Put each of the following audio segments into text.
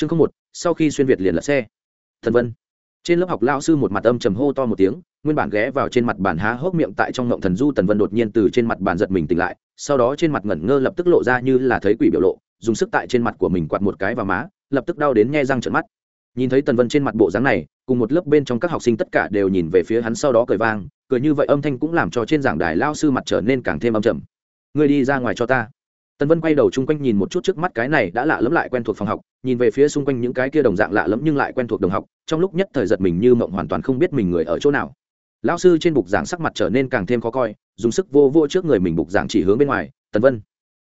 chương không một, sau khi xuyên việt liền lật xe. Thần vân. Trên lớp học lao sư một mặt âm trầm hô to một tiếng, nguyên bản ghé vào trên mặt bàn há hốc miệng tại trong ngộng thần du tần vân đột nhiên từ trên mặt bàn giật mình tỉnh lại, sau đó trên mặt ngẩn ngơ lập tức lộ ra như là thấy quỷ biểu lộ, dùng sức tại trên mặt của mình quạt một cái vào má, lập tức đau đến nghe răng trợn mắt. Nhìn thấy tần vân trên mặt bộ dáng này, cùng một lớp bên trong các học sinh tất cả đều nhìn về phía hắn sau đó cười vang, cười như vậy âm thanh cũng làm cho trên giảng đài lao sư mặt trở nên càng thêm âm trầm. Ngươi đi ra ngoài cho ta tần vân quay đầu chung quanh nhìn một chút trước mắt cái này đã lạ lẫm lại quen thuộc phòng học, nhìn về phía xung quanh những cái kia đồng dạng lạ lẫm nhưng lại quen thuộc đồng học, trong lúc nhất thời giật mình như mộng hoàn toàn không biết mình người ở chỗ nào. Lão sư trên bục giảng sắc mặt trở nên càng thêm khó coi, dùng sức vô vô trước người mình bục giảng chỉ hướng bên ngoài, tần vân,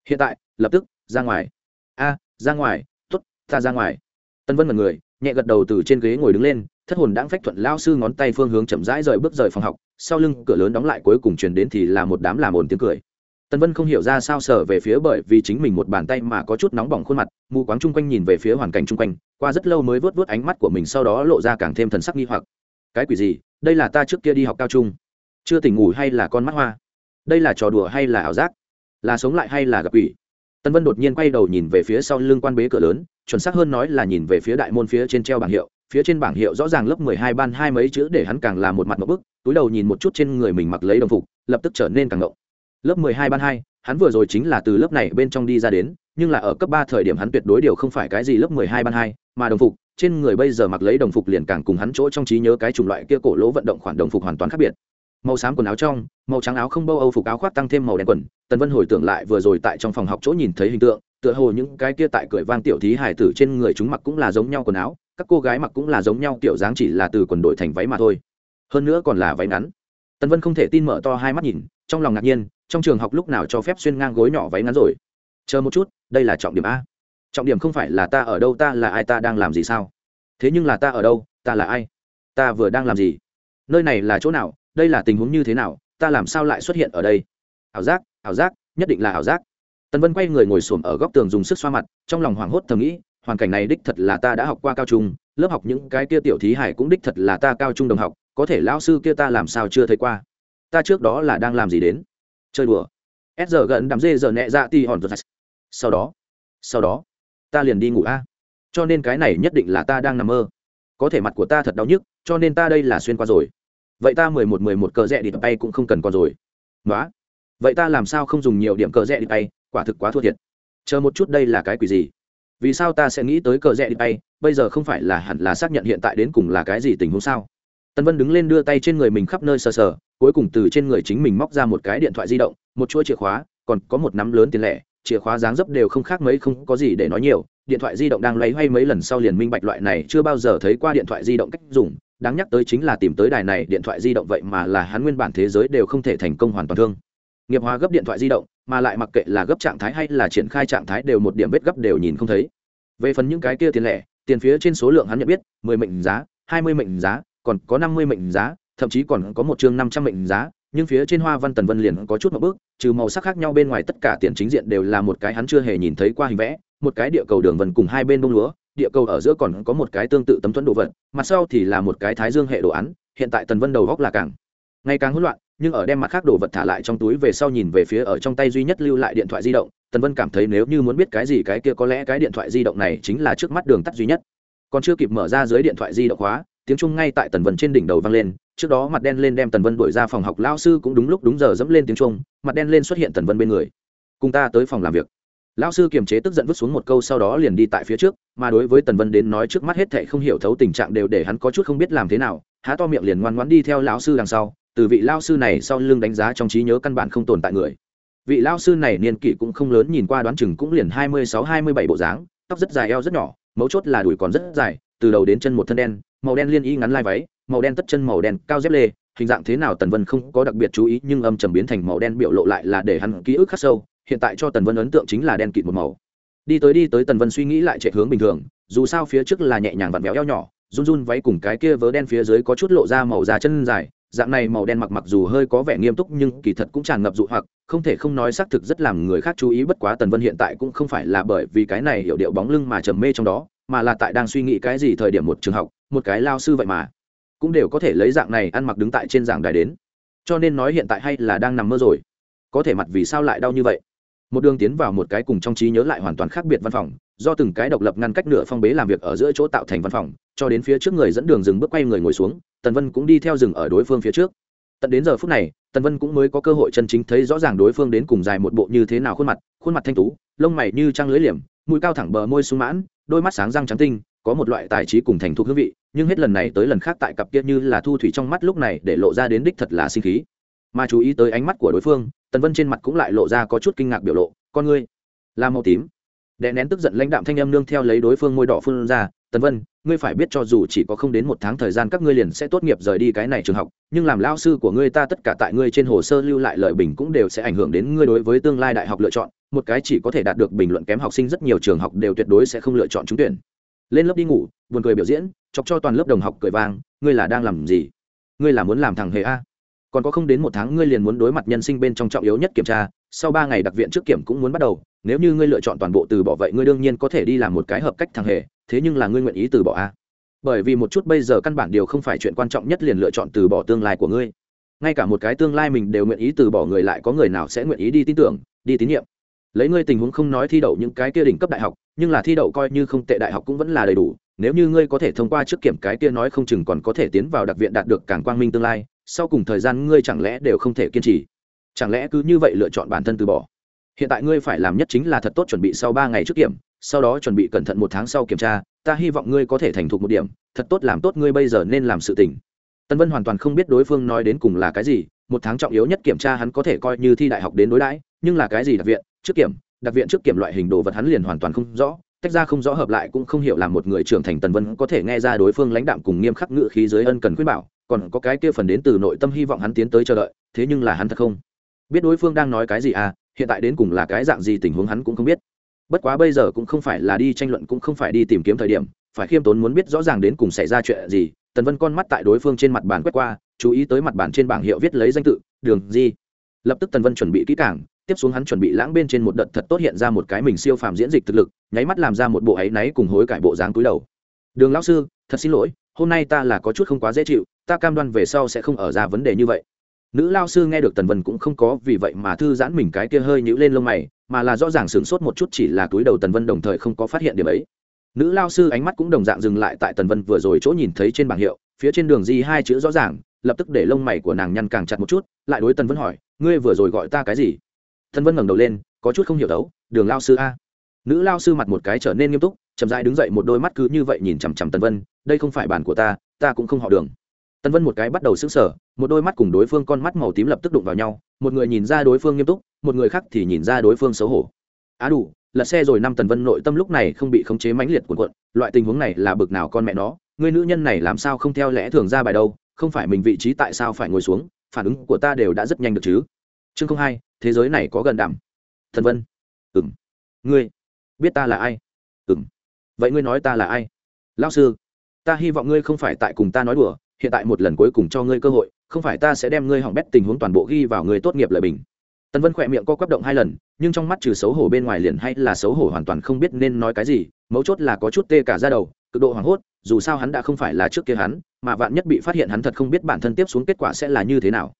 hiện tại, lập tức, ra ngoài. A, ra ngoài t ố t ta ra ngoài. Tần vân mật người, nhẹ gật đầu từ trên ghế ngồi đứng lên, thất hồn đãng phách thuận lao sư ngón tay phương hướng chậm rãi rời bước rời phòng học, sau lưng cửa lớn đóng lại cuối cùng truyền đến thì là một đám làm ồn tiếng cười tần vân không hiểu ra sao sở về phía bởi vì chính mình một bàn tay mà có chút nóng bỏng khuôn mặt, mù quáng chung quanh nhìn về phía hoàn cảnh chung quanh, qua rất lâu mới vớt vớt ánh mắt của mình sau đó lộ ra càng thêm thần sắc nghi hoặc. Cái quỷ gì? Đây là ta trước kia đi học cao trung. Chưa tỉnh ngủ hay là con mắt hoa? Đây là trò đùa hay là ảo giác? Là sống lại hay là gặp quỷ? Tân vân đột nhiên quay đầu nhìn về phía sau lưng quan bế cửa lớn, chuẩn xác hơn nói là nhìn về phía đại môn phía trên treo bảng hiệu. Phía trên bảng hiệu rõ ràng lớp mười hai ban hai mấy chữ để hắn càng là một mặt một bức, túi đầu nhìn một chút trên người mình mặc lấy đồng phục, lập tức trở nên càng ngộng lớp mười hai ban hai, hắn vừa rồi chính là từ lớp này bên trong đi ra đến, nhưng là ở cấp ba thời điểm hắn tuyệt đối điều không phải cái gì lớp mười hai ban hai, mà đồng phục, trên người bây giờ mặc lấy đồng phục liền càng cùng hắn chỗ trong trí nhớ cái chủng loại kia cổ lỗ vận động khoản đồng phục hoàn toàn khác biệt. Màu xám quần áo trong, màu trắng áo không bâu âu phục áo khoác tăng thêm màu đen quần, tần vân hồi tưởng lại vừa rồi tại trong phòng học chỗ nhìn thấy hình tượng, tựa hồ những cái kia tại cười vang tiểu thí hải tử trên người chúng mặc cũng là giống nhau quần áo, các cô gái mặc cũng là giống nhau tiểu dáng chỉ là từ quần đội thành váy mà thôi. Hơn nữa còn là váy ngắn. Tần vân không thể tin mở to hai mắt nhìn, trong lòng ngạc nhiên trong trường học lúc nào cho phép xuyên ngang gối nhỏ váy ngắn rồi? Chờ một chút, đây là trọng điểm a. Trọng điểm không phải là ta ở đâu, ta là ai, ta đang làm gì sao? Thế nhưng là ta ở đâu, ta là ai? Ta vừa đang làm gì? Nơi này là chỗ nào? Đây là tình huống như thế nào? Ta làm sao lại xuất hiện ở đây? Ảo giác ảo giác, nhất định là ảo giác. Tần vân quay người ngồi xổm ở góc tường dùng sức xoa mặt, trong lòng hoảng hốt thầm nghĩ, hoàn cảnh này đích thật là ta đã học qua cao trung, lớp học những cái kia tiểu thí hải cũng đích thật là ta cao trung đồng học, có thể lão sư kia ta làm sao chưa thấy qua? Ta trước đó là đang làm gì đến? Chơi đùa. S giờ gần đám dê giờ nhẹ dạ ti hòn sau đó sau đó, ta liền đi ngủ a. Cho nên cái này nhất định là ta đang nằm mơ. Có thể mặt của ta thật đau nhức, cho nên ta đây là xuyên qua rồi. Vậy ta mười một mười một cờ rẽ đi tập bay cũng không cần còn rồi. Nói vậy ta làm sao không dùng nhiều điểm cờ rẽ đi bay, quả thực quá thua thiệt. Chờ một chút đây là cái quỷ gì? Vì sao ta sẽ nghĩ tới cờ rẽ đi bay, bây giờ không phải là hẳn là xác nhận hiện tại đến cùng là cái gì tình huống sao? Tân vân đứng lên đưa tay trên người mình khắp nơi sờ sờ cuối cùng từ trên người chính mình móc ra một cái điện thoại di động, một chuỗi chìa khóa, còn có một nắm lớn tiền lẻ, chìa khóa dáng dấp đều không khác mấy, không có gì để nói nhiều. Điện thoại di động đang lấy hay mấy lần sau liền minh bạch loại này chưa bao giờ thấy qua điện thoại di động cách dùng, đáng nhắc tới chính là tìm tới đài này điện thoại di động vậy mà là hắn nguyên bản thế giới đều không thể thành công hoàn toàn thương. Nghiệp hóa gấp điện thoại di động, mà lại mặc kệ là gấp trạng thái hay là triển khai trạng thái đều một điểm vết gấp đều nhìn không thấy. Về phần những cái kia tiền lẻ, tiền phía trên số lượng hắn nhận biết, mười mệnh giá, hai mươi mệnh giá, còn có năm mươi mệnh giá thậm chí còn có một chương năm trăm mệnh giá, nhưng phía trên hoa văn tần vân liền có chút một bước, trừ màu sắc khác nhau bên ngoài tất cả tiền chính diện đều là một cái hắn chưa hề nhìn thấy qua hình vẽ, một cái địa cầu đường vân cùng hai bên bông lúa, địa cầu ở giữa còn có một cái tương tự tấm thuẫn đồ vật, mặt sau thì là một cái thái dương hệ đồ án, hiện tại tần vân đầu góc là càng ngày càng hỗn loạn, nhưng ở đem mặt khác đồ vật thả lại trong túi về sau nhìn về phía ở trong tay duy nhất lưu lại điện thoại di động, tần vân cảm thấy nếu như muốn biết cái gì cái kia có lẽ cái điện thoại di động này chính là trước mắt đường tắt duy nhất. Còn chưa kịp mở ra dưới điện thoại di động khóa, tiếng trung ngay tại tần vân trên đỉnh đầu vang lên trước đó mặt đen lên đem tần vân đuổi ra phòng học lao sư cũng đúng lúc đúng giờ dẫm lên tiếng trung mặt đen lên xuất hiện tần vân bên người. Cùng ta tới phòng làm việc. Lao sư kiềm chế tức giận vứt xuống một câu sau đó liền đi tại phía trước, mà đối với tần vân đến nói trước mắt hết thệ không hiểu thấu tình trạng đều để hắn có chút không biết làm thế nào, há to miệng liền ngoan ngoãn đi theo lão sư đằng sau, từ vị lao sư này sau lưng đánh giá trong trí nhớ căn bản không tồn tại người. Vị lao sư này niên kỷ cũng không lớn, nhìn qua đoán chừng cũng liền hai mươi sáu, hai mươi bảy bộ dáng, tóc rất dài, eo rất nhỏ, mấu chốt là đùi còn rất dài từ đầu đến chân một thân đen, màu đen liên y ngắn lai váy, màu đen tất chân màu đen cao dép lê, hình dạng thế nào tần vân không có đặc biệt chú ý, nhưng âm trầm biến thành màu đen biểu lộ lại là để hắn ký ức khắc sâu, hiện tại cho tần vân ấn tượng chính là đen kịt một màu. Đi tới đi tới tần vân suy nghĩ lại chạy hướng bình thường, dù sao phía trước là nhẹ nhàng vặn vẹo eo nhỏ, run run váy cùng cái kia vớ đen phía dưới có chút lộ ra màu da chân dài, dạng này màu đen mặc mặc dù hơi có vẻ nghiêm túc nhưng kỳ thật cũng tràn ngập dụ hoặc, không thể không nói xác thực rất làm người khác chú ý, bất quá tần vân hiện tại cũng không phải là bởi vì cái này hiểu điệu bóng lưng mà trầm mê trong đó mà là tại đang suy nghĩ cái gì thời điểm một trường học, một cái lao sư vậy mà. Cũng đều có thể lấy dạng này ăn mặc đứng tại trên giảng đài đến. Cho nên nói hiện tại hay là đang nằm mơ rồi. Có thể mặt vì sao lại đau như vậy? Một đường tiến vào một cái cùng trong trí nhớ lại hoàn toàn khác biệt văn phòng, do từng cái độc lập ngăn cách nửa phong bế làm việc ở giữa chỗ tạo thành văn phòng, cho đến phía trước người dẫn đường dừng bước quay người ngồi xuống, tần vân cũng đi theo rừng ở đối phương phía trước. Tận đến giờ phút này, tần vân cũng mới có cơ hội chân chính thấy rõ ràng đối phương đến cùng dài một bộ như thế nào khuôn mặt khuôn mặt thanh tú, lông mày như trăng lưới liềm, mũi cao thẳng bờ môi sung mãn đôi mắt sáng răng trắng tinh, có một loại tài trí cùng thành thục hương vị, nhưng hết lần này tới lần khác tại cặp kia như là thu thủy trong mắt lúc này để lộ ra đến đích thật là sinh khí. Mà chú ý tới ánh mắt của đối phương, tần vân trên mặt cũng lại lộ ra có chút kinh ngạc biểu lộ. Con ngươi, là màu tím đè nén tức giận lãnh đạm thanh âm nương theo lấy đối phương môi đỏ phun ra, tần vân, ngươi phải biết cho dù chỉ có không đến một tháng thời gian các ngươi liền sẽ tốt nghiệp rời đi cái này trường học, nhưng làm lao sư của ngươi ta tất cả tại ngươi trên hồ sơ lưu lại lời bình cũng đều sẽ ảnh hưởng đến ngươi đối với tương lai đại học lựa chọn, một cái chỉ có thể đạt được bình luận kém học sinh rất nhiều trường học đều tuyệt đối sẽ không lựa chọn trúng tuyển. Lên lớp đi ngủ, buồn cười biểu diễn, chọc cho toàn lớp đồng học cười vang, ngươi là đang làm gì? Ngươi là muốn làm thằng hề a? Còn có không đến một tháng ngươi liền muốn đối mặt nhân sinh bên trong trọng yếu nhất kiểm tra, sau ba ngày đặc viện trước kiểm cũng muốn bắt đầu, nếu như ngươi lựa chọn toàn bộ từ bỏ vậy ngươi đương nhiên có thể đi làm một cái hợp cách thằng hề, thế nhưng là ngươi nguyện ý từ bỏ a bởi vì một chút bây giờ căn bản điều không phải chuyện quan trọng nhất liền lựa chọn từ bỏ tương lai của ngươi. Ngay cả một cái tương lai mình đều nguyện ý từ bỏ người lại có người nào sẽ nguyện ý đi tin tưởng, đi tín nhiệm. Lấy ngươi tình huống không nói thi đậu những cái kia đỉnh cấp đại học, nhưng là thi đậu coi như không tệ đại học cũng vẫn là đầy đủ, nếu như ngươi có thể thông qua trước kiểm cái kia nói không chừng còn có thể tiến vào đặc viện đạt được càng quang minh tương lai sau cùng thời gian ngươi chẳng lẽ đều không thể kiên trì? Chẳng lẽ cứ như vậy lựa chọn bản thân từ bỏ? Hiện tại ngươi phải làm nhất chính là thật tốt chuẩn bị sau ba ngày trước kiểm, sau đó chuẩn bị cẩn thận một tháng sau kiểm tra, ta hy vọng ngươi có thể thành thục một điểm, thật tốt làm tốt ngươi bây giờ nên làm sự tình. Tân vân hoàn toàn không biết đối phương nói đến cùng là cái gì, một tháng trọng yếu nhất kiểm tra hắn có thể coi như thi đại học đến đối đãi, nhưng là cái gì đặc viện, trước kiểm, đặc viện trước kiểm loại hình đồ vật hắn liền hoàn toàn không rõ, tách ra không rõ hợp lại cũng không hiểu là một người trưởng thành tần vân có thể nghe ra đối phương lãnh đạm cùng nghiêm khắc ngự khí dưới ân cần khuyên bảo còn có cái kia phần đến từ nội tâm hy vọng hắn tiến tới chờ đợi, thế nhưng là hắn thật không biết đối phương đang nói cái gì à hiện tại đến cùng là cái dạng gì tình huống hắn cũng không biết. Bất quá bây giờ cũng không phải là đi tranh luận cũng không phải đi tìm kiếm thời điểm, phải khiêm tốn muốn biết rõ ràng đến cùng xảy ra chuyện gì. Tần vân con mắt tại đối phương trên mặt bàn quét qua, chú ý tới mặt bàn trên bảng hiệu viết lấy danh tự, đường di. Lập tức tần vân chuẩn bị kỹ càng, tiếp xuống hắn chuẩn bị lãng bên trên một đợt thật tốt hiện ra một cái mình siêu phàm diễn dịch thực lực, nháy mắt làm ra một bộ áy náy cùng hối cải bộ dáng túi đầu. Đường lão sư, thật xin lỗi hôm nay ta là có chút không quá dễ chịu, ta cam đoan về sau sẽ không ở ra vấn đề như vậy. Nữ lao sư nghe được tần vân cũng không có vì vậy mà thư giãn mình cái kia hơi nhữ lên lông mày, mà là rõ ràng sửng sốt một chút chỉ là túi đầu tần vân đồng thời không có phát hiện điểm ấy. Nữ lao sư ánh mắt cũng đồng dạng dừng lại tại tần vân vừa rồi chỗ nhìn thấy trên bảng hiệu, phía trên đường di hai chữ rõ ràng, lập tức để lông mày của nàng nhăn càng chặt một chút, lại đối tần vân hỏi, ngươi vừa rồi gọi ta cái gì? Tần vân ngẩng đầu lên, có chút không hiểu đấu, đường lao sư a. Nữ lao sư mặt một cái trở nên nghiêm túc chậm rãi đứng dậy một đôi mắt cứ như vậy nhìn chằm chằm tần vân, đây không phải bản của ta ta cũng không họ đường. Tần vân một cái bắt đầu xứng sở một đôi mắt cùng đối phương con mắt màu tím lập tức đụng vào nhau, một người nhìn ra đối phương nghiêm túc, một người khác thì nhìn ra đối phương xấu hổ. Á đủ lật xe rồi năm tần vân nội tâm lúc này không bị khống chế mãnh liệt cuộn cuộn, loại tình huống này là bực nào con mẹ nó, người nữ nhân này làm sao không theo lẽ thường ra bài đâu, không phải mình vị trí tại sao phải ngồi xuống, phản ứng của ta đều đã rất nhanh được chứ. Chương không hai, thế giới này có gần đảm thần vân ừng ngươi biết ta là ai? Ừng vậy ngươi nói ta là ai? Lao sư, ta hy vọng ngươi không phải tại cùng ta nói đùa, hiện tại một lần cuối cùng cho ngươi cơ hội, không phải ta sẽ đem ngươi hỏng bét tình huống toàn bộ ghi vào ngươi tốt nghiệp lời bình. Tần vân khỏe miệng co quắp động hai lần, nhưng trong mắt trừ xấu hổ bên ngoài liền hay là xấu hổ hoàn toàn không biết nên nói cái gì, mấu chốt là có chút tê cả ra đầu, cực độ hoảng hốt, dù sao hắn đã không phải là trước kia hắn, mà vạn nhất bị phát hiện hắn thật không biết bản thân tiếp xuống kết quả sẽ là như thế nào.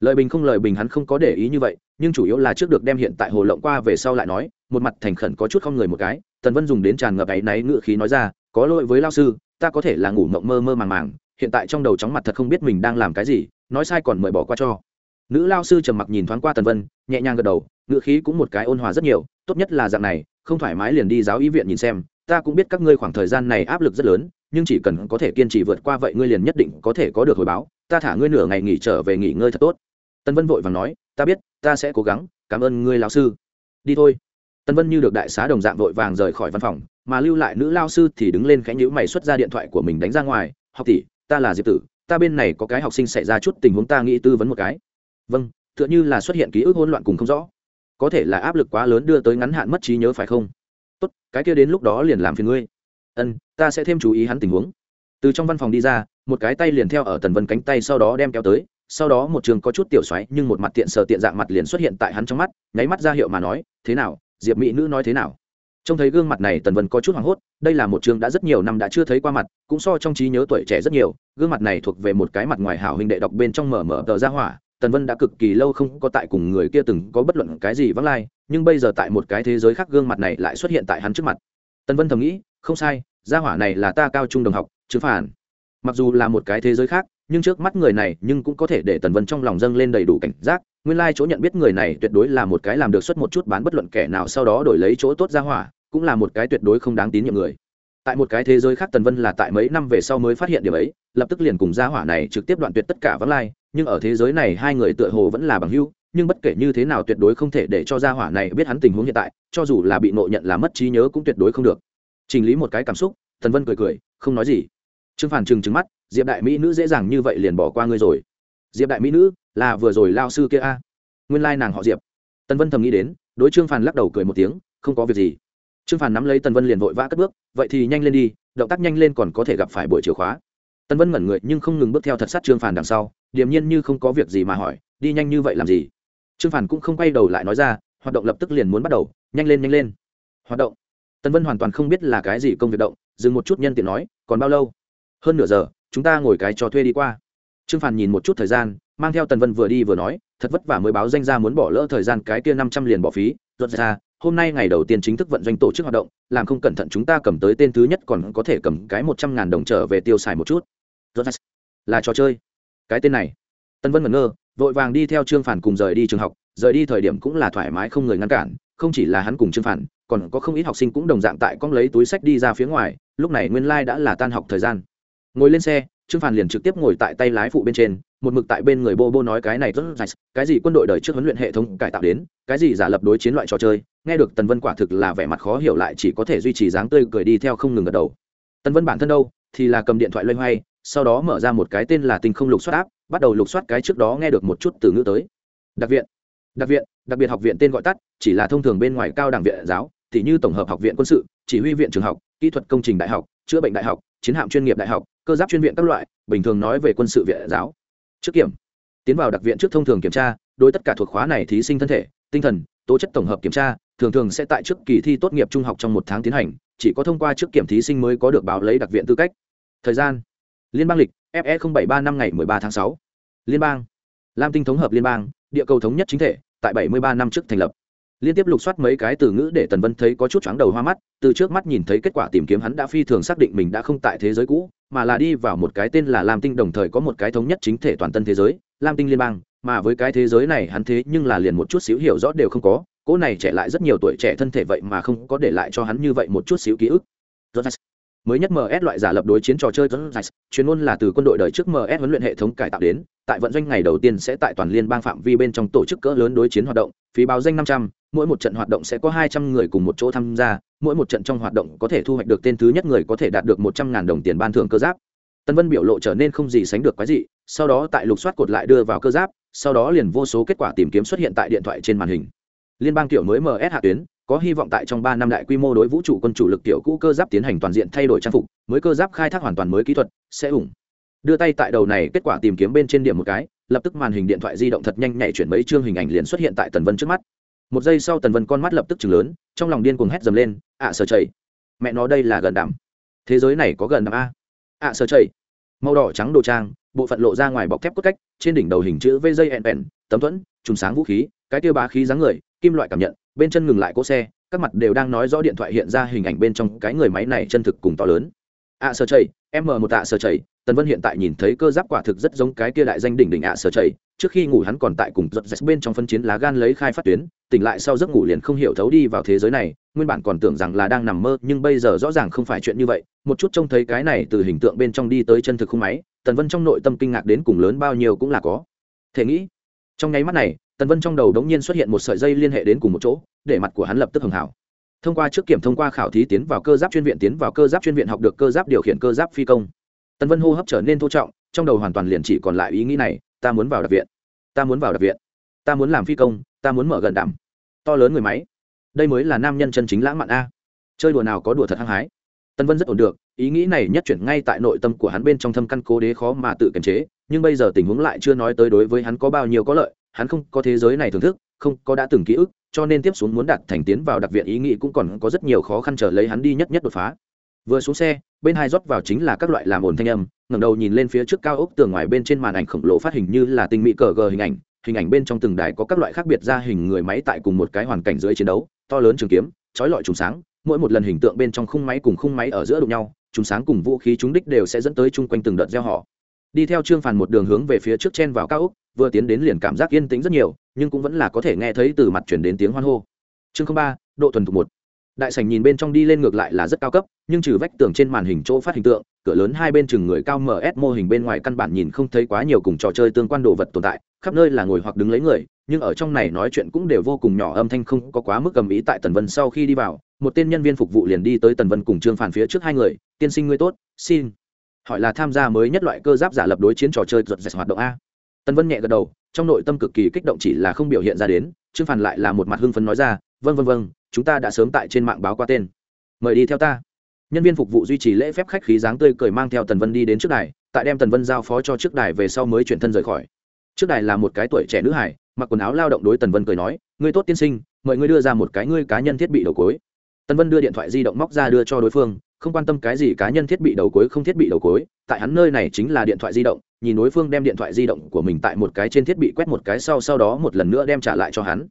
Lời bình không lời bình hắn không có để ý như vậy, nhưng chủ yếu là trước được đem hiện tại hồ lộng qua về sau lại nói, một mặt thành khẩn có chút không người một cái tần vân dùng đến tràn ngập áy náy ngự khí nói ra, có lỗi với lao sư, ta có thể là ngủ mộng mơ mơ màng màng, hiện tại trong đầu chóng mặt thật không biết mình đang làm cái gì, nói sai còn mời bỏ qua cho. Nữ lao sư trầm mặc nhìn thoáng qua tần vân, nhẹ nhàng gật đầu ngự khí cũng một cái ôn hòa rất nhiều, tốt nhất là dạng này, không thoải mái liền đi giáo y viện nhìn xem, ta cũng biết các ngươi khoảng thời gian này áp lực rất lớn, nhưng chỉ cần có thể kiên trì vượt qua vậy ngươi liền nhất định có thể có được hồi báo, ta thả ngươi nửa ngày nghỉ trở về nghỉ ngơi thật tốt. Tân vân vội vàng nói, ta biết, ta sẽ cố gắng, cảm ơn ngươi lão sư. Đi thôi tân vân như được đại xá đồng dạng vội vàng rời khỏi văn phòng, mà lưu lại nữ lao sư thì đứng lên khẽ nhữ mày xuất ra điện thoại của mình đánh ra ngoài, học tỷ, ta là diệp tử, ta bên này có cái học sinh xảy ra chút tình huống ta nghĩ tư vấn một cái. Vâng tựa như là xuất hiện ký ức hỗn loạn cùng không rõ. Có thể là áp lực quá lớn đưa tới ngắn hạn mất trí nhớ phải không? Tốt, cái kia đến lúc đó liền làm phiền ngươi. Ân, ta sẽ thêm chú ý hắn tình huống. Từ trong văn phòng đi ra, một cái tay liền theo ở tần vân cánh tay sau đó đem kéo tới, sau đó một trường có chút tiểu xoáy nhưng một mặt tiện sờ tiện dạng mặt liền xuất hiện tại hắn trong mắt, nháy mắt ra hiệu mà nói, thế nào diệp mỹ nữ nói thế nào? Trông thấy gương mặt này, tần vân có chút hoảng hốt, đây là một trường đã rất nhiều năm đã chưa thấy qua mặt, cũng so trong trí nhớ tuổi trẻ rất nhiều, gương mặt này thuộc về một cái mặt ngoài hảo huynh đệ đọc bên trong mở mở tờ ra hỏa, tần vân đã cực kỳ lâu không có tại cùng người kia từng có bất luận cái gì vắng lai, nhưng bây giờ tại một cái thế giới khác gương mặt này lại xuất hiện tại hắn trước mặt. Tần vân thầm nghĩ, không sai, gia hỏa này là ta cao trung đồng học chứ phản mặc dù là một cái thế giới khác, nhưng trước mắt người này nhưng cũng có thể để tần vân trong lòng dâng lên đầy đủ cảnh giác nguyên lai chỗ nhận biết người này tuyệt đối là một cái làm được xuất một chút bán bất luận kẻ nào sau đó đổi lấy chỗ tốt gia hỏa, cũng là một cái tuyệt đối không đáng tín nhiệm người. Tại một cái thế giới khác tần vân là tại mấy năm về sau mới phát hiện điểm ấy, lập tức liền cùng gia hỏa này trực tiếp đoạn tuyệt tất cả vắng lai, nhưng ở thế giới này hai người tựa hồ vẫn là bằng hữu, nhưng bất kể như thế nào tuyệt đối không thể để cho gia hỏa này biết hắn tình huống hiện tại, cho dù là bị nộ nhận là mất trí nhớ cũng tuyệt đối không được. Chỉnh lý một cái cảm xúc, tần vân cười cười, không nói gì. Trương phản trừng trừng mắt, diệp đại mỹ nữ dễ dàng như vậy liền bỏ qua ngươi rồi. Diệp đại mỹ nữ là vừa rồi lao sư kia a. Nguyên lai nàng họ diệp. Tần vân thầm nghĩ đến, đối trương phàn lắc đầu cười một tiếng, không có việc gì. Trương phàn nắm lấy tần vân liền vội vã cất bước, vậy thì nhanh lên đi, động tác nhanh lên còn có thể gặp phải buổi chiều khóa. Tần vân ngẩn người nhưng không ngừng bước theo thật sát trương phàn đằng sau, điềm nhiên như không có việc gì mà hỏi, đi nhanh như vậy làm gì? Trương phàn cũng không quay đầu lại nói ra, hoạt động lập tức liền muốn bắt đầu, nhanh lên nhanh lên. Hoạt động. Tần vân hoàn toàn không biết là cái gì công việc động, dừng một chút nhân tiện nói, còn bao lâu? Hơn nửa giờ, chúng ta ngồi cái trò thuê đi qua. Trương phàn nhìn một chút thời gian mang theo tần vân vừa đi vừa nói, thật vất vả mới báo danh ra muốn bỏ lỡ thời gian cái kia năm trăm liền bỏ phí. Rốt ra, hôm nay ngày đầu tiên chính thức vận doanh tổ chức hoạt động, làm không cẩn thận chúng ta cầm tới tên thứ nhất còn có thể cầm cái một trăm ngàn đồng trở về tiêu xài một chút. Là trò chơi. Cái tên này. Tân vân ngẩn ngơ, vội vàng đi theo trương phản cùng rời đi trường học, rời đi thời điểm cũng là thoải mái không người ngăn cản, không chỉ là hắn cùng trương phản, còn có không ít học sinh cũng đồng dạng tại con lấy túi sách đi ra phía ngoài, lúc này nguyên lai đã là tan học thời gian. Ngồi lên xe trương Phàn liền trực tiếp ngồi tại tay lái phụ bên trên, một mực tại bên người bô bô nói cái này rất rạch, cái gì quân đội đời trước huấn luyện hệ thống cải tạo đến, cái gì giả lập đối chiến loại trò chơi, nghe được tần vân quả thực là vẻ mặt khó hiểu lại chỉ có thể duy trì dáng tươi cười đi theo không ngừng gật đầu. Tần vân bản thân đâu, thì là cầm điện thoại loay hoay, sau đó mở ra một cái tên là tinh không lục soát áp bắt đầu lục soát cái trước đó nghe được một chút từ ngữ tới. Đặc viện đặc viện, đặc biệt học viện tên gọi tắt, chỉ là thông thường bên ngoài cao đẳng viện giáo thì như tổng hợp học viện quân sự, chỉ huy viện trường học, kỹ thuật công trình đại học, chữa bệnh đại học chiến hạm chuyên nghiệp đại học, cơ giáp chuyên viện các loại, bình thường nói về quân sự viện giáo. Trước kiểm, tiến vào đặc viện trước thông thường kiểm tra, đối tất cả thuộc khóa này thí sinh thân thể, tinh thần, tố chất tổng hợp kiểm tra, thường thường sẽ tại trước kỳ thi tốt nghiệp trung học trong một tháng tiến hành, chỉ có thông qua trước kiểm thí sinh mới có được báo lấy đặc viện tư cách. Thời gian, liên bang lịch fe bảy ba năm ngày ba tháng sáu. Liên bang, lam tinh thống hợp liên bang, địa cầu thống nhất chính thể, tại bảy mươi ba năm trước thành lập liên tiếp lục soát mấy cái từ ngữ để tần vân thấy có chút chóng đầu hoa mắt, từ trước mắt nhìn thấy kết quả tìm kiếm hắn đã phi thường xác định mình đã không tại thế giới cũ, mà là đi vào một cái tên là lam tinh đồng thời có một cái thống nhất chính thể toàn tân thế giới, lam tinh liên bang, mà với cái thế giới này hắn thế nhưng là liền một chút xíu hiểu rõ đều không có, cỗ này trẻ lại rất nhiều tuổi trẻ thân thể vậy mà không có để lại cho hắn như vậy một chút xíu ký ức mới nhất ms loại giả lập đối chiến trò chơi chuyên môn là từ quân đội đời trước ms huấn luyện hệ thống cải tạo đến, tại vận doanh ngày đầu tiên sẽ tại toàn liên bang phạm vi bên trong tổ chức cỡ lớn đối chiến hoạt động, phí báo danh năm trăm, mỗi một trận hoạt động sẽ có hai trăm người cùng một chỗ tham gia, mỗi một trận trong hoạt động có thể thu hoạch được tên thứ nhất người có thể đạt được một trăm ngàn đồng tiền ban thưởng cơ giáp. Tân vân biểu lộ trở nên không gì sánh được quái dị, sau đó tại lục soát cột lại đưa vào cơ giáp, sau đó liền vô số kết quả tìm kiếm xuất hiện tại điện thoại trên màn hình. Liên bang tiểu mới ms hạ tuyến có hy vọng tại trong ba năm đại quy mô đối vũ trụ quân chủ lực tiểu cũ cơ giáp tiến hành toàn diện thay đổi trang phục mới cơ giáp khai thác hoàn toàn mới kỹ thuật sẽ ủng. Đưa tay tại đầu này kết quả tìm kiếm bên trên điểm một cái lập tức màn hình điện thoại di động thật nhanh nhảy chuyển mấy chương hình ảnh liền xuất hiện tại tần vân trước mắt. Một giây sau tần vân con mắt lập tức trừng lớn trong lòng điên cuồng hét dầm lên ạ à, sờ chảy. Mẹ nó đây là gần đảm thế giới này có gần đảm a. Ạ à, sờ chảy. Màu đỏ trắng đồ trang bộ phận lộ ra ngoài bọc thép cốt cách trên đỉnh đầu hình chữ v dây ẹn tấm thuẫn trùng sáng vũ khí cái tiêu bá khí dáng người kim loại cảm nhận bên chân ngừng lại cỗ xe các mặt đều đang nói rõ điện thoại hiện ra hình ảnh bên trong cái người máy này chân thực cùng to lớn. Ạ à, sờ chảy m một tạ sờ chảy tần vân hiện tại nhìn thấy cơ giáp quả thực rất giống cái kia đại danh đỉnh đỉnh ạ sờ chảy trước khi ngủ hắn còn tại cùng giật giật bên trong phân chiến lá gan lấy khai phát tuyến tỉnh lại sau giấc ngủ liền không hiểu thấu đi vào thế giới này nguyên bản còn tưởng rằng là đang nằm mơ nhưng bây giờ rõ ràng không phải chuyện như vậy một chút trông thấy cái này từ hình tượng bên trong đi tới chân thực không máy tần vân trong nội tâm kinh ngạc đến cùng lớn bao nhiêu cũng là có. Thể nghĩ trong nháy mắt này tần vân trong đầu đống nhiên xuất hiện một sợi dây liên hệ đến cùng một chỗ, để mặt của hắn lập tức hưởng hảo thông qua trước kiểm thông qua khảo thí tiến vào cơ giáp chuyên viện, tiến vào cơ giáp chuyên viện học được cơ giáp điều khiển cơ giáp phi công. Tần vân hô hấp trở nên thô trọng, trong đầu hoàn toàn liền chỉ còn lại ý nghĩ này, ta muốn vào đặc viện. Ta muốn vào đặc viện. Ta muốn làm phi công, ta muốn mở gần đảm to lớn người máy. Đây mới là nam nhân chân chính lãng mạn a. Chơi đùa nào có đùa thật hăng hái. Tân vân rất ổn được, ý nghĩ này nhất chuyển ngay tại nội tâm của hắn bên trong thâm căn cố đế khó mà tự kiềm chế, nhưng bây giờ tình huống lại chưa nói tới đối với hắn có bao nhiêu có lợi hắn không có thế giới này thưởng thức, không có đã từng ký ức, cho nên tiếp xuống muốn đạt thành tiến vào đặc viện ý nghĩ cũng còn có rất nhiều khó khăn chờ lấy hắn đi nhất nhất đột phá. Vừa xuống xe, bên hai rót vào chính là các loại làm ồn thanh âm, ngẩng đầu nhìn lên phía trước cao ốc tường ngoài bên trên màn ảnh khổng lồ phát hình như là tinh mỹ cờ gờ hình ảnh hình ảnh bên trong từng đài có các loại khác biệt ra hình người máy tại cùng một cái hoàn cảnh dưới chiến đấu, to lớn trường kiếm, chói lọi trùng sáng, mỗi một lần hình tượng bên trong khung máy cùng khung máy ở giữa đụng nhau, trùng sáng cùng vũ khí chúng đích đều sẽ dẫn tới chung quanh từng đợt gieo họ. Đi theo trương phàn một đường hướng về phía trước chen vào cao úc vừa tiến đến liền cảm giác yên tĩnh rất nhiều, nhưng cũng vẫn là có thể nghe thấy từ mặt chuyển đến tiếng hoan hô. Chương ba, độ thuần thục một. Đại sảnh nhìn bên trong đi lên ngược lại là rất cao cấp, nhưng trừ vách tường trên màn hình chỗ phát hình tượng, cửa lớn hai bên chừng người cao ms mô hình bên ngoài căn bản nhìn không thấy quá nhiều cùng trò chơi tương quan đồ vật tồn tại, khắp nơi là ngồi hoặc đứng lấy người, nhưng ở trong này nói chuyện cũng đều vô cùng nhỏ âm thanh không có quá mức cầm ý tại tần vân sau khi đi vào, một tên nhân viên phục vụ liền đi tới tần vân cùng trương phản phía trước hai người, tiên sinh ngươi tốt, xin. Hỏi là tham gia mới nhất loại cơ giáp giả lập đối chiến trò chơi giật giật hoạt động a tần vân nhẹ gật đầu, trong nội tâm cực kỳ kích động chỉ là không biểu hiện ra đến, trương phản lại là một mặt hưng phấn nói ra vân vân vân chúng ta đã sớm tại trên mạng báo qua tên. Mời đi theo ta. Nhân viên phục vụ duy trì lễ phép khách khí dáng tươi cười mang theo tần vân đi đến trước đài, tại đem tần vân giao phó cho trước đài về sau mới chuyển thân rời khỏi. Trước đài là một cái tuổi trẻ nữ hải, mặc quần áo lao động đối tần vân cười nói, ngươi tốt tiên sinh, mời ngươi đưa ra một cái ngươi cá nhân thiết bị đầu cối. Tần vân đưa điện thoại di động móc ra đưa cho đối phương, không quan tâm cái gì cá nhân thiết bị đầu cối không thiết bị đầu cối, tại hắn nơi này chính là điện thoại di động nhìn đối phương đem điện thoại di động của mình tại một cái trên thiết bị quét một cái sau sau đó một lần nữa đem trả lại cho hắn.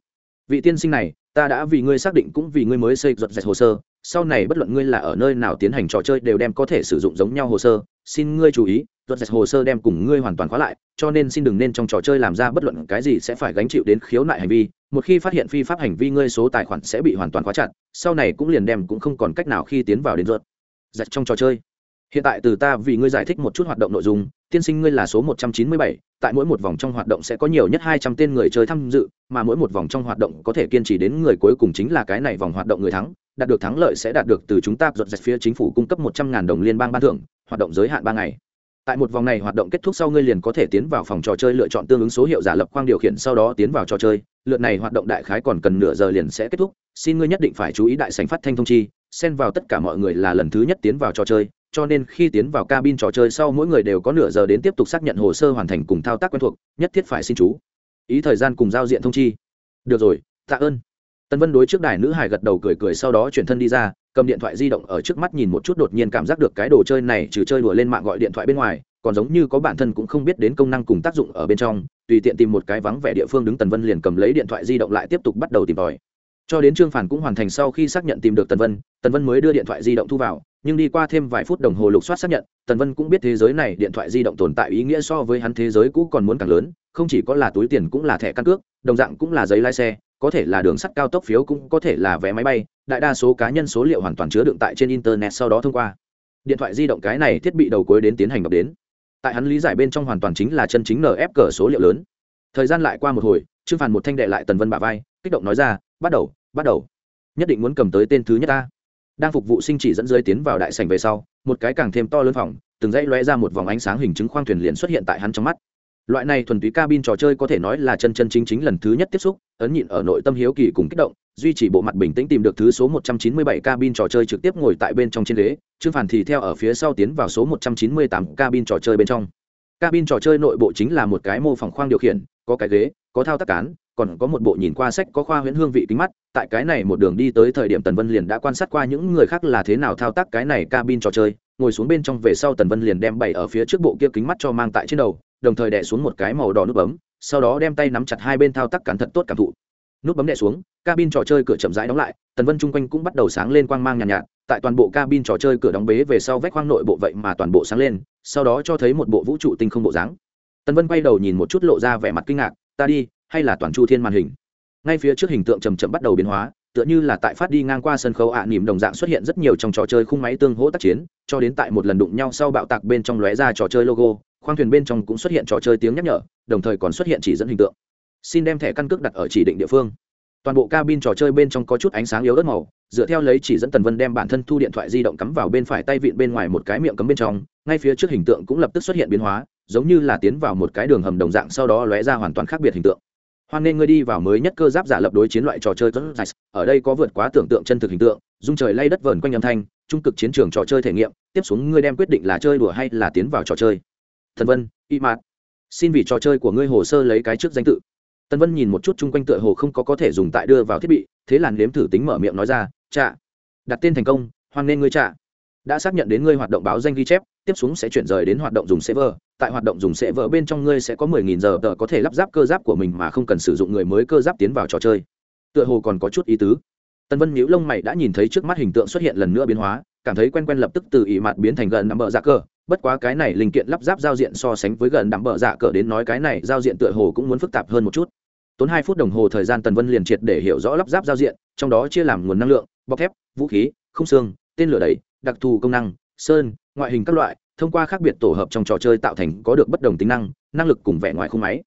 Vị tiên sinh này, ta đã vì ngươi xác định cũng vì ngươi mới xây giật dạch hồ sơ. Sau này bất luận ngươi là ở nơi nào tiến hành trò chơi đều đem có thể sử dụng giống nhau hồ sơ. Xin ngươi chú ý, giật dạch hồ sơ đem cùng ngươi hoàn toàn khóa lại, cho nên xin đừng nên trong trò chơi làm ra bất luận cái gì sẽ phải gánh chịu đến khiếu nại hành vi. Một khi phát hiện phi pháp hành vi ngươi số tài khoản sẽ bị hoàn toàn khóa chặt, sau này cũng liền đem cũng không còn cách nào khi tiến vào đến ruột. Dạch trong trò chơi hiện tại từ ta vì ngươi giải thích một chút hoạt động nội dung, tiên sinh ngươi là số một trăm chín mươi bảy, tại mỗi một vòng trong hoạt động sẽ có nhiều nhất hai trăm tên người chơi tham dự, mà mỗi một vòng trong hoạt động có thể kiên trì đến người cuối cùng chính là cái này vòng hoạt động người thắng, đạt được thắng lợi sẽ đạt được từ chúng ta dọn dẹp phía chính phủ cung cấp một trăm ngàn đồng liên bang ban thưởng, hoạt động giới hạn ba ngày. Tại một vòng này hoạt động kết thúc sau ngươi liền có thể tiến vào phòng trò chơi lựa chọn tương ứng số hiệu giả lập khoang điều khiển, sau đó tiến vào trò chơi. Lượt này hoạt động đại khái còn cần nửa giờ liền sẽ kết thúc. Xin ngươi nhất định phải chú ý đại sành phát thanh thông chi, xen vào tất cả mọi người là lần thứ nhất tiến vào trò chơi cho nên khi tiến vào cabin trò chơi sau mỗi người đều có nửa giờ đến tiếp tục xác nhận hồ sơ hoàn thành cùng thao tác quen thuộc, nhất thiết phải xin chú. Ý thời gian cùng giao diện thông chi. Được rồi, tạ ơn. Tân vân đối trước đài nữ hải gật đầu cười cười sau đó chuyển thân đi ra, cầm điện thoại di động ở trước mắt nhìn một chút đột nhiên cảm giác được cái đồ chơi này trừ chơi đùa lên mạng gọi điện thoại bên ngoài, còn giống như có bản thân cũng không biết đến công năng cùng tác dụng ở bên trong, tùy tiện tìm một cái vắng vẻ địa phương đứng tần vân liền cầm lấy điện thoại di động lại tiếp tục bắt đầu tìm tòi. Cho đến trương phản cũng hoàn thành sau khi xác nhận tìm được tần vân tần vân mới đưa điện thoại di động thu vào nhưng đi qua thêm vài phút đồng hồ lục soát xác nhận, tần vân cũng biết thế giới này điện thoại di động tồn tại ý nghĩa so với hắn thế giới cũ còn muốn càng lớn, không chỉ có là túi tiền cũng là thẻ căn cước, đồng dạng cũng là giấy lái xe, có thể là đường sắt cao tốc phiếu cũng có thể là vé máy bay, đại đa số cá nhân số liệu hoàn toàn chứa đựng tại trên internet sau đó thông qua. Điện thoại di động cái này thiết bị đầu cuối đến tiến hành đọc đến. Tại hắn lý giải bên trong hoàn toàn chính là chân chính nf cờ số liệu lớn. Thời gian lại qua một hồi, trương phản một thanh đệ lại tần vân bà vai, kích động nói ra, bắt đầu bắt đầu. Nhất định muốn cầm tới tên thứ nhất ta đang phục vụ sinh chỉ dẫn dưới tiến vào đại sảnh về sau, một cái càng thêm to lớn phòng, từng dãy lóe ra một vòng ánh sáng hình chứng khoang thuyền liền xuất hiện tại hắn trong mắt. Loại này thuần túy cabin trò chơi có thể nói là chân chân chính chính lần thứ nhất tiếp xúc, ấn nhịn ở nội tâm hiếu kỳ cùng kích động, duy trì bộ mặt bình tĩnh tìm được thứ số 197 cabin trò chơi trực tiếp ngồi tại bên trong trên ghế, trương phản thì theo ở phía sau tiến vào số 198 cabin trò chơi bên trong. Cabin trò chơi nội bộ chính là một cái mô phỏng khoang điều khiển, có cái ghế, có thao tác cán còn có một bộ nhìn qua sách có khoa huyễn hương vị kính mắt tại cái này một đường đi tới thời điểm tần vân liền đã quan sát qua những người khác là thế nào thao tác cái này cabin trò chơi ngồi xuống bên trong về sau tần vân liền đem bày ở phía trước bộ kia kính mắt cho mang tại trên đầu đồng thời đẻ xuống một cái màu đỏ nút bấm sau đó đem tay nắm chặt hai bên thao tác cẩn thận tốt cảm thụ. Nút bấm đẻ xuống cabin trò chơi cửa chậm rãi đóng lại tần vân chung quanh cũng bắt đầu sáng lên quang mang nhàn nhạt, nhạt tại toàn bộ cabin trò chơi cửa đóng bế về sau vách khoang nội bộ vậy mà toàn bộ sáng lên sau đó cho thấy một bộ vũ trụ tinh không bộ dáng. Tần vân quay đầu nhìn một chút lộ ra vẻ mặt kinh ngạc ta đi hay là toàn chu thiên màn hình. Ngay phía trước hình tượng chầm chậm bắt đầu biến hóa tựa như là tại phát đi ngang qua sân khấu ạ à, nỉm đồng dạng xuất hiện rất nhiều trong trò chơi khung máy tương hỗ tác chiến cho đến tại một lần đụng nhau sau bạo tạc bên trong lóe ra trò chơi logo khoang thuyền bên trong cũng xuất hiện trò chơi tiếng nhắc nhở đồng thời còn xuất hiện chỉ dẫn hình tượng. Xin đem thẻ căn cước đặt ở chỉ định địa phương. Toàn bộ cabin trò chơi bên trong có chút ánh sáng yếu ớt màu dựa theo lấy chỉ dẫn tần vân đem bản thân thu điện thoại di động cắm vào bên phải tay vịn bên ngoài một cái miệng cấm bên trong ngay phía trước hình tượng cũng lập tức xuất hiện biến hóa giống như là tiến vào một cái đường hầm đồng dạng sau đó lóe ra hoàn toàn khác biệt hình tượng hoan nên ngươi đi vào mới nhất cơ giáp giả lập đối chiến loại trò chơi ở đây có vượt quá tưởng tượng chân thực hình tượng, dung trời lay đất vờn quanh âm thanh, trung cực chiến trường trò chơi thể nghiệm. Tiếp xuống ngươi đem quyết định là chơi đùa hay là tiến vào trò chơi. Thần vân y mạt. Xin vì trò chơi của ngươi hồ sơ lấy cái trước danh tự. Tân vân nhìn một chút chung quanh tựa hồ không có có thể dùng tại đưa vào thiết bị, thế là nếm thử tính mở miệng nói ra, trạ. Đặt tên thành công, hoan nên ngươi, trạ. Đã xác nhận đến ngươi hoạt động báo danh ghi chép tiếp xuống sẽ chuyển rời đến hoạt động dùng server. Tại hoạt động dùng server bên trong ngươi sẽ có 10.000 giờ tờ có thể lắp ráp cơ giáp của mình mà không cần sử dụng người mới cơ giáp tiến vào trò chơi. Tựa hồ còn có chút ý tứ. Tần vân nhíu lông mày đã nhìn thấy trước mắt hình tượng xuất hiện lần nữa biến hóa, cảm thấy quen quen lập tức từ ỉ mặt biến thành gần nằm bờ dạ cờ. Bất quá cái này linh kiện lắp ráp giao diện so sánh với gần nằm bờ dạ cờ đến nói cái này giao diện tựa hồ cũng muốn phức tạp hơn một chút. Tốn hai phút đồng hồ thời gian tần vân liền triệt để hiểu rõ lắp ráp giao diện, trong đó chia làm nguồn năng lượng, bọc thép, vũ khí không xương, tên lửa đẩy, đặc thù công năng, sơn ngoại hình các loại, thông qua khác biệt tổ hợp trong trò chơi tạo thành có được bất đồng tính năng năng lực cùng vẻ ngoài khung máy.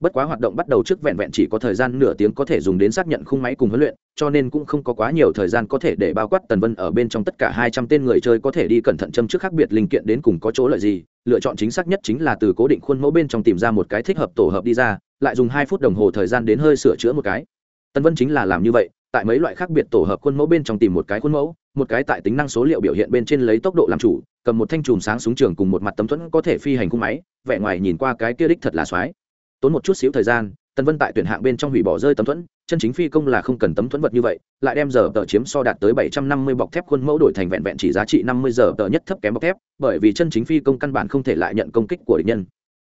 Bất quá hoạt động bắt đầu trước vẹn vẹn chỉ có thời gian nửa tiếng có thể dùng đến xác nhận khung máy cùng huấn luyện, cho nên cũng không có quá nhiều thời gian có thể để bao quát tần vân ở bên trong tất cả hai trăm tên người chơi có thể đi cẩn thận châm trước khác biệt linh kiện đến cùng có chỗ lợi gì. Lựa chọn chính xác nhất chính là từ cố định khuôn mẫu bên trong tìm ra một cái thích hợp tổ hợp đi ra, lại dùng hai phút đồng hồ thời gian đến hơi sửa chữa một cái. Tần vân chính là làm như vậy, tại mấy loại khác biệt tổ hợp khuôn mẫu bên trong tìm một cái khuôn mẫu một cái tại tính năng số liệu biểu hiện bên trên lấy tốc độ làm chủ, cầm một thanh chùm sáng súng trường cùng một mặt tấm thuẫn có thể phi hành khung máy, vẻ ngoài nhìn qua cái kia đích thật là soái tốn một chút xíu thời gian, tần vân tại tuyển hạng bên trong hủy bỏ rơi tấm thuẫn, chân chính phi công là không cần tấm thuẫn vật như vậy, lại đem giờ tờ chiếm so đạt tới bảy trăm năm mươi bọc thép khuôn mẫu đổi thành vẹn vẹn chỉ giá trị năm mươi giờ tờ nhất thấp kém bọc thép, bởi vì chân chính phi công căn bản không thể lại nhận công kích của địch nhân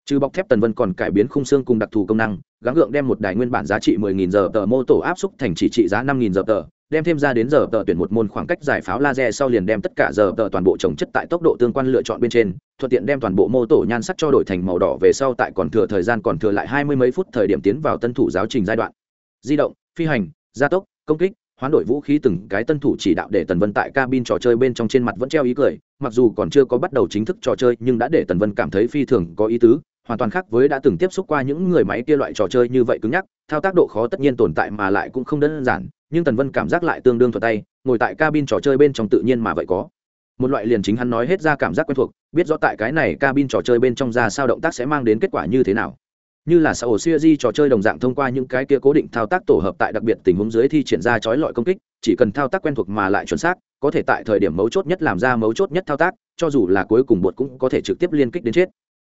trừ bọc thép tần vân còn cải biến khung xương cùng đặc thù công năng, gắng gượng đem một đài nguyên bản giá trị 10.000 giờ tờ mô tổ áp xúc thành chỉ trị giá 5.000 giờ tờ, đem thêm ra đến giờ tờ tuyển một môn khoảng cách giải pháo laser sau liền đem tất cả giờ tờ toàn bộ trồng chất tại tốc độ tương quan lựa chọn bên trên, thuận tiện đem toàn bộ mô tổ nhan sắc cho đổi thành màu đỏ về sau tại còn thừa thời gian còn thừa lại hai mươi mấy phút thời điểm tiến vào tân thủ giáo trình giai đoạn. Di động, phi hành, gia tốc, công kích, hoán đổi vũ khí từng cái tân thủ chỉ đạo để tần vân tại cabin trò chơi bên trong trên mặt vẫn treo ý cười, mặc dù còn chưa có bắt đầu chính thức trò chơi nhưng đã để tần vân cảm thấy phi thường có ý tứ hoàn toàn khác với đã từng tiếp xúc qua những người máy kia loại trò chơi như vậy cứng nhắc, thao tác độ khó tất nhiên tồn tại mà lại cũng không đơn giản, nhưng tần vân cảm giác lại tương đương thuật tay, ngồi tại cabin trò chơi bên trong tự nhiên mà vậy có. Một loại liền chính hắn nói hết ra cảm giác quen thuộc, biết rõ tại cái này cabin trò chơi bên trong ra sao động tác sẽ mang đến kết quả như thế nào. Như là xã hội siêu di trò chơi đồng dạng thông qua những cái kia cố định thao tác tổ hợp tại đặc biệt tình huống dưới thi triển ra chói lọi công kích, chỉ cần thao tác quen thuộc mà lại chuẩn xác, có thể tại thời điểm mấu chốt nhất làm ra mấu chốt nhất thao tác, cho dù là cuối cùng bột cũng có thể trực tiếp liên kích đến chết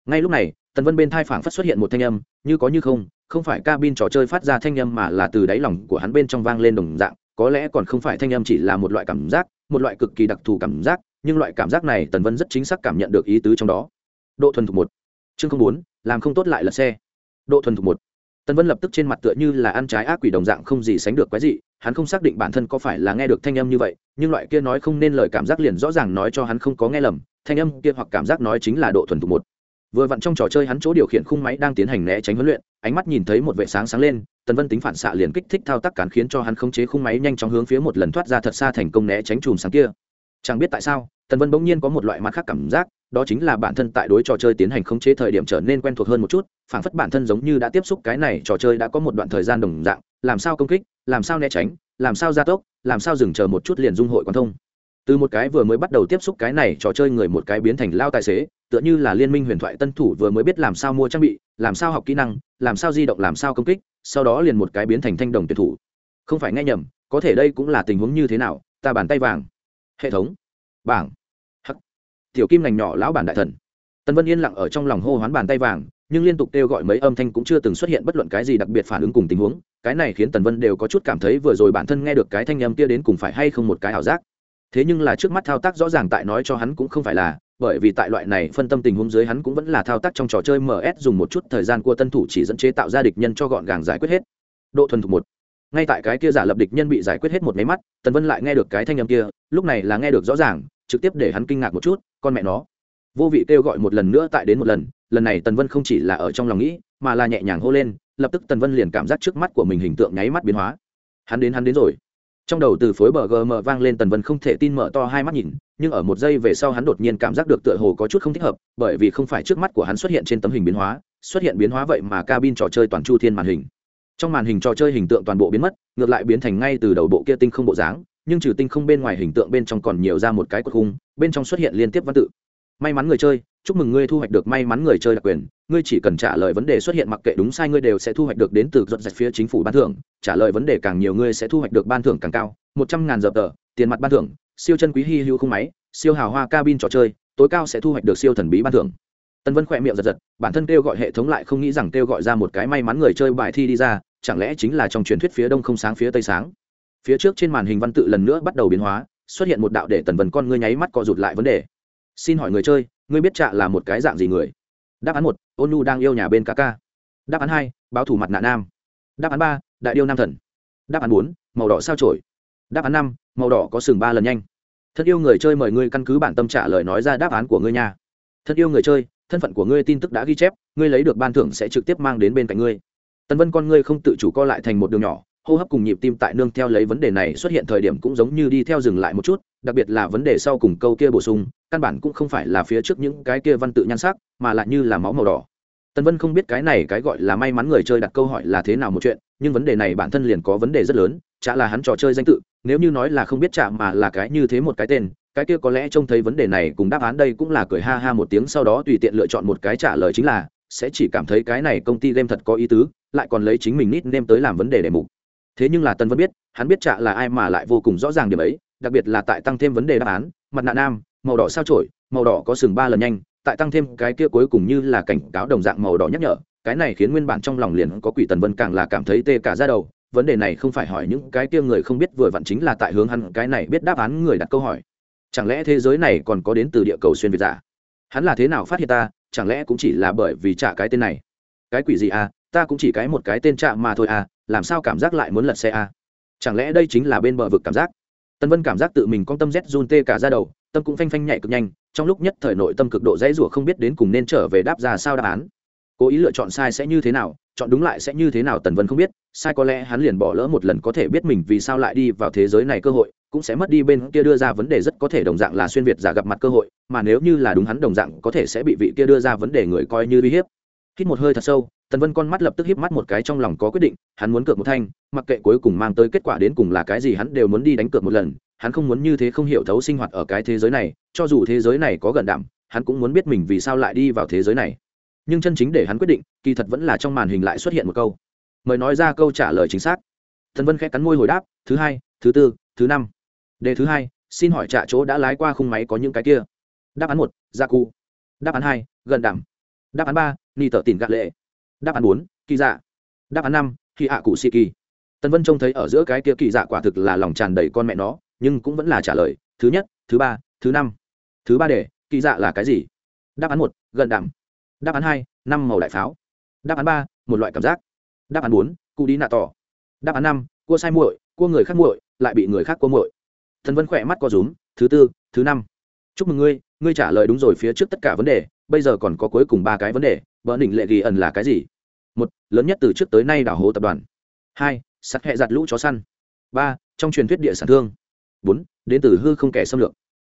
ngay lúc này, tần vân bên thai phảng phất xuất hiện một thanh âm, như có như không không phải cabin trò chơi phát ra thanh âm mà là từ đáy lòng của hắn bên trong vang lên đồng dạng, có lẽ còn không phải thanh âm chỉ là một loại cảm giác, một loại cực kỳ đặc thù cảm giác, nhưng loại cảm giác này tần vân rất chính xác cảm nhận được ý tứ trong đó. Độ thuần thục một. Chương không bốn, làm không tốt lại là xe. Độ thuần thục một. Tần vân lập tức trên mặt tựa như là ăn trái ác quỷ đồng dạng không gì sánh được quái gì hắn không xác định bản thân có phải là nghe được thanh âm như vậy, nhưng loại kia nói không nên lời cảm giác liền rõ ràng nói cho hắn không có nghe lầm, thanh âm kia hoặc cảm giác nói chính là độ thuần thục một vừa vặn trong trò chơi hắn chỗ điều khiển khung máy đang tiến hành né tránh huấn luyện, ánh mắt nhìn thấy một vệ sáng sáng lên, tần vân tính phản xạ liền kích thích thao tác cán khiến cho hắn khống chế khung máy nhanh chóng hướng phía một lần thoát ra thật xa thành công né tránh chùm sáng kia. Chẳng biết tại sao, tần vân bỗng nhiên có một loại mặt khác cảm giác, đó chính là bản thân tại đối trò chơi tiến hành khống chế thời điểm trở nên quen thuộc hơn một chút phảng phất bản thân giống như đã tiếp xúc cái này, trò chơi đã có một đoạn thời gian đồng dạng, làm sao công kích, làm sao né tránh, làm sao gia tốc, làm sao dừng chờ một chút liền dung hội quan thông từ một cái vừa mới bắt đầu tiếp xúc cái này trò chơi người một cái biến thành lao tài xế, tựa như là liên minh huyền thoại tân thủ vừa mới biết làm sao mua trang bị, làm sao học kỹ năng, làm sao di động, làm sao công kích, sau đó liền một cái biến thành thanh đồng tuyển thủ. Không phải nghe nhầm, có thể đây cũng là tình huống như thế nào, ta bàn tay vàng. Hệ thống. Bảng. Hắc. Tiểu kim ngành nhỏ lão bản đại thần. Tân vân yên lặng ở trong lòng hô hoán bàn tay vàng, nhưng liên tục kêu gọi mấy âm thanh cũng chưa từng xuất hiện bất luận cái gì đặc biệt phản ứng cùng tình huống, cái này khiến tần vân đều có chút cảm thấy vừa rồi bản thân nghe được cái thanh âm kia đến cùng phải hay không một cái ảo giác thế nhưng là trước mắt thao tác rõ ràng tại nói cho hắn cũng không phải là, bởi vì tại loại này phân tâm tình huống dưới hắn cũng vẫn là thao tác trong trò chơi ms dùng một chút thời gian của tân thủ chỉ dẫn chế tạo ra địch nhân cho gọn gàng giải quyết hết. Độ thuần thục một. Ngay tại cái kia giả lập địch nhân bị giải quyết hết một máy mắt, tần vân lại nghe được cái thanh âm kia, lúc này là nghe được rõ ràng, trực tiếp để hắn kinh ngạc một chút, con mẹ nó. Vô vị kêu gọi một lần nữa tại đến một lần lần này tần vân không chỉ là ở trong lòng nghĩ, mà là nhẹ nhàng hô lên, lập tức tần vân liền cảm giác trước mắt của mình hình tượng nháy mắt biến hóa. Hắn đến hắn đến rồi trong đầu từ phối bờ gm vang lên tần vân không thể tin mở to hai mắt nhìn, nhưng ở một giây về sau hắn đột nhiên cảm giác được tựa hồ có chút không thích hợp, bởi vì không phải trước mắt của hắn xuất hiện trên tấm hình biến hóa, xuất hiện biến hóa vậy mà cabin trò chơi toàn chu thiên màn hình. Trong màn hình trò chơi hình tượng toàn bộ biến mất, ngược lại biến thành ngay từ đầu bộ kia tinh không bộ dáng, nhưng trừ tinh không bên ngoài hình tượng bên trong còn nhiều ra một cái cột khung, bên trong xuất hiện liên tiếp văn tự. May mắn người chơi chúc mừng ngươi thu hoạch được may mắn người chơi đặc quyền, ngươi chỉ cần trả lời vấn đề xuất hiện mặc kệ đúng sai ngươi đều sẽ thu hoạch được đến từ dọn dạch phía chính phủ ban thưởng, trả lời vấn đề càng nhiều ngươi sẽ thu hoạch được ban thưởng càng cao, một trăm ngàn giờ tờ, tiền mặt ban thưởng, siêu chân quý hy hữu không máy, siêu hào hoa cabin trò chơi, tối cao sẽ thu hoạch được siêu thần bí ban thưởng. Tân vân khỏe miệng giật giật, bản thân kêu gọi hệ thống lại không nghĩ rằng kêu gọi ra một cái may mắn người chơi bài thi đi ra, chẳng lẽ chính là trong truyền thuyết phía đông không sáng phía tây sáng? Phía trước trên màn hình văn tự lần nữa bắt đầu biến hóa, xuất hiện một đạo để tần vân con ngươi nháy mắt co rụt lại vấn đề. Xin hỏi người chơi ngươi biết trạ là một cái dạng gì người? Đáp án một, ôn nu đang yêu nhà bên ca ca. Đáp án hai, báo thủ mặt nạ nam. Đáp án ba, đại điêu nam thần. Đáp án bốn, màu đỏ sao trổi đáp án năm, màu đỏ có sừng ba lần nhanh. Thân yêu người chơi mời ngươi căn cứ bản tâm trả lời nói ra đáp án của ngươi nha. Thân yêu người chơi, thân phận của ngươi tin tức đã ghi chép, ngươi lấy được ban thưởng sẽ trực tiếp mang đến bên cạnh ngươi. Tần vân con ngươi không tự chủ co lại thành một đường nhỏ hô hấp cùng nhịp tim tại nương theo lấy vấn đề này xuất hiện thời điểm cũng giống như đi theo dừng lại một chút, đặc biệt là vấn đề sau cùng câu kia bổ sung, căn bản cũng không phải là phía trước những cái kia văn tự nhan sắc, mà lại như là máu màu đỏ. Tần vân không biết cái này cái gọi là may mắn người chơi đặt câu hỏi là thế nào một chuyện, nhưng vấn đề này bản thân liền có vấn đề rất lớn, chả là hắn trò chơi danh tự, nếu như nói là không biết chả mà là cái như thế một cái tên, cái kia có lẽ trông thấy vấn đề này cùng đáp án đây cũng là cười ha ha một tiếng sau đó tùy tiện lựa chọn một cái trả lời chính là, sẽ chỉ cảm thấy cái này công ty game thật có ý tứ, lại còn lấy chính mình nít nêm tới làm vấn đề đề mục thế nhưng là tân vẫn biết, hắn biết trả là ai mà lại vô cùng rõ ràng điểm ấy, đặc biệt là tại tăng thêm vấn đề đáp án, mặt nạ nam, màu đỏ sao trổi màu đỏ có sừng ba lần nhanh, tại tăng thêm cái kia cuối cùng như là cảnh cáo đồng dạng màu đỏ nhắc nhở, cái này khiến nguyên bản trong lòng liền có quỷ tần vân càng là cảm thấy tê cả ra đầu, vấn đề này không phải hỏi những cái kia người không biết vừa vặn chính là tại hướng hắn cái này biết đáp án người đặt câu hỏi. Chẳng lẽ thế giới này còn có đến từ địa cầu xuyên việt giả? Hắn là thế nào phát hiện ta, chẳng lẽ cũng chỉ là bởi vì trả cái tên này? Cái quỷ gì à ta cũng chỉ cái một cái tên trạ mà thôi à làm sao cảm giác lại muốn lật xe à chẳng lẽ đây chính là bên bờ vực cảm giác? Tân vân cảm giác tự mình con tâm rét run tê cả ra đầu, tâm cũng phanh phanh nhảy cực nhanh, trong lúc nhất thời nội tâm cực độ dãy rủa không biết đến cùng nên trở về đáp ra sao đáp án. Cố ý lựa chọn sai sẽ như thế nào, chọn đúng lại sẽ như thế nào tần vân không biết, sai có lẽ hắn liền bỏ lỡ một lần có thể biết mình vì sao lại đi vào thế giới này cơ hội, cũng sẽ mất đi bên kia đưa ra vấn đề rất có thể đồng dạng là xuyên việt giả gặp mặt cơ hội, mà nếu như là đúng hắn đồng dạng có thể sẽ bị vị kia đưa ra vấn đề người coi như uy hiếp. Hít một hơi thật sâu tần vân con mắt lập tức híp mắt một cái trong lòng có quyết định, hắn muốn cược một thanh, mặc kệ cuối cùng mang tới kết quả đến cùng là cái gì hắn đều muốn đi đánh cược một lần, hắn không muốn như thế không hiểu thấu sinh hoạt ở cái thế giới này, cho dù thế giới này có gần đảm hắn cũng muốn biết mình vì sao lại đi vào thế giới này. Nhưng chân chính để hắn quyết định, kỳ thật vẫn là trong màn hình lại xuất hiện một câu. Mời nói ra câu trả lời chính xác. Tần vân khẽ cắn môi hồi đáp, thứ hai, thứ tư, thứ năm. Đề thứ hai, xin hỏi trả chỗ đã lái qua khung máy có những cái kia? Đáp án một, gia cụ. Đáp án hai, gần đảm đáp án ba ni tờ tìm gạt lệ đáp án bốn, kỳ dạ. Đáp án năm, khi hạ cụ si kỳ. Tân vân trông thấy ở giữa cái kia kỳ dạ quả thực là lòng tràn đầy con mẹ nó, nhưng cũng vẫn là trả lời, thứ nhất, thứ ba, thứ năm. Thứ ba để, kỳ dạ là cái gì? Đáp án một, gần đảm đáp án hai, năm màu đại pháo. Đáp án ba, một loại cảm giác. Đáp án bốn cụ đi nạ tỏ. Đáp án năm, cua sai muội, cua người khác muội, lại bị người khác cua muội. Thần vân khỏe mắt co rúm, thứ tư, thứ năm. Chúc mừng ngươi ngươi trả lời đúng rồi phía trước tất cả vấn đề, bây giờ còn có cuối cùng ba cái vấn đề bờ đỉnh lệ ghi ẩn là cái gì? Một, lớn nhất từ trước tới nay đảo hố tập đoàn. Hai, sắt hẹ giặt lũ chó săn. Ba, trong truyền thuyết địa sản thương. Bốn, đến từ hư không kẻ xâm lược.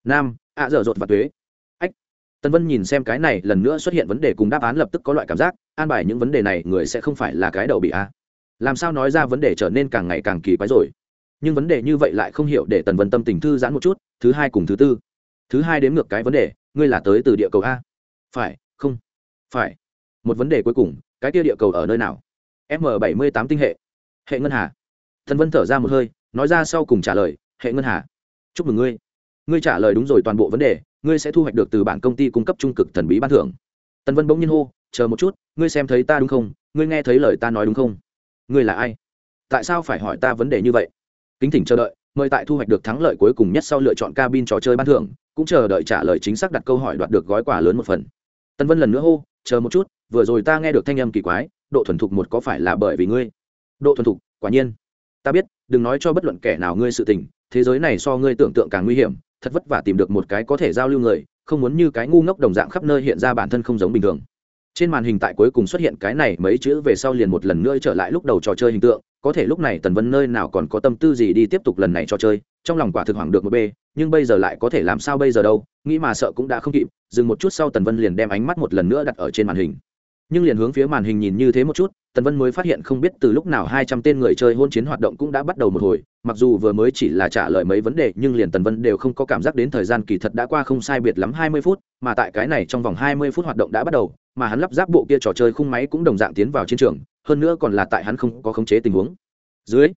Năm, ạ dở dột và thuế ách, tân vân nhìn xem cái này, lần nữa xuất hiện vấn đề cùng đáp án lập tức có loại cảm giác, an bài những vấn đề này, người sẽ không phải là cái đầu bị a. Làm sao nói ra vấn đề trở nên càng ngày càng kỳ quái rồi? Nhưng vấn đề như vậy lại không hiểu để tần vân tâm tình thư giãn một chút, thứ hai cùng thứ tư. Thứ hai đếm ngược cái vấn đề, ngươi là tới từ địa cầu a? Phải, không. Phải một vấn đề cuối cùng, cái kia địa cầu ở nơi nào? M bảy mươi tám tinh hệ. Hệ ngân hà. Thần vân thở ra một hơi, nói ra sau cùng trả lời, hệ ngân hà. Chúc mừng ngươi. Ngươi trả lời đúng rồi toàn bộ vấn đề, ngươi sẽ thu hoạch được từ bản công ty cung cấp trung cực thần bí ban thưởng. Tần vân bỗng nhiên hô, chờ một chút, ngươi xem thấy ta đúng không? Ngươi nghe thấy lời ta nói đúng không? Ngươi là ai? Tại sao phải hỏi ta vấn đề như vậy? Kính thỉnh chờ đợi, mời tại thu hoạch được thắng lợi cuối cùng nhất sau lựa chọn cabin trò chơi ban thưởng, cũng chờ đợi trả lời chính xác đặt câu hỏi đoạt được gói quà lớn một phần. Tân vân lần nữa hô chờ một chút, vừa rồi ta nghe được thanh âm kỳ quái, độ thuần thục một có phải là bởi vì ngươi? Độ thuần thục, quả nhiên. Ta biết, đừng nói cho bất luận kẻ nào ngươi sự tình, thế giới này so ngươi tưởng tượng càng nguy hiểm, thật vất vả tìm được một cái có thể giao lưu người, không muốn như cái ngu ngốc đồng dạng khắp nơi hiện ra bản thân không giống bình thường. Trên màn hình tại cuối cùng xuất hiện cái này mấy chữ về sau liền một lần nữa trở lại lúc đầu trò chơi hình tượng có thể lúc này tần vân nơi nào còn có tâm tư gì đi tiếp tục lần này cho chơi, trong lòng quả thực hoảng được một b nhưng bây giờ lại có thể làm sao bây giờ đâu, nghĩ mà sợ cũng đã không kịp, dừng một chút sau tần vân liền đem ánh mắt một lần nữa đặt ở trên màn hình. Nhưng liền hướng phía màn hình nhìn như thế một chút, tần vân mới phát hiện không biết từ lúc nào hai trăm tên người chơi hôn chiến hoạt động cũng đã bắt đầu một hồi, mặc dù vừa mới chỉ là trả lời mấy vấn đề, nhưng liền tần vân đều không có cảm giác đến thời gian kỳ thật đã qua không sai biệt lắm hai mươi phút, mà tại cái này trong vòng hai mươi phút hoạt động đã bắt đầu, mà hắn lắp ráp bộ kia trò chơi khung máy cũng đồng dạng tiến vào chiến trường hơn nữa còn là tại hắn không có khống chế tình huống. Dưới,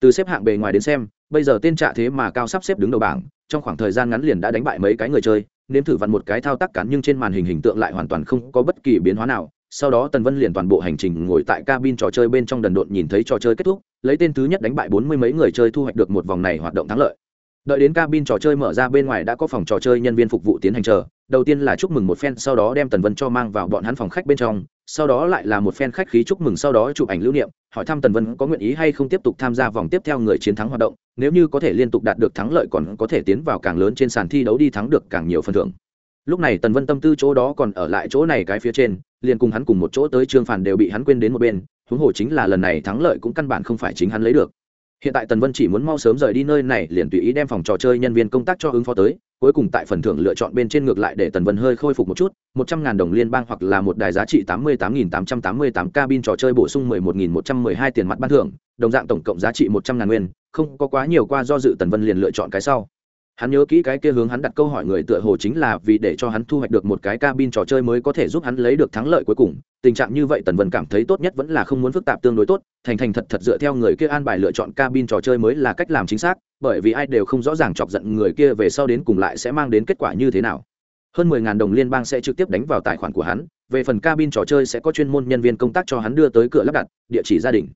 từ xếp hạng bề ngoài đến xem, bây giờ tên trạ thế mà cao sắp xếp đứng đầu bảng, trong khoảng thời gian ngắn liền đã đánh bại mấy cái người chơi, nếm thử vặn một cái thao tác cắn nhưng trên màn hình hình tượng lại hoàn toàn không có bất kỳ biến hóa nào. Sau đó tần vân liền toàn bộ hành trình ngồi tại cabin trò chơi bên trong đần độn nhìn thấy trò chơi kết thúc, lấy tên thứ nhất đánh bại bốn mươi mấy người chơi thu hoạch được một vòng này hoạt động thắng lợi. Đợi đến cabin trò chơi mở ra bên ngoài đã có phòng trò chơi nhân viên phục vụ tiến hành chờ, đầu tiên là chúc mừng một phen sau đó đem tần vân cho mang vào bọn hắn phòng khách bên trong sau đó lại là một phen khách khí chúc mừng sau đó chụp ảnh lưu niệm, hỏi thăm tần vân có nguyện ý hay không tiếp tục tham gia vòng tiếp theo người chiến thắng hoạt động, nếu như có thể liên tục đạt được thắng lợi còn có thể tiến vào càng lớn trên sàn thi đấu đi thắng được càng nhiều phần thưởng. Lúc này tần vân tâm tư chỗ đó còn ở lại chỗ này cái phía trên, liền cùng hắn cùng một chỗ tới trương phản đều bị hắn quên đến một bên, huống hồ chính là lần này thắng lợi cũng căn bản không phải chính hắn lấy được. Hiện tại tần vân chỉ muốn mau sớm rời đi nơi này, liền tùy ý đem phòng trò chơi nhân viên công tác cho ứng phó tới cuối cùng tại phần thưởng lựa chọn bên trên ngược lại để tần vân hơi khôi phục một chút, một trăm ngàn đồng liên bang hoặc là một đài giá trị tám mươi tám nghìn tám trăm tám mươi tám cabin trò chơi bổ sung mười một nghìn một trăm mười hai tiền mặt ban thưởng, đồng dạng tổng cộng giá trị một trăm ngàn nguyên, không có quá nhiều qua do dự tần vân liền lựa chọn cái sau hắn nhớ kỹ cái kia hướng hắn đặt câu hỏi người tựa hồ chính là vì để cho hắn thu hoạch được một cái cabin trò chơi mới có thể giúp hắn lấy được thắng lợi cuối cùng. Tình trạng như vậy tần vân cảm thấy tốt nhất vẫn là không muốn phức tạp tương đối tốt, thành thành thật thật dựa theo người kia an bài lựa chọn cabin trò chơi mới là cách làm chính xác, bởi vì ai đều không rõ ràng chọc giận người kia về sau đến cùng lại sẽ mang đến kết quả như thế nào. Hơn mười ngàn đồng liên bang sẽ trực tiếp đánh vào tài khoản của hắn, về phần cabin trò chơi sẽ có chuyên môn nhân viên công tác cho hắn đưa tới cửa lắp đặt, địa chỉ gia đình.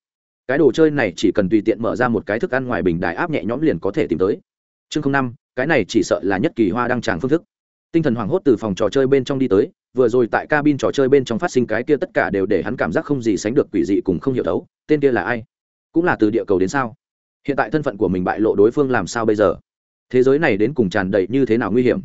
Cái đồ chơi này chỉ cần tùy tiện mở ra một cái thức ăn ngoài bình đài áp nhẹ nhõm liền có thể tìm tới. Chương năm cái này chỉ sợ là nhất kỳ hoa đăng tràng phương thức. Tinh thần hoảng hốt từ phòng trò chơi bên trong đi tới, vừa rồi tại cabin trò chơi bên trong phát sinh cái kia tất cả đều để hắn cảm giác không gì sánh được quỷ dị cùng không hiểu thấu, tên kia là ai? Cũng là từ địa cầu đến sao? Hiện tại thân phận của mình bại lộ đối phương làm sao bây giờ? Thế giới này đến cùng tràn đầy như thế nào nguy hiểm?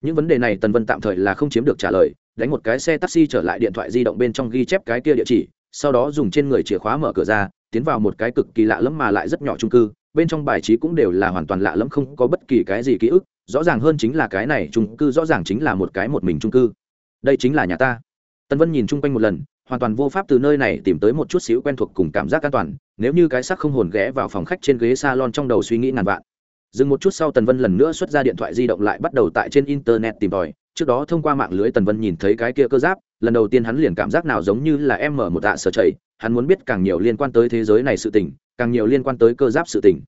Những vấn đề này tần vân tạm thời là không chiếm được trả lời, đánh một cái xe taxi trở lại điện thoại di động bên trong ghi chép cái kia địa chỉ, sau đó dùng trên người chìa khóa mở cửa ra, tiến vào một cái cực kỳ lạ lẫm mà lại rất nhỏ trung cư bên trong bài trí cũng đều là hoàn toàn lạ lẫm, không có bất kỳ cái gì ký ức, rõ ràng hơn chính là cái này trung cư, rõ ràng chính là một cái một mình trung cư. Đây chính là nhà ta. Tân vân nhìn chung quanh một lần, hoàn toàn vô pháp từ nơi này tìm tới một chút xíu quen thuộc cùng cảm giác an toàn, nếu như cái xác không hồn ghé vào phòng khách trên ghế s a lon trong đầu suy nghĩ ngàn vạn. Dừng một chút sau tần vân lần nữa xuất ra điện thoại di động lại bắt đầu tại trên internet tìm tòi, trước đó thông qua mạng lưới tần vân nhìn thấy cái kia cơ giáp, lần đầu tiên hắn liền cảm giác nào giống như là em mở một tạ sở chảy, hắn muốn biết càng nhiều liên quan tới thế giới này sự tình càng nhiều liên quan tới cơ giáp sự tình.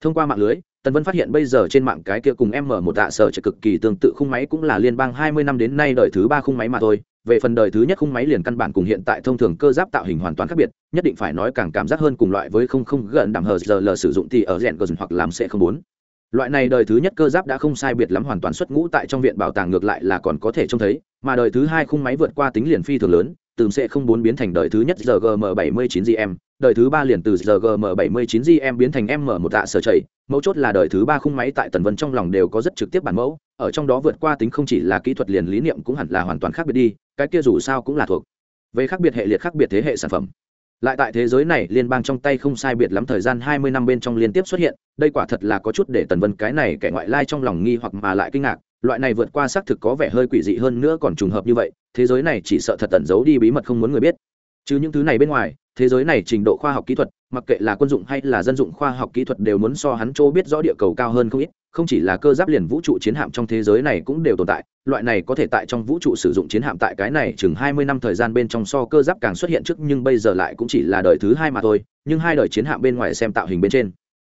Thông qua mạng lưới, tần vân phát hiện bây giờ trên mạng cái kia cùng em mở một tạ sở chảy cực kỳ tương tự khung máy cũng là liên bang hai mươi năm đến nay đời thứ ba khung máy mà thôi. Về phần đời thứ nhất khung máy liền căn bản cùng hiện tại thông thường cơ giáp tạo hình hoàn toàn khác biệt, nhất định phải nói càng cảm giác hơn cùng loại với không không gần đảm hờ giờ lờ sử dụng thì ở rèn gần hoặc làm sẽ không bốn loại này đời thứ nhất cơ giáp đã không sai biệt lắm hoàn toàn xuất ngũ tại trong viện bảo tàng ngược lại là còn có thể trông thấy, mà đời thứ hai khung máy vượt qua tính liền phi thường lớn, từ sẽ không bốn biến thành đời thứ nhất rgm 79 gm đời thứ ba liền từ rgm 79 gm biến thành m một tạ sở chảy. Mấu chốt là đời thứ ba khung máy tại tần vân trong lòng đều có rất trực tiếp bản mẫu. Ở trong đó vượt qua tính không chỉ là kỹ thuật liền lý niệm cũng hẳn là hoàn toàn khác biệt đi, cái kia dù sao cũng là thuộc. Về khác biệt hệ liệt khác biệt thế hệ sản phẩm. Lại tại thế giới này, liên bang trong tay không sai biệt lắm thời gian hai mươi năm bên trong liên tiếp xuất hiện, đây quả thật là có chút để tần vân cái này kẻ ngoại lai trong lòng nghi hoặc mà lại kinh ngạc. Loại này vượt qua xác thực có vẻ hơi quỷ dị hơn nữa còn trùng hợp như vậy, thế giới này chỉ sợ thật tẩn giấu đi bí mật không muốn người biết. Chứ những thứ này bên ngoài thế giới này trình độ khoa học kỹ thuật, mặc kệ là quân dụng hay là dân dụng khoa học kỹ thuật đều muốn so hắn chỗ biết rõ địa cầu cao hơn không ít, không chỉ là cơ giáp liền vũ trụ chiến hạm trong thế giới này cũng đều tồn tại, loại này có thể tại trong vũ trụ sử dụng chiến hạm tại cái này chừng hai mươi năm thời gian bên trong so cơ giáp càng xuất hiện trước nhưng bây giờ lại cũng chỉ là đời thứ hai mà thôi, nhưng hai đời chiến hạm bên ngoài xem tạo hình bên trên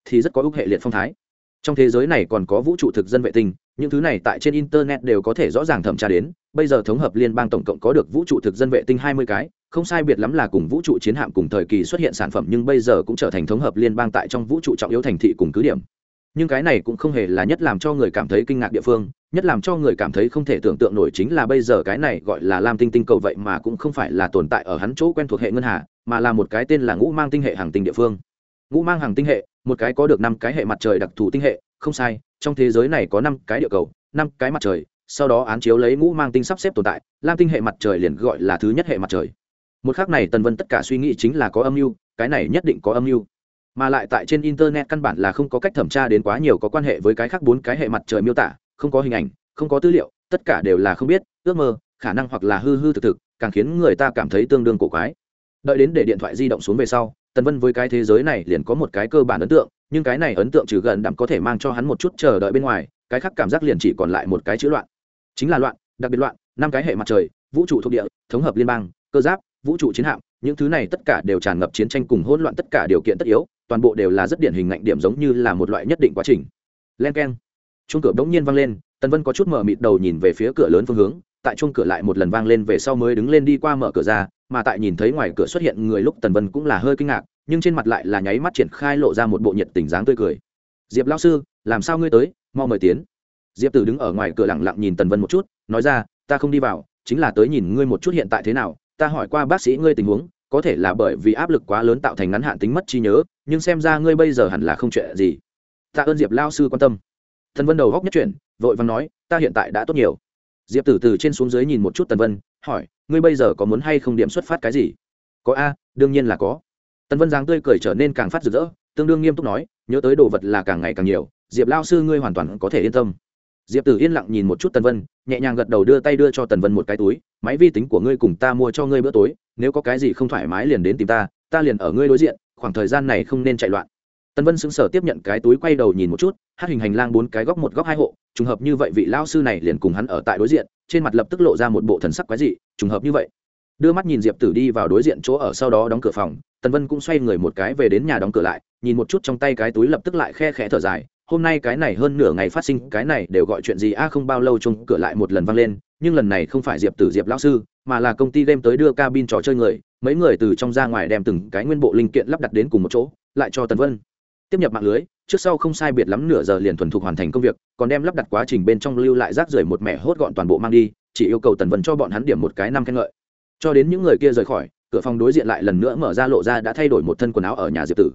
thì rất có ước hệ liệt phong thái. Trong thế giới này còn có vũ trụ thực dân vệ tinh, những thứ này tại trên internet đều có thể rõ ràng thẩm tra đến, bây giờ thống hợp liên bang tổng cộng có được vũ trụ thực dân vệ tinh hai mươi cái không sai biệt lắm là cùng vũ trụ chiến hạm cùng thời kỳ xuất hiện sản phẩm, nhưng bây giờ cũng trở thành thống hợp liên bang tại trong vũ trụ trọng yếu thành thị cùng cứ điểm. Nhưng cái này cũng không hề là nhất làm cho người cảm thấy kinh ngạc địa phương, nhất làm cho người cảm thấy không thể tưởng tượng nổi chính là bây giờ cái này gọi là lam tinh tinh cầu vậy mà cũng không phải là tồn tại ở hắn chỗ quen thuộc hệ ngân hà, mà là một cái tên là ngũ mang tinh hệ hàng tinh địa phương. Ngũ mang hàng tinh hệ, một cái có được năm cái hệ mặt trời đặc thù tinh hệ, không sai, trong thế giới này có năm cái địa cầu, năm cái mặt trời, sau đó án chiếu lấy ngũ mang tinh sắp xếp tồn tại, lam tinh hệ mặt trời liền gọi là thứ nhất hệ mặt trời một khác này tần vân tất cả suy nghĩ chính là có âm mưu, cái này nhất định có âm mưu. Mà lại tại trên internet căn bản là không có cách thẩm tra đến quá nhiều có quan hệ với cái khác bốn cái hệ mặt trời miêu tả, không có hình ảnh, không có tư liệu, tất cả đều là không biết, ước mơ, khả năng hoặc là hư hư thực thực, càng khiến người ta cảm thấy tương đương cổ quái. Đợi đến để điện thoại di động xuống về sau, tần vân với cái thế giới này liền có một cái cơ bản ấn tượng, nhưng cái này ấn tượng trừ gần đạm có thể mang cho hắn một chút chờ đợi bên ngoài, cái khác cảm giác liền chỉ còn lại một cái chữ loạn. Chính là loạn, đặc biệt loạn, năm cái hệ mặt trời, vũ trụ thuộc địa, thống hợp liên bang, cơ giáp vũ trụ chiến hạm, những thứ này tất cả đều tràn ngập chiến tranh cùng hỗn loạn tất cả điều kiện tất yếu, toàn bộ đều là rất điển hình ngạnh điểm giống như là một loại nhất định quá trình. Len k e n chung cửa bỗng nhiên vang lên, tần vân có chút mở mịt đầu nhìn về phía cửa lớn phương hướng, tại chung cửa lại một lần vang lên về sau mới đứng lên đi qua mở cửa ra, mà tại nhìn thấy ngoài cửa xuất hiện người lúc tần vân cũng là hơi kinh ngạc, nhưng trên mặt lại là nháy mắt triển khai lộ ra một bộ nhiệt tình dáng tươi cười. Diệp lao sư, làm sao ngươi tới? Mau mời tiến. Diệp tử đứng ở ngoài cửa lặng lặng nhìn tần vân một chút, nói ra, ta không đi vào, chính là tới nhìn ngươi một chút hiện tại thế nào ta hỏi qua bác sĩ ngươi tình huống, có thể là bởi vì áp lực quá lớn tạo thành ngắn hạn tính mất trí nhớ, nhưng xem ra ngươi bây giờ hẳn là không chuyện gì. Tạ ơn diệp lao sư quan tâm. Thần vân đầu góc nhất chuyển, vội vàng nói, ta hiện tại đã tốt nhiều. Diệp tử từ trên xuống dưới nhìn một chút tần vân, hỏi, ngươi bây giờ có muốn hay không điểm xuất phát cái gì? Có a, đương nhiên là có. Tần vân giáng tươi cười trở nên càng phát rực rỡ, tương đương nghiêm túc nói, nhớ tới đồ vật là càng ngày càng nhiều, diệp lao sư ngươi hoàn toàn có thể yên tâm diệp tử yên lặng nhìn một chút tần vân, nhẹ nhàng gật đầu đưa tay đưa cho tần vân một cái túi. Máy vi tính của ngươi cùng ta mua cho ngươi bữa tối, nếu có cái gì không thoải mái liền đến tìm ta ta liền ở ngươi đối diện, khoảng thời gian này không nên chạy loạn. Tần vân sững sờ tiếp nhận cái túi, quay đầu nhìn một chút, hát hình hành lang bốn cái góc một góc hai hộ, trùng hợp như vậy vị lao sư này liền cùng hắn ở tại đối diện, trên mặt lập tức lộ ra một bộ thần sắc quái dị, trùng hợp như vậy. Đưa mắt nhìn diệp tử đi vào đối diện chỗ ở sau đó đóng cửa phòng, tần vân cũng xoay người một cái về đến nhà đóng cửa lại, nhìn một chút trong tay cái túi lập tức lại khe khẽ thở dài hôm nay cái này hơn nửa ngày phát sinh, cái này đều gọi chuyện gì? A, không bao lâu chung cửa lại một lần vang lên, nhưng lần này không phải diệp tử diệp lão sư, mà là công ty game tới đưa cabin trò chơi người. Mấy người từ trong ra ngoài đem từng cái nguyên bộ linh kiện lắp đặt đến cùng một chỗ, lại cho tần vân. Tiếp nhập mạng lưới, trước sau không sai biệt lắm nửa giờ liền thuần thục hoàn thành công việc, còn đem lắp đặt quá trình bên trong lưu lại rác rưởi một mẻ hốt gọn toàn bộ mang đi, chỉ yêu cầu tần vân cho bọn hắn điểm một cái năm khen ngợi. Cho đến những người kia rời khỏi, cửa phòng đối diện lại lần nữa mở ra lộ ra đã thay đổi một thân quần áo ở nhà diệp tử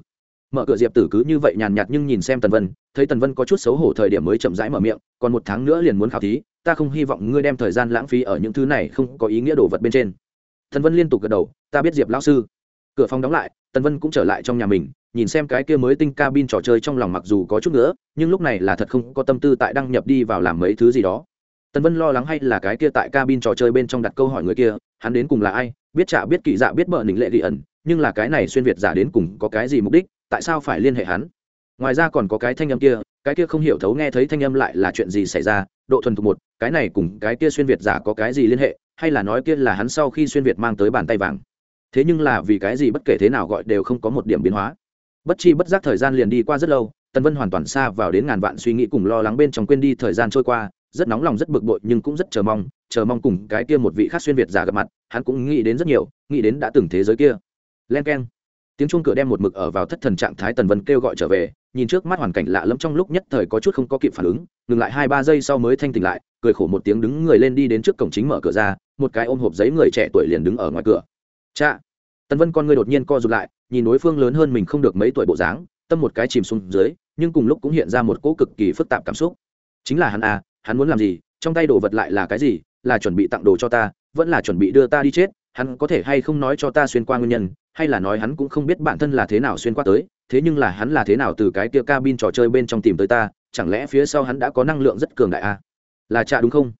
mở cửa diệp tử cứ như vậy nhàn nhạt nhưng nhìn xem tần vân thấy tần vân có chút xấu hổ thời điểm mới chậm rãi mở miệng còn một tháng nữa liền muốn khảo thí ta không hy vọng ngươi đem thời gian lãng phí ở những thứ này không có ý nghĩa đồ vật bên trên tần vân liên tục gật đầu ta biết diệp lão sư cửa phòng đóng lại tần vân cũng trở lại trong nhà mình nhìn xem cái kia mới tinh cabin trò chơi trong lòng mặc dù có chút nữa nhưng lúc này là thật không có tâm tư tại đăng nhập đi vào làm mấy thứ gì đó tần vân lo lắng hay là cái kia tại cabin trò chơi bên trong đặt câu hỏi người kia hắn đến cùng là ai biết trả biết kỳ dạ biết bợ nỉnh lệ ghi ẩn nhưng là cái này xuyên việt giả đến cùng có cái gì mục đích tại sao phải liên hệ hắn? Ngoài ra còn có cái thanh âm kia, cái kia không hiểu thấu nghe thấy thanh âm lại là chuyện gì xảy ra, độ thuần thục một, cái này cùng cái kia xuyên việt giả có cái gì liên hệ, hay là nói kia là hắn sau khi xuyên việt mang tới bàn tay vàng? Thế nhưng là vì cái gì bất kể thế nào gọi đều không có một điểm biến hóa. Bất chi bất giác thời gian liền đi qua rất lâu, tần vân hoàn toàn xa vào đến ngàn vạn suy nghĩ cùng lo lắng bên trong quên đi thời gian trôi qua, rất nóng lòng rất bực bội nhưng cũng rất chờ mong chờ mong cùng cái kia một vị khác xuyên việt giả gặp mặt, hắn cũng nghĩ đến rất nhiều, nghĩ đến đã từng thế giới kia. Len k e n tiếng chuông cửa đem một mực ở vào thất thần trạng thái tần vân kêu gọi trở về, nhìn trước mắt hoàn cảnh lạ lẫm trong lúc nhất thời có chút không có kịp phản ứng, ngừng lại hai ba giây sau mới thanh tỉnh lại, cười khổ một tiếng đứng người lên đi đến trước cổng chính mở cửa ra, một cái ôm hộp giấy người trẻ tuổi liền đứng ở ngoài cửa. Cha! Tần vân con người đột nhiên co rụt lại, nhìn đối phương lớn hơn mình không được mấy tuổi bộ dáng, tâm một cái chìm xuống dưới, nhưng cùng lúc cũng hiện ra một cỗ cực kỳ phức tạp cảm xúc. Chính là hắn à hắn muốn làm gì, trong tay đồ vật lại là cái gì, là chuẩn bị tặng đồ cho ta, vẫn là chuẩn bị đưa ta đi chết, hắn có thể hay không nói cho ta xuyên qua nguyên nhân hay là nói hắn cũng không biết bản thân là thế nào xuyên qua tới, thế nhưng là hắn là thế nào từ cái kia cabin trò chơi bên trong tìm tới ta, chẳng lẽ phía sau hắn đã có năng lượng rất cường đại à? là cha đúng không?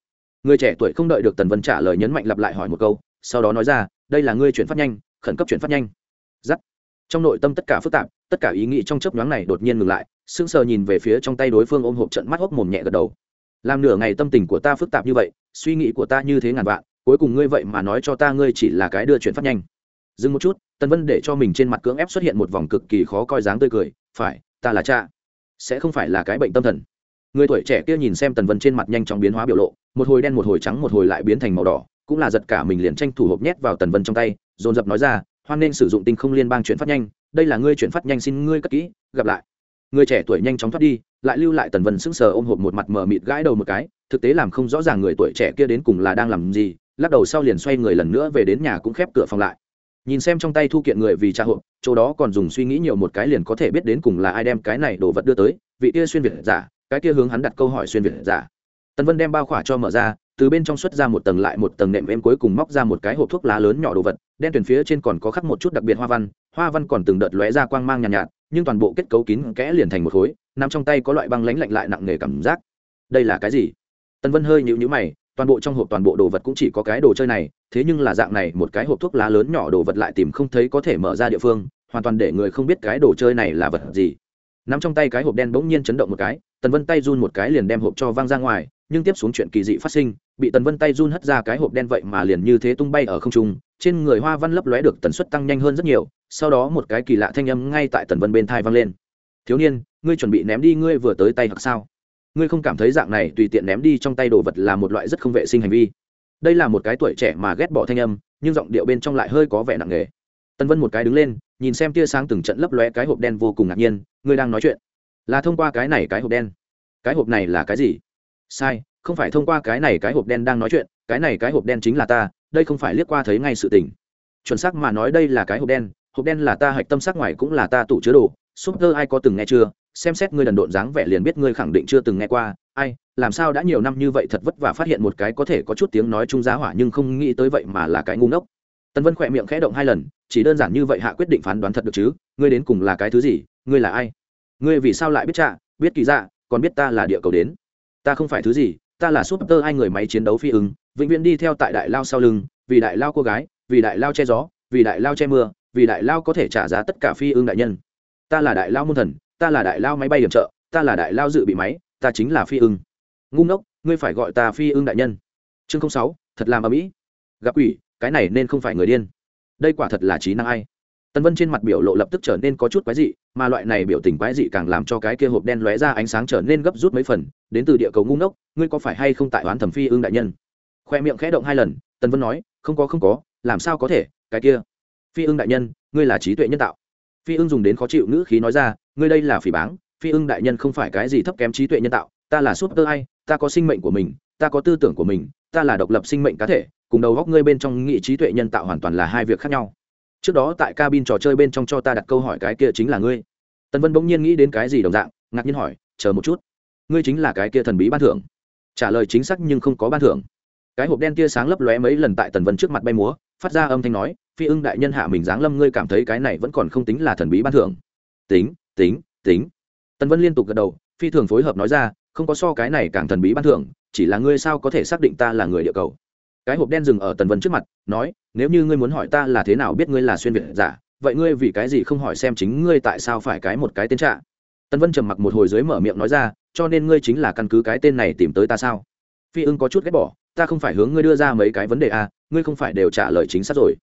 Người trẻ tuổi không đợi được tần vân trả lời nhấn mạnh lặp lại hỏi một câu, sau đó nói ra, đây là ngươi chuyển phát nhanh, khẩn cấp chuyển phát nhanh. Giắt. Trong nội tâm tất cả phức tạp, tất cả ý nghĩ trong chớp nhoáng này đột nhiên ngừng lại, sững sờ nhìn về phía trong tay đối phương ôm hộp trận mắt hốc mồm nhẹ gật đầu. Làm nửa ngày tâm tình của ta phức tạp như vậy, suy nghĩ của ta như thế ngàn vạn, cuối cùng ngươi vậy mà nói cho ta ngươi chỉ là cái đưa chuyển phát nhanh dừng một chút, tần vân để cho mình trên mặt cưỡng ép xuất hiện một vòng cực kỳ khó coi dáng tươi cười, phải, ta là cha, sẽ không phải là cái bệnh tâm thần. Người tuổi trẻ kia nhìn xem tần vân trên mặt nhanh chóng biến hóa biểu lộ, một hồi đen một hồi trắng một hồi lại biến thành màu đỏ, cũng là giật cả mình liền tranh thủ hộp nhét vào tần vân trong tay, dồn dập nói ra, hoan nên sử dụng tinh không liên bang chuyển phát nhanh, đây là ngươi chuyển phát nhanh xin ngươi cất kỹ, gặp lại. Người trẻ tuổi nhanh chóng thoát đi, lại lưu lại tần vân sững sờ ôm hộp một mặt mờ mịt gãi đầu một cái, thực tế làm không rõ ràng người tuổi trẻ kia đến cùng là đang làm gì, lắc đầu sau liền xoay người lần nữa về đến nhà cũng khép cửa phòng lại nhìn xem trong tay thu kiện người vì cha hộ chỗ đó còn dùng suy nghĩ nhiều một cái liền có thể biết đến cùng là ai đem cái này đồ vật đưa tới vị kia xuyên việt giả cái kia hướng hắn đặt câu hỏi xuyên việt giả. Tần vân đem bao khỏa cho mở ra từ bên trong xuất ra một tầng lại một tầng nệm em cuối cùng móc ra một cái hộp thuốc lá lớn nhỏ đồ vật đen tuyển phía trên còn có khắc một chút đặc biệt hoa văn hoa văn còn từng đợt lóe ra quang mang nhàn nhạt, nhạt nhưng toàn bộ kết cấu kín kẽ liền thành một khối nằm trong tay có loại băng lánh lạnh lại nặng nề cảm giác. Đây là cái gì? Tần vân hơi nhịu nhữ mày toàn bộ trong hộp toàn bộ đồ vật cũng chỉ có cái đồ chơi này, thế nhưng là dạng này, một cái hộp thuốc lá lớn nhỏ đồ vật lại tìm không thấy có thể mở ra địa phương, hoàn toàn để người không biết cái đồ chơi này là vật gì. Nắm trong tay cái hộp đen bỗng nhiên chấn động một cái, tần vân tay run một cái liền đem hộp cho văng ra ngoài, nhưng tiếp xuống chuyện kỳ dị phát sinh, bị tần vân tay run hất ra cái hộp đen vậy mà liền như thế tung bay ở không trung, trên người hoa văn lấp lóe được tần suất tăng nhanh hơn rất nhiều, sau đó một cái kỳ lạ thanh âm ngay tại tần vân bên thai vang lên. Thiếu niên, ngươi chuẩn bị ném đi, ngươi vừa tới tay hoặc sao? Ngươi không cảm thấy dạng này tùy tiện ném đi trong tay đồ vật là một loại rất không vệ sinh hành vi. Đây là một cái tuổi trẻ mà ghét bỏ thanh âm, nhưng giọng điệu bên trong lại hơi có vẻ nặng nề. Tân vân một cái đứng lên, nhìn xem tia sáng từng trận lấp lóe cái hộp đen vô cùng ngạc nhiên, ngươi đang nói chuyện. Là thông qua cái này cái hộp đen. Cái hộp này là cái gì? Sai, không phải thông qua cái này cái hộp đen đang nói chuyện, cái này cái hộp đen chính là ta, đây không phải liếc qua thấy ngay sự tình. Chuẩn xác mà nói đây là cái hộp đen hộp đen là ta hạch tâm sắc ngoài cũng là ta tủ chứa đồ. Súp tơ ai có từng nghe chưa? Xem xét ngươi đần độn dáng vẻ liền biết ngươi khẳng định chưa từng nghe qua. Ai, làm sao đã nhiều năm như vậy thật vất vả phát hiện một cái có thể có chút tiếng nói trung giá hỏa nhưng không nghĩ tới vậy mà là cái ngu ngốc. Tần vân khỏe miệng khẽ động hai lần, chỉ đơn giản như vậy hạ quyết định phán đoán thật được chứ? Ngươi đến cùng là cái thứ gì? Ngươi là ai? Ngươi vì sao lại biết trạ biết kỳ dạ còn biết ta là địa cầu đến? Ta không phải thứ gì, ta là súp tơ hai người máy chiến đấu phi ứng, vĩnh viễn đi theo tại đại lao sau lưng, vì đại lao cô gái, vì đại lao che gió, vì đại lao che mưa, vì đại lao có thể trả giá tất cả phi ương đại nhân. Ta là đại lao môn thần ta là đại lao máy bay điểm trợ, ta là đại lao dự bị máy, ta chính là phi ưng. Ngu ngốc, ngươi phải gọi ta phi ưng đại nhân. Chương sáu, thật làm ở mỹ gặp quỷ, cái này nên không phải người điên. Đây quả thật là trí năng ai. Tân vân trên mặt biểu lộ lập tức trở nên có chút quái dị, mà loại này biểu tình quái dị càng làm cho cái kia hộp đen lóe ra ánh sáng trở nên gấp rút mấy phần, đến từ địa cầu ngu ngốc, ngươi có phải hay không tại oán thẩm phi ương đại nhân? Khoe miệng khẽ động hai lần tân vân nói, không có không có, làm sao có thể, cái kia. Phi ương đại nhân, ngươi là trí tuệ nhân tạo. Phi ương dùng đến khó chịu ngữ khí nói ra ngươi đây là phỉ báng, phi ưng đại nhân không phải cái gì thấp kém trí tuệ nhân tạo, ta là súp tơ ai, ta có sinh mệnh của mình, ta có tư tưởng của mình, ta là độc lập sinh mệnh cá thể, cùng đầu góc ngươi bên trong nghị trí tuệ nhân tạo hoàn toàn là hai việc khác nhau. Trước đó tại cabin trò chơi bên trong cho ta đặt câu hỏi cái kia chính là ngươi. Tần vân bỗng nhiên nghĩ đến cái gì đồng dạng, ngạc nhiên hỏi, chờ một chút, ngươi chính là cái kia thần bí ban thưởng? Trả lời chính xác nhưng không có ban thưởng. Cái hộp đen kia sáng lấp lóe mấy lần tại tần vân trước mặt bay múa, phát ra âm thanh nói, phi ưng đại nhân hạ mình giáng lâm, ngươi cảm thấy cái này vẫn còn không tính là thần bí ban thưởng. Tính tính tính. Tần vân liên tục gật đầu phi thường phối hợp nói ra không có so cái này càng thần bí ban thưởng chỉ là ngươi sao có thể xác định ta là người địa cầu? Cái hộp đen dừng ở tần vân trước mặt nói nếu như ngươi muốn hỏi ta là thế nào biết ngươi là xuyên việt giả vậy ngươi vì cái gì không hỏi xem chính ngươi tại sao phải cái một cái tên trạ? Tần vân trầm mặc một hồi dưới mở miệng nói ra cho nên ngươi chính là căn cứ cái tên này tìm tới ta sao? Phi ưng có chút ghét bỏ ta không phải hướng ngươi đưa ra mấy cái vấn đề à, ngươi không phải đều trả lời chính xác rồi.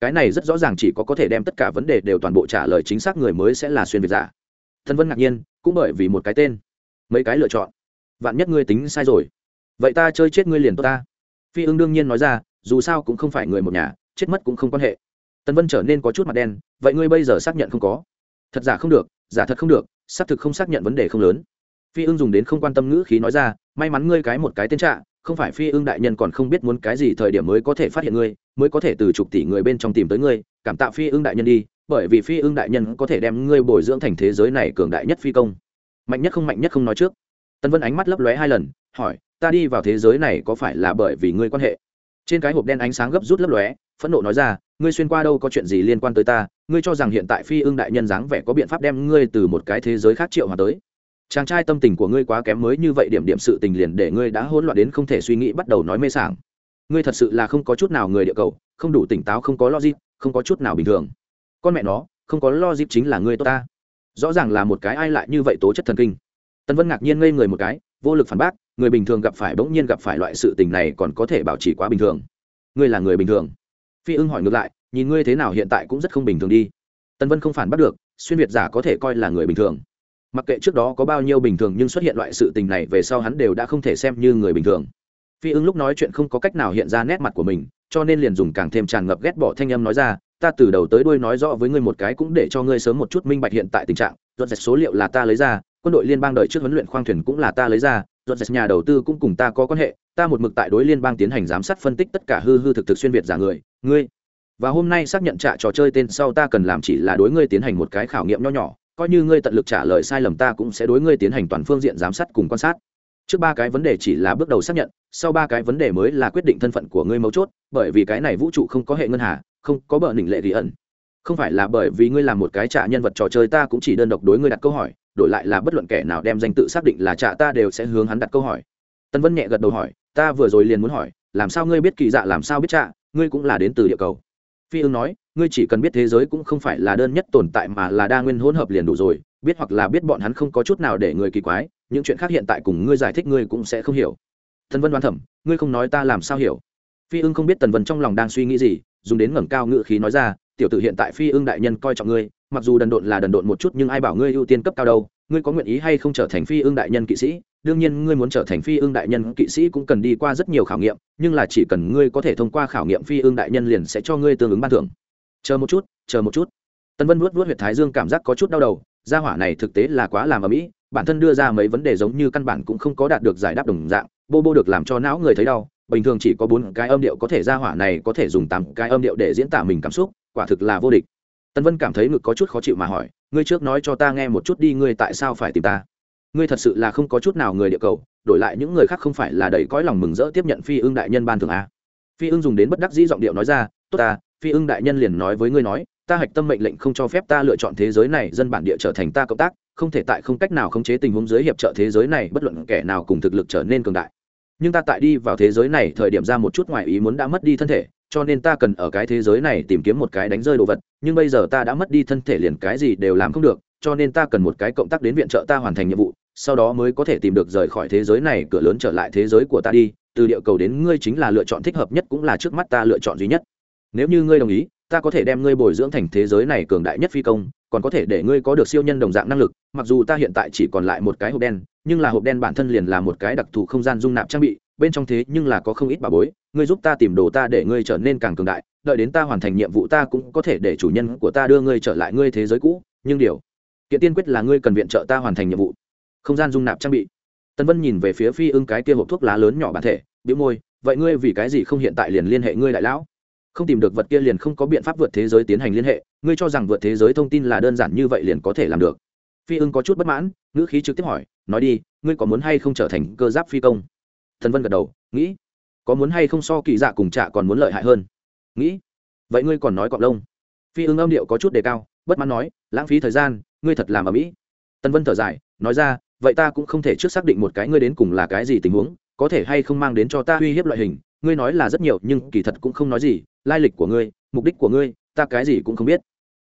Cái này rất rõ ràng chỉ có có thể đem tất cả vấn đề đều toàn bộ trả lời chính xác người mới sẽ là xuyên việt giả thân vân ngạc nhiên, cũng bởi vì một cái tên. Mấy cái lựa chọn. Vạn nhất ngươi tính sai rồi. Vậy ta chơi chết ngươi liền tốt ta. Phi ưng đương nhiên nói ra, dù sao cũng không phải người một nhà, chết mất cũng không quan hệ. Tân vân trở nên có chút mặt đen, vậy ngươi bây giờ xác nhận không có? Thật giả không được, giả thật không được, xác thực không xác nhận vấn đề không lớn. Phi ưng dùng đến không quan tâm ngữ khí nói ra, may mắn ngươi cái một cái tên trạ, không phải phi ưng đại nhân còn không biết muốn cái gì thời điểm mới có thể phát hiện ngươi, mới có thể từ chục tỷ người bên trong tìm tới ngươi, cảm tạ phi ưng đại nhân đi bởi vì phi ưng đại nhân có thể đem ngươi bồi dưỡng thành thế giới này cường đại nhất phi công. Mạnh nhất không mạnh nhất không nói trước. Tân vân ánh mắt lấp lóe hai lần, hỏi, ta đi vào thế giới này có phải là bởi vì ngươi quan hệ? Trên cái hộp đen ánh sáng gấp rút lấp lóe, phẫn nộ nói ra, ngươi xuyên qua đâu có chuyện gì liên quan tới ta, ngươi cho rằng hiện tại phi ưng đại nhân dáng vẻ có biện pháp đem ngươi từ một cái thế giới khác triệu hòa tới. Chàng trai tâm tình của ngươi quá kém mới như vậy, điểm điểm sự tình liền để ngươi đã hỗn loạn đến không thể suy nghĩ, bắt đầu nói mê sảng. Ngươi thật sự là không có chút nào người địa cầu, không đủ tỉnh táo, không có logic, không có chút nào bình thường con mẹ nó, không có lo dịp chính là ngươi tốt ta. Rõ ràng là một cái ai lại như vậy tố chất thần kinh. Tân vân ngạc nhiên ngây người một cái, vô lực phản bác, người bình thường gặp phải bỗng nhiên gặp phải loại sự tình này còn có thể bảo trì quá bình thường. Ngươi là người bình thường. Phi ưng hỏi ngược lại, nhìn ngươi thế nào hiện tại cũng rất không bình thường đi. Tân vân không phản bắt được, xuyên việt giả có thể coi là người bình thường. Mặc kệ trước đó có bao nhiêu bình thường nhưng xuất hiện loại sự tình này về sau hắn đều đã không thể xem như người bình thường. Phi ưng lúc nói chuyện không có cách nào hiện ra nét mặt của mình, cho nên liền dùng càng thêm tràn ngập ghét bỏ thanh âm nói ra ta từ đầu tới đuôi nói rõ với ngươi một cái cũng để cho ngươi sớm một chút minh bạch hiện tại tình trạng. Dọn dẹp số liệu là ta lấy ra, quân đội liên bang đợi trước huấn luyện khoang thuyền cũng là ta lấy ra dọn dẹp nhà đầu tư cũng cùng ta có quan hệ, ta một mực tại đối liên bang tiến hành giám sát phân tích tất cả hư hư thực thực xuyên việt giả người, ngươi. Và hôm nay xác nhận trả trò chơi tên sau ta cần làm chỉ là đối ngươi tiến hành một cái khảo nghiệm nho nhỏ, coi như ngươi tận lực trả lời sai lầm ta cũng sẽ đối ngươi tiến hành toàn phương diện giám sát cùng quan sát. Trước ba cái vấn đề chỉ là bước đầu xác nhận, sau ba cái vấn đề mới là quyết định thân phận của ngươi mấu chốt, bởi vì cái này vũ trụ không có hệ ngân hà không có bờ nỉnh lệ ghi ẩn. Không phải là bởi vì ngươi làm một cái trả nhân vật trò chơi ta cũng chỉ đơn độc đối ngươi đặt câu hỏi, đổi lại là bất luận kẻ nào đem danh tự xác định là trả ta đều sẽ hướng hắn đặt câu hỏi. Tân vân nhẹ gật đầu hỏi, ta vừa rồi liền muốn hỏi, làm sao ngươi biết kỳ dạ làm sao biết trả, ngươi cũng là đến từ địa cầu. Phi ưng nói, ngươi chỉ cần biết thế giới cũng không phải là đơn nhất tồn tại mà là đa nguyên hỗn hợp liền đủ rồi, biết hoặc là biết bọn hắn không có chút nào để người kỳ quái, những chuyện khác hiện tại cùng ngươi giải thích ngươi cũng sẽ không hiểu. Tân vân đoán thẩm ngươi không nói ta làm sao hiểu. Phi ưng không biết tần vân trong lòng đang suy nghĩ gì dùng đến ngẩng cao ngự khí nói ra, tiểu tử hiện tại phi ưng đại nhân coi trọng ngươi, mặc dù đần độn là đần độn một chút nhưng ai bảo ngươi ưu tiên cấp cao đâu, ngươi có nguyện ý hay không trở thành phi ưng đại nhân kỵ sĩ? Đương nhiên ngươi muốn trở thành phi ưng đại nhân kỵ sĩ cũng cần đi qua rất nhiều khảo nghiệm, nhưng là chỉ cần ngươi có thể thông qua khảo nghiệm phi ưng đại nhân liền sẽ cho ngươi tương ứng ban thưởng. Chờ một chút, chờ một chút. Tân vân vuốt vuốt huyệt thái dương cảm giác có chút đau đầu, gia hỏa này thực tế là quá làm ở mỹ bản thân đưa ra mấy vấn đề giống như căn bản cũng không có đạt được giải đáp đồng dạng, bô bô được làm cho não người thấy đau bình thường chỉ có bốn cái âm điệu có thể ra hỏa này có thể dùng tám cái âm điệu để diễn tả mình cảm xúc, quả thực là vô địch. Tân vân cảm thấy ngực có chút khó chịu mà hỏi, ngươi trước nói cho ta nghe một chút đi, ngươi tại sao phải tìm ta? Ngươi thật sự là không có chút nào người địa cầu, đổi lại những người khác không phải là đầy cõi lòng mừng rỡ tiếp nhận phi ưng đại nhân ban thường a? Phi ưng dùng đến bất đắc dĩ giọng điệu nói ra, tốt ta, phi ưng đại nhân liền nói với ngươi nói, ta hạch tâm mệnh lệnh không cho phép ta lựa chọn thế giới này, dân bản địa trở thành ta cộng tác, không thể tại không cách nào khống chế tình huống giới hiệp trợ thế giới này, bất luận kẻ nào cùng thực lực trở nên cường đại nhưng ta tại đi vào thế giới này thời điểm ra một chút ngoài ý muốn đã mất đi thân thể, cho nên ta cần ở cái thế giới này tìm kiếm một cái đánh rơi đồ vật, nhưng bây giờ ta đã mất đi thân thể liền cái gì đều làm không được, cho nên ta cần một cái cộng tác đến viện trợ ta hoàn thành nhiệm vụ, sau đó mới có thể tìm được rời khỏi thế giới này, cửa lớn trở lại thế giới của ta đi, từ địa cầu đến ngươi chính là lựa chọn thích hợp nhất cũng là trước mắt ta lựa chọn duy nhất. Nếu như ngươi đồng ý ta có thể đem ngươi bồi dưỡng thành thế giới này cường đại nhất phi công, còn có thể để ngươi có được siêu nhân đồng dạng năng lực, mặc dù ta hiện tại chỉ còn lại một cái hộp đen, nhưng là hộp đen bản thân liền là một cái đặc thù không gian dung nạp trang bị, bên trong thế nhưng là có không ít bà bối, ngươi giúp ta tìm đồ ta để ngươi trở nên càng cường đại, đợi đến ta hoàn thành nhiệm vụ ta cũng có thể để chủ nhân của ta đưa ngươi trở lại ngươi thế giới cũ, nhưng điều kiện tiên quyết là ngươi cần viện trợ ta hoàn thành nhiệm vụ. Không gian dung nạp trang bị. Tân vân nhìn về phía phi ưng cái kia hộp thuốc lá lớn nhỏ bản thể biếu môi, vậy ngươi vì cái gì không hiện tại liền liên hệ ngươi đại lão? Không tìm được vật kia liền không có biện pháp vượt thế giới tiến hành liên hệ, ngươi cho rằng vượt thế giới thông tin là đơn giản như vậy liền có thể làm được. Phi ưng có chút bất mãn, ngữ khí trực tiếp hỏi, nói đi, ngươi có muốn hay không trở thành cơ giáp phi công? Thần vân gật đầu, nghĩ, có muốn hay không so kỳ dạ cùng trạ còn muốn lợi hại hơn? Nghĩ, vậy ngươi còn nói cọp lông. Phi ưng âm điệu có chút đề cao, bất mãn nói, lãng phí thời gian, ngươi thật làm ở mỹ. Tân vân thở dài, nói ra, vậy ta cũng không thể trước xác định một cái ngươi đến cùng là cái gì tình huống, có thể hay không mang đến cho ta uy hiếp loại hình, ngươi nói là rất nhiều, nhưng kỳ thật cũng không nói gì lai lịch của ngươi, mục đích của ngươi, ta cái gì cũng không biết.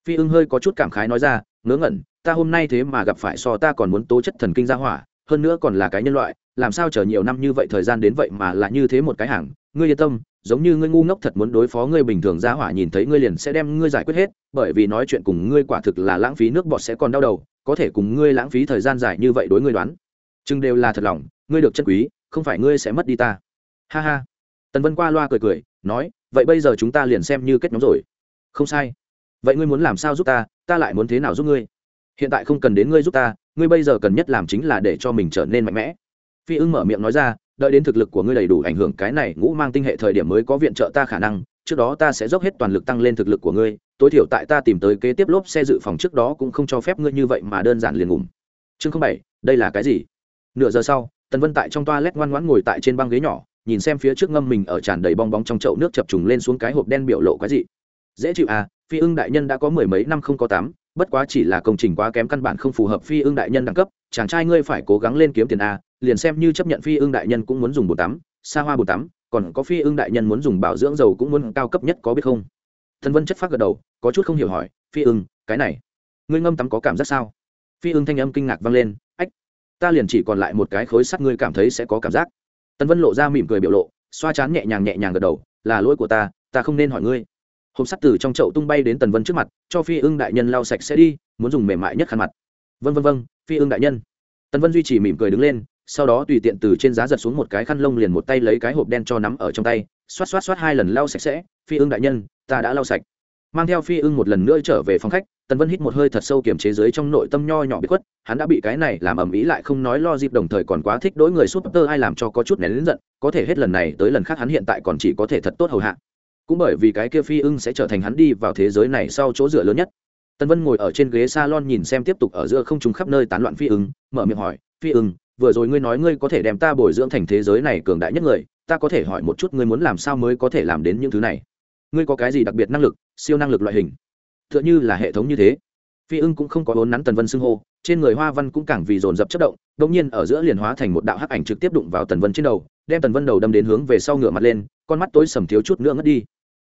Phi ưng hơi có chút cảm khái nói ra, ngớ ngẩn, ta hôm nay thế mà gặp phải so ta còn muốn tố chất thần kinh ra hỏa, hơn nữa còn là cái nhân loại, làm sao chờ nhiều năm như vậy thời gian đến vậy mà là như thế một cái hàng. Ngươi yên tâm, giống như ngươi ngu ngốc thật muốn đối phó ngươi bình thường ra hỏa nhìn thấy ngươi liền sẽ đem ngươi giải quyết hết, bởi vì nói chuyện cùng ngươi quả thực là lãng phí nước bọt sẽ còn đau đầu, có thể cùng ngươi lãng phí thời gian dài như vậy đối ngươi đoán. Chừng đều là thật lòng, ngươi được chân quý, không phải ngươi sẽ mất đi ta. Ha ha. Tần vân qua loa cười cười, nói vậy bây giờ chúng ta liền xem như kết nhóm rồi. Không sai. Vậy ngươi muốn làm sao giúp ta? Ta lại muốn thế nào giúp ngươi? Hiện tại không cần đến ngươi giúp ta, ngươi bây giờ cần nhất làm chính là để cho mình trở nên mạnh mẽ. Phi ưng mở miệng nói ra, đợi đến thực lực của ngươi đầy đủ ảnh hưởng cái này ngũ mang tinh hệ thời điểm mới có viện trợ ta khả năng, trước đó ta sẽ dốc hết toàn lực tăng lên thực lực của ngươi, tối thiểu tại ta tìm tới kế tiếp lốp xe dự phòng trước đó cũng không cho phép ngươi như vậy mà đơn giản liền ngủm. Chương không bảy, đây là cái gì? Nửa giờ sau, tần vân tại trong toa lét ngoan ngoãn ngồi tại trên băng ghế nhỏ nhìn xem phía trước ngâm mình ở tràn đầy bong bóng trong chậu nước chập trùng lên xuống cái hộp đen biểu lộ cái gì dễ chịu à phi ưng đại nhân đã có mười mấy năm không có tắm, bất quá chỉ là công trình quá kém căn bản không phù hợp phi ưng đại nhân đẳng cấp, chàng trai ngươi phải cố gắng lên kiếm tiền a liền xem như chấp nhận phi ưng đại nhân cũng muốn dùng bồn tắm, xa hoa bồn tắm, còn có phi ưng đại nhân muốn dùng bảo dưỡng dầu cũng muốn cao cấp nhất có biết không? Thần vân chất phát gật đầu, có chút không hiểu hỏi, phi ưng, cái này, ngươi ngâm tắm có cảm giác sao? Phi ưng thanh âm kinh ngạc vang lên, ách, ta liền chỉ còn lại một cái khối sắt ngươi cảm thấy sẽ có cảm giác tần vân lộ ra mỉm cười biểu lộ, xoa chán nhẹ nhàng nhẹ nhàng gật đầu, là lỗi của ta ta không nên hỏi ngươi. Hộp sắt từ trong chậu tung bay đến tần vân trước mặt, cho phi ưng đại nhân lau sạch sẽ đi, muốn dùng mềm mại nhất khăn mặt. Vân vân vân phi ưng đại nhân. Tần vân duy trì mỉm cười đứng lên, sau đó tùy tiện từ trên giá giật xuống một cái khăn lông liền một tay lấy cái hộp đen cho nắm ở trong tay, xoát xoát xoát hai lần lau sạch sẽ, phi ưng đại nhân, ta đã lau sạch. Mang theo phi ưng một lần nữa trở về phòng khách tần vân hít một hơi thật sâu kiềm chế dưới trong nội tâm nho nhỏ bị khuất, hắn đã bị cái này làm ầm ĩ lại không nói lo dịp đồng thời còn quá thích đối người súp tơ ai làm cho có chút nén lính giận, có thể hết lần này tới lần khác hắn hiện tại còn chỉ có thể thật tốt hầu hạ. Cũng bởi vì cái kia phi ưng sẽ trở thành hắn đi vào thế giới này sau chỗ dựa lớn nhất. Tần vân ngồi ở trên ghế salon nhìn xem tiếp tục ở giữa không trùng khắp nơi tán loạn phi ưng, mở miệng hỏi, phi ưng, vừa rồi ngươi nói ngươi có thể đem ta bồi dưỡng thành thế giới này cường đại nhất người, ta có thể hỏi một chút ngươi muốn làm sao mới có thể làm đến những thứ này? Ngươi có cái gì đặc biệt năng lực, siêu năng lực loại hình? Tựa như là hệ thống như thế. Phi ưng cũng không có vốn nắn tần vân xưng hô, trên người hoa văn cũng càng vì dồn dập chất động đ ỗ n g nhiên ở giữa liền hóa thành một đạo hắc ảnh trực tiếp đụng vào tần vân trên đầu, đem tần vân đầu đâm đến hướng về sau ngửa mặt lên, con mắt tối sầm thiếu chút nữa ngất đi.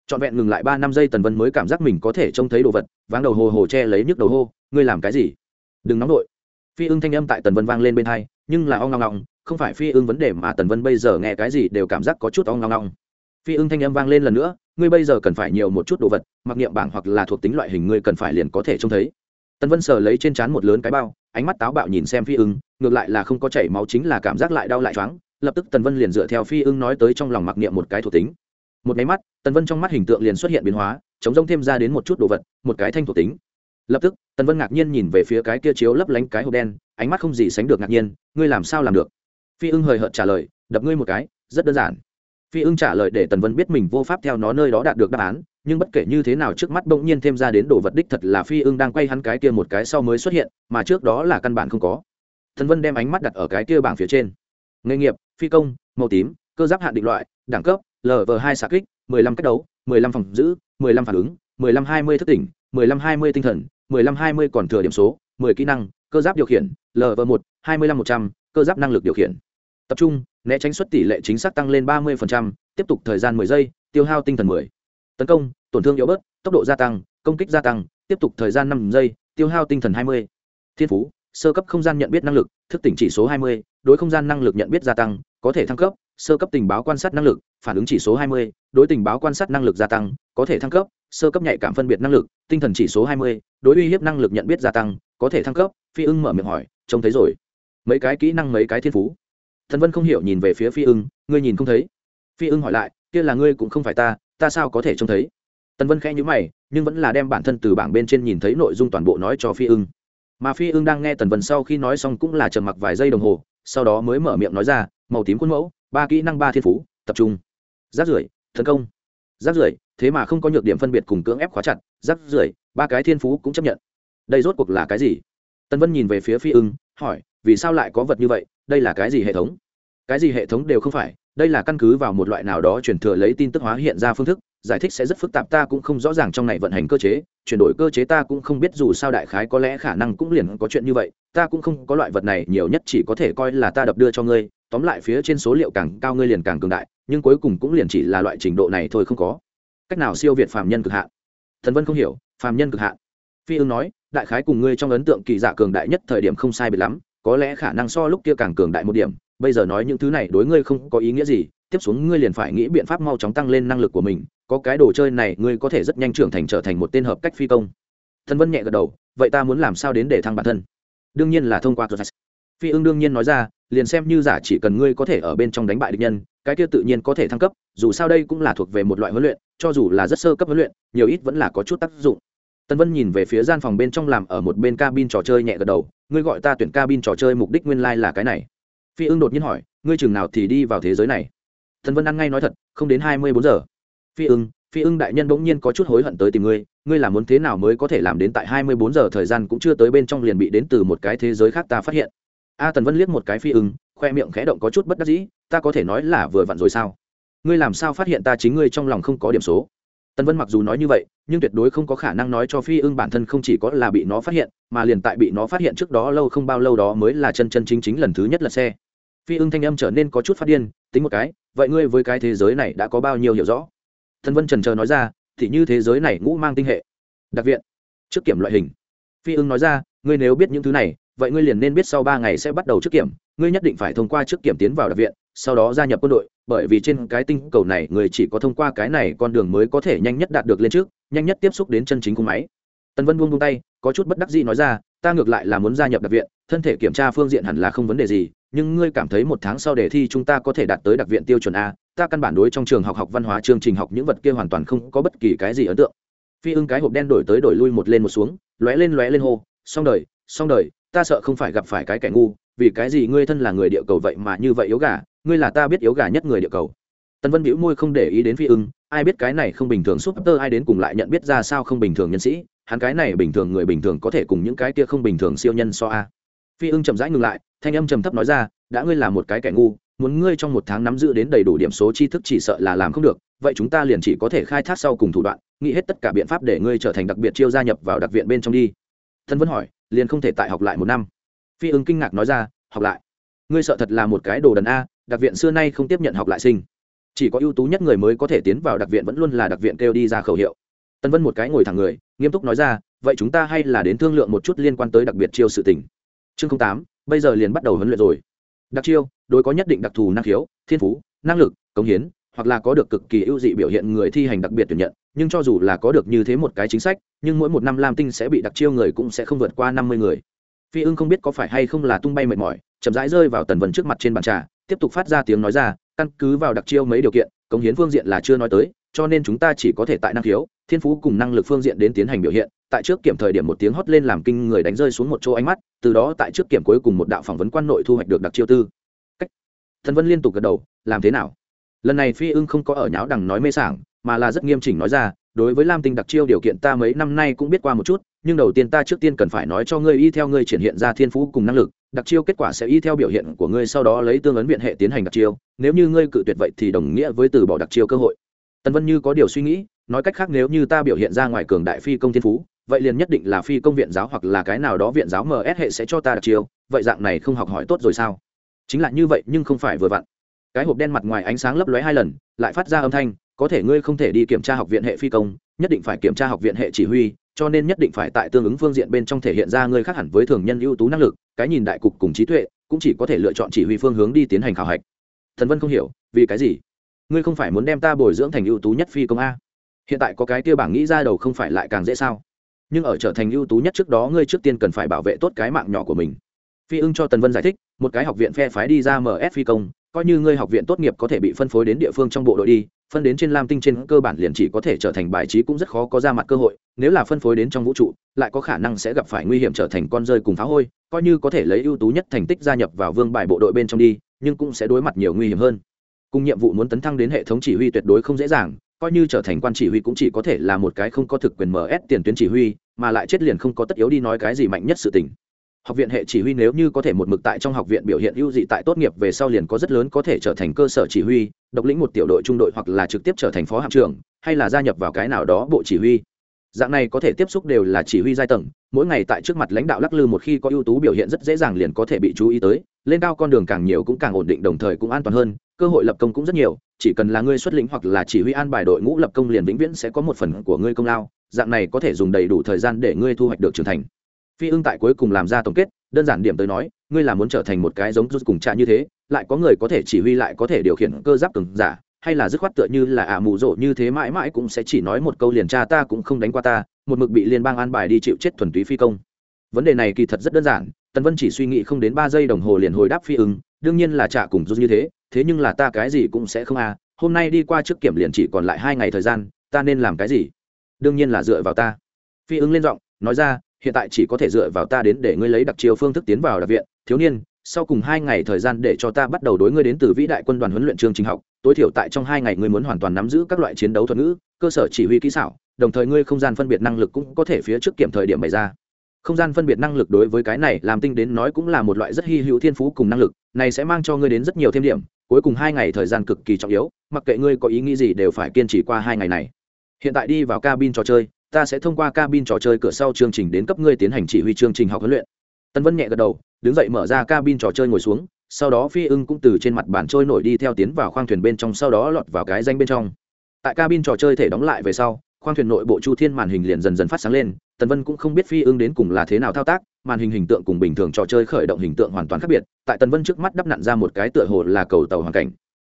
Trọn vẹn ngừng lại ba năm giây tần vân mới cảm giác mình có thể trông thấy đồ vật, váng đầu hồ hồ che lấy nhức đầu hô, ngươi làm cái gì? Đừng nóng đội phi ưng thanh âm tại tần vân vang lên bên hai, nhưng là ong ngong ngong, không phải phi ưng vấn đề mà tần vân bây giờ nghe cái gì đều cảm giác có chút ong ngong ngong. Phi ưng thanh âm vang lên lần nữa ngươi bây giờ cần phải nhiều một chút đồ vật, mặc niệm bảng hoặc là thuộc tính loại hình ngươi cần phải liền có thể trông thấy. Tần vân sờ lấy trên trán một lớn cái bao, ánh mắt táo bạo nhìn xem phi ưng, ngược lại là không có chảy máu chính là cảm giác lại đau lại choáng, lập tức tần vân liền dựa theo phi ưng nói tới trong lòng mặc niệm một cái thuộc tính. Một máy mắt, tần vân trong mắt hình tượng liền xuất hiện biến hóa, chống rông thêm ra đến một chút đồ vật, một cái thanh thuộc tính. Lập tức, tần vân ngạc nhiên nhìn về phía cái kia chiếu lấp lánh cái hộp đen, ánh mắt không gì sánh được ngạc nhiên, ngươi làm sao làm được? Phi ưng hời hợt trả lời, đập ngươi một cái, rất đơn giản phi ưng trả lời để tần vân biết mình vô pháp theo nó nơi đó đạt được đáp án, nhưng bất kể như thế nào trước mắt bỗng nhiên thêm ra đến đồ vật đích thật là phi ưng đang quay hắn cái kia một cái sau mới xuất hiện, mà trước đó là căn bản không có. Tần vân đem ánh mắt đặt ở cái kia bảng phía trên. Nghề nghiệp, phi công, màu tím, cơ giáp hạn định loại, đẳng cấp lv hai xạ kích 15 cách đấu 15 phòng giữ 15 phản ứng 15 20 thức tỉnh 15 20 tinh thần 15 20 còn thừa điểm số 10 kỹ năng, cơ giáp điều khiển lv một 25 100 cơ giáp năng lực điều khiển tập trung né tránh suất tỷ lệ chính xác tăng lên 30%, tiếp tục thời gian 10 giây tiêu hao tinh thần 10. tấn công tổn thương yếu bớt tốc độ gia tăng công kích gia tăng tiếp tục thời gian 5 giây tiêu hao tinh thần 20. thiên phú sơ cấp không gian nhận biết năng lực thức tỉnh chỉ số 20, đối không gian năng lực nhận biết gia tăng có thể thăng cấp sơ cấp tình báo quan sát năng lực phản ứng chỉ số 20, đối tình báo quan sát năng lực gia tăng có thể thăng cấp sơ cấp nhạy cảm phân biệt năng lực tinh thần chỉ số 20, đối uy hiếp năng lực nhận biết gia tăng có thể thăng cấp phi ưng mở miệng hỏi trông thấy rồi mấy cái kỹ năng mấy cái thiên phú thần vân không hiểu nhìn về phía phi ưng, ngươi nhìn không thấy. Phi ưng hỏi lại, kia là ngươi cũng không phải ta ta sao có thể trông thấy? Tần vân khẽ nhữ mày, nhưng vẫn là đem bản thân từ bảng bên trên nhìn thấy nội dung toàn bộ nói cho phi ưng. Mà phi ưng đang nghe tần vân sau khi nói xong cũng là trầm mặc vài giây đồng hồ, sau đó mới mở miệng nói ra, màu tím khuôn mẫu, ba kỹ năng ba thiên phú, tập trung. Rác rưởi tấn công. Rác rưởi thế mà không có nhược điểm phân biệt cùng cưỡng ép khóa chặt rác rưởi ba cái thiên phú cũng chấp nhận. Đây rốt cuộc là cái gì? Tân vân nhìn về phía phi ưng, hỏi, vì sao lại có vật như vậy? Đây là cái gì hệ thống? Cái gì hệ thống đều không phải, đây là căn cứ vào một loại nào đó truyền thừa lấy tin tức hóa hiện ra phương thức, giải thích sẽ rất phức tạp, ta cũng không rõ ràng trong này vận hành cơ chế, chuyển đổi cơ chế ta cũng không biết dù sao đại khái có lẽ khả năng cũng liền có chuyện như vậy, ta cũng không có loại vật này, nhiều nhất chỉ có thể coi là ta đập đưa cho ngươi, tóm lại phía trên số liệu càng cao ngươi liền càng cường đại, nhưng cuối cùng cũng liền chỉ là loại trình độ này thôi không có. Cách nào siêu việt phàm nhân cực hạn? Thần vân không hiểu, phàm nhân cực hạn. Phi ưng nói, đại khái cùng ngươi trong ấn tượng kỳ giả cường đại nhất thời điểm không sai biệt lắm có lẽ khả năng so lúc kia càng cường đại một điểm, bây giờ nói những thứ này đối ngươi không có ý nghĩa gì, tiếp xuống ngươi liền phải nghĩ biện pháp mau chóng tăng lên năng lực của mình, có cái đồ chơi này ngươi có thể rất nhanh trưởng thành trở thành một tên hợp cách phi công. Thân vân nhẹ gật đầu, vậy ta muốn làm sao đến để thăng bản thân? Đương nhiên là thông qua phi ưng đương nhiên nói ra, liền xem như giả chỉ cần ngươi có thể ở bên trong đánh bại địch nhân, cái kia tự nhiên có thể thăng cấp, dù sao đây cũng là thuộc về một loại huấn luyện, cho dù là rất sơ cấp huấn luyện, nhiều ít vẫn là có chút tác dụng tân vân nhìn về phía gian phòng bên trong làm ở một bên cabin trò chơi nhẹ gật đầu, ngươi gọi ta tuyển cabin trò chơi mục đích nguyên lai là cái này. Phi ưng đột nhiên hỏi, ngươi chừng nào thì đi vào thế giới này? Tân vân ăn ngay nói thật, không đến hai mươi bốn giờ. Phi ưng phi ưng đại nhân bỗng nhiên có chút hối hận tới tìm ngươi ngươi làm muốn thế nào mới có thể làm đến tại hai mươi bốn giờ thời gian cũng chưa tới bên trong liền bị đến từ một cái thế giới khác ta phát hiện. A tần vân liếc một cái phi ưng, khoe miệng khẽ động có chút bất đắc dĩ, ta có thể nói là vừa vặn rồi sao? Ngươi làm sao phát hiện ta chính ngươi trong lòng không có điểm số? Tần vân mặc dù nói như vậy, nhưng tuyệt đối không có khả năng nói cho phi ưng bản thân không chỉ có là bị nó phát hiện, mà liền tại bị nó phát hiện trước đó lâu không bao lâu đó mới là chân chân chính chính lần thứ nhất là xe. Phi ưng thanh âm trở nên có chút phát điên, tính một cái, vậy ngươi với cái thế giới này đã có bao nhiêu hiểu rõ? Thần vân trần chờ nói ra, thì như thế giới này ngũ mang tinh hệ, đặc viện, trước kiểm loại hình. Phi ưng nói ra, ngươi nếu biết những thứ này, vậy ngươi liền nên biết sau ba ngày sẽ bắt đầu trước kiểm, ngươi nhất định phải thông qua trước kiểm tiến vào đặc viện sau đó gia nhập quân đội, bởi vì trên cái tinh cầu này người chỉ có thông qua cái này con đường mới có thể nhanh nhất đạt được lên trước, nhanh nhất tiếp xúc đến chân chính cung máy. Tần vân buông buông tay, có chút bất đắc dĩ nói ra, ta ngược lại là muốn gia nhập đặc viện, thân thể kiểm tra phương diện hẳn là không vấn đề gì, nhưng ngươi cảm thấy một tháng sau đề thi chúng ta có thể đạt tới đặc viện tiêu chuẩn a, ta căn bản đối trong trường học học văn hóa chương trình học những vật kia hoàn toàn không có bất kỳ cái gì ấn tượng. Phi ưng cái hộp đen đổi tới đổi lui một lên một xuống, lóe lên lóe lên hô, xong đời xong đời, ta sợ không phải gặp phải cái kẻ ngu, vì cái gì ngươi thân là người địa cầu vậy mà như vậy yếu gà ngươi là ta biết yếu gà nhất người địa cầu. Tần vân bĩu môi không để ý đến phi ưng, ai biết cái này không bình thường súp tơ ai đến cùng lại nhận biết ra sao không bình thường nhân sĩ, hắn cái này bình thường người bình thường có thể cùng những cái kia không bình thường siêu nhân so a. Phi ưng chậm rãi ngừng lại, thanh âm trầm thấp nói ra, đã ngươi là một cái kẻ ngu, muốn ngươi trong một tháng nắm giữ đến đầy đủ điểm số tri thức chỉ sợ là làm không được, vậy chúng ta liền chỉ có thể khai thác sau cùng thủ đoạn, nghĩ hết tất cả biện pháp để ngươi trở thành đặc biệt chiêu gia nhập vào đặc viện bên trong đi. Thân vẫn hỏi, liền không thể tại học lại một năm? Phi ưng kinh ngạc nói ra, học lại? Ngươi sợ thật là một cái đồ đần a đặc viện xưa nay không tiếp nhận học lại sinh. Chỉ có ưu tú nhất người mới có thể tiến vào đặc viện vẫn luôn là đặc viện kêu đi ra khẩu hiệu. Tân vân một cái ngồi thẳng người, nghiêm túc nói ra, vậy chúng ta hay là đến thương lượng một chút liên quan tới đặc biệt chiêu sự tình. Chương tám, bây giờ liền bắt đầu huấn luyện rồi. Đặc chiêu, đối có nhất định đặc thù năng khiếu, thiên phú, năng lực, cống hiến, hoặc là có được cực kỳ ưu dị biểu hiện người thi hành đặc biệt tuyển nhận, nhưng cho dù là có được như thế một cái chính sách, nhưng mỗi một năm lam tinh sẽ bị đặc chiêu người cũng sẽ không vượt qua năm mươi người. Phi ưng không biết có phải hay không là tung bay mệt mỏi, chậm rãi rơi vào tần vân trước mặt trên bàn trà tiếp tục phát ra tiếng nói ra, căn cứ vào đặc chiêu mấy điều kiện, cống hiến phương diện là chưa nói tới, cho nên chúng ta chỉ có thể tại năng khiếu, thiên phú cùng năng lực phương diện đến tiến hành biểu hiện. Tại trước kiểm thời điểm một tiếng hót lên làm kinh người đánh rơi xuống một chỗ ánh mắt, từ đó tại trước kiểm cuối cùng một đạo phỏng vấn quan nội thu hoạch được đặc chiêu tư. Cách. Thần vân liên tục gật đầu, làm thế nào? Lần này phi ưng không có ở nháo đằng nói mê sảng, mà là rất nghiêm chỉnh nói ra, đối với lam tinh đặc chiêu điều kiện ta mấy năm nay cũng biết qua một chút, nhưng đầu tiên ta trước tiên cần phải nói cho ngươi y theo ngươi triển hiện ra thiên phú cùng năng lực đặc chiêu kết quả sẽ y theo biểu hiện của ngươi sau đó lấy tương ấn viện hệ tiến hành đặc chiêu, nếu như ngươi cự tuyệt vậy thì đồng nghĩa với từ bỏ đặc chiêu cơ hội. Tần vân như có điều suy nghĩ, nói cách khác nếu như ta biểu hiện ra ngoài cường đại phi công thiên phú, vậy liền nhất định là phi công viện giáo hoặc là cái nào đó viện giáo ms hệ sẽ cho ta đặc chiêu, vậy dạng này không học hỏi tốt rồi sao? Chính là như vậy nhưng không phải vừa vặn. Cái hộp đen mặt ngoài ánh sáng lấp lóe hai lần, lại phát ra âm thanh, có thể ngươi không thể đi kiểm tra học viện hệ phi công, nhất định phải kiểm tra học viện hệ chỉ huy cho nên nhất định phải tại tương ứng phương diện bên trong thể hiện ra ngươi khác hẳn với thường nhân ưu tú năng lực, cái nhìn đại cục cùng trí tuệ cũng chỉ có thể lựa chọn chỉ huy phương hướng đi tiến hành khảo hạch. Thần vân không hiểu, vì cái gì? Ngươi không phải muốn đem ta bồi dưỡng thành ưu tú nhất phi công a? Hiện tại có cái kia bảng nghĩ ra đầu không phải lại càng dễ sao? Nhưng ở trở thành ưu tú nhất trước đó ngươi trước tiên cần phải bảo vệ tốt cái mạng nhỏ của mình. Phi ưng cho tần vân giải thích, một cái học viện phe phái đi ra ms phi công coi như ngươi học viện tốt nghiệp có thể bị phân phối đến địa phương trong bộ đội đi, phân đến trên lam tinh trên cơ bản liền chỉ có thể trở thành bài trí cũng rất khó có ra mặt cơ hội, nếu là phân phối đến trong vũ trụ, lại có khả năng sẽ gặp phải nguy hiểm trở thành con rơi cùng phá hôi, coi như có thể lấy ưu tú nhất thành tích gia nhập vào vương bài bộ đội bên trong đi, nhưng cũng sẽ đối mặt nhiều nguy hiểm hơn. Cùng nhiệm vụ muốn tấn thăng đến hệ thống chỉ huy tuyệt đối không dễ dàng, coi như trở thành quan chỉ huy cũng chỉ có thể là một cái không có thực quyền ms tiền tuyến chỉ huy, mà lại chết liền không có tất yếu đi nói cái gì mạnh nhất sự tình học viện hệ chỉ huy nếu như có thể một mực tại trong học viện biểu hiện ưu dị tại tốt nghiệp về sau liền có rất lớn có thể trở thành cơ sở chỉ huy, độc lĩnh một tiểu đội trung đội hoặc là trực tiếp trở thành phó hạm trưởng, hay là gia nhập vào cái nào đó bộ chỉ huy. Dạng này có thể tiếp xúc đều là chỉ huy giai tầng, mỗi ngày tại trước mặt lãnh đạo lắc lư một khi có ưu tú biểu hiện rất dễ dàng liền có thể bị chú ý tới, lên cao con đường càng nhiều cũng càng ổn định đồng thời cũng an toàn hơn, cơ hội lập công cũng rất nhiều, chỉ cần là ngươi xuất lĩnh hoặc là chỉ huy an bài đội ngũ lập công liền vĩnh viễn sẽ có một phần của ngươi công lao, dạng này có thể dùng đầy đủ thời gian để ngươi thu hoạch được trưởng thành phi ưng tại cuối cùng làm ra tổng kết, đơn giản điểm tới nói, ngươi là muốn trở thành một cái giống rút cùng trạ như thế, lại có người có thể chỉ huy lại có thể điều khiển cơ giáp cường giả, hay là dứt khoát tựa như là ả à mù rộ như thế mãi mãi cũng sẽ chỉ nói một câu liền cha ta cũng không đánh qua ta, một mực bị liên bang an bài đi chịu chết thuần túy phi công. Vấn đề này kỳ thật rất đơn giản, tần vân chỉ suy nghĩ không đến ba giây đồng hồ liền hồi đáp phi ưng, đương nhiên là trả cùng rút như thế thế nhưng là ta cái gì cũng sẽ không à hôm nay đi qua trước kiểm liền chỉ còn lại hai ngày thời gian, ta nên làm cái gì? Đương nhiên là dựa vào ta. Phi ưng lên giọng, nói ra hiện tại chỉ có thể dựa vào ta đến để ngươi lấy đặc chiều phương thức tiến vào đặc viện. Thiếu niên, sau cùng hai ngày thời gian để cho ta bắt đầu đối ngươi đến từ vĩ đại quân đoàn huấn luyện chương trình học, tối thiểu tại trong hai ngày ngươi muốn hoàn toàn nắm giữ các loại chiến đấu thuật ngữ, cơ sở chỉ huy kỹ xảo, đồng thời ngươi không gian phân biệt năng lực cũng có thể phía trước kiểm thời điểm bày ra. Không gian phân biệt năng lực đối với cái này làm tinh đến nói cũng là một loại rất hy hữu thiên phú cùng năng lực, này sẽ mang cho ngươi đến rất nhiều thêm điểm, cuối cùng hai ngày thời gian cực kỳ trọng yếu, mặc kệ ngươi có ý nghĩ gì đều phải kiên trì qua hai ngày này. Hiện tại đi vào cabin trò chơi ta sẽ thông qua cabin trò chơi cửa sau chương trình đến cấp ngươi tiến hành chỉ huy chương trình học huấn luyện. Tân vân nhẹ gật đầu, đứng dậy mở ra cabin trò chơi ngồi xuống, sau đó phi ưng cũng từ trên mặt bàn trôi nổi đi theo tiến vào khoang thuyền bên trong, sau đó lọt vào cái danh bên trong. Tại cabin trò chơi thể đóng lại về sau, khoang thuyền nội bộ chu thiên màn hình liền dần dần phát sáng lên tần vân cũng không biết phi ưng đến cùng là thế nào thao tác, màn hình hình tượng cùng bình thường trò chơi khởi động hình tượng hoàn toàn khác biệt, tại tần vân trước mắt đắp nặn ra một cái tựa hồ là cầu tàu hoàn cảnh.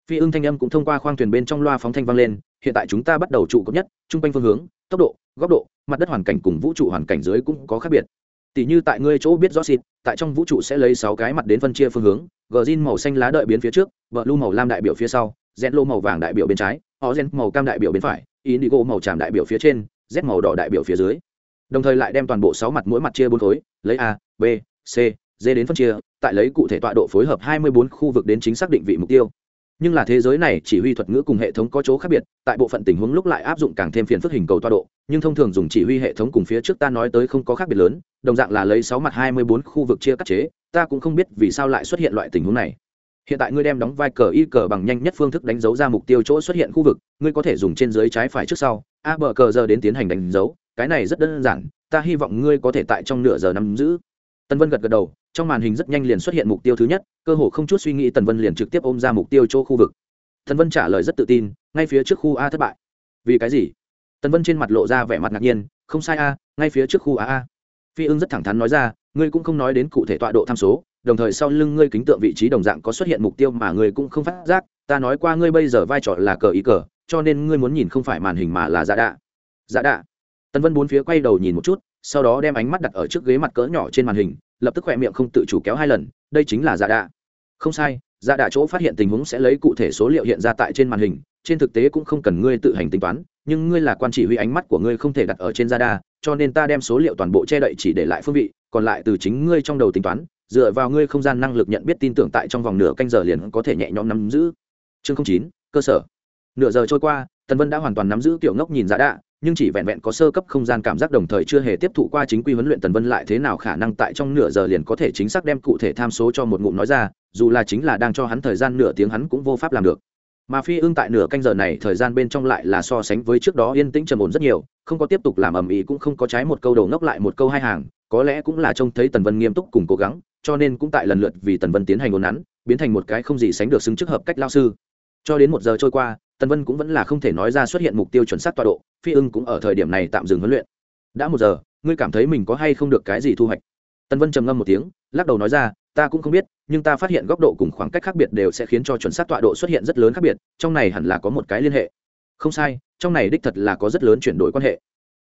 Phi ưng thanh âm cũng thông qua khoang thuyền bên trong loa phóng thanh vang lên, hiện tại chúng ta bắt đầu trụ cấp nhất, trung quanh phương hướng, tốc độ góc độ, mặt đất hoàn cảnh cùng vũ trụ hoàn cảnh dưới cũng có khác biệt. Tỷ như tại ngươi chỗ biết rõ xịt, tại trong vũ trụ sẽ lấy sáu cái mặt đến phân chia phương hướng, gờ zin màu xanh lá đợi biến phía trước vợ lu màu lam đại biểu phía sau rẽn lô màu vàng đại biểu bên trái họ rẽn màu cam đại biểu bên phải, indigo màu tràm đại biểu phía trên, z màu đỏ đại biểu phía dưới. Đồng thời lại đem toàn bộ sáu mặt mỗi mặt chia bốn khối, lấy a, b, c, d đến phân chia, tại lấy cụ thể tọa độ phối hợp hai mươi bốn khu vực đến chính xác định vị mục tiêu nhưng là thế giới này chỉ huy thuật ngữ cùng hệ thống có chỗ khác biệt, tại bộ phận tình huống lúc lại áp dụng càng thêm phiền phức hình cầu toa độ, nhưng thông thường dùng chỉ huy hệ thống cùng phía trước ta nói tới không có khác biệt lớn, đồng dạng là lấy sáu mặt hai mươi bốn khu vực chia cắt chế, ta cũng không biết vì sao lại xuất hiện loại tình huống này. Hiện tại ngươi đem đóng vai cờ y cờ bằng nhanh nhất phương thức đánh dấu ra mục tiêu chỗ xuất hiện khu vực, ngươi có thể dùng trên dưới trái phải trước sau, a bờ cờ giờ đến tiến hành đánh dấu, cái này rất đơn giản, ta hy vọng ngươi có thể tại trong nửa giờ nắm giữ. Tần vân gật gật đầu, trong màn hình rất nhanh liền xuất hiện mục tiêu thứ nhất, cơ hồ không chút suy nghĩ tần vân liền trực tiếp ôm ra mục tiêu chỗ khu vực. Tần vân trả lời rất tự tin, ngay phía trước khu a thất bại. Vì cái gì? Tần vân trên mặt lộ ra vẻ mặt ngạc nhiên, không sai a, ngay phía trước khu a a. Phi ưng rất thẳng thắn nói ra, ngươi cũng không nói đến cụ thể tọa độ tham số, đồng thời sau lưng ngươi kính tượng vị trí đồng dạng có xuất hiện mục tiêu mà ngươi cũng không phát giác, ta nói qua ngươi bây giờ vai trò là cờ ý cờ, cho nên ngươi muốn nhìn không phải màn hình mà là giả đạ. Giả đạ. Tần vân bốn phía quay đầu nhìn một chút sau đó đem ánh mắt đặt ở trước ghế mặt cỡ nhỏ trên màn hình, lập tức khỏe miệng không tự chủ kéo hai lần, đây chính là dạ đạ. Không sai dạ đạ chỗ phát hiện tình huống sẽ lấy cụ thể số liệu hiện ra tại trên màn hình, trên thực tế cũng không cần ngươi tự hành tính toán, nhưng ngươi là quan chỉ huy ánh mắt của ngươi không thể đặt ở trên dạ radar cho nên ta đem số liệu toàn bộ che đậy chỉ để lại phương vị, còn lại từ chính ngươi trong đầu tính toán, dựa vào ngươi không gian năng lực nhận biết tin tưởng tại trong vòng nửa canh giờ liền có thể nhẹ nhõm nắm giữ. Chương chín, cơ sở. Nửa giờ trôi qua, tần vân đã hoàn toàn nắm giữ tiểu ngốc nhìn giá đạ nhưng chỉ vẹn vẹn có sơ cấp không gian cảm giác đồng thời chưa hề tiếp thụ qua chính quy huấn luyện tần vân lại thế nào khả năng tại trong nửa giờ liền có thể chính xác đem cụ thể tham số cho một ngụm nói ra, dù là chính là đang cho hắn thời gian nửa tiếng hắn cũng vô pháp làm được. Mà phi ưng tại nửa canh giờ này thời gian bên trong lại là so sánh với trước đó yên tĩnh trầm ổn rất nhiều, không có tiếp tục làm ầm ĩ cũng không có trái một câu đầu ngốc lại một câu hai hàng, có lẽ cũng là trông thấy tần vân nghiêm túc cùng cố gắng, cho nên cũng tại lần lượt vì tần vân tiến hành ồn nắn, biến thành một cái không gì sánh được xứng chức hợp cách lao sư. Cho đến một giờ trôi qua tần vân cũng vẫn là không thể nói ra xuất hiện mục tiêu chuẩn xác tọa độ, phi ưng cũng ở thời điểm này tạm dừng huấn luyện. Đã một giờ, ngươi cảm thấy mình có hay không được cái gì thu hoạch? Tần vân trầm ngâm một tiếng, lắc đầu nói ra, ta cũng không biết, nhưng ta phát hiện góc độ cùng khoảng cách khác biệt đều sẽ khiến cho chuẩn xác tọa độ xuất hiện rất lớn khác biệt, trong này hẳn là có một cái liên hệ. Không sai, trong này đích thật là có rất lớn chuyển đổi quan hệ.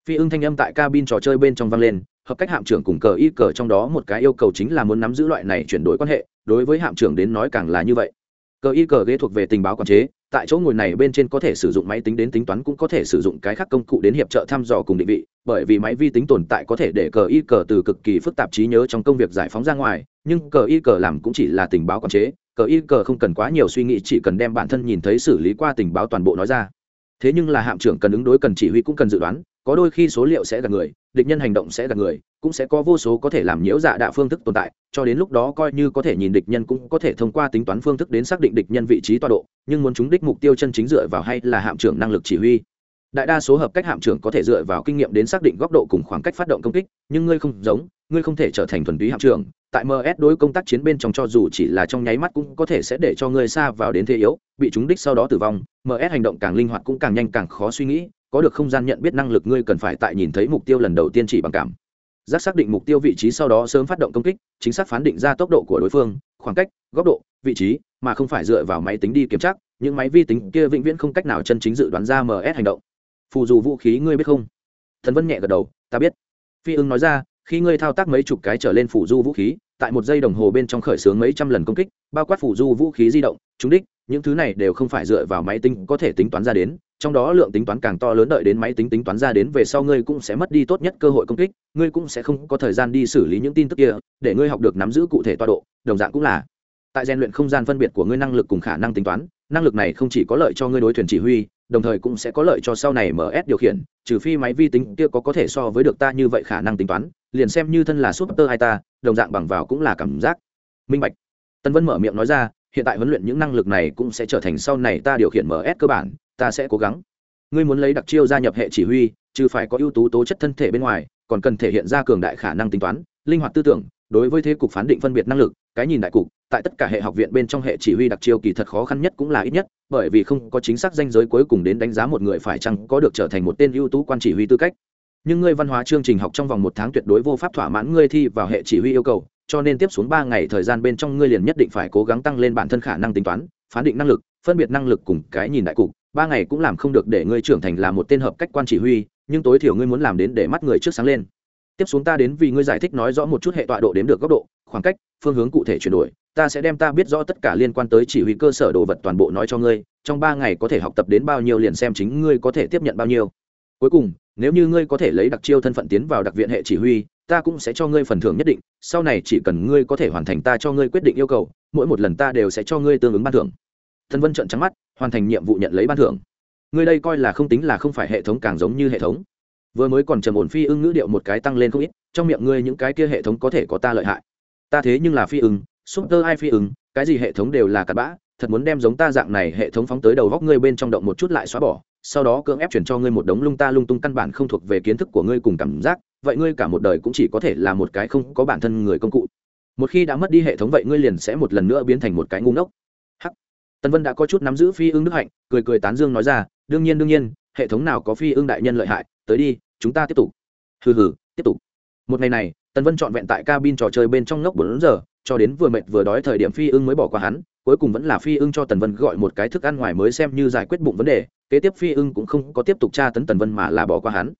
Phi ưng thanh âm tại cabin trò chơi bên trong vang lên, hợp cách hạm trưởng cùng cờ y cờ trong đó một cái yêu cầu chính là muốn nắm giữ loại này chuyển đổi quan hệ, đối với hạm trưởng đến nói càng là như vậy cờ y cờ ghế thuộc về tình báo quản chế, tại chỗ ngồi này bên trên có thể sử dụng máy tính đến tính toán cũng có thể sử dụng cái khác công cụ đến hiệp trợ thăm dò cùng định vị, bởi vì máy vi tính tồn tại có thể để cờ y cờ từ cực kỳ phức tạp trí nhớ trong công việc giải phóng ra ngoài, nhưng cờ y cờ làm cũng chỉ là tình báo quản chế, cờ y cờ không cần quá nhiều suy nghĩ, chỉ cần đem bản thân nhìn thấy xử lý qua tình báo toàn bộ nói ra. Thế nhưng là hạm trưởng cần ứng đối cần chỉ huy cũng cần dự đoán có đôi khi số liệu sẽ gạt người, địch nhân hành động sẽ gạt người, cũng sẽ có vô số có thể làm nhiễu dạ đạ phương thức tồn tại, cho đến lúc đó coi như có thể nhìn địch nhân cũng có thể thông qua tính toán phương thức đến xác định địch nhân vị trí tọa độ, nhưng muốn chúng đích mục tiêu chân chính dựa vào hay là hạm trưởng năng lực chỉ huy? Đại đa số hợp cách hạm trưởng có thể dựa vào kinh nghiệm đến xác định góc độ cùng khoảng cách phát động công kích, nhưng ngươi không giống, ngươi không thể trở thành thuần túy hạm trưởng. Tại ms đối công tác chiến bên trong cho dù chỉ là trong nháy mắt cũng có thể sẽ để cho ngươi xa vào đến thế yếu, bị chúng đích sau đó tử vong ms hành động càng linh hoạt cũng càng nhanh càng khó suy nghĩ có được không gian nhận biết năng lực ngươi cần phải tại nhìn thấy mục tiêu lần đầu tiên chỉ bằng cảm. Giác xác định mục tiêu vị trí sau đó sớm phát động công kích, chính xác phán định ra tốc độ của đối phương, khoảng cách, góc độ, vị trí, mà không phải dựa vào máy tính đi kiểm tra, những máy vi tính kia vĩnh viễn không cách nào chân chính dự đoán ra ms hành động. Phù dù vũ khí ngươi biết không? Thần vân nhẹ gật đầu, ta biết. Phi ưng nói ra, khi ngươi thao tác mấy chục cái trở lên phủ du vũ khí, tại một giây đồng hồ bên trong khởi xướng mấy trăm lần công kích, bao quát phủ du vũ khí di động, trúng đích, những thứ này đều không phải dựa vào máy tính có thể tính toán ra đến trong đó lượng tính toán càng to lớn đợi đến máy tính tính toán ra đến về sau ngươi cũng sẽ mất đi tốt nhất cơ hội công kích, ngươi cũng sẽ không có thời gian đi xử lý những tin tức kia, để ngươi học được nắm giữ cụ thể tọa độ, đồng dạng cũng là. Tại rèn luyện không gian phân biệt của ngươi năng lực cùng khả năng tính toán, năng lực này không chỉ có lợi cho ngươi đối thuyền chỉ huy, đồng thời cũng sẽ có lợi cho sau này ms điều khiển, trừ phi máy vi tính kia có có thể so với được ta như vậy khả năng tính toán, liền xem như thân là super hai ta đồng dạng bằng vào cũng là cảm giác. Minh bạch. Tân vân mở miệng nói ra, hiện tại huấn luyện những năng lực này cũng sẽ trở thành sau này ta điều khiển ms cơ bản ta sẽ cố gắng. Ngươi muốn lấy đặc chiêu gia nhập hệ chỉ huy, trừ phải có ưu tú tố chất thân thể bên ngoài, còn cần thể hiện ra cường đại khả năng tính toán, linh hoạt tư tưởng, đối với thế cục phán định phân biệt năng lực, cái nhìn đại cục, tại tất cả hệ học viện bên trong hệ chỉ huy đặc chiêu kỳ thật khó khăn nhất cũng là ít nhất, bởi vì không có chính xác danh giới cuối cùng đến đánh giá một người phải chăng có được trở thành một tên ưu tú quan chỉ huy tư cách. Nhưng ngươi văn hóa chương trình học trong vòng một tháng tuyệt đối vô pháp thỏa mãn ngươi thi vào hệ chỉ huy yêu cầu, cho nên tiếp xuống ba ngày thời gian bên trong ngươi liền nhất định phải cố gắng tăng lên bản thân khả năng tính toán, phán định năng lực, phân biệt năng lực cùng cái nhìn đại cục ba ngày cũng làm không được để ngươi trưởng thành là một tên hợp cách quan chỉ huy, nhưng tối thiểu ngươi muốn làm đến để mắt người trước sáng lên. Tiếp xuống ta đến vì ngươi giải thích nói rõ một chút hệ tọa độ đến được góc độ, khoảng cách, phương hướng cụ thể chuyển đổi, ta sẽ đem ta biết rõ tất cả liên quan tới chỉ huy cơ sở đồ vật toàn bộ nói cho ngươi, trong ba ngày có thể học tập đến bao nhiêu liền xem chính ngươi có thể tiếp nhận bao nhiêu. Cuối cùng, nếu như ngươi có thể lấy đặc chiêu thân phận tiến vào đặc viện hệ chỉ huy, ta cũng sẽ cho ngươi phần thưởng nhất định, sau này chỉ cần ngươi có thể hoàn thành ta cho ngươi quyết định yêu cầu, mỗi một lần ta đều sẽ cho ngươi tương ứng ban thưởng. Thân vân trợn trắng mắt hoàn thành nhiệm vụ nhận lấy ban thưởng. Ngươi đây coi là không tính là không phải hệ thống càng giống như hệ thống. Vừa mới còn trầm ổn phi ưng ngữ điệu một cái tăng lên không ít, trong miệng ngươi những cái kia hệ thống có thể có ta lợi hại. Ta thế nhưng là phi ưng tơ ai phi ưng, cái gì hệ thống đều là cặn bã, thật muốn đem giống ta dạng này hệ thống phóng tới đầu góc ngươi bên trong động một chút lại xóa bỏ, sau đó cưỡng ép chuyển cho ngươi một đống lung ta lung tung căn bản không thuộc về kiến thức của ngươi cùng cảm giác, vậy ngươi cả một đời cũng chỉ có thể là một cái không có bản thân người công cụ. Một khi đã mất đi hệ thống vậy ngươi liền sẽ một lần nữa biến thành một cái ngu ngốc tần vân đã có chút nắm giữ phi ưng đức hạnh, cười cười tán dương nói ra, đương nhiên đương nhiên, hệ thống nào có phi ưng đại nhân lợi hại, tới đi, chúng ta tiếp tục. Hừ hừ, tiếp tục. Một ngày này, tần vân trọn vẹn tại cabin trò chơi bên trong ngốc bốn giờ, cho đến vừa mệt vừa đói thời điểm phi ưng mới bỏ qua hắn, cuối cùng vẫn là phi ưng cho tần vân gọi một cái thức ăn ngoài mới xem như giải quyết bụng vấn đề, kế tiếp phi ưng cũng không có tiếp tục tra tấn tần vân mà là bỏ qua hắn.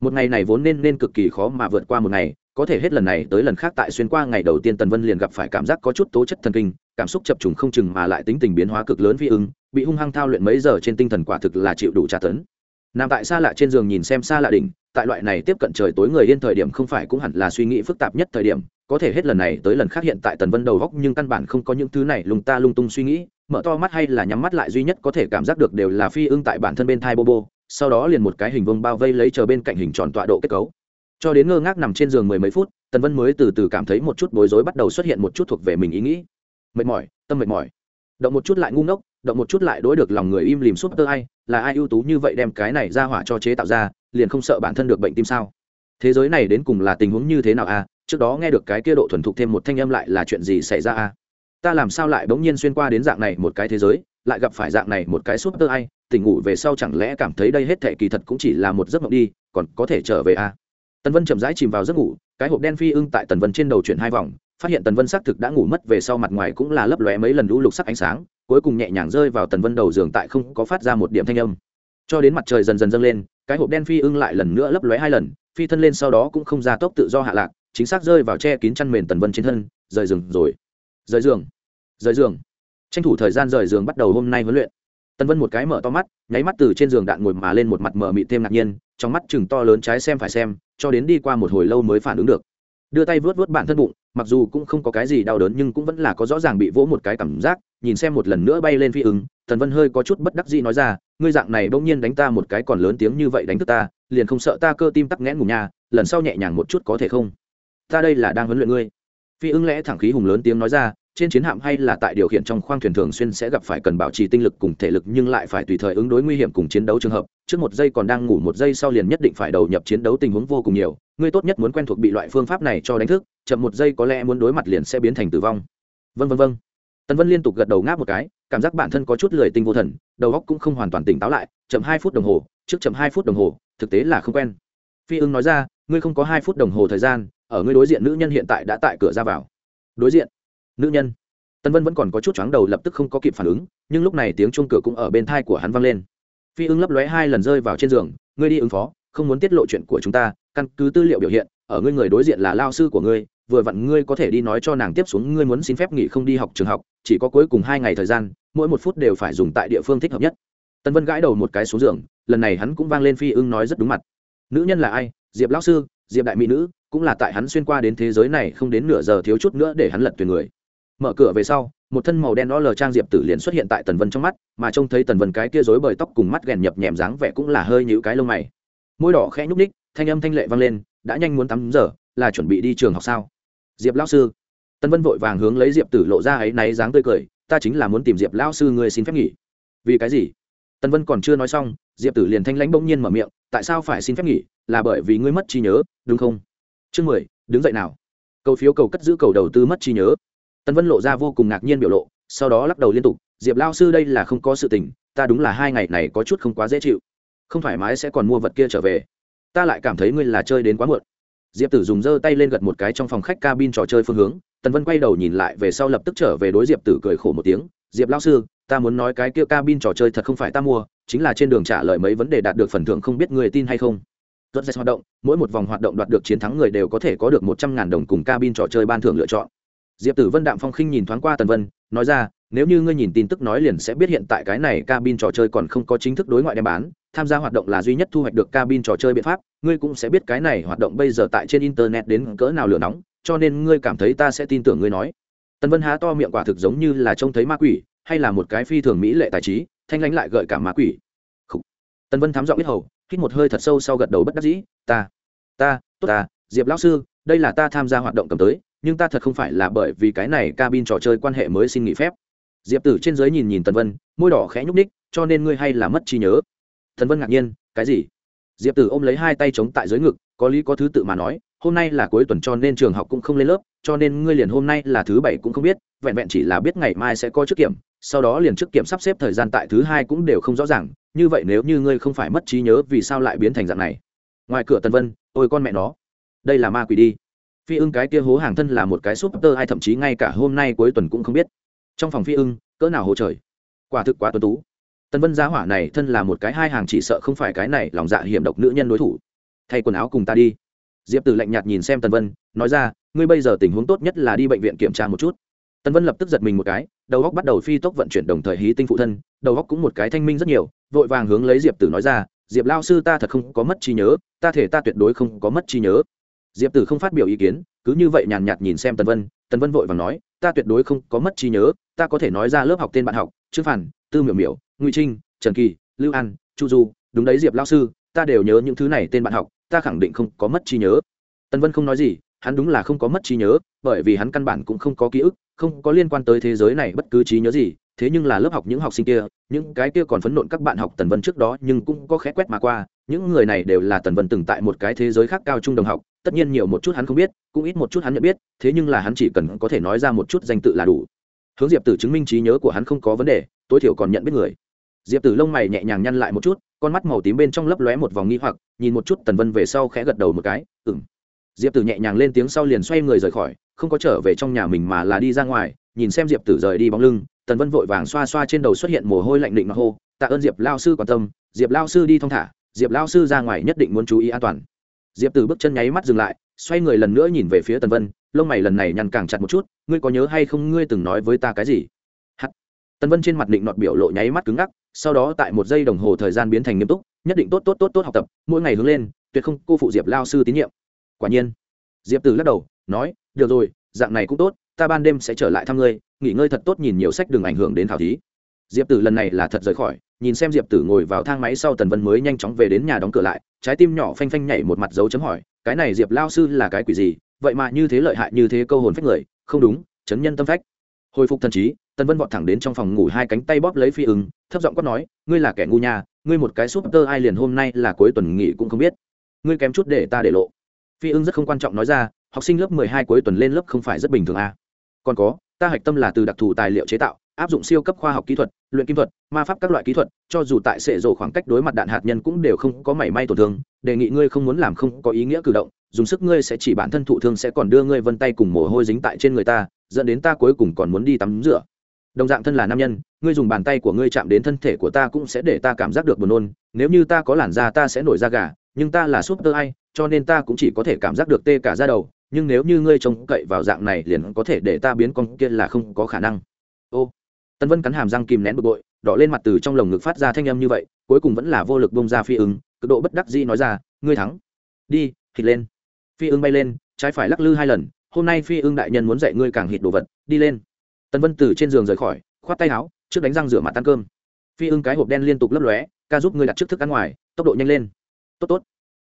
Một ngày này vốn nên nên cực kỳ khó mà vượt qua một ngày có thể hết lần này tới lần khác tại xuyên qua ngày đầu tiên tần vân liền gặp phải cảm giác có chút tố chất thần kinh, cảm xúc chập trùng không chừng mà lại tính tình biến hóa cực lớn phi ưng, bị hung hăng thao luyện mấy giờ trên tinh thần quả thực là chịu đủ tra tấn. Nằm tại xa lạ trên giường nhìn xem xa lạ đỉnh, tại loại này tiếp cận trời tối người yên thời điểm không phải cũng hẳn là suy nghĩ phức tạp nhất thời điểm, có thể hết lần này tới lần khác hiện tại tần vân đầu góc nhưng căn bản không có những thứ này lung ta lung tung suy nghĩ, mở to mắt hay là nhắm mắt lại duy nhất có thể cảm giác được đều là phi ưng tại bản thân bên thai bô bô sau đó liền một cái hình vông bao vây lấy chờ bên cạnh hình tròn tọa độ kết cấu cho đến ngơ ngác nằm trên giường mười mấy phút, tần vân mới từ từ cảm thấy một chút bối rối bắt đầu xuất hiện một chút thuộc về mình ý nghĩ. Mệt mỏi, tâm mệt mỏi. Động một chút lại ngu ngốc, động một chút lại đối được lòng người im lìm suốt tơ ai, là ai ưu tú như vậy đem cái này ra hỏa cho chế tạo ra, liền không sợ bản thân được bệnh tim sao? Thế giới này đến cùng là tình huống như thế nào a trước đó nghe được cái kia độ thuần thục thêm một thanh âm lại là chuyện gì xảy ra a ta làm sao lại bỗng nhiên xuyên qua đến dạng này một cái thế giới, lại gặp phải dạng này một cái suốt tơ ai, tỉnh ngủ về sau chẳng lẽ cảm thấy đây hết thệ kỳ thật cũng chỉ là một giấc mộng đi, còn có thể trở về a tần vân chậm rãi chìm vào giấc ngủ, cái hộp đen phi ưng tại tần vân trên đầu chuyển hai vòng, phát hiện tần vân xác thực đã ngủ mất về sau mặt ngoài cũng là lấp lóe mấy lần lũ lục sắc ánh sáng, cuối cùng nhẹ nhàng rơi vào tần vân đầu giường tại không có phát ra một điểm thanh âm. Cho đến mặt trời dần dần dâng lên, cái hộp đen phi ưng lại lần nữa lấp lóe hai lần, phi thân lên sau đó cũng không ra tốc tự do hạ lạc, chính xác rơi vào che kín chăn mền tần vân trên thân, rời giường rồi. Rời giường. Rời giường. Tranh thủ thời gian rời giường bắt đầu hôm nay huấn luyện tần vân một cái mở to mắt, nháy mắt từ trên giường đạn ngồi mà lên một mặt mở mịt thêm ngạc nhiên, trong mắt chừng to lớn trái xem phải xem, cho đến đi qua một hồi lâu mới phản ứng được. Đưa tay vớt vớt bản thân bụng, mặc dù cũng không có cái gì đau đớn nhưng cũng vẫn là có rõ ràng bị vỗ một cái cảm giác, nhìn xem một lần nữa bay lên phi ứng, tần vân hơi có chút bất đắc dĩ nói ra, ngươi dạng này bỗng nhiên đánh ta một cái còn lớn tiếng như vậy đánh thức ta, liền không sợ ta cơ tim tắc nghẽn ngủ nhà, lần sau nhẹ nhàng một chút có thể không? Ta đây là đang huấn luyện ngươi. Phi ứng lẽ thẳng khí hùng lớn tiếng nói ra trên chiến hạm hay là tại điều khiển trong khoang thuyền thường xuyên sẽ gặp phải cần bảo trì tinh lực cùng thể lực nhưng lại phải tùy thời ứng đối nguy hiểm cùng chiến đấu trường hợp. Trước một giây còn đang ngủ một giây sau liền nhất định phải đầu nhập chiến đấu tình huống vô cùng nhiều. Ngươi tốt nhất muốn quen thuộc bị loại phương pháp này cho đánh thức, chậm một giây có lẽ muốn đối mặt liền sẽ biến thành tử vong. Vân vân vân tần vân liên tục gật đầu ngáp một cái, cảm giác bản thân có chút lười tinh vô thần, đầu óc cũng không hoàn toàn tỉnh táo lại, chậm hai phút đồng hồ, trước chậm hai phút đồng hồ, thực tế là không quen. Phi ưng nói ra, ngươi không có hai phút đồng hồ thời gian, ở ngươi đối diện nữ nhân hiện tại đã tại cửa ra vào. Đối diện nữ nhân. Tân vân vẫn còn có chút chóng đầu lập tức không có kịp phản ứng, nhưng lúc này tiếng chuông cửa cũng ở bên thai của hắn vang lên. Phi ưng lấp lóe hai lần rơi vào trên giường, ngươi đi ứng phó, không muốn tiết lộ chuyện của chúng ta, căn cứ tư liệu biểu hiện, ở ngươi người đối diện là lao sư của ngươi, vừa vặn ngươi có thể đi nói cho nàng tiếp xuống, ngươi muốn xin phép nghỉ không đi học trường học, chỉ có cuối cùng hai ngày thời gian, mỗi một phút đều phải dùng tại địa phương thích hợp nhất. Tân vân gãi đầu một cái xuống giường, lần này hắn cũng vang lên phi ưng nói rất đúng mặt. Nữ nhân là ai? Diệp lão sư, diệp đại mỹ nữ, cũng là tại hắn xuyên qua đến thế giới này không đến nửa giờ thiếu chút nữa để hắn lật tuyển người mở cửa về sau, một thân màu đen đó lờ trang diệp tử liền xuất hiện tại tần vân trong mắt, mà trông thấy tần vân cái kia rối bời tóc cùng mắt ghèn nhập nhèm dáng vẻ cũng là hơi nhũ cái lông mày. Môi đỏ khẽ nhúc ních thanh âm thanh lệ vang lên, đã nhanh muốn tắm giờ, là chuẩn bị đi trường học sao? Diệp lão sư. Tần vân vội vàng hướng lấy diệp tử lộ ra ấy náy dáng tươi cười, ta chính là muốn tìm diệp lão sư người xin phép nghỉ. Vì cái gì? Tần vân còn chưa nói xong, diệp tử liền thanh lãnh bỗng nhiên mở miệng, tại sao phải xin phép nghỉ? Là bởi vì ngươi mất trí nhớ, đúng không? Chương mười, đứng dậy nào. Cầu phiếu cầu cất giữ cầu đầu tư mất trí nhớ tần vân lộ ra vô cùng ngạc nhiên biểu lộ, sau đó lắc đầu liên tục, diệp lao sư đây là không có sự tình, ta đúng là hai ngày này có chút không quá dễ chịu. Không thoải mái sẽ còn mua vật kia trở về. Ta lại cảm thấy ngươi là chơi đến quá muộn. Diệp tử dùng giơ tay lên gật một cái trong phòng khách cabin trò chơi phương hướng, tần vân quay đầu nhìn lại về sau lập tức trở về đối diệp tử cười khổ một tiếng, diệp lao sư, ta muốn nói cái kia cabin trò chơi thật không phải ta mua, chính là trên đường trả lời mấy vấn đề đạt được phần thưởng không biết người tin hay không. Rất dễ hoạt động, mỗi một vòng hoạt động đoạt được chiến thắng người đều có thể có được một trăm ngàn đồng cùng cabin trò chơi ban thưởng lựa chọn diệp tử vân đạm phong khinh nhìn thoáng qua tần vân, nói ra, nếu như ngươi nhìn tin tức nói liền sẽ biết hiện tại cái này cabin trò chơi còn không có chính thức đối ngoại đem bán, tham gia hoạt động là duy nhất thu hoạch được cabin trò chơi biện pháp, ngươi cũng sẽ biết cái này hoạt động bây giờ tại trên internet đến cỡ nào lửa nóng, cho nên ngươi cảm thấy ta sẽ tin tưởng ngươi nói tần vân há to miệng quả thực giống như là trông thấy ma quỷ, hay là một cái phi thường mỹ lệ tài trí, thanh lãnh lại gợi cả ma quỷ Khủ. tần vân thám giọng biết hầu, hít một hơi thật sâu sau gật đầu bất đắc dĩ, ta ta, tốt ta, diệp lão sư, đây là ta tham gia hoạt động cầm tới nhưng ta thật không phải là bởi vì cái này cabin trò chơi quan hệ mới xin nghỉ phép. Diệp tử trên giới nhìn nhìn tần vân, môi đỏ khẽ nhúc ních cho nên ngươi hay là mất trí nhớ. Thần vân ngạc nhiên, cái gì? Diệp tử ôm lấy hai tay chống tại dưới ngực, có lý có thứ tự mà nói, hôm nay là cuối tuần cho nên trường học cũng không lên lớp, cho nên ngươi liền hôm nay là thứ bảy cũng không biết, vẹn vẹn chỉ là biết ngày mai sẽ có trước kiểm, sau đó liền trước kiểm sắp xếp thời gian tại thứ hai cũng đều không rõ ràng, như vậy nếu như ngươi không phải mất trí nhớ vì sao lại biến thành dạng này? Ngoài cửa tần vân, ôi con mẹ nó, đây là ma quỷ đi phi ưng cái kia hố hàng thân là một cái súp tơ hay thậm chí ngay cả hôm nay cuối tuần cũng không biết. Trong phòng phi ưng, cỡ nào hồ trời? Quả thực quá tuân tú. Tân vân giá hỏa này thân là một cái hai hàng chỉ sợ không phải cái này lòng dạ hiểm độc nữ nhân đối thủ. Thay quần áo cùng ta đi. Diệp tử lạnh nhạt nhìn xem tần vân, nói ra, ngươi bây giờ tình huống tốt nhất là đi bệnh viện kiểm tra một chút. Tần vân lập tức giật mình một cái, đầu góc bắt đầu phi tốc vận chuyển đồng thời hí tinh phụ thân, đầu góc cũng một cái thanh minh rất nhiều, vội vàng hướng lấy diệp tử nói ra, diệp lao sư ta thật không có mất trí nhớ, ta thể ta tuyệt đối không có mất trí nhớ diệp tử không phát biểu ý kiến, cứ như vậy nhàn nhạt nhìn xem tần vân tần vân vội và nói, ta tuyệt đối không có mất trí nhớ, ta có thể nói ra lớp học tên bạn học, trương phản, tư miểu miểu, ngụy trinh, trần kỳ, lưu an, chu du, đúng đấy diệp lao sư, ta đều nhớ những thứ này tên bạn học, ta khẳng định không có mất trí nhớ. Tần vân không nói gì, hắn đúng là không có mất trí nhớ, bởi vì hắn căn bản cũng không có ký ức, không có liên quan tới thế giới này bất cứ trí nhớ gì, thế nhưng là lớp học những học sinh kia, những cái kia còn phấn nộn các bạn học tần vân trước đó nhưng cũng có khẽ quét mà qua, những người này đều là tần vân từng tại một cái thế giới khác cao trung đồng học tất nhiên nhiều một chút hắn không biết, cũng ít một chút hắn nhận biết, thế nhưng là hắn chỉ cần có thể nói ra một chút danh tự là đủ. Hướng diệp tử chứng minh trí nhớ của hắn không có vấn đề, tối thiểu còn nhận biết người. Diệp tử lông mày nhẹ nhàng nhăn lại một chút, con mắt màu tím bên trong lấp lóe một vòng nghi hoặc, nhìn một chút tần vân về sau khẽ gật đầu một cái ừng diệp tử nhẹ nhàng lên tiếng sau liền xoay người rời khỏi, không có trở về trong nhà mình mà là đi ra ngoài, nhìn xem diệp tử rời đi bóng lưng, tần vân vội vàng xoa xoa trên đầu xuất hiện mồ hôi lạnh định mà hô, tạ ơn diệp lao sư quan tâm, diệp lao sư đi thong thả, diệp lao sư ra ngoài nhất định muốn chú ý an toàn diệp tử bước chân nháy mắt dừng lại, xoay người lần nữa nhìn về phía tần vân, lông mày lần này nhăn càng chặt một chút, ngươi có nhớ hay không ngươi từng nói với ta cái gì? Hắt. Tần vân trên mặt định nọt biểu lộ nháy mắt cứng ngắc, sau đó tại một giây đồng hồ thời gian biến thành nghiêm túc, nhất định tốt tốt tốt tốt học tập, mỗi ngày hướng lên, tuyệt không cô phụ diệp lao sư tín nhiệm. Quả nhiên, diệp tử lắc đầu, nói, được rồi, dạng này cũng tốt, ta ban đêm sẽ trở lại thăm ngươi, nghỉ ngơi thật tốt nhìn nhiều sách đừng ảnh hưởng đến thảo thí diệp tử lần này là thật rời khỏi, nhìn xem diệp tử ngồi vào thang máy sau tần vân mới nhanh chóng về đến nhà đóng cửa lại, trái tim nhỏ phanh phanh nhảy một mặt dấu chấm hỏi, cái này diệp lao sư là cái quỷ gì? Vậy mà như thế lợi hại như thế câu hồn phách người, không đúng, chấn nhân tâm phách. Hồi phục thần trí, tần vân vọt thẳng đến trong phòng ngủ hai cánh tay bóp lấy phi ứng, thấp giọng quát nói, ngươi là kẻ ngu nhà ngươi một cái súp tơ ai liền hôm nay là cuối tuần nghỉ cũng không biết. Ngươi kém chút để ta để lộ. Phi ưng rất không quan trọng nói ra, học sinh lớp mười hai cuối tuần lên lớp không phải rất bình thường à. còn có, ta hạch tâm là từ đặc thù tài liệu chế tạo áp dụng siêu cấp khoa học kỹ thuật, luyện kim thuật, ma pháp các loại kỹ thuật, cho dù tại sệ rổ khoảng cách đối mặt đạn hạt nhân cũng đều không có mảy may tổn thương, đề nghị ngươi không muốn làm không có ý nghĩa cử động, dùng sức ngươi sẽ chỉ bản thân thụ thương sẽ còn đưa ngươi vân tay cùng mồ hôi dính tại trên người ta, dẫn đến ta cuối cùng còn muốn đi tắm rửa. Đồng dạng thân là nam nhân, ngươi dùng bàn tay của ngươi chạm đến thân thể của ta cũng sẽ để ta cảm giác được buồn nôn, nếu như ta có làn da ta sẽ nổi da gà, nhưng ta là súp tơ ai, cho nên ta cũng chỉ có thể cảm giác được tê cả da đầu, nhưng nếu như ngươi trông cậy vào dạng này liền có thể để ta biến con kia là không có khả năng. Ô tân vân cắn hàm răng kìm nén bực bội, đỏ lên mặt từ trong lồng ngực phát ra thanh âm như vậy, cuối cùng vẫn là vô lực bông ra phi ứng, cực độ bất đắc dĩ nói ra, ngươi thắng. Đi, thịt lên. Phi ưng bay lên, trái phải lắc lư hai lần, hôm nay phi ưng đại nhân muốn dạy ngươi càng hít đồ vật, đi lên. Tân vân từ trên giường rời khỏi, khoát tay áo, trước đánh răng rửa mặt ăn cơm. Phi ưng cái hộp đen liên tục lấp lóe, ca giúp ngươi đặt trước thức ăn ngoài, tốc độ nhanh lên. Tốt tốt.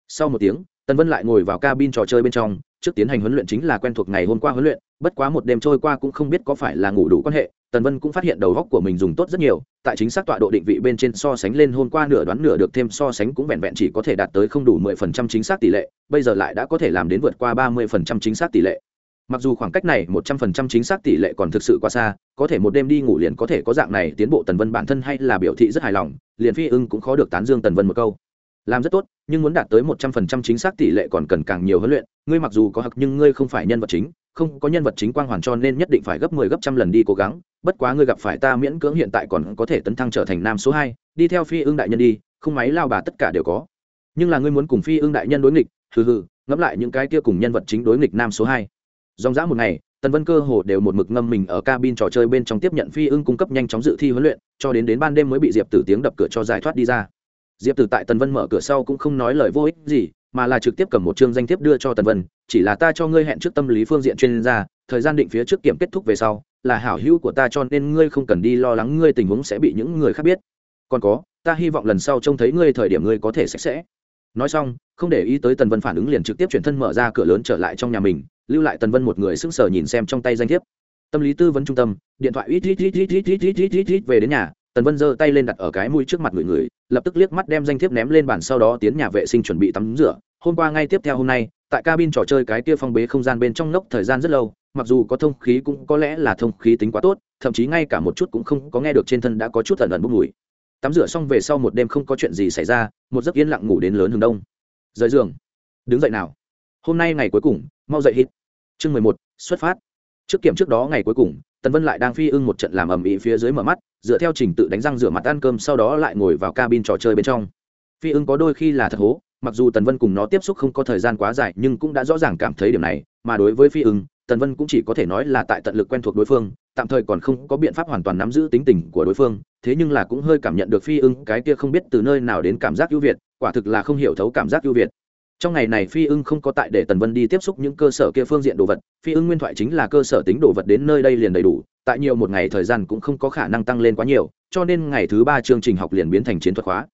Sau một tiếng tần vân lại ngồi vào cabin trò chơi bên trong, trước tiến hành huấn luyện chính là quen thuộc ngày hôm qua huấn luyện, bất quá một đêm trôi qua cũng không biết có phải là ngủ đủ quan hệ, tần vân cũng phát hiện đầu góc của mình dùng tốt rất nhiều, tại chính xác tọa độ định vị bên trên so sánh lên hôm qua nửa đoán nửa được thêm so sánh cũng vẹn vẹn chỉ có thể đạt tới không đủ mười phần trăm chính xác tỷ lệ, bây giờ lại đã có thể làm đến vượt qua ba mươi phần trăm chính xác tỷ lệ. Mặc dù khoảng cách này một trăm phần trăm chính xác tỷ lệ còn thực sự quá xa, có thể một đêm đi ngủ liền có thể có dạng này, tiến bộ tần vân bản thân hay là biểu thị rất hài lòng, liền phi ưng cũng khó được tán dương tần vân một câu làm rất tốt, nhưng muốn đạt tới một trăm phần trăm chính xác tỷ lệ còn cần càng nhiều huấn luyện. Ngươi mặc dù có hặc nhưng ngươi không phải nhân vật chính, không có nhân vật chính quang hoàn cho nên nhất định phải gấp mười 10 gấp trăm lần đi cố gắng. Bất quá ngươi gặp phải ta miễn cưỡng hiện tại còn có thể tấn thăng trở thành nam số hai, đi theo phi ương đại nhân đi, không máy lao bà tất cả đều có. Nhưng là ngươi muốn cùng phi ương đại nhân đối nghịch, hừ hừ, ngẫm lại những cái kia cùng nhân vật chính đối nghịch nam số hai. Dòng dã một ngày, tần vân cơ hồ đều một mực ngâm mình ở cabin trò chơi bên trong tiếp nhận phi ưng cung cấp nhanh chóng dự thi huấn luyện, cho đến đến ban đêm mới bị diệp tử tiếng đập cửa cho giải thoát đi ra diệp Từ tại tần vân mở cửa sau cũng không nói lời vô ích gì, mà là trực tiếp cầm một chương danh thiếp đưa cho tần vân, chỉ là ta cho ngươi hẹn trước tâm lý phương diện chuyên gia, thời gian định phía trước kiểm kết thúc về sau, là hảo hữu của ta cho nên ngươi không cần đi lo lắng ngươi tình huống sẽ bị những người khác biết. Còn có, ta hy vọng lần sau trông thấy ngươi thời điểm ngươi có thể sạch sẽ. Nói xong, không để ý tới tần vân phản ứng liền trực tiếp chuyển thân mở ra cửa lớn trở lại trong nhà mình, lưu lại tần vân một người sững sờ nhìn xem trong tay danh thiếp. Tâm lý tư vấn trung tâm, điện thoại ít ít ít ít ít ít ít ít ít về đến nhà, tần vân giơ tay lên đặt ở cái mũi trước mặt người người lập tức liếc mắt đem danh thiếp ném lên bàn sau đó tiến nhà vệ sinh chuẩn bị tắm rửa. Hôm qua ngay tiếp theo hôm nay, tại cabin trò chơi cái kia phong bế không gian bên trong ngốc thời gian rất lâu, mặc dù có thông khí cũng có lẽ là thông khí tính quá tốt, thậm chí ngay cả một chút cũng không có nghe được trên thân đã có chút ẩn ẩn bốc mùi. Tắm rửa xong về sau một đêm không có chuyện gì xảy ra, một giấc yên lặng ngủ đến lớn hướng đông. Rời giường. Đứng dậy nào. Hôm nay ngày cuối cùng, mau dậy hít. Chương mười một, xuất phát. Trước kiểm trước đó ngày cuối cùng tần vân lại đang phi ưng một trận làm ầm ĩ phía dưới mở mắt, dựa theo trình tự đánh răng rửa mặt ăn cơm sau đó lại ngồi vào cabin trò chơi bên trong. Phi ưng có đôi khi là thật hố, mặc dù tần vân cùng nó tiếp xúc không có thời gian quá dài, nhưng cũng đã rõ ràng cảm thấy điểm này, mà đối với phi ưng, tần vân cũng chỉ có thể nói là tại tận lực quen thuộc đối phương, tạm thời còn không có biện pháp hoàn toàn nắm giữ tính tình của đối phương, thế nhưng là cũng hơi cảm nhận được phi ưng cái kia không biết từ nơi nào đến cảm giác ưu việt, quả thực là không hiểu thấu cảm giác ưu việt trong ngày này phi ưng không có tại để tần vân đi tiếp xúc những cơ sở kia phương diện đồ vật, phi ưng nguyên thoại chính là cơ sở tính đồ vật đến nơi đây liền đầy đủ, tại nhiều một ngày thời gian cũng không có khả năng tăng lên quá nhiều, cho nên ngày thứ ba chương trình học liền biến thành chiến thuật hóa.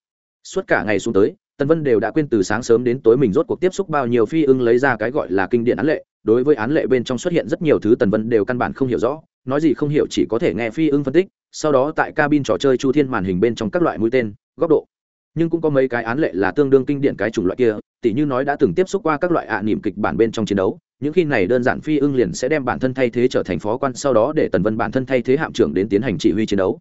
Suốt cả ngày xuống tới, tần vân đều đã quên từ sáng sớm đến tối mình rốt cuộc tiếp xúc bao nhiêu phi ưng lấy ra cái gọi là kinh điển án lệ, đối với án lệ bên trong xuất hiện rất nhiều thứ tần vân đều căn bản không hiểu rõ, nói gì không hiểu chỉ có thể nghe phi ưng phân tích, sau đó tại cabin trò chơi chu thiên màn hình bên trong các loại mũi tên, góc độ nhưng cũng có mấy cái án lệ là tương đương kinh điển cái chủng loại kia, tỉ như nói đã từng tiếp xúc qua các loại ạ niệm kịch bản bên trong chiến đấu, những khi này đơn giản phi ưng liền sẽ đem bản thân thay thế trở thành phó quan, sau đó để tần vân bản thân thay thế hạm trưởng đến tiến hành chỉ huy chiến đấu.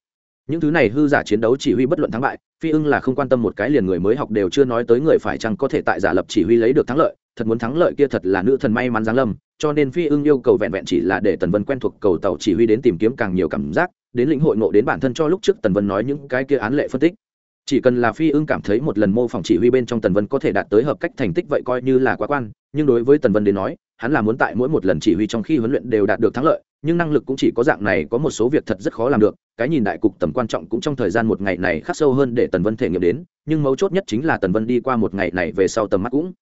Những thứ này hư giả chiến đấu chỉ huy bất luận thắng bại, phi ưng là không quan tâm một cái liền người mới học đều chưa nói tới người phải chăng có thể tại giả lập chỉ huy lấy được thắng lợi, thật muốn thắng lợi kia thật là nữ thần may mắn giáng lâm, cho nên phi ưng yêu cầu vẹn vẹn chỉ là để tần vân quen thuộc cầu tàu chỉ huy đến tìm kiếm càng nhiều cảm giác, đến lĩnh hội ngộ đến bản thân cho lúc trước tần vân nói những cái kia án lệ phân tích chỉ cần là phi ưng cảm thấy một lần mô phỏng chỉ huy bên trong tần vân có thể đạt tới hợp cách thành tích vậy coi như là quá quan, nhưng đối với tần vân đến nói, hắn là muốn tại mỗi một lần chỉ huy trong khi huấn luyện đều đạt được thắng lợi, nhưng năng lực cũng chỉ có dạng này, có một số việc thật rất khó làm được, cái nhìn đại cục tầm quan trọng cũng trong thời gian một ngày này khắc sâu hơn để tần vân thể nghiệm đến, nhưng mấu chốt nhất chính là tần vân đi qua một ngày này về sau tầm mắt cũng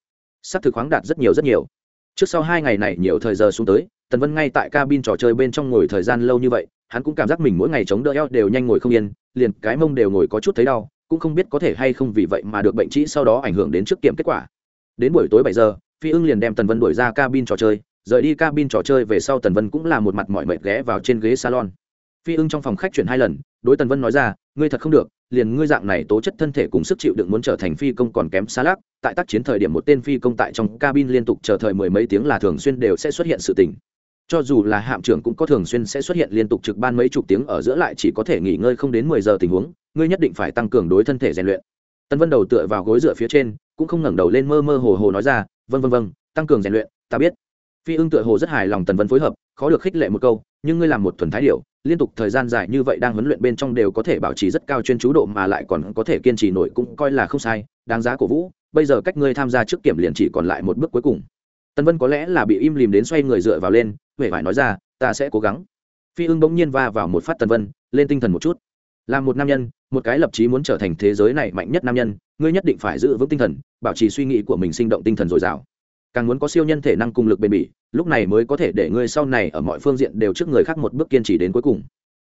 s á c thực khoáng đạt rất nhiều rất nhiều. Trước sau hai ngày này nhiều thời giờ xuống tới, tần vân ngay tại cabin trò chơi bên trong ngồi thời gian lâu như vậy, hắn cũng cảm giác mình mỗi ngày chống đỡ eo đều nhanh ngồi không yên, liền cái mông đều ngồi có chút thấy đau cũng không biết có thể hay không vì vậy mà được bệnh trĩ sau đó ảnh hưởng đến trước kiểm kết quả. Đến buổi tối bảy giờ, phi ưng liền đem tần vân đuổi ra cabin trò chơi, rời đi cabin trò chơi về sau tần vân cũng là một mặt mọi mệt ghé vào trên ghế salon. Phi ưng trong phòng khách chuyển hai lần, đối tần vân nói ra, ngươi thật không được, liền ngươi dạng này tố chất thân thể cùng sức chịu đựng muốn trở thành phi công còn kém xa lắc, tại tác chiến thời điểm một tên phi công tại trong cabin liên tục chờ thời mười mấy tiếng là thường xuyên đều sẽ xuất hiện sự tình cho dù là hạm trưởng cũng có thường xuyên sẽ xuất hiện liên tục trực ban mấy chục tiếng ở giữa lại chỉ có thể nghỉ ngơi không đến mười giờ tình huống, ngươi nhất định phải tăng cường đối thân thể rèn luyện. Tân vân đầu tựa vào gối dựa phía trên, cũng không ngẩng đầu lên mơ mơ hồ hồ nói ra vân vân vân tăng cường rèn luyện, ta biết. Phi ưng tựa hồ rất hài lòng tần vân phối hợp, khó được khích lệ một câu, nhưng ngươi làm một thuần thái điệu liên tục thời gian dài như vậy đang huấn luyện bên trong đều có thể bảo trì rất cao chuyên chú độ mà lại còn có thể kiên trì nổi cũng coi là không sai, đáng giá cổ vũ, bây giờ cách ngươi tham gia trước kiểm liền chỉ còn lại một bước cuối cùng tần vân có lẽ là bị im lìm đến xoay người dựa vào lên huệ phải nói ra, ta sẽ cố gắng. Phi ưng bỗng nhiên va vào một phát tần vân, lên tinh thần một chút. Là một nam nhân, một cái lập chí muốn trở thành thế giới này mạnh nhất nam nhân, ngươi nhất định phải giữ vững tinh thần, bảo trì suy nghĩ của mình sinh động tinh thần dồi dào. Càng muốn có siêu nhân thể năng cùng lực bền bỉ, lúc này mới có thể để ngươi sau này ở mọi phương diện đều trước người khác một bước kiên trì đến cuối cùng.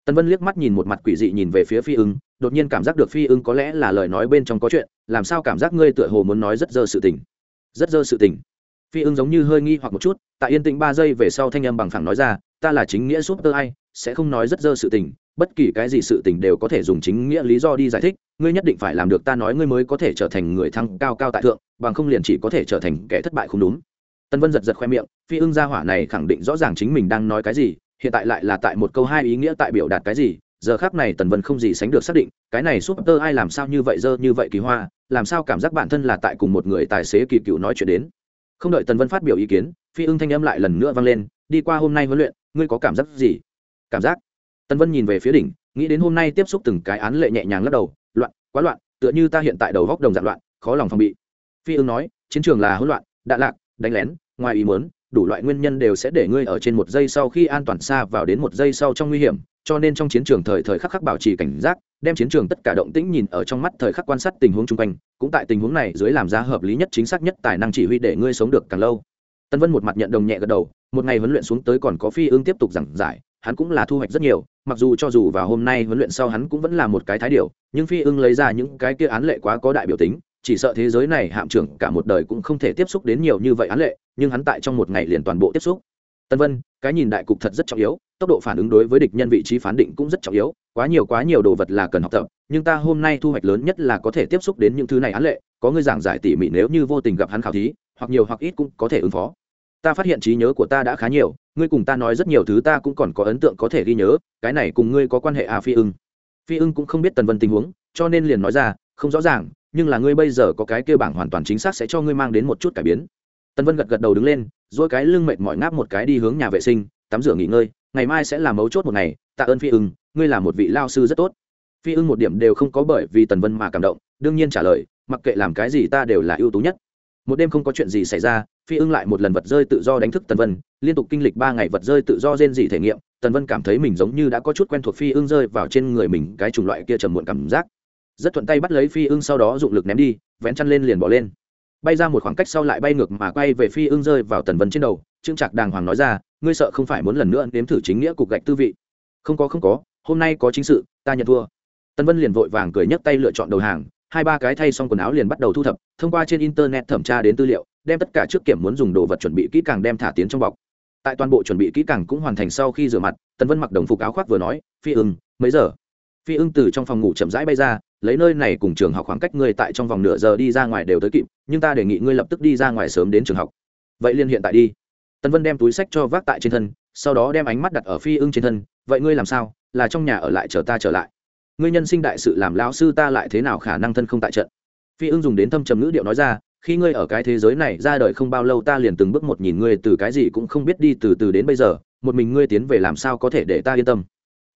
Tân vân liếc mắt nhìn một mặt quỷ dị nhìn về phía phi ưng, đột nhiên cảm giác được phi ưng có lẽ là lời nói bên trong có chuyện, làm sao cảm giác ngươi tựa hồ muốn nói rất dơ sự tình. Rất dơ sự tình phi ưng giống như hơi nghi hoặc một chút, tại yên tĩnh ba giây về sau thanh âm bằng phẳng nói ra, ta là chính nghĩa súp tơ ai, sẽ không nói rất dơ sự tình, bất kỳ cái gì sự tình đều có thể dùng chính nghĩa lý do đi giải thích, ngươi nhất định phải làm được ta nói ngươi mới có thể trở thành người thăng cao cao tại thượng, bằng không liền chỉ có thể trở thành kẻ thất bại không đúng. Tân vân giật giật khoe miệng, phi ưng gia hỏa này khẳng định rõ ràng chính mình đang nói cái gì, hiện tại lại là tại một câu hai ý nghĩa tại biểu đạt cái gì, giờ khác này tần vân không gì sánh được xác định, cái này súp tơ ai làm sao như vậy dơ như vậy kỳ hoa, làm sao cảm giác bản thân là tại cùng một người tài xế kỳ cựu nói chuyện đến không đợi tần vân phát biểu ý kiến, phi ưng thanh âm lại lần nữa vang lên, đi qua hôm nay huấn luyện, ngươi có cảm giác gì? Cảm giác? Tần vân nhìn về phía đỉnh, nghĩ đến hôm nay tiếp xúc từng cái án lệ nhẹ nhàng lắc đầu, loạn, quá loạn, tựa như ta hiện tại đầu góc đồng dạng loạn, khó lòng phòng bị. Phi ưng nói, chiến trường là hỗn loạn đạn lạc đánh lén, ngoài ý muốn, đủ loại nguyên nhân đều sẽ để ngươi ở trên một giây sau khi an toàn xa vào đến một giây sau trong nguy hiểm cho nên trong chiến trường thời thời khắc khắc bảo trì cảnh giác, đem chiến trường tất cả động tĩnh nhìn ở trong mắt thời khắc quan sát tình huống chung quanh, cũng tại tình huống này dưới làm ra hợp lý nhất chính xác nhất tài năng chỉ huy để ngươi sống được càng lâu. Tân vân một mặt nhận đồng nhẹ gật đầu, một ngày huấn luyện xuống tới còn có phi ương tiếp tục giảng giải, hắn cũng là thu hoạch rất nhiều, mặc dù cho dù vào hôm nay huấn luyện sau hắn cũng vẫn là một cái thái điều nhưng phi ưng lấy ra những cái kia án lệ quá có đại biểu tính, chỉ sợ thế giới này hạm trưởng cả một đời cũng không thể tiếp xúc đến nhiều như vậy án lệ, nhưng hắn tại trong một ngày liền toàn bộ tiếp xúc. Tân vân, cái nhìn đại cục thật rất trọng yếu tốc độ phản ứng đối với địch nhân vị trí phán định cũng rất trọng yếu, quá nhiều quá nhiều đồ vật là cần học tập, nhưng ta hôm nay thu hoạch lớn nhất là có thể tiếp xúc đến những thứ này án lệ, có người giảng giải tỉ mỉ nếu như vô tình gặp hắn khảo thí, hoặc nhiều hoặc ít cũng có thể ứng phó. Ta phát hiện trí nhớ của ta đã khá nhiều, ngươi cùng ta nói rất nhiều thứ ta cũng còn có ấn tượng có thể ghi nhớ, cái này cùng ngươi có quan hệ à phi ưng. Phi ưng cũng không biết tần vân tình huống, cho nên liền nói ra, không rõ ràng, nhưng là ngươi bây giờ có cái kia bảng hoàn toàn chính xác sẽ cho ngươi mang đến một chút cải biến. Tần vân gật gật đầu đứng lên, dỗi cái lưng mệt mỏi ngáp một cái đi hướng nhà vệ sinh, tắm rửa nghỉ ngơi ngày mai sẽ là mấu chốt một ngày, tạ ơn phi ưng, ngươi là một vị lao sư rất tốt. Phi ưng một điểm đều không có bởi vì tần vân mà cảm động, đương nhiên trả lời, mặc kệ làm cái gì ta đều là ưu tú nhất. Một đêm không có chuyện gì xảy ra, phi ưng lại một lần vật rơi tự do đánh thức tần vân, liên tục kinh lịch ba ngày vật rơi tự do rên dị thể nghiệm, tần vân cảm thấy mình giống như đã có chút quen thuộc phi ưng rơi vào trên người mình cái chủng loại kia trầm muộn cảm giác. Rất thuận tay bắt lấy phi ưng sau đó dụng lực ném đi, vén chăn lên liền bỏ lên bay ra một khoảng cách sau lại bay ngược mà quay về phi ưng rơi vào tần vân trên đầu, trương trạc đàng hoàng nói ra, ngươi sợ không phải muốn lần nữa nếm thử chính nghĩa cục gạch tư vị. Không có không có, hôm nay có chính sự, ta nhận thua. Tần vân liền vội vàng cười nhấc tay lựa chọn đầu hàng, hai ba cái thay xong quần áo liền bắt đầu thu thập, thông qua trên internet thẩm tra đến tư liệu, đem tất cả trước kiểm muốn dùng đồ vật chuẩn bị kỹ càng đem thả tiến trong bọc. Tại toàn bộ chuẩn bị kỹ càng cũng hoàn thành sau khi rửa mặt, tần vân mặc đồng phục áo khoác vừa nói, phi ưng, mấy giờ? Phi ưng từ trong phòng ngủ chậm rãi bay ra lấy nơi này cùng trường học khoảng cách ngươi tại trong vòng nửa giờ đi ra ngoài đều tới kịp, nhưng ta đề nghị ngươi lập tức đi ra ngoài sớm đến trường học. Vậy liên hiện tại đi. Tân vân đem túi sách cho vác tại trên thân, sau đó đem ánh mắt đặt ở phi ưng trên thân, vậy ngươi làm sao? Là trong nhà ở lại chờ ta trở lại. Ngươi nhân sinh đại sự làm lão sư ta lại thế nào khả năng thân không tại trận? Phi ưng dùng đến thâm trầm ngữ điệu nói ra, khi ngươi ở cái thế giới này ra đời không bao lâu ta liền từng bước một nhìn ngươi từ cái gì cũng không biết đi từ từ đến bây giờ, một mình ngươi tiến về làm sao có thể để ta yên tâm?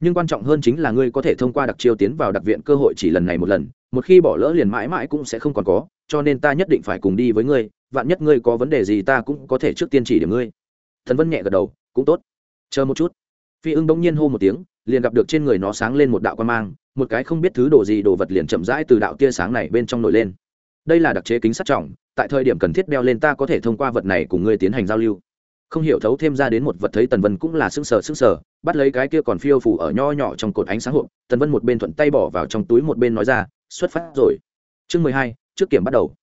Nhưng quan trọng hơn chính là ngươi có thể thông qua đặc chiêu tiến vào đặc viện cơ hội chỉ lần này một lần, một khi bỏ lỡ liền mãi mãi cũng sẽ không còn có, cho nên ta nhất định phải cùng đi với ngươi, vạn nhất ngươi có vấn đề gì ta cũng có thể trước tiên chỉ điểm ngươi. Thần vân nhẹ gật đầu, cũng tốt. Chờ một chút. Phi ưng bỗng nhiên hô một tiếng, liền gặp được trên người nó sáng lên một đạo quan mang, một cái không biết thứ đồ gì đồ vật liền chậm rãi từ đạo tia sáng này bên trong nổi lên. Đây là đặc chế kính sát trọng, tại thời điểm cần thiết đeo lên ta có thể thông qua vật này cùng ngươi tiến hành giao lưu không hiểu thấu thêm ra đến một vật thấy tần vân cũng là sững sờ sững sờ, bắt lấy cái kia còn phiêu phủ ở nho nhỏ trong cột ánh sáng hộp, tần vân một bên thuận tay bỏ vào trong túi một bên nói ra, xuất phát rồi. Chương mười hai, trước kiểm bắt đầu.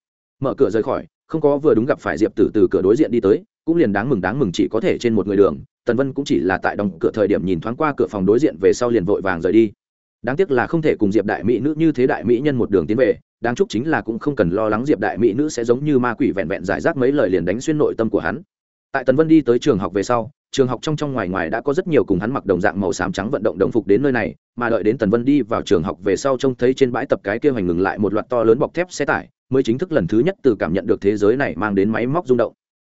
Mở cửa rời khỏi, không có vừa đúng gặp phải diệp tử từ cửa đối diện đi tới, cũng liền đáng mừng đáng mừng chỉ có thể trên một người đường, tần vân cũng chỉ là tại đóng cửa thời điểm nhìn thoáng qua cửa phòng đối diện về sau liền vội vàng rời đi. Đáng tiếc là không thể cùng diệp đại mỹ nữ như thế đại mỹ nhân một đường tiến về, đáng chúc chính là cũng không cần lo lắng diệp đại mỹ nữ sẽ giống như ma quỷ vẹn vẹn giải rác mấy lời liền đánh xuyên nội tâm của hắn tại tần vân đi tới trường học về sau, trường học trong trong ngoài ngoài đã có rất nhiều cùng hắn mặc đồng dạng màu xám trắng vận động đồng phục đến nơi này, mà đợi đến tần vân đi vào trường học về sau trông thấy trên bãi tập cái kia hoành ngừng lại một loạt to lớn bọc thép xe tải, mới chính thức lần thứ nhất từ cảm nhận được thế giới này mang đến máy móc rung động.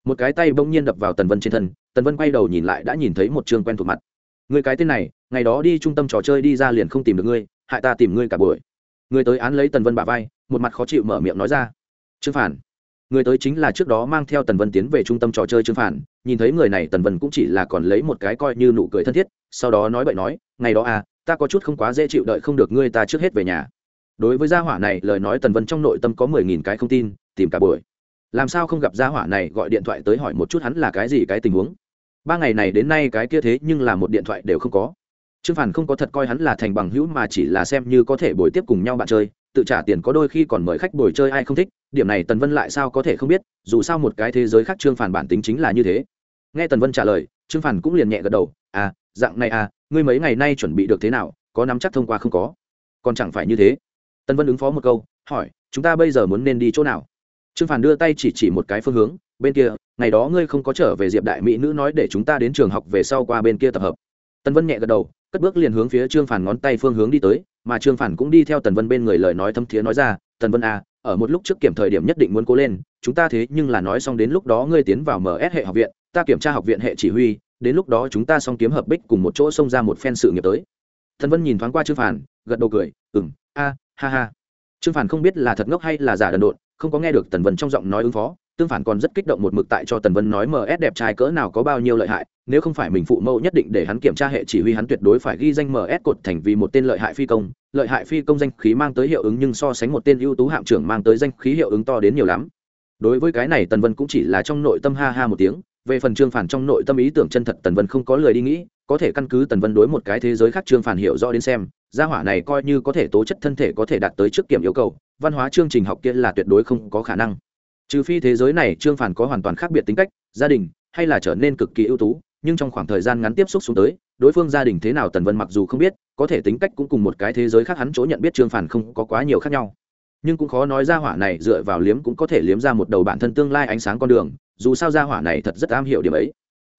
Một cái tay bỗng nhiên đập vào tần vân trên thân, tần vân quay đầu nhìn lại đã nhìn thấy một trường quen thuộc mặt. Người cái tên này, ngày đó đi trung tâm trò chơi đi ra liền không tìm được ngươi, hại ta tìm ngươi cả buổi. Người tới án lấy tần vân bả vai, một mặt khó chịu mở miệng nói ra. Trương phản người tới chính là trước đó mang theo tần vân tiến về trung tâm trò chơi trương phản, nhìn thấy người này tần vân cũng chỉ là còn lấy một cái coi như nụ cười thân thiết, sau đó nói bậy nói, ngày đó à ta có chút không quá dễ chịu đợi không được ngươi ta trước hết về nhà. Đối với gia hỏa này, lời nói tần vân trong nội tâm có mười nghìn cái không tin, tìm cả buổi. Làm sao không gặp gia hỏa này, gọi điện thoại tới hỏi một chút hắn là cái gì, cái tình huống. Ba ngày này đến nay cái kia thế nhưng là một điện thoại đều không có. Trương phản không có thật coi hắn là thành bằng hữu mà chỉ là xem như có thể buổi tiếp cùng nhau bạn chơi tự trả tiền có đôi khi còn mời khách bồi chơi ai không thích, điểm này tần vân lại sao có thể không biết, dù sao một cái thế giới khác trương phản bản tính chính là như thế. Nghe tần vân trả lời, trương phản cũng liền nhẹ gật đầu à dạng này à ngươi mấy ngày nay chuẩn bị được thế nào, có nắm chắc thông qua không có? Còn chẳng phải như thế. Tần vân ứng phó một câu, hỏi, chúng ta bây giờ muốn nên đi chỗ nào? Trương phản đưa tay chỉ chỉ một cái phương hướng, bên kia, ngày đó ngươi không có trở về diệp đại mỹ nữ nói để chúng ta đến trường học về sau qua bên kia tập hợp. Tần vân nhẹ gật đầu cất bước liền hướng phía trương phản ngón tay phương hướng đi tới, mà trương phản cũng đi theo tần vân bên người lời nói thâm thiế nói ra, tần vân à ở một lúc trước kiểm thời điểm nhất định muốn cố lên, chúng ta thế nhưng là nói xong đến lúc đó ngươi tiến vào ms hệ học viện, ta kiểm tra học viện hệ chỉ huy, đến lúc đó chúng ta xong kiếm hợp bích cùng một chỗ xông ra một phen sự nghiệp tới. Thần vân nhìn thoáng qua trương phản, gật đầu cười ừng a, ha ha. Trương phản không biết là thật ngốc hay là giả đần độn, không có nghe được tần vân trong giọng nói ứng phó tương phản còn rất kích động một mực tại cho tần vân nói ms đẹp trai cỡ nào có bao nhiêu lợi hại, nếu không phải mình phụ mẫu nhất định để hắn kiểm tra hệ chỉ huy hắn tuyệt đối phải ghi danh ms cột thành vì một tên lợi hại phi công, lợi hại phi công danh khí mang tới hiệu ứng nhưng so sánh một tên ưu tú hạm trưởng mang tới danh khí hiệu ứng to đến nhiều lắm. Đối với cái này tần vân cũng chỉ là trong nội tâm ha ha một tiếng, về phần trương phản trong nội tâm ý tưởng chân thật tần vân không có lời đi nghĩ, có thể căn cứ tần vân đối một cái thế giới khác trương phản hiểu rõ đến xem, gia hỏa này coi như có thể tố chất thân thể có thể đạt tới trước kiểm yêu cầu, văn hóa chương trình học kia là tuyệt đối không có khả năng trừ phi thế giới này trương phản có hoàn toàn khác biệt tính cách, gia đình, hay là trở nên cực kỳ ưu tú, nhưng trong khoảng thời gian ngắn tiếp xúc xuống tới, đối phương gia đình thế nào tần vân mặc dù không biết, có thể tính cách cũng cùng một cái thế giới khác hắn chỗ nhận biết trương phản không có quá nhiều khác nhau. Nhưng cũng khó nói ra hỏa này dựa vào liếm cũng có thể liếm ra một đầu bản thân tương lai ánh sáng con đường, dù sao ra hỏa này thật rất am hiểu điểm ấy.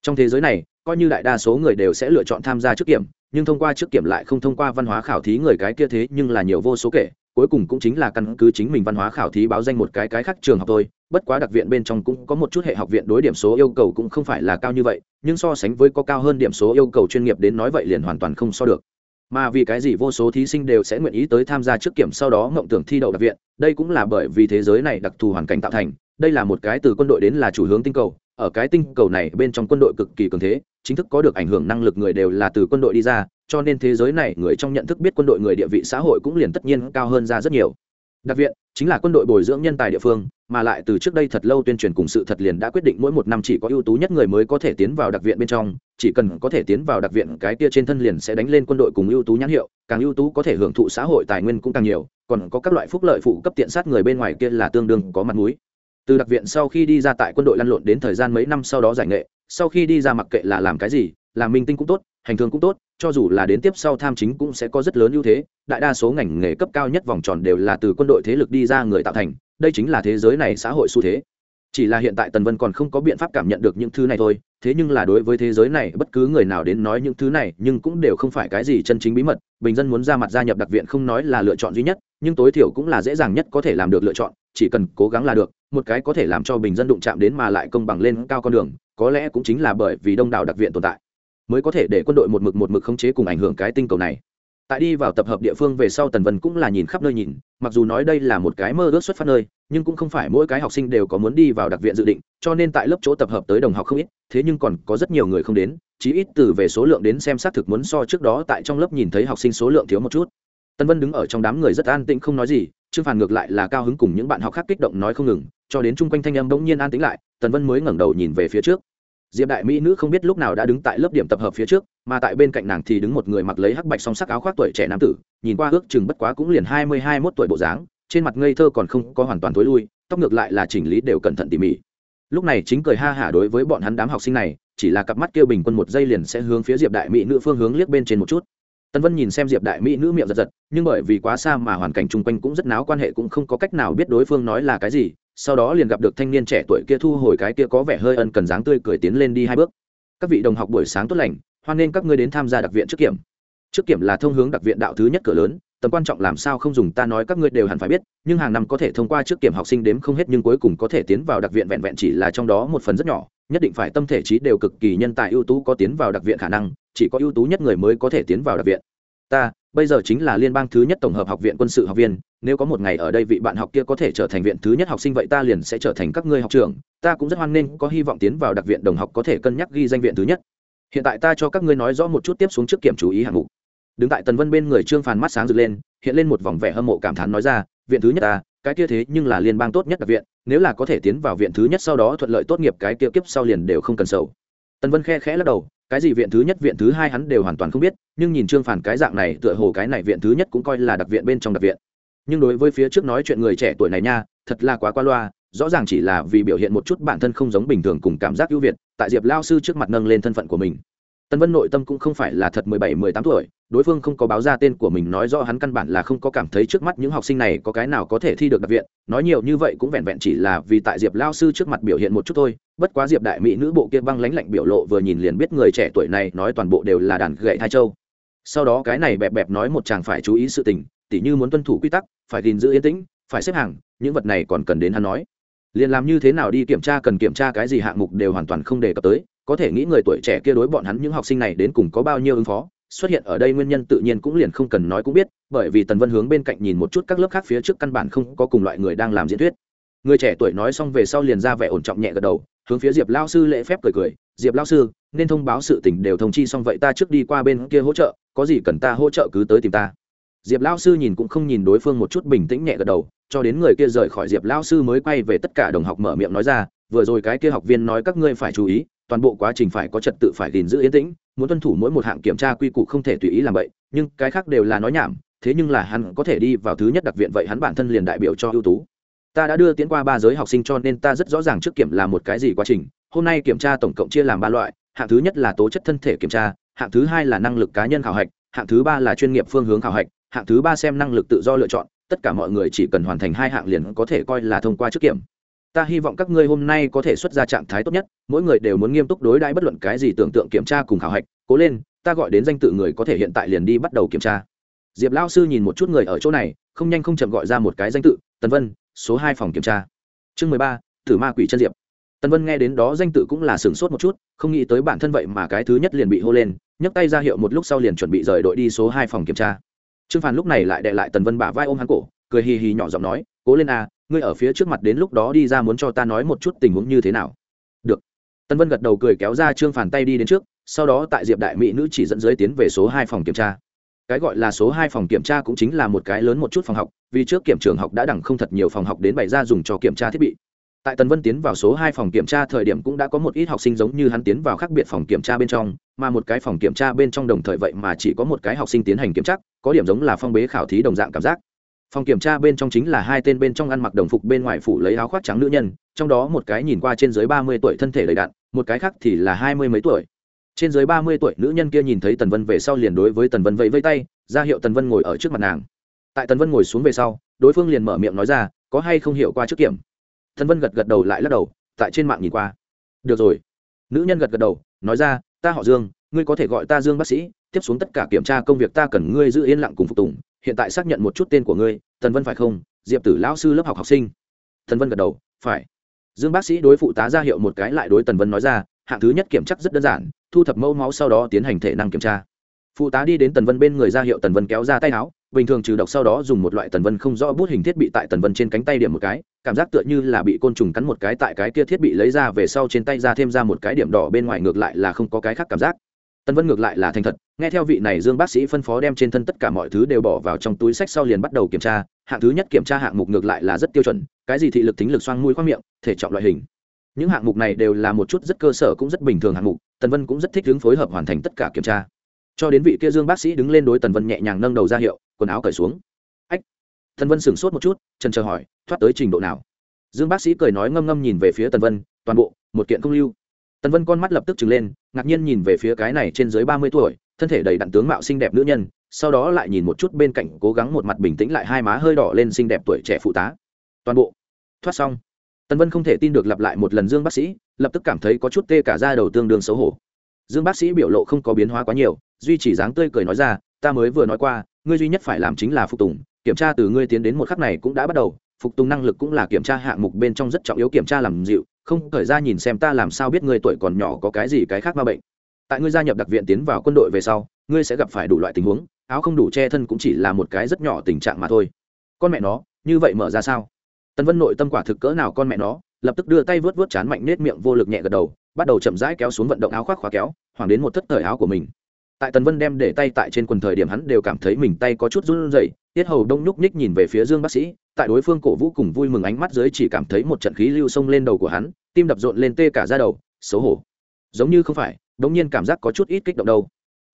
Trong thế giới này, coi như đại đa số người đều sẽ lựa chọn tham gia trước kiểm, nhưng thông qua trước kiểm lại không thông qua văn hóa khảo thí người cái kia thế nhưng là nhiều vô số kể cuối cùng cũng chính là căn cứ chính mình văn hóa khảo thí báo danh một cái cái khác trường học thôi. Bất quá đặc viện bên trong cũng có một chút hệ học viện đối điểm số yêu cầu cũng không phải là cao như vậy, nhưng so sánh với có cao hơn điểm số yêu cầu chuyên nghiệp đến nói vậy liền hoàn toàn không so được. Mà vì cái gì vô số thí sinh đều sẽ nguyện ý tới tham gia trước kiểm sau đó ngộng tưởng thi đậu đặc viện? Đây cũng là bởi vì thế giới này đặc thù hoàn cảnh tạo thành, đây là một cái từ quân đội đến là chủ hướng tinh cầu, ở cái tinh cầu này bên trong quân đội cực kỳ cường thế, chính thức có được ảnh hưởng năng lực người đều là từ quân đội đi ra cho nên thế giới này người trong nhận thức biết quân đội người địa vị xã hội cũng liền tất nhiên cao hơn ra rất nhiều. Đặc viện chính là quân đội bồi dưỡng nhân tài địa phương, mà lại từ trước đây thật lâu tuyên truyền cùng sự thật liền đã quyết định mỗi một năm chỉ có ưu tú nhất người mới có thể tiến vào đặc viện bên trong, chỉ cần có thể tiến vào đặc viện, cái kia trên thân liền sẽ đánh lên quân đội cùng ưu tú nhãn hiệu, càng ưu tú có thể hưởng thụ xã hội tài nguyên cũng càng nhiều, còn có các loại phúc lợi phụ cấp tiện sát người bên ngoài kia là tương đương có mặt mũi. Từ đặc viện sau khi đi ra tại quân đội lăn lộn đến thời gian mấy năm sau đó giải nghệ, sau khi đi ra mặc kệ là làm cái gì làm minh tinh cũng tốt, hành thương cũng tốt, cho dù là đến tiếp sau tham chính cũng sẽ có rất lớn ưu thế. Đại đa số ngành nghề cấp cao nhất vòng tròn đều là từ quân đội thế lực đi ra người tạo thành, đây chính là thế giới này xã hội xu thế. Chỉ là hiện tại tần vân còn không có biện pháp cảm nhận được những thứ này thôi, thế nhưng là đối với thế giới này, bất cứ người nào đến nói những thứ này, nhưng cũng đều không phải cái gì chân chính bí mật. Bình dân muốn ra mặt gia nhập đặc viện không nói là lựa chọn duy nhất, nhưng tối thiểu cũng là dễ dàng nhất có thể làm được lựa chọn, chỉ cần cố gắng là được. Một cái có thể làm cho bình dân đụng chạm đến mà lại công bằng lên cao con đường, có lẽ cũng chính là bởi vì đông đảo đặc viện tồn tại mới có thể để quân đội một mực một mực khống chế cùng ảnh hưởng cái tinh cầu này. Tại đi vào tập hợp địa phương về sau tần vân cũng là nhìn khắp nơi nhìn, mặc dù nói đây là một cái mơ ước xuất phát nơi, nhưng cũng không phải mỗi cái học sinh đều có muốn đi vào đặc viện dự định, cho nên tại lớp chỗ tập hợp tới đồng học không ít, thế nhưng còn có rất nhiều người không đến, chí ít từ về số lượng đến xem xác thực muốn so trước đó tại trong lớp nhìn thấy học sinh số lượng thiếu một chút. Tần vân đứng ở trong đám người rất an tĩnh không nói gì, trương phản ngược lại là cao hứng cùng những bạn học khác kích động nói không ngừng, cho đến chung quanh thanh âm bỗng nhiên an tĩnh lại, tần vân mới ngẩng đầu nhìn về phía trước diệp đại mỹ nữ không biết lúc nào đã đứng tại lớp điểm tập hợp phía trước, mà tại bên cạnh nàng thì đứng một người mặc lấy hắc bạch song sắc áo khoác tuổi trẻ nam tử, nhìn qua ước chừng bất quá cũng liền hai mươi hai mốt tuổi bộ dáng, trên mặt ngây thơ còn không có hoàn toàn t ố i lui, tóc ngược lại là chỉnh lý đều cẩn thận tỉ mỉ. Lúc này chính cười ha hả đối với bọn hắn đám học sinh này, chỉ là cặp mắt kêu bình quân một giây liền sẽ hướng phía diệp đại mỹ nữ phương hướng liếc bên trên một chút. Tân vân nhìn xem diệp đại mỹ nữ miệng giật giật, nhưng bởi vì quá xa mà hoàn cảnh chung quanh cũng rất náo, quan hệ cũng không có cách nào biết đối phương nói là cái gì sau đó liền gặp được thanh niên trẻ tuổi kia thu hồi cái kia có vẻ hơi ân cần dáng tươi cười tiến lên đi hai bước. Các vị đồng học buổi sáng tốt lành, hoan nghênh các ngươi đến tham gia đặc viện trước kiểm. Trước kiểm là thông hướng đặc viện đạo thứ nhất cửa lớn, tầm quan trọng làm sao không dùng ta nói các ngươi đều hẳn phải biết, nhưng hàng năm có thể thông qua trước kiểm học sinh đếm không hết nhưng cuối cùng có thể tiến vào đặc viện vẹn vẹn chỉ là trong đó một phần rất nhỏ, nhất định phải tâm thể trí đều cực kỳ nhân tài ưu tú có tiến vào đặc viện khả năng, chỉ có ưu tú nhất người mới có thể tiến vào đặc viện ta, bây giờ chính là liên bang thứ nhất tổng hợp học viện quân sự học viên, nếu có một ngày ở đây vị bạn học kia có thể trở thành viện thứ nhất học sinh vậy ta liền sẽ trở thành các ngươi học trường ta cũng rất hoan nghênh, có hy vọng tiến vào đặc viện đồng học có thể cân nhắc ghi danh viện thứ nhất. Hiện tại ta cho các ngươi nói rõ một chút tiếp xuống trước kiểm chú ý hạng mục. Đứng tại tần vân bên người trương phàn mắt sáng rực lên, hiện lên một vòng vẻ hâm mộ cảm thán nói ra, viện thứ nhất ta, cái kia thế nhưng là liên bang tốt nhất đặc viện, nếu là có thể tiến vào viện thứ nhất sau đó thuận lợi tốt nghiệp cái kia kiếp sau liền đều không cần sầu. Tần vân khe khẽ lắc đầu cái gì viện thứ nhất, viện thứ hai hắn đều hoàn toàn không biết, nhưng nhìn trương phản cái dạng này, tựa hồ cái này viện thứ nhất cũng coi là đặc viện bên trong đặc viện. Nhưng đối với phía trước nói chuyện người trẻ tuổi này nha, thật là quá qua loa, rõ ràng chỉ là vì biểu hiện một chút bản thân không giống bình thường cùng cảm giác ưu việt, tại diệp lao sư trước mặt nâng lên thân phận của mình tân vân nội tâm cũng không phải là thật mười bảy, mười tám tuổi, đối phương không có báo ra tên của mình nói rõ hắn căn bản là không có cảm thấy trước mắt những học sinh này có cái nào có thể thi được đặc viện, nói nhiều như vậy cũng vẹn vẹn chỉ là vì tại diệp lao sư trước mặt biểu hiện một chút thôi, bất quá diệp đại mỹ nữ bộ kia băng lánh lạnh biểu lộ vừa nhìn liền biết người trẻ tuổi này nói toàn bộ đều là đàn gậy thai châu. Sau đó cái này bẹp bẹp nói một chàng phải chú ý sự tình, tỉ như muốn tuân thủ quy tắc, phải gìn giữ yên tĩnh, phải xếp hàng, những vật này còn cần đến hắn nói liền làm như thế nào đi kiểm tra cần kiểm tra cái gì hạng mục đều hoàn toàn không đề cập tới, có thể nghĩ người tuổi trẻ kia đối bọn hắn những học sinh này đến cùng có bao nhiêu ứng phó, xuất hiện ở đây nguyên nhân tự nhiên cũng liền không cần nói cũng biết, bởi vì tần vân hướng bên cạnh nhìn một chút các lớp khác phía trước căn bản không có cùng loại người đang làm diễn thuyết. Người trẻ tuổi nói xong về sau liền ra vẻ ổn trọng nhẹ gật đầu, hướng phía diệp lao sư lễ phép cười cười, diệp lao sư, nên thông báo sự tình đều thông chi xong vậy ta trước đi qua bên kia hỗ trợ, có gì cần ta hỗ trợ cứ tới tìm ta diệp lao sư nhìn cũng không nhìn đối phương một chút bình tĩnh nhẹ gật đầu, cho đến người kia rời khỏi diệp lao sư mới quay về tất cả đồng học mở miệng nói ra, vừa rồi cái kia học viên nói các ngươi phải chú ý, toàn bộ quá trình phải có trật tự phải gìn giữ yên tĩnh, muốn tuân thủ mỗi một hạng kiểm tra quy củ không thể tùy ý làm vậy, nhưng cái khác đều là nói nhảm, thế nhưng là hắn có thể đi vào thứ nhất đặc viện vậy hắn bản thân liền đại biểu cho ưu tú. Ta đã đưa tiến qua ba giới học sinh cho nên ta rất rõ ràng trước kiểm là một cái gì quá trình, hôm nay kiểm tra tổng cộng chia làm ba loại, hạng thứ nhất là tố chất thân thể kiểm tra, hạng thứ hai là năng lực cá nhân khảo hạch, hạng thứ ba là chuyên nghiệp phương hướng khảo hạch hạng thứ ba xem năng lực tự do lựa chọn, tất cả mọi người chỉ cần hoàn thành hai hạng liền có thể coi là thông qua trước kiểm. Ta hy vọng các ngươi hôm nay có thể xuất ra trạng thái tốt nhất, mỗi người đều muốn nghiêm túc đối đãi bất luận cái gì tưởng tượng kiểm tra cùng khảo hạch. Cố lên, ta gọi đến danh tự người có thể hiện tại liền đi bắt đầu kiểm tra. Diệp lao sư nhìn một chút người ở chỗ này, không nhanh không chậm gọi ra một cái danh tự, tần vân, số hai phòng kiểm tra. Chương mười ba thử ma quỷ chân diệp. Tần vân nghe đến đó danh tự cũng là sửng sốt một chút, không nghĩ tới bản thân vậy mà cái thứ nhất liền bị hô lên, nhấc tay ra hiệu một lúc sau liền chuẩn bị rời đội đi số hai phòng kiểm tra trương phàn lúc này lại đệ lại tần vân bả vai ôm hắn cổ, cười hì hì nhỏ giọng nói, cố lên a, ngươi ở phía trước mặt đến lúc đó đi ra muốn cho ta nói một chút tình huống như thế nào. Được. Tần vân gật đầu cười kéo ra trương phản tay đi đến trước, sau đó tại diệp đại mỹ nữ chỉ dẫn dưới tiến về số hai phòng kiểm tra. Cái gọi là số hai phòng kiểm tra cũng chính là một cái lớn một chút phòng học, vì trước kiểm trường học đã đẳng không thật nhiều phòng học đến bày ra dùng cho kiểm tra thiết bị tại tần vân tiến vào số hai phòng kiểm tra thời điểm cũng đã có một ít học sinh giống như hắn tiến vào khác biệt phòng kiểm tra bên trong, mà một cái phòng kiểm tra bên trong đồng thời vậy mà chỉ có một cái học sinh tiến hành kiểm tra, có điểm giống là phong bế khảo thí đồng dạng cảm giác. Phòng kiểm tra bên trong chính là hai tên bên trong ăn mặc đồng phục bên ngoài phủ lấy áo khoác trắng nữ nhân, trong đó một cái nhìn qua trên dưới ba mươi tuổi thân thể đầy đạn một cái khác thì là hai mươi mấy tuổi. Trên dưới ba mươi tuổi nữ nhân kia nhìn thấy tần vân về sau liền đối với tần vân vẫy vây tay, ra hiệu tần vân ngồi ở trước mặt nàng. Tại tần vân ngồi xuống về sau, đối phương liền mở miệng nói ra, có hay không hiểu qua trước kiểm? Thần vân gật gật đầu lại lắc đầu, tại trên mạng nhìn qua. Được rồi. Nữ nhân gật gật đầu, nói ra, ta họ dương, ngươi có thể gọi ta dương bác sĩ, tiếp xuống tất cả kiểm tra công việc ta cần ngươi giữ yên lặng cùng phục tùng, hiện tại xác nhận một chút tên của ngươi, tần vân phải không? Diệp tử lão sư lớp học học sinh. Tần vân gật đầu, phải. Dương bác sĩ đối phụ tá ra hiệu một cái lại đối tần vân nói ra, hạng thứ nhất kiểm chắc rất đơn giản, thu thập mẫu máu sau đó tiến hành thể năng kiểm tra. Phụ tá đi đến tần vân bên người ra hiệu tần vân kéo ra tay áo, bình thường trừ độc sau đó dùng một loại tần vân không rõ bút hình thiết bị tại tần vân trên cánh tay điểm một cái cảm giác tựa như là bị côn trùng cắn một cái tại cái kia thiết bị lấy ra về sau trên tay ra thêm ra một cái điểm đỏ bên ngoài ngược lại là không có cái khác cảm giác. Tần vân ngược lại là thành thật, nghe theo vị này dương bác sĩ phân phó đem trên thân tất cả mọi thứ đều bỏ vào trong túi sách sau liền bắt đầu kiểm tra, hạng thứ nhất kiểm tra hạng mục ngược lại là rất tiêu chuẩn, cái gì thị lực tính lực xoang mũi khoang miệng, thể trọng loại hình. Những hạng mục này đều là một chút rất cơ sở cũng rất bình thường hạng mục tần vân cũng rất thích hướng phối hợp hoàn thành tất cả kiểm tra. Cho đến vị kia dương bác sĩ đứng lên đối tần vân nhẹ nhàng nâng đầu ra hiệu, quần áo cởi xuống. Thần tần vân sửng sốt một chút, trần chờ hỏi, thoát tới trình độ nào? Dương bác sĩ cười nói ngâm ngâm nhìn về phía tần vân, toàn bộ, một kiện không lưu. Tần vân con mắt lập tức trừng lên, ngạc nhiên nhìn về phía cái này trên dưới ba mươi tuổi, thân thể đầy đặn tướng mạo xinh đẹp nữ nhân, sau đó lại nhìn một chút bên cạnh, cố gắng một mặt bình tĩnh lại hai má hơi đỏ lên xinh đẹp tuổi trẻ phụ tá. Toàn bộ. Thoát xong. Tần vân không thể tin được lặp lại một lần dương bác sĩ, lập tức cảm thấy có chút tê cả ra đầu tương đương xấu hổ. Dương bác sĩ biểu lộ không có biến hóa quá nhiều, duy chỉ dáng tươi cười nói ra, ta mới vừa nói qua, ngươi duy nhất phải làm chính là phục tùng kiểm tra từ ngươi tiến đến một khắc này cũng đã bắt đầu, phục tùng năng lực cũng là kiểm tra hạng mục bên trong rất trọng yếu kiểm tra làm dịu, không thời ra nhìn xem ta làm sao biết ngươi tuổi còn nhỏ có cái gì cái khác ma bệnh. Tại ngươi gia nhập đặc viện tiến vào quân đội về sau, ngươi sẽ gặp phải đủ loại tình huống, áo không đủ che thân cũng chỉ là một cái rất nhỏ tình trạng mà thôi. Con mẹ nó, như vậy mở ra sao? Tần vân nội tâm quả thực cỡ nào con mẹ nó, lập tức đưa tay vớt vớt chán mạnh nết miệng vô lực nhẹ gật đầu, bắt đầu chậm rãi kéo xuống vận động áo khoác khóa kéo hoàng đến một thất thời áo của mình. Tại tần vân đem để tay tại trên quần thời điểm hắn đều cảm thấy mình tay có chút run rẩy tiết hầu đông nhúc nhích nhìn về phía dương bác sĩ, tại đối phương cổ vũ cùng vui mừng ánh mắt dưới chỉ cảm thấy một trận khí lưu xông lên đầu của hắn, tim đập rộn lên tê cả ra đầu, xấu hổ. Giống như không phải, đống nhiên cảm giác có chút ít kích động đâu.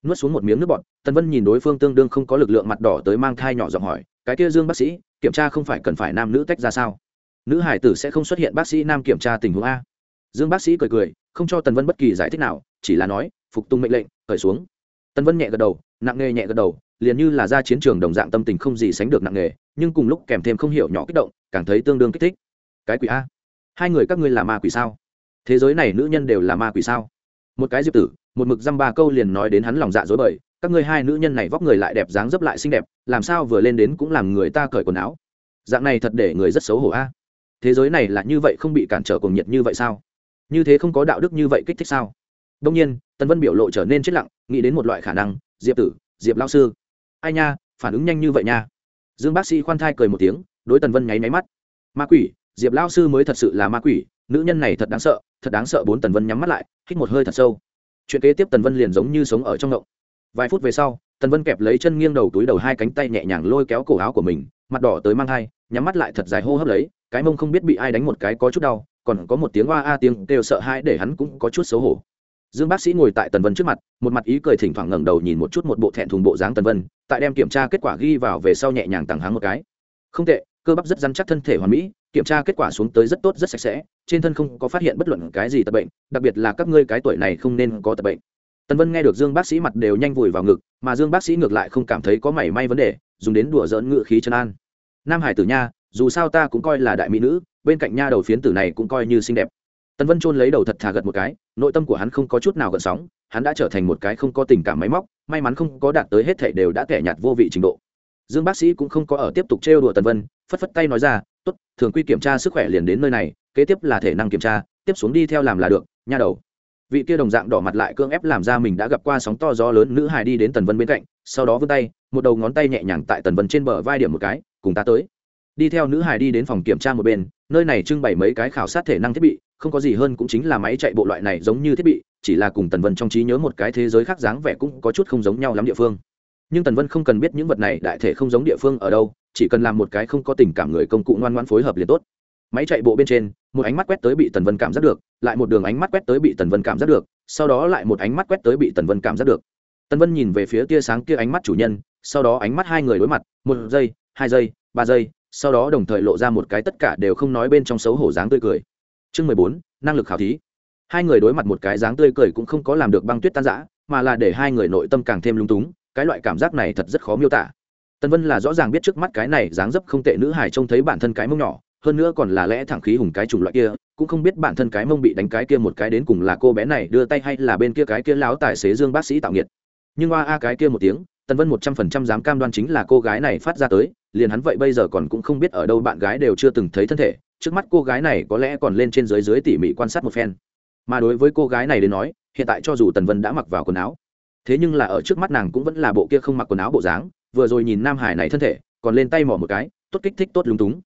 Nuốt xuống một miếng nước bọt, tần vân nhìn đối phương tương đương không có lực lượng mặt đỏ tới mang thai nhỏ giọng hỏi, cái kia dương bác sĩ, kiểm tra không phải cần phải nam nữ tách ra sao? Nữ hải tử sẽ không xuất hiện bác sĩ nam kiểm tra tình huống a. Dương bác sĩ cười cười, không cho tần vân bất kỳ giải thích nào, chỉ là nói, phục tùng mệnh lệnh, khởi xuống. Tần vân nhẹ gật đầu, nặng nề nhẹ gật đầu liền như là ra chiến trường đồng dạng tâm tình không gì sánh được nặng nề, nhưng cùng lúc kèm thêm không hiểu nhỏ kích động, càng thấy tương đương kích thích. Cái quỷ a. Hai người các ngươi là ma quỷ sao? Thế giới này nữ nhân đều là ma quỷ sao? Một cái diệp tử, một mực dăm ba câu liền nói đến hắn lòng dạ dối bời, các ngươi hai nữ nhân này vóc người lại đẹp dáng dấp lại xinh đẹp, làm sao vừa lên đến cũng làm người ta cởi quần áo? Dạng này thật để người rất xấu hổ a. Thế giới này là như vậy không bị cản trở cùng nhiệt như vậy sao? Như thế không có đạo đức như vậy kích thích sao? Đông nhiên, tần vân biểu lộ trở nên chết lặng, nghĩ đến một loại khả năng, diệp tử, diệp lao sư ai nha, phản ứng nhanh như vậy nha. Dương bác sĩ khoan thai cười một tiếng, đối tần vân nháy máy mắt. Ma quỷ, diệp lao sư mới thật sự là ma quỷ, nữ nhân này thật đáng sợ, thật đáng sợ, bốn tần vân nhắm mắt lại, hít một hơi thật sâu. Chuyện kế tiếp tần vân liền giống như sống ở trong ngộng. Vài phút về sau, tần vân kẹp lấy chân nghiêng đầu túi đầu hai cánh tay nhẹ nhàng lôi kéo cổ áo của mình, mặt đỏ tới mang thai, nhắm mắt lại thật dài hô hấp lấy, cái mông không biết bị ai đánh một cái có chút đau, còn có một tiếng oa a tiếng đều sợ hãi để hắn cũng có chút xấu hổ dương bác sĩ ngồi tại tần vân trước mặt, một mặt ý cười thỉnh thoảng ngẩng đầu nhìn một chút một bộ thẹn thùng bộ dáng tần vân, tại đem kiểm tra kết quả ghi vào về sau nhẹ nhàng tặng háng một cái. Không tệ, cơ bắp rất dăn chắc thân thể hoàn mỹ, kiểm tra kết quả xuống tới rất tốt, rất sạch sẽ, trên thân không có phát hiện bất luận cái gì tật bệnh, đặc biệt là các ngươi cái tuổi này không nên có tật bệnh. Tần vân nghe được dương bác sĩ mặt đều nhanh vùi vào ngực, mà dương bác sĩ ngược lại không cảm thấy có mảy may vấn đề, dùng đến đùa dỡn ngự khí chân an. Nam hải tử nha, dù sao ta cũng coi là đại mỹ nữ, bên cạnh nha đầu phiến tử này cũng coi như xinh đẹp tần vân chôn lấy đầu thật thà gật một cái, nội tâm của hắn không có chút nào gợn sóng, hắn đã trở thành một cái không có tình cảm máy móc, may mắn không có đạt tới hết thể đều đã kẻ nhạt vô vị trình độ. Dương bác sĩ cũng không có ở tiếp tục trêu đùa tần vân, phất phất tay nói ra, tốt, thường quy kiểm tra sức khỏe liền đến nơi này, kế tiếp là thể năng kiểm tra, tiếp xuống đi theo làm là được, nha đầu. Vị kia đồng dạng đỏ mặt lại cưỡng ép làm ra mình đã gặp qua sóng to gió lớn nữ hài đi đến tần vân bên cạnh, sau đó vươn tay, một đầu ngón tay nhẹ nhàng tại tần vân trên bờ vai điểm một cái, cùng ta tới. Đi theo nữ hài đi đến phòng kiểm tra một bên nơi này trưng bày mấy cái khảo sát thể năng thiết bị, không có gì hơn cũng chính là máy chạy bộ loại này giống như thiết bị, chỉ là cùng tần vân trong trí nhớ một cái thế giới khác dáng vẻ cũng có chút không giống nhau lắm địa phương. Nhưng tần vân không cần biết những vật này đại thể không giống địa phương ở đâu, chỉ cần làm một cái không có tình cảm người công cụ ngoan ngoãn phối hợp liền tốt. Máy chạy bộ bên trên, một ánh mắt quét tới bị tần vân cảm giác được, lại một đường ánh mắt quét tới bị tần vân cảm giác được, sau đó lại một ánh mắt quét tới bị tần vân cảm giác được. Tần vân nhìn về phía tia sáng kia ánh mắt chủ nhân, sau đó ánh mắt hai người đối mặt, một giây, hai giây, ba giây sau đó đồng thời lộ ra một cái tất cả đều không nói bên trong xấu hổ dáng tươi cười. Chương mười bốn, năng lực khảo thí. Hai người đối mặt một cái dáng tươi cười cũng không có làm được băng tuyết tan giã mà là để hai người nội tâm càng thêm lung túng, cái loại cảm giác này thật rất khó miêu tả. Tần vân là rõ ràng biết trước mắt cái này dáng dấp không tệ nữ hải trông thấy bản thân cái mông nhỏ, hơn nữa còn là lẽ thẳng khí hùng cái chủng loại kia, cũng không biết bản thân cái mông bị đánh cái kia một cái đến cùng là cô bé này đưa tay hay là bên kia cái kia láo tài xế dương bác sĩ tạo nghiệt. Nhưng oa a cái kia một tiếng, tần vân một trăm phần trăm dám cam đoan chính là cô gái này phát ra tới liền hắn vậy bây giờ còn cũng không biết ở đâu bạn gái đều chưa từng thấy thân thể, trước mắt cô gái này có lẽ còn lên trên dưới dưới tỉ mỉ quan sát một phen. Mà đối với cô gái này đến nói, hiện tại cho dù tần vân đã mặc vào quần áo, thế nhưng là ở trước mắt nàng cũng vẫn là bộ kia không mặc quần áo bộ dáng, vừa rồi nhìn nam hải này thân thể, còn lên tay mỏ một cái, tốt kích thích tốt lúng túng.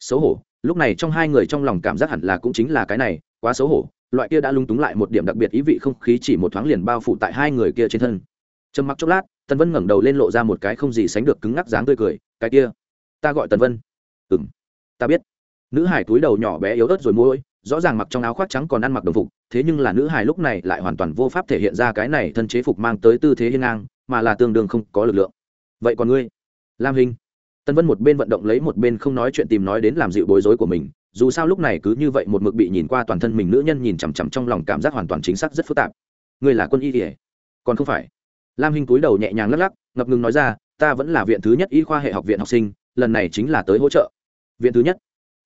Xấu hổ, lúc này trong hai người trong lòng cảm giác hẳn là cũng chính là cái này, quá xấu hổ, loại kia đã lung túng lại một điểm đặc biệt ý vị không khí chỉ một thoáng liền bao phủ tại hai người kia trên thân. Trầm mặc chốc lát tần vân ngẩng đầu lên lộ ra một cái không gì sánh được cứng ngắc dáng tươi cười, cái kia, ta gọi tần vân. Ừ m ta biết. Nữ hải túi đầu nhỏ bé yếu ớt rồi môi, rõ ràng mặc trong áo khoác trắng còn ăn mặc đồng phục, thế nhưng là nữ hải lúc này lại hoàn toàn vô pháp thể hiện ra cái này thân chế phục mang tới tư thế hiên ngang, mà là tương đương không có lực lượng. Vậy còn ngươi? Lam hình tân vân một bên vận động lấy một bên không nói chuyện tìm nói đến làm dịu bối rối của mình, dù sao lúc này cứ như vậy một mực bị nhìn qua toàn thân mình nữ nhân nhìn chằm chằm trong lòng cảm giác hoàn toàn chính xác rất phức tạp. Ngươi là quân y kỉa còn không phải lam Hinh túi đầu nhẹ nhàng lắc lắc, ngập ngừng nói ra, ta vẫn là viện thứ nhất y khoa hệ học viện học sinh, lần này chính là tới hỗ trợ. Viện thứ nhất?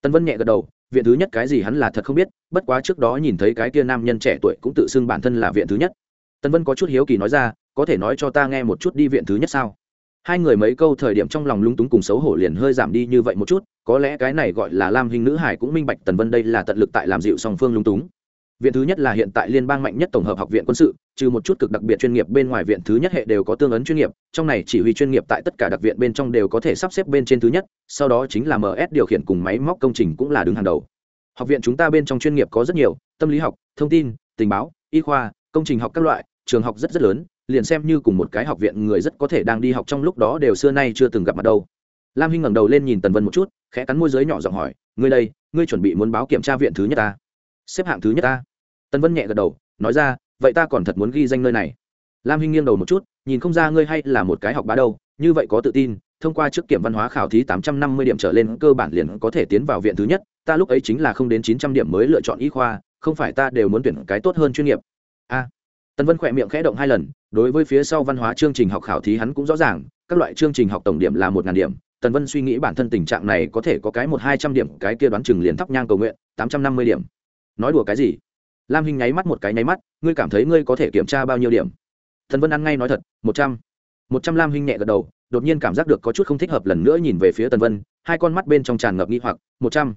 Tân vân nhẹ gật đầu, viện thứ nhất cái gì hắn là thật không biết, bất quá trước đó nhìn thấy cái kia nam nhân trẻ tuổi cũng tự xưng bản thân là viện thứ nhất. Tân vân có chút hiếu kỳ nói ra, có thể nói cho ta nghe một chút đi viện thứ nhất sao? Hai người mấy câu thời điểm trong lòng lung túng cùng xấu hổ liền hơi giảm đi như vậy một chút, có lẽ cái này gọi là lam hình nữ hải cũng minh bạch tần vân đây là tận lực tại làm dịu song phương lung túng viện thứ nhất là hiện tại liên bang mạnh nhất tổng hợp học viện quân sự, trừ một chút cực đặc biệt chuyên nghiệp bên ngoài viện thứ nhất hệ đều có tương ứng chuyên nghiệp, trong này chỉ huy chuyên nghiệp tại tất cả đặc viện bên trong đều có thể sắp xếp bên trên thứ nhất, sau đó chính là ms điều khiển cùng máy móc công trình cũng là đứng hàng đầu. Học viện chúng ta bên trong chuyên nghiệp có rất nhiều, tâm lý học, thông tin, tình báo, y khoa, công trình học các loại, trường học rất rất lớn, liền xem như cùng một cái học viện người rất có thể đang đi học trong lúc đó đều xưa nay chưa từng gặp mặt đâu. Lam hinh ngẩng đầu lên nhìn tần vân một chút, khẽ cắn môi giới nhỏ giọng hỏi, ngươi đây, ngươi chuẩn bị muốn báo kiểm tra viện thứ nhất ta? Xếp hạng thứ nhất ta. Tân vân nhẹ gật đầu, nói ra, vậy ta còn thật muốn ghi danh nơi này. Lam hinh nghiêng đầu một chút, nhìn không ra ngươi hay là một cái học bá đâu, như vậy có tự tin, thông qua trước kiểm văn hóa khảo thí tám trăm năm mươi điểm trở lên cơ bản liền có thể tiến vào viện thứ nhất, ta lúc ấy chính là không đến chín trăm điểm mới lựa chọn y khoa, không phải ta đều muốn tuyển cái tốt hơn chuyên nghiệp. A. Tân vân khỏe miệng khẽ động hai lần, đối với phía sau văn hóa chương trình học khảo thí hắn cũng rõ ràng, các loại chương trình học tổng điểm là một ngàn điểm tần vân suy nghĩ bản thân tình trạng này có thể có cái một hai trăm điểm, cái kia đoán chừng liền thắp nhang cầu nguyện, tám trăm năm mươi điểm nói đùa cái gì? Lam hinh nháy mắt một cái nháy mắt, ngươi cảm thấy ngươi có thể kiểm tra bao nhiêu điểm? Thần vân ăn ngay nói thật, một trăm. Một trăm lam hinh nhẹ gật đầu, đột nhiên cảm giác được có chút không thích hợp lần nữa nhìn về phía tần vân, hai con mắt bên trong tràn ngập nghi hoặc, một trăm.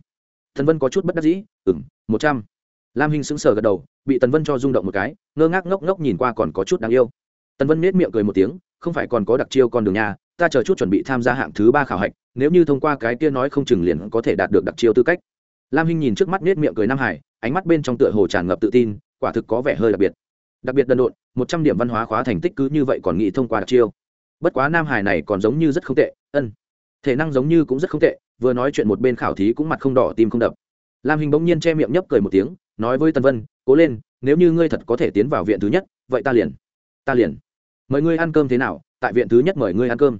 Thần vân có chút bất đắc dĩ ừng một trăm. Lam hinh sững sờ gật đầu, bị tần vân cho rung động một cái, ngơ ngác ngốc ngốc nhìn qua còn có chút đáng yêu. Tần vân nết miệng cười một tiếng, không phải còn có đặc chiêu con đường nhà, ta chờ chút chuẩn bị tham gia hạng thứ ba khảo hạch, nếu như thông qua cái kia nói không chừng liền có thể đạt được đặc chiêu tư cách lam hinh nhìn trước mắt nết miệng cười nam hải, ánh mắt bên trong tựa hồ tràn ngập tự tin, quả thực có vẻ hơi đặc biệt. Đặc biệt đần độn, một trăm điểm văn hóa khóa thành tích cứ như vậy còn nghĩ thông qua đặc chiêu. Bất quá nam hải này còn giống như rất không tệ, ân. Thể năng giống như cũng rất không tệ, vừa nói chuyện một bên khảo thí cũng mặt không đỏ tim không đập. Lam hình bỗng nhiên che miệng nhấp cười một tiếng, nói với tân vân, cố lên, nếu như ngươi thật có thể tiến vào viện thứ nhất, vậy ta liền ta liền. Mời ngươi ăn cơm thế nào, tại viện thứ nhất mời ngươi ăn cơm.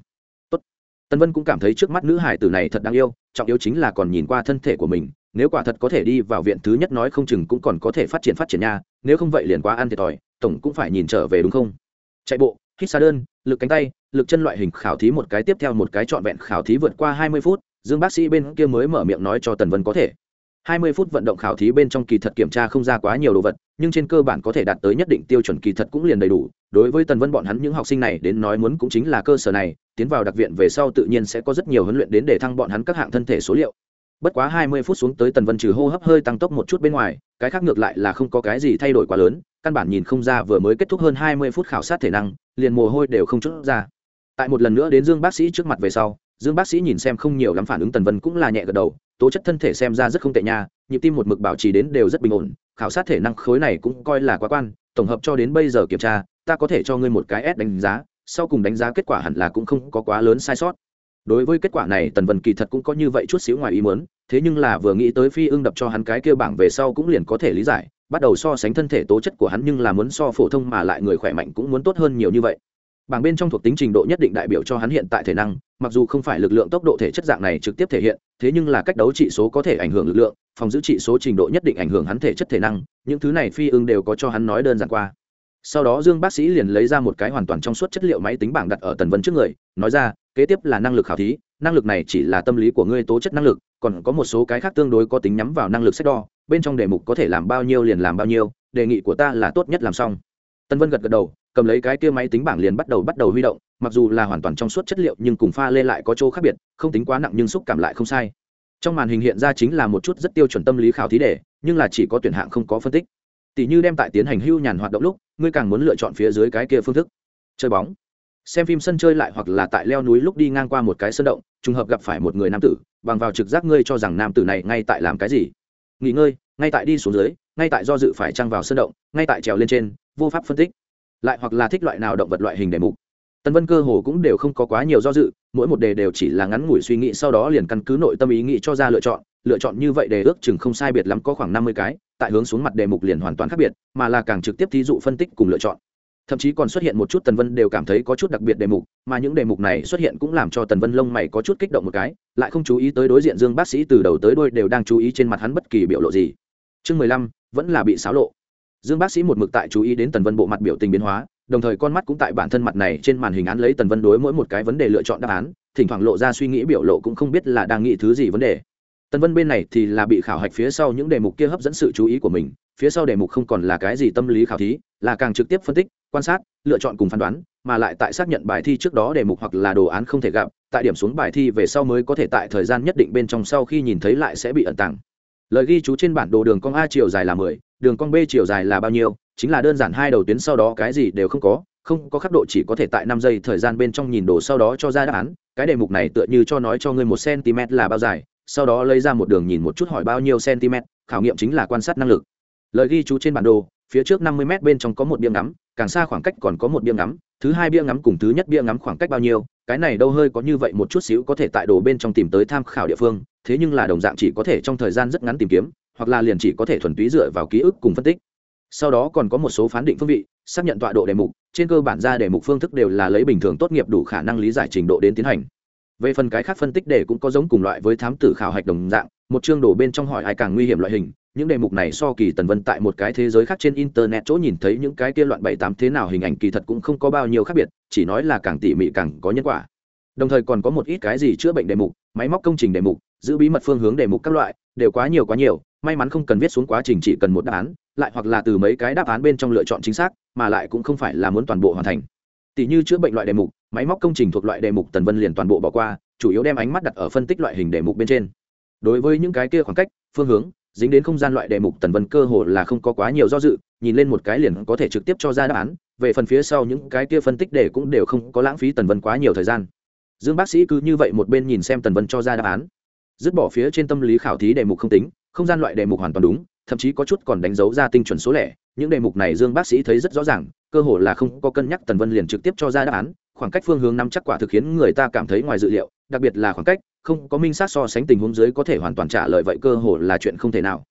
Tốt. tân vân cũng cảm thấy trước mắt nữ hải tử này thật đáng yêu, trọng yếu chính là còn nhìn qua thân thể của mình nếu quả thật có thể đi vào viện thứ nhất nói không chừng cũng còn có thể phát triển phát triển nha, nếu không vậy liền quá ăn thiệt thòi, tổng cũng phải nhìn trở về đúng không? Chạy bộ, hít xa đơn, lực cánh tay, lực chân loại hình khảo thí một cái tiếp theo một cái trọn vẹn khảo thí vượt qua hai mươi phút, dương bác sĩ bên kia mới mở miệng nói cho tần vân có thể. hai mươi phút vận động khảo thí bên trong kỳ thật kiểm tra không ra quá nhiều đồ vật, nhưng trên cơ bản có thể đạt tới nhất định tiêu chuẩn kỳ thật cũng liền đầy đủ. Đối với tần vân bọn hắn những học sinh này đến nói muốn cũng chính là cơ sở này, tiến vào đặc viện về sau tự nhiên sẽ có rất nhiều huấn luyện đến để thăng bọn hắn các hạng thân thể số liệu bất quá hai mươi phút xuống tới tần vân trừ hô hấp hơi tăng tốc một chút bên ngoài, cái khác ngược lại là không có cái gì thay đổi quá lớn, căn bản nhìn không ra vừa mới kết thúc hơn hai mươi phút khảo sát thể năng, liền mồ hôi đều không chút ra. Tại một lần nữa đến dương bác sĩ trước mặt về sau, dương bác sĩ nhìn xem không nhiều lắm phản ứng tần vân cũng là nhẹ gật đầu, tố chất thân thể xem ra rất không tệ nha, nhịp tim một mực bảo trì đến đều rất bình ổn, khảo sát thể năng khối này cũng coi là quá quan, tổng hợp cho đến bây giờ kiểm tra, ta có thể cho ngươi một cái s đánh giá, sau cùng đánh giá kết quả hẳn là cũng không có quá lớn sai sót đối với kết quả này, tần vân kỳ thật cũng có như vậy chút xíu ngoài ý muốn, thế nhưng là vừa nghĩ tới phi ưng đập cho hắn cái kia bảng về sau cũng liền có thể lý giải, bắt đầu so sánh thân thể tố chất của hắn nhưng là muốn so phổ thông mà lại người khỏe mạnh cũng muốn tốt hơn nhiều như vậy. Bảng bên trong thuộc tính trình độ nhất định đại biểu cho hắn hiện tại thể năng, mặc dù không phải lực lượng tốc độ thể chất dạng này trực tiếp thể hiện, thế nhưng là cách đấu trị số có thể ảnh hưởng lực lượng, phòng giữ trị số trình độ nhất định ảnh hưởng hắn thể chất thể năng, những thứ này phi ưng đều có cho hắn nói đơn giản qua sau đó dương bác sĩ liền lấy ra một cái hoàn toàn trong suốt chất liệu máy tính bảng đặt ở tần vân trước người, nói ra, kế tiếp là năng lực khảo thí, năng lực này chỉ là tâm lý của ngươi tố chất năng lực, còn có một số cái khác tương đối có tính nhắm vào năng lực xét đo, bên trong đề mục có thể làm bao nhiêu liền làm bao nhiêu, đề nghị của ta là tốt nhất làm xong. Tân vân gật gật đầu, cầm lấy cái kia máy tính bảng liền bắt đầu bắt đầu huy động, mặc dù là hoàn toàn trong suốt chất liệu nhưng cùng pha lê lại có chỗ khác biệt, không tính quá nặng nhưng xúc cảm lại không sai. Trong màn hình hiện ra chính là một chút rất tiêu chuẩn tâm lý khảo thí đề, nhưng là chỉ có tuyển hạng không có phân tích tỷ như đem tại tiến hành hưu nhàn hoạt động lúc, ngươi càng muốn lựa chọn phía dưới cái kia phương thức. Chơi bóng. Xem phim sân chơi lại hoặc là tại leo núi lúc đi ngang qua một cái sân động, trùng hợp gặp phải một người nam tử, bằng vào trực giác ngươi cho rằng nam tử này ngay tại làm cái gì. Nghỉ ngơi, ngay tại đi xuống dưới, ngay tại do dự phải trăng vào sân động, ngay tại trèo lên trên, vô pháp phân tích. Lại hoặc là thích loại nào động vật loại hình đề mục tần vân cơ hồ cũng đều không có quá nhiều do dự, mỗi một đề đều chỉ là ngắn ngủi suy nghĩ sau đó liền căn cứ nội tâm ý nghĩ cho ra lựa chọn lựa chọn như vậy đề ước chừng không sai biệt lắm có khoảng năm mươi cái, tại hướng xuống mặt đề mục liền hoàn toàn khác biệt, mà là càng trực tiếp thí dụ phân tích cùng lựa chọn. Thậm chí còn xuất hiện một chút tần vân đều cảm thấy có chút đặc biệt đề mục, mà những đề mục này xuất hiện cũng làm cho tần vân lông mày có chút kích động một cái, lại không chú ý tới đối diện dương bác sĩ từ đầu tới đôi đều đang chú ý trên mặt hắn bất kỳ biểu lộ gì. Chương mười lăm, vẫn là bị xáo lộ. Dương bác sĩ một mực tại chú ý đến tần vân bộ mặt biểu tình biến hóa đồng thời con mắt cũng tại bản thân mặt này trên màn hình án lấy tần vân đối mỗi một cái vấn đề lựa chọn đáp án, thỉnh thoảng lộ ra suy nghĩ biểu lộ cũng không biết là đang nghĩ thứ gì vấn đề. Tần vân bên này thì là bị khảo hạch phía sau những đề mục kia hấp dẫn sự chú ý của mình, phía sau đề mục không còn là cái gì tâm lý khảo thí, là càng trực tiếp phân tích, quan sát, lựa chọn cùng phán đoán, mà lại tại xác nhận bài thi trước đó đề mục hoặc là đồ án không thể gặp, tại điểm xuống bài thi về sau mới có thể tại thời gian nhất định bên trong sau khi nhìn thấy lại sẽ bị ẩn tàng. Lời ghi chú trên bản đồ đường cong a chiều dài là mười, đường cong b chiều dài là bao nhiêu chính là đơn giản hai đầu tuyến sau đó cái gì đều không có không có khắc độ chỉ có thể tại năm giây thời gian bên trong nhìn đồ sau đó cho ra đáp án. Cái đề mục này tựa như cho nói cho ngươi một cm là bao dài, sau đó lấy ra một đường nhìn một chút hỏi bao nhiêu cm khảo nghiệm chính là quan sát năng lực. Lời ghi chú trên bản đồ, phía trước năm mươi m bên trong có một bia ngắm, càng xa khoảng cách còn có một bia ngắm, thứ hai bia ngắm cùng thứ nhất bia ngắm khoảng cách bao nhiêu, cái này đâu hơi có như vậy một chút xíu có thể tại đồ bên trong tìm tới tham khảo địa phương, thế nhưng là đồng dạng chỉ có thể trong thời gian rất ngắn tìm kiếm, hoặc là liền chỉ có thể thuần túy dựa vào ký ức cùng phân tích sau đó còn có một số phán định phương vị, xác nhận tọa độ đề mục, trên cơ bản ra đề mục phương thức đều là lấy bình thường tốt nghiệp đủ khả năng lý giải trình độ đến tiến hành. Về phần cái khác phân tích đề cũng có giống cùng loại với thám tử khảo hạch đồng dạng, một chương đổ bên trong hỏi ai càng nguy hiểm loại hình, những đề mục này so kỳ tần vân tại một cái thế giới khác trên internet chỗ nhìn thấy những cái kia loạn bảy tám thế nào hình ảnh kỳ thật cũng không có bao nhiêu khác biệt, chỉ nói là càng tỉ mỉ càng có nhân quả. Đồng thời còn có một ít cái gì chữa bệnh đề mục, máy móc công trình đề mục, giữ bí mật phương hướng đề mục các loại, đều quá nhiều quá nhiều, may mắn không cần viết xuống quá trình chỉ cần một đáp án lại hoặc là từ mấy cái đáp án bên trong lựa chọn chính xác, mà lại cũng không phải là muốn toàn bộ hoàn thành. Tỷ như chữa bệnh loại đề mục, máy móc công trình thuộc loại đề mục tần vân liền toàn bộ bỏ qua, chủ yếu đem ánh mắt đặt ở phân tích loại hình đề mục bên trên. Đối với những cái kia khoảng cách, phương hướng, dính đến không gian loại đề mục tần vân cơ hồ là không có quá nhiều do dự, nhìn lên một cái liền có thể trực tiếp cho ra đáp án, về phần phía sau những cái kia phân tích đề cũng đều không có lãng phí tần vân quá nhiều thời gian. Dương bác sĩ cứ như vậy một bên nhìn xem tần vân cho ra đáp án. Dứt bỏ phía trên tâm lý khảo thí đề mục không tính, không gian loại đề mục hoàn toàn đúng thậm chí có chút còn đánh dấu ra tinh chuẩn số lẻ. Những đề mục này dương bác sĩ thấy rất rõ ràng, cơ hồ là không có cân nhắc, tần vân liền trực tiếp cho ra đáp án. Khoảng cách phương hướng năm chắc quả thực khiến người ta cảm thấy ngoài dự liệu, đặc biệt là khoảng cách, không có minh sát so sánh tình huống dưới có thể hoàn toàn trả lời vậy cơ hồ là chuyện không thể nào.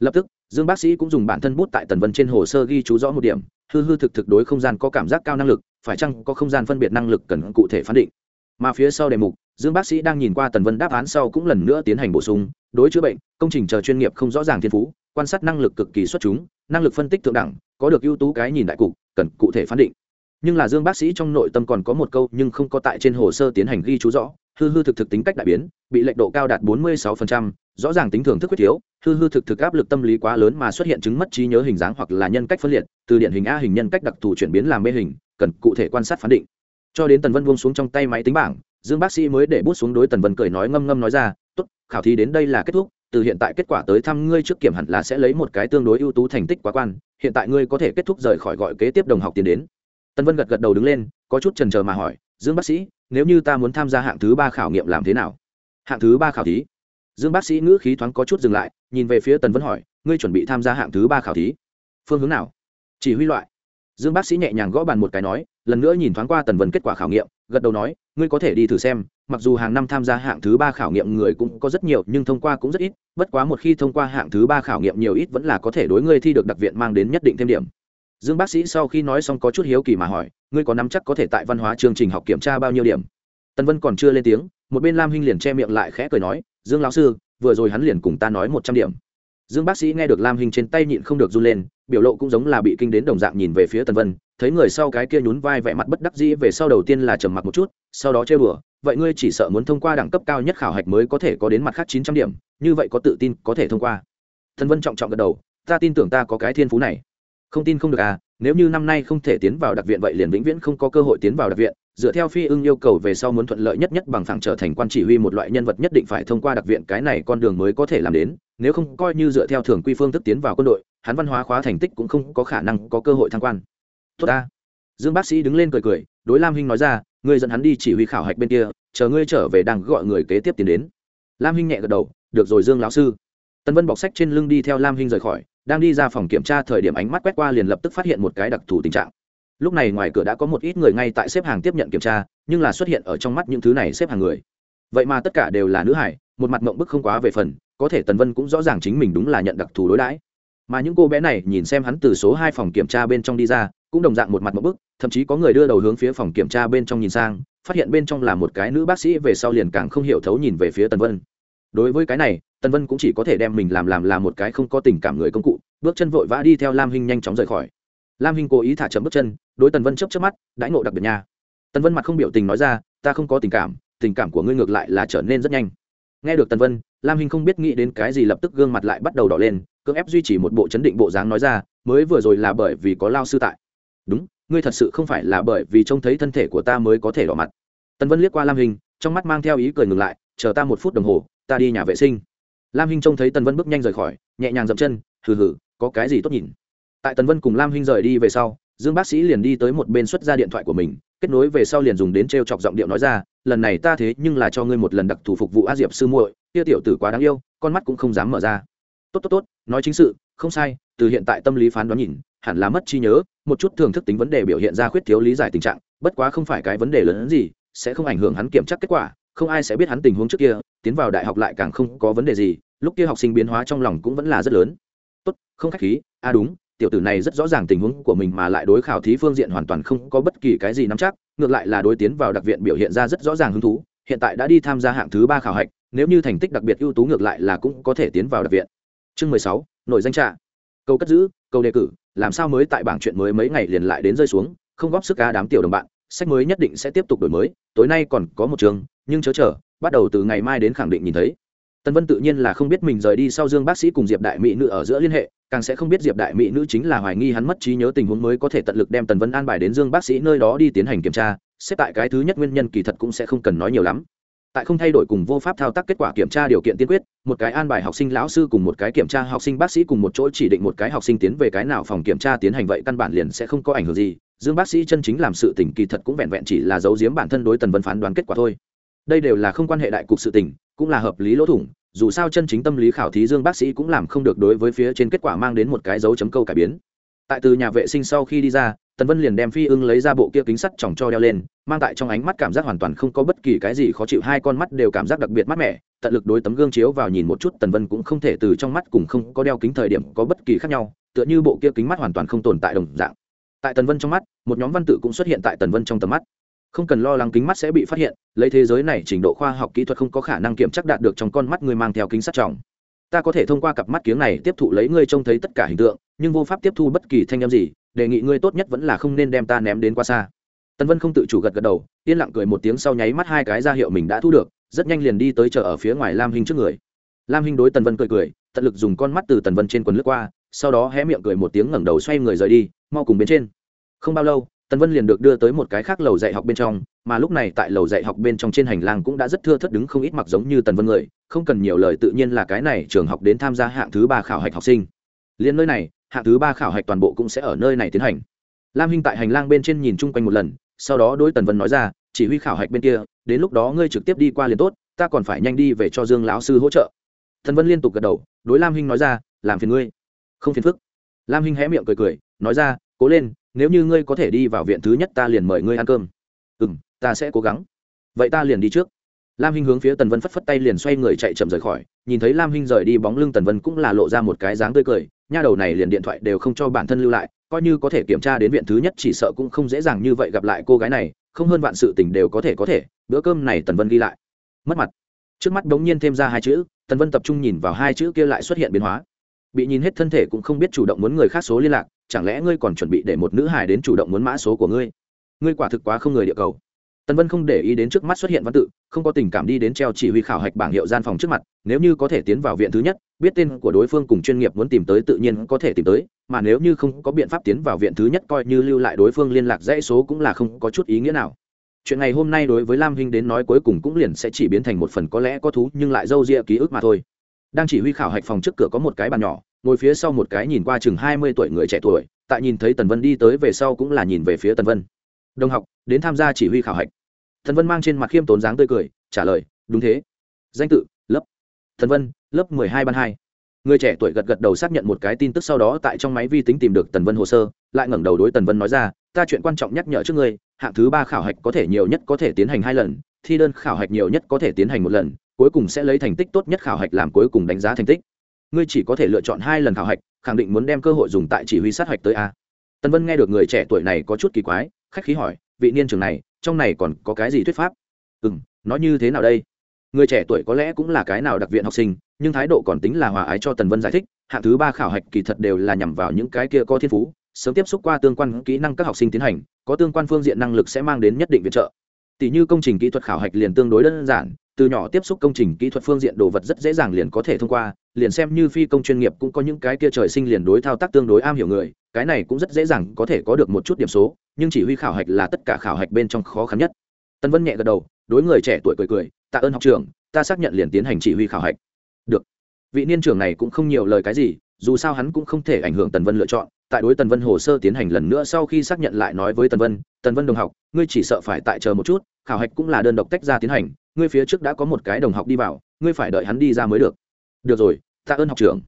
Lập tức, dương bác sĩ cũng dùng bản thân bút tại tần vân trên hồ sơ ghi chú rõ một điểm, hư hư thực thực đối không gian có cảm giác cao năng lực, phải chăng có không gian phân biệt năng lực cần cụ thể phán định. Mà phía sau đề mục, dương bác sĩ đang nhìn qua tần vân đáp án sau cũng lần nữa tiến hành bổ sung, đối chữa bệnh, công trình chờ chuyên nghiệp không rõ ràng thiên phú quan sát năng lực cực kỳ xuất chúng năng lực phân tích thượng đẳng có được ưu tú cái nhìn đại cục cần cụ thể phán định. Nhưng là dương bác sĩ trong nội tâm còn có một câu nhưng không có tại trên hồ sơ tiến hành ghi chú rõ hư hư thực thực tính cách đại biến bị lệch độ cao đạt 46%, rõ ràng tính thường thức quyết thiếu hư hư thực thực áp lực tâm lý quá lớn mà xuất hiện chứng mất trí nhớ hình dáng hoặc là nhân cách phân liệt từ điển hình a hình nhân cách đặc thù chuyển biến làm mê hình cần cụ thể quan sát phán định. Cho đến tần vân buông xuống trong tay máy tính bảng dương bác sĩ mới để bút xuống đối tần vân cười nói ngâm ngâm nói ra tốt khảo thí đến đây là kết thúc từ hiện tại kết quả tới thăm ngươi trước kiểm hẳn là sẽ lấy một cái tương đối ưu tú thành tích quá quan, hiện tại ngươi có thể kết thúc rời khỏi gọi kế tiếp đồng học tiến đến. Tân vân gật gật đầu đứng lên, có chút trần trờ mà hỏi, dương bác sĩ, nếu như ta muốn tham gia hạng thứ ba khảo nghiệm làm thế nào? Hạng thứ ba khảo thí. Dương bác sĩ ngữ khí thoáng có chút dừng lại, nhìn về phía tần vân hỏi, ngươi chuẩn bị tham gia hạng thứ ba khảo thí? Phương hướng nào? Chỉ huy loại dương bác sĩ nhẹ nhàng gõ bàn một cái nói, lần nữa nhìn thoáng qua tần vân kết quả khảo nghiệm, gật đầu nói, ngươi có thể đi thử xem, mặc dù hàng năm tham gia hạng thứ ba khảo nghiệm người cũng có rất nhiều, nhưng thông qua cũng rất ít, bất quá một khi thông qua hạng thứ ba khảo nghiệm nhiều ít vẫn là có thể đối ngươi thi được đặc viện mang đến nhất định thêm điểm. Dương bác sĩ sau khi nói xong có chút hiếu kỳ mà hỏi, ngươi có nắm chắc có thể tại văn hóa chương trình học kiểm tra bao nhiêu điểm? Tần vân còn chưa lên tiếng, một bên lam hinh liền che miệng lại khẽ cười nói, dương lão sư, vừa rồi hắn liền cùng ta nói một trăm điểm. Dương bác sĩ nghe được lam hinh trên tay nhịn không được run lên biểu lộ cũng giống là bị kinh đến đồng dạng nhìn về phía tần vân, thấy người sau cái kia nhún vai vẻ mặt bất đắc dĩ về sau đầu tiên là trầm mặc một chút, sau đó chơi bừa vậy ngươi chỉ sợ muốn thông qua đẳng cấp cao nhất khảo hạch mới có thể có đến mặt khác chín trăm điểm, như vậy có tự tin có thể thông qua. Tần vân trọng trọng gật đầu, ta tin tưởng ta có cái thiên phú này. Không tin không được à nếu như năm nay không thể tiến vào đặc viện vậy liền vĩnh viễn không có cơ hội tiến vào đặc viện. Dựa theo phi ưng yêu cầu về sau muốn thuận lợi nhất nhất bằng phẳng trở thành quan chỉ huy một loại nhân vật nhất định phải thông qua đặc viện cái này con đường mới có thể làm đến, nếu không coi như dựa theo thường quy phương thức tiến vào quân đội hắn văn hóa khóa thành tích cũng không có khả năng có cơ hội thăng quan. Tốt ta. Dương bác sĩ đứng lên cười cười, đối lam hinh nói ra, ngươi dẫn hắn đi chỉ huy khảo hạch bên kia, chờ ngươi trở về đang gọi người kế tiếp tiến đến. Lam hinh nhẹ gật đầu, được rồi dương lão sư. Tân vân bọc sách trên lưng đi theo lam hinh rời khỏi, đang đi ra phòng kiểm tra thời điểm ánh mắt quét qua liền lập tức phát hiện một cái đặc thù tình trạng. Lúc này ngoài cửa đã có một ít người ngay tại xếp hàng tiếp nhận kiểm tra, nhưng là xuất hiện ở trong mắt những thứ này xếp hàng người. Vậy mà tất cả đều là nữ hải, một mặt mộng bức không quá về phần, có thể tần vân cũng rõ ràng chính mình đúng là nhận đặc thù đối đãi mà những cô bé này nhìn xem hắn từ số hai phòng kiểm tra bên trong đi ra, cũng đồng dạng một mặt một bức, thậm chí có người đưa đầu hướng phía phòng kiểm tra bên trong nhìn sang, phát hiện bên trong là một cái nữ bác sĩ về sau liền càng không hiểu thấu nhìn về phía tần vân. Đối với cái này, tần vân cũng chỉ có thể đem mình làm làm là một cái không có tình cảm người công cụ, bước chân vội vã đi theo lam hinh nhanh chóng rời khỏi. Lam hinh cố ý thả chậm bước chân, đối tần vân chấp chấp mắt, đãi ngộ đặc biệt nha. Tần vân mặt không biểu tình nói ra, ta không có tình cảm tình cảm của ngươi ngược lại là trở nên rất nhanh. Nghe được tần vân, lam hinh không biết nghĩ đến cái gì lập tức gương mặt lại bắt đầu đỏ lên cưỡng ép duy trì một bộ chấn định bộ dáng nói ra mới vừa rồi là bởi vì có lao sư tại. Đúng ngươi thật sự không phải là bởi vì trông thấy thân thể của ta mới có thể đỏ mặt. Tần vân liếc qua lam Hinh, trong mắt mang theo ý cười ngừng lại chờ ta một phút đồng hồ ta đi nhà vệ sinh. Lam hinh trông thấy tần vân bước nhanh rời khỏi nhẹ nhàng dậm chân hừ hừ có cái gì tốt nhìn? Tại tần vân cùng lam hinh rời đi về sau dương bác sĩ liền đi tới một bên xuất ra điện thoại của mình kết nối về sau liền dùng đến t r e o chọc giọng điệu nói ra lần này ta thế nhưng là cho ngươi một lần đặc thù phục vụ a diệp sư muội kia tiểu tử quá đáng yêu con mắt cũng không dám mở ra tốt tốt tốt, nói chính sự, không sai, từ hiện tại tâm lý phán đoán nhìn, hẳn là mất trí nhớ, một chút thưởng thức tính vấn đề biểu hiện ra khuyết thiếu lý giải tình trạng, bất quá không phải cái vấn đề lớn hơn gì, sẽ không ảnh hưởng hắn kiểm tra kết quả, không ai sẽ biết hắn tình huống trước kia, tiến vào đại học lại càng không có vấn đề gì, lúc kia học sinh biến hóa trong lòng cũng vẫn là rất lớn. Tốt, không khách khí a à đúng, tiểu tử này rất rõ ràng tình huống của mình mà lại đối khảo thí phương diện hoàn toàn không có bất kỳ cái gì nắm chắc, ngược lại là đối tiến vào đặc viện biểu hiện ra rất rõ ràng hứng thú, hiện tại đã đi tham gia hạng thứ ba khảo hạch, nếu như thành tích đặc biệt ưu tú ngược lại là cũng có thể tiến vào đặc viện chương mười sáu nội danh trạ. Câu cất giữ, câu đề cử, làm sao mới tại bảng chuyện mới mấy ngày liền lại đến rơi xuống, không góp sức cá đám tiểu đồng bạn, sách mới nhất định sẽ tiếp tục đổi mới, tối nay còn có một trường, nhưng chớ chờ, bắt đầu từ ngày mai đến khẳng định nhìn thấy. Tân vân tự nhiên là không biết mình rời đi sau dương bác sĩ cùng diệp đại mỹ nữ ở giữa liên hệ, càng sẽ không biết diệp đại mỹ nữ chính là hoài nghi hắn mất trí nhớ tình huống mới có thể tận lực đem tần vân an bài đến dương bác sĩ nơi đó đi tiến hành kiểm tra, xếp tại cái thứ nhất nguyên nhân kỳ thật cũng sẽ không cần nói nhiều lắm. Tại không thay đổi cùng vô pháp thao tác kết quả kiểm tra điều kiện tiên quyết một cái an bài học sinh lão sư cùng một cái kiểm tra học sinh bác sĩ cùng một chỗ chỉ định một cái học sinh tiến về cái nào phòng kiểm tra tiến hành vậy căn bản liền sẽ không có ảnh hưởng gì. Dương bác sĩ chân chính làm sự tình kỳ thật cũng vẹn vẹn chỉ là giấu giếm bản thân đối tần vân phán đoán kết quả thôi. Đây đều là không quan hệ đại cục sự tình, cũng là hợp lý lỗ thủng, dù sao chân chính tâm lý khảo thí dương bác sĩ cũng làm không được đối với phía trên kết quả mang đến một cái dấu chấm câu cải biến. Tại từ nhà vệ sinh sau khi đi ra tần vân liền đem phi ưng lấy ra bộ kia kính sắt chòng cho đeo lên mang tại trong ánh mắt cảm giác hoàn toàn không có bất kỳ cái gì khó chịu hai con mắt đều cảm giác đặc biệt mát mẻ tận lực đối tấm gương chiếu vào nhìn một chút tần vân cũng không thể từ trong mắt cùng không có đeo kính thời điểm có bất kỳ khác nhau tựa như bộ kia kính mắt hoàn toàn không tồn tại đồng dạng. Tại tần vân trong mắt một nhóm văn tự cũng xuất hiện tại tần vân trong tầm mắt. Không cần lo lắng kính mắt sẽ bị phát hiện lấy thế giới này trình độ khoa học kỹ thuật không có khả năng kiểm chắc đạt được trong con mắt người mang theo kính sắt tròng, ta có thể thông qua cặp mắt kiếng này tiếp thụ lấy ngươi trông thấy tất cả hình tượng nhưng vô pháp tiếp thu bất kỳ thanh âm gì đề nghị ngươi tốt nhất vẫn là không nên đem ta ném đến quá xa. Tân vân không tự chủ gật gật đầu, yên lặng cười một tiếng sau nháy mắt hai cái ra hiệu mình đã thu được, rất nhanh liền đi tới chờ ở phía ngoài lam hình trước người. Lam hình đối tần vân cười cười, tận lực dùng con mắt từ tần vân trên quần lướt qua, sau đó hé miệng cười một tiếng ngẩng đầu xoay người rời đi, mau cùng bên trên. Không bao lâu, tần vân liền được đưa tới một cái khác lầu dạy học bên trong, mà lúc này tại lầu dạy học bên trong trên hành lang cũng đã rất thưa thất đứng không ít mặc giống như tần vân người, không cần nhiều lời tự nhiên là cái này trường học đến tham gia hạng thứ ba khảo hạch học sinh. Liên nơi này hạng thứ ba khảo hạch toàn bộ cũng sẽ ở nơi này tiến hành. Lam hinh tại hành lang bên trên nhìn chung quanh một lần, sau đó đối tần vân nói ra, chỉ huy khảo hạch bên kia, đến lúc đó ngươi trực tiếp đi qua liền tốt, ta còn phải nhanh đi về cho dương lão sư hỗ trợ. Tần vân liên tục gật đầu, đối lam hinh nói ra, làm phiền ngươi. Không phiền phức. Lam hinh hé miệng cười cười, nói ra, cố lên, nếu như ngươi có thể đi vào viện thứ nhất ta liền mời ngươi ăn cơm. Ừ m ta sẽ cố gắng. Vậy ta liền đi trước. Lam hinh hướng phía tần vân phất phất tay liền xoay người chạy chậm rời khỏi, nhìn thấy lam hinh rời đi bóng lưng tần vân cũng là lộ ra một cái dáng tươi cười nha đầu này liền điện thoại đều không cho bản thân lưu lại, coi như có thể kiểm tra đến viện thứ nhất chỉ sợ cũng không dễ dàng như vậy gặp lại cô gái này, không hơn vạn sự tình đều có thể có thể, bữa cơm này tần vân ghi lại. Mất mặt. Trước mắt bỗng nhiên thêm ra hai chữ, tần vân tập trung nhìn vào hai chữ kia lại xuất hiện biến hóa. Bị nhìn hết thân thể cũng không biết chủ động muốn người khác số liên lạc, chẳng lẽ ngươi còn chuẩn bị để một nữ hài đến chủ động muốn mã số của ngươi? Ngươi quả thực quá không người địa cầu tần vân không để ý đến trước mắt xuất hiện văn tự, không có tình cảm đi đến treo chỉ huy khảo hạch bảng hiệu gian phòng trước mặt, nếu như có thể tiến vào viện thứ nhất, biết tên của đối phương cùng chuyên nghiệp muốn tìm tới tự nhiên có thể tìm tới, mà nếu như không có biện pháp tiến vào viện thứ nhất coi như lưu lại đối phương liên lạc dãy số cũng là không có chút ý nghĩa nào. Chuyện này hôm nay đối với lam hinh đến nói cuối cùng cũng liền sẽ chỉ biến thành một phần có lẽ có thú nhưng lại d â u ria ký ức mà thôi. Đang chỉ huy khảo hạch phòng trước cửa có một cái bàn nhỏ, ngồi phía sau một cái nhìn qua chừng hai mươi tuổi người trẻ tuổi, tại nhìn thấy tần vân đi tới về sau cũng là nhìn về phía tần vân đồng học, đến tham gia chỉ huy khảo hạch. Thần vân mang trên mặt khiêm tốn dáng tươi cười, trả lời, đúng thế. Danh tự, lớp. Thần vân, lớp mười hai ban hai. Người trẻ tuổi gật gật đầu xác nhận một cái tin tức sau đó tại trong máy vi tính tìm được tần vân hồ sơ, lại ngẩng đầu đối tần vân nói ra, ta chuyện quan trọng nhắc nhở trước ngươi, hạng thứ ba khảo hạch có thể nhiều nhất có thể tiến hành hai lần, thi đơn khảo hạch nhiều nhất có thể tiến hành một lần, cuối cùng sẽ lấy thành tích tốt nhất khảo hạch làm cuối cùng đánh giá thành tích. Ngươi chỉ có thể lựa chọn hai lần khảo hạch, khẳng định muốn đem cơ hội dùng tại chỉ huy sát hạch tới a tần vân nghe được người trẻ tuổi này có chút kỳ quái, khách khí hỏi, vị niên trường này, trong này còn có cái gì thuyết pháp? Ừ m nó như thế nào đây? Người trẻ tuổi có lẽ cũng là cái nào đặc viện học sinh, nhưng thái độ còn tính là hòa ái cho tần vân giải thích, hạng thứ ba khảo hạch kỳ thật đều là nhằm vào những cái kia có thiên phú, sớm tiếp xúc qua tương quan kỹ năng các học sinh tiến hành, có tương quan phương diện năng lực sẽ mang đến nhất định viện trợ. Tỷ như công trình kỹ thuật khảo hạch liền tương đối đơn giản từ nhỏ tiếp xúc công trình kỹ thuật phương diện đồ vật rất dễ dàng liền có thể thông qua, liền xem như phi công chuyên nghiệp cũng có những cái kia trời sinh liền đối thao tác tương đối am hiểu người, cái này cũng rất dễ dàng có thể có được một chút điểm số, nhưng chỉ huy khảo hạch là tất cả khảo hạch bên trong khó khăn nhất. Tân vân nhẹ gật đầu, đối người trẻ tuổi cười cười, tạ ơn học trường ta xác nhận liền tiến hành chỉ huy khảo hạch. Được. Vị niên trưởng này cũng không nhiều lời cái gì, dù sao hắn cũng không thể ảnh hưởng tần vân lựa chọn, tại đối tần vân hồ sơ tiến hành lần nữa sau khi xác nhận lại nói với tần vân tần vân đồng học, ngươi chỉ sợ phải tại chờ một chút, khảo hạch cũng là đơn độc tách ra tiến hành ngươi phía trước đã có một cái đồng học đi vào, ngươi phải đợi hắn đi ra mới được. Được rồi, tạ ơn học trưởng.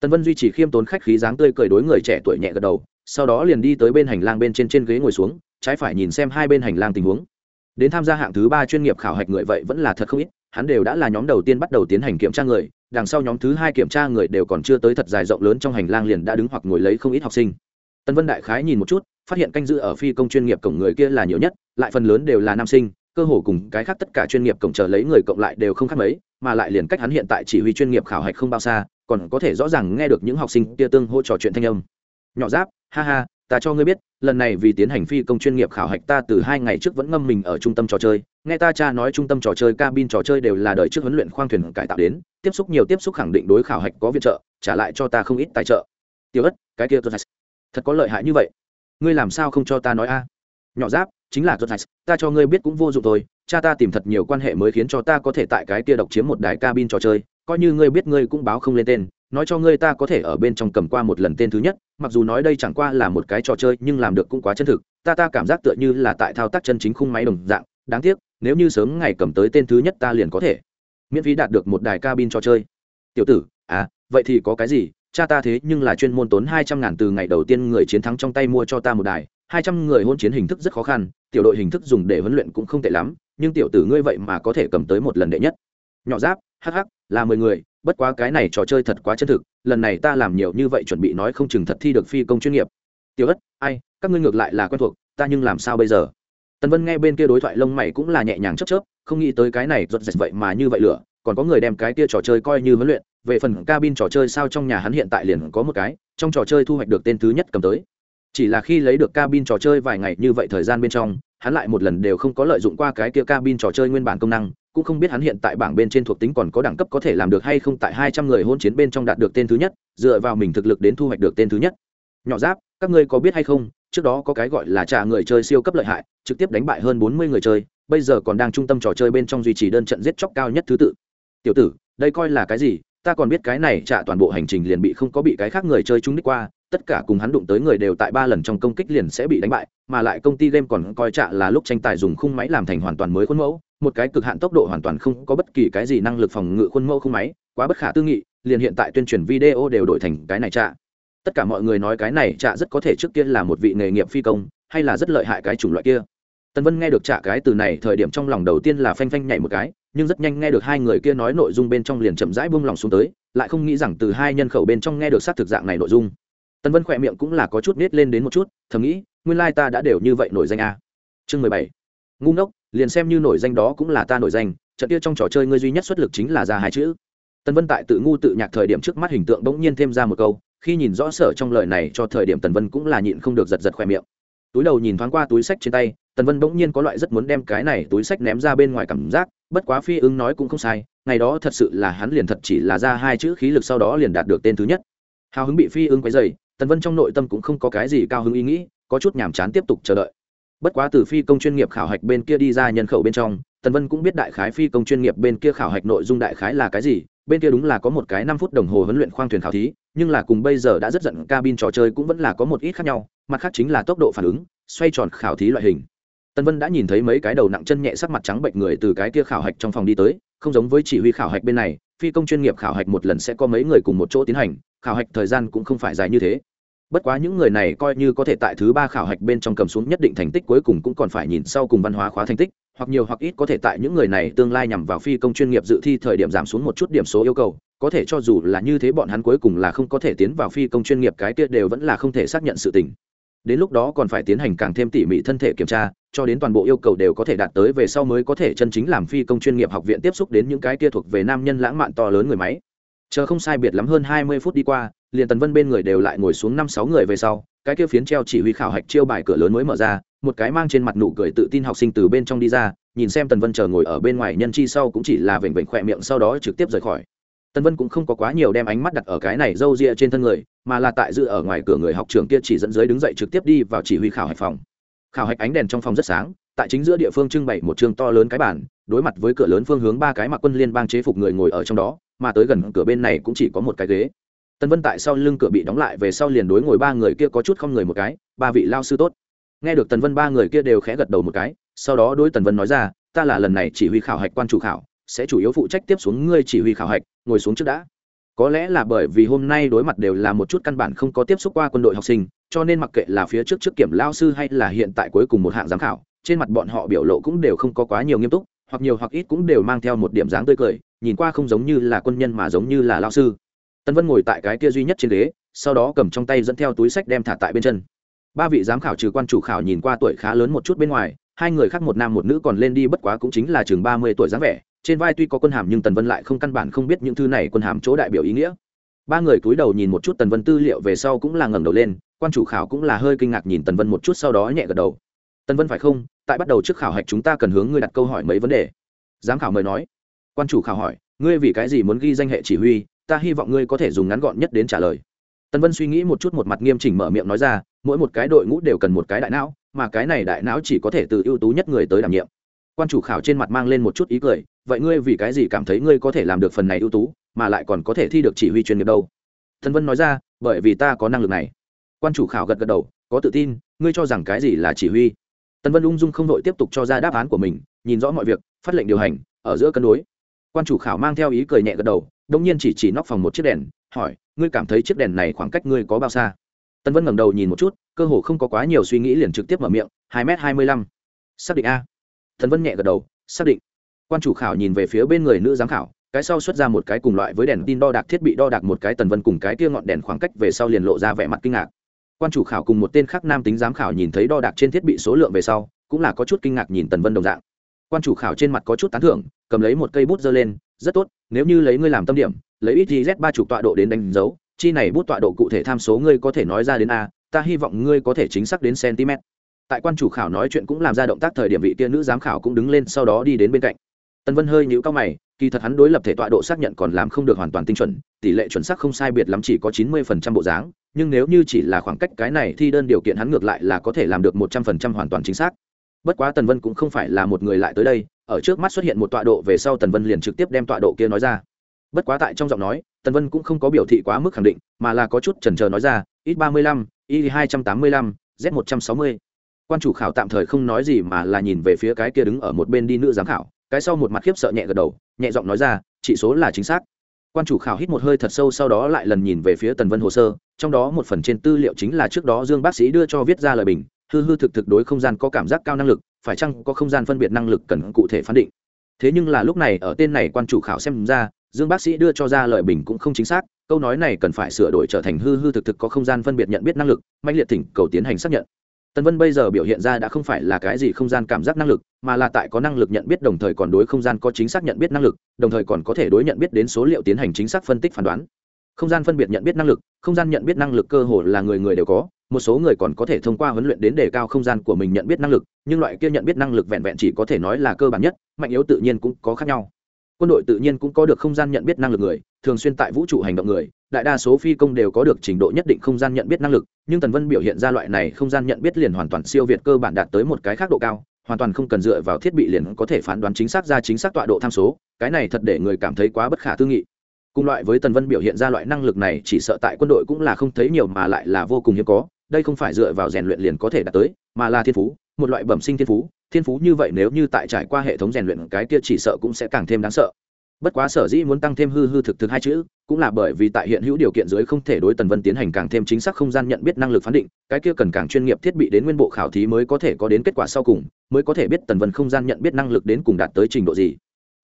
Tần vân duy trì khiêm tốn khách khí dáng tươi cười đối người trẻ tuổi nhẹ gật đầu, sau đó liền đi tới bên hành lang bên trên trên ghế ngồi xuống, trái phải nhìn xem hai bên hành lang tình huống. Đến tham gia hạng thứ ba chuyên nghiệp khảo hạch người vậy vẫn là thật không ít, hắn đều đã là nhóm đầu tiên bắt đầu tiến hành kiểm tra người, đằng sau nhóm thứ hai kiểm tra người đều còn chưa tới thật dài rộng lớn trong hành lang liền đã đứng hoặc ngồi lấy không ít học sinh. Tân vân đại khái nhìn một chút, phát hiện canh giữ ở phi công chuyên nghiệp cổng người kia là nhiều nhất, lại phần lớn đều là nam sinh cơ hồ cùng cái khác tất cả chuyên nghiệp cổng chờ lấy người cộng lại đều không khác mấy, mà lại liền cách hắn hiện tại chỉ huy chuyên nghiệp khảo hạch không bao xa, còn có thể rõ ràng nghe được những học sinh kia tương hỗ trò chuyện thanh âm. Nhỏ giáp, ha ha, ta cho ngươi biết, lần này vì tiến hành phi công chuyên nghiệp khảo hạch ta từ hai ngày trước vẫn ngâm mình ở trung tâm trò chơi, nghe ta cha nói trung tâm trò chơi, cabin trò chơi đều là đời trước huấn luyện khoang thuyền cải tạo đến, tiếp xúc nhiều tiếp xúc khẳng định đối khảo hạch có viện trợ, trả lại cho ta không ít tài trợ. Tiêu ất, cái kia tôi thật có lợi hại như vậy. Ngươi làm sao không cho ta nói a? Nhỏ giáp, chính là tôi ta cho ngươi biết cũng vô dụng thôi, cha ta tìm thật nhiều quan hệ mới khiến cho ta có thể tại cái kia độc chiếm một đài cabin trò chơi, coi như ngươi biết ngươi cũng báo không lên tên, nói cho ngươi ta có thể ở bên trong cầm qua một lần tên thứ nhất, mặc dù nói đây chẳng qua là một cái trò chơi nhưng làm được cũng quá chân thực, ta ta cảm giác tựa như là tại thao tác chân chính khung máy đồng dạng, đáng tiếc, nếu như sớm ngày cầm tới tên thứ nhất ta liền có thể miễn phí đạt được một đài cabin trò chơi. Tiểu tử à vậy thì có cái gì, cha ta thế nhưng là chuyên môn tốn hai trăm ngàn từ ngày đầu tiên người chiến thắng trong tay mua cho ta một đài hai trăm người hôn chiến hình thức rất khó khăn, tiểu đội hình thức dùng để huấn luyện cũng không tệ lắm, nhưng tiểu tử ngươi vậy mà có thể cầm tới một lần đệ nhất. Nhỏ giáp hh là mười người, bất quá cái này trò chơi thật quá chân thực, lần này ta làm nhiều như vậy chuẩn bị nói không chừng thật thi được phi công chuyên nghiệp. Tiểu ất, ai, các ngươi ngược lại là quen thuộc, ta nhưng làm sao bây giờ? Tần vân nghe bên kia đối thoại lông mày cũng là nhẹ nhàng chấp chớp, không nghĩ tới cái này rột rệt vậy mà như vậy lửa, còn có người đem cái kia trò chơi coi như huấn luyện, về phần cabin trò chơi sao trong nhà hắn hiện tại liền có một cái, trong trò chơi thu hoạch được tên thứ nhất cầm tới chỉ là khi lấy được cabin trò chơi vài ngày như vậy thời gian bên trong, hắn lại một lần đều không có lợi dụng qua cái kia cabin trò chơi nguyên bản công năng, cũng không biết hắn hiện tại bảng bên trên thuộc tính còn có đẳng cấp có thể làm được hay không tại hai trăm người hôn chiến bên trong đạt được tên thứ nhất, dựa vào mình thực lực đến thu hoạch được tên thứ nhất. Nhỏ giáp, các ngươi có biết hay không, trước đó có cái gọi là trả người chơi siêu cấp lợi hại, trực tiếp đánh bại hơn bốn mươi người chơi, bây giờ còn đang trung tâm trò chơi bên trong duy trì đơn trận giết chóc cao nhất thứ tự. Tiểu tử, đây coi là cái gì? Ta còn biết cái này trả toàn bộ hành trình liền bị không có bị cái khác người chơi trúng đích qua tất cả cùng hắn đụng tới người đều tại ba lần trong công kích liền sẽ bị đánh bại, mà lại công ty game còn coi trạ là lúc tranh tài dùng khung máy làm thành hoàn toàn mới khuôn mẫu, một cái cực hạn tốc độ hoàn toàn không có bất kỳ cái gì năng lực phòng ngự khuôn mẫu khung máy, quá bất khả tư nghị, liền hiện tại tuyên truyền video đều đổi thành cái này trạ tất cả mọi người nói cái này trạ rất có thể trước kia là một vị nghề nghiệp phi công, hay là rất lợi hại cái chủng loại kia. Tần vân nghe được trạ cái từ này thời điểm trong lòng đầu tiên là phanh phanh nhảy một cái, nhưng rất nhanh nghe được hai người kia nói nội dung bên trong liền chậm rãi buông lòng xuống tới, lại không nghĩ rằng từ hai nhân khẩu bên trong nghe được xác thực dạng này nội dung tần vân khỏe miệng cũng là có chút nết lên đến một chút, thầm nghĩ, nguyên lai ta đã đều như vậy nổi danh a chương mười bảy. Ngu ngốc, liền xem như nổi danh đó cũng là ta nổi danh, trận kia trong trò chơi ngươi duy nhất xuất lực chính là ra hai chữ. Tần vân tại tự ngu tự nhạc thời điểm trước mắt hình tượng bỗng nhiên thêm ra một câu, khi nhìn rõ sở trong lời này cho thời điểm tần vân cũng là nhịn không được giật giật khỏe miệng. Túi đầu nhìn thoáng qua túi sách trên tay, tần vân bỗng nhiên có loại rất muốn đem cái này túi sách ném ra bên ngoài cảm giác, bất quá phi ứng nói cũng không sai, ngày đó thật sự là hắn liền thật chỉ là ra hai chữ khí lực sau đó liền đạt được tên thứ nhất. Hào hứng bị phi ứng quấy dày tần vân trong nội tâm cũng không có cái gì cao hứng ý nghĩ, có chút nhàm chán tiếp tục chờ đợi. Bất quá từ phi công chuyên nghiệp khảo hạch bên kia đi ra nhân khẩu bên trong, tần vân cũng biết đại khái phi công chuyên nghiệp bên kia khảo hạch nội dung đại khái là cái gì, bên kia đúng là có một cái năm phút đồng hồ huấn luyện khoang thuyền khảo thí, nhưng là cùng bây giờ đã rất giận, cabin trò chơi cũng vẫn là có một ít khác nhau, mặt khác chính là tốc độ phản ứng, xoay tròn khảo thí loại hình. Tần vân đã nhìn thấy mấy cái đầu nặng chân nhẹ sắc mặt trắng bệnh người từ cái kia khảo hạch trong phòng đi tới, không giống với chỉ huy khảo hạch bên này, phi công chuyên nghiệp khảo hạch một lần sẽ có mấy người cùng một chỗ tiến hành, khảo hạch thời gian cũng không phải dài như thế bất quá những người này coi như có thể tại thứ ba khảo hạch bên trong cầm xuống nhất định thành tích cuối cùng cũng còn phải nhìn sau cùng văn hóa khóa thành tích, hoặc nhiều hoặc ít có thể tại những người này tương lai nhằm vào phi công chuyên nghiệp dự thi thời điểm giảm xuống một chút điểm số yêu cầu, có thể cho dù là như thế bọn hắn cuối cùng là không có thể tiến vào phi công chuyên nghiệp cái kia đều vẫn là không thể xác nhận sự tình. Đến lúc đó còn phải tiến hành càng thêm tỉ mỉ thân thể kiểm tra, cho đến toàn bộ yêu cầu đều có thể đạt tới về sau mới có thể chân chính làm phi công chuyên nghiệp học viện tiếp xúc đến những cái kia thuộc về nam nhân lãng mạn to lớn người máy chờ không sai biệt lắm hơn hai mươi phút đi qua, liền tần vân bên người đều lại ngồi xuống năm sáu người về sau, cái kia phiến treo chỉ huy khảo hạch chiêu bài cửa lớn mới mở ra, một cái mang trên mặt nụ cười tự tin học sinh từ bên trong đi ra, nhìn xem tần vân chờ ngồi ở bên ngoài nhân chi sau cũng chỉ là vểnh vểnh khỏe miệng sau đó trực tiếp rời khỏi. Tần vân cũng không có quá nhiều đem ánh mắt đặt ở cái này râu ria trên thân người, mà là tại dự ở ngoài cửa người học trường kia chỉ dẫn dưới đứng dậy trực tiếp đi vào chỉ huy khảo hạch phòng. Khảo hạch ánh đèn trong phòng rất sáng, tại chính giữa địa phương trưng bày một chương to lớn cái bản đối mặt với cửa lớn phương hướng ba cái mặc quân liên bang chế phục người ngồi ở trong đó, mà tới gần cửa bên này cũng chỉ có một cái ghế. Tần vân tại sau lưng cửa bị đóng lại về sau liền đối ngồi ba người kia có chút không người một cái, ba vị lao sư tốt. Nghe được tần vân ba người kia đều khẽ gật đầu một cái, sau đó đối tần vân nói ra, ta là lần này chỉ huy khảo hạch quan chủ khảo, sẽ chủ yếu phụ trách tiếp xuống ngươi chỉ huy khảo hạch, ngồi xuống trước đã. Có lẽ là bởi vì hôm nay đối mặt đều là một chút căn bản không có tiếp xúc qua quân đội học sinh, cho nên mặc kệ là phía trước trước kiểm lao sư hay là hiện tại cuối cùng một hạng giám khảo, trên mặt bọn họ biểu lộ cũng đều không có quá nhiều nghiêm túc hoặc nhiều hoặc ít cũng đều mang theo một điểm dáng tươi cười, nhìn qua không giống như là quân nhân mà giống như là lao sư. Tân vân ngồi tại cái kia duy nhất trên ghế, sau đó cầm trong tay dẫn theo túi sách đem thả tại bên chân. Ba vị giám khảo trừ quan chủ khảo nhìn qua tuổi khá lớn một chút bên ngoài, hai người khác một nam một nữ còn lên đi bất quá cũng chính là chừng ba mươi tuổi dáng vẻ, trên vai tuy có quân hàm nhưng tần vân lại không căn bản không biết những thứ này quân hàm chỗ đại biểu ý nghĩa. Ba người cúi đầu nhìn một chút tần vân tư liệu về sau cũng là ngẩng đầu lên, quan chủ khảo cũng là hơi kinh ngạc nhìn tần vân một chút sau đó nhẹ gật đầu. Tân vân phải không? Tại bắt đầu trước khảo hạch chúng ta cần hướng ngươi đặt câu hỏi mấy vấn đề. Giám khảo mời nói. Quan chủ khảo hỏi, ngươi vì cái gì muốn ghi danh hệ chỉ huy? Ta hy vọng ngươi có thể dùng ngắn gọn nhất đến trả lời. Tân vân suy nghĩ một chút một mặt nghiêm chỉnh mở miệng nói ra, mỗi một cái đội ngũ đều cần một cái đại não, mà cái này đại não chỉ có thể từ ưu tú nhất người tới đảm nhiệm. Quan chủ khảo trên mặt mang lên một chút ý cười, vậy ngươi vì cái gì cảm thấy ngươi có thể làm được phần này ưu tú, mà lại còn có thể thi được chỉ huy chuyên nghiệp đâu? Tân vân nói ra, bởi vì ta có năng lực này. Quan chủ khảo gật gật đầu, có tự tin, ngươi cho rằng cái gì là chỉ huy? Tần vân ung dung không đội tiếp tục cho ra đáp án của mình, nhìn rõ mọi việc, phát lệnh điều hành, ở giữa cân đối. Quan chủ khảo mang theo ý cười nhẹ gật đầu đông nhiên chỉ chỉ nóc phòng một chiếc đèn, hỏi, ngươi cảm thấy chiếc đèn này khoảng cách ngươi có bao xa? Tân vân ngẩng đầu nhìn một chút, cơ hồ không có quá nhiều suy nghĩ liền trực tiếp mở miệng, hai m hai mươi lăm. Xác định a. Thần vân nhẹ gật đầu, xác định. Quan chủ khảo nhìn về phía bên người nữ giám khảo, cái sau xuất ra một cái cùng loại với đèn tin đo đạc thiết bị đo đạc một cái, tần vân cùng cái kia ngọn đèn khoảng cách về sau liền lộ ra vẻ mặt kinh ngạc quan chủ khảo cùng một tên khác nam tính giám khảo nhìn thấy đo đạc trên thiết bị số lượng về sau, cũng là có chút kinh ngạc nhìn tần vân đồng dạng. Quan chủ khảo trên mặt có chút tán thưởng, cầm lấy một cây bút giơ lên, rất tốt, nếu như lấy ngươi làm tâm điểm, lấy ít z ba chục tọa độ đến đánh dấu, chi này bút tọa độ cụ thể tham số ngươi có thể nói ra đến a, ta hy vọng ngươi có thể chính xác đến cm tại quan chủ khảo nói chuyện cũng làm ra động tác thời điểm vị tiên nữ giám khảo cũng đứng lên sau đó đi đến bên cạnh. Tần vân hơi nhíu cao mày kỳ thật hắn đối lập thể tọa độ xác nhận còn làm không được hoàn toàn tinh chuẩn, tỷ lệ chuẩn xác không sai biệt lắm chỉ có chín mươi phần trăm bộ dáng, nhưng nếu như chỉ là khoảng cách cái này thì đơn điều kiện hắn ngược lại là có thể làm được một trăm phần trăm hoàn toàn chính xác. Bất quá tần vân cũng không phải là một người lại tới đây, ở trước mắt xuất hiện một tọa độ về sau tần vân liền trực tiếp đem tọa độ kia nói ra. Bất quá tại trong giọng nói, tần vân cũng không có biểu thị quá mức khẳng định, mà là có chút trần trờ nói ra, ít ba mươi lăm, y hai trăm tám mươi lăm, z một trăm sáu mươi. Quan chủ khảo tạm thời không nói gì mà là nhìn về phía cái kia đứng ở một bên đi nữ giám khảo, cái sau một mặt khiếp sợ nhẹ gật đầu nhẹ giọng nói ra, chỉ số là chính xác. Quan chủ khảo hít một hơi thật sâu sau đó lại lần nhìn về phía tần vân hồ sơ, trong đó một phần trên tư liệu chính là trước đó dương bác sĩ đưa cho viết ra lời bình, hư hư thực thực đối không gian có cảm giác cao năng lực, phải chăng có không gian phân biệt năng lực cần cụ thể phán định. Thế nhưng là lúc này ở tên này quan chủ khảo xem ra, dương bác sĩ đưa cho ra lời bình cũng không chính xác, câu nói này cần phải sửa đổi trở thành hư hư thực thực có không gian phân biệt nhận biết năng lực mạnh liệt thỉnh cầu tiến hành xác nhận tần vân bây giờ biểu hiện ra đã không phải là cái gì không gian cảm giác năng lực, mà là tại có năng lực nhận biết đồng thời còn đối không gian có chính xác nhận biết năng lực, đồng thời còn có thể đối nhận biết đến số liệu tiến hành chính xác phân tích phán đoán. Không gian phân biệt nhận biết năng lực, không gian nhận biết năng lực cơ hồ là người người đều có, một số người còn có thể thông qua huấn luyện đến đề cao không gian của mình nhận biết năng lực, nhưng loại kia nhận biết năng lực vẹn vẹn chỉ có thể nói là cơ bản nhất, mạnh yếu tự nhiên cũng có khác nhau quân đội tự nhiên cũng có được không gian nhận biết năng lực người, thường xuyên tại vũ trụ hành động người, đại đa số phi công đều có được trình độ nhất định không gian nhận biết năng lực, nhưng tần vân biểu hiện ra loại này không gian nhận biết liền hoàn toàn siêu việt cơ bản đạt tới một cái khác độ cao, hoàn toàn không cần dựa vào thiết bị liền có thể phán đoán chính xác ra chính xác tọa độ tham số, cái này thật để người cảm thấy quá bất khả tư nghị. Cùng loại với tần vân biểu hiện ra loại năng lực này, chỉ sợ tại quân đội cũng là không thấy nhiều mà lại là vô cùng hiếm có, đây không phải dựa vào rèn luyện liền có thể đạt tới, mà là thiên phú một loại bẩm sinh thiên phú thiên phú như vậy nếu như tại trải qua hệ thống rèn luyện, cái kia chỉ sợ cũng sẽ càng thêm đáng sợ. Bất quá sở dĩ muốn tăng thêm hư hư thực thực hai chữ, cũng là bởi vì tại hiện hữu điều kiện dưới không thể đối tần vân tiến hành càng thêm chính xác không gian nhận biết năng lực phán định, cái kia cần càng chuyên nghiệp thiết bị đến nguyên bộ khảo thí mới có thể có đến kết quả sau cùng, mới có thể biết tần vân không gian nhận biết năng lực đến cùng đạt tới trình độ gì.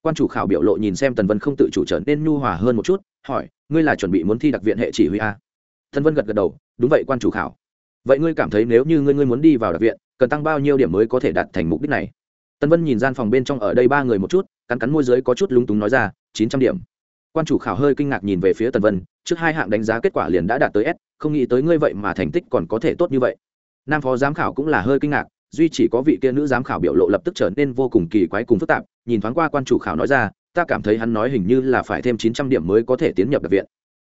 Quan chủ khảo biểu lộ nhìn xem tần vân không tự chủ trở nên nhu hòa hơn một chút, hỏi, ngươi là chuẩn bị muốn thi đặc viện hệ chỉ huy a? Tần vân gật gật đầu, đúng vậy, quan chủ khảo. Vậy ngươi cảm thấy nếu như ngươi ngươi muốn đi vào đặc viện cần tăng bao nhiêu điểm mới có thể đạt thành mục đích này? Tần vân nhìn gian phòng bên trong ở đây ba người một chút, cắn cắn môi giới có chút lúng túng nói ra, chín trăm điểm. Quan chủ khảo hơi kinh ngạc nhìn về phía tần vân, trước hai hạng đánh giá kết quả liền đã đạt tới s, không nghĩ tới ngươi vậy mà thành tích còn có thể tốt như vậy. Nam phó giám khảo cũng là hơi kinh ngạc, duy chỉ có vị kia nữ giám khảo biểu lộ lập tức trở nên vô cùng kỳ quái cùng phức tạp, nhìn thoáng qua quan chủ khảo nói ra, ta cảm thấy hắn nói hình như là phải thêm chín trăm điểm mới có thể tiến nhập đặc viện.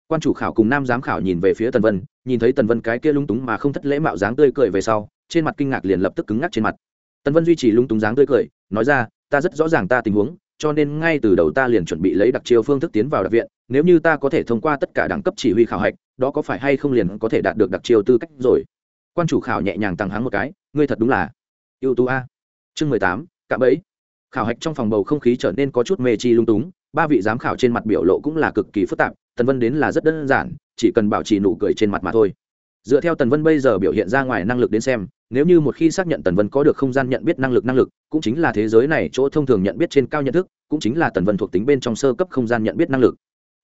Quan chủ khảo cùng nam giám khảo nhìn về phía tần vân, nhìn thấy tần vân cái kia lung túng mà không thất lễ mạo dáng tươi cười về sau trên mặt kinh ngạc liền lập tức cứng ngắc trên mặt. Tần vân duy trì lung túng dáng tươi cười, nói ra, ta rất rõ ràng ta tình huống, cho nên ngay từ đầu ta liền chuẩn bị lấy đặc chiêu phương thức tiến vào đặc viện, nếu như ta có thể thông qua tất cả đẳng cấp chỉ huy khảo hạch, đó có phải hay không liền có thể đạt được đặc chiêu tư cách rồi? Quan chủ khảo nhẹ nhàng tăng háng một cái, ngươi thật đúng là ưu tú a. Chương mười tám, cạm ấy khảo hạch trong phòng bầu không khí trở nên có chút mê chi lung túng, ba vị giám khảo trên mặt biểu lộ cũng là cực kỳ phức tạp, tần vân đến là rất đơn giản, chỉ cần bảo trì nụ cười trên mặt mà thôi. Dựa theo tần vân bây giờ biểu hiện ra ngoài năng lực đến xem nếu như một khi xác nhận tần vân có được không gian nhận biết năng lực năng lực, cũng chính là thế giới này chỗ thông thường nhận biết trên cao nhận thức, cũng chính là tần vân thuộc tính bên trong sơ cấp không gian nhận biết năng lực.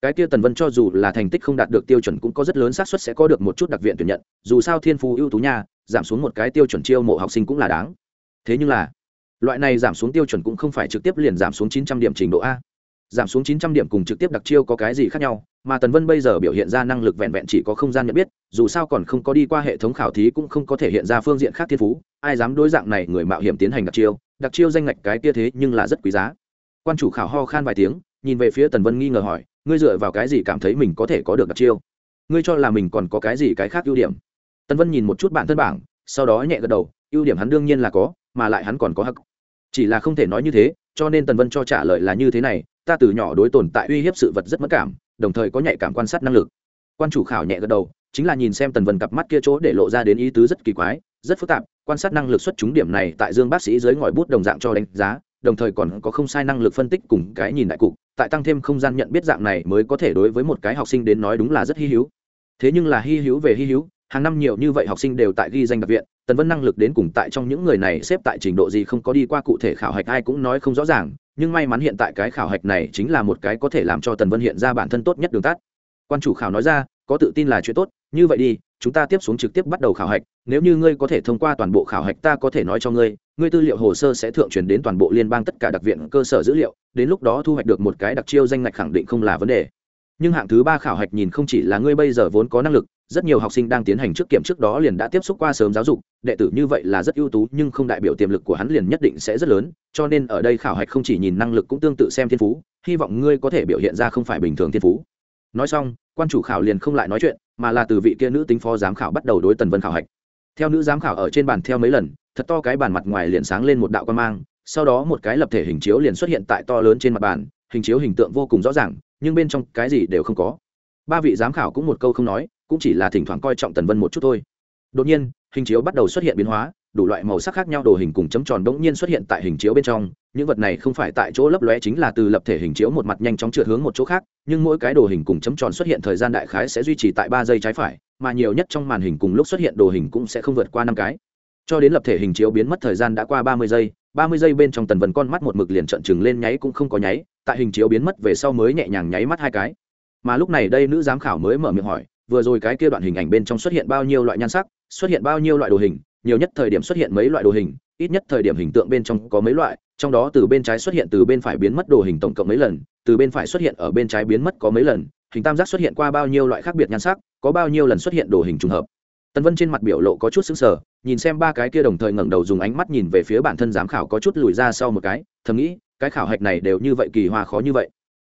Cái kia tần vân cho dù là thành tích không đạt được tiêu chuẩn cũng có rất lớn xác suất sẽ có được một chút đặc viện tuyển nhận, dù sao thiên phú ưu tú nha, giảm xuống một cái tiêu chuẩn chiêu mộ học sinh cũng là đáng. Thế nhưng là, loại này giảm xuống tiêu chuẩn cũng không phải trực tiếp liền giảm xuống chín trăm điểm trình độ a giảm xuống chín trăm điểm cùng trực tiếp đặc chiêu có cái gì khác nhau, mà tần vân bây giờ biểu hiện ra năng lực vẹn vẹn chỉ có không gian nhận biết, dù sao còn không có đi qua hệ thống khảo thí cũng không có thể hiện ra phương diện khác thiên phú, ai dám đối dạng này người mạo hiểm tiến hành đặc chiêu đặc chiêu danh ngạch cái kia thế nhưng là rất quý giá. Quan chủ khảo ho khan vài tiếng, nhìn về phía tần vân nghi ngờ hỏi, ngươi dựa vào cái gì cảm thấy mình có thể có được đặc chiêu? Ngươi cho là mình còn có cái gì cái khác ưu điểm? Tần vân nhìn một chút bản thân bảng, sau đó nhẹ gật đầu, ưu điểm hắn đương nhiên là có, mà lại hắn còn có hắc. Chỉ là không thể nói như thế, cho nên tần vân cho trả lời là như thế này ta từ nhỏ đối tồn tại uy hiếp sự vật rất mất cảm, đồng thời có nhạy cảm quan sát năng lực. Quan chủ khảo nhẹ gật đầu, chính là nhìn xem tần vân cặp mắt kia chỗ để lộ ra đến ý tứ rất kỳ quái, rất phức tạp, quan sát năng lực xuất chúng điểm này tại dương bác sĩ dưới ngòi bút đồng dạng cho đánh giá, đồng thời còn có không sai năng lực phân tích cùng cái nhìn đại cục, tại tăng thêm không gian nhận biết dạng này mới có thể đối với một cái học sinh đến nói đúng là rất hy hữu. Thế nhưng là hy hữu về hy hữu, hàng năm nhiều như vậy học sinh đều tại ghi danh đặc viện, tần vân năng lực đến cùng tại trong những người này xếp tại trình độ gì không có đi qua cụ thể khảo hạch ai cũng nói không rõ ràng nhưng may mắn hiện tại cái khảo hạch này chính là một cái có thể làm cho tần vân hiện ra bản thân tốt nhất đường tắt. Quan chủ khảo nói ra, có tự tin là chuyện tốt, như vậy đi, chúng ta tiếp xuống trực tiếp bắt đầu khảo hạch, nếu như ngươi có thể thông qua toàn bộ khảo hạch ta có thể nói cho ngươi ngươi tư liệu hồ sơ sẽ thượng truyền đến toàn bộ liên bang tất cả đặc viện cơ sở dữ liệu, đến lúc đó thu hoạch được một cái đặc chiêu danh ngạch khẳng định không là vấn đề. Nhưng hạng thứ ba khảo hạch nhìn không chỉ là ngươi bây giờ vốn có năng lực rất nhiều học sinh đang tiến hành trước kiểm trước đó liền đã tiếp xúc qua sớm giáo dục, đệ tử như vậy là rất ưu tú, nhưng không đại biểu tiềm lực của hắn liền nhất định sẽ rất lớn, cho nên ở đây khảo hạch không chỉ nhìn năng lực cũng tương tự xem thiên phú, hy vọng ngươi có thể biểu hiện ra không phải bình thường thiên phú. Nói xong, quan chủ khảo liền không lại nói chuyện, mà là từ vị kia nữ tính phó giám khảo bắt đầu đối tần vân khảo hạch. Theo nữ giám khảo ở trên bàn theo mấy lần, thật to cái bàn mặt ngoài liền sáng lên một đạo quan mang, sau đó một cái lập thể hình chiếu liền xuất hiện tại to lớn trên mặt bàn, hình chiếu hình tượng vô cùng rõ ràng, nhưng bên trong cái gì đều không có. Ba vị giám khảo cũng một câu không nói cũng chỉ là thỉnh thoảng coi trọng tần vân một chút thôi. Đột nhiên, hình chiếu bắt đầu xuất hiện biến hóa, đủ loại màu sắc khác nhau đồ hình cùng chấm tròn đ ỗ n g nhiên xuất hiện tại hình chiếu bên trong. Những vật này không phải tại chỗ lấp lóe chính là từ lập thể hình chiếu một mặt nhanh chóng trượt hướng một chỗ khác, nhưng mỗi cái đồ hình cùng chấm tròn xuất hiện thời gian đại khái sẽ duy trì tại ba giây trái phải, mà nhiều nhất trong màn hình cùng lúc xuất hiện đồ hình cũng sẽ không vượt qua năm cái. Cho đến lập thể hình chiếu biến mất thời gian đã qua ba mươi giây, ba mươi giây bên trong tần vân con mắt một mực liền trận trừng lên nháy cũng không có nháy, tại hình chiếu biến mất về sau mới nhẹ nhàng nháy mắt hai cái. Mà lúc này đây nữ giám khảo mới mở miệng hỏi vừa rồi cái kia đoạn hình ảnh bên trong xuất hiện bao nhiêu loại nhan sắc, xuất hiện bao nhiêu loại đồ hình, nhiều nhất thời điểm xuất hiện mấy loại đồ hình, ít nhất thời điểm hình tượng bên trong có mấy loại, trong đó từ bên trái xuất hiện từ bên phải biến mất đồ hình tổng cộng mấy lần, từ bên phải xuất hiện ở bên trái biến mất có mấy lần, hình tam giác xuất hiện qua bao nhiêu loại khác biệt nhan sắc, có bao nhiêu lần xuất hiện đồ hình trùng hợp. Tần vân trên mặt biểu lộ có chút xứng sở nhìn xem ba cái kia đồng thời ngẩng đầu dùng ánh mắt nhìn về phía bản thân giám khảo có chút lùi ra sau một cái, thầm nghĩ, cái khảo hạch này đều như vậy kỳ hoa khó như vậy.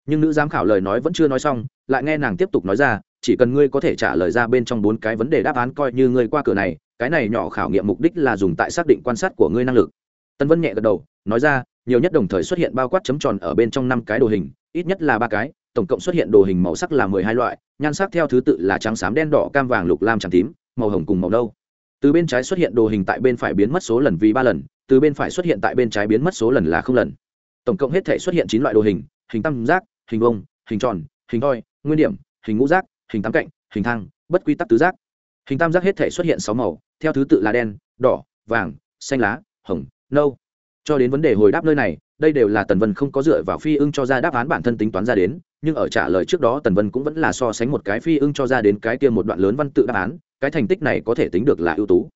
Nhưng nữ giám khảo lời nói vẫn chưa nói xong, lại nghe nàng tiếp tục nói ra chỉ cần ngươi có thể trả lời ra bên trong bốn cái vấn đề đáp án coi như ngươi qua cửa này, cái này nhỏ khảo nghiệm mục đích là dùng tại xác định quan sát của ngươi năng lực. Tân vân nhẹ gật đầu, nói ra, nhiều nhất đồng thời xuất hiện bao quát chấm tròn ở bên trong năm cái đồ hình, ít nhất là ba cái, tổng cộng xuất hiện đồ hình màu sắc là mười hai loại, nhan sắc theo thứ tự là trắng xám đen đỏ cam vàng lục lam trắng tím, màu hồng cùng màu nâu. Từ bên trái xuất hiện đồ hình tại bên phải biến mất số lần vì ba lần, từ bên phải xuất hiện tại bên trái biến mất số lần là không lần. Tổng cộng hết thể xuất hiện chín loại đồ hình hình tam giác, hình vông hình tròn, hình thoi nguyên điểm, hình ngũ giác hình tám cạnh, hình thang, bất quy tắc tứ giác. Hình tam giác hết thể xuất hiện sáu màu, theo thứ tự là đen, đỏ, vàng, xanh lá, hồng, nâu. Cho đến vấn đề hồi đáp nơi này, đây đều là tần vân không có dựa vào phi ưng cho ra đáp án bản thân tính toán ra đến, nhưng ở trả lời trước đó tần vân cũng vẫn là so sánh một cái phi ưng cho ra đến cái kia một đoạn lớn văn tự đáp án, cái thành tích này có thể tính được là ưu tú.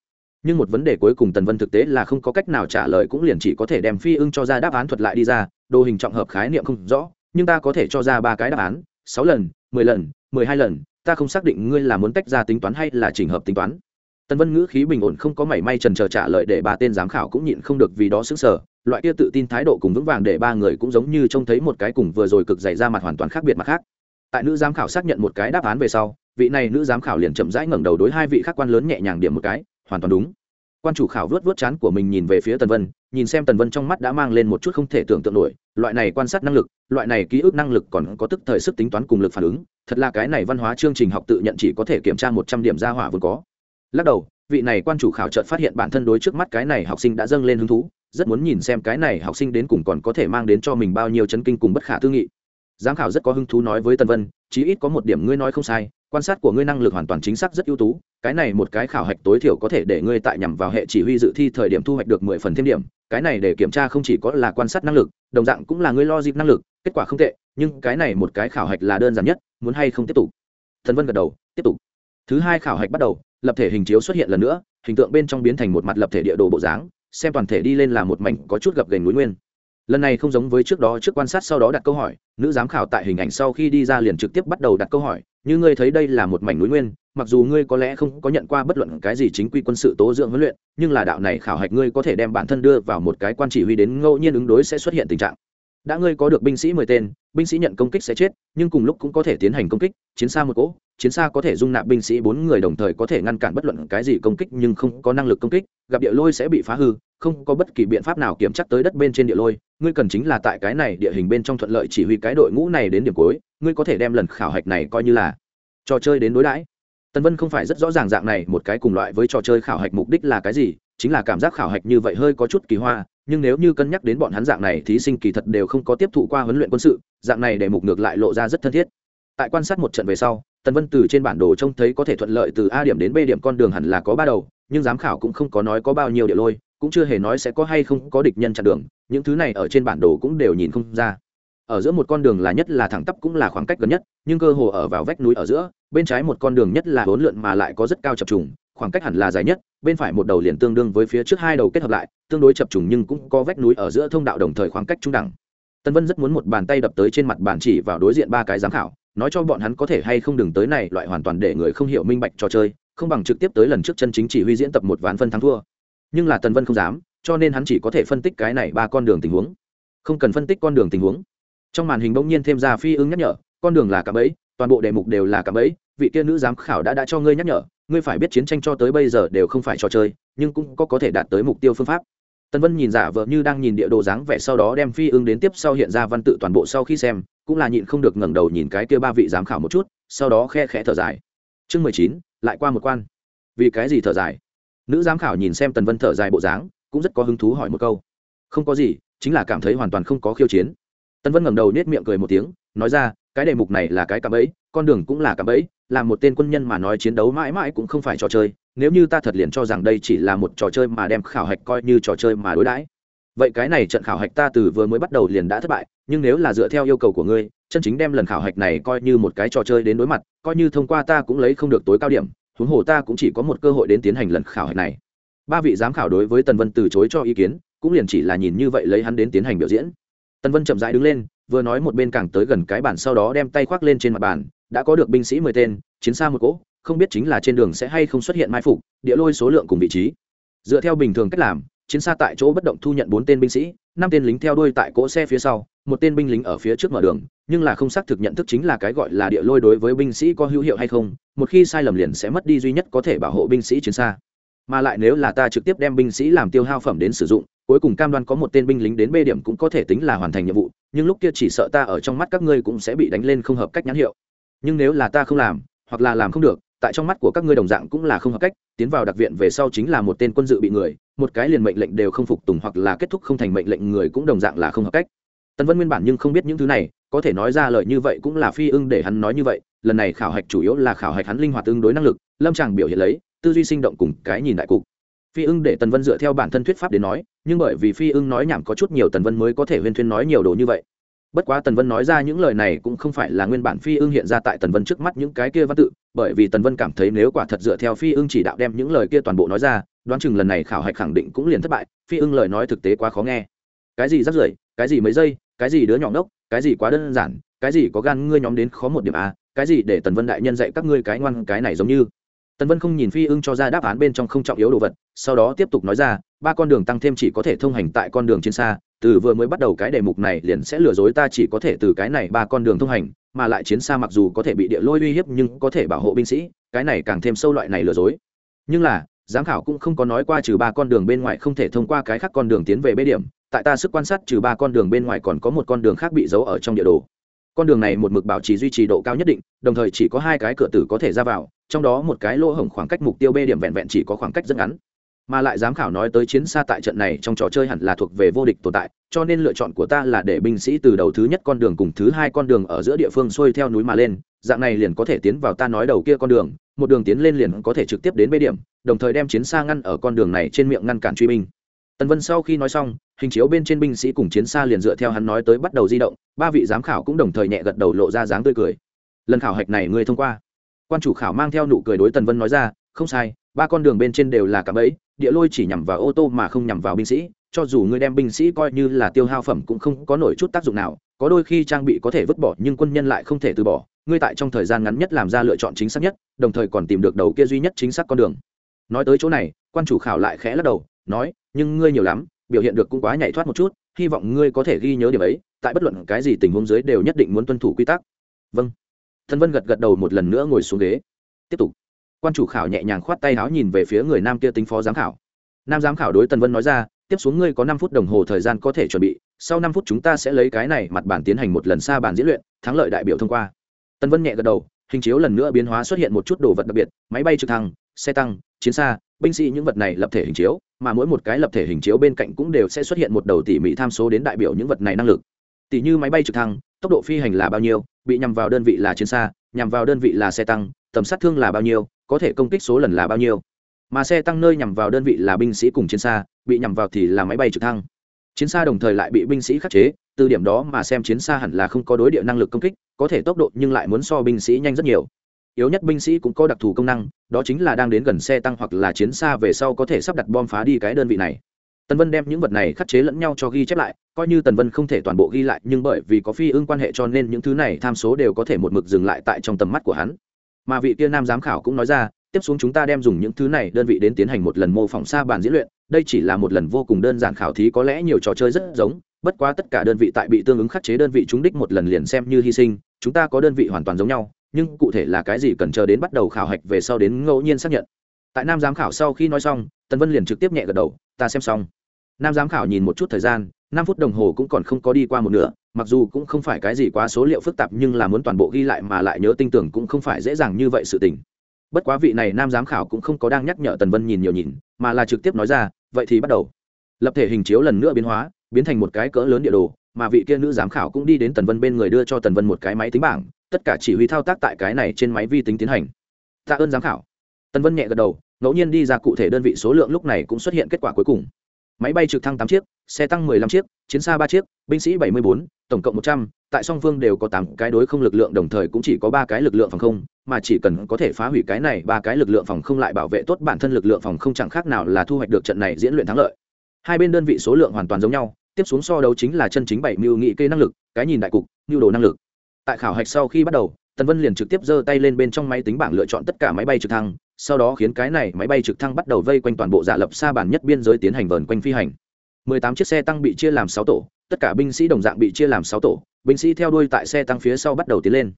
Nhưng một vấn đề cuối cùng tần vân thực tế là không có cách nào trả lời cũng liền chỉ có thể đem phi ưng cho ra đáp án thuật lại đi ra, đồ hình trọng hợp khái niệm không rõ, nhưng ta có thể cho ra ba cái đáp án, sáu lần, mười lần mười hai lần, ta không xác định ngươi là muốn tách ra tính toán hay là trình hợp tính toán. Tần vân ngữ khí bình ổn không có mảy may trần trờ trả lời để bà tên giám khảo cũng nhịn không được vì đó xứng sở loại kia tự tin thái độ cùng vững vàng để ba người cũng giống như trông thấy một cái cùng vừa rồi cực dày ra mặt hoàn toàn khác biệt mặt khác. Tại nữ giám khảo xác nhận một cái đáp án về sau, vị này nữ giám khảo liền chậm rãi ngẩng đầu đối hai vị khác quan lớn nhẹ nhàng điểm một cái, hoàn toàn đúng. Quan chủ khảo vớt vớt chán của mình nhìn về phía tần vân, nhìn xem tần vân trong mắt đã mang lên một chút không thể tưởng tượng nổi loại này quan sát năng lực, loại này ký ức năng lực còn có tức thời sức tính toán cùng lực phản ứng, thật là cái này văn hóa chương trình học tự nhận chỉ có thể kiểm tra một trăm điểm ra hỏa vốn có. Lắc đầu, vị này quan chủ khảo trợt phát hiện bản thân đối trước mắt cái này học sinh đã dâng lên hứng thú, rất muốn nhìn xem cái này học sinh đến cùng còn có thể mang đến cho mình bao nhiêu chấn kinh cùng bất khả tư nghị. Giám khảo rất có hứng thú nói với tân vân, chí ít có một điểm ngươi nói không sai, quan sát của ngươi năng lực hoàn toàn chính xác rất ưu tú, cái này một cái khảo hạch tối thiểu có thể để ngươi tại nhằm vào hệ chỉ huy dự thi thời điểm thu hoạch được mười phần thêm điểm cái này để kiểm tra không chỉ có là quan sát năng lực, đồng dạng cũng là ngươi lo dịp năng lực, kết quả không tệ, nhưng cái này một cái khảo hạch là đơn giản nhất, muốn hay không tiếp tục? Thần vân gật đầu, tiếp tục. Thứ hai khảo hạch bắt đầu, lập thể hình chiếu xuất hiện lần nữa, hình tượng bên trong biến thành một mặt lập thể địa đồ bộ dáng, xem toàn thể đi lên là một mảnh có chút gập gành núi nguyên lần này không giống với trước đó, trước quan sát sau đó đặt câu hỏi, nữ giám khảo tại hình ảnh sau khi đi ra liền trực tiếp bắt đầu đặt câu hỏi, như ngươi thấy đây là một mảnh núi nguyên, mặc dù ngươi có lẽ không có nhận qua bất luận cái gì chính quy quân sự tố dưỡng huấn luyện, nhưng là đạo này khảo hạch ngươi có thể đem bản thân đưa vào một cái quan chỉ huy đến ngẫu nhiên ứng đối sẽ xuất hiện tình trạng đã ngươi có được binh sĩ mười tên, binh sĩ nhận công kích sẽ chết, nhưng cùng lúc cũng có thể tiến hành công kích, chiến xa một cỗ, chiến xa có thể dung nạp binh sĩ bốn người đồng thời có thể ngăn cản bất luận cái gì công kích nhưng không có năng lực công kích, gặp địa lôi sẽ bị phá hư, không có bất kỳ biện pháp nào kiểm chắc tới đất bên trên địa lôi, ngươi cần chính là tại cái này địa hình bên trong thuận lợi chỉ huy cái đội ngũ này đến điểm cuối, ngươi có thể đem lần khảo hạch này coi như là trò chơi đến đối đãi. Tân vân không phải rất rõ ràng dạng này, một cái cùng loại với trò chơi khảo hạch mục đích là cái gì, chính là cảm giác khảo hạch như vậy hơi có chút kỳ hoa nhưng nếu như cân nhắc đến bọn hắn dạng này, thí sinh kỳ thật đều không có tiếp thụ qua huấn luyện quân sự, dạng này để mục ngược lại lộ ra rất thân thiết. Tại quan sát một trận về sau, tần vân từ trên bản đồ trông thấy có thể thuận lợi từ a điểm đến b điểm con đường hẳn là có ba đầu, nhưng giám khảo cũng không có nói có bao nhiêu địa lôi, cũng chưa hề nói sẽ có hay không có địch nhân chặn đường, những thứ này ở trên bản đồ cũng đều nhìn không ra. Ở giữa một con đường là nhất là thẳng tắp cũng là khoảng cách gần nhất, nhưng cơ hồ ở vào vách núi ở giữa, bên trái một con đường nhất là hỗn lượn mà lại có rất cao chập trùng khoảng cách hẳn là dài nhất, bên phải một đầu liền tương đương với phía trước hai đầu kết hợp lại, tương đối chập trùng nhưng cũng có vách núi ở giữa thông đạo đồng thời khoảng cách trung đẳng. Tân vân rất muốn một bàn tay đập tới trên mặt bàn chỉ vào đối diện ba cái giám khảo, nói cho bọn hắn có thể hay không đừng tới này loại hoàn toàn để người không hiểu minh bạch trò chơi, không bằng trực tiếp tới lần trước chân chính chỉ huy diễn tập một ván phân thắng thua. Nhưng là tần vân không dám, cho nên hắn chỉ có thể phân tích cái này ba con đường tình huống. Không cần phân tích con đường tình huống. Trong màn hình bỗng nhiên thêm ra phi ứng nhắc nhở, con đường là cạm ấy toàn bộ đề mục đều là cạm ấy vị kia nữ giám khảo đã đã cho ngươi nhắc nhở ngươi phải biết chiến tranh cho tới bây giờ đều không phải trò chơi, nhưng cũng có có thể đạt tới mục tiêu phương pháp. Tần vân nhìn giả vờ như đang nhìn địa đồ dáng vẻ sau đó đem phi ưng đến tiếp sau hiện ra văn tự toàn bộ sau khi xem, cũng là nhịn không được ngẩng đầu nhìn cái kia ba vị giám khảo một chút, sau đó khe khẽ thở dài. Chương mười chín, lại qua một quan. Vì cái gì thở dài? Nữ giám khảo nhìn xem tần vân thở dài bộ dáng, cũng rất có hứng thú hỏi một câu. Không có gì, chính là cảm thấy hoàn toàn không có khiêu chiến. Tân vân ngẩng đầu nết miệng cười một tiếng, nói ra cái đề mục này là cái cạm ấy con đường cũng là cạm ấy là một tên quân nhân mà nói chiến đấu mãi mãi cũng không phải trò chơi, nếu như ta thật liền cho rằng đây chỉ là một trò chơi mà đem khảo hạch coi như trò chơi mà đối đãi. Vậy cái này trận khảo hạch ta từ vừa mới bắt đầu liền đã thất bại, nhưng nếu là dựa theo yêu cầu của ngươi, chân chính đem lần khảo hạch này coi như một cái trò chơi đến đối mặt, coi như thông qua ta cũng lấy không được tối cao điểm, huống hồ ta cũng chỉ có một cơ hội đến tiến hành lần khảo hạch này. Ba vị giám khảo đối với tần vân từ chối cho ý kiến, cũng liền chỉ là nhìn như vậy lấy hắn đến tiến hành biểu diễn. Tần vân chậm rãi đứng lên vừa nói một bên càng tới gần cái bản sau đó đem tay khoác lên trên mặt bàn, đã có được binh sĩ mười tên, chiến xa một cỗ, không biết chính là trên đường sẽ hay không xuất hiện mai phục, địa lôi số lượng cùng vị trí. Dựa theo bình thường cách làm, chiến xa tại chỗ bất động thu nhận bốn tên binh sĩ, năm tên lính theo đuôi tại cỗ xe phía sau, một tên binh lính ở phía trước mở đường, nhưng là không xác thực nhận thức chính là cái gọi là địa lôi đối với binh sĩ có hữu hiệu hay không, một khi sai lầm liền sẽ mất đi duy nhất có thể bảo hộ binh sĩ chiến xa mà lại nếu là ta trực tiếp đem binh sĩ làm tiêu hao phẩm đến sử dụng, cuối cùng cam đoan có một tên binh lính đến b điểm cũng có thể tính là hoàn thành nhiệm vụ, nhưng lúc kia chỉ sợ ta ở trong mắt các ngươi cũng sẽ bị đánh lên không hợp cách nhãn hiệu. Nhưng nếu là ta không làm, hoặc là làm không được, tại trong mắt của các ngươi đồng dạng cũng là không hợp cách, tiến vào đặc viện về sau chính là một tên quân dự bị người, một cái liền mệnh lệnh đều không phục tùng hoặc là kết thúc không thành mệnh lệnh người cũng đồng dạng là không hợp cách. Tần vân nguyên bản nhưng không biết những thứ này, có thể nói ra lời như vậy cũng là phi ưng để hắn nói như vậy, lần này khảo hạch chủ yếu là khảo hạch hắn linh hoạt tương đối năng lực, lâm tràng biểu hiện lấy tư duy sinh động cùng cái nhìn đại cục. Phi ưng để tần vân dựa theo bản thân thuyết pháp đến nói, nhưng bởi vì phi ưng nói nhảm có chút nhiều tần vân mới có thể huyên thuyên nói nhiều đồ như vậy. Bất quá tần vân nói ra những lời này cũng không phải là nguyên bản phi ưng hiện ra tại tần vân trước mắt những cái kia văn tự, bởi vì tần vân cảm thấy nếu quả thật dựa theo phi ưng chỉ đạo đem những lời kia toàn bộ nói ra, đoán chừng lần này khảo hạch khẳng định cũng liền thất bại, phi ưng lời nói thực tế quá khó nghe. Cái gì rắc rưởi, cái gì mấy giây, cái gì đứa nhỏ ngốc, cái gì quá đơn giản, cái gì có gan ngươi nhóm đến khó một điểm a cái gì để tần vân đại nhân dạy các ngươi cái ngoan cái này giống như tần vân không nhìn phi ưng cho ra đáp án bên trong không trọng yếu đồ vật, sau đó tiếp tục nói ra, ba con đường tăng thêm chỉ có thể thông hành tại con đường trên xa, từ vừa mới bắt đầu cái đề mục này liền sẽ lừa dối ta chỉ có thể từ cái này ba con đường thông hành, mà lại chiến xa mặc dù có thể bị địa lôi uy hiếp nhưng có thể bảo hộ binh sĩ, cái này càng thêm sâu loại này lừa dối. Nhưng là, giám khảo cũng không có nói qua trừ ba con đường bên ngoài không thể thông qua cái khác con đường tiến về bê điểm, tại ta sức quan sát trừ ba con đường bên ngoài còn có một con đường khác bị giấu ở trong địa đồ con đường này một mực bảo trì duy trì độ cao nhất định, đồng thời chỉ có hai cái cửa tử có thể ra vào, trong đó một cái lỗ hổng khoảng cách mục tiêu b điểm vẹn vẹn chỉ có khoảng cách rất ngắn. Mà lại giám khảo nói tới chiến xa tại trận này trong trò chơi hẳn là thuộc về vô địch tồn tại, cho nên lựa chọn của ta là để binh sĩ từ đầu thứ nhất con đường cùng thứ hai con đường ở giữa địa phương xuôi theo núi mà lên, dạng này liền có thể tiến vào ta nói đầu kia con đường, một đường tiến lên liền có thể trực tiếp đến bê điểm, đồng thời đem chiến xa ngăn ở con đường này trên miệng ngăn cản truy binh tần vân sau khi nói xong, hình chiếu bên trên binh sĩ cùng chiến xa liền dựa theo hắn nói tới bắt đầu di động, ba vị giám khảo cũng đồng thời nhẹ gật đầu lộ ra dáng tươi cười. Lần khảo hạch này ngươi thông qua. Quan chủ khảo mang theo nụ cười đối tần vân nói ra, không sai, ba con đường bên trên đều là cả bẫy, địa lôi chỉ nhằm vào ô tô mà không nhằm vào binh sĩ, cho dù ngươi đem binh sĩ coi như là tiêu hao phẩm cũng không có nổi chút tác dụng nào, có đôi khi trang bị có thể vứt bỏ nhưng quân nhân lại không thể từ bỏ, ngươi tại trong thời gian ngắn nhất làm ra lựa chọn chính xác nhất, đồng thời còn tìm được đầu kia duy nhất chính xác con đường. Nói tới chỗ này, quan chủ khảo lại khẽ lắc đầu nói, nhưng ngươi nhiều lắm, biểu hiện được cũng quá nhảy thoát một chút, hy vọng ngươi có thể ghi nhớ điểm ấy, tại bất luận cái gì tình huống dưới đều nhất định muốn tuân thủ quy tắc. Vâng. Thân vân gật gật đầu một lần nữa ngồi xuống ghế. Tiếp tục. Quan chủ khảo nhẹ nhàng khoát tay áo nhìn về phía người nam kia tính phó giám khảo. Nam giám khảo đối tần vân nói ra, tiếp xuống ngươi có năm phút đồng hồ thời gian có thể chuẩn bị, sau năm phút chúng ta sẽ lấy cái này mặt bản tiến hành một lần xa bản diễn luyện, thắng lợi đại biểu thông qua. Tần vân nhẹ gật đầu, hình chiếu lần nữa biến hóa xuất hiện một chút đồ vật đặc biệt, máy bay trực thăng xe tăng, chiến xa, binh sĩ những vật này lập thể hình chiếu, mà mỗi một cái lập thể hình chiếu bên cạnh cũng đều sẽ xuất hiện một đầu tỉ mỉ tham số đến đại biểu những vật này năng lực. Tỷ như máy bay trực thăng, tốc độ phi hành là bao nhiêu, bị nhằm vào đơn vị là chiến xa, nhằm vào đơn vị là xe tăng, tầm sát thương là bao nhiêu, có thể công kích số lần là bao nhiêu. Mà xe tăng nơi nhằm vào đơn vị là binh sĩ cùng chiến xa, bị nhằm vào thì là máy bay trực thăng. Chiến xa đồng thời lại bị binh sĩ khắc chế, từ điểm đó mà xem chiến xa hẳn là không có đối địa năng lực công kích, có thể tốc độ nhưng lại muốn so binh sĩ nhanh rất nhiều yếu nhất binh sĩ cũng có đặc thù công năng, đó chính là đang đến gần xe tăng hoặc là chiến xa về sau có thể sắp đặt bom phá đi cái đơn vị này. Tần vân đem những vật này khắc chế lẫn nhau cho ghi chép lại, coi như tần vân không thể toàn bộ ghi lại, nhưng bởi vì có phi ưng quan hệ cho nên những thứ này tham số đều có thể một mực dừng lại tại trong tầm mắt của hắn. Mà vị kia nam giám khảo cũng nói ra, tiếp xuống chúng ta đem dùng những thứ này đơn vị đến tiến hành một lần mô phỏng xa bàn diễn luyện, đây chỉ là một lần vô cùng đơn giản khảo thí, có lẽ nhiều trò chơi rất giống, bất quá tất cả đơn vị tại bị tương ứng khắc chế đơn vị trúng đích một lần liền xem như hy sinh, chúng ta có đơn vị hoàn toàn giống nhau nhưng cụ thể là cái gì cần chờ đến bắt đầu khảo hạch về sau đến ngẫu nhiên xác nhận. Tại nam giám khảo sau khi nói xong, tần vân liền trực tiếp nhẹ gật đầu, ta xem xong. Nam giám khảo nhìn một chút thời gian, năm phút đồng hồ cũng còn không có đi qua một nửa, mặc dù cũng không phải cái gì quá số liệu phức tạp nhưng là muốn toàn bộ ghi lại mà lại nhớ tinh tưởng cũng không phải dễ dàng như vậy sự tình. Bất quá vị này nam giám khảo cũng không có đang nhắc nhở tần vân nhìn nhiều nhìn, mà là trực tiếp nói ra, vậy thì bắt đầu. Lập thể hình chiếu lần nữa biến hóa, biến thành một cái cỡ lớn địa đồ, mà vị kia nữ giám khảo cũng đi đến tần vân bên người đưa cho tần vân một cái máy tính bảng tất cả chỉ huy thao tác tại cái này trên máy vi tính tiến hành. Tạ ơn giám khảo. Tân vân nhẹ gật đầu ngẫu nhiên đi ra cụ thể đơn vị số lượng lúc này cũng xuất hiện kết quả cuối cùng. Máy bay trực thăng tám chiếc xe tăng 15 chiếc chiến xa ba chiếc binh sĩ 74, tổng cộng 100, tại song phương đều có tám cái đối không lực lượng đồng thời cũng chỉ có ba cái lực lượng phòng không mà chỉ cần có thể phá hủy cái này ba cái lực lượng phòng không lại bảo vệ tốt bản thân lực lượng phòng không chẳng khác nào là thu hoạch được trận này diễn luyện thắng lợi. Hai bên đơn vị số lượng hoàn toàn giống nhau tiếp xuống so đấu chính là chân chính bảy mưu nghị kê năng lực cái nhìn đại cục mưu đồ năng lực tại khảo hạch sau khi bắt đầu, tần vân liền trực tiếp giơ tay lên bên trong máy tính bảng lựa chọn tất cả máy bay trực thăng, sau đó khiến cái này máy bay trực thăng bắt đầu vây quanh toàn bộ giả lập xa bản nhất biên giới tiến hành vờn quanh phi hành. 18 chiếc xe tăng bị chia làm 6 tổ, tất cả binh sĩ đồng dạng bị chia làm 6 tổ, binh sĩ theo đuôi tại xe tăng phía sau bắt đầu tiến lên.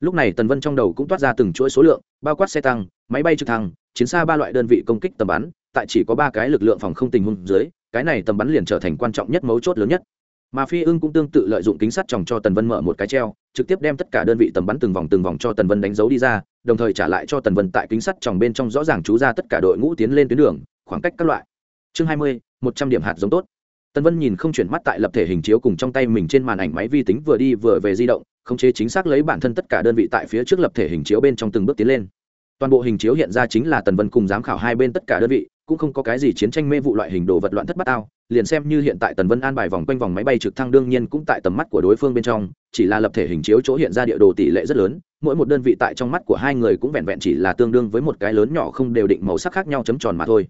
Lúc này tần vân trong đầu cũng toát ra từng chuỗi số lượng, bao quát xe tăng, máy bay trực thăng, chiến xa ba loại đơn vị công kích tầm bắn, tại chỉ có ba cái lực lượng phòng không tình huống dưới, cái này tầm bắn liền trở thành quan trọng nhất mấu chốt lớn nhất mà phi ưng cũng tương tự lợi dụng kính sắt tròng cho tần vân mở một cái treo, trực tiếp đem tất cả đơn vị tầm bắn từng vòng từng vòng cho tần vân đánh dấu đi ra, đồng thời trả lại cho tần vân tại kính sắt tròng bên trong rõ ràng chú ra tất cả đội ngũ tiến lên tuyến đường, khoảng cách các loại. Chương hai mươi, một trăm điểm hạt giống tốt. Tần vân nhìn không chuyển mắt tại lập thể hình chiếu cùng trong tay mình trên màn ảnh máy vi tính vừa đi vừa về di động, khống chế chính xác lấy bản thân tất cả đơn vị tại phía trước lập thể hình chiếu bên trong từng bước tiến lên. Toàn bộ hình chiếu hiện ra chính là tần vân cùng giám khảo hai bên tất cả đơn vị cũng không có cái gì chiến tranh mê vụ loại hình đồ vật loạn thất bát ao liền xem như hiện tại tần vân an bài vòng quanh vòng máy bay trực thăng đương nhiên cũng tại tầm mắt của đối phương bên trong, chỉ là lập thể hình chiếu chỗ hiện ra địa đồ tỷ lệ rất lớn, mỗi một đơn vị tại trong mắt của hai người cũng vẹn vẹn chỉ là tương đương với một cái lớn nhỏ không đều định màu sắc khác nhau chấm tròn mà thôi.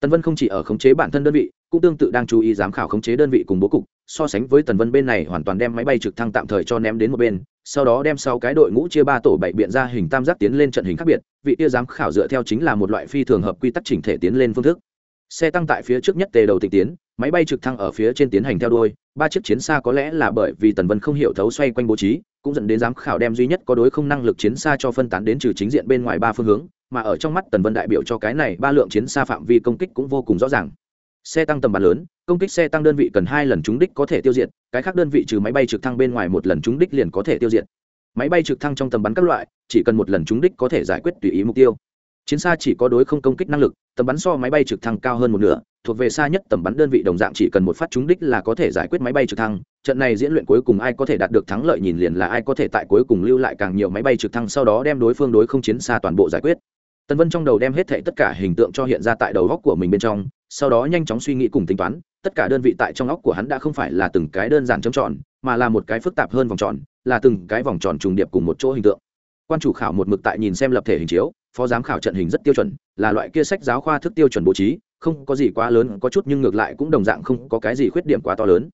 Tần vân không chỉ ở khống chế bản thân đơn vị, cũng tương tự đang chú ý giám khảo khống chế đơn vị cùng bố cục so sánh với tần vân bên này hoàn toàn đem máy bay trực thăng tạm thời cho ném đến một bên, sau đó đem sau cái đội ngũ chia ba tổ bảy biện ra hình tam giác tiến lên trận hình khác biệt, vị kia giám khảo dựa theo chính là một loại phi thường hợp quy tắc chỉnh thể tiến lên phương thức. Xe tăng tại phía trước nhất tề đầu tịch tiến, máy bay trực thăng ở phía trên tiến hành theo đuôi, ba chiếc chiến xa có lẽ là bởi vì tần vân không hiểu thấu xoay quanh bố trí, cũng dẫn đến giám khảo đem duy nhất có đối không năng lực chiến xa cho phân tán đến trừ chính diện bên ngoài ba phương hướng, mà ở trong mắt tần vân đại biểu cho cái này, ba lượng chiến xa phạm vi công kích cũng vô cùng rõ ràng. Xe tăng tầm bắn lớn công kích xe tăng đơn vị cần hai lần trúng đích có thể tiêu diệt, cái khác đơn vị trừ máy bay trực thăng bên ngoài một lần trúng đích liền có thể tiêu diệt. Máy bay trực thăng trong tầm bắn các loại, chỉ cần một lần trúng đích có thể giải quyết tùy ý mục tiêu. Chiến xa chỉ có đối không công kích năng lực, tầm bắn so máy bay trực thăng cao hơn một nửa, thuộc về xa nhất tầm bắn đơn vị đồng dạng chỉ cần một phát trúng đích là có thể giải quyết máy bay trực thăng. Trận này diễn luyện cuối cùng ai có thể đạt được thắng lợi nhìn liền là ai có thể tại cuối cùng lưu lại càng nhiều máy bay trực thăng sau đó đem đối phương đối không chiến xa toàn bộ giải quyết. Tần vân trong đầu đem hết thệ tất cả hình tượng cho hiện ra tại đầu góc của mình bên trong, sau đó nhanh chóng suy nghĩ cùng tính toán tất cả đơn vị tại trong óc của hắn đã không phải là từng cái đơn giản chấm tròn, mà là một cái phức tạp hơn vòng tròn, là từng cái vòng tròn trùng điệp cùng một chỗ hình tượng. Quan chủ khảo một mực tại nhìn xem lập thể hình chiếu, phó giám khảo trận hình rất tiêu chuẩn, là loại kia sách giáo khoa thức tiêu chuẩn bố trí, không có gì quá lớn, có chút nhưng ngược lại cũng đồng dạng không có cái gì khuyết điểm quá to lớn.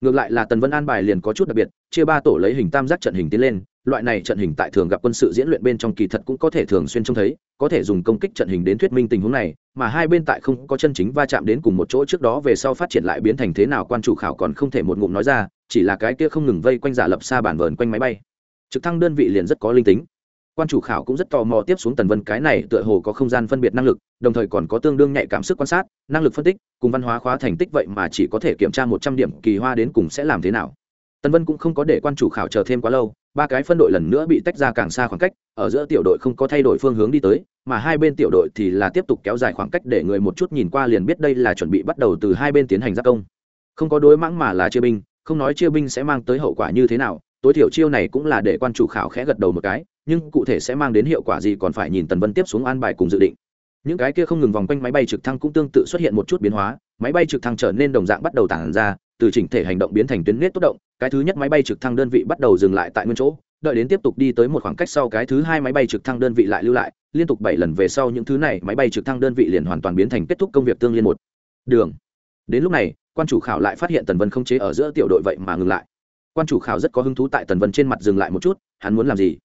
Ngược lại là tần vân an bài liền có chút đặc biệt, chia ba tổ lấy hình tam giác trận hình tiến lên loại này trận hình tại thường gặp quân sự diễn luyện bên trong kỳ thật cũng có thể thường xuyên trông thấy, có thể dùng công kích trận hình đến thuyết minh tình huống này, mà hai bên tại không có chân chính va chạm đến cùng một chỗ trước đó về sau phát triển lại biến thành thế nào quan chủ khảo còn không thể một ngụm nói ra, chỉ là cái kia không ngừng vây quanh giả lập xa bản vờn quanh máy bay. Trực thăng đơn vị liền rất có linh tính. Quan chủ khảo cũng rất tò mò tiếp xuống tần vân cái này tựa hồ có không gian phân biệt năng lực, đồng thời còn có tương đương nhạy cảm sức quan sát, năng lực phân tích, cùng văn hóa khóa thành tích vậy mà chỉ có thể kiểm tra một trăm điểm kỳ hoa đến cùng sẽ làm thế nào tần vân cũng không có để quan chủ khảo chờ thêm quá lâu, ba cái phân đội lần nữa bị tách ra càng xa khoảng cách, ở giữa tiểu đội không có thay đổi phương hướng đi tới, mà hai bên tiểu đội thì là tiếp tục kéo dài khoảng cách để người một chút nhìn qua liền biết đây là chuẩn bị bắt đầu từ hai bên tiến hành gia công. Không có đối mãng mà là chia binh, không nói chia binh sẽ mang tới hậu quả như thế nào, tối thiểu chiêu này cũng là để quan chủ khảo khẽ gật đầu một cái, nhưng cụ thể sẽ mang đến hiệu quả gì còn phải nhìn tần vân tiếp xuống an bài cùng dự định. Những cái kia không ngừng vòng quanh máy bay trực thăng cũng tương tự xuất hiện một chút biến hóa, máy bay trực thăng trở nên đồng dạng bắt đầu tản ra từ chỉnh thể hành động biến thành tuyến nét tốt động, cái thứ nhất máy bay trực thăng đơn vị bắt đầu dừng lại tại nguyên chỗ, đợi đến tiếp tục đi tới một khoảng cách sau cái thứ hai máy bay trực thăng đơn vị lại lưu lại, liên tục bảy lần về sau những thứ này máy bay trực thăng đơn vị liền hoàn toàn biến thành kết thúc công việc tương liên một đường. Đến lúc này, quan chủ khảo lại phát hiện tần vân không chế ở giữa tiểu đội vậy mà ngừng lại. Quan chủ khảo rất có hứng thú tại tần vân trên mặt dừng lại một chút, hắn muốn làm gì?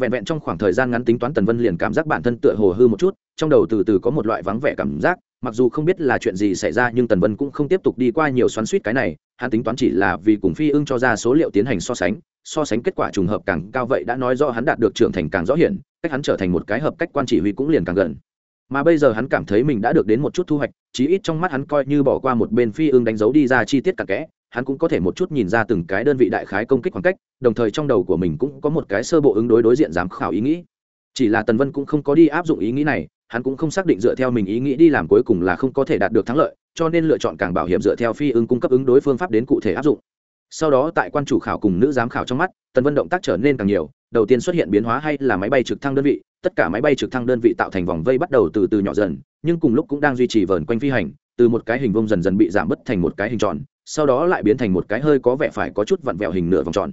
Vẹn vẹn trong khoảng thời gian ngắn tính toán tần vân liền cảm giác bản thân tựa hồ hư một chút, trong đầu từ từ có một loại vắng vẻ cảm giác, mặc dù không biết là chuyện gì xảy ra nhưng tần vân cũng không tiếp tục đi qua nhiều xoắn suýt cái này, hắn tính toán chỉ là vì cùng phi ưng cho ra số liệu tiến hành so sánh so sánh kết quả trùng hợp càng cao vậy đã nói do hắn đạt được trưởng thành càng rõ hiển, cách hắn trở thành một cái hợp cách quan chỉ huy cũng liền càng gần. Mà bây giờ hắn cảm thấy mình đã được đến một chút thu hoạch, chí ít trong mắt hắn coi như bỏ qua một bên phi ưng đánh dấu đi ra chi tiết cặn kẽ hắn cũng có thể một chút nhìn ra từng cái đơn vị đại khái công kích khoảng cách, đồng thời trong đầu của mình cũng có một cái sơ bộ ứng đối đối diện giám khảo ý nghĩ. Chỉ là tần vân cũng không có đi áp dụng ý nghĩ này, hắn cũng không xác định dựa theo mình ý nghĩ đi làm cuối cùng là không có thể đạt được thắng lợi, cho nên lựa chọn càng bảo hiểm dựa theo phi ứng cung cấp ứng đối phương pháp đến cụ thể áp dụng. Sau đó tại quan chủ khảo cùng nữ giám khảo trong mắt, tần vân động tác trở nên càng nhiều, đầu tiên xuất hiện biến hóa hay là máy bay trực thăng đơn vị, tất cả máy bay trực thăng đơn vị tạo thành vòng vây bắt đầu từ từ nhỏ dần, nhưng cùng lúc cũng đang duy trì vờn quanh phi hành từ một cái hình vông dần dần bị giảm bớt thành một cái hình tròn, sau đó lại biến thành một cái hơi có vẻ phải có chút vặn vẹo hình nửa vòng tròn.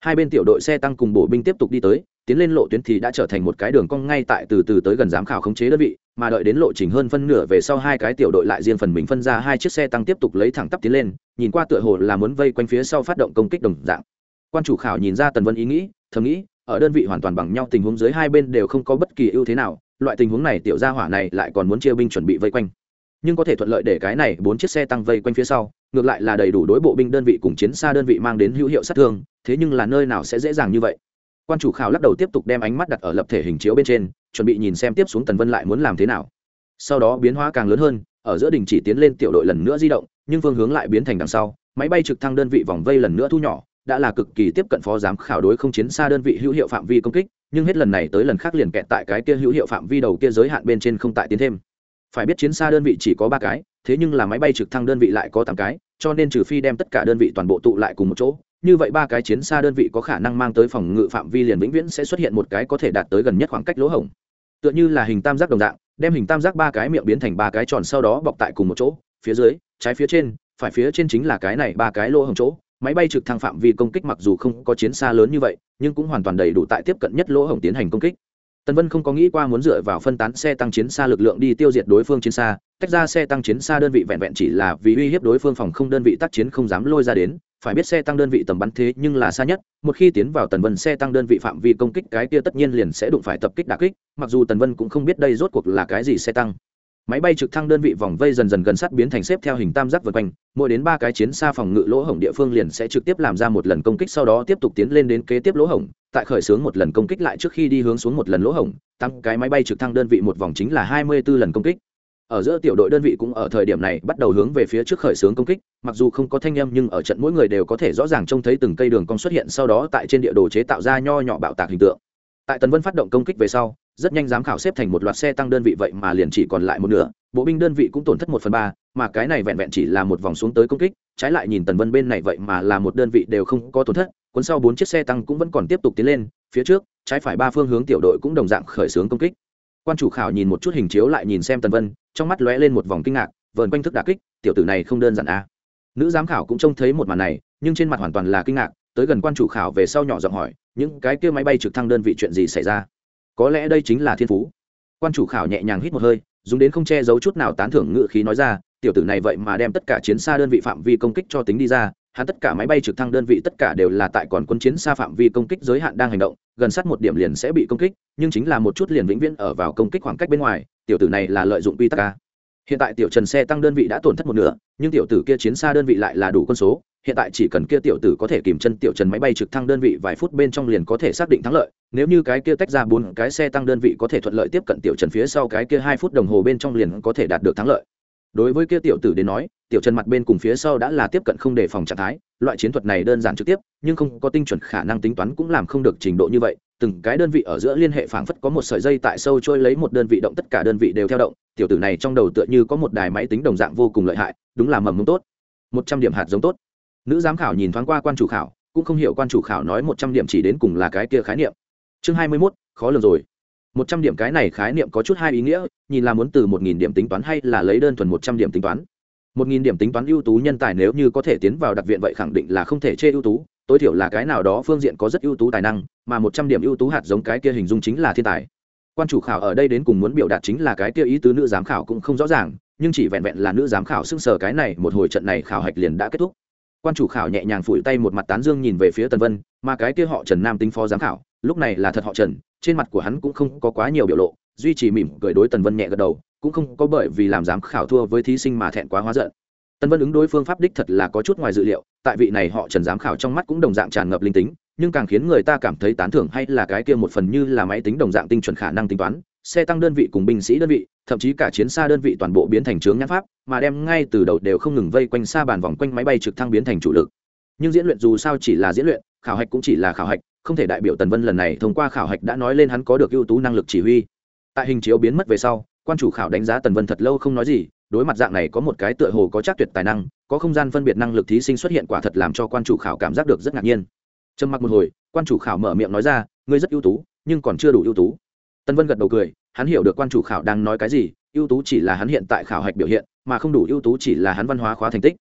Hai bên tiểu đội xe tăng cùng bộ binh tiếp tục đi tới, tiến lên lộ tuyến thì đã trở thành một cái đường cong ngay tại từ từ tới gần giám khảo khống chế đơn vị, mà đợi đến lộ trình hơn phân nửa về sau hai cái tiểu đội lại riêng phần mình phân ra hai chiếc xe tăng tiếp tục lấy thẳng tắp tiến lên, nhìn qua tựa hồ là muốn vây quanh phía sau phát động công kích đồng dạng. Quan chủ khảo nhìn ra tần vân ý nghĩ, thầm nghĩ, ở đơn vị hoàn toàn bằng nhau tình huống dưới hai bên đều không có bất kỳ ưu thế nào, loại tình huống này tiểu gia hỏa này lại còn muốn chia binh chuẩn bị vây quanh nhưng có thể thuận lợi để cái này bốn chiếc xe tăng vây quanh phía sau, ngược lại là đầy đủ đối bộ binh đơn vị cùng chiến xa đơn vị mang đến hữu hiệu sát thương, thế nhưng là nơi nào sẽ dễ dàng như vậy. Quan chủ khảo lắc đầu tiếp tục đem ánh mắt đặt ở lập thể hình chiếu bên trên, chuẩn bị nhìn xem tiếp xuống tần vân lại muốn làm thế nào. Sau đó biến hóa càng lớn hơn, ở giữa đình chỉ tiến lên tiểu đội lần nữa di động, nhưng phương hướng lại biến thành đằng sau, máy bay trực thăng đơn vị vòng vây lần nữa thu nhỏ, đã là cực kỳ tiếp cận phó giám khảo đối không chiến xa đơn vị hữu hiệu phạm vi công kích, nhưng hết lần này tới lần khác liền kẹt tại cái kia hữu hiệu phạm vi đầu kia giới hạn bên trên không tại tiến thêm phải biết chiến xa đơn vị chỉ có ba cái, thế nhưng là máy bay trực thăng đơn vị lại có tám cái, cho nên trừ phi đem tất cả đơn vị toàn bộ tụ lại cùng một chỗ, như vậy ba cái chiến xa đơn vị có khả năng mang tới phòng ngự phạm vi liền vĩnh viễn sẽ xuất hiện một cái có thể đạt tới gần nhất khoảng cách lỗ hổng. Tựa như là hình tam giác đồng dạng, đem hình tam giác ba cái miệng biến thành ba cái tròn sau đó bọc tại cùng một chỗ, phía dưới, trái phía trên, phải phía trên chính là cái này ba cái lỗ hổng chỗ. Máy bay trực thăng phạm vi công kích mặc dù không có chiến xa lớn như vậy, nhưng cũng hoàn toàn đầy đủ tại tiếp cận nhất lỗ hổng tiến hành công kích tần vân không có nghĩ qua muốn dựa vào phân tán xe tăng chiến xa lực lượng đi tiêu diệt đối phương chiến xa, tách ra xe tăng chiến xa đơn vị vẹn vẹn chỉ là vì uy hiếp đối phương phòng không đơn vị tác chiến không dám lôi ra đến, phải biết xe tăng đơn vị tầm bắn thế nhưng là xa nhất, một khi tiến vào tần vân xe tăng đơn vị phạm vi công kích cái kia tất nhiên liền sẽ đụng phải tập kích đà kích, mặc dù tần vân cũng không biết đây rốt cuộc là cái gì xe tăng máy bay trực thăng đơn vị vòng vây dần dần gần sát biến thành xếp theo hình tam giác vượt quanh. Mỗi đến ba cái chiến xa phòng ngự lỗ hổng địa phương liền sẽ trực tiếp làm ra một lần công kích, sau đó tiếp tục tiến lên đến kế tiếp lỗ hổng. Tại khởi xướng một lần công kích lại trước khi đi hướng xuống một lần lỗ hổng, tăng cái máy bay trực thăng đơn vị một vòng chính là hai mươi 24 lần công kích. Ở giữa tiểu đội đơn vị cũng ở thời điểm này bắt đầu hướng về phía trước khởi xướng công kích, mặc dù không có thanh â m nhưng ở trận mỗi người đều có thể rõ ràng trông thấy từng cây đường cong xuất hiện, sau đó tại trên địa đồ chế tạo ra nho nhỏ bạo tạc hình tượng. Tại tần vân phát động công kích về sau rất nhanh giám khảo xếp thành một loạt xe tăng đơn vị vậy mà liền chỉ còn lại một nửa, bộ binh đơn vị cũng tổn thất một phần ba, mà cái này vẹn vẹn chỉ là một vòng xuống tới công kích, trái lại nhìn tần vân bên này vậy mà là một đơn vị đều không có tổn thất, cuốn sau bốn chiếc xe tăng cũng vẫn còn tiếp tục tiến lên, phía trước, trái phải ba phương hướng tiểu đội cũng đồng dạng khởi xướng công kích quan chủ khảo nhìn một chút hình chiếu lại nhìn xem tần vân, trong mắt lóe lên một vòng kinh ngạc, vờn quanh thức đà kích, tiểu tử này không đơn giản à. nữ giám khảo cũng trông thấy một màn này, nhưng trên mặt hoàn toàn là kinh ngạc, tới gần quan chủ khảo về sau nhỏ giọng hỏi, những cái kia máy bay trực thăng đơn vị chuyện gì xảy ra có lẽ đây chính là thiên phú. Quan chủ khảo nhẹ nhàng hít một hơi, dùng đến không che giấu chút nào tán thưởng ngự khí nói ra, tiểu tử này vậy mà đem tất cả chiến xa đơn vị phạm vi công kích cho tính đi ra, hắn tất cả máy bay trực thăng đơn vị tất cả đều là tại còn quân chiến xa phạm vi công kích giới hạn đang hành động, gần sát một điểm liền sẽ bị công kích, nhưng chính là một chút liền vĩnh viễn ở vào công kích khoảng cách bên ngoài, tiểu tử này là lợi dụng quy tắc ca hiện tại tiểu trần xe tăng đơn vị đã tổn thất một nửa, nhưng tiểu tử kia chiến xa đơn vị lại là đủ quân số hiện tại chỉ cần kia tiểu tử có thể kìm chân tiểu trần máy bay trực thăng đơn vị vài phút bên trong liền có thể xác định thắng lợi. Nếu như cái kia tách ra bốn cái xe tăng đơn vị có thể thuận lợi tiếp cận tiểu trần phía sau cái kia hai phút đồng hồ bên trong liền có thể đạt được thắng lợi. Đối với kia tiểu tử đến nói, tiểu trần mặt bên cùng phía sau đã là tiếp cận không đề phòng trạng thái, loại chiến thuật này đơn giản trực tiếp, nhưng không có tinh chuẩn khả năng tính toán cũng làm không được trình độ như vậy. Từng cái đơn vị ở giữa liên hệ phảng phất có một sợi dây tại sâu trôi lấy một đơn vị động, tất cả đơn vị đều theo động. Tiểu tử này trong đầu tựa như có một đài máy tính đồng dạng vô cùng lợi hại, đúng là mầm mông tốt. Một trăm điểm hạt giống tốt nữ giám khảo nhìn thoáng qua quan chủ khảo, cũng không hiểu quan chủ khảo nói một trăm điểm chỉ đến cùng là cái kia khái niệm. Chương hai mươi mốt, khó lường rồi. Một trăm điểm cái này khái niệm có chút hai ý nghĩa, nhìn là muốn từ một nghìn điểm tính toán hay là lấy đơn thuần một trăm điểm tính toán. Một nghìn điểm tính toán ưu tú nhân tài nếu như có thể tiến vào đặc viện vậy khẳng định là không thể chê ưu tú, tối thiểu là cái nào đó phương diện có rất ưu tú tài năng, mà một trăm điểm ưu tú hạt giống cái kia hình dung chính là thiên tài. Quan chủ khảo ở đây đến cùng muốn biểu đạt chính là cái kia ý tứ nữ giám khảo cũng không rõ ràng, nhưng chỉ vẹn vẹn là nữ giám khảo xưng sờ cái này, một hồi trận này khảo hạch liền đã kết thúc quan chủ khảo nhẹ nhàng phủi tay một mặt tán dương nhìn về phía tần vân, mà cái kia họ trần nam tính phó giám khảo, lúc này là thật họ trần, trên mặt của hắn cũng không có quá nhiều biểu lộ, duy trì mỉm cười đối tần vân nhẹ gật đầu, cũng không có bởi vì làm giám khảo thua với thí sinh mà thẹn quá hóa giận. Tần vân ứng đối phương pháp đích thật là có chút ngoài dự liệu, tại vị này họ trần giám khảo trong mắt cũng đồng dạng tràn ngập linh tính, nhưng càng khiến người ta cảm thấy tán thưởng hay là cái kia một phần như là máy tính đồng dạng tinh chuẩn khả năng tính toán, xe tăng đơn vị cùng binh sĩ đơn vị thậm chí cả chiến xa đơn vị toàn bộ biến thành trướng nhãn pháp, mà đem ngay từ đầu đều không ngừng vây quanh xa bàn vòng quanh máy bay trực thăng biến thành chủ lực. Nhưng diễn luyện dù sao chỉ là diễn luyện, khảo hạch cũng chỉ là khảo hạch, không thể đại biểu tần vân lần này thông qua khảo hạch đã nói lên hắn có được ưu tú năng lực chỉ huy. Tại hình chiếu biến mất về sau, quan chủ khảo đánh giá tần vân thật lâu không nói gì, đối mặt dạng này có một cái tựa hồ có chắc tuyệt tài năng, có không gian phân biệt năng lực thí sinh xuất hiện quả thật làm cho quan chủ khảo cảm giác được rất ngạc nhiên. Trầm mặc một hồi, quan chủ khảo mở miệng nói ra, ngươi rất ưu tú, nhưng còn chưa đủ ưu tú. Tần vân gật đầu cười hắn hiểu được quan chủ khảo đang nói cái gì, ưu tú chỉ là hắn hiện tại khảo hạch biểu hiện, mà không đủ ưu tú chỉ là hắn văn hóa khóa thành tích.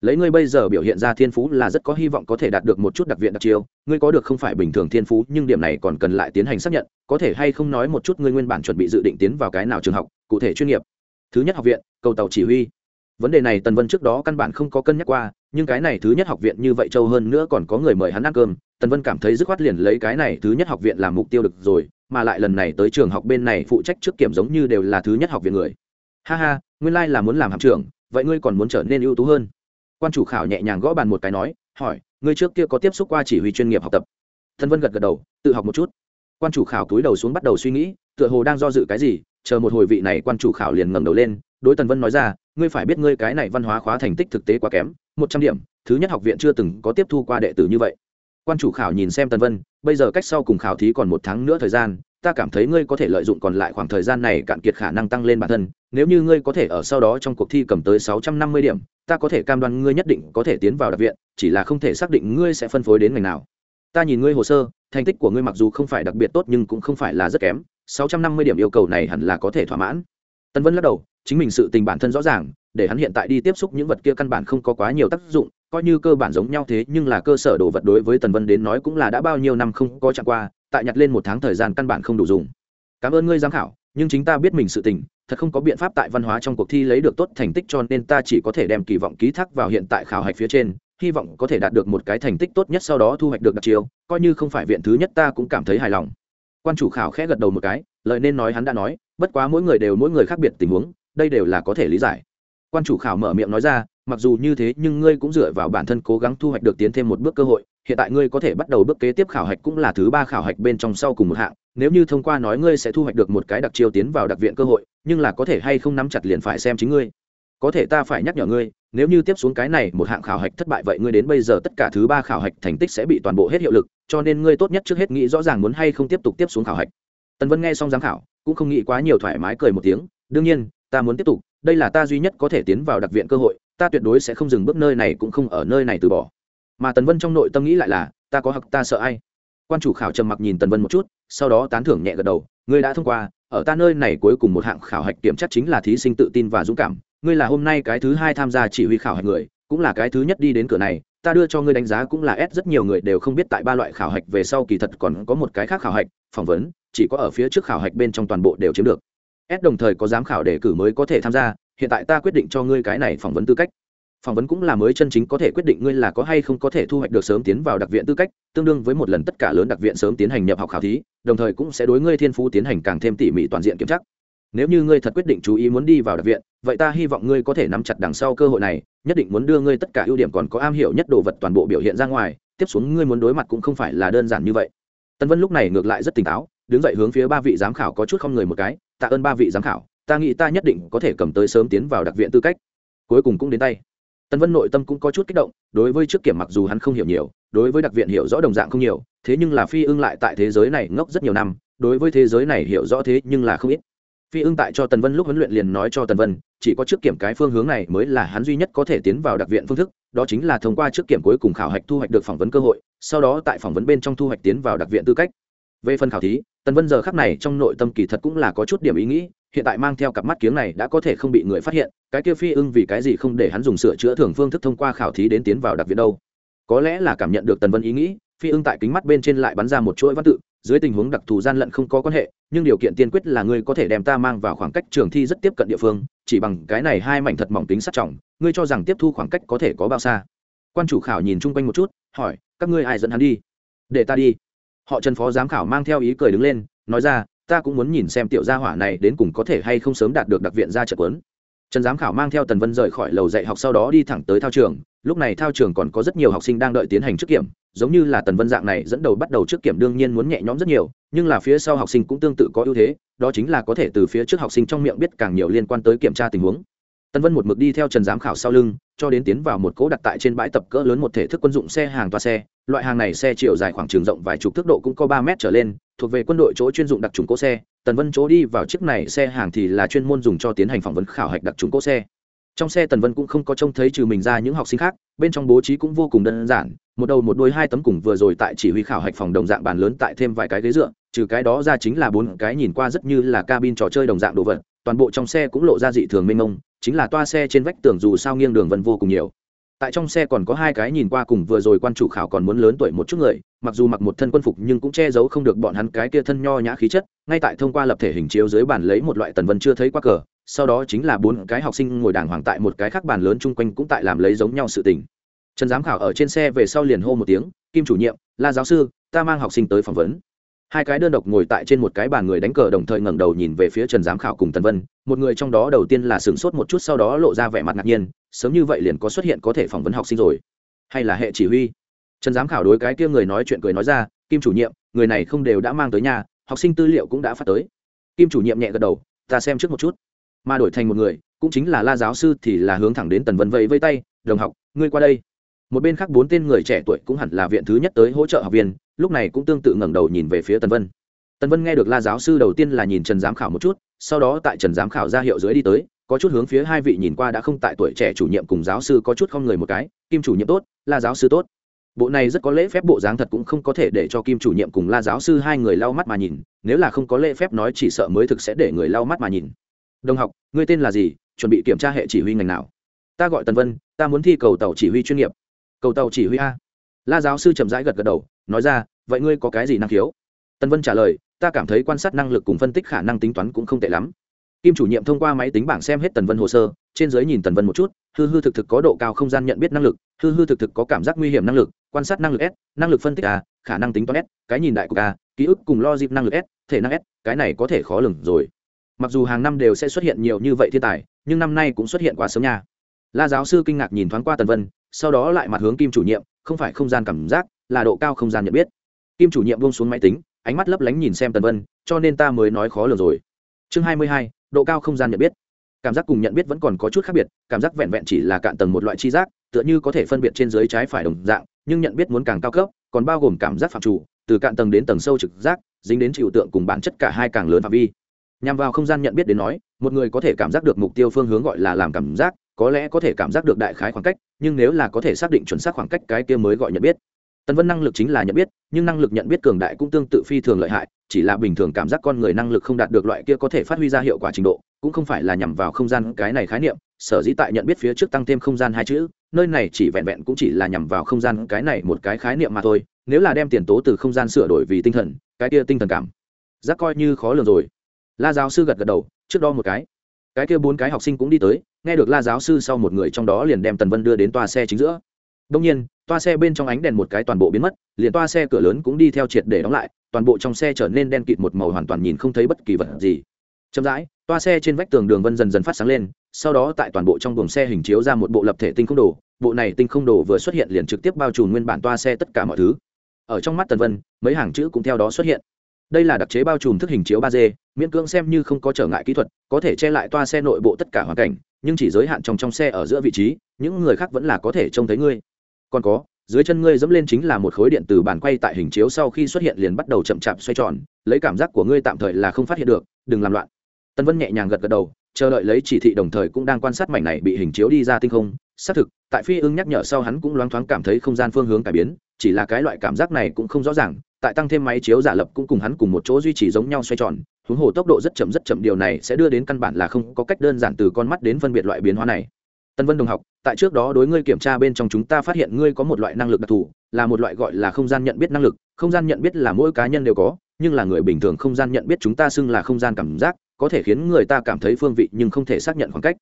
Lấy ngươi bây giờ biểu hiện ra thiên phú là rất có hy vọng có thể đạt được một chút đặc viện đặc chiêu, ngươi có được không phải bình thường thiên phú, nhưng điểm này còn cần lại tiến hành xác nhận, có thể hay không nói một chút ngươi nguyên bản chuẩn bị dự định tiến vào cái nào trường học, cụ thể chuyên nghiệp. Thứ nhất học viện, cầu tàu chỉ huy. Vấn đề này tần vân trước đó căn bản không có cân nhắc qua, nhưng cái này thứ nhất học viện như vậy châu hơn nữa còn có người mời hắn ăn cơm, tần vân cảm thấy dứt khoát liền lấy cái này thứ nhất học viện làm mục tiêu được rồi mà lại lần này tới trường học bên này phụ trách trước kiểm giống như đều là thứ nhất học viện người. Ha ha, nguyên lai là muốn làm hạm trưởng, vậy ngươi còn muốn trở nên ưu tú hơn? Quan chủ khảo nhẹ nhàng gõ bàn một cái nói, hỏi, ngươi trước kia có tiếp xúc qua chỉ huy chuyên nghiệp học tập? Thân vân gật gật đầu, tự học một chút. Quan chủ khảo cúi đầu xuống bắt đầu suy nghĩ, tựa hồ đang do dự cái gì, chờ một hồi vị này quan chủ khảo liền ngẩng đầu lên, đối tần vân nói ra, ngươi phải biết ngươi cái này văn hóa khóa thành tích thực tế quá kém, một trăm điểm, thứ nhất học viện chưa từng có tiếp thu qua đệ tử như vậy quan chủ khảo nhìn xem tần vân, bây giờ cách sau cùng khảo thí còn một tháng nữa thời gian, ta cảm thấy ngươi có thể lợi dụng còn lại khoảng thời gian này cạn kiệt khả năng tăng lên bản thân, nếu như ngươi có thể ở sau đó trong cuộc thi cầm tới sáu trăm năm mươi điểm, ta có thể cam đoan ngươi nhất định có thể tiến vào đặc viện, chỉ là không thể xác định ngươi sẽ phân phối đến ngành nào. Ta nhìn ngươi hồ sơ, thành tích của ngươi mặc dù không phải đặc biệt tốt nhưng cũng không phải là rất kém, sáu trăm năm mươi điểm yêu cầu này hẳn là có thể thỏa mãn. Tân vân lắc đầu, chính mình sự tình bản thân rõ ràng, để hắn hiện tại đi tiếp xúc những vật kia căn bản không có quá nhiều tác dụng coi như cơ bản giống nhau thế nhưng là cơ sở đồ vật đối với tần vân đến nói cũng là đã bao nhiêu năm không có chạm qua, tại nhặt lên một tháng thời gian căn bản không đủ dùng. Cảm ơn ngươi giám khảo, nhưng chính ta biết mình sự tình, thật không có biện pháp tại văn hóa trong cuộc thi lấy được tốt thành tích cho nên ta chỉ có thể đem kỳ vọng ký thác vào hiện tại khảo hạch phía trên, hy vọng có thể đạt được một cái thành tích tốt nhất sau đó thu hoạch được đặc chiêu, coi như không phải viện thứ nhất ta cũng cảm thấy hài lòng. Quan chủ khảo khẽ gật đầu một cái, lời nên nói hắn đã nói, bất quá mỗi người đều mỗi người khác biệt tình huống, đây đều là có thể lý giải. Quan chủ khảo mở miệng nói ra mặc dù như thế nhưng ngươi cũng dựa vào bản thân cố gắng thu hoạch được tiến thêm một bước cơ hội, hiện tại ngươi có thể bắt đầu bước kế tiếp khảo hạch cũng là thứ ba khảo hạch bên trong sau cùng một hạng. Nếu như thông qua nói ngươi sẽ thu hoạch được một cái đặc chiêu tiến vào đặc viện cơ hội, nhưng là có thể hay không nắm chặt liền phải xem chính ngươi. Có thể ta phải nhắc nhở ngươi, nếu như tiếp xuống cái này một hạng khảo hạch thất bại vậy ngươi đến bây giờ tất cả thứ ba khảo hạch thành tích sẽ bị toàn bộ hết hiệu lực, cho nên ngươi tốt nhất trước hết nghĩ rõ ràng muốn hay không tiếp tục tiếp xuống khảo hạch. Tần vân nghe xong giám khảo, cũng không nghĩ quá nhiều thoải mái cười một tiếng, đương nhiên, ta muốn tiếp tục, đây là ta duy nhất có thể tiến vào đặc viện cơ hội ta tuyệt đối sẽ không dừng bước nơi này cũng không ở nơi này từ bỏ. Mà tần vân trong nội tâm nghĩ lại là, ta có học ta sợ ai? Quan chủ khảo trầm mặc nhìn tần vân một chút, sau đó tán thưởng nhẹ gật đầu, ngươi đã thông qua, ở ta nơi này cuối cùng một hạng khảo hạch kiểm chắc chính là thí sinh tự tin và dũng cảm, ngươi là hôm nay cái thứ hai tham gia chỉ huy khảo hạch người, cũng là cái thứ nhất đi đến cửa này, ta đưa cho ngươi đánh giá cũng là s, rất nhiều người đều không biết tại ba loại khảo hạch về sau kỳ thật còn có một cái khác khảo hạch, phỏng vấn, chỉ có ở phía trước khảo hạch bên trong toàn bộ đều chiếm được. S đồng thời có giám khảo đề cử mới có thể tham gia hiện tại ta quyết định cho ngươi cái này phỏng vấn tư cách. Phỏng vấn cũng là mới chân chính có thể quyết định ngươi là có hay không có thể thu hoạch được sớm tiến vào đặc viện tư cách, tương đương với một lần tất cả lớn đặc viện sớm tiến hành nhập học khảo thí, đồng thời cũng sẽ đối ngươi thiên phú tiến hành càng thêm tỉ mỉ toàn diện kiểm tra. Nếu như ngươi thật quyết định chú ý muốn đi vào đặc viện, vậy ta hy vọng ngươi có thể nắm chặt đằng sau cơ hội này, nhất định muốn đưa ngươi tất cả ưu điểm còn có am hiểu nhất đồ vật toàn bộ biểu hiện ra ngoài, tiếp xuống ngươi muốn đối mặt cũng không phải là đơn giản như vậy. Tân vân lúc này ngược lại rất tỉnh táo, đứng dậy hướng phía ba vị giám khảo có chút không người một cái, tạ ơn ba vị giám khảo ta nghĩ ta nhất định có thể cầm tới sớm tiến vào đặc viện tư cách. Cuối cùng cũng đến tay. Tân vân nội tâm cũng có chút kích động, đối với trước kiểm mặc dù hắn không hiểu nhiều, đối với đặc viện hiểu rõ đồng dạng không nhiều, thế nhưng là phi ưng lại tại thế giới này ngốc rất nhiều năm, đối với thế giới này hiểu rõ thế nhưng là không ít. Phi ưng tại cho tần vân lúc huấn luyện liền nói cho tần vân, chỉ có trước kiểm cái phương hướng này mới là hắn duy nhất có thể tiến vào đặc viện phương thức, đó chính là thông qua trước kiểm cuối cùng khảo hạch thu hoạch được phỏng vấn cơ hội, sau đó tại phỏng vấn bên trong thu hoạch tiến vào đặc viện tư cách. Về phần khảo thí, tần vân giờ khắc này trong nội tâm kỳ thật cũng là có chút điểm ý nghĩ hiện tại mang theo cặp mắt kiếng này đã có thể không bị người phát hiện, cái kia phi ưng vì cái gì không để hắn dùng sửa chữa thường phương thức thông qua khảo thí đến tiến vào đặc viện đâu. Có lẽ là cảm nhận được tần vân ý nghĩ, phi ưng tại kính mắt bên trên lại bắn ra một chuỗi văn tự, dưới tình huống đặc thù gian lận không có quan hệ, nhưng điều kiện tiên quyết là ngươi có thể đem ta mang vào khoảng cách trường thi rất tiếp cận địa phương, chỉ bằng cái này hai mảnh thật mỏng tính sát trọng, ngươi cho rằng tiếp thu khoảng cách có thể có bao xa? Quan chủ khảo nhìn chung quanh một chút, hỏi, các ngươi ai dẫn hắn đi? Để ta đi. Họ trần phó giám khảo mang theo ý cười đứng lên, nói ra ta cũng muốn nhìn xem tiểu gia hỏa này đến cùng có thể hay không sớm đạt được đặc viện ra trận quấn. Trần giám khảo mang theo tần vân rời khỏi lầu dạy học sau đó đi thẳng tới thao trường. Lúc này thao trường còn có rất nhiều học sinh đang đợi tiến hành trước kiểm, giống như là tần vân dạng này dẫn đầu bắt đầu trước kiểm đương nhiên muốn nhẹ nhõm rất nhiều, nhưng là phía sau học sinh cũng tương tự có ưu thế, đó chính là có thể từ phía trước học sinh trong miệng biết càng nhiều liên quan tới kiểm tra tình huống tần vân một mực đi theo trần giám khảo sau lưng, cho đến tiến vào một cỗ đặt tại trên bãi tập cỡ lớn một thể thức quân dụng xe hàng toa xe. Loại hàng này xe chiều dài khoảng trường rộng vài chục thước độ cũng có ba mét trở lên, thuộc về quân đội chỗ chuyên dụng đặc trùng cỗ xe. Tần vân chỗ đi vào chiếc này xe hàng thì là chuyên môn dùng cho tiến hành phỏng vấn khảo hạch đặc trùng cỗ xe. Trong xe tần vân cũng không có trông thấy trừ mình ra những học sinh khác, bên trong bố trí cũng vô cùng đơn giản. Một đầu một đôi hai tấm cùng vừa rồi tại chỉ huy khảo hạch phòng đồng dạng bàn lớn tại thêm vài cái ghế dựa, trừ cái đó ra chính là bốn cái nhìn qua rất như là cabin trò chơi đồng dạng đồ vật. Toàn bộ trong xe cũng lộ ra dị thường mênh mông chính là toa xe trên vách tường dù sao nghiêng đường vân vô cùng nhiều. Tại trong xe còn có hai cái nhìn qua cùng vừa rồi quan chủ khảo còn muốn lớn tuổi một chút người, mặc dù mặc một thân quân phục nhưng cũng che giấu không được bọn hắn cái kia thân nho nhã khí chất, ngay tại thông qua lập thể hình chiếu dưới bàn lấy một loại tần vân chưa thấy qua cờ, sau đó chính là bốn cái học sinh ngồi đàng hoàng tại một cái khác bàn lớn chung quanh cũng tại làm lấy giống nhau sự tình. Trần giám khảo ở trên xe về sau liền hô một tiếng, kim chủ nhiệm, la giáo sư, ta mang học sinh tới phỏng vấn hai cái đơn độc ngồi tại trên một cái bàn người đánh cờ đồng thời ngẩng đầu nhìn về phía trần giám khảo cùng tần vân, một người trong đó đầu tiên là sửng sốt một chút sau đó lộ ra vẻ mặt ngạc nhiên, sớm như vậy liền có xuất hiện có thể phỏng vấn học sinh rồi. Hay là hệ chỉ huy? Trần giám khảo đối cái kia người nói chuyện cười nói ra, kim chủ nhiệm, người này không đều đã mang tới nhà, học sinh tư liệu cũng đã phát tới. Kim chủ nhiệm nhẹ gật đầu, ta xem trước một chút. Mà đổi thành một người, cũng chính là la giáo sư thì là hướng thẳng đến tần vân vẫy vây tay, đồng học, ngươi qua đây. Một bên khác bốn tên người trẻ tuổi cũng hẳn là viện thứ nhất tới hỗ trợ học viên lúc này cũng tương tự ngẩng đầu nhìn về phía tần vân. Tần vân nghe được la giáo sư đầu tiên là nhìn trần giám khảo một chút, sau đó tại trần giám khảo ra hiệu dưới đi tới, có chút hướng phía hai vị nhìn qua đã không tại tuổi trẻ chủ nhiệm cùng giáo sư có chút không người một cái, kim chủ nhiệm tốt, la giáo sư tốt. Bộ này rất có lễ phép, bộ dáng thật cũng không có thể để cho kim chủ nhiệm cùng la giáo sư hai người lau mắt mà nhìn, nếu là không có lễ phép nói chỉ sợ mới thực sẽ để người lau mắt mà nhìn. Đồng học, ngươi tên là gì? Chuẩn bị kiểm tra hệ chỉ huy ngành nào? Ta gọi tần vân, ta muốn thi cầu tàu chỉ huy chuyên nghiệp. Cầu tàu chỉ huy a la giáo sư chậm rãi gật gật đầu, nói ra, vậy ngươi có cái gì năng khiếu? Tần vân trả lời, ta cảm thấy quan sát năng lực cùng phân tích khả năng tính toán cũng không tệ lắm. Kim chủ nhiệm thông qua máy tính bảng xem hết tần vân hồ sơ, trên dưới nhìn tần vân một chút, hư hư thực thực có độ cao không gian nhận biết năng lực, hư hư thực thực có cảm giác nguy hiểm năng lực, quan sát năng lực s, năng lực phân tích a, khả năng tính toán s, cái nhìn đại của a, ký ức cùng lo dịp năng lực s, thể năng s, cái này có thể khó lường rồi. Mặc dù hàng năm đều sẽ xuất hiện nhiều như vậy thiên tài, nhưng năm nay cũng xuất hiện quá sớm nha. La giáo sư kinh ngạc nhìn thoáng qua tần vân, sau đó lại mặt hướng kim chủ nhiệm không phải không gian cảm giác, là độ cao không gian nhận biết. Kim chủ nhiệm buông xuống máy tính, ánh mắt lấp lánh nhìn xem tần vân, cho nên ta mới nói khó lường rồi. Chương hai mươi hai, độ cao không gian nhận biết. Cảm giác cùng nhận biết vẫn còn có chút khác biệt, cảm giác vẹn vẹn chỉ là cạn tầng một loại chi giác, tựa như có thể phân biệt trên dưới trái phải đồng dạng, nhưng nhận biết muốn càng cao cấp, còn bao gồm cảm giác phạm chủ, từ cạn tầng đến tầng sâu trực giác, dính đến chịu tượng cùng bản chất cả hai càng lớn phạm vi. Nhằm vào không gian nhận biết đến nói, một người có thể cảm giác được mục tiêu phương hướng gọi là làm cảm giác có lẽ có thể cảm giác được đại khái khoảng cách, nhưng nếu là có thể xác định chuẩn xác khoảng cách cái kia mới gọi nhận biết. Tần vân năng lực chính là nhận biết, nhưng năng lực nhận biết cường đại cũng tương tự phi thường lợi hại, chỉ là bình thường cảm giác con người năng lực không đạt được loại kia có thể phát huy ra hiệu quả trình độ, cũng không phải là nhằm vào không gian cái này khái niệm, sở dĩ tại nhận biết phía trước tăng thêm không gian hai chữ, nơi này chỉ vẹn vẹn cũng chỉ là nhằm vào không gian cái này một cái khái niệm mà thôi, nếu là đem tiền tố từ không gian sửa đổi vì tinh thần, cái kia tinh thần cảm, giác coi như khó lường rồi. La giáo sư gật gật đầu, trước đo một cái cái kia bốn cái học sinh cũng đi tới, nghe được la giáo sư sau một người trong đó liền đem tần vân đưa đến toa xe chính giữa. Đông nhiên, toa xe bên trong ánh đèn một cái toàn bộ biến mất, liền toa xe cửa lớn cũng đi theo triệt để đóng lại, toàn bộ trong xe trở nên đen kịt một màu hoàn toàn nhìn không thấy bất kỳ vật gì. Chậm rãi, toa xe trên vách tường đường vân dần dần phát sáng lên, sau đó tại toàn bộ trong buồng xe hình chiếu ra một bộ lập thể tinh không đồ, bộ này tinh không đồ vừa xuất hiện liền trực tiếp bao trùm nguyên bản toa xe tất cả mọi thứ. Ở trong mắt tần vân, mấy hàng chữ cũng theo đó xuất hiện đây là đặc chế bao trùm thức hình chiếu ba d, miễn cưỡng xem như không có trở ngại kỹ thuật, có thể che lại toa xe nội bộ tất cả hoàn cảnh, nhưng chỉ giới hạn trong trong xe ở giữa vị trí, những người khác vẫn là có thể trông thấy ngươi. Còn có, dưới chân ngươi dẫm lên chính là một khối điện từ bàn quay tại hình chiếu sau khi xuất hiện liền bắt đầu chậm chạp xoay tròn, lấy cảm giác của ngươi tạm thời là không phát hiện được, đừng làm loạn. Tân vân nhẹ nhàng gật gật đầu, chờ đợi lấy chỉ thị đồng thời cũng đang quan sát mảnh này bị hình chiếu đi ra tinh không. Xác thực, tại phi ưng nhắc nhở sau hắn cũng loáng thoáng cảm thấy không gian phương hướng cải biến chỉ là cái loại cảm giác này cũng không rõ ràng, tại tăng thêm máy chiếu giả lập cũng cùng hắn cùng một chỗ duy trì giống nhau xoay tròn, huống hồ tốc độ rất chậm rất chậm, điều này sẽ đưa đến căn bản là không có cách đơn giản từ con mắt đến phân biệt loại biến hóa này. Tân vân đồng học, tại trước đó đối ngươi kiểm tra bên trong chúng ta phát hiện ngươi có một loại năng lực đặc thù, là một loại gọi là không gian nhận biết năng lực. Không gian nhận biết là mỗi cá nhân đều có, nhưng là người bình thường không gian nhận biết chúng ta xưng là không gian cảm giác, có thể khiến người ta cảm thấy phương vị nhưng không thể xác nhận khoảng cách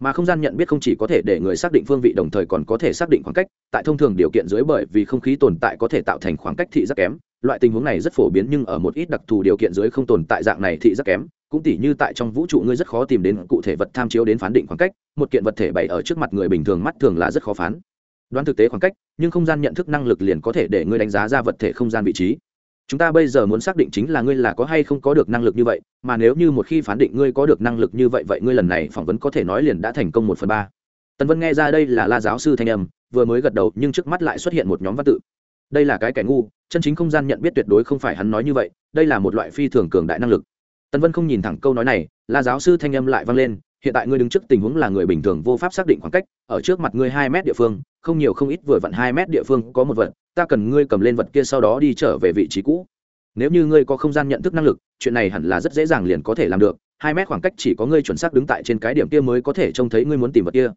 mà không gian nhận biết không chỉ có thể để người xác định phương vị đồng thời còn có thể xác định khoảng cách, tại thông thường điều kiện dưới bởi vì không khí tồn tại có thể tạo thành khoảng cách thị giác kém, loại tình huống này rất phổ biến nhưng ở một ít đặc thù điều kiện dưới không tồn tại dạng này thị giác kém, cũng tỉ như tại trong vũ trụ ngươi rất khó tìm đến cụ thể vật tham chiếu đến phán định khoảng cách, một kiện vật thể bày ở trước mặt người bình thường mắt thường là rất khó phán. Đoán thực tế khoảng cách, nhưng không gian nhận thức năng lực liền có thể để ngươi đánh giá ra vật thể không gian vị trí chúng ta bây giờ muốn xác định chính là ngươi là có hay không có được năng lực như vậy, mà nếu như một khi phán định ngươi có được năng lực như vậy vậy ngươi lần này phỏng vấn có thể nói liền đã thành công một phần ba. Tần vân nghe ra đây là la giáo sư thanh âm, vừa mới gật đầu, nhưng trước mắt lại xuất hiện một nhóm văn tự. Đây là cái kẻ ngu, chân chính không gian nhận biết tuyệt đối không phải hắn nói như vậy, đây là một loại phi thường cường đại năng lực. Tần vân không nhìn thẳng câu nói này, la giáo sư thanh âm lại vang lên, hiện tại ngươi đứng trước tình huống là người bình thường vô pháp xác định khoảng cách, ở trước mặt ngươi hai mét địa phương, không nhiều không ít vừa vặn hai mét địa phương có một vật ta cần ngươi cầm lên vật kia sau đó đi trở về vị trí cũ. Nếu như ngươi có không gian nhận thức năng lực, chuyện này hẳn là rất dễ dàng liền có thể làm được. Hai mét khoảng cách chỉ có ngươi chuẩn xác đứng tại trên cái điểm kia mới có thể trông thấy ngươi muốn tìm vật kia.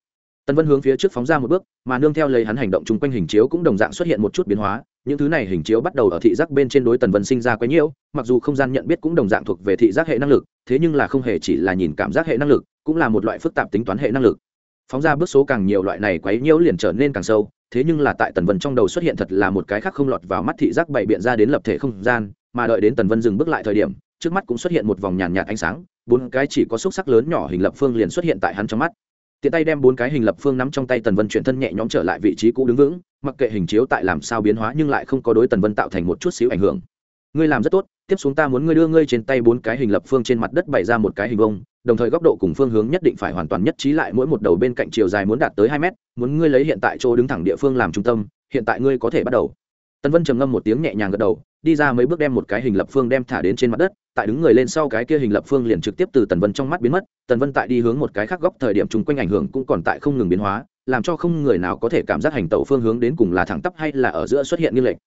Tần vân hướng phía trước phóng ra một bước, mà nương theo lấy hắn hành động chung quanh hình chiếu cũng đồng dạng xuất hiện một chút biến hóa. Những thứ này hình chiếu bắt đầu ở thị giác bên trên đối tần vân sinh ra quấy nhiễu, mặc dù không gian nhận biết cũng đồng dạng thuộc về thị giác hệ năng lực, thế nhưng là không hề chỉ là nhìn cảm giác hệ năng lực, cũng là một loại phức tạp tính toán hệ năng lực. Phóng ra bước số càng nhiều loại này quấy nhiễu liền trở nên càng sâu thế nhưng là tại tần vân trong đầu xuất hiện thật là một cái khác không lọt vào mắt thị giác bày biện ra đến lập thể không gian, mà đợi đến tần vân dừng bước lại thời điểm, trước mắt cũng xuất hiện một vòng nhàn nhạt ánh sáng, bốn cái chỉ có xúc sắc lớn nhỏ hình lập phương liền xuất hiện tại hắn trong mắt. Tiện tay đem bốn cái hình lập phương nắm trong tay tần vân chuyển thân nhẹ nhõm trở lại vị trí cũ đứng vững, mặc kệ hình chiếu tại làm sao biến hóa nhưng lại không có đối tần vân tạo thành một chút xíu ảnh hưởng ngươi làm rất tốt, tiếp xuống ta muốn ngươi đưa ngươi trên tay bốn cái hình lập phương trên mặt đất bày ra một cái hình vông đồng thời góc độ cùng phương hướng nhất định phải hoàn toàn nhất trí lại mỗi một đầu bên cạnh chiều dài muốn đạt tới hai mét, muốn ngươi lấy hiện tại chỗ đứng thẳng địa phương làm trung tâm, hiện tại ngươi có thể bắt đầu. Tần vân trầm ngâm một tiếng nhẹ nhàng gật đầu, đi ra mấy bước đem một cái hình lập phương đem thả đến trên mặt đất, tại đứng người lên sau cái kia hình lập phương liền trực tiếp từ tần vân trong mắt biến mất, tần vân tại đi hướng một cái khác góc thời điểm chung quanh ảnh hưởng cũng còn tại không ngừng biến hóa, làm cho không người nào có thể cảm giác hành tẩu phương hướng đến cùng là thẳng tắp hay là ở giữa xuất hiện như lệch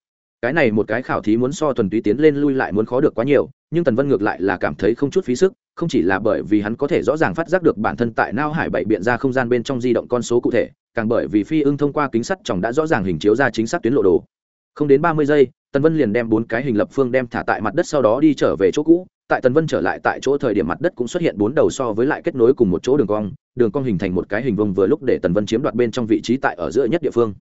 cái này một cái khảo thí muốn so thuần túy tiến lên lui lại muốn khó được quá nhiều, nhưng tần vân ngược lại là cảm thấy không chút phí sức, không chỉ là bởi vì hắn có thể rõ ràng phát giác được bản thân tại nao hải bảy biện ra không gian bên trong di động con số cụ thể, càng bởi vì phi ưng thông qua kính sắt chồng đã rõ ràng hình chiếu ra chính xác tuyến lộ đồ. Không đến ba mươi giây, tần vân liền đem bốn cái hình lập phương đem thả tại mặt đất sau đó đi trở về chỗ cũ, tại tần vân trở lại tại chỗ thời điểm mặt đất cũng xuất hiện bốn đầu so với lại kết nối cùng một chỗ đường cong đường cong hình thành một cái hình vông vừa lúc để tần vân chiếm đoạt bên trong vị trí tại ở giữa nhất địa phương.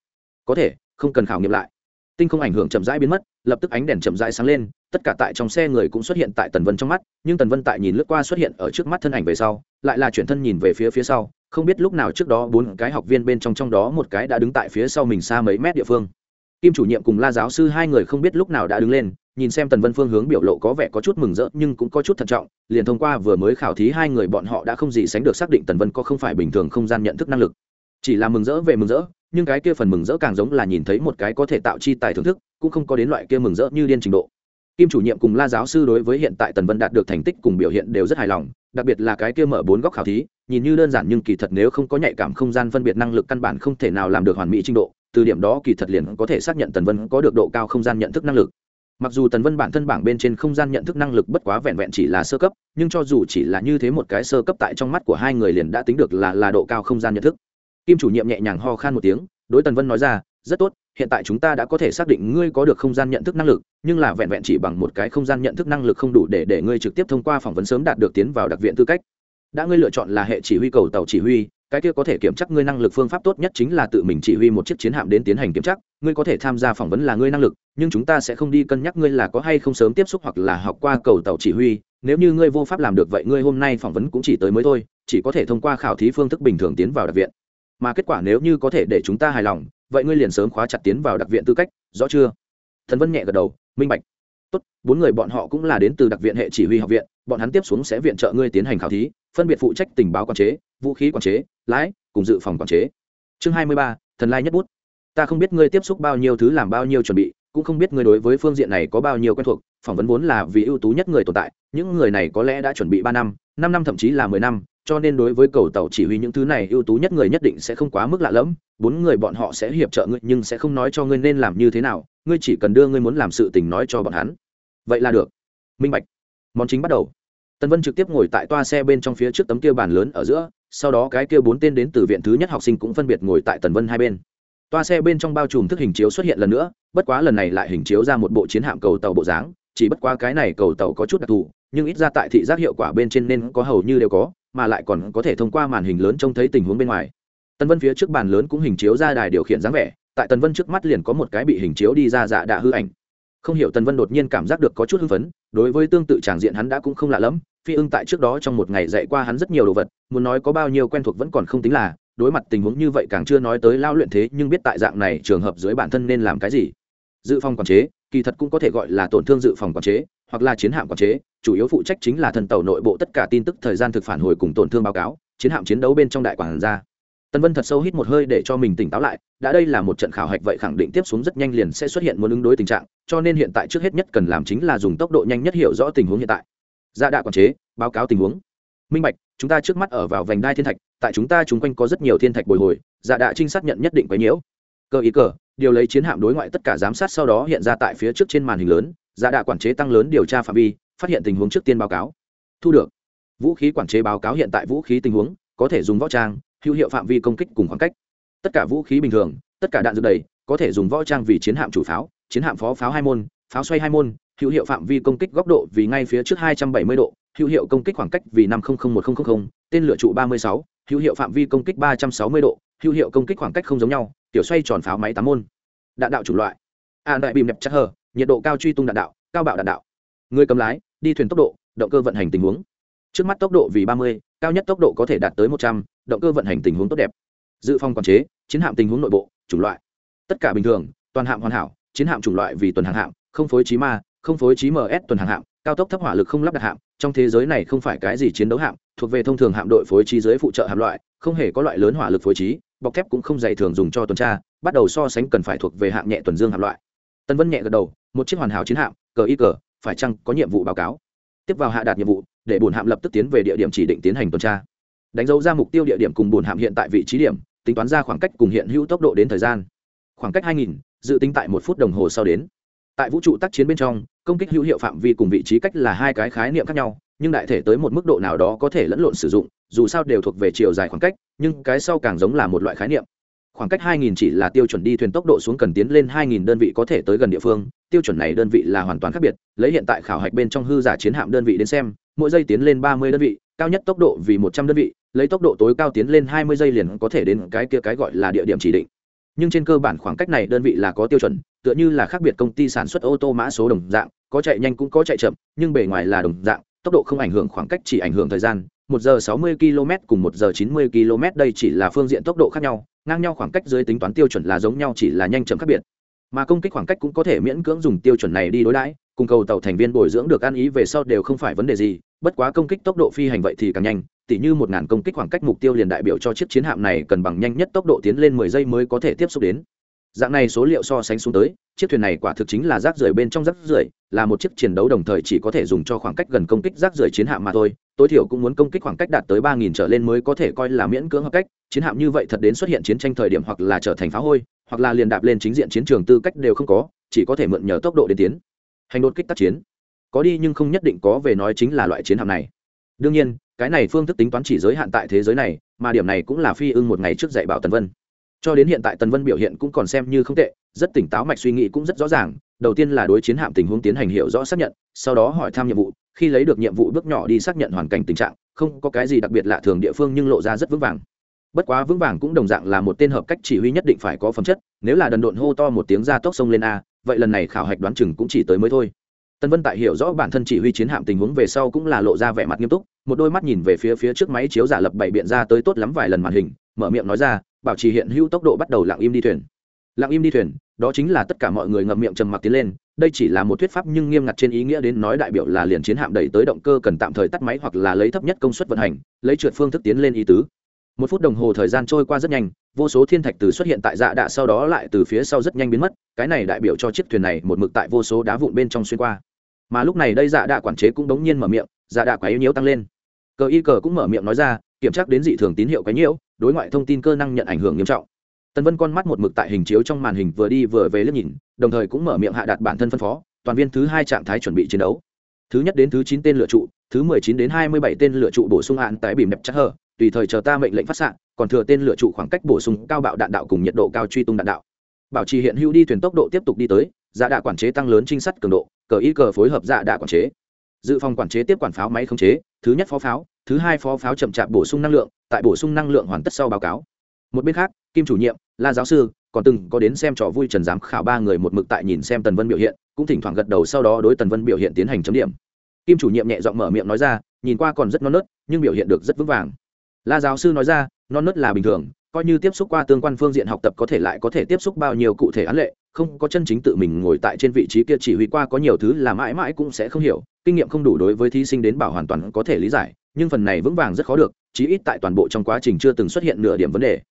Có thể, không cần khảo nghiệm lại tinh không ảnh hưởng chậm rãi biến mất, lập tức ánh đèn chậm rãi sáng lên, tất cả tại trong xe người cũng xuất hiện tại tần vân trong mắt, nhưng tần vân tại nhìn lướt qua xuất hiện ở trước mắt thân ảnh về sau, lại là chuyển thân nhìn về phía phía sau, không biết lúc nào trước đó bốn cái học viên bên trong trong đó một cái đã đứng tại phía sau mình xa mấy mét địa phương. Kim chủ nhiệm cùng la giáo sư hai người không biết lúc nào đã đứng lên, nhìn xem tần vân phương hướng biểu lộ có vẻ có chút mừng rỡ, nhưng cũng có chút thận trọng, liền thông qua vừa mới khảo thí hai người bọn họ đã không gì sánh được xác định tần vân có không phải bình thường không gian nhận thức năng lực. Chỉ là mừng rỡ về mừng rỡ nhưng cái kia phần mừng rỡ càng giống là nhìn thấy một cái có thể tạo chi tài thưởng thức, cũng không có đến loại kia mừng rỡ như điên trình độ. Kim chủ nhiệm cùng la giáo sư đối với hiện tại tần vân đạt được thành tích cùng biểu hiện đều rất hài lòng, đặc biệt là cái kia mở bốn góc khảo thí, nhìn như đơn giản nhưng kỳ thật nếu không có nhạy cảm không gian phân biệt năng lực căn bản không thể nào làm được hoàn mỹ trình độ, từ điểm đó kỳ thật liền có thể xác nhận tần vân có được độ cao không gian nhận thức năng lực. Mặc dù tần vân bản thân bảng bên trên không gian nhận thức năng lực bất quá vẹn vẹn chỉ là sơ cấp, nhưng cho dù chỉ là như thế một cái sơ cấp tại trong mắt của hai người liền đã tính được là là độ cao không gian nhận thức kim chủ nhiệm nhẹ nhàng ho khan một tiếng, đối tần vân nói ra, rất tốt, hiện tại chúng ta đã có thể xác định ngươi có được không gian nhận thức năng lực, nhưng là vẹn vẹn chỉ bằng một cái không gian nhận thức năng lực không đủ để để ngươi trực tiếp thông qua phỏng vấn sớm đạt được tiến vào đặc viện tư cách. Đã ngươi lựa chọn là hệ chỉ huy cầu tàu chỉ huy, cái kia có thể kiểm tra ngươi năng lực phương pháp tốt nhất chính là tự mình chỉ huy một chiếc chiến hạm đến tiến hành kiểm tra ngươi có thể tham gia phỏng vấn là ngươi năng lực, nhưng chúng ta sẽ không đi cân nhắc ngươi là có hay không sớm tiếp xúc hoặc là học qua cầu tàu chỉ huy, nếu như ngươi vô pháp làm được vậy ngươi hôm nay phỏng vấn cũng chỉ tới mới thôi, chỉ có thể thông qua khảo thí phương thức bình thường tiến vào đặc viện mà kết quả nếu như có thể để chúng ta hài lòng, vậy ngươi liền sớm khóa chặt tiến vào đặc viện tư cách, rõ chưa? Thần vân nhẹ gật đầu, minh bạch. Tốt, bốn người bọn họ cũng là đến từ đặc viện hệ chỉ huy học viện, bọn hắn tiếp xuống sẽ viện trợ ngươi tiến hành khảo thí, phân biệt phụ trách tình báo quản chế, vũ khí quản chế, lái, cùng dự phòng quản chế. Chương hai mươi ba, thần lai nhất bút. Ta không biết ngươi tiếp xúc bao nhiêu thứ làm bao nhiêu chuẩn bị, cũng không biết ngươi đối với phương diện này có bao nhiêu quen thuộc, phỏng vấn vốn là vì ưu tú nhất người tồn tại, những người này có lẽ đã chuẩn bị ba năm năm năm thậm chí là mười năm cho nên đối với cầu tàu chỉ huy những thứ này ưu tú nhất người nhất định sẽ không quá mức lạ lẫm. Bốn người bọn họ sẽ hiệp trợ ngươi, nhưng sẽ không nói cho ngươi nên làm như thế nào. Ngươi chỉ cần đưa ngươi muốn làm sự tình nói cho bọn hắn. Vậy là được. Minh bạch. Món chính bắt đầu. Tần vân trực tiếp ngồi tại toa xe bên trong phía trước tấm kia bàn lớn ở giữa, sau đó cái kia bốn tên đến từ viện thứ nhất học sinh cũng phân biệt ngồi tại tần vân hai bên. Toa xe bên trong bao trùm thức hình chiếu xuất hiện lần nữa, bất quá lần này lại hình chiếu ra một bộ chiến hạm cầu tàu bộ dáng, chỉ bất quá cái này cầu tàu có chút đặc thù, nhưng ít ra tại thị giác hiệu quả bên trên nên có hầu như đều có mà lại còn có thể thông qua màn hình lớn trông thấy tình huống bên ngoài. Tần vân phía trước bàn lớn cũng hình chiếu ra đài điều khiển dáng vẻ, tại tần vân trước mắt liền có một cái bị hình chiếu đi ra dạ đạ hư ảnh. Không hiểu tần vân đột nhiên cảm giác được có chút hưng phấn, đối với tương tự tràng diện hắn đã cũng không lạ lẫm phi ưng tại trước đó trong một ngày dạy qua hắn rất nhiều đồ vật, muốn nói có bao nhiêu quen thuộc vẫn còn không tính là, đối mặt tình huống như vậy càng chưa nói tới lao luyện thế nhưng biết tại dạng này trường hợp dưới bản thân nên làm cái gì. Dự phòng quản chế, kỳ thật cũng có thể gọi là tổn thương dự phòng quản chế hoặc là chiến hạm quản chế, chủ yếu phụ trách chính là thần tàu nội bộ tất cả tin tức thời gian thực phản hồi cùng tổn thương báo cáo, chiến hạm chiến đấu bên trong đại quản gia. Tân vân thật sâu hít một hơi để cho mình tỉnh táo lại, đã đây là một trận khảo hạch vậy khẳng định tiếp xuống rất nhanh liền sẽ xuất hiện muốn ứng đối tình trạng, cho nên hiện tại trước hết nhất cần làm chính là dùng tốc độ nhanh nhất hiểu rõ tình huống hiện tại. Gia dạ đạ quản chế, báo cáo tình huống. Minh bạch, chúng ta trước mắt ở vào vành đai thiên thạch, tại chúng ta chung quanh có rất nhiều thiên thạch bồi hồi dạ đạ trinh sát nhận nhất định quấy nhiễu. Cơ ý cờ, điều lấy chiến hạm đối ngoại tất cả giám sát sau đó hiện ra tại phía trước trên màn hình lớn Giả đạ quản chế tăng lớn điều tra phạm vi, phát hiện tình huống trước tiên báo cáo. Thu được. Vũ khí quản chế báo cáo hiện tại vũ khí tình huống, có thể dùng võ trang, hữu hiệu phạm vi công kích cùng khoảng cách. Tất cả vũ khí bình thường, tất cả đạn dược đầy, có thể dùng võ trang vì chiến hạm chủ pháo, chiến hạm phó pháo hai môn, pháo xoay hai môn, hữu hiệu phạm vi công kích góc độ vì ngay phía trước hai trăm bảy mươi độ, hữu hiệu công kích khoảng cách vì năm một nghìn tên lửa trụ ba mươi sáu, hữu hiệu phạm vi công kích ba trăm sáu mươi độ, hữu hiệu công kích khoảng cách không giống nhau, tiểu xoay tròn pháo máy tám môn. Đạn đạo chủng loại. A đại bìm đẹp chắc hờ nhiệt độ cao truy tung đạn đạo, cao bạo đạn đạo. Người cầm lái, đi thuyền tốc độ, động cơ vận hành tình huống. Trước mắt tốc độ vì ba mươi, cao nhất tốc độ có thể đạt tới một trăm, động cơ vận hành tình huống tốt đẹp. Dự phòng quản chế, chiến hạm tình huống nội bộ, chủng loại. Tất cả bình thường, toàn hạm hoàn hảo, chiến hạm chủng loại vì tuần hàng hạm, không phối trí ma, không phối trí ms tuần hàng hạm, cao tốc thấp hỏa lực không lắp đặt hạm, trong thế giới này không phải cái gì chiến đấu hạm, thuộc về thông thường hạm đội phối trí dưới phụ trợ hạm loại, không hề có loại lớn hỏa lực phối trí, bọc thép cũng không dày thường dùng cho tuần tra, bắt đầu so sánh cần phải thuộc về hạng nhẹ tuần dương hạm loại tân vân nhẹ gật đầu một chiếc hoàn hảo chiến hạm cờ y cờ phải chăng có nhiệm vụ báo cáo? Tiếp vào hạ đạt nhiệm vụ để bùn hạm lập tức tiến về địa điểm chỉ định tiến hành tuần tra. Đánh dấu ra mục tiêu địa điểm cùng bùn hạm hiện tại vị trí điểm tính toán ra khoảng cách cùng hiện hữu tốc độ đến thời gian. Khoảng cách 2000, dự tính tại một phút đồng hồ sau đến. Tại vũ trụ tác chiến bên trong công kích hữu hiệu phạm vi cùng vị trí cách là hai cái khái niệm khác nhau nhưng đại thể tới một mức độ nào đó có thể lẫn lộn sử dụng dù sao đều thuộc về chiều dài khoảng cách nhưng cái sau càng giống là một loại khái niệm khoảng cách 2000 chỉ là tiêu chuẩn đi thuyền tốc độ xuống cần tiến lên 2000 đơn vị có thể tới gần địa phương. Tiêu chuẩn này đơn vị là hoàn toàn khác biệt, lấy hiện tại khảo hạch bên trong hư giả chiến hạm đơn vị đến xem, mỗi giây tiến lên 30 đơn vị, cao nhất tốc độ vì 100 đơn vị, lấy tốc độ tối cao tiến lên 20 giây liền có thể đến cái kia cái gọi là địa điểm chỉ định. Nhưng trên cơ bản khoảng cách này đơn vị là có tiêu chuẩn, tựa như là khác biệt công ty sản xuất ô tô mã số đồng dạng, có chạy nhanh cũng có chạy chậm, nhưng bề ngoài là đồng dạng, tốc độ không ảnh hưởng khoảng cách chỉ ảnh hưởng thời gian 1 giờ sáu mươi km cùng 1 giờ chín mươi km đây chỉ là phương diện tốc độ khác nhau, ngang nhau khoảng cách dưới tính toán tiêu chuẩn là giống nhau, chỉ là nhanh chậm khác biệt. Mà công kích khoảng cách cũng có thể miễn cưỡng dùng tiêu chuẩn này đi đối đãi, cùng cầu tàu thành viên bồi dưỡng được ăn ý về sau đều không phải vấn đề gì, bất quá công kích tốc độ phi hành vậy thì càng nhanh, tỉ như một ngàn công kích khoảng cách mục tiêu liền đại biểu cho chiếc chiến hạm này cần bằng nhanh nhất tốc độ tiến lên mười giây mới có thể tiếp xúc đến dạng này số liệu so sánh xuống tới, chiếc thuyền này quả thực chính là rác rưởi bên trong rác rưởi, là một chiếc chiến đấu đồng thời chỉ có thể dùng cho khoảng cách gần công kích rác rưởi chiến hạm mà thôi. Tối thiểu cũng muốn công kích khoảng cách đạt tới ba nghìn trở lên mới có thể coi là miễn cưỡng hợp cách. Chiến hạm như vậy thật đến xuất hiện chiến tranh thời điểm hoặc là trở thành phá hôi, hoặc là liền đạp lên chính diện chiến trường tư cách đều không có, chỉ có thể mượn nhờ tốc độ đến tiến. Hành đột kích tác chiến. Có đi nhưng không nhất định có về nói chính là loại chiến hạm này. Đương nhiên, cái này phương thức tính toán chỉ giới hạn tại thế giới này, mà điểm này cũng là phi ưng một ngày trước dạy bảo tần vân cho đến hiện tại tần vân biểu hiện cũng còn xem như không tệ, rất tỉnh táo mạch suy nghĩ cũng rất rõ ràng, đầu tiên là đối chiến hạm tình huống tiến hành hiểu rõ xác nhận, sau đó hỏi thăm nhiệm vụ, khi lấy được nhiệm vụ bước nhỏ đi xác nhận hoàn cảnh tình trạng, không có cái gì đặc biệt lạ thường địa phương nhưng lộ ra rất vững vàng. Bất quá vững vàng cũng đồng dạng là một tên hợp cách chỉ huy nhất định phải có phẩm chất, nếu là đần độn hô to một tiếng ra tốc sông lên a, vậy lần này khảo hạch đoán chừng cũng chỉ tới mới thôi. Tân vân tại hiểu rõ bản thân chỉ huy chiến hạm tình huống về sau cũng là lộ ra vẻ mặt nghiêm túc, một đôi mắt nhìn về phía phía trước máy chiếu giả lập bảy biện ra tới tốt lắm vài lần màn hình, mở miệng nói ra bảo trì hiện hữu tốc độ bắt đầu lặng im đi thuyền. Lặng im đi thuyền, đó chính là tất cả mọi người ngậm miệng trầm mặc tiến lên, đây chỉ là một thuyết pháp nhưng nghiêm ngặt trên ý nghĩa đến nói đại biểu là liền chiến hạm đẩy tới động cơ cần tạm thời tắt máy hoặc là lấy thấp nhất công suất vận hành, lấy trượt phương thức tiến lên ý tứ. Một phút đồng hồ thời gian trôi qua rất nhanh, vô số thiên thạch từ xuất hiện tại dạ đạ sau đó lại từ phía sau rất nhanh biến mất, cái này đại biểu cho chiếc thuyền này một mực tại vô số đá vụn bên trong xuyên qua. Mà lúc này đây dạ đạ quản chế cũng đống nhiên mở miệng dạ đạ quá yếu nhiễu tăng lên. Cờ y cờ cũng mở miệng nói ra kiểm tra đến dị thường tín hiệu cái nhiễu, đối ngoại thông tin cơ năng nhận ảnh hưởng nghiêm trọng. Tần vân con mắt một mực tại hình chiếu trong màn hình vừa đi vừa về liếc nhìn, đồng thời cũng mở miệng hạ đạt bản thân phân phó, toàn viên thứ hai trạng thái chuẩn bị chiến đấu. Thứ nhất đến thứ chín tên lựa trụ, thứ mười chín đến hai mươi bảy tên lựa trụ bổ sung hạn tại bìm đẹp chắc hở, tùy thời chờ ta mệnh lệnh phát sạn còn thừa tên lựa trụ khoảng cách bổ sung cao bạo đạn đạo cùng nhiệt độ cao truy tung đạn đạo. Bảo trì hiện hữu đi thuyền tốc độ tiếp tục đi tới dạ đạ quản chế tăng lớn trinh sát cường độ, cờ y cờ phối hợp dạ đạ quản chế dự phòng quản chế tiếp quản pháo máy khống chế, thứ nhất phó pháo, thứ hai phó pháo chậm chạp bổ sung năng lượng, tại bổ sung năng lượng hoàn tất sau báo cáo. Một bên khác, kim chủ nhiệm, la giáo sư, còn từng có đến xem trò vui trần giám khảo ba người một mực tại nhìn xem tần vân biểu hiện, cũng thỉnh thoảng gật đầu sau đó đối tần vân biểu hiện tiến hành chấm điểm. Kim chủ nhiệm nhẹ giọng mở miệng nói ra, nhìn qua còn rất non nớt, nhưng biểu hiện được rất vững vàng. La giáo sư nói ra, non nớt là bình thường, coi như tiếp xúc qua tương quan phương diện học tập có thể lại có thể tiếp xúc bao nhiêu cụ thể án lệ không có chân chính tự mình ngồi tại trên vị trí kia chỉ huy qua có nhiều thứ là mãi mãi cũng sẽ không hiểu, kinh nghiệm không đủ đối với thí sinh đến bảo hoàn toàn có thể lý giải, nhưng phần này vững vàng rất khó được, chí ít tại toàn bộ trong quá trình chưa từng xuất hiện nửa điểm vấn đề.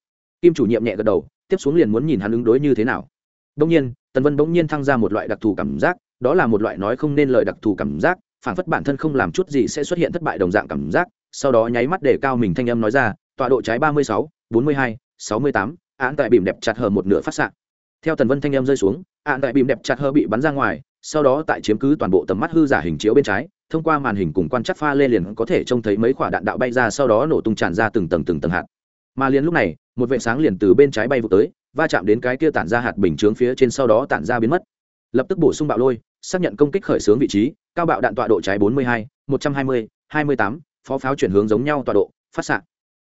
Kim chủ nhiệm nhẹ gật đầu, tiếp xuống liền muốn nhìn hắn ứng đối như thế nào. Đông nhiên, tần vân bỗng nhiên thăng ra một loại đặc thù cảm giác, đó là một loại nói không nên lời đặc thù cảm giác, phản phất bản thân không làm chút gì sẽ xuất hiện thất bại đồng dạng cảm giác, sau đó nháy mắt để cao mình thanh âm nói ra, tọa độ trái ba mươi sáu, bốn mươi hai, sáu mươi tám, án tại bìm đẹp chặt hờ một nửa phát sạn theo tần vân thanh em rơi xuống ạn đại bìm đẹp chặt hơ bị bắn ra ngoài sau đó tại chiếm cứ toàn bộ tầm mắt hư giả hình chiếu bên trái thông qua màn hình cùng quan chắc pha lê liền có thể trông thấy mấy quả đạn đạo bay ra sau đó nổ tung tràn ra từng tầng từng tầng hạt. Mà liền lúc này một vệ sáng liền từ bên trái bay vụ tới va chạm đến cái kia tản ra hạt bình chướng phía trên sau đó tản ra biến mất. Lập tức bổ sung bạo lôi xác nhận công kích khởi xướng vị trí cao bạo đạn tọa độ trái 42, 120, 28, phó pháo chuyển hướng giống nhau tọa độ phát xạ.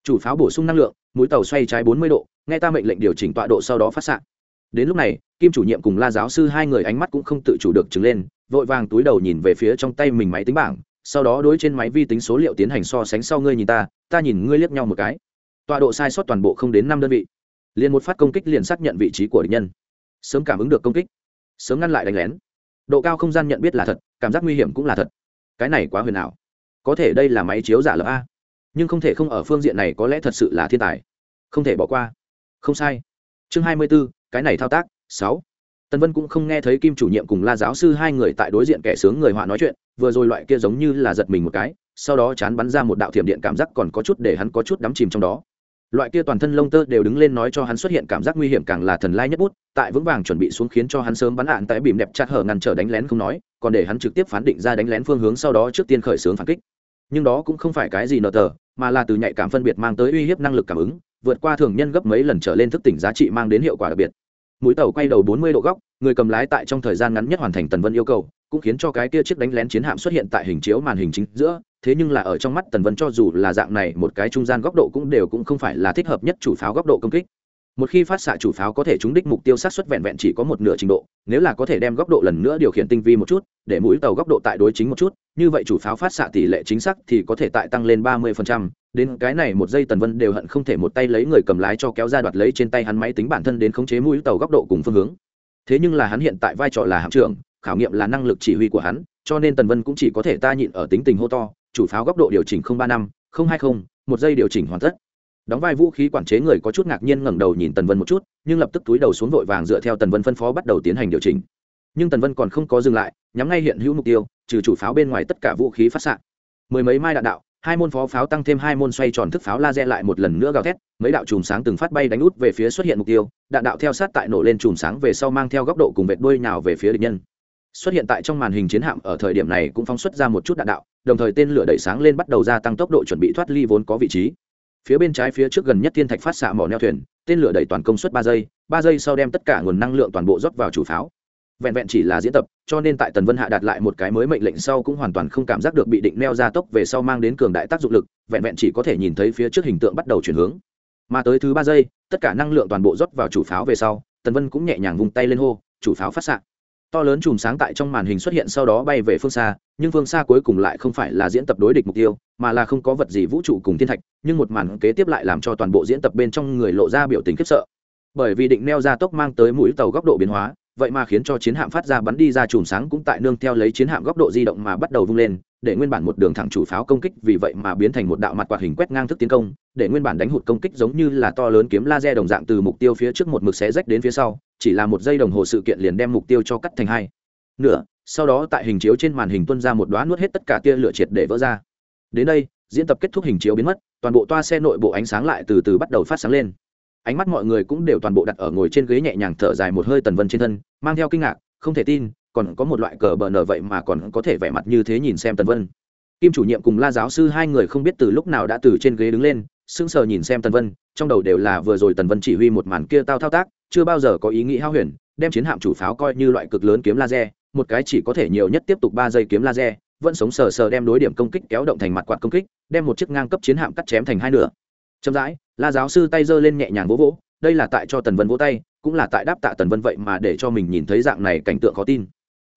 Chủ pháo bổ sung năng lượng mũi tàu xoay trái 40 độ nghe ta mệnh lệnh điều chỉnh tọa độ sau đó phát xạ đến lúc này, kim chủ nhiệm cùng la giáo sư hai người ánh mắt cũng không tự chủ được trứng lên, vội vàng túi đầu nhìn về phía trong tay mình máy tính bảng, sau đó đối trên máy vi tính số liệu tiến hành so sánh sau ngươi nhìn ta ta nhìn ngươi liếc nhau một cái. Tọa độ sai sót toàn bộ không đến năm đơn vị. Liền một phát công kích liền xác nhận vị trí của địch nhân. Sớm cảm ứng được công kích. Sớm ngăn lại đánh lén. Độ cao không gian nhận biết là thật, cảm giác nguy hiểm cũng là thật. Cái này quá huyền ảo. Có thể đây là máy chiếu giả lập a. Nhưng không thể không ở phương diện này có lẽ thật sự là thiên tài. Không thể bỏ qua. Không sai. Chương hai mươi b ố cái này thao tác, sáu. Tần vân cũng không nghe thấy kim chủ nhiệm cùng la giáo sư hai người tại đối diện kẻ sướng người họa nói chuyện, vừa rồi loại kia giống như là giật mình một cái, sau đó chán bắn ra một đạo thiểm điện cảm giác còn có chút để hắn có chút đắm chìm trong đó. Loại kia toàn thân lông tơ đều đứng lên nói cho hắn xuất hiện cảm giác nguy hiểm càng là thần lai nhất bút, tại vững vàng chuẩn bị xuống khiến cho hắn sớm bắn ạn tại bìm đẹp chặt hở ngăn trở đánh lén không nói, còn để hắn trực tiếp phán định ra đánh lén phương hướng sau đó trước tiên khởi xướng phản kích. Nhưng đó cũng không phải cái gì nợ tờ, mà là từ nhạy cảm phân biệt mang tới uy hiếp năng lực cảm ứng, vượt qua thường nhân gấp mấy lần trở lên thức tỉnh giá trị mang đến hiệu quả đặc biệt mũi tàu quay đầu 40 độ góc, người cầm lái tại trong thời gian ngắn nhất hoàn thành tần vân yêu cầu, cũng khiến cho cái kia chiếc đánh lén chiến hạm xuất hiện tại hình chiếu màn hình chính giữa, thế nhưng là ở trong mắt tần vân cho dù là dạng này, một cái trung gian góc độ cũng đều cũng không phải là thích hợp nhất chủ pháo góc độ công kích một khi phát xạ chủ pháo có thể trúng đích mục tiêu sát xuất vẹn vẹn chỉ có một nửa trình độ, nếu là có thể đem góc độ lần nữa điều khiển tinh vi một chút, để mũi tàu góc độ tại đối chính một chút, như vậy chủ pháo phát xạ tỷ lệ chính xác thì có thể tại tăng lên ba mươi phần trăm đến cái này một giây tần vân đều hận không thể một tay lấy người cầm lái cho kéo ra đoạt lấy trên tay hắn máy tính bản thân đến khống chế mũi tàu góc độ cùng phương hướng. Thế nhưng là hắn hiện tại vai trò là hạm trưởng, khảo nghiệm là năng lực chỉ huy của hắn, cho nên tần vân cũng chỉ có thể ta nhịn ở tính tình hô to, chủ pháo góc độ điều chỉnh ba năm hai mươi một giây điều chỉnh hoàn tất. Đóng vai vũ khí quản chế người có chút ngạc nhiên ngẩng đầu nhìn tần vân một chút, nhưng lập tức túi đầu xuống vội vàng dựa theo tần vân phân phó bắt đầu tiến hành điều chỉnh. Nhưng tần vân còn không có dừng lại, nhắm ngay hiện hữu mục tiêu, trừ chủ pháo bên ngoài tất cả vũ khí phát xạ. Mười mấy mai đạn đạo hai môn phó pháo tăng thêm hai môn xoay tròn thức pháo laser lại một lần nữa gào thét, mấy đạo chùm sáng từng phát bay đánh út về phía xuất hiện mục tiêu, đạn đạo theo sát tại nổ lên chùm sáng về sau mang theo góc độ cùng vệt đuôi nào về phía địch nhân. Xuất hiện tại trong màn hình chiến hạm ở thời điểm này cũng phóng xuất ra một chút đạn đạo, đồng thời tên lửa đẩy sáng lên bắt đầu gia tăng tốc độ chuẩn bị thoát ly vốn có vị trí. Phía bên trái phía trước gần nhất thiên thạch phát xạ mỏ neo thuyền, tên lửa đẩy toàn công suất ba giây ba giây sau đem tất cả nguồn năng lượng toàn bộ rót vào chủ pháo vẹn vẹn chỉ là diễn tập, cho nên tại tần vân hạ đạt lại một cái mới mệnh lệnh sau cũng hoàn toàn không cảm giác được bị định neo ra tốc về sau mang đến cường đại tác dụng lực, vẹn vẹn chỉ có thể nhìn thấy phía trước hình tượng bắt đầu chuyển hướng. Mà tới thứ ba giây, tất cả năng lượng toàn bộ rót vào chủ pháo về sau, tần vân cũng nhẹ nhàng vung tay lên hô, chủ pháo phát xạ. To lớn chùm sáng tại trong màn hình xuất hiện sau đó bay về phương xa, nhưng phương xa cuối cùng lại không phải là diễn tập đối địch mục tiêu, mà là không có vật gì vũ trụ cùng thiên thạch, nhưng một màn kế tiếp lại làm cho toàn bộ diễn tập bên trong người lộ ra biểu tình khiếp sợ. Bởi vì định neo ra tốc mang tới mũi tàu góc độ biến hóa vậy mà khiến cho chiến hạm phát ra bắn đi ra chùm sáng cũng tại nương theo lấy chiến hạm góc độ di động mà bắt đầu vung lên, để nguyên bản một đường thẳng chủ pháo công kích vì vậy mà biến thành một đạo mặt quạt hình quét ngang thức tiến công, để nguyên bản đánh hụt công kích giống như là to lớn kiếm laser đồng dạng từ mục tiêu phía trước một mực xé rách đến phía sau, chỉ là một giây đồng hồ sự kiện liền đem mục tiêu cho cắt thành hai. Nửa, sau đó tại hình chiếu trên màn hình tuân ra một đoá nuốt hết tất cả tia lửa triệt để vỡ ra. Đến đây, diễn tập kết thúc hình chiếu biến mất, toàn bộ toa xe nội bộ ánh sáng lại từ từ bắt đầu phát sáng lên ánh mắt mọi người cũng đều toàn bộ đặt ở ngồi trên ghế nhẹ nhàng thở dài một hơi tần vân trên thân, mang theo kinh ngạc, không thể tin, còn có một loại cờ bờ nở vậy mà còn có thể vẻ mặt như thế nhìn xem tần vân. Kim chủ nhiệm cùng la giáo sư hai người không biết từ lúc nào đã từ trên ghế đứng lên, sững sờ nhìn xem tần vân, trong đầu đều là vừa rồi tần vân chỉ huy một màn kia tao thao tác, chưa bao giờ có ý nghĩ hao huyền, đem chiến hạm chủ pháo coi như loại cực lớn kiếm laser, một cái chỉ có thể nhiều nhất tiếp tục ba giây kiếm laser, vẫn sống sờ sờ đem đối điểm công kích kéo động thành mặt quạt công kích, đem một chiếc ngang cấp chiến hạm cắt chém thành hai nửa. Chậm rãi la giáo sư tay giơ lên nhẹ nhàng vỗ vỗ, đây là tại cho tần vân vỗ tay, cũng là tại đáp tạ tần vân vậy mà để cho mình nhìn thấy dạng này cảnh tượng khó tin.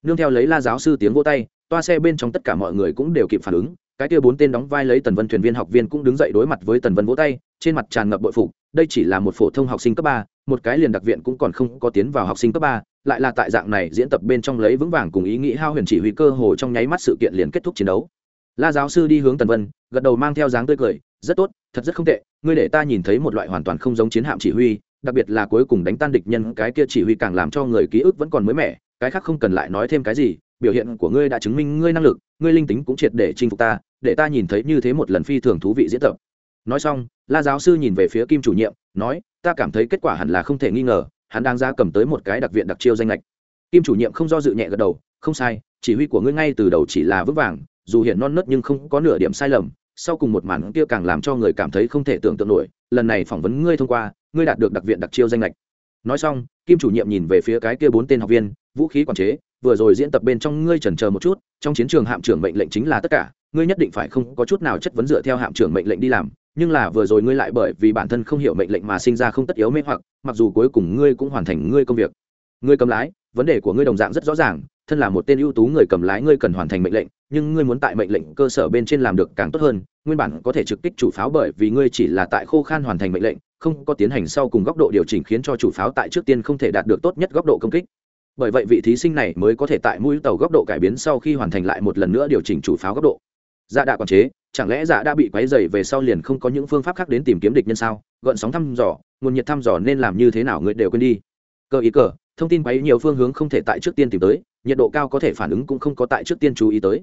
Nương theo lấy la giáo sư tiếng vỗ tay, toa xe bên trong tất cả mọi người cũng đều kịp phản ứng, cái kia bốn tên đóng vai lấy tần vân thuyền viên học viên cũng đứng dậy đối mặt với tần vân vỗ tay, trên mặt tràn ngập bội phục, đây chỉ là một phổ thông học sinh cấp ba, một cái liền đặc viện cũng còn không có tiến vào học sinh cấp ba, lại là tại dạng này diễn tập bên trong lấy vững vàng cùng ý nghĩ hao huyền chỉ huy cơ hồ trong nháy mắt sự kiện liền kết thúc chiến đấu la giáo sư đi hướng tần vân, gật đầu mang theo dáng tươi cười, rất tốt, thật rất không tệ, ngươi để ta nhìn thấy một loại hoàn toàn không giống chiến hạm chỉ huy, đặc biệt là cuối cùng đánh tan địch nhân, cái kia chỉ huy càng làm cho người ký ức vẫn còn mới mẻ, cái khác không cần lại nói thêm cái gì, biểu hiện của ngươi đã chứng minh ngươi năng lực, ngươi linh tính cũng triệt để chinh phục ta, để ta nhìn thấy như thế một lần phi thường thú vị diễn tập. Nói xong, la giáo sư nhìn về phía kim chủ nhiệm, nói, ta cảm thấy kết quả hẳn là không thể nghi ngờ, hắn đang ra cầm tới một cái đặc viện đặc chiêu danh lệch. Kim chủ nhiệm không do dự nhẹ gật đầu, không sai, chỉ huy của ngươi ngay từ đầu chỉ là vững vàng dù hiện non nớt nhưng không có nửa điểm sai lầm, sau cùng một màn kia càng làm cho người cảm thấy không thể tưởng tượng nổi, lần này phỏng vấn ngươi thông qua, ngươi đạt được đặc viện đặc chiêu danh lệch nói xong, kim chủ nhiệm nhìn về phía cái kia bốn tên học viên, vũ khí quản chế, vừa rồi diễn tập bên trong ngươi chần chờ một chút, trong chiến trường hạm trưởng mệnh lệnh chính là tất cả, ngươi nhất định phải không có chút nào chất vấn dựa theo hạm trưởng mệnh lệnh đi làm, nhưng là vừa rồi ngươi lại bởi vì bản thân không hiểu mệnh lệnh mà sinh ra không tất yếu mê hoặc, mặc dù cuối cùng ngươi cũng hoàn thành ngươi công việc ngươi cầm lái, vấn đề của ngươi đồng dạng rất rõ ràng, thân là một tên ưu tú người cầm lái ngươi cần hoàn thành mệnh lệnh, nhưng ngươi muốn tại mệnh lệnh cơ sở bên trên làm được càng tốt hơn, nguyên bản có thể trực kích chủ pháo bởi vì ngươi chỉ là tại khô khan hoàn thành mệnh lệnh, không có tiến hành sau cùng góc độ điều chỉnh khiến cho chủ pháo tại trước tiên không thể đạt được tốt nhất góc độ công kích. Bởi vậy vị thí sinh này mới có thể tại mũi tàu góc độ cải biến sau khi hoàn thành lại một lần nữa điều chỉnh chủ pháo góc độ. Dạ đạ quản chế, chẳng lẽ dạ đã bị quấy dày về sau liền không có những phương pháp khác đến tìm kiếm địch nhân sao? Gợn sóng thăm dò, nguồn nhiệt thăm dò nên làm như thế nào người đều quên đi. Cơ ý cờ thông tin quấy nhiều phương hướng không thể tại trước tiên tìm tới, nhiệt độ cao có thể phản ứng cũng không có tại trước tiên chú ý tới.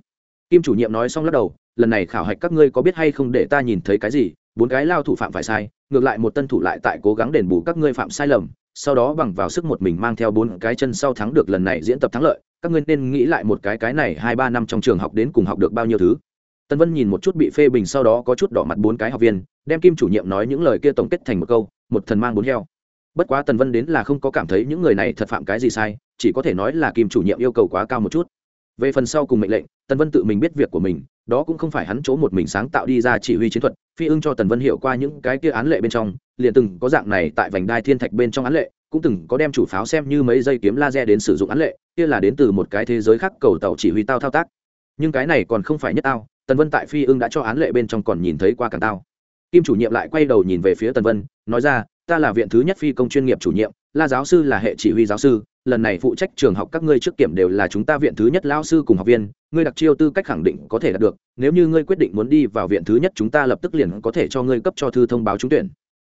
Kim chủ nhiệm nói xong lắc đầu, lần này khảo hạch các ngươi có biết hay không để ta nhìn thấy cái gì, bốn cái lao thủ phạm phải sai, ngược lại một tân thủ lại tại cố gắng đền bù các ngươi phạm sai lầm, sau đó bằng vào sức một mình mang theo bốn cái chân sau thắng được lần này diễn tập thắng lợi, các ngươi nên nghĩ lại một cái cái này hai ba năm trong trường học đến cùng học được bao nhiêu thứ. Tân vân nhìn một chút bị phê bình sau đó có chút đỏ mặt bốn cái học viên, đem kim chủ nhiệm nói những lời kia tổng kết thành một câu, một thần mang bốn heo bất quá tần vân đến là không có cảm thấy những người này thật phạm cái gì sai, chỉ có thể nói là kim chủ nhiệm yêu cầu quá cao một chút. Về phần sau cùng mệnh lệnh, tần vân tự mình biết việc của mình, đó cũng không phải hắn chỗ một mình sáng tạo đi ra chỉ huy chiến thuật, phi ưng cho tần vân hiểu qua những cái kia án lệ bên trong, liền từng có dạng này tại vành đai thiên thạch bên trong án lệ, cũng từng có đem chủ pháo xem như mấy dây kiếm laser đến sử dụng án lệ, kia là đến từ một cái thế giới khác cầu tàu chỉ huy tao thao tác. Nhưng cái này còn không phải nhất tao tần vân tại phi ưng đã cho án lệ bên trong còn nhìn thấy qua càng tao. Kim chủ nhiệm lại quay đầu nhìn về phía tần vân, nói ra ta là viện thứ nhất phi công chuyên nghiệp chủ nhiệm, la giáo sư là hệ chỉ huy giáo sư, lần này phụ trách trường học các ngươi trước kiểm đều là chúng ta viện thứ nhất lao sư cùng học viên, ngươi đặc chiêu tư cách khẳng định có thể đạt được, nếu như ngươi quyết định muốn đi vào viện thứ nhất chúng ta lập tức liền có thể cho ngươi cấp cho thư thông báo trúng tuyển.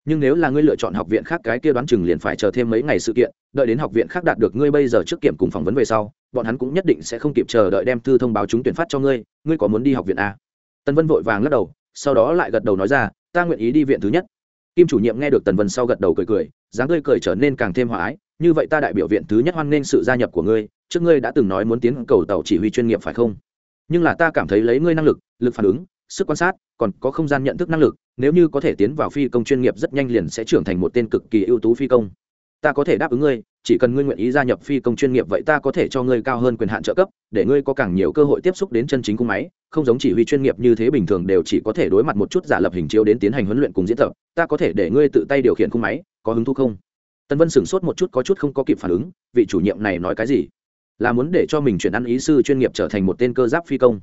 Nhưng nếu là ngươi lựa chọn học viện khác cái kia đoán chừng liền phải chờ thêm mấy ngày sự kiện, đợi đến học viện khác đạt được ngươi bây giờ trước kiểm cùng phỏng vấn về sau, bọn hắn cũng nhất định sẽ không kịp chờ đợi đem thư thông báo trúng tuyển phát cho ngươi ngươi có muốn đi học viện a? Tân vân vội vàng lắc đầu, sau đó lại gật đầu nói ra, ta nguyện ý đi viện thứ nhất kim chủ nhiệm nghe được tần vân sau gật đầu cười cười, dáng tươi cười trở nên càng thêm hòa ái. Như vậy ta đại biểu viện thứ nhất hoan nghênh sự gia nhập của ngươi, trước ngươi đã từng nói muốn tiến cầu tàu chỉ huy chuyên nghiệp phải không? Nhưng là ta cảm thấy lấy ngươi năng lực lực phản ứng, sức quan sát, còn có không gian nhận thức năng lực, nếu như có thể tiến vào phi công chuyên nghiệp rất nhanh liền sẽ trưởng thành một tên cực kỳ ưu tú phi công ta có thể đáp ứng ngươi, chỉ cần ngươi nguyện ý gia nhập phi công chuyên nghiệp vậy ta có thể cho ngươi cao hơn quyền hạn trợ cấp, để ngươi có càng nhiều cơ hội tiếp xúc đến chân chính cung máy, không giống chỉ huy chuyên nghiệp như thế bình thường đều chỉ có thể đối mặt một chút giả lập hình chiếu đến tiến hành huấn luyện cùng diễn tập, ta có thể để ngươi tự tay điều khiển cung máy, có hứng thú không? Tân vân sửng sốt một chút có chút không có kịp phản ứng, vị chủ nhiệm này nói cái gì? Là muốn để cho mình chuyển ăn ý sư chuyên nghiệp trở thành một tên cơ giáp phi công.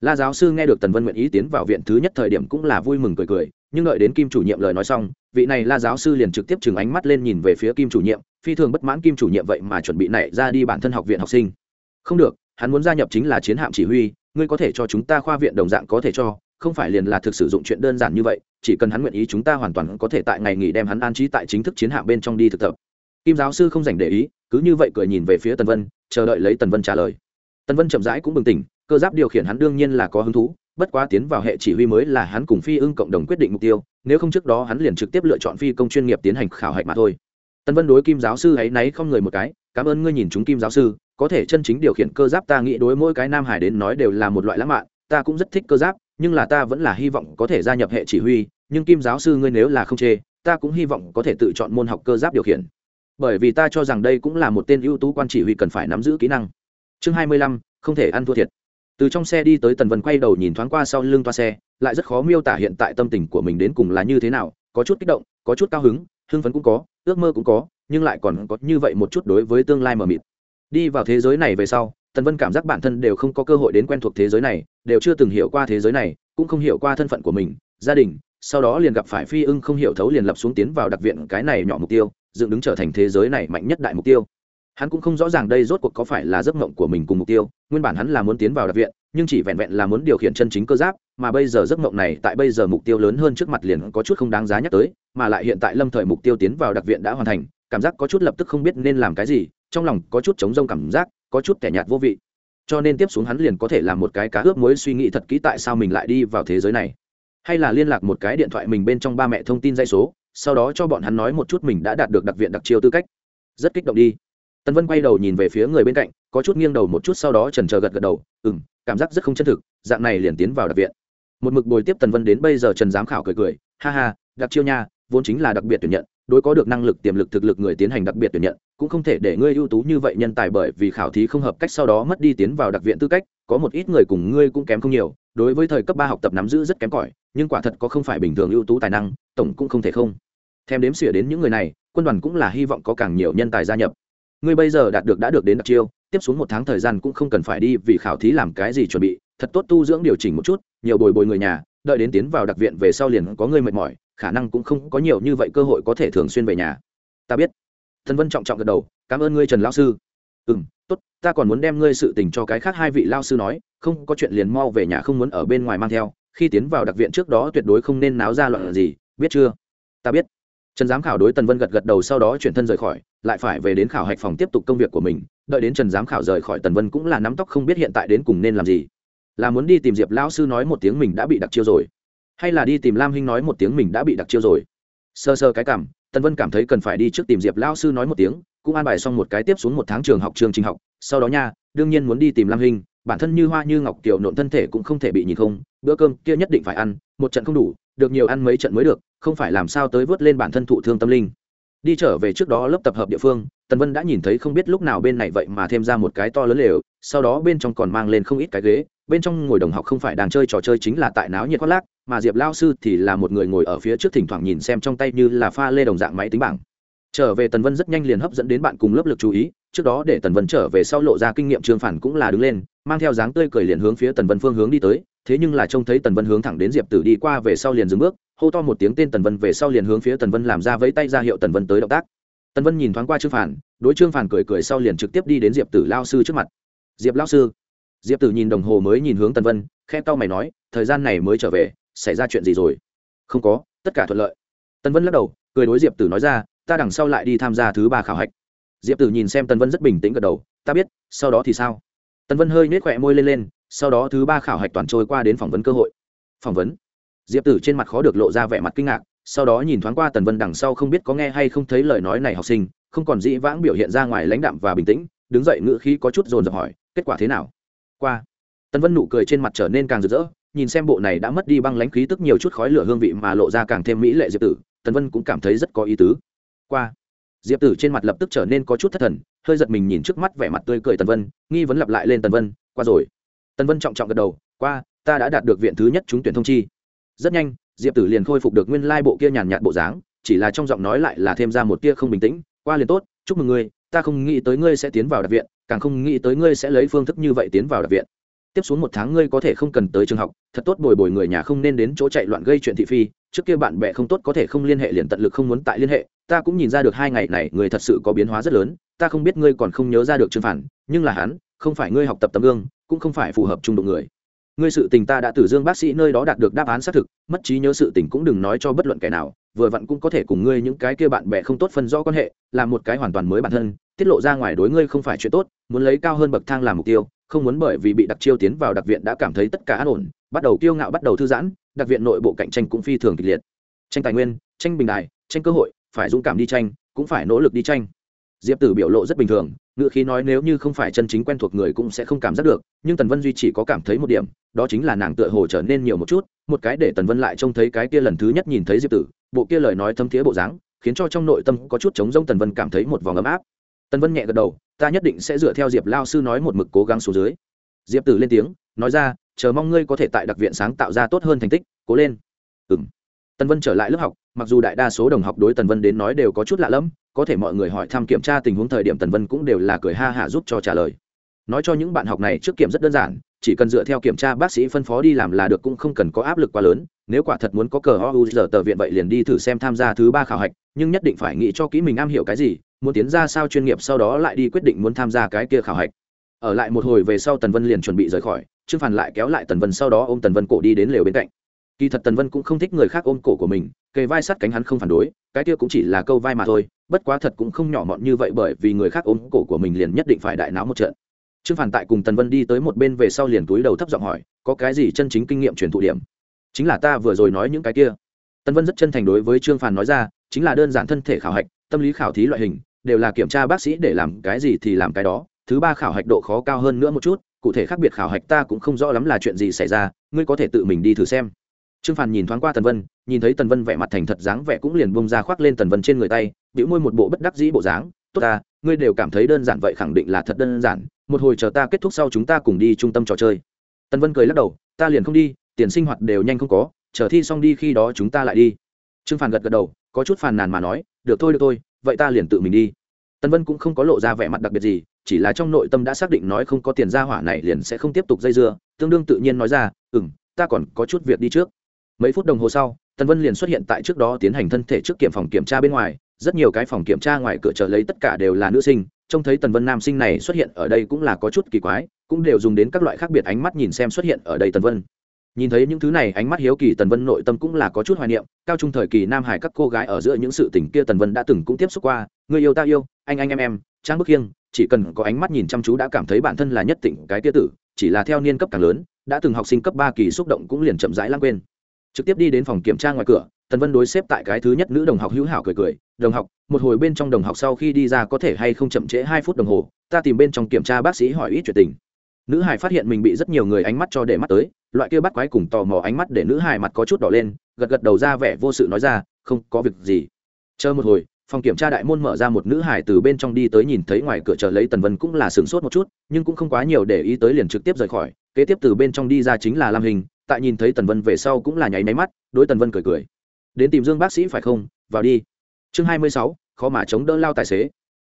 La giáo sư nghe được tần vân nguyện ý tiến vào viện thứ nhất thời điểm cũng là vui mừng cười cười nhưng đợi đến kim chủ nhiệm lời nói xong, vị này la giáo sư liền trực tiếp chừng ánh mắt lên nhìn về phía kim chủ nhiệm, phi thường bất mãn kim chủ nhiệm vậy mà chuẩn bị nảy ra đi bản thân học viện học sinh. Không được, hắn muốn gia nhập chính là chiến hạm chỉ huy, ngươi có thể cho chúng ta khoa viện đồng dạng có thể cho, không phải liền là thực sử dụng chuyện đơn giản như vậy, chỉ cần hắn nguyện ý chúng ta hoàn toàn có thể tại ngày nghỉ đem hắn an trí tại chính thức chiến hạm bên trong đi thực tập. Kim giáo sư không dành để ý, cứ như vậy cười nhìn về phía tần vân, chờ đợi lấy tần vân trả lời. Tần vân chậm rãi cũng bừng tỉnh, cơ giáp điều khiển hắn đương nhiên là có hứng thú bất quá tiến vào hệ chỉ huy mới là hắn cùng phi ưng cộng đồng quyết định mục tiêu, nếu không trước đó hắn liền trực tiếp lựa chọn phi công chuyên nghiệp tiến hành khảo hạch mà thôi. Tân vân đối kim giáo sư ấy náy không người một cái, cảm ơn ngươi nhìn chúng kim giáo sư, có thể chân chính điều khiển cơ giáp ta nghĩ đối mỗi cái nam hải đến nói đều là một loại lãng mạn, ta cũng rất thích cơ giáp, nhưng là ta vẫn là hy vọng có thể gia nhập hệ chỉ huy, nhưng kim giáo sư ngươi nếu là không chê, ta cũng hy vọng có thể tự chọn môn học cơ giáp điều khiển. Bởi vì ta cho rằng đây cũng là một tên ưu tú quan chỉ huy cần phải nắm giữ kỹ năng. Chương hai mươi lăm, không thể ăn thua thiệt từ trong xe đi tới tần vân quay đầu nhìn thoáng qua sau lưng toa xe, lại rất khó miêu tả hiện tại tâm tình của mình đến cùng là như thế nào, có chút kích động, có chút cao hứng, hưng phấn cũng có, ước mơ cũng có, nhưng lại còn có như vậy một chút đối với tương lai mờ mịt. Đi vào thế giới này về sau, tần vân cảm giác bản thân đều không có cơ hội đến quen thuộc thế giới này, đều chưa từng hiểu qua thế giới này, cũng không hiểu qua thân phận của mình, gia đình, sau đó liền gặp phải phi ưng không hiểu thấu liền lập xuống tiến vào đặc viện cái này nhỏ mục tiêu, dựng đứng trở thành thế giới này mạnh nhất đại mục tiêu hắn cũng không rõ ràng đây rốt cuộc có phải là giấc mộng của mình cùng mục tiêu, nguyên bản hắn là muốn tiến vào đặc viện, nhưng chỉ vẹn vẹn là muốn điều khiển chân chính cơ giáp, mà bây giờ giấc mộng này tại bây giờ mục tiêu lớn hơn trước mặt liền có chút không đáng giá nhắc tới, mà lại hiện tại lâm thời mục tiêu tiến vào đặc viện đã hoàn thành, cảm giác có chút lập tức không biết nên làm cái gì, trong lòng có chút chống rông cảm giác, có chút kẻ nhạt vô vị. Cho nên tiếp xuống hắn liền có thể làm một cái cá ướp mối suy nghĩ thật kỹ tại sao mình lại đi vào thế giới này. Hay là liên lạc một cái điện thoại mình bên trong ba mẹ thông tin dây số, sau đó cho bọn hắn nói một chút mình đã đạt được đặc viện đặc chiêu tư cách. Rất kích động đi tần vân quay đầu nhìn về phía người bên cạnh, có chút nghiêng đầu một chút sau đó trần chờ gật gật đầu ừ m cảm giác rất không chân thực, dạng này liền tiến vào đặc viện. Một mực bồi tiếp tần vân đến bây giờ trần giám khảo cười cười, ha ha, đặc chiêu nha, vốn chính là đặc biệt tuyển nhận, đối có được năng lực, tiềm lực, thực lực người tiến hành đặc biệt tuyển nhận, cũng không thể để ngươi ưu tú như vậy nhân tài bởi vì khảo thí không hợp cách sau đó mất đi tiến vào đặc viện tư cách, có một ít người cùng ngươi cũng kém không nhiều, đối với thời cấp ba học tập nắm giữ rất kém cỏi, nhưng quả thật có không phải bình thường ưu tú tài năng, tổng cũng không thể không. Thêm đếm xỉa đến những người này, quân đoàn cũng là hy vọng có càng nhiều nhân tài gia nhập ngươi bây giờ đạt được đã được đến đặc chiêu, tiếp xuống một tháng thời gian cũng không cần phải đi vì khảo thí làm cái gì chuẩn bị, thật tốt tu dưỡng điều chỉnh một chút, nhiều bồi bồi người nhà, đợi đến tiến vào đặc viện về sau liền có người mệt mỏi, khả năng cũng không có nhiều như vậy cơ hội có thể thường xuyên về nhà. Ta biết. Thần vân trọng trọng gật đầu, cảm ơn ngươi, trần lao sư. Ừ m tốt, ta còn muốn đem ngươi sự tình cho cái khác hai vị lao sư nói, không có chuyện liền mau về nhà không muốn ở bên ngoài mang theo, khi tiến vào đặc viện trước đó tuyệt đối không nên náo ra loạn gì, biết chưa? Ta biết trần giám khảo đối tần vân gật gật đầu sau đó chuyển thân rời khỏi, lại phải về đến khảo hạch phòng tiếp tục công việc của mình, đợi đến trần giám khảo rời khỏi tần vân cũng là nắm tóc không biết hiện tại đến cùng nên làm gì. Là muốn đi tìm diệp lão sư nói một tiếng mình đã bị đặc chiêu rồi, hay là đi tìm lam hinh nói một tiếng mình đã bị đặc chiêu rồi. Sơ sơ cái cảm, tần vân cảm thấy cần phải đi trước tìm diệp lão sư nói một tiếng, cũng an bài xong một cái tiếp xuống một tháng trường học trường trình học, sau đó nha, đương nhiên muốn đi tìm lam hinh, bản thân như hoa như ngọc kiểu nộn thân thể cũng không thể bị nhìn không, bữa cơm kia nhất định phải ăn, một trận không đủ, được nhiều ăn mấy trận mới được không phải làm sao tới vớt lên bản thân thụ thương tâm linh. Đi trở về trước đó lớp tập hợp địa phương, tần vân đã nhìn thấy không biết lúc nào bên này vậy mà thêm ra một cái to lớn lều, sau đó bên trong còn mang lên không ít cái ghế, bên trong ngồi đồng học không phải đang chơi trò chơi chính là tại náo nhiệt khoác lác, mà diệp lao sư thì là một người ngồi ở phía trước thỉnh thoảng nhìn xem trong tay như là pha lê đồng dạng máy tính bảng. Trở về tần vân rất nhanh liền hấp dẫn đến bạn cùng lớp lực chú ý, trước đó để tần vân trở về sau lộ ra kinh nghiệm trương phản cũng là đứng lên, mang theo dáng tươi cười liền hướng phía tần vân phương hướng đi tới, thế nhưng là trông thấy tần vân hướng thẳng đến diệp tử đi qua về sau liền dừng bước hô to một tiếng tên tần vân về sau liền hướng phía tần vân làm ra vẫy tay ra hiệu tần vân tới động tác. Tần vân nhìn thoáng qua trương phản đối trương phản cười cười sau liền trực tiếp đi đến diệp tử lao sư trước mặt. Diệp lao sư. Diệp tử nhìn đồng hồ mới nhìn hướng tần vân khe tao mày nói, thời gian này mới trở về, xảy ra chuyện gì rồi? Không có, tất cả thuận lợi. Tần vân lắc đầu, cười đối diệp tử nói ra, ta đằng sau lại đi tham gia thứ ba khảo hạch. Diệp tử nhìn xem tần vân rất bình tĩnh gật đầu, ta biết, sau đó thì sao? Tần vân hơi nết khỏe môi lên lên, sau đó thứ ba khảo hạch toàn trôi qua đến phỏng vấn cơ hội. Phỏng vấn diệp tử trên mặt khó được lộ ra vẻ mặt kinh ngạc, sau đó nhìn thoáng qua tần vân đằng sau không biết có nghe hay không thấy lời nói này học sinh, không còn dĩ vãng biểu hiện ra ngoài lãnh đạm và bình tĩnh, đứng dậy ngữ khí có chút dồn dập hỏi, kết quả thế nào? Qua. Tần vân nụ cười trên mặt trở nên càng rực rỡ, nhìn xem bộ này đã mất đi băng lãnh khí tức nhiều chút khói lửa hương vị mà lộ ra càng thêm mỹ lệ diệp tử, tần vân cũng cảm thấy rất có ý tứ. Qua. Diệp tử trên mặt lập tức trở nên có chút thất thần, hơi giật mình nhìn trước mắt vẻ mặt tươi cười tần vân, nghi vấn lặp lại lên tần vân, qua rồi. Tần vân trọng trọng gật đầu, qua, ta đã đạt được viện thứ nhất trúng tuyển thông chi rất nhanh, diệp tử liền khôi phục được nguyên lai bộ kia nhàn nhạt bộ dáng, chỉ là trong giọng nói lại là thêm ra một tia không bình tĩnh, qua liền tốt, chúc mừng ngươi, ta không nghĩ tới ngươi sẽ tiến vào đặc viện, càng không nghĩ tới ngươi sẽ lấy phương thức như vậy tiến vào đặc viện. Tiếp xuống một tháng ngươi có thể không cần tới trường học, thật tốt bồi bồi người nhà không nên đến chỗ chạy loạn gây chuyện thị phi, trước kia bạn bè không tốt có thể không liên hệ liền tận lực không muốn tại liên hệ, ta cũng nhìn ra được hai ngày này người thật sự có biến hóa rất lớn, ta không biết ngươi còn không nhớ ra được trương phản, nhưng là hắn, không phải ngươi học tập tấm gương, cũng không phải phù hợp trung độ người ngươi sự tình ta đã từ dương bác sĩ nơi đó đạt được đáp án xác thực, mất trí nhớ sự tình cũng đừng nói cho bất luận kẻ nào, vừa vặn cũng có thể cùng ngươi những cái kia bạn bè không tốt phân rõ quan hệ, làm một cái hoàn toàn mới bản thân, tiết lộ ra ngoài đối ngươi không phải chuyện tốt, muốn lấy cao hơn bậc thang làm mục tiêu, không muốn bởi vì bị đặc chiêu tiến vào đặc viện đã cảm thấy tất cả an ổn, bắt đầu kiêu ngạo, bắt đầu thư giãn, đặc viện nội bộ cạnh tranh cũng phi thường kịch liệt. Tranh tài nguyên, tranh bình đài, tranh cơ hội, phải dũng cảm đi tranh, cũng phải nỗ lực đi tranh diệp tử biểu lộ rất bình thường ngựa khí nói nếu như không phải chân chính quen thuộc người cũng sẽ không cảm giác được, nhưng tần vân duy chỉ có cảm thấy một điểm, đó chính là nàng tựa hồ trở nên nhiều một chút, một cái để tần vân lại trông thấy cái kia lần thứ nhất nhìn thấy diệp tử, bộ kia lời nói thâm thiế bộ dáng, khiến cho trong nội tâm có chút chống rông tần vân cảm thấy một vòng ấm áp. Tần vân nhẹ gật đầu, ta nhất định sẽ dựa theo diệp lao sư nói một mực cố gắng xuống dưới. Diệp tử lên tiếng, nói ra, chờ mong ngươi có thể tại đặc viện sáng tạo ra tốt hơn thành tích, cố lên. Ừ m tần vân trở lại lớp học, mặc dù đại đa số đồng học đối tần vân đến nói đều có chút lạ lẫm, có thể mọi người hỏi thăm kiểm tra tình huống thời điểm tần vân cũng đều là cười ha hả giúp cho trả lời. Nói cho những bạn học này trước kiểm rất đơn giản, chỉ cần dựa theo kiểm tra bác sĩ phân phó đi làm là được cũng không cần có áp lực quá lớn, nếu quả thật muốn có cờ o u giờ tờ viện vậy liền đi thử xem tham gia thứ ba khảo hạch, nhưng nhất định phải nghĩ cho kỹ mình am hiểu cái gì, muốn tiến ra sao chuyên nghiệp sau đó lại đi quyết định muốn tham gia cái kia khảo hạch. Ở lại một hồi về sau tần vân liền chuẩn bị rời khỏi, trương phản lại kéo lại tần vân sau đó ôm tần vân cổ đi đến lều bên cạnh kỳ thật tần vân cũng không thích người khác ôm cổ của mình, kề vai sát cánh hắn không phản đối, cái kia cũng chỉ là câu vai mà thôi, bất quá thật cũng không nhỏ mọn như vậy bởi vì người khác ôm cổ của mình liền nhất định phải đại náo một trận. Trương phản tại cùng tần vân đi tới một bên về sau liền túi đầu thấp giọng hỏi, có cái gì chân chính kinh nghiệm truyền thụ điểm? Chính là ta vừa rồi nói những cái kia. Tần vân rất chân thành đối với trương phản nói ra, chính là đơn giản thân thể khảo hạch, tâm lý khảo thí loại hình, đều là kiểm tra bác sĩ để làm cái gì thì làm cái đó, thứ ba khảo hạch độ khó cao hơn nữa một chút, cụ thể khác biệt khảo hạch ta cũng không rõ lắm là chuyện gì xảy ra, ngươi có thể tự mình đi thử xem trương phàn nhìn thoáng qua tần vân, nhìn thấy tần vân vẻ mặt thành thật dáng vẻ cũng liền bông ra khoác lên tần vân trên người tay, bĩu môi một bộ bất đắc dĩ bộ dáng. Tốt ta, ngươi đều cảm thấy đơn giản vậy khẳng định là thật đơn giản. Một hồi chờ ta kết thúc sau chúng ta cùng đi trung tâm trò chơi. Tần vân cười lắc đầu, ta liền không đi, tiền sinh hoạt đều nhanh không có, chờ thi xong đi khi đó chúng ta lại đi. Trương phàn gật gật đầu, có chút phàn nàn mà nói, được thôi được thôi, vậy ta liền tự mình đi. Tần vân cũng không có lộ ra vẻ mặt đặc biệt gì, chỉ là trong nội tâm đã xác định nói không có tiền ra hỏa này liền sẽ không tiếp tục dây dưa, tương đương tự nhiên nói ra ừ m ta còn có chút việc đi trước mấy phút đồng hồ sau, tần vân liền xuất hiện tại trước đó tiến hành thân thể trước kiểm phòng kiểm tra bên ngoài. Rất nhiều cái phòng kiểm tra ngoài cửa chờ lấy tất cả đều là nữ sinh, trông thấy tần vân nam sinh này xuất hiện ở đây cũng là có chút kỳ quái, cũng đều dùng đến các loại khác biệt ánh mắt nhìn xem xuất hiện ở đây tần vân. Nhìn thấy những thứ này, ánh mắt hiếu kỳ tần vân nội tâm cũng là có chút hoài niệm, cao trung thời kỳ nam hải các cô gái ở giữa những sự tình kia tần vân đã từng cũng tiếp xúc qua người yêu ta yêu, anh anh em em, trang bức khiêng chỉ cần có ánh mắt nhìn chăm chú đã cảm thấy bản thân là nhất tỉnh cái tia tử, chỉ là theo niên cấp càng lớn, đã từng học sinh cấp ba kỳ xúc động cũng liền chậm rãi lãng quên trực tiếp đi đến phòng kiểm tra ngoài cửa, tần vân đối xếp tại cái thứ nhất nữ đồng học hữu hảo cười cười, đồng học, một hồi bên trong đồng học sau khi đi ra có thể hay không chậm trễ hai phút đồng hồ, ta tìm bên trong kiểm tra bác sĩ hỏi ít chuyện tình. Nữ hải phát hiện mình bị rất nhiều người ánh mắt cho để mắt tới, loại kia bắt quái cùng tò mò ánh mắt để nữ hải mặt có chút đỏ lên, gật gật đầu ra vẻ vô sự nói ra, không có việc gì. Chờ một hồi, phòng kiểm tra đại môn mở ra một nữ hải từ bên trong đi tới nhìn thấy ngoài cửa chờ lấy tần vân cũng là sửng sốt một chút, nhưng cũng không quá nhiều để ý tới liền trực tiếp rời khỏi, kế tiếp từ bên trong đi ra chính là lam hình tại nhìn thấy tần vân về sau cũng là nháy máy mắt, đối tần vân cười cười. Đến tìm dương bác sĩ phải không? Vào đi. Chương hai mươi sáu, khó mà chống đỡ lao tài xế.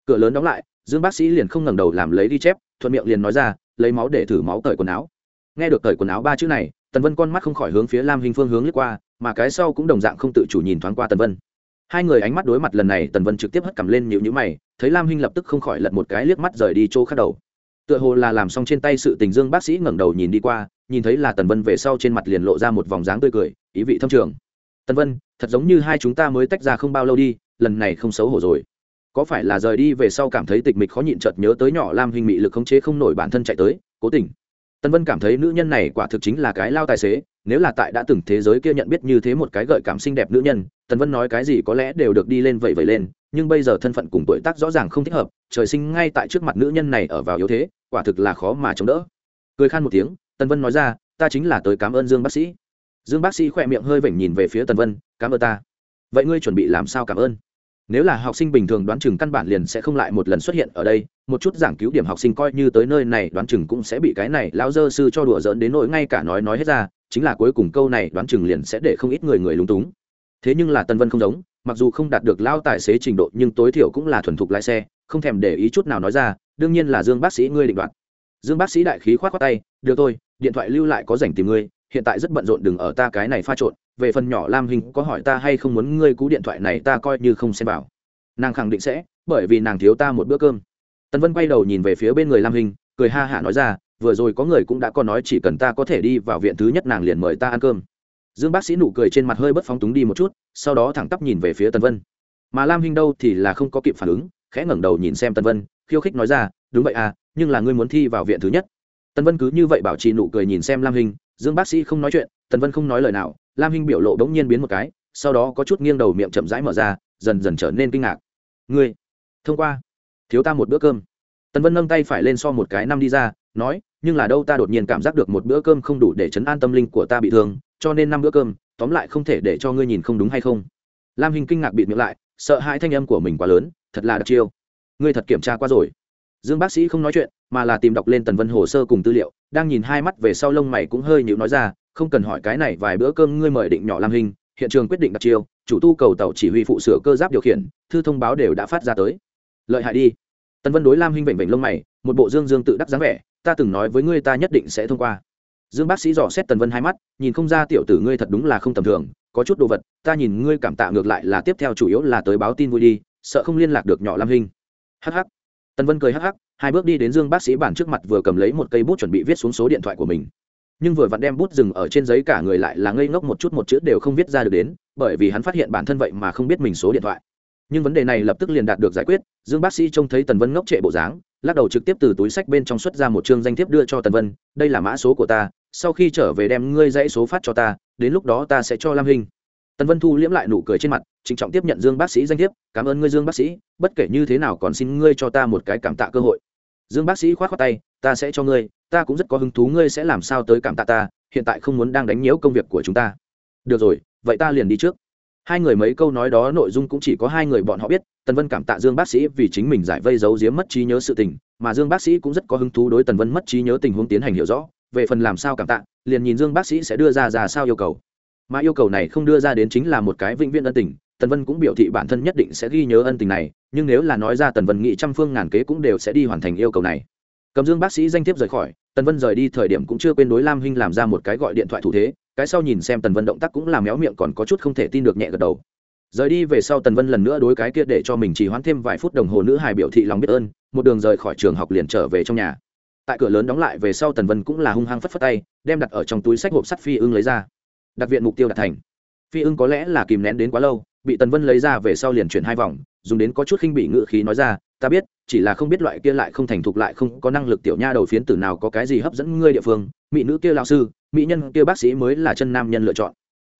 Cửa lớn đóng lại, dương bác sĩ liền không ngẩng đầu làm lấy đi chép, thuận miệng liền nói ra, lấy máu để thử máu cởi quần áo. Nghe được cởi quần áo ba chữ này, tần vân con mắt không khỏi hướng phía lam hình phương hướng lướt qua, mà cái sau cũng đồng dạng không tự chủ nhìn thoáng qua tần vân. Hai người ánh mắt đối mặt lần này, tần vân trực tiếp hất cầm lên nhịu nhữ mày, thấy lam hinh lập tức không khỏi lật một cái liếc mắt rời đi chỗ khác đầu tựa hồ là làm xong trên tay sự tình dương bác sĩ ngẩng đầu nhìn đi qua, nhìn thấy là tần vân về sau trên mặt liền lộ ra một vòng dáng tươi cười, ý vị thâm trường. Tần vân, thật giống như hai chúng ta mới tách ra không bao lâu đi, lần này không xấu hổ rồi. Có phải là rời đi về sau cảm thấy tịch mịch khó nhịn chợt nhớ tới nhỏ lam hình mị lực khống chế không nổi bản thân chạy tới, cố tình. Tần vân cảm thấy nữ nhân này quả thực chính là cái lao tài xế, nếu là tại đã từng thế giới kia nhận biết như thế một cái gợi cảm xinh đẹp nữ nhân, tần vân nói cái gì có lẽ đều được đi lên vậy vậy lên, nhưng bây giờ thân phận cùng tuổi tác rõ ràng không thích hợp, trời sinh ngay tại trước mặt nữ nhân này ở vào yếu thế quả thực là khó mà chống đỡ. Cười khan một tiếng, tần vân nói ra, ta chính là tới cảm ơn dương bác sĩ. Dương bác sĩ khỏe miệng hơi vểnh nhìn về phía tần vân, cảm ơn ta. Vậy ngươi chuẩn bị làm sao cảm ơn? Nếu là học sinh bình thường đoán chừng căn bản liền sẽ không lại một lần xuất hiện ở đây, một chút giảng cứu điểm học sinh coi như tới nơi này đoán chừng cũng sẽ bị cái này lão dơ sư cho đùa giỡn đến nỗi ngay cả nói nói hết ra, chính là cuối cùng câu này đoán chừng liền sẽ để không ít người người lúng túng. Thế nhưng là tân vân không giống, mặc dù không đạt được lao tài xế trình độ nhưng tối thiểu cũng là thuần thục lái xe, không thèm để ý chút nào nói ra đương nhiên là dương bác sĩ ngươi định đoạt. Dương bác sĩ đại khí k h o á t khoác tay, được tôi điện thoại lưu lại có dành tìm ngươi, hiện tại rất bận rộn đừng ở ta cái này pha trộn, về phần nhỏ lam hình có hỏi ta hay không muốn ngươi cú điện thoại này ta coi như không xem vào. Nàng khẳng định sẽ, bởi vì nàng thiếu ta một bữa cơm. Tân vân quay đầu nhìn về phía bên người lam hình, cười ha hả nói ra, vừa rồi có người cũng đã có nói chỉ cần ta có thể đi vào viện thứ nhất nàng liền mời ta ăn cơm. Dương bác sĩ nụ cười trên mặt hơi bất phóng túng đi một chút, sau đó thẳng tắp nhìn về phía tần vân. Mà lam hinh đâu thì là không có kịp phản ứng, khẽ ngẩng đầu nhìn xem tần vân khiêu khích nói ra, đúng vậy à nhưng là ngươi muốn thi vào viện thứ nhất. Tần vân cứ như vậy bảo trì nụ cười nhìn xem lam hinh, dương bác sĩ không nói chuyện, tần vân không nói lời nào, lam hinh biểu lộ đ ố n g nhiên biến một cái, sau đó có chút nghiêng đầu miệng chậm rãi mở ra, dần dần trở nên kinh ngạc. Ngươi, thông qua, thiếu ta một bữa cơm. Tần vân nâng tay phải lên so một cái năm đi ra, nói, nhưng là đâu ta đột nhiên cảm giác được một bữa cơm không đủ để chấn an tâm linh của ta bị thương, cho nên năm bữa cơm, tóm lại không thể để cho ngươi nhìn không đúng hay không. Lam hình kinh ngạc bịt miệng lại, sợ hãi thanh âm của mình quá lớn, thật là đặc chiêu ngươi thật kiểm tra qua rồi. Dương bác sĩ không nói chuyện, mà là tìm đọc lên tần vân hồ sơ cùng tư liệu, đang nhìn hai mắt về sau lông mày cũng hơi nhịu nói ra, không cần hỏi cái này, vài bữa cơm ngươi mời định nhỏ lam hình, hiện trường quyết định đặt chiêu, chủ tu cầu tàu chỉ huy phụ sửa cơ giáp điều khiển, thư thông báo đều đã phát ra tới. Lợi hại đi. Tần vân đối lam hình vểnh vểnh lông mày, một bộ dương dương tự đắc dáng vẻ, ta từng nói với ngươi ta nhất định sẽ thông qua. Dương bác sĩ dò xét tần vân hai mắt, nhìn không ra tiểu tử ngươi thật đúng là không tầm thường, có chút đồ vật, ta nhìn ngươi cảm tạ ngược lại là tiếp theo chủ yếu là tới báo tin vui đi, sợ không liên lạc được nhỏ lam hình hh tần vân cười hh hai bước đi đến dương bác sĩ bản trước mặt vừa cầm lấy một cây bút chuẩn bị viết xuống số điện thoại của mình. Nhưng vừa vặn đem bút dừng ở trên giấy cả người lại là ngây ngốc một chút một chữ đều không viết ra được đến, bởi vì hắn phát hiện bản thân vậy mà không biết mình số điện thoại. Nhưng vấn đề này lập tức liền đạt được giải quyết, dương bác sĩ trông thấy tần vân ngốc trệ bộ dáng, lắc đầu trực tiếp từ túi sách bên trong xuất ra một chương danh thiếp đưa cho tần vân, đây là mã số của ta, sau khi trở về đem ngươi dãy số phát cho ta, đến lúc đó ta sẽ cho lam hình. Tần vân thu liễm lại nụ cười trên mặt trịnh trọng tiếp nhận dương bác sĩ danh thiếp, cảm ơn ngươi dương bác sĩ, bất kể như thế nào còn xin ngươi cho ta một cái cảm tạ cơ hội. Dương bác sĩ k h o á t khoác tay, ta sẽ cho ngươi, ta cũng rất có hứng thú ngươi sẽ làm sao tới cảm tạ ta, hiện tại không muốn đang đánh nhiễu công việc của chúng ta. Được rồi, vậy ta liền đi trước. Hai người mấy câu nói đó nội dung cũng chỉ có hai người bọn họ biết, tần vân cảm tạ dương bác sĩ vì chính mình giải vây giấu giếm mất trí nhớ sự tình, mà dương bác sĩ cũng rất có hứng thú đối tần vân mất trí nhớ tình huống tiến hành hiểu rõ, về phần làm sao cảm tạ, liền nhìn dương bác sĩ sẽ đưa ra ra sao yêu cầu. Mà yêu cầu này không đưa ra đến chính là một cái vĩnh viễn ân tình tần vân cũng biểu thị bản thân nhất định sẽ ghi nhớ ân tình này, nhưng nếu là nói ra tần vân nghĩ trăm phương ngàn kế cũng đều sẽ đi hoàn thành yêu cầu này. Cầm dương bác sĩ danh thiếp rời khỏi, tần vân rời đi thời điểm cũng chưa quên đối lam hinh làm ra một cái gọi điện thoại thủ thế, cái sau nhìn xem tần vân động tác cũng làm méo miệng còn có chút không thể tin được nhẹ gật đầu. Rời đi về sau tần vân lần nữa đối cái kia để cho mình chỉ hoãn thêm vài phút đồng hồ nữ hài biểu thị lòng biết ơn, một đường rời khỏi trường học liền trở về trong nhà. Tại cửa lớn đóng lại về sau tần vân cũng là hung hăng phất phất tay, đem đặt ở trong túi sách hộp sắt phi ưng lấy ra. Đặc viện mục tiêu đạt thành. Phi ưng có lẽ là kìm nén đến quá lâu bị tần vân lấy ra về sau liền chuyển hai vòng, dùng đến có chút khinh bị ngự khí nói ra, ta biết, chỉ là không biết loại kia lại không thành thục lại không có năng lực tiểu nha đầu phiến tử nào có cái gì hấp dẫn ngươi địa phương, mỹ nữ kia lao sư, mỹ nhân kia bác sĩ mới là chân nam nhân lựa chọn.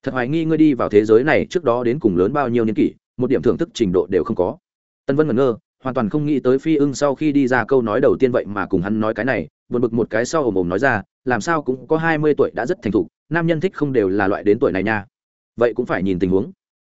Thật hoài nghi ngươi đi vào thế giới này trước đó đến cùng lớn bao nhiêu niên kỷ, một điểm thưởng thức trình độ đều không có. Tân vân ngẩn ngơ, hoàn toàn không nghĩ tới phi ưng sau khi đi ra câu nói đầu tiên vậy mà cùng hắn nói cái này vượt bực một cái sau ồm ồm nói ra, làm sao cũng có hai mươi tuổi đã rất thành thục, nam nhân thích không đều là loại đến tuổi này nha. Vậy cũng phải nhìn tình huống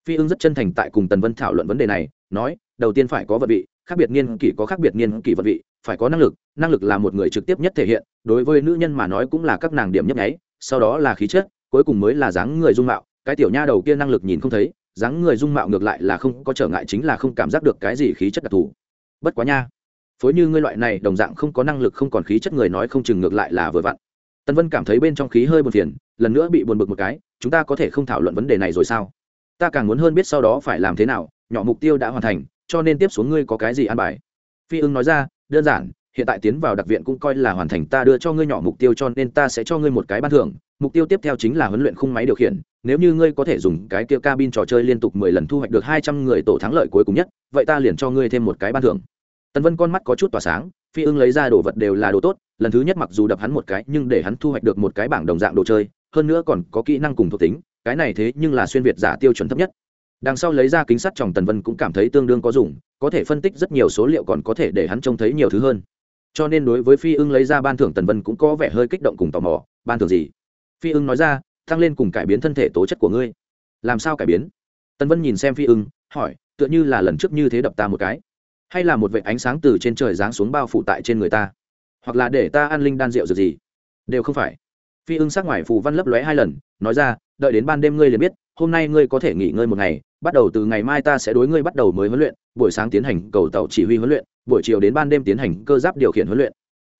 phi ưng rất chân thành tại cùng tần vân thảo luận vấn đề này, nói, đầu tiên phải có vật vị, khác biệt niên kỷ có khác biệt niên kỷ vật vị, phải có năng lực năng lực là một người trực tiếp nhất thể hiện, đối với nữ nhân mà nói cũng là các nàng điểm nhấp nháy, sau đó là khí chất, cuối cùng mới là dáng người dung mạo, cái tiểu nha đầu kia năng lực nhìn không thấy, dáng người dung mạo ngược lại là không có trở ngại chính là không cảm giác được cái gì khí chất đặc thù. Bất quá nha, phối như ngươi loại này đồng dạng không có năng lực không còn khí chất người nói không chừng ngược lại là vừa vặn. Tân vân cảm thấy bên trong khí hơi buồn phiền, lần nữa bị buồn bực một cái, chúng ta có thể không thảo luận vấn đề này rồi sao? Ta càng muốn hơn biết sau đó phải làm thế nào, nhỏ mục tiêu đã hoàn thành, cho nên tiếp xuống ngươi có cái gì an bài? Phi ưng nói ra, đơn giản, hiện tại tiến vào đặc viện cũng coi là hoàn thành, ta đưa cho ngươi nhỏ mục tiêu cho nên ta sẽ cho ngươi một cái ban thưởng. Mục tiêu tiếp theo chính là huấn luyện khung máy điều khiển. Nếu như ngươi có thể dùng cái kia cabin trò chơi liên tục mười lần thu hoạch được hai trăm người tổ thắng lợi cuối cùng nhất, vậy ta liền cho ngươi thêm một cái ban thưởng. Tần vân con mắt có chút tỏa sáng, phi ưng lấy ra đồ vật đều là đồ tốt, lần thứ nhất mặc dù đập hắn một cái, nhưng để hắn thu hoạch được một cái bảng đồng dạng đồ chơi, hơn nữa còn có kỹ năng cùng thuộc tính cái này thế nhưng là xuyên việt giả tiêu chuẩn thấp nhất. Đằng sau lấy ra kính sắt chồng tần vân cũng cảm thấy tương đương có dùng, có thể phân tích rất nhiều số liệu còn có thể để hắn trông thấy nhiều thứ hơn. Cho nên đối với phi ưng lấy ra ban thưởng tần vân cũng có vẻ hơi kích động cùng tò mò, ban thưởng gì? Phi ưng nói ra tăng lên cùng cải biến thân thể tố chất của ngươi. Làm sao cải biến? Tần vân nhìn xem phi ưng, hỏi, tựa như là lần trước như thế đập ta một cái, hay là một vệ ánh sáng từ trên trời giáng xuống bao phủ tại trên người ta, hoặc là để ta ăn linh đan rượu dược gì? Đều không phải phi ưng sắc ngoài phù văn lấp lóe hai lần, nói ra, đợi đến ban đêm ngươi liền biết, hôm nay ngươi có thể nghỉ ngơi một ngày, bắt đầu từ ngày mai ta sẽ đối ngươi bắt đầu mới huấn luyện, buổi sáng tiến hành cầu tàu chỉ huy huấn luyện, buổi chiều đến ban đêm tiến hành cơ giáp điều khiển huấn luyện.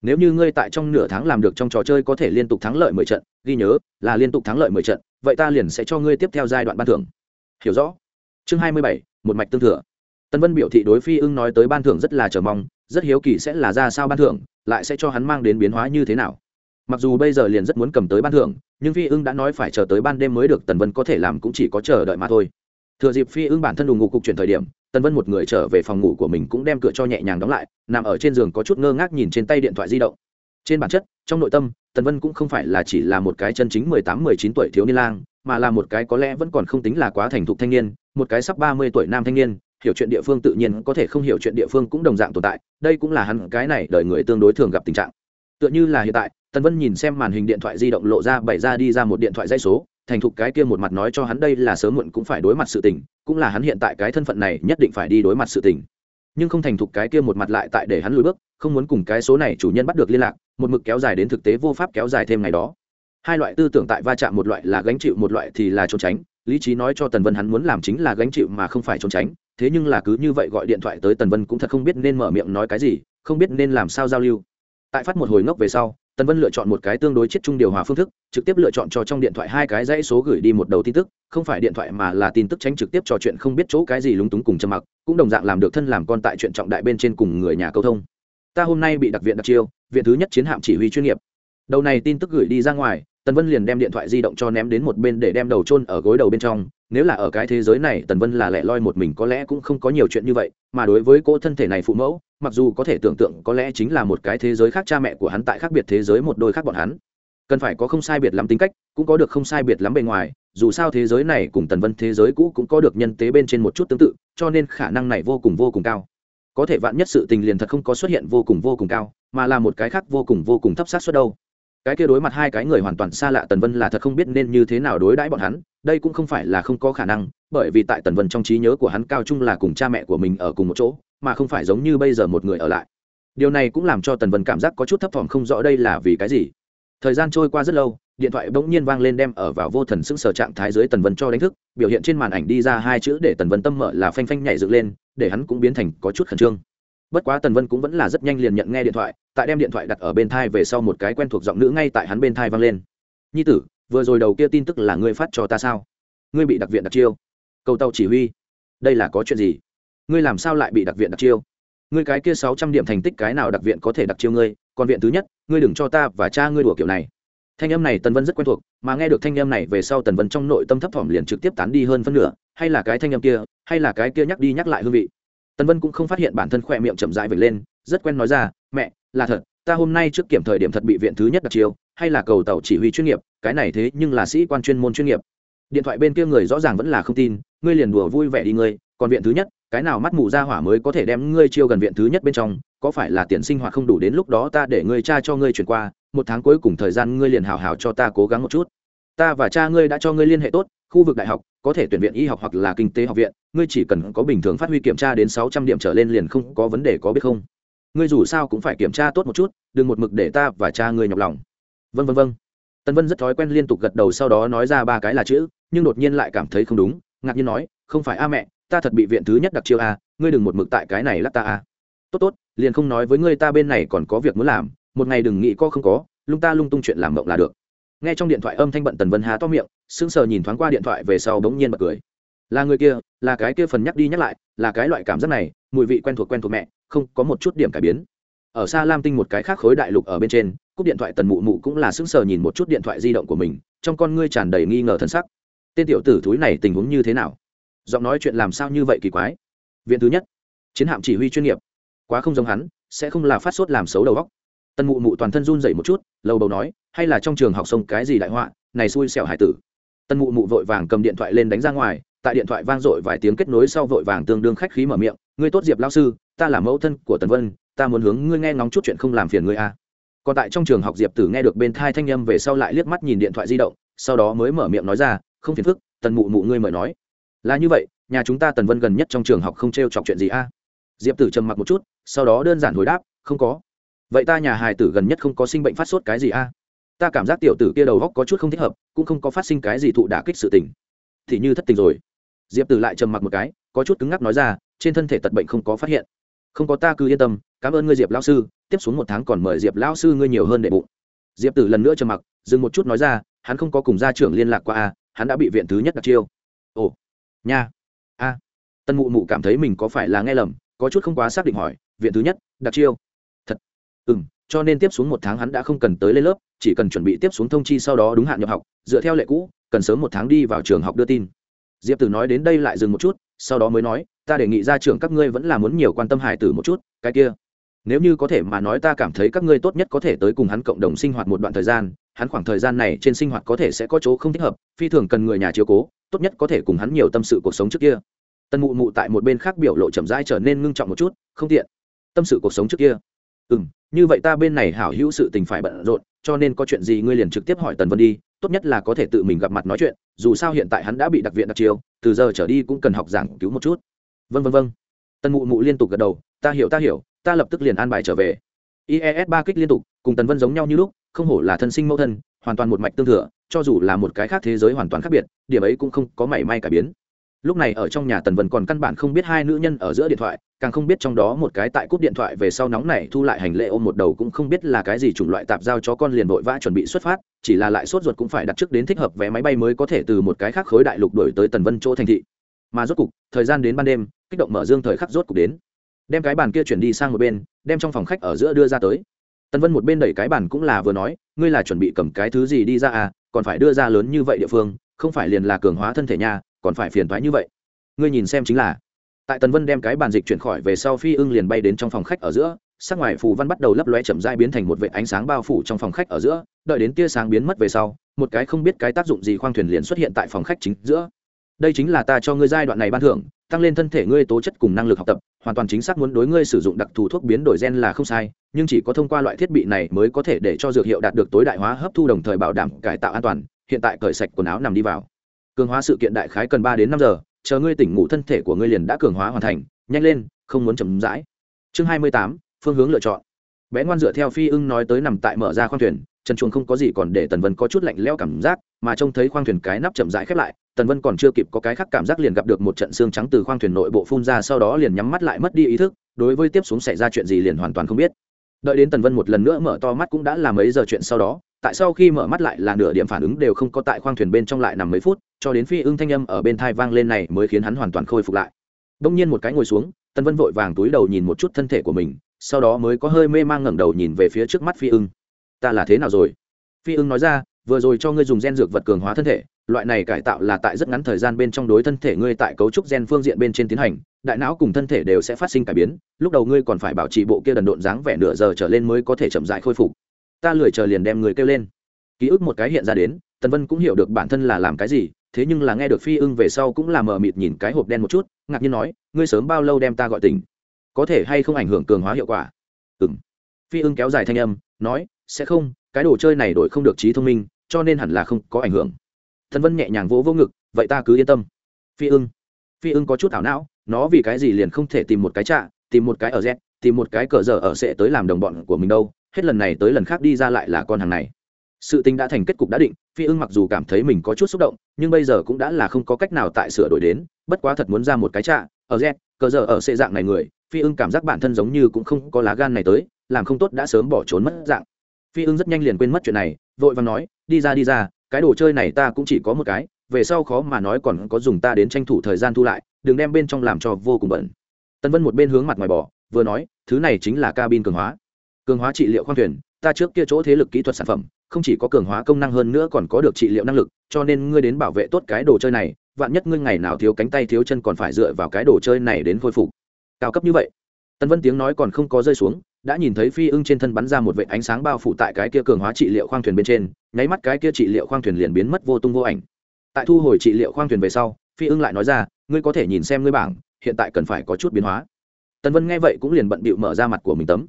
Nếu như ngươi tại trong nửa tháng làm được trong trò chơi có thể liên tục thắng lợi mười trận, ghi nhớ, là liên tục thắng lợi mười trận, vậy ta liền sẽ cho ngươi tiếp theo giai đoạn ban thưởng. Hiểu rõ? Chương hai mươi bảy, một mạch tương thừa. Tân vân biểu thị đối phi ưng nói tới ban thưởng rất là chờ mong, rất hiếu kỳ sẽ là ra sao ban thưởng, lại sẽ cho hắn mang đến biến hóa như thế nào mặc dù bây giờ liền rất muốn cầm tới ban thưởng, nhưng phi ưng đã nói phải chờ tới ban đêm mới được, tần vân có thể làm cũng chỉ có chờ đợi mà thôi. Thừa dịp phi ưng bản thân đủ ngủ cục chuyển thời điểm, tần vân một người trở về phòng ngủ của mình cũng đem cửa cho nhẹ nhàng đóng lại, nằm ở trên giường có chút ngơ ngác nhìn trên tay điện thoại di động. Trên bản chất, trong nội tâm, tần vân cũng không phải là chỉ là một cái chân chính mười tám, mười chín tuổi thiếu niên lang, mà là một cái có lẽ vẫn còn không tính là quá thành thục thanh niên, một cái sắp ba mươi tuổi nam thanh niên, hiểu chuyện địa phương tự nhiên có thể không hiểu chuyện địa phương cũng đồng dạng tồn tại, đây cũng là hắn cái này đời người tương đối thường gặp tình trạng. Tựa như là hiện tại tần vân nhìn xem màn hình điện thoại di động lộ ra bày ra đi ra một điện thoại dây số, thành thục cái kia một mặt nói cho hắn đây là sớm muộn cũng phải đối mặt sự tình, cũng là hắn hiện tại cái thân phận này nhất định phải đi đối mặt sự tình. Nhưng không thành thục cái kia một mặt lại tại để hắn lùi bước, không muốn cùng cái số này chủ nhân bắt được liên lạc, một mực kéo dài đến thực tế vô pháp kéo dài thêm ngày đó. Hai loại tư tưởng tại va chạm một loại là gánh chịu, một loại thì là trốn tránh. Lý trí nói cho tần vân hắn muốn làm chính là gánh chịu mà không phải trốn tránh. Thế nhưng là cứ như vậy gọi điện thoại tới tần vân cũng thật không biết nên mở miệng nói cái gì, không biết nên làm sao giao lưu. Tại phát một hồi ngốc về sau tần vân lựa chọn một cái tương đối chiết trung điều hòa phương thức, trực tiếp lựa chọn cho trong điện thoại hai cái dãy số gửi đi một đầu tin tức, không phải điện thoại mà là tin tức tránh trực tiếp trò chuyện không biết chỗ cái gì lúng túng cùng châm mặc, cũng đồng dạng làm được thân làm con tại chuyện trọng đại bên trên cùng người nhà câu thông. Ta hôm nay bị đặc viện đặc chiêu, viện thứ nhất chiến hạm chỉ huy chuyên nghiệp. Đầu này tin tức gửi đi ra ngoài tần vân liền đem điện thoại di động cho ném đến một bên để đem đầu chôn ở gối đầu bên trong. Nếu là ở cái thế giới này, tần vân là lẻ loi một mình, có lẽ cũng không có nhiều chuyện như vậy, mà đối với cô thân thể này phụ mẫu, mặc dù có thể tưởng tượng có lẽ chính là một cái thế giới khác cha mẹ của hắn tại khác biệt thế giới một đôi khác bọn hắn. Cần phải có không sai biệt lắm tính cách, cũng có được không sai biệt lắm bề ngoài, dù sao thế giới này cùng tần vân thế giới cũ cũng có được nhân tế bên trên một chút tương tự, cho nên khả năng này vô cùng vô cùng cao. Có thể vạn nhất sự tình liền thật không có xuất hiện vô cùng vô cùng cao, mà là một cái khác vô cùng vô cùng thấp sát suất đâu cái kia đối mặt hai cái người hoàn toàn xa lạ tần vân là thật không biết nên như thế nào đối đãi bọn hắn, đây cũng không phải là không có khả năng, bởi vì tại tần vân trong trí nhớ của hắn cao trung là cùng cha mẹ của mình ở cùng một chỗ, mà không phải giống như bây giờ một người ở lại. Điều này cũng làm cho tần vân cảm giác có chút thấp thỏm không rõ đây là vì cái gì. Thời gian trôi qua rất lâu, điện thoại bỗng nhiên vang lên đem ở vào vô thần sững sờ trạng thái dưới tần vân cho đánh thức, biểu hiện trên màn ảnh đi ra hai chữ để tần vân tâm mở là phanh phanh nhảy dựng lên, để hắn cũng biến thành có chút khẩn trương bất quá tần vân cũng vẫn là rất nhanh liền nhận nghe điện thoại, tại đem điện thoại đặt ở bên thai về sau một cái quen thuộc giọng nữ ngay tại hắn bên thai vang lên. Nhi tử, vừa rồi đầu kia tin tức là ngươi phát cho ta sao? Ngươi bị đặc viện đặc chiêu. Cầu tàu chỉ huy. Đây là có chuyện gì? Ngươi làm sao lại bị đặc viện đặc chiêu? Ngươi cái kia sáu trăm điểm thành tích cái nào đặc viện có thể đặc chiêu ngươi? Còn viện thứ nhất, ngươi đừng cho ta và cha ngươi đùa kiểu này. Thanh âm này tần vân rất quen thuộc, mà nghe được thanh âm này về sau tần vân trong nội tâm thấp thỏm liền trực tiếp tán đi hơn phân nửa, hay là cái thanh âm kia, hay là cái kia nhắc đi nhắc lại hương vị tần vân cũng không phát hiện bản thân khỏe miệng chậm rãi vệt lên, rất quen nói ra, mẹ, là thật, ta hôm nay trước kiểm thời điểm thật bị viện thứ nhất đặc chiều hay là cầu tàu chỉ huy chuyên nghiệp, cái này thế nhưng là sĩ quan chuyên môn chuyên nghiệp. Điện thoại bên kia người rõ ràng vẫn là không tin, ngươi liền đùa vui vẻ đi ngươi, còn viện thứ nhất, cái nào mắt mù ra hỏa mới có thể đem ngươi chiêu gần viện thứ nhất bên trong, có phải là tiền sinh hoạt không đủ đến lúc đó ta để ngươi cha cho ngươi chuyển qua, một tháng cuối cùng thời gian ngươi liền hào hào cho ta cố gắng một chút. Ta và cha ngươi đã cho ngươi liên hệ tốt, khu vực đại học có thể tuyển viện y học hoặc là kinh tế học viện, ngươi chỉ cần có bình thường phát huy kiểm tra đến sáu trăm điểm trở lên liền không có vấn đề có biết không? Ngươi dù sao cũng phải kiểm tra tốt một chút, đừng một mực để ta và cha ngươi nhọc lòng. Vân vân vân tân vân rất thói quen liên tục gật đầu sau đó nói ra ba cái là chữ, nhưng đột nhiên lại cảm thấy không đúng, ngạc nhiên nói, không phải a mẹ, ta thật bị viện thứ nhất đặc chiêu a, ngươi đừng một mực tại cái này lắc ta a. Tốt tốt, liền không nói với ngươi ta bên này còn có việc muốn làm, một ngày đừng nghĩ có không có, lung ta lung tung chuyện làm mộng là được nghe trong điện thoại âm thanh bận tần vân há to miệng, sững sờ nhìn thoáng qua điện thoại về sau bỗng nhiên bật cười. Là người kia, là cái kia phần nhắc đi nhắc lại, là cái loại cảm giác này, mùi vị quen thuộc quen thuộc mẹ, không có một chút điểm cải biến. Ở xa lam tinh một cái khác khối đại lục ở bên trên, cúp điện thoại tần mụ mụ cũng là sững sờ nhìn một chút điện thoại di động của mình, trong con ngươi tràn đầy nghi ngờ thân sắc. Tên tiểu tử thúi này tình huống như thế nào? Giọng nói chuyện làm sao như vậy kỳ quái? Viện thứ nhất, chiến hạm chỉ huy chuyên nghiệp. Quá không giống hắn, sẽ không là phát sốt làm xấu đầu góc tần mụ mụ toàn thân run dậy một chút, lầu bầu nói, hay là trong trường học sông cái gì đại họa, này xui xẻo hải tử. Tần mụ mụ vội vàng cầm điện thoại lên đánh ra ngoài, tại điện thoại vang dội vài tiếng kết nối sau vội vàng tương đương khách khí mở miệng, ngươi tốt diệp lao sư, ta là mẫu thân của tần vân, ta muốn hướng ngươi nghe ngóng chút chuyện không làm phiền ngươi a. À. còn tại trong trường học diệp tử nghe được bên thai thanh â m về sau lại liếc mắt nhìn điện thoại di động, sau đó mới mở miệng nói ra, không phiền phức, tần mụ mụ ngươi mời nói. Là như vậy, nhà chúng ta tần vân gần nhất trong trường học không t r e o chọc chuyện gì a? Diệp tử trầm mặc một chút, sau đó đơn giản hồi đáp, không có vậy ta nhà hài tử gần nhất không có sinh bệnh phát sốt cái gì a? Ta cảm giác tiểu tử kia đầu góc có chút không thích hợp, cũng không có phát sinh cái gì thụ đả kích sự tình. Thì như thất tình rồi. Diệp tử lại trầm mặc một cái, có chút cứng ngắc nói ra, trên thân thể tật bệnh không có phát hiện. Không có ta cứ yên tâm, cảm ơn ngươi diệp lao sư, tiếp xuống một tháng còn mời diệp lao sư ngươi nhiều hơn đệ bụng. Diệp tử lần nữa trầm mặc, dừng một chút nói ra, hắn không có cùng gia trưởng liên lạc qua a, hắn đã bị viện thứ nhất đặc chiêu. Ồ, nha. A. Tân mụ mụ cảm thấy mình có phải là nghe lầm, có chút không quá xác định hỏi, viện thứ nhất, đặc chiêu ừ m cho nên tiếp xuống một tháng hắn đã không cần tới lên lớp, chỉ cần chuẩn bị tiếp xuống thông chi sau đó đúng hạn nhập học, dựa theo lệ cũ, cần sớm một tháng đi vào trường học đưa tin. Diệp tử nói đến đây lại dừng một chút, sau đó mới nói, ta đề nghị ra trường các ngươi vẫn là muốn nhiều quan tâm hải tử một chút, cái kia. Nếu như có thể mà nói ta cảm thấy các ngươi tốt nhất có thể tới cùng hắn cộng đồng sinh hoạt một đoạn thời gian, hắn khoảng thời gian này trên sinh hoạt có thể sẽ có chỗ không thích hợp, phi thường cần người nhà chiếu cố, tốt nhất có thể cùng hắn nhiều tâm sự cuộc sống trước kia. Tân mụ mụ tại một bên khác biểu lộ chậm rãi trở nên ngưng trọng một chút, không tiện. Tâm sự cuộc sống trước kia ừ m như vậy ta bên này hảo hữu sự tình phải bận rộn, cho nên có chuyện gì ngươi liền trực tiếp hỏi tần vân đi, tốt nhất là có thể tự mình gặp mặt nói chuyện, dù sao hiện tại hắn đã bị đặc viện đặc chiều từ giờ trở đi cũng cần học giảng cứu một chút. Vân vân vân tần mụ mụ liên tục gật đầu, ta hiểu ta hiểu, ta lập tức liền an bài trở về. Ies ba kích liên tục, cùng tần vân giống nhau như lúc, không hổ là thân sinh mẫu thân, hoàn toàn một mạch tương thừa, cho dù là một cái khác thế giới hoàn toàn khác biệt, điểm ấy cũng không có mảy may cải biến lúc này ở trong nhà tần vân còn căn bản không biết hai nữ nhân ở giữa điện thoại, càng không biết trong đó một cái tại cúp điện thoại về sau nóng này thu lại hành lễ ôm một đầu cũng không biết là cái gì chủng loại tạp giao cho con liền vội vã chuẩn bị xuất phát, chỉ là lại sốt ruột cũng phải đặt trước đến thích hợp vé máy bay mới có thể từ một cái khác khối đại lục đổi tới tần vân chỗ thành thị. Mà rốt cục, thời gian đến ban đêm, kích động mở dương thời khắc rốt cục đến. Đem cái bàn kia chuyển đi sang một bên, đem trong phòng khách ở giữa đưa ra tới. Tần vân một bên đẩy cái bàn cũng là vừa nói, ngươi là chuẩn bị cầm cái thứ gì đi ra à? Còn phải đưa ra lớn như vậy địa phương, không phải liền là cường hóa thân thể nha còn phải phiền thoái như vậy. Ngươi nhìn xem chính là. Tại tần vân đem cái bàn dịch chuyển khỏi về sau phi ưng liền bay đến trong phòng khách ở giữa, sắc ngoài phù văn bắt đầu lấp lóe chậm dai biến thành một vệ ánh sáng bao phủ trong phòng khách ở giữa, đợi đến tia sáng biến mất về sau, một cái không biết cái tác dụng gì khoang thuyền liền xuất hiện tại phòng khách chính giữa. Đây chính là ta cho ngươi giai đoạn này ban thưởng, tăng lên thân thể ngươi tố chất cùng năng lực học tập, hoàn toàn chính xác muốn đối ngươi sử dụng đặc thù thuốc biến đổi gen là không sai, nhưng chỉ có thông qua loại thiết bị này mới có thể để cho dược hiệu đạt được tối đại hóa hấp thu đồng thời bảo đảm cải tạo an toàn, hiện tại cởi sạch quần áo nằm đi vào cường hóa sự kiện đại khái cần ba đến năm giờ, chờ ngươi tỉnh ngủ thân thể của ngươi liền đã cường hóa hoàn thành, nhanh lên, không muốn chậm rãi. Chương hai mươi tám, phương hướng lựa chọn. Bé ngoan dựa theo phi ưng nói tới nằm tại mở ra khoang thuyền, trần chuồng không có gì còn để tần vân có chút lạnh leo cảm giác, mà trông thấy khoang thuyền cái nắp chậm rãi khép lại, tần vân còn chưa kịp có cái khác cảm giác liền gặp được một trận xương trắng từ khoang thuyền nội bộ phun ra, sau đó liền nhắm mắt lại mất đi ý thức, đối với tiếp xuống xảy ra chuyện gì liền hoàn toàn không biết. Đợi đến tần vân một lần nữa mở to mắt cũng đã là mấy giờ chuyện sau đó tại sau khi mở mắt lại là nửa điểm phản ứng đều không có tại khoang thuyền bên trong lại nằm mấy phút, cho đến phi ưng thanh âm ở bên thai vang lên này mới khiến hắn hoàn toàn khôi phục lại. Đông nhiên một cái ngồi xuống, tân vân vội vàng túi đầu nhìn một chút thân thể của mình, sau đó mới có hơi mê mang ngẩng đầu nhìn về phía trước mắt phi ưng. Ta là thế nào rồi? Phi ưng nói ra, vừa rồi cho ngươi dùng gen dược vật cường hóa thân thể, loại này cải tạo là tại rất ngắn thời gian bên trong đối thân thể ngươi tại cấu trúc gen phương diện bên trên tiến hành, đại não cùng thân thể đều sẽ phát sinh cải biến, lúc đầu ngươi còn phải bảo trì bộ kia đần độn dáng vẻ nửa giờ trở lên mới có thể chậm dại khôi phục ta lười chờ liền đem người kêu lên. Ký ức một cái hiện ra đến, tần vân cũng hiểu được bản thân là làm cái gì, thế nhưng là nghe được phi ưng về sau cũng là mờ mịt nhìn cái hộp đen một chút, ngạc nhiên nói, ngươi sớm bao lâu đem ta gọi tỉnh? Có thể hay không ảnh hưởng cường hóa hiệu quả? Ừ m phi ưng kéo dài thanh âm, nói, sẽ không, cái đồ chơi này đổi không được trí thông minh, cho nên hẳn là không có ảnh hưởng. Thần vân nhẹ nhàng vỗ vỗ ngực, vậy ta cứ yên tâm. Phi ưng. Phi ưng có chút ảo não, nó vì cái gì liền không thể tìm một cái trạ, tìm một cái ở z, tìm một cái cờ giờ ở sẽ tới làm đồng bọn của mình đâu? Hết lần này tới lần khác đi ra lại là con hàng này. Sự tình đã thành kết cục đã định, phi ưng mặc dù cảm thấy mình có chút xúc động, nhưng bây giờ cũng đã là không có cách nào tại sửa đổi đến, bất quá thật muốn ra một cái trạ, ở z, cờ giờ ở xệ dạng này người, phi ưng cảm giác bản thân giống như cũng không có lá gan này tới, làm không tốt đã sớm bỏ trốn mất dạng. Phi ưng rất nhanh liền quên mất chuyện này, vội và nói, đi ra đi ra, cái đồ chơi này ta cũng chỉ có một cái, về sau khó mà nói còn có dùng ta đến tranh thủ thời gian thu lại, đừng đem bên trong làm cho vô cùng bẩn tân vân một bên hướng mặt ngoài bỏ, vừa nói, thứ này chính là cabin cường hóa cường hóa trị liệu khoang thuyền, ta trước kia chỗ thế lực kỹ thuật sản phẩm, không chỉ có cường hóa công năng hơn nữa còn có được trị liệu năng lực, cho nên ngươi đến bảo vệ tốt cái đồ chơi này, vạn nhất ngươi ngày nào thiếu cánh tay thiếu chân còn phải dựa vào cái đồ chơi này đến khôi phục. Cao cấp như vậy. Tân vân tiếng nói còn không có rơi xuống, đã nhìn thấy phi ưng trên thân bắn ra một vệ ánh sáng bao phủ tại cái kia cường hóa trị liệu khoang thuyền bên trên, nháy mắt cái kia trị liệu khoang thuyền liền biến mất vô tung vô ảnh. Tại thu hồi trị liệu khoang thuyền về sau, phi ưng lại nói ra, ngươi có thể nhìn xem ngươi bảng, hiện tại cần phải có chút biến hóa. Tần vân nghe vậy cũng liền bận bịu mở ra mặt của mình tấm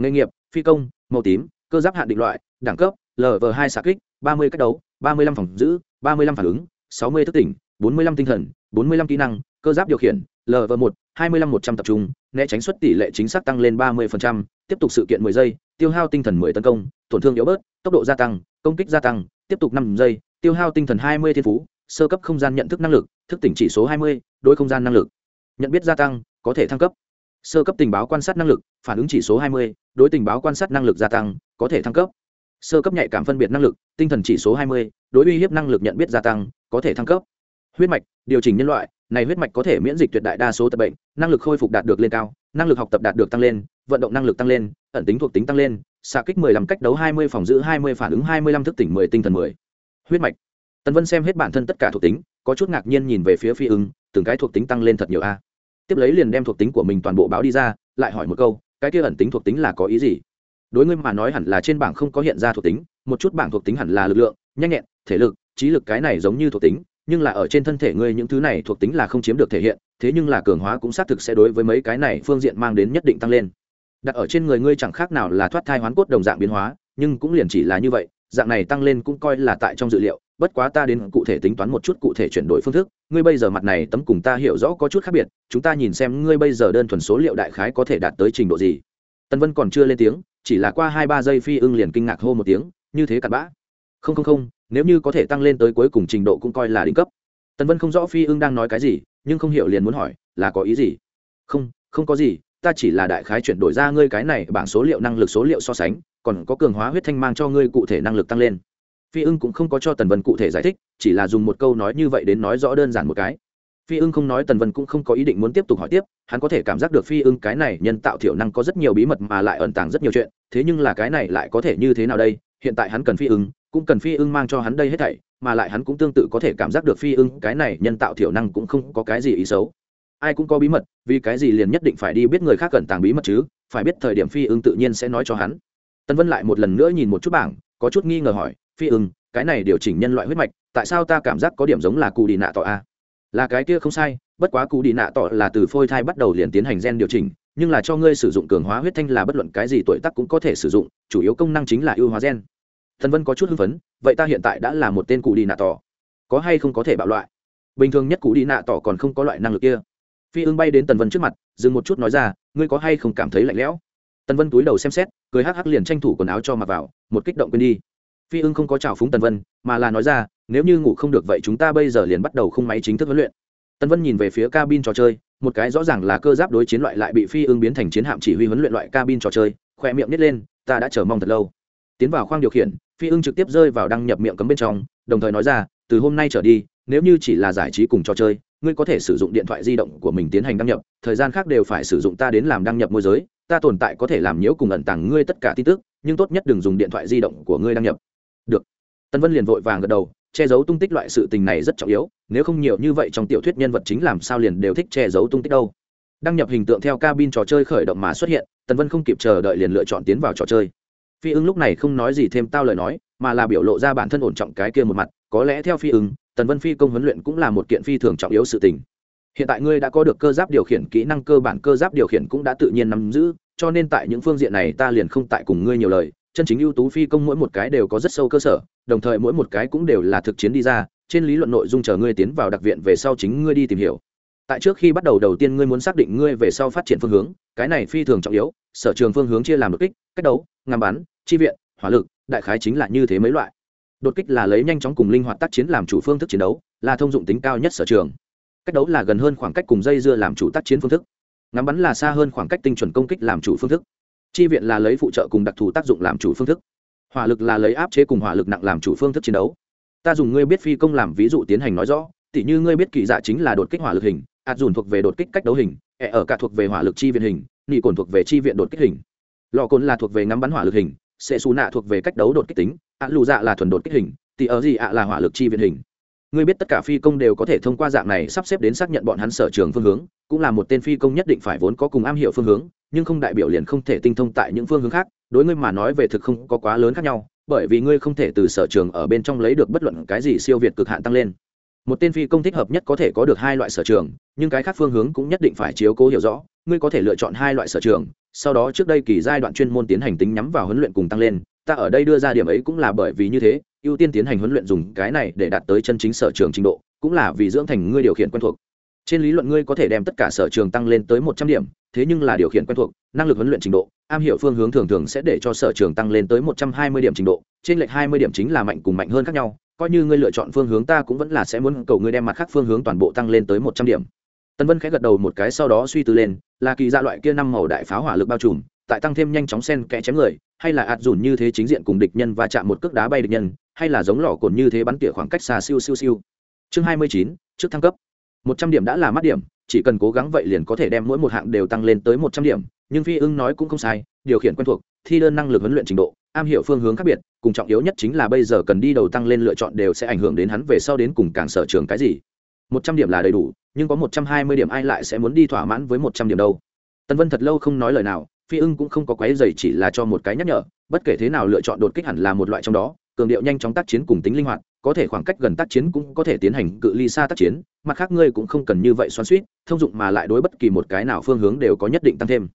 nghề nghiệp, phi công, màu tím, cơ giáp hạn định loại, đẳng cấp lv hai xạ kích, ba mươi cách đấu, ba mươi lăm phòng giữ, ba mươi lăm phản ứng, sáu mươi thức tỉnh, bốn mươi lăm tinh thần, bốn mươi lăm kỹ năng, cơ giáp điều khiển lv một, hai mươi lăm một trăm tập trung, né tránh suất tỷ lệ chính xác tăng lên ba mươi tiếp tục sự kiện mười giây, tiêu hao tinh thần mười tấn công, tổn thương yếu bớt, tốc độ gia tăng, công kích gia tăng, tiếp tục năm giây, tiêu hao tinh thần hai mươi thiên phú, sơ cấp không gian nhận thức năng lực, thức tỉnh chỉ số hai mươi, đối không gian năng lực. Nhận biết gia tăng, có thể thăng cấp sơ cấp tình báo quan sát năng lực, phản ứng chỉ số hai mươi, đối tình báo quan sát năng lực gia tăng, có thể thăng cấp. Sơ cấp nhạy cảm phân biệt năng lực, tinh thần chỉ số hai mươi, đối uy hiếp năng lực nhận biết gia tăng, có thể thăng cấp. Huyết mạch, điều chỉnh nhân loại, này huyết mạch có thể miễn dịch tuyệt đại đa số tập bệnh, năng lực khôi phục đạt được lên cao, năng lực học tập đạt được tăng lên, vận động năng lực tăng lên, ẩn tính thuộc tính tăng lên, xạ kích mười làm cách đấu hai mươi, phòng giữ hai mươi, phản ứng hai mươi lăm thức tỉnh mười, tinh thần mười. Huyết mạch. Tần vân xem hết bản thân tất cả thuộc tính, có chút ngạc nhiên nhìn về phía phi ứng, từng cái thuộc tính tăng lên thật nhiều a tiếp lấy liền đem thuộc tính của mình toàn bộ báo đi ra, lại hỏi một câu, cái kia ẩn tính thuộc tính là có ý gì? Đối ngươi mà nói hẳn là trên bảng không có hiện ra thuộc tính, một chút bảng thuộc tính hẳn là lực lượng, nhanh nhẹn, thể lực, trí lực cái này giống như thuộc tính, nhưng là ở trên thân thể ngươi những thứ này thuộc tính là không chiếm được thể hiện, thế nhưng là cường hóa cũng xác thực sẽ đối với mấy cái này phương diện mang đến nhất định tăng lên. Đặt ở trên người ngươi chẳng khác nào là thoát thai hoán cốt đồng dạng biến hóa, nhưng cũng liền chỉ là như vậy, dạng này tăng lên cũng coi là tại trong dự liệu bất quá ta đến cụ thể tính toán một chút cụ thể chuyển đổi phương thức, ngươi bây giờ mặt này tấm cùng ta hiểu rõ có chút khác biệt, chúng ta nhìn xem ngươi bây giờ đơn thuần số liệu đại khái có thể đạt tới trình độ gì. Tân vân còn chưa lên tiếng, chỉ là qua hai ba giây phi ưng liền kinh ngạc hô một tiếng, như thế cặn bã. Không không không, nếu như có thể tăng lên tới cuối cùng trình độ cũng coi là đỉnh cấp. Tân vân không rõ phi ưng đang nói cái gì, nhưng không hiểu liền muốn hỏi, là có ý gì? Không không có gì, ta chỉ là đại khái chuyển đổi ra ngươi cái này bảng số liệu năng lực số liệu so sánh, còn có cường hóa huyết thanh mang cho ngươi cụ thể năng lực tăng lên phi ưng cũng không có cho tần vân cụ thể giải thích, chỉ là dùng một câu nói như vậy đến nói rõ đơn giản một cái. Phi ưng không nói, tần vân cũng không có ý định muốn tiếp tục hỏi tiếp, hắn có thể cảm giác được phi ưng cái này nhân tạo thiểu năng có rất nhiều bí mật mà lại ẩn tàng rất nhiều chuyện, thế nhưng là cái này lại có thể như thế nào đây? Hiện tại hắn cần phi ưng, cũng cần phi ưng mang cho hắn đây hết thảy, mà lại hắn cũng tương tự có thể cảm giác được phi ưng cái này nhân tạo thiểu năng cũng không có cái gì ý xấu. Ai cũng có bí mật, vì cái gì liền nhất định phải đi biết người khác cần tàng bí mật chứ? Phải biết thời điểm phi ưng tự nhiên sẽ nói cho hắn. Tân vân lại một lần nữa nhìn một chút bảng, có chút nghi ngờ hỏi phi ưng, cái này điều chỉnh nhân loại huyết mạch, tại sao ta cảm giác có điểm giống là cụ đi nạ tỏ a? Là cái kia không sai, bất quá cụ đi nạ tỏ là từ phôi thai bắt đầu liền tiến hành gen điều chỉnh, nhưng là cho ngươi sử dụng cường hóa huyết thanh là bất luận cái gì tuổi tác cũng có thể sử dụng, chủ yếu công năng chính là ưu hóa gen. Thần vân có chút hưng phấn, vậy ta hiện tại đã là một tên cụ đi nạ tỏ. Có hay không có thể bạo loại? Bình thường nhất cụ đi nạ tỏ còn không có loại năng lực kia. Phi ưng bay đến tần vân trước mặt, dừng một chút nói ra, ngươi có hay không cảm thấy lạnh lẽo? Tần vân túi đầu xem xét, cười hắc hắc liền tranh thủ quần áo cho mặc vào, một kích động quên đi phi ưng không có chào phúng tần vân, mà là nói ra, nếu như ngủ không được vậy chúng ta bây giờ liền bắt đầu khung máy chính thức huấn luyện. Tần vân nhìn về phía cabin trò chơi, một cái rõ ràng là cơ giáp đối chiến loại lại bị phi ưng biến thành chiến hạm chỉ huy huấn luyện loại cabin trò chơi khoe miệng nít lên, ta đã chờ mong thật lâu. Tiến vào khoang điều khiển, phi ưng trực tiếp rơi vào đăng nhập miệng cấm bên trong, đồng thời nói ra, từ hôm nay trở đi, nếu như chỉ là giải trí cùng trò chơi, ngươi có thể sử dụng điện thoại di động của mình tiến hành đăng nhập, thời gian khác đều phải sử dụng ta đến làm đăng nhập môi giới, ta tồn tại có thể làm nhiễu cùng ẩn tàng ngươi tất cả tin tức, nhưng tốt nhất đừng dùng điện thoại di động của ngươi đăng nhập được. Tân vân liền vội vàng gật đầu, che giấu tung tích loại sự tình này rất trọng yếu, nếu không nhiều như vậy trong tiểu thuyết nhân vật chính làm sao liền đều thích che giấu tung tích đâu. Đăng nhập hình tượng theo cabin trò chơi khởi động mà xuất hiện, tần vân không kịp chờ đợi liền lựa chọn tiến vào trò chơi. Phi ưng lúc này không nói gì thêm tao lời nói, mà là biểu lộ ra bản thân ổn trọng cái kia một mặt, có lẽ theo phi ưng, tần vân phi công huấn luyện cũng là một kiện phi thường trọng yếu sự tình. Hiện tại ngươi đã có được cơ giáp điều khiển kỹ năng, cơ bản cơ giáp điều khiển cũng đã tự nhiên nắm giữ, cho nên tại những phương diện này ta liền không tại cùng ngươi nhiều lời chân chính ưu tú phi công mỗi một cái đều có rất sâu cơ sở, đồng thời mỗi một cái cũng đều là thực chiến đi ra, trên lý luận nội dung chờ ngươi tiến vào đặc viện về sau chính ngươi đi tìm hiểu. Tại trước khi bắt đầu đầu tiên ngươi muốn xác định ngươi về sau phát triển phương hướng, cái này phi thường trọng yếu, sở trường phương hướng chia làm đột kích, cách đấu, ngắm bắn, chi viện, hỏa lực, đại khái chính là như thế mấy loại. Đột kích là lấy nhanh chóng cùng linh hoạt tác chiến làm chủ phương thức chiến đấu, là thông dụng tính cao nhất sở trường. Cách đấu là gần hơn khoảng cách cùng dây dưa làm chủ tác chiến phương thức. Ngắm bắn là xa hơn khoảng cách tinh chuẩn công kích làm chủ phương thức chi viện là lấy phụ trợ cùng đặc thù tác dụng làm chủ phương thức. Hỏa lực là lấy áp chế cùng hỏa lực nặng làm chủ phương thức chiến đấu. Ta dùng ngươi biết phi công làm ví dụ tiến hành nói rõ, tỉ như ngươi biết kỳ dạ chính là đột kích hỏa lực hình, ạt dùn thuộc về đột kích cách đấu hình, ẹ ở cả thuộc về hỏa lực chi viện hình nị cồn thuộc về chi viện đột kích hình. Lò cồn là thuộc về ngắm bắn hỏa lực hình sệ xù nạ thuộc về cách đấu đột kích tính ạ lù dạ là thuần đột kích hình, tỉ ở gì ạ là hỏa lực chi viện hình ngươi biết tất cả phi công đều có thể thông qua dạng này sắp xếp đến xác nhận bọn hắn sở trường phương hướng, cũng là một tên phi công nhất định phải vốn có cùng am hiểu phương hướng, nhưng không đại biểu liền không thể tinh thông tại những phương hướng khác, đối ngươi mà nói về thực không có quá lớn khác nhau, bởi vì ngươi không thể từ sở trường ở bên trong lấy được bất luận cái gì siêu việt cực hạn tăng lên. Một tên phi công thích hợp nhất có thể có được hai loại sở trường, nhưng cái khác phương hướng cũng nhất định phải chiếu cố hiểu rõ, ngươi có thể lựa chọn hai loại sở trường, sau đó trước đây kỳ giai đoạn chuyên môn tiến hành tính nhắm vào huấn luyện cùng tăng lên, ta ở đây đưa ra điểm ấy cũng là bởi vì như thế ưu tiên tiến hành huấn luyện dùng cái này để đạt tới chân chính sở trường trình độ, cũng là vì dưỡng thành ngươi điều khiển quen thuộc. Trên lý luận ngươi có thể đem tất cả sở trường tăng lên tới một trăm điểm, thế nhưng là điều khiển quen thuộc, năng lực huấn luyện trình độ, am hiểu phương hướng thường thường sẽ để cho sở trường tăng lên tới một trăm hai mươi điểm trình độ, trên lệch hai mươi điểm chính là mạnh cùng mạnh hơn khác nhau, coi như ngươi lựa chọn phương hướng ta cũng vẫn là sẽ muốn cầu ngươi đem mặt khác phương hướng toàn bộ tăng lên tới một trăm điểm. Tân vân khẽ gật đầu một cái sau đó suy tư lên, là kỳ ra loại kia năm màu đại pháo hỏa lực bao trùm tại tăng thêm nhanh chóng sen kẽ chém người, hay là ạt dùn như thế chính diện cùng địch nhân và chạm một cước đá bay địch nhân, hay là giống lò cồn như thế bắn tỉa khoảng cách xa siêu siêu siêu. Chương hai mươi chín, trước thăng cấp. Một trăm điểm đã là mắt điểm, chỉ cần cố gắng vậy liền có thể đem mỗi một hạng đều tăng lên tới một trăm điểm, nhưng phi ưng nói cũng không sai, điều khiển quen thuộc, thi đơn năng lực huấn luyện trình độ, am hiểu phương hướng khác biệt, cùng trọng yếu nhất chính là bây giờ cần đi đầu tăng lên lựa chọn đều sẽ ảnh hưởng đến hắn về sau đến cùng càng sở trường cái gì. Một trăm điểm là đầy đủ, nhưng có một trăm hai mươi điểm ai lại sẽ muốn đi thỏa mãn với một trăm điểm đâu? Tân vân thật lâu không nói lời nào phi ưng cũng không có quái dày chỉ là cho một cái nhắc nhở, bất kể thế nào lựa chọn đột kích hẳn là một loại trong đó, cường điệu nhanh chóng tác chiến cùng tính linh hoạt, có thể khoảng cách gần tác chiến cũng có thể tiến hành cự ly xa tác chiến, mặt khác ngươi cũng không cần như vậy xoắn suýt thông dụng mà lại đối bất kỳ một cái nào phương hướng đều có nhất định tăng thêm.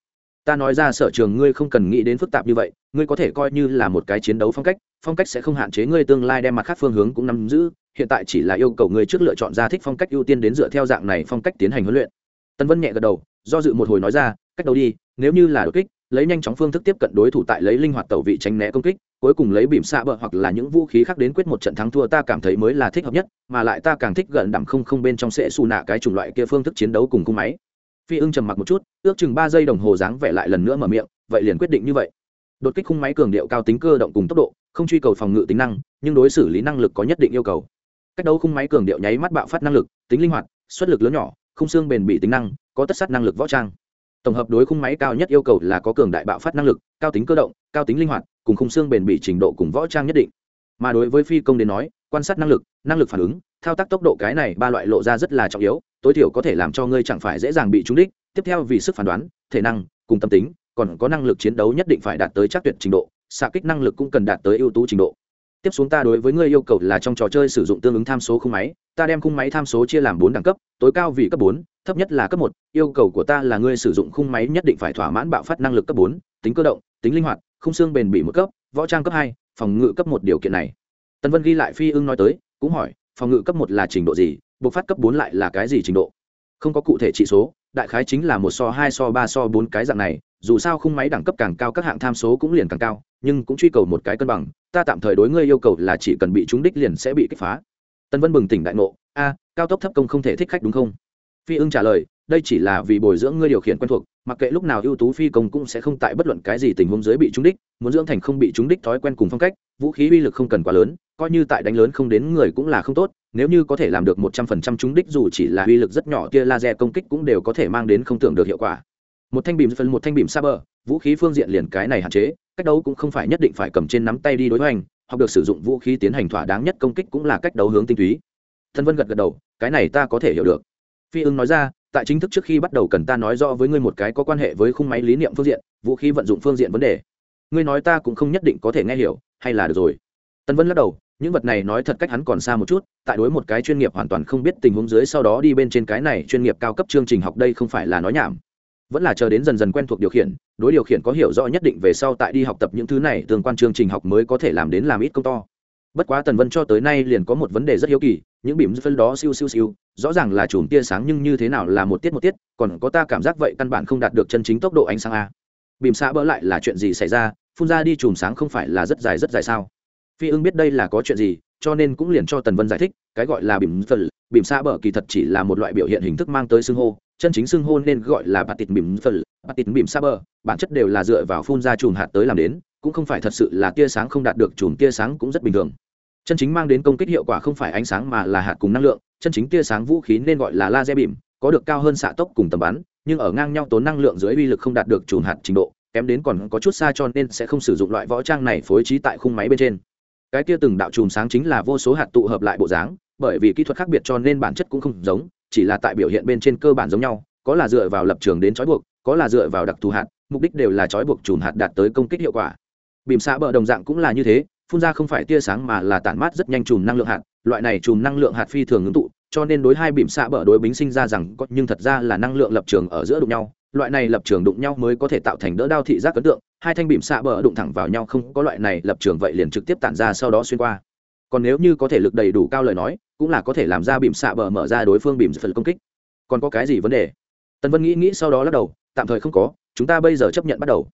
Ta nói ra sở trường ngươi không cần nghĩ đến phức tạp như vậy, ngươi có thể coi như là một cái chiến đấu phong cách phong cách sẽ không hạn chế ngươi tương lai đem mặt khác phương hướng cũng nắm giữ, hiện tại chỉ là yêu cầu ngươi trước lựa chọn ra thích phong cách ưu tiên đến dựa theo dạng này phong cách tiến hành huấn luyện. Tân vân nhẹ gật đầu, do dự một hồi nói ra cách đầu đi, nếu như là đột kích, lấy nhanh chóng phương thức tiếp cận đối thủ tại lấy linh hoạt tẩu vị tránh né công kích, cuối cùng lấy bìm xạ bờ hoặc là những vũ khí khác đến quyết một trận thắng thua ta cảm thấy mới là thích hợp nhất, mà lại ta càng thích gần đẳng không không bên trong sẽ xù nạ cái chủng loại kia phương thức chiến đấu cùng cung máy. Phi ưng trầm mặc một chút, ước chừng ba giây đồng hồ dáng vẻ lại lần nữa mở miệng, vậy liền quyết định như vậy. Đột kích khung máy cường điệu cao tính cơ động cùng tốc độ, không truy cầu phòng ngự tính năng, nhưng đối xử lý năng lực có nhất định yêu cầu. Cách đấu khung máy cường điệu nháy mắt bạo phát năng lực, tính linh hoạt, xuất lực lớn nhỏ, khung xương bền bị tính năng, có tất sát năng lực võ trang tổng hợp đối khung máy cao nhất yêu cầu là có cường đại bạo phát năng lực, cao tính cơ động, cao tính linh hoạt, cùng khung xương bền bỉ trình độ cùng võ trang nhất định. Mà đối với phi công đến nói, quan sát năng lực năng lực phản ứng, thao tác tốc độ cái này ba loại lộ ra rất là trọng yếu, tối thiểu có thể làm cho ngươi chẳng phải dễ dàng bị trúng đích. Tiếp theo vì sức phán đoán, thể năng, cùng tâm tính, còn có năng lực chiến đấu nhất định phải đạt tới chắc tuyệt trình độ, xạ kích năng lực cũng cần đạt tới ưu tú trình độ. Tiếp xuống ta đối với ngươi yêu cầu là trong trò chơi sử dụng tương ứng tham số khung máy, ta đem khung máy tham số chia làm bốn đẳng cấp, tối cao vì cấp bốn thấp nhất là cấp một, yêu cầu của ta là ngươi sử dụng khung máy nhất định phải thỏa mãn bạo phát năng lực cấp bốn, tính cơ động, tính linh hoạt, khung xương bền bỉ một cấp, võ trang cấp hai, phòng ngự cấp một điều kiện này. Tần vân ghi lại phi ưng nói tới, cũng hỏi, phòng ngự cấp một là trình độ gì, bộc phát cấp bốn lại là cái gì trình độ? Không có cụ thể trị số, đại khái chính là một so hai, so ba, so bốn cái dạng này, dù sao khung máy đẳng cấp càng cao các hạng tham số cũng liền càng cao, nhưng cũng truy cầu một cái cân bằng, ta tạm thời đối ngươi yêu cầu là chỉ cần bị trúng đích liền sẽ bị kích phá. Tân vân bừng tỉnh đại ngộ, a, cao tốc thấp công không thể thích khách đúng không? Phi ưng trả lời, đây chỉ là vì bồi dưỡng ngươi điều khiển quen thuộc, mặc kệ lúc nào ưu tú phi công cũng sẽ không tại bất luận cái gì tình huống dưới bị trúng đích, muốn dưỡng thành không bị trúng đích thói quen cùng phong cách, vũ khí uy lực không cần quá lớn, coi như tại đánh lớn không đến người cũng là không tốt, nếu như có thể làm được một trăm phần trăm trúng đích dù chỉ là uy lực rất nhỏ tia laser công kích cũng đều có thể mang đến không tưởng được hiệu quả. Một thanh bìm phân một thanh bìm xa bờ vũ khí phương diện liền cái này hạn chế, cách đấu cũng không phải nhất định phải cầm trên nắm tay đi đối hoành, hoặc được sử dụng vũ khí tiến hành thỏa đáng nhất công kích cũng là cách đấu hướng tinh túy. Thân vân gật gật đầu, cái này ta có thể hiểu được phi ưng nói ra, tại chính thức trước khi bắt đầu cần ta nói rõ với ngươi một cái có quan hệ với khung máy lý niệm phương diện, vũ khí vận dụng phương diện vấn đề. Ngươi nói ta cũng không nhất định có thể nghe hiểu, hay là được rồi? Tân vân lắc đầu, những vật này nói thật cách hắn còn xa một chút, tại đối một cái chuyên nghiệp hoàn toàn không biết tình huống dưới sau đó đi bên trên cái này chuyên nghiệp cao cấp chương trình học đây không phải là nói nhảm. Vẫn là chờ đến dần dần quen thuộc điều khiển, đối điều khiển có hiểu rõ nhất định về sau tại đi học tập những thứ này, tương quan chương trình học mới có thể làm đến làm ít công to bất quá tần vân cho tới nay liền có một vấn đề rất hiếu kỳ, những bìm phân đó siêu siêu siêu, rõ ràng là chùm tia sáng nhưng như thế nào là một tiết một tiết, còn có ta cảm giác vậy căn bản không đạt được chân chính tốc độ ánh sáng a. Bìm xạ bỡ lại là chuyện gì xảy ra, phun ra đi chùm sáng không phải là rất dài rất dài sao? Phi ưng biết đây là có chuyện gì, cho nên cũng liền cho tần vân giải thích, cái gọi là bìm phân bìm xạ bỡ kỳ thật chỉ là một loại biểu hiện hình thức mang tới xưng hô, chân chính xưng hô nên gọi là bạt tịt bìm phân bạt tịt bìm xạ bỡ, bản chất đều là dựa vào phun ra chùm hạt tới làm đến, cũng không phải thật sự là tia sáng không đạt được chùm tia sáng cũng rất bình thường chân chính mang đến công kích hiệu quả không phải ánh sáng mà là hạt cùng năng lượng, chân chính tia sáng vũ khí nên gọi là laser bìm có được cao hơn xạ tốc cùng tầm bắn, nhưng ở ngang nhau tốn năng lượng dưới uy lực không đạt được chùm hạt trình độ, kém đến còn có chút xa cho nên sẽ không sử dụng loại võ trang này phối trí tại khung máy bên trên. Cái kia từng đạo chùm sáng chính là vô số hạt tụ hợp lại bộ dáng, bởi vì kỹ thuật khác biệt cho nên bản chất cũng không giống, chỉ là tại biểu hiện bên trên cơ bản giống nhau, có là dựa vào lập trường đến trói buộc, có là dựa vào đặc thù hạt, mục đích đều là trói buộc chùm hạt đạt tới công kích hiệu quả. Bìm xạ bờ đồng dạng cũng là như thế phun ra không phải tia sáng mà là tản mát rất nhanh chùm năng lượng hạt, loại này chùm năng lượng hạt phi thường ngưng tụ, cho nên đối hai bìm xạ bờ đối bính sinh ra rằng có, nhưng thật ra là năng lượng lập trường ở giữa đụng nhau, loại này lập trường đụng nhau mới có thể tạo thành đỡ đao thị giác ấn tượng, hai thanh bìm xạ bờ đụng thẳng vào nhau không có loại này lập trường vậy liền trực tiếp tản ra sau đó xuyên qua. Còn nếu như có thể lực đầy đủ cao lời nói, cũng là có thể làm ra bìm xạ bờ mở ra đối phương bìm phần công kích. Còn có cái gì vấn đề? Tần vân nghĩ nghĩ sau đó lắc đầu, tạm thời không có, chúng ta bây giờ chấp nhận bắt đầu.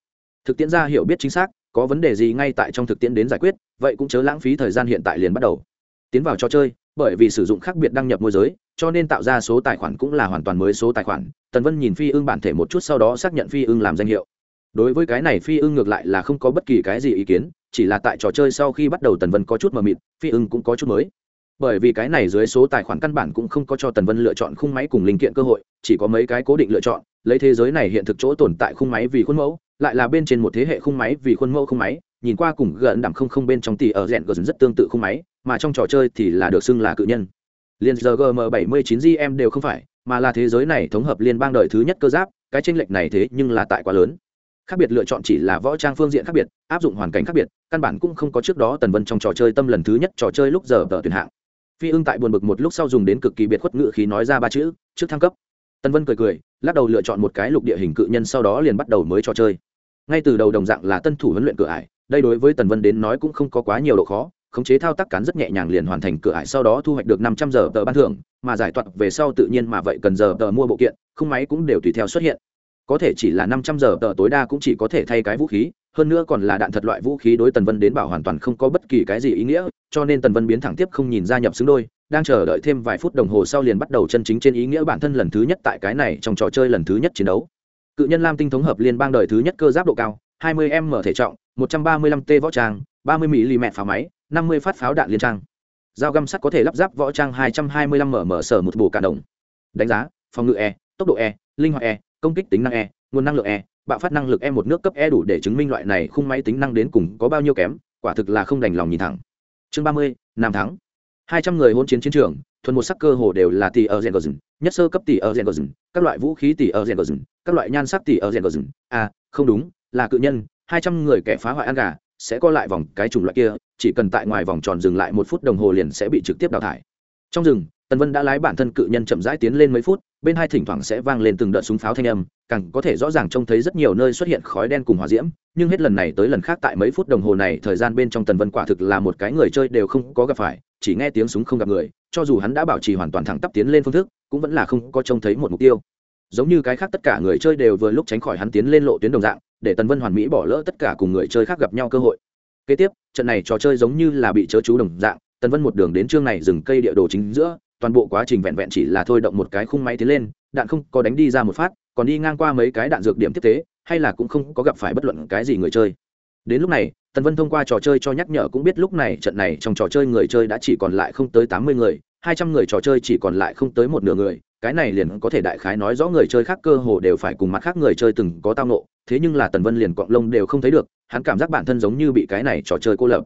Thực tiễn ra hiểu biết chính xác có vấn đề gì ngay tại trong thực tiễn đến giải quyết, vậy cũng chớ lãng phí thời gian hiện tại liền bắt đầu. Tiến vào trò chơi, bởi vì sử dụng khác biệt đăng nhập môi giới, cho nên tạo ra số tài khoản cũng là hoàn toàn mới số tài khoản. Tần vân nhìn phi ưng bản thể một chút sau đó xác nhận phi ưng làm danh hiệu. Đối với cái này phi ưng ngược lại là không có bất kỳ cái gì ý kiến, chỉ là tại trò chơi sau khi bắt đầu tần vân có chút mờ mịt, phi ưng cũng có chút mới. Bởi vì cái này dưới số tài khoản căn bản cũng không có cho tần vân lựa chọn khung máy cùng linh kiện cơ hội, chỉ có mấy cái cố định lựa chọn, lấy thế giới này hiện thực chỗ tồn tại khung máy vì khuôn mẫu lại là bên trên một thế hệ khung máy vì khuôn mẫu khung máy, nhìn qua cùng gần đẳng không không bên trong tỷ ở rèn gần rất tương tự khung máy, mà trong trò chơi thì là được xưng là cự nhân. Liền giờ gm 79 gm đều không phải, mà là thế giới này thống hợp liên bang đời thứ nhất cơ giáp, cái tranh lệch này thế nhưng là tại quá lớn. Khác biệt lựa chọn chỉ là võ trang phương diện khác biệt, áp dụng hoàn cảnh khác biệt, căn bản cũng không có trước đó tần vân trong trò chơi tâm lần thứ nhất trò chơi lúc giờ tờ tuyển hạng. Phi ưng tại buồn bực một lúc sau dùng đến cực kỳ biệt khuất ngự khí nói ra ba chữ, trước thăng cấp. Tần vân cười cười, lắc đầu lựa chọn một cái lục địa hình cự nhân sau đó liền bắt đầu mới trò chơi ngay từ đầu đồng dạng là tân thủ huấn luyện cửa ải, đây đối với tần vân đến nói cũng không có quá nhiều độ khó, khống chế thao tác cán rất nhẹ nhàng liền hoàn thành cửa ải sau đó thu hoạch được năm trăm giờ tờ ban thưởng, mà giải toạt về sau tự nhiên mà vậy cần giờ tờ mua bộ kiện, không máy cũng đều tùy theo xuất hiện. Có thể chỉ là năm trăm giờ tờ tối đa cũng chỉ có thể thay cái vũ khí, hơn nữa còn là đạn thật loại vũ khí đối tần vân đến bảo hoàn toàn không có bất kỳ cái gì ý nghĩa, cho nên tần vân biến thẳng tiếp không nhìn gia nhập xứng đôi, đang chờ đợi thêm vài phút đồng hồ sau liền bắt đầu chân chính trên ý nghĩa bản thân lần thứ nhất tại cái này trong trò chơi lần thứ nhất chiến đấu cự nhân lam tinh thống hợp liên bang đời thứ nhất cơ giáp độ cao 20 m thể trọng 135 t võ trang 30 mm pháo máy 50 phát pháo đạn liên trang. Dao găm sắt có thể lắp ráp võ trang 225 mm sở một bổ cả đồng. Đánh giá phòng ngự e tốc độ e linh hoạt e công kích tính năng e nguồn năng lượng e bạo phát năng lực e một nước cấp e đủ để chứng minh loại này khung máy tính năng đến cùng có bao nhiêu kém quả thực là không đành lòng nhìn thẳng. Chương 30, nam thắng. Hai trăm người hôn chiến chiến trường thuần một sắc cơ hồ đều là tỷ ở gen nhất sơ cấp tỷ ở gen các loại vũ khí tỷ ở gen các loại nhan sắc tỷ ở gen à không đúng, là cự nhân, hai trăm người kẻ phá hoại ăn gà, sẽ co lại vòng cái chủng loại kia, chỉ cần tại ngoài vòng tròn dừng lại một phút đồng hồ liền sẽ bị trực tiếp đào thải. Trong rừng, tần vân đã lái bản thân cự nhân chậm rãi tiến lên mấy phút, bên hai thỉnh thoảng sẽ vang lên từng đợt súng pháo thanh âm, càng có thể rõ ràng trông thấy rất nhiều nơi xuất hiện khói đen cùng hỏa diễm, nhưng hết lần này tới lần khác tại mấy phút đồng hồ này thời gian bên trong tần vân quả thực là một cái người chơi đều không có gặp phải, chỉ nghe tiếng súng không gặp người cho dù hắn đã bảo trì hoàn toàn thẳng tắp tiến lên phương thức, cũng vẫn là không có trông thấy một mục tiêu. Giống như cái khác tất cả người chơi đều vừa lúc tránh khỏi hắn tiến lên lộ tuyến đồng dạng, để tần vân hoàn mỹ bỏ lỡ tất cả cùng người chơi khác gặp nhau cơ hội. Kế tiếp, trận này trò chơi giống như là bị chớ chú đồng dạng, tần vân một đường đến chương này dừng cây địa đồ chính giữa, toàn bộ quá trình vẹn vẹn chỉ là thôi động một cái khung máy tiến lên, đạn không có đánh đi ra một phát, còn đi ngang qua mấy cái đạn dược điểm tiếp tế, hay là cũng không có gặp phải bất luận cái gì người chơi. Đến lúc này tần vân thông qua trò chơi cho nhắc nhở cũng biết lúc này trận này trong trò chơi người chơi đã chỉ còn lại không tới tám mươi người, hai trăm người trò chơi chỉ còn lại không tới một nửa người, cái này liền có thể đại khái nói rõ người chơi khác cơ hồ đều phải cùng mặt khác người chơi từng có tao nộ, thế nhưng là tần vân liền cọng lông đều không thấy được, hắn cảm giác bản thân giống như bị cái này trò chơi cô lập.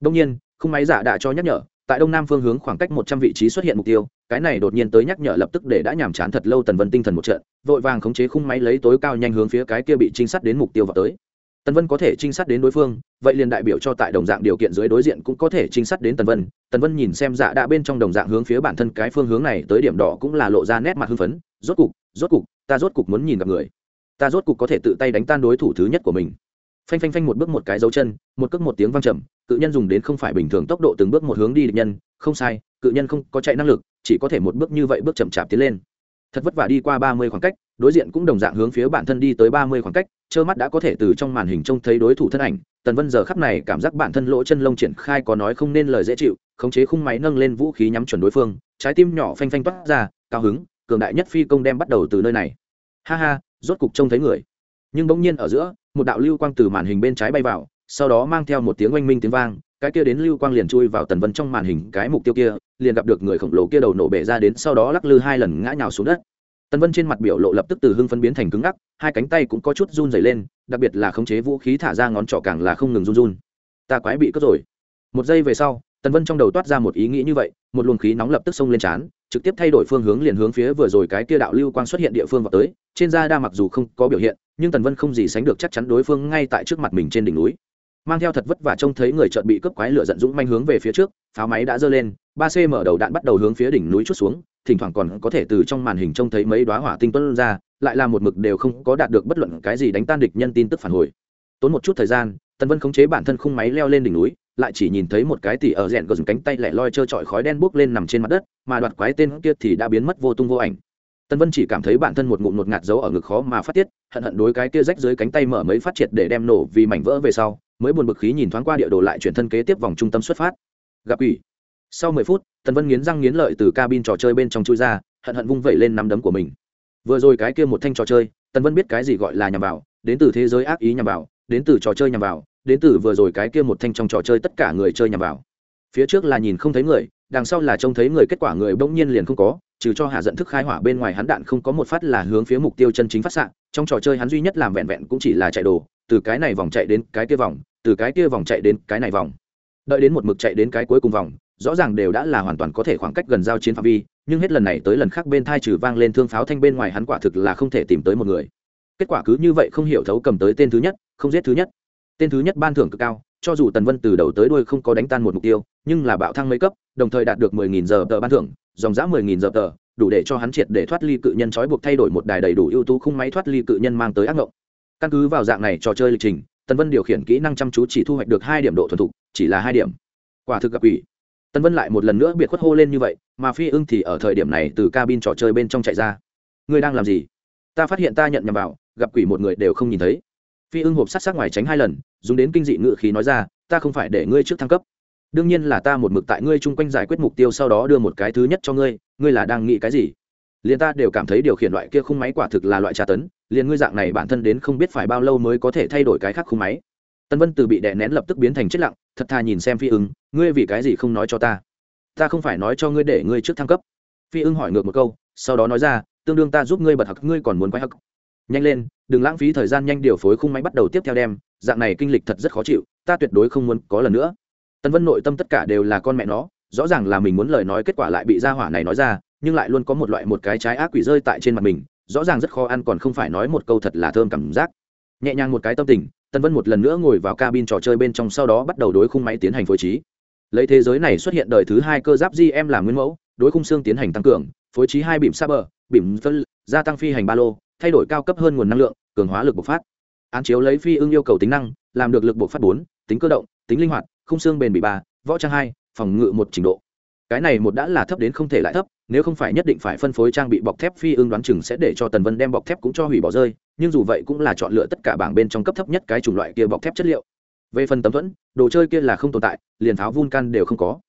Đông nhiên, khung máy giả đã cho nhắc nhở, tại đông nam phương hướng khoảng cách một trăm vị trí xuất hiện mục tiêu, cái này đột nhiên tới nhắc nhở lập tức để đã nhàm chán thật lâu tần vân tinh thần một trận, vội vàng khống chế khung máy lấy tối cao nhanh hướng phía cái kia bị trinh sát đến mục tiêu vào tới tần vân có thể trinh sát đến đối phương, vậy liền đại biểu cho tại đồng dạng điều kiện dưới đối diện cũng có thể trinh sát đến tần vân. Tần vân nhìn xem dạ đã bên trong đồng dạng hướng phía bản thân cái phương hướng này, tới điểm đỏ cũng là lộ ra nét mặt hưng phấn. Rốt cục rốt cục, ta rốt cục muốn nhìn gặp người. Ta rốt cục có thể tự tay đánh tan đối thủ thứ nhất của mình. Phanh phanh phanh một bước một cái dấu chân, một cước một tiếng vang trầm, cự nhân dùng đến không phải bình thường tốc độ từng bước một hướng đi địch nhân, không sai, cự nhân không có chạy năng lực, chỉ có thể một bước như vậy bước chậm chạp tiến lên. Thật vất vả đi qua ba mươi khoảng cách, đối diện cũng đồng dạng hướng phía bản thân đi tới ba mươi khoảng cách trơ mắt đã có thể từ trong màn hình trông thấy đối thủ thân ảnh, tần vân giờ khắp này cảm giác bản thân lỗ chân lông triển khai có nói không nên lời dễ chịu, khống chế khung máy nâng lên vũ khí nhắm chuẩn đối phương, trái tim nhỏ phanh phanh toát ra, cao hứng, cường đại nhất phi công đem bắt đầu từ nơi này. Ha ha, rốt cục trông thấy người. Nhưng bỗng nhiên ở giữa, một đạo lưu quang từ màn hình bên trái bay vào, sau đó mang theo một tiếng oanh minh tiếng vang, cái kia đến lưu quang liền chui vào tần vân trong màn hình cái mục tiêu kia, liền gặp được người khổng lồ kia đầu nổ bể ra đến, sau đó lắc lư hai lần ngã nhào xuống đất tần vân trên mặt biểu lộ lập tức từ hưng phân biến thành cứng ngắc, hai cánh tay cũng có chút run dày lên, đặc biệt là khống chế vũ khí thả ra ngón trỏ càng là không ngừng run run. Ta quái bị cướp rồi. Một giây về sau, tần vân trong đầu toát ra một ý nghĩ như vậy, một luồng khí nóng lập tức xông lên trán, trực tiếp thay đổi phương hướng liền hướng phía vừa rồi cái kia đạo lưu quang xuất hiện địa phương vào tới, trên da đa mặc dù không có biểu hiện, nhưng tần vân không gì sánh được chắc chắn đối phương ngay tại trước mặt mình trên đỉnh núi. Mang theo thật vất vả trông thấy người trợn bị cướp quái lửa giận dũng manh hướng về phía trước, pháo máy đã dơ lên, ba c mở đầu đạn bắt đầu hướng phía đỉnh núi chút xuống thỉnh thoảng còn có thể từ trong màn hình trông thấy mấy đoá hỏa tinh tuân ra, lại là một mực đều không có đạt được bất luận cái gì đánh tan địch nhân tin tức phản hồi. Tốn một chút thời gian, tần vân khống chế bản thân khung máy leo lên đỉnh núi, lại chỉ nhìn thấy một cái tỉ ở rẽn gờ dùng cánh tay lẻ loi trơ trọi khói đen bốc lên nằm trên mặt đất, mà đoạt quái tên kia thì đã biến mất vô tung vô ảnh. Tân vân chỉ cảm thấy bản thân một ngụm một ngạt dấu ở ngực khó mà phát tiết, hận hận đối cái kia rách dưới cánh tay mở mấy phát triệt để đem nổ vì mảnh vỡ về sau, mới buồn bực khí nhìn thoáng qua địa đồ lại chuyển thân kế tiếp vòng trung tâm xuất phát. Gặp ủy sau mười phút tần vân nghiến răng nghiến lợi từ cabin trò chơi bên trong chui ra, hận hận vung vẩy lên nắm đấm của mình. Vừa rồi cái kia một thanh trò chơi, tần vân biết cái gì gọi là nhằm vào, đến từ thế giới ác ý nhằm vào, đến từ trò chơi nhằm vào, đến từ vừa rồi cái kia một thanh trong trò chơi tất cả người chơi nhằm vào. Phía trước là nhìn không thấy người, đằng sau là trông thấy người, kết quả người bỗng nhiên liền không có, trừ cho hạ giận thức khai hỏa bên ngoài hắn đạn không có một phát là hướng phía mục tiêu chân chính phát xạ, trong trò chơi hắn duy nhất làm vẹn vẹn cũng chỉ là chạy đồ, từ cái này vòng chạy đến cái kia vòng, từ cái kia vòng chạy đến cái này vòng. Đợi đến một mực chạy đến cái cuối cùng vòng rõ ràng đều đã là hoàn toàn có thể khoảng cách gần giao chiến phạm vi, nhưng hết lần này tới lần khác bên thai trừ vang lên thương pháo thanh bên ngoài hắn quả thực là không thể tìm tới một người. Kết quả cứ như vậy không hiểu thấu cầm tới tên thứ nhất, không giết thứ nhất. Tên thứ nhất ban thưởng cực cao, cho dù tần vân từ đầu tới đuôi không có đánh tan một mục tiêu, nhưng là bạo thăng mấy cấp, đồng thời đạt được mười nghìn giờ tờ ban thưởng, dòng giã mười nghìn giờ tờ, đủ để cho hắn triệt để thoát ly cự nhân trói buộc thay đổi một đài đầy đủ ưu tú khung máy thoát ly cự nhân mang tới ác ngộng. Căn cứ vào dạng này trò chơi lịch trình, tần vân điều khiển kỹ năng chăm chú chỉ thu hoạch được hai điểm độ thuần thục, chỉ là hai điểm. Quả thực gặp ủy Tân vân lại một lần nữa biệt khuất hô lên như vậy, mà phi ưng thì ở thời điểm này từ cabin trò chơi bên trong chạy ra. Ngươi đang làm gì? Ta phát hiện ta nhận nhầm vào, gặp quỷ một người đều không nhìn thấy. Phi ưng hộp sát sát ngoài tránh hai lần, dùng đến kinh dị ngự khí nói ra, ta không phải để ngươi trước thăng cấp. Đương nhiên là ta một mực tại ngươi chung quanh giải quyết mục tiêu sau đó đưa một cái thứ nhất cho ngươi ngươi là đang nghĩ cái gì? Liền ta đều cảm thấy điều khiển loại kia khung máy quả thực là loại tra tấn, liền ngươi dạng này bản thân đến không biết phải bao lâu mới có thể thay đổi cái khác khung máy tân vân từ bị đè nén lập tức biến thành chết lặng, thật thà nhìn xem phi ưng, ngươi vì cái gì không nói cho ta? Ta không phải nói cho ngươi để ngươi trước thăng cấp. Phi ưng hỏi ngược một câu, sau đó nói ra, tương đương ta giúp ngươi bật hặc, ngươi còn muốn quay hặc. Nhanh lên, đừng lãng phí thời gian nhanh điều phối khung máy bắt đầu tiếp theo đem, dạng này kinh lịch thật rất khó chịu, ta tuyệt đối không muốn có lần nữa. Tân vân nội tâm tất cả đều là con mẹ nó, rõ ràng là mình muốn lời nói kết quả lại bị gia hỏa này nói ra, nhưng lại luôn có một loại một cái trái ác quỷ rơi tại trên mặt mình, rõ ràng rất khó ăn còn không phải nói một câu thật là thơm cảm giác. Nhẹ nhàng một cái tâm tình tân vân một lần nữa ngồi vào cabin trò chơi bên trong sau đó bắt đầu đối khung máy tiến hành phối trí. Lấy thế giới này xuất hiện đời thứ hai cơ giáp gm làm nguyên mẫu, đối khung xương tiến hành tăng cường, phối trí hai bìm saber, bìm phân gia tăng phi hành ba lô, thay đổi cao cấp hơn nguồn năng lượng, cường hóa lực bộc phát. Án chiếu lấy phi ưng yêu cầu tính năng, làm được lực bộc phát bốn, tính cơ động, tính linh hoạt, khung xương bền bị ba, võ trang hai, phòng ngự một trình độ. Cái này một đã là thấp đến không thể lại thấp nếu không phải nhất định phải phân phối trang bị bọc thép phi ưng đoán chừng sẽ để cho tần vân đem bọc thép cũng cho hủy bỏ rơi, nhưng dù vậy cũng là chọn lựa tất cả bảng bên trong cấp thấp nhất cái chủng loại kia bọc thép chất liệu. Về phần tấm thuẫn, đồ chơi kia là không tồn tại, liền tháo vun căn đều không có.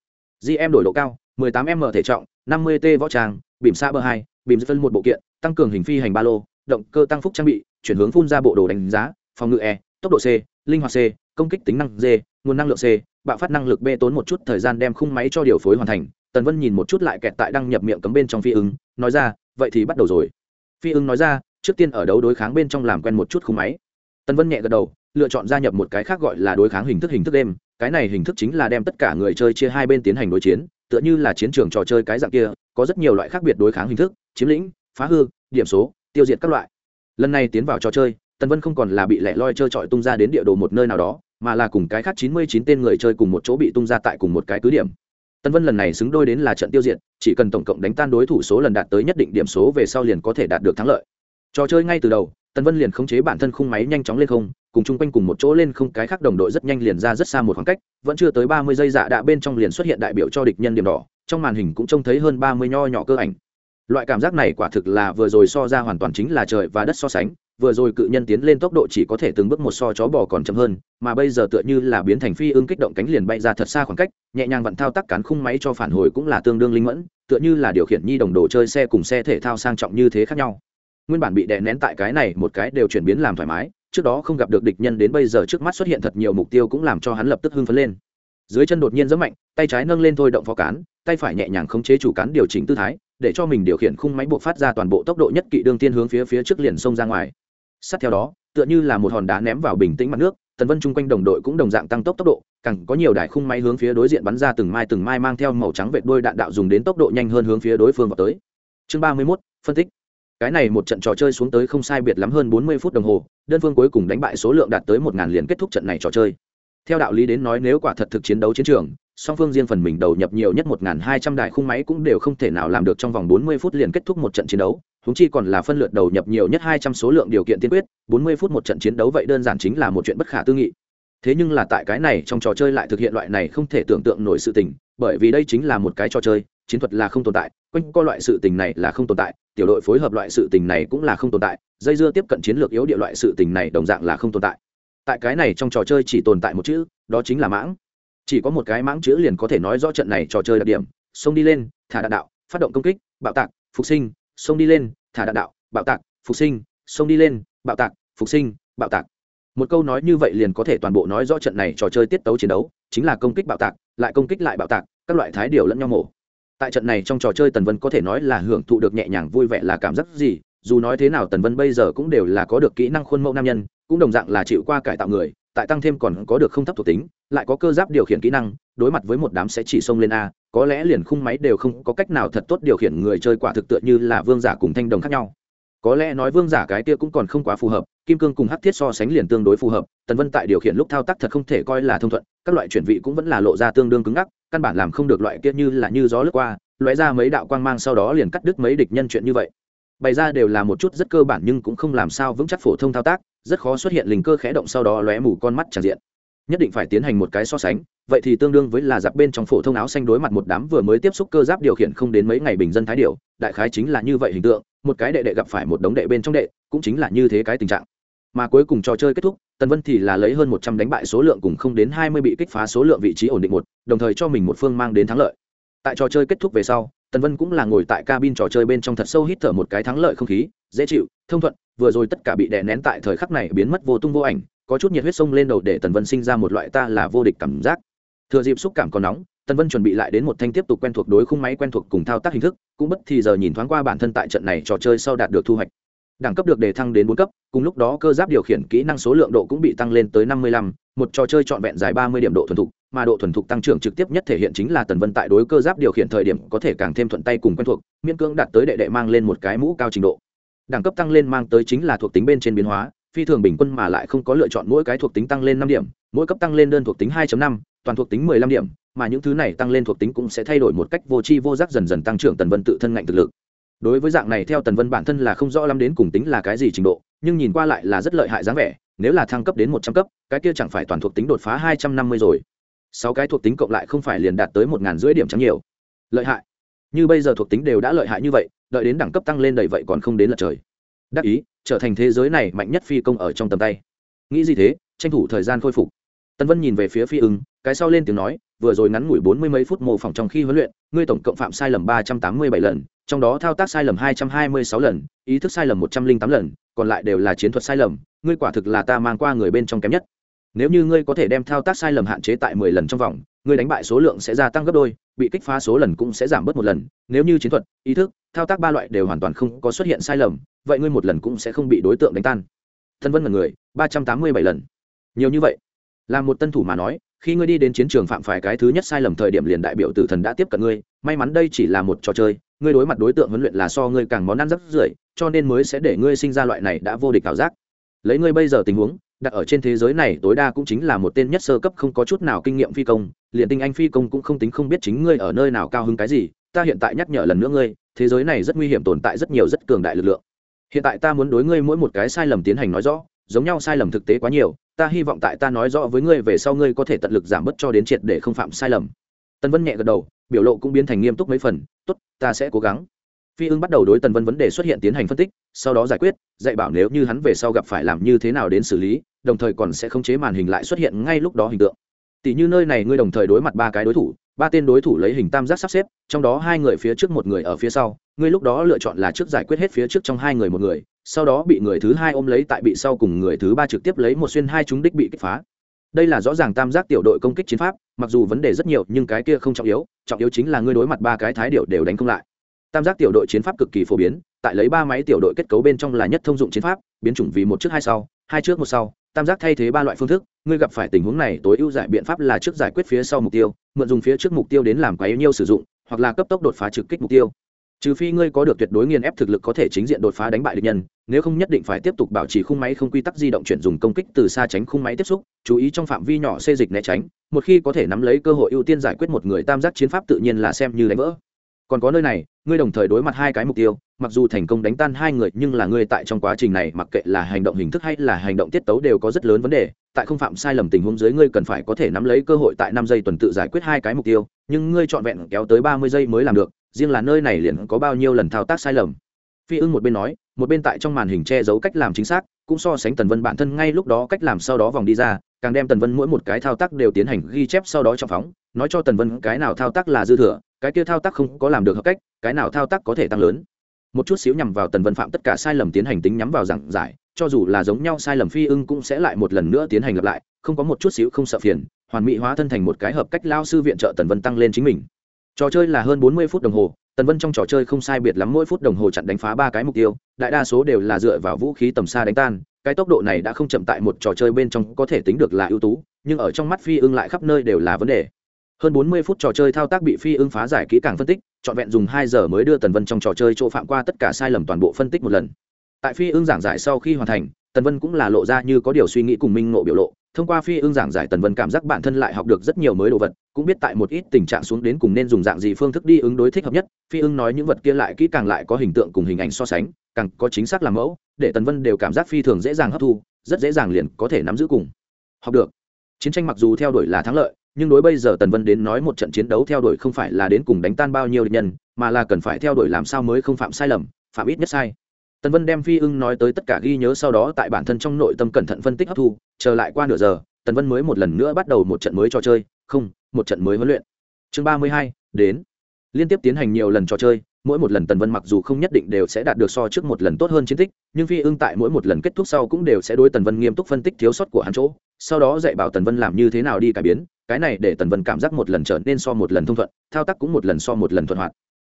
Gm đổi độ cao 18 m thể trọng 50 t võ trang, bìm xa bờ hai, bìm phân một bộ kiện, tăng cường hình phi hành ba lô, động cơ tăng phúc trang bị, chuyển hướng phun ra bộ đồ đánh giá, phòng ngự e tốc độ c, linh hoạt c, công kích tính năng d, nguồn năng lượng c, bạo phát năng lực b tốn một chút thời gian đem khung máy cho điều phối hoàn thành tần vân nhìn một chút lại kẹt tại đăng nhập miệng cấm bên trong phi ứng nói ra, vậy thì bắt đầu rồi. Phi ứng nói ra, trước tiên ở đấu đối kháng bên trong làm quen một chút khung máy. Tần vân nhẹ gật đầu, lựa chọn gia nhập một cái khác gọi là đối kháng hình thức hình thức đêm. Cái này hình thức chính là đem tất cả người chơi chia hai bên tiến hành đối chiến, tựa như là chiến trường trò chơi cái dạng kia, có rất nhiều loại khác biệt đối kháng hình thức, chiếm lĩnh, phá hư, điểm số, tiêu diệt các loại. Lần này tiến vào trò chơi, tần vân không còn là bị lẻ loi chơi trọi tung ra đến địa đồ một nơi nào đó, mà là cùng cái khác chín mươi chín tên người chơi cùng một chỗ bị tung ra tại cùng một cái cứ điểm tân vân lần này xứng đôi đến là trận tiêu diệt, chỉ cần tổng cộng đánh tan đối thủ số lần đạt tới nhất định điểm số về sau liền có thể đạt được thắng lợi. Trò chơi ngay từ đầu tân vân liền khống chế bản thân khung máy nhanh chóng lên không, cùng chung quanh cùng một chỗ lên không, cái khác đồng đội rất nhanh liền ra rất xa một khoảng cách, vẫn chưa tới ba mươi giây dạ đạ bên trong liền xuất hiện đại biểu cho địch nhân điểm đỏ, trong màn hình cũng trông thấy hơn ba mươi nho nhỏ cơ ảnh. Loại cảm giác này quả thực là vừa rồi so ra hoàn toàn chính là trời và đất so sánh vừa rồi cự nhân tiến lên tốc độ chỉ có thể từng bước một so chó bò còn chậm hơn, mà bây giờ tựa như là biến thành phi ưng kích động cánh liền bay ra thật xa khoảng cách, nhẹ nhàng vặn thao tác cán khung máy cho phản hồi cũng là tương đương linh mẫn, tựa như là điều khiển nhi đồng đồ chơi xe cùng xe thể thao sang trọng như thế khác nhau. Nguyên bản bị đè nén tại cái này một cái đều chuyển biến làm thoải mái, trước đó không gặp được địch nhân đến bây giờ trước mắt xuất hiện thật nhiều mục tiêu cũng làm cho hắn lập tức hưng phấn lên. Dưới chân đột nhiên rất mạnh, tay trái nâng lên thôi động phó cán, tay phải nhẹ nhàng khống chế chủ cán điều chỉnh tư thái, để cho mình điều khiển khung máy buộc phát ra toàn bộ tốc độ nhất kỵ đương tiên hướng phía phía trước liền xông ra ngoài sát theo đó, tựa như là một hòn đá ném vào bình tĩnh mặt nước, tần vân chung quanh đồng đội cũng đồng dạng tăng tốc tốc độ, càng có nhiều đài khung máy hướng phía đối diện bắn ra từng mai từng mai mang theo màu trắng vệt đôi đạn đạo dùng đến tốc độ nhanh hơn hướng phía đối phương vào tới. Chương ba mươi mốt, phân tích. Cái này một trận trò chơi xuống tới không sai biệt lắm hơn bốn mươi phút đồng hồ, đơn phương cuối cùng đánh bại số lượng đạt tới một ngàn liền kết thúc trận này trò chơi. Theo đạo lý đến nói nếu quả thật thực chiến đấu chiến trường song phương riêng phần mình đầu nhập nhiều nhất một hai trăm đài khung máy cũng đều không thể nào làm được trong vòng bốn mươi phút liền kết thúc một trận chiến đấu. Huống chi còn là phân lượt đầu nhập nhiều nhất hai trăm số lượng điều kiện tiên quyết, bốn mươi phút một trận chiến đấu vậy đơn giản chính là một chuyện bất khả tư nghị. Thế nhưng là tại cái này trong trò chơi lại thực hiện loại này không thể tưởng tượng nổi sự tình, bởi vì đây chính là một cái trò chơi, chiến thuật là không tồn tại, quanh co loại sự tình này là không tồn tại, tiểu đội phối hợp loại sự tình này cũng là không tồn tại, dây dưa tiếp cận chiến lược yếu địa loại sự tình này đồng dạng là không tồn tại. Tại cái này trong trò chơi chỉ tồn tại một chữ, đó chính là mãng chỉ có một cái mãng chữ liền có thể nói rõ trận này trò chơi đặc điểm. Xông đi lên, thả đạn đạo, phát động công kích, bạo tạc, phục sinh, xông đi lên, thả đạn đạo, bạo tạc, phục sinh, xông đi lên, bạo tạc, phục sinh, bạo tạc. Một câu nói như vậy liền có thể toàn bộ nói rõ trận này trò chơi tiết tấu chiến đấu, chính là công kích bạo tạc, lại công kích lại bạo tạc, các loại thái điều lẫn nhau mổ. Tại trận này trong trò chơi tần vân có thể nói là hưởng thụ được nhẹ nhàng vui vẻ là cảm giác gì, dù nói thế nào tần vân bây giờ cũng đều là có được kỹ năng khuôn mẫu nam nhân, cũng đồng dạng là chịu qua cải tạo người tại tăng thêm còn có được không thấp thuộc tính, lại có cơ giáp điều khiển kỹ năng, đối mặt với một đám sẽ chỉ xông lên a, có lẽ liền khung máy đều không có cách nào thật tốt điều khiển người chơi quả thực tựa như là vương giả cùng thanh đồng khác nhau. Có lẽ nói vương giả cái kia cũng còn không quá phù hợp, kim cương cùng hắc thiết so sánh liền tương đối phù hợp, tần vân tại điều khiển lúc thao tác thật không thể coi là thông thuận, các loại chuyển vị cũng vẫn là lộ ra tương đương cứng ngắc, căn bản làm không được loại kia như là như gió lướt qua loại ra mấy đạo quang mang sau đó liền cắt đứt mấy địch nhân chuyện như vậy bày ra đều là một chút rất cơ bản nhưng cũng không làm sao vững chắc phổ thông thao tác, rất khó xuất hiện linh cơ khẽ động sau đó lóe mù con mắt tràn diện. Nhất định phải tiến hành một cái so sánh, vậy thì tương đương với là giặc bên trong phổ thông áo xanh đối mặt một đám vừa mới tiếp xúc cơ giáp điều khiển không đến mấy ngày bình dân thái điều đại khái chính là như vậy hình tượng, một cái đệ đệ gặp phải một đống đệ bên trong đệ, cũng chính là như thế cái tình trạng. Mà cuối cùng trò chơi kết thúc, tần vân thì là lấy hơn một trăm đánh bại số lượng cùng không đến hai mươi bị kích phá số lượng vị trí ổn định một, đồng thời cho mình một phương mang đến thắng lợi. Tại trò chơi kết thúc về sau tần vân cũng là ngồi tại cabin trò chơi bên trong thật sâu hít thở một cái thắng lợi không khí, dễ chịu, thông thuận, vừa rồi tất cả bị đè nén tại thời khắc này biến mất vô tung vô ảnh, có chút nhiệt huyết sông lên đầu để tần vân sinh ra một loại ta là vô địch cảm giác. Thừa dịp xúc cảm còn nóng, tần vân chuẩn bị lại đến một thanh tiếp tục quen thuộc đối khung máy quen thuộc cùng thao tác hình thức, cũng bất thì giờ nhìn thoáng qua bản thân tại trận này trò chơi sau đạt được thu hoạch. Đẳng cấp được đề thăng đến bốn cấp, cùng lúc đó cơ giáp điều khiển kỹ năng số lượng độ cũng bị tăng lên tới năm mươi lăm, một trò chơi trọn vẹn dài ba mươi điểm độ thuần thục mà độ thuần thục tăng trưởng trực tiếp nhất thể hiện chính là tần vân tại đối cơ giáp điều khiển thời điểm có thể càng thêm thuận tay cùng quen thuộc, miễn cưỡng đạt tới đệ đệ mang lên một cái mũ cao trình độ. Đẳng cấp tăng lên mang tới chính là thuộc tính bên trên biến hóa, phi thường bình quân mà lại không có lựa chọn mỗi cái thuộc tính tăng lên năm điểm, mỗi cấp tăng lên đơn thuộc tính 2 năm, toàn thuộc tính 15 điểm, mà những thứ này tăng lên thuộc tính cũng sẽ thay đổi một cách vô tri vô giác dần dần tăng trưởng tần vân tự thân ngạnh thực lực. Đối với dạng này theo tần vân bản thân là không rõ lắm đến cùng tính là cái gì trình độ, nhưng nhìn qua lại là rất lợi hại dáng vẻ, nếu là thăng cấp đến một trăm cấp, cái kia chẳng phải toàn thuộc tính đột phá hai trăm năm mươi rồi sáu cái thuộc tính cộng lại không phải liền đạt tới một ngàn rưỡi điểm chẳng nhiều. Lợi hại. Như bây giờ thuộc tính đều đã lợi hại như vậy, đợi đến đẳng cấp tăng lên đầy vậy còn không đến lượt trời. Đắc ý, trở thành thế giới này mạnh nhất phi công ở trong tầm tay. Nghĩ gì thế, tranh thủ thời gian khôi phục. Tân vân nhìn về phía phi ưng, cái sau lên tiếng nói, vừa rồi ngắn ngủi bốn mươi mấy phút mô phỏng trong khi huấn luyện, ngươi tổng cộng phạm sai lầm ba trăm tám mươi bảy lần, trong đó thao tác sai lầm hai trăm hai mươi sáu lần, ý thức sai lầm một trăm linh tám lần, còn lại đều là chiến thuật sai lầm, ngươi quả thực là ta mang qua người bên trong kém nhất nếu như ngươi có thể đem thao tác sai lầm hạn chế tại mười lần trong vòng, ngươi đánh bại số lượng sẽ gia tăng gấp đôi, bị kích phá số lần cũng sẽ giảm bớt một lần. Nếu như chiến thuật, ý thức, thao tác ba loại đều hoàn toàn không có xuất hiện sai lầm, vậy ngươi một lần cũng sẽ không bị đối tượng đánh tan. Thân vân là người, ba trăm tám mươi bảy lần. Nhiều như vậy, là một tân thủ mà nói, khi ngươi đi đến chiến trường phạm phải cái thứ nhất sai lầm thời điểm liền đại biểu tử thần đã tiếp cận ngươi, may mắn đây chỉ là một trò chơi, ngươi đối mặt đối tượng huấn luyện là so ngươi càng món ăn rắp rưởi, cho nên mới sẽ để ngươi sinh ra loại này đã vô địch ảo giác. Lấy ngươi bây giờ tình huống đặt ở trên thế giới này tối đa cũng chính là một tên nhất sơ cấp không có chút nào kinh nghiệm phi công, liền tinh anh phi công cũng không tính không biết chính ngươi ở nơi nào cao hứng cái gì, ta hiện tại nhắc nhở lần nữa ngươi, thế giới này rất nguy hiểm tồn tại rất nhiều rất cường đại lực lượng. Hiện tại ta muốn đối ngươi mỗi một cái sai lầm tiến hành nói rõ, giống nhau sai lầm thực tế quá nhiều, ta hy vọng tại ta nói rõ với ngươi về sau ngươi có thể tận lực giảm bớt cho đến triệt để không phạm sai lầm. Tân vân nhẹ gật đầu, biểu lộ cũng biến thành nghiêm túc mấy phần, tốt, ta sẽ cố gắng phi ưng bắt đầu đối tần vân vấn đề xuất hiện tiến hành phân tích, sau đó giải quyết, dạy bảo nếu như hắn về sau gặp phải làm như thế nào đến xử lý, đồng thời còn sẽ khống chế màn hình lại xuất hiện ngay lúc đó hình tượng. Tỷ như nơi này ngươi đồng thời đối mặt ba cái đối thủ, ba tên đối thủ lấy hình tam giác sắp xếp, trong đó hai người phía trước một người ở phía sau, ngươi lúc đó lựa chọn là trước giải quyết hết phía trước trong hai người một người, sau đó bị người thứ hai ôm lấy tại bị sau cùng người thứ ba trực tiếp lấy một xuyên hai chúng đích bị kích phá. Đây là rõ ràng tam giác tiểu đội công kích chiến pháp, mặc dù vấn đề rất nhiều, nhưng cái kia không trọng yếu trọng yếu chính là ngươi đối mặt ba cái thái điệu đều đánh không lại tam giác tiểu đội chiến pháp cực kỳ phổ biến, tại lấy ba máy tiểu đội kết cấu bên trong là nhất thông dụng chiến pháp, biến chủng vì một trước hai sau, hai trước một sau, tam giác thay thế ba loại phương thức, ngươi gặp phải tình huống này tối ưu giải biện pháp là trước giải quyết phía sau mục tiêu, mượn dùng phía trước mục tiêu đến làm quá yêu nhiêu sử dụng, hoặc là cấp tốc đột phá trực kích mục tiêu. Trừ phi ngươi có được tuyệt đối nghiền ép thực lực có thể chính diện đột phá đánh bại địch nhân, nếu không nhất định phải tiếp tục bảo trì khung máy không quy tắc di động chuyển dùng công kích từ xa tránh khung máy tiếp xúc, chú ý trong phạm vi nhỏ xê dịch né tránh, một khi có thể nắm lấy cơ hội ưu tiên giải quyết một người tam giác chiến pháp tự nhiên là xem như đánh vỡ còn có nơi này, ngươi đồng thời đối mặt hai cái mục tiêu, mặc dù thành công đánh tan hai người, nhưng là ngươi tại trong quá trình này, mặc kệ là hành động hình thức hay là hành động tiết tấu đều có rất lớn vấn đề. Tại không phạm sai lầm tình huống dưới, ngươi cần phải có thể nắm lấy cơ hội tại năm giây tuần tự giải quyết hai cái mục tiêu, nhưng ngươi trọn vẹn kéo tới ba mươi giây mới làm được, riêng là nơi này liền có bao nhiêu lần thao tác sai lầm. Phi ưng một bên nói, một bên tại trong màn hình che giấu cách làm chính xác, cũng so sánh tần vân bản thân ngay lúc đó cách làm sau đó vòng đi ra, càng đem tần vân mỗi một cái thao tác đều tiến hành ghi chép sau đó cho phóng, nói cho tần vân cái nào thao tác là dư thừa cái kia thao tác không có làm được hợp cách, cái nào thao tác có thể tăng lớn. Một chút xíu nhằm vào tần vân phạm tất cả sai lầm tiến hành tính nhắm vào giảng giải, cho dù là giống nhau sai lầm phi ưng cũng sẽ lại một lần nữa tiến hành lặp lại, không có một chút xíu không sợ phiền, hoàn mỹ hóa thân thành một cái hợp cách lao sư viện trợ tần vân tăng lên chính mình. Trò chơi là hơn bốn mươi phút đồng hồ, tần vân trong trò chơi không sai biệt lắm mỗi phút đồng hồ chặn đánh phá ba cái mục tiêu, đại đa số đều là dựa vào vũ khí tầm xa đánh tan, cái tốc độ này đã không chậm tại một trò chơi bên trong có thể tính được là ưu tú, nhưng ở trong mắt phi ưng lại khắp nơi đều là vấn đề hơn bốn mươi phút trò chơi thao tác bị phi ưng phá giải kỹ càng phân tích, trọn vẹn dùng hai giờ mới đưa tần vân trong trò chơi chỗ phạm qua tất cả sai lầm toàn bộ phân tích một lần. Tại phi ưng giảng giải sau khi hoàn thành, tần vân cũng là lộ ra như có điều suy nghĩ cùng minh ngộ biểu lộ. Thông qua phi ưng giảng giải, tần vân cảm giác bản thân lại học được rất nhiều mới đồ vật, cũng biết tại một ít tình trạng xuống đến cùng nên dùng dạng gì phương thức đi ứng đối thích hợp nhất. Phi ưng nói những vật kia lại kỹ càng lại có hình tượng cùng hình ảnh so sánh, càng có chính xác làm mẫu, để tần vân đều cảm giác phi thường dễ dàng hấp thu, rất dễ dàng liền có thể nắm giữ cùng học được. Chiến tranh mặc dù theo đuổi là thắng lợi nhưng đối bây giờ tần vân đến nói một trận chiến đấu theo đuổi không phải là đến cùng đánh tan bao nhiêu địch nhân, mà là cần phải theo đuổi làm sao mới không phạm sai lầm, phạm ít nhất sai. Tần vân đem phi ưng nói tới tất cả ghi nhớ sau đó tại bản thân trong nội tâm cẩn thận phân tích hấp thu trở lại qua nửa giờ, tần vân mới một lần nữa bắt đầu một trận mới trò chơi, không, một trận mới huấn luyện. Chương ba mươi hai, đến. Liên tiếp tiến hành nhiều lần trò chơi, mỗi một lần tần vân mặc dù không nhất định đều sẽ đạt được so trước một lần tốt hơn chiến tích, nhưng phi ưng tại mỗi một lần kết thúc sau cũng đều sẽ đối tần vân nghiêm túc phân tích thiếu sót của hắn chỗ, sau đó dạy bảo tần vân làm như thế nào đi cải biến cái này để tần vân cảm giác một lần trở nên so một lần thông thuận, thao tác cũng một lần so một lần thuận hoạt.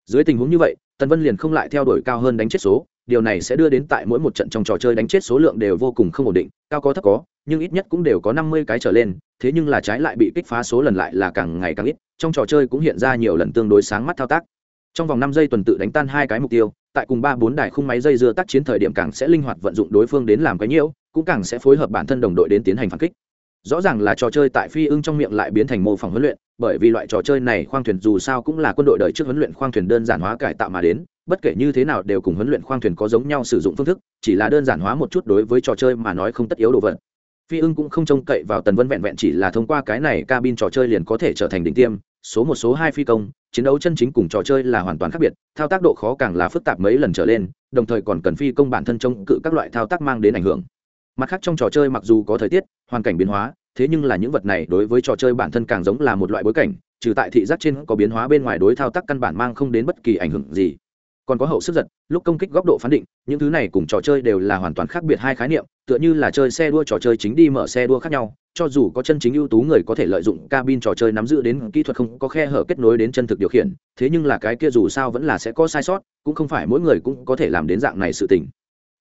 Dưới tình huống như vậy, tần vân liền không lại theo đuổi cao hơn đánh chết số, điều này sẽ đưa đến tại mỗi một trận trong trò chơi đánh chết số lượng đều vô cùng không ổn định, cao có thấp có, nhưng ít nhất cũng đều có năm mươi cái trở lên, thế nhưng là trái lại bị kích phá số lần lại là càng ngày càng ít, trong trò chơi cũng hiện ra nhiều lần tương đối sáng mắt thao tác. Trong vòng năm giây tuần tự đánh tan hai cái mục tiêu, tại cùng ba bốn đài khung máy dây dưa tác chiến thời điểm càng sẽ linh hoạt vận dụng đối phương đến làm cái nhiễu, cũng càng sẽ phối hợp bản thân đồng đội đến tiến hành phản kích rõ ràng là trò chơi tại phi ưng trong miệng lại biến thành mô phỏng huấn luyện, bởi vì loại trò chơi này khoang thuyền dù sao cũng là quân đội đời trước huấn luyện khoang thuyền đơn giản hóa cải tạo mà đến, bất kể như thế nào đều cùng huấn luyện khoang thuyền có giống nhau sử dụng phương thức, chỉ là đơn giản hóa một chút đối với trò chơi mà nói không tất yếu đồ vật. Phi ưng cũng không trông cậy vào tần vân vẹn vẹn chỉ là thông qua cái này cabin trò chơi liền có thể trở thành đỉnh tiêm, số một, số hai phi công, chiến đấu chân chính cùng trò chơi là hoàn toàn khác biệt, thao tác độ khó càng là phức tạp mấy lần trở lên, đồng thời còn cần phi công bản thân chống cự các loại thao tác mang đến ảnh hưởng mặt khác trong trò chơi mặc dù có thời tiết, hoàn cảnh biến hóa, thế nhưng là những vật này đối với trò chơi bản thân càng giống là một loại bối cảnh, trừ tại thị giác trên có biến hóa bên ngoài đối thao tác căn bản mang không đến bất kỳ ảnh hưởng gì. Còn có hậu sức giật, lúc công kích góc độ phán định, những thứ này cùng trò chơi đều là hoàn toàn khác biệt hai khái niệm, tựa như là chơi xe đua trò chơi chính đi mở xe đua khác nhau, cho dù có chân chính ưu tú người có thể lợi dụng cabin trò chơi nắm giữ đến kỹ thuật không có khe hở kết nối đến chân thực điều khiển, thế nhưng là cái kia dù sao vẫn là sẽ có sai sót, cũng không phải mỗi người cũng có thể làm đến dạng này sự tình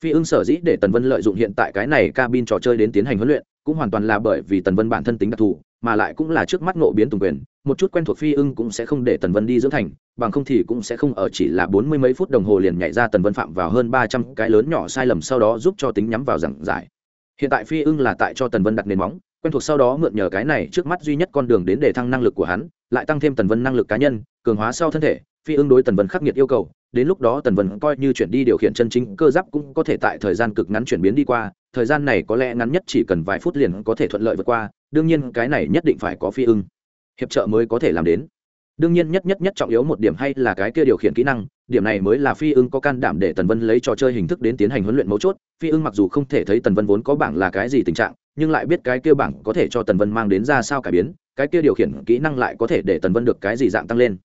phi ưng sở dĩ để tần vân lợi dụng hiện tại cái này cabin trò chơi đến tiến hành huấn luyện, cũng hoàn toàn là bởi vì tần vân bản thân tính đặc thù, mà lại cũng là trước mắt ngộ biến tùng quyền, một chút quen thuộc phi ưng cũng sẽ không để tần vân đi dưỡng thành, bằng không thì cũng sẽ không ở chỉ là bốn mươi mấy phút đồng hồ liền nhảy ra tần vân phạm vào hơn ba trăm cái lớn nhỏ sai lầm sau đó giúp cho tính nhắm vào giảng giải. Hiện tại phi ưng là tại cho tần vân đặt nền móng, quen thuộc sau đó mượn nhờ cái này trước mắt duy nhất con đường đến để thăng năng lực của hắn, lại tăng thêm tần vân năng lực cá nhân, cường hóa sau thân thể phi ương đối tần vân khắc nghiệt yêu cầu, đến lúc đó tần vân coi như chuyển đi điều khiển chân chính cơ giáp cũng có thể tại thời gian cực ngắn chuyển biến đi qua, thời gian này có lẽ ngắn nhất chỉ cần vài phút liền có thể thuận lợi vượt qua, đương nhiên cái này nhất định phải có phi ưng hiệp trợ mới có thể làm đến. Đương nhiên nhất nhất nhất trọng yếu một điểm hay là cái kia điều khiển kỹ năng, điểm này mới là phi ưng có can đảm để tần vân lấy trò chơi hình thức đến tiến hành huấn luyện mấu chốt, phi ưng mặc dù không thể thấy tần vân vốn có bảng là cái gì tình trạng, nhưng lại biết cái kia bảng có thể cho tần vân mang đến ra sao cải biến, cái kia điều khiển kỹ năng lại có thể để tần vân được cái gì dạng tăng lên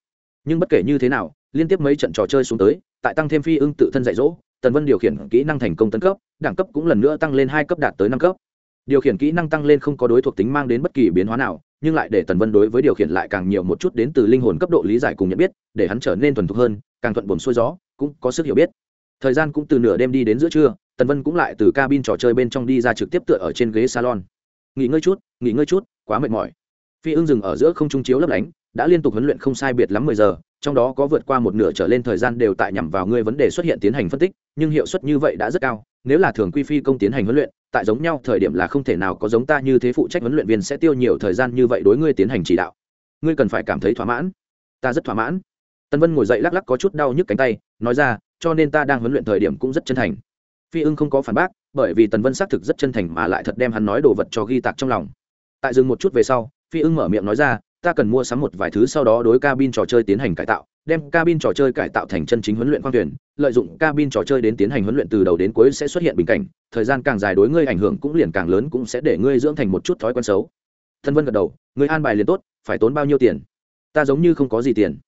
nhưng bất kể như thế nào, liên tiếp mấy trận trò chơi xuống tới, tại tăng thêm phi ưng tự thân dạy dỗ, tần vân điều khiển kỹ năng thành công tấn cấp, đẳng cấp cũng lần nữa tăng lên hai cấp đạt tới năm cấp. Điều khiển kỹ năng tăng lên không có đối thuộc tính mang đến bất kỳ biến hóa nào, nhưng lại để tần vân đối với điều khiển lại càng nhiều một chút đến từ linh hồn cấp độ lý giải cùng nhận biết, để hắn trở nên thuần thục hơn, càng thuận buồm xuôi gió, cũng có sức hiểu biết. Thời gian cũng từ nửa đêm đi đến giữa trưa, tần vân cũng lại từ cabin trò chơi bên trong đi ra trực tiếp tựa ở trên ghế salon. Nghỉ ngơi chút, nghỉ ngơi chút, quá mệt mỏi. Phi ưng dừng ở giữa không trung chiếu lấp lánh đã liên tục huấn luyện không sai biệt lắm mười giờ, trong đó có vượt qua một nửa trở lên thời gian đều tại nhằm vào ngươi vấn đề xuất hiện tiến hành phân tích, nhưng hiệu suất như vậy đã rất cao. Nếu là thường quy phi công tiến hành huấn luyện, tại giống nhau thời điểm là không thể nào có giống ta như thế phụ trách huấn luyện viên sẽ tiêu nhiều thời gian như vậy đối ngươi tiến hành chỉ đạo. Ngươi cần phải cảm thấy thỏa mãn. Ta rất thỏa mãn. Tân vân ngồi dậy lắc lắc có chút đau nhức cánh tay, nói ra, cho nên ta đang huấn luyện thời điểm cũng rất chân thành. Phi ưng không có phản bác, bởi vì tần vân xác thực rất chân thành mà lại thật đem hắn nói đồ vật cho ghi tạc trong lòng. Tại dừng một chút về sau, phi ưng mở miệng nói ra ta cần mua sắm một vài thứ sau đó đối cabin trò chơi tiến hành cải tạo, đem cabin trò chơi cải tạo thành chân chính huấn luyện khoang thuyền, lợi dụng cabin trò chơi đến tiến hành huấn luyện từ đầu đến cuối sẽ xuất hiện bình cảnh, thời gian càng dài đối ngươi ảnh hưởng cũng liền càng lớn cũng sẽ để ngươi dưỡng thành một chút thói quen xấu. Thân vân gật đầu, ngươi an bài liền tốt, phải tốn bao nhiêu tiền? Ta giống như không có gì tiền.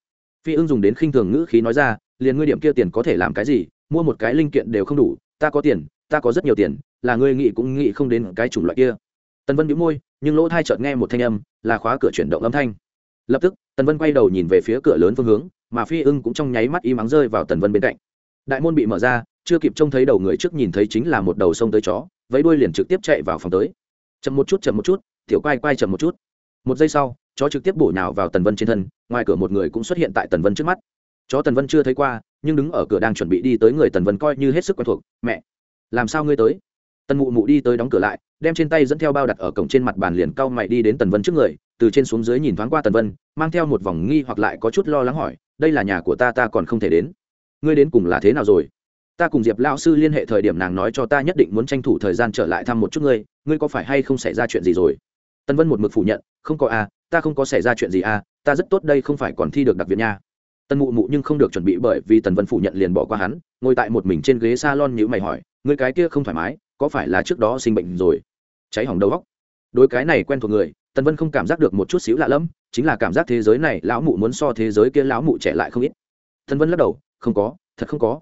Phi ưng dùng đến khinh thường ngữ khí nói ra, liền ngươi điểm kia tiền có thể làm cái gì, mua một cái linh kiện đều không đủ, ta có tiền, ta có rất nhiều tiền, là ngươi nghĩ cũng nghĩ không đến cái chủng loại kia tần vân bị môi, nhưng lỗ thai chợt nghe một thanh âm, là khóa cửa chuyển động âm thanh. Lập tức, tần vân quay đầu nhìn về phía cửa lớn phương hướng, mà phi ưng cũng trong nháy mắt im ắng rơi vào tần vân bên cạnh. Đại môn bị mở ra, chưa kịp trông thấy đầu người trước nhìn thấy chính là một đầu sông tới chó, vẫy đuôi liền trực tiếp chạy vào phòng tới. Chậm một chút, chậm một chút, tiểu quay quay chậm một chút. Một giây sau, chó trực tiếp bổ nhào vào tần vân trên thân, ngoài cửa một người cũng xuất hiện tại tần vân trước mắt. Chó tần vân chưa thấy qua, nhưng đứng ở cửa đang chuẩn bị đi tới người tần vân coi như hết sức quen thuộc, mẹ, làm sao ngươi tới? Tần mụ mụ đi tới đóng cửa lại đem trên tay dẫn theo bao đặt ở cổng trên mặt bàn liền cau mày đi đến tần vân trước người từ trên xuống dưới nhìn thoáng qua tần vân mang theo một vòng nghi hoặc lại có chút lo lắng hỏi đây là nhà của ta ta còn không thể đến. Ngươi đến cùng là thế nào rồi? Ta cùng diệp lão sư liên hệ thời điểm nàng nói cho ta nhất định muốn tranh thủ thời gian trở lại thăm một chút ngươi ngươi có phải hay không xảy ra chuyện gì rồi? Tân vân một mực phủ nhận không có a à, ta không có xảy ra chuyện gì a à, ta rất tốt đây không phải còn thi được đặc biệt nha. Tân mụ mụ nhưng không được chuẩn bị bởi vì tần vân phủ nhận liền bỏ qua hắn ngồi tại một mình trên ghế s a lon nhữ mày hỏi ngươi cái kia không thoải mái có phải là trước đó sinh bệnh rồi? Cháy hỏng đầu góc đối cái này quen thuộc người, tần vân không cảm giác được một chút xíu lạ lẫm, chính là cảm giác thế giới này lão mụ muốn so thế giới kia lão mụ trẻ lại không ít. Tần vân lắc đầu, không có, thật không có.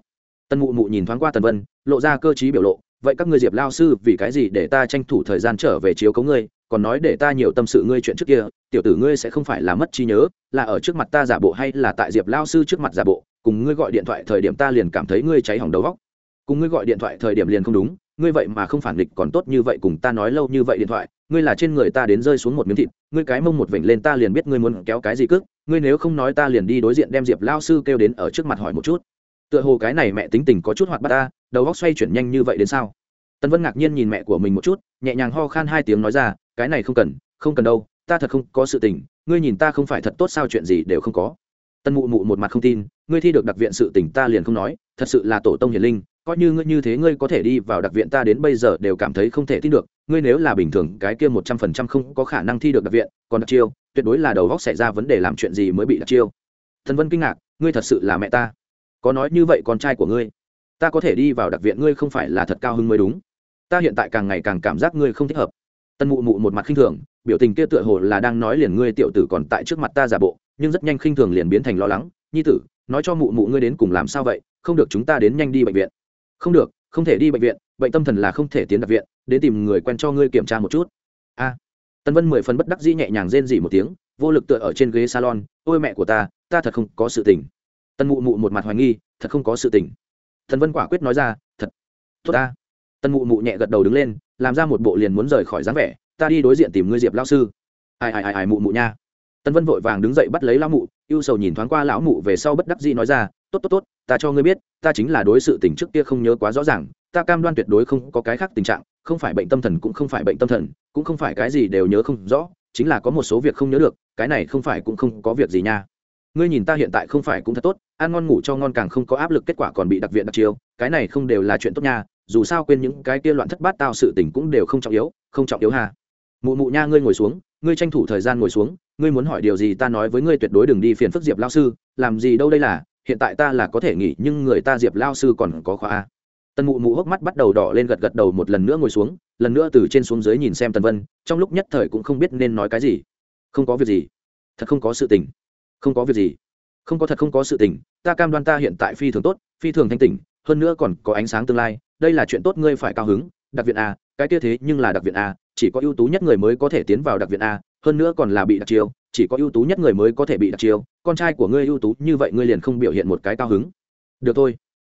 Tần mụ mụ nhìn thoáng qua tần vân, lộ ra cơ t biểu lộ, vậy các ngươi diệp lao sư, vì cái gì để ta tranh thủ thời gian trở về chiếu cấu ngươi? Còn nói để ta nhiều tâm sự ngươi chuyện trước kia, tiểu tử ngươi sẽ không phải là mất trí nhớ, là ở trước mặt ta giả bộ hay là tại diệp lao sư trước mặt giả bộ? Cùng ngươi gọi điện thoại thời điểm ta liền cảm thấy ngươi cháy hỏng đầu góc cùng ngươi gọi điện thoại thời điểm liền không đúng ngươi vậy mà không phản nghịch còn tốt như vậy cùng ta nói lâu như vậy điện thoại, ngươi là trên người ta đến rơi xuống một miếng thịt, ngươi cái mông một vểnh lên ta liền biết ngươi muốn kéo cái gì cước, ngươi nếu không nói ta liền đi đối diện đem diệp lao sư kêu đến ở trước mặt hỏi một chút. Tựa hồ cái này mẹ tính tình có chút hoạt bát ta, đầu góc xoay chuyển nhanh như vậy đến sao? Tân vân ngạc nhiên nhìn mẹ của mình một chút, nhẹ nhàng ho khan hai tiếng nói ra, cái này không cần không cần đâu, ta thật không có sự tình, ngươi nhìn ta không phải thật tốt sao chuyện gì đều không có. Tân mụ mụ một mặt không tin, ngươi thi được đặc viện sự tình ta liền không nói, thật sự là tổ tông hiền linh coi như ngươi như thế ngươi có thể đi vào đặc viện ta đến bây giờ đều cảm thấy không thể tin được, ngươi nếu là bình thường, cái kia một trăm phần trăm không có khả năng thi được đặc viện, còn đặc chiêu, tuyệt đối là đầu góc xảy ra vấn đề làm chuyện gì mới bị đặc chiêu. Thần vân kinh ngạc, ngươi thật sự là mẹ ta. Có nói như vậy con trai của ngươi, ta có thể đi vào đặc viện ngươi không phải là thật cao hứng mới đúng. Ta hiện tại càng ngày càng cảm giác ngươi không thích hợp. Tân mụ mụ một mặt khinh thường, biểu tình kia tựa hồ là đang nói liền ngươi tiểu tử còn tại trước mặt ta giả bộ, nhưng rất nhanh khinh thường liền biến thành lo lắng. Nhi tử, nói cho mụ mụ ngươi đến cùng làm sao vậy, không được chúng ta đến nhanh đi bệnh viện không được không thể đi bệnh viện bệnh tâm thần là không thể tiến đặc viện đến tìm người quen cho ngươi kiểm tra một chút. A. À, tân vân mười phần bất đắc dĩ nhẹ nhàng rên dỉ một tiếng vô lực tựa ở trên ghế salon ôi mẹ của ta ta thật không có sự tình. Tân mụ mụ một mặt hoài nghi thật không có sự tình. Thần vân quả quyết nói ra thật tốt ta. Tân mụ mụ nhẹ gật đầu đứng lên làm ra một bộ liền muốn rời khỏi dáng vẻ ta đi đối diện tìm ngươi diệp lao sư. Ai ai ai ai mụ mụ nha. Tân vân vội vàng đứng dậy bắt lấy lão mụ ưu sầu nhìn thoáng qua lão mụ về sau bất đắc dĩ nói ra tốt tốt tốt, ta cho ngươi biết, ta chính là đối sự tình trước kia không nhớ quá rõ ràng, ta cam đoan tuyệt đối không có cái khác tình trạng, không phải bệnh tâm thần cũng không phải bệnh tâm thần, cũng không phải cái gì đều nhớ không rõ, chính là có một số việc không nhớ được, cái này không phải cũng không có việc gì nha. Ngươi nhìn ta hiện tại không phải cũng thật tốt, ăn ngon ngủ cho ngon càng không có áp lực kết quả còn bị đặc viện đặc chiêu, cái này không đều là chuyện tốt nha, dù sao quên những cái kia loạn thất bát tao sự tình cũng đều không trọng yếu, không trọng yếu hà mụ mụ nha, ngươi ngồi xuống, ngươi tranh thủ thời gian ngồi xuống, ngươi muốn hỏi điều gì ta nói với ngươi tuyệt đối đừng đi phiền phức diệp lao sư, làm gì đâu đây là hiện tại ta là có thể nghỉ, nhưng người ta diệp lao sư còn có khóa tần mụ mụ hốc mắt bắt đầu đỏ lên gật gật đầu một lần nữa ngồi xuống, lần nữa từ trên xuống dưới nhìn xem tần vân, trong lúc nhất thời cũng không biết nên nói cái gì. Không có việc gì. Thật không có sự tình. Không có việc gì. Không có thật không có sự tình, ta cam đoan ta hiện tại phi thường tốt, phi thường thanh tỉnh, hơn nữa còn có ánh sáng tương lai, đây là chuyện tốt ngươi phải cao hứng, đặc viện a, cái kia thế nhưng là đặc viện a, chỉ có ưu tú nhất người mới có thể tiến vào đặc viện a, hơn nữa còn là bị đặc chiêu chỉ có ưu tú nhất người mới có thể bị đặc chiêu, con trai của ngươi ưu tú như vậy ngươi liền không biểu hiện một cái cao hứng. Được thôi.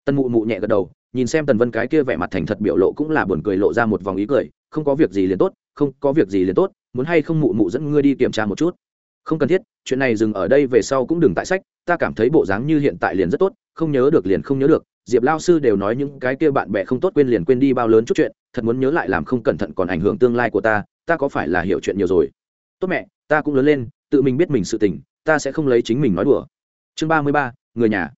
Tân mụ mụ nhẹ gật đầu, nhìn xem tần vân cái kia vẻ mặt thành thật biểu lộ cũng là buồn cười lộ ra một vòng ý cười, không có việc gì liền tốt, không có việc gì liền tốt, muốn hay không mụ mụ dẫn ngươi đi kiểm tra một chút? Không cần thiết, chuyện này dừng ở đây về sau cũng đừng tại sách, ta cảm thấy bộ dáng như hiện tại liền rất tốt, không nhớ được liền không nhớ được. Diệp lao sư đều nói những cái kia bạn bè không tốt quên liền quên đi bao lớn chút chuyện, thật muốn nhớ lại làm không cẩn thận còn ảnh hưởng tương lai của ta ta có phải là hiểu chuyện nhiều rồi? Tốt mẹ, ta cũng lớn lên tự mình biết mình sự tình, ta sẽ không lấy chính mình nói đùa. Chương ba mươi ba, người nhà.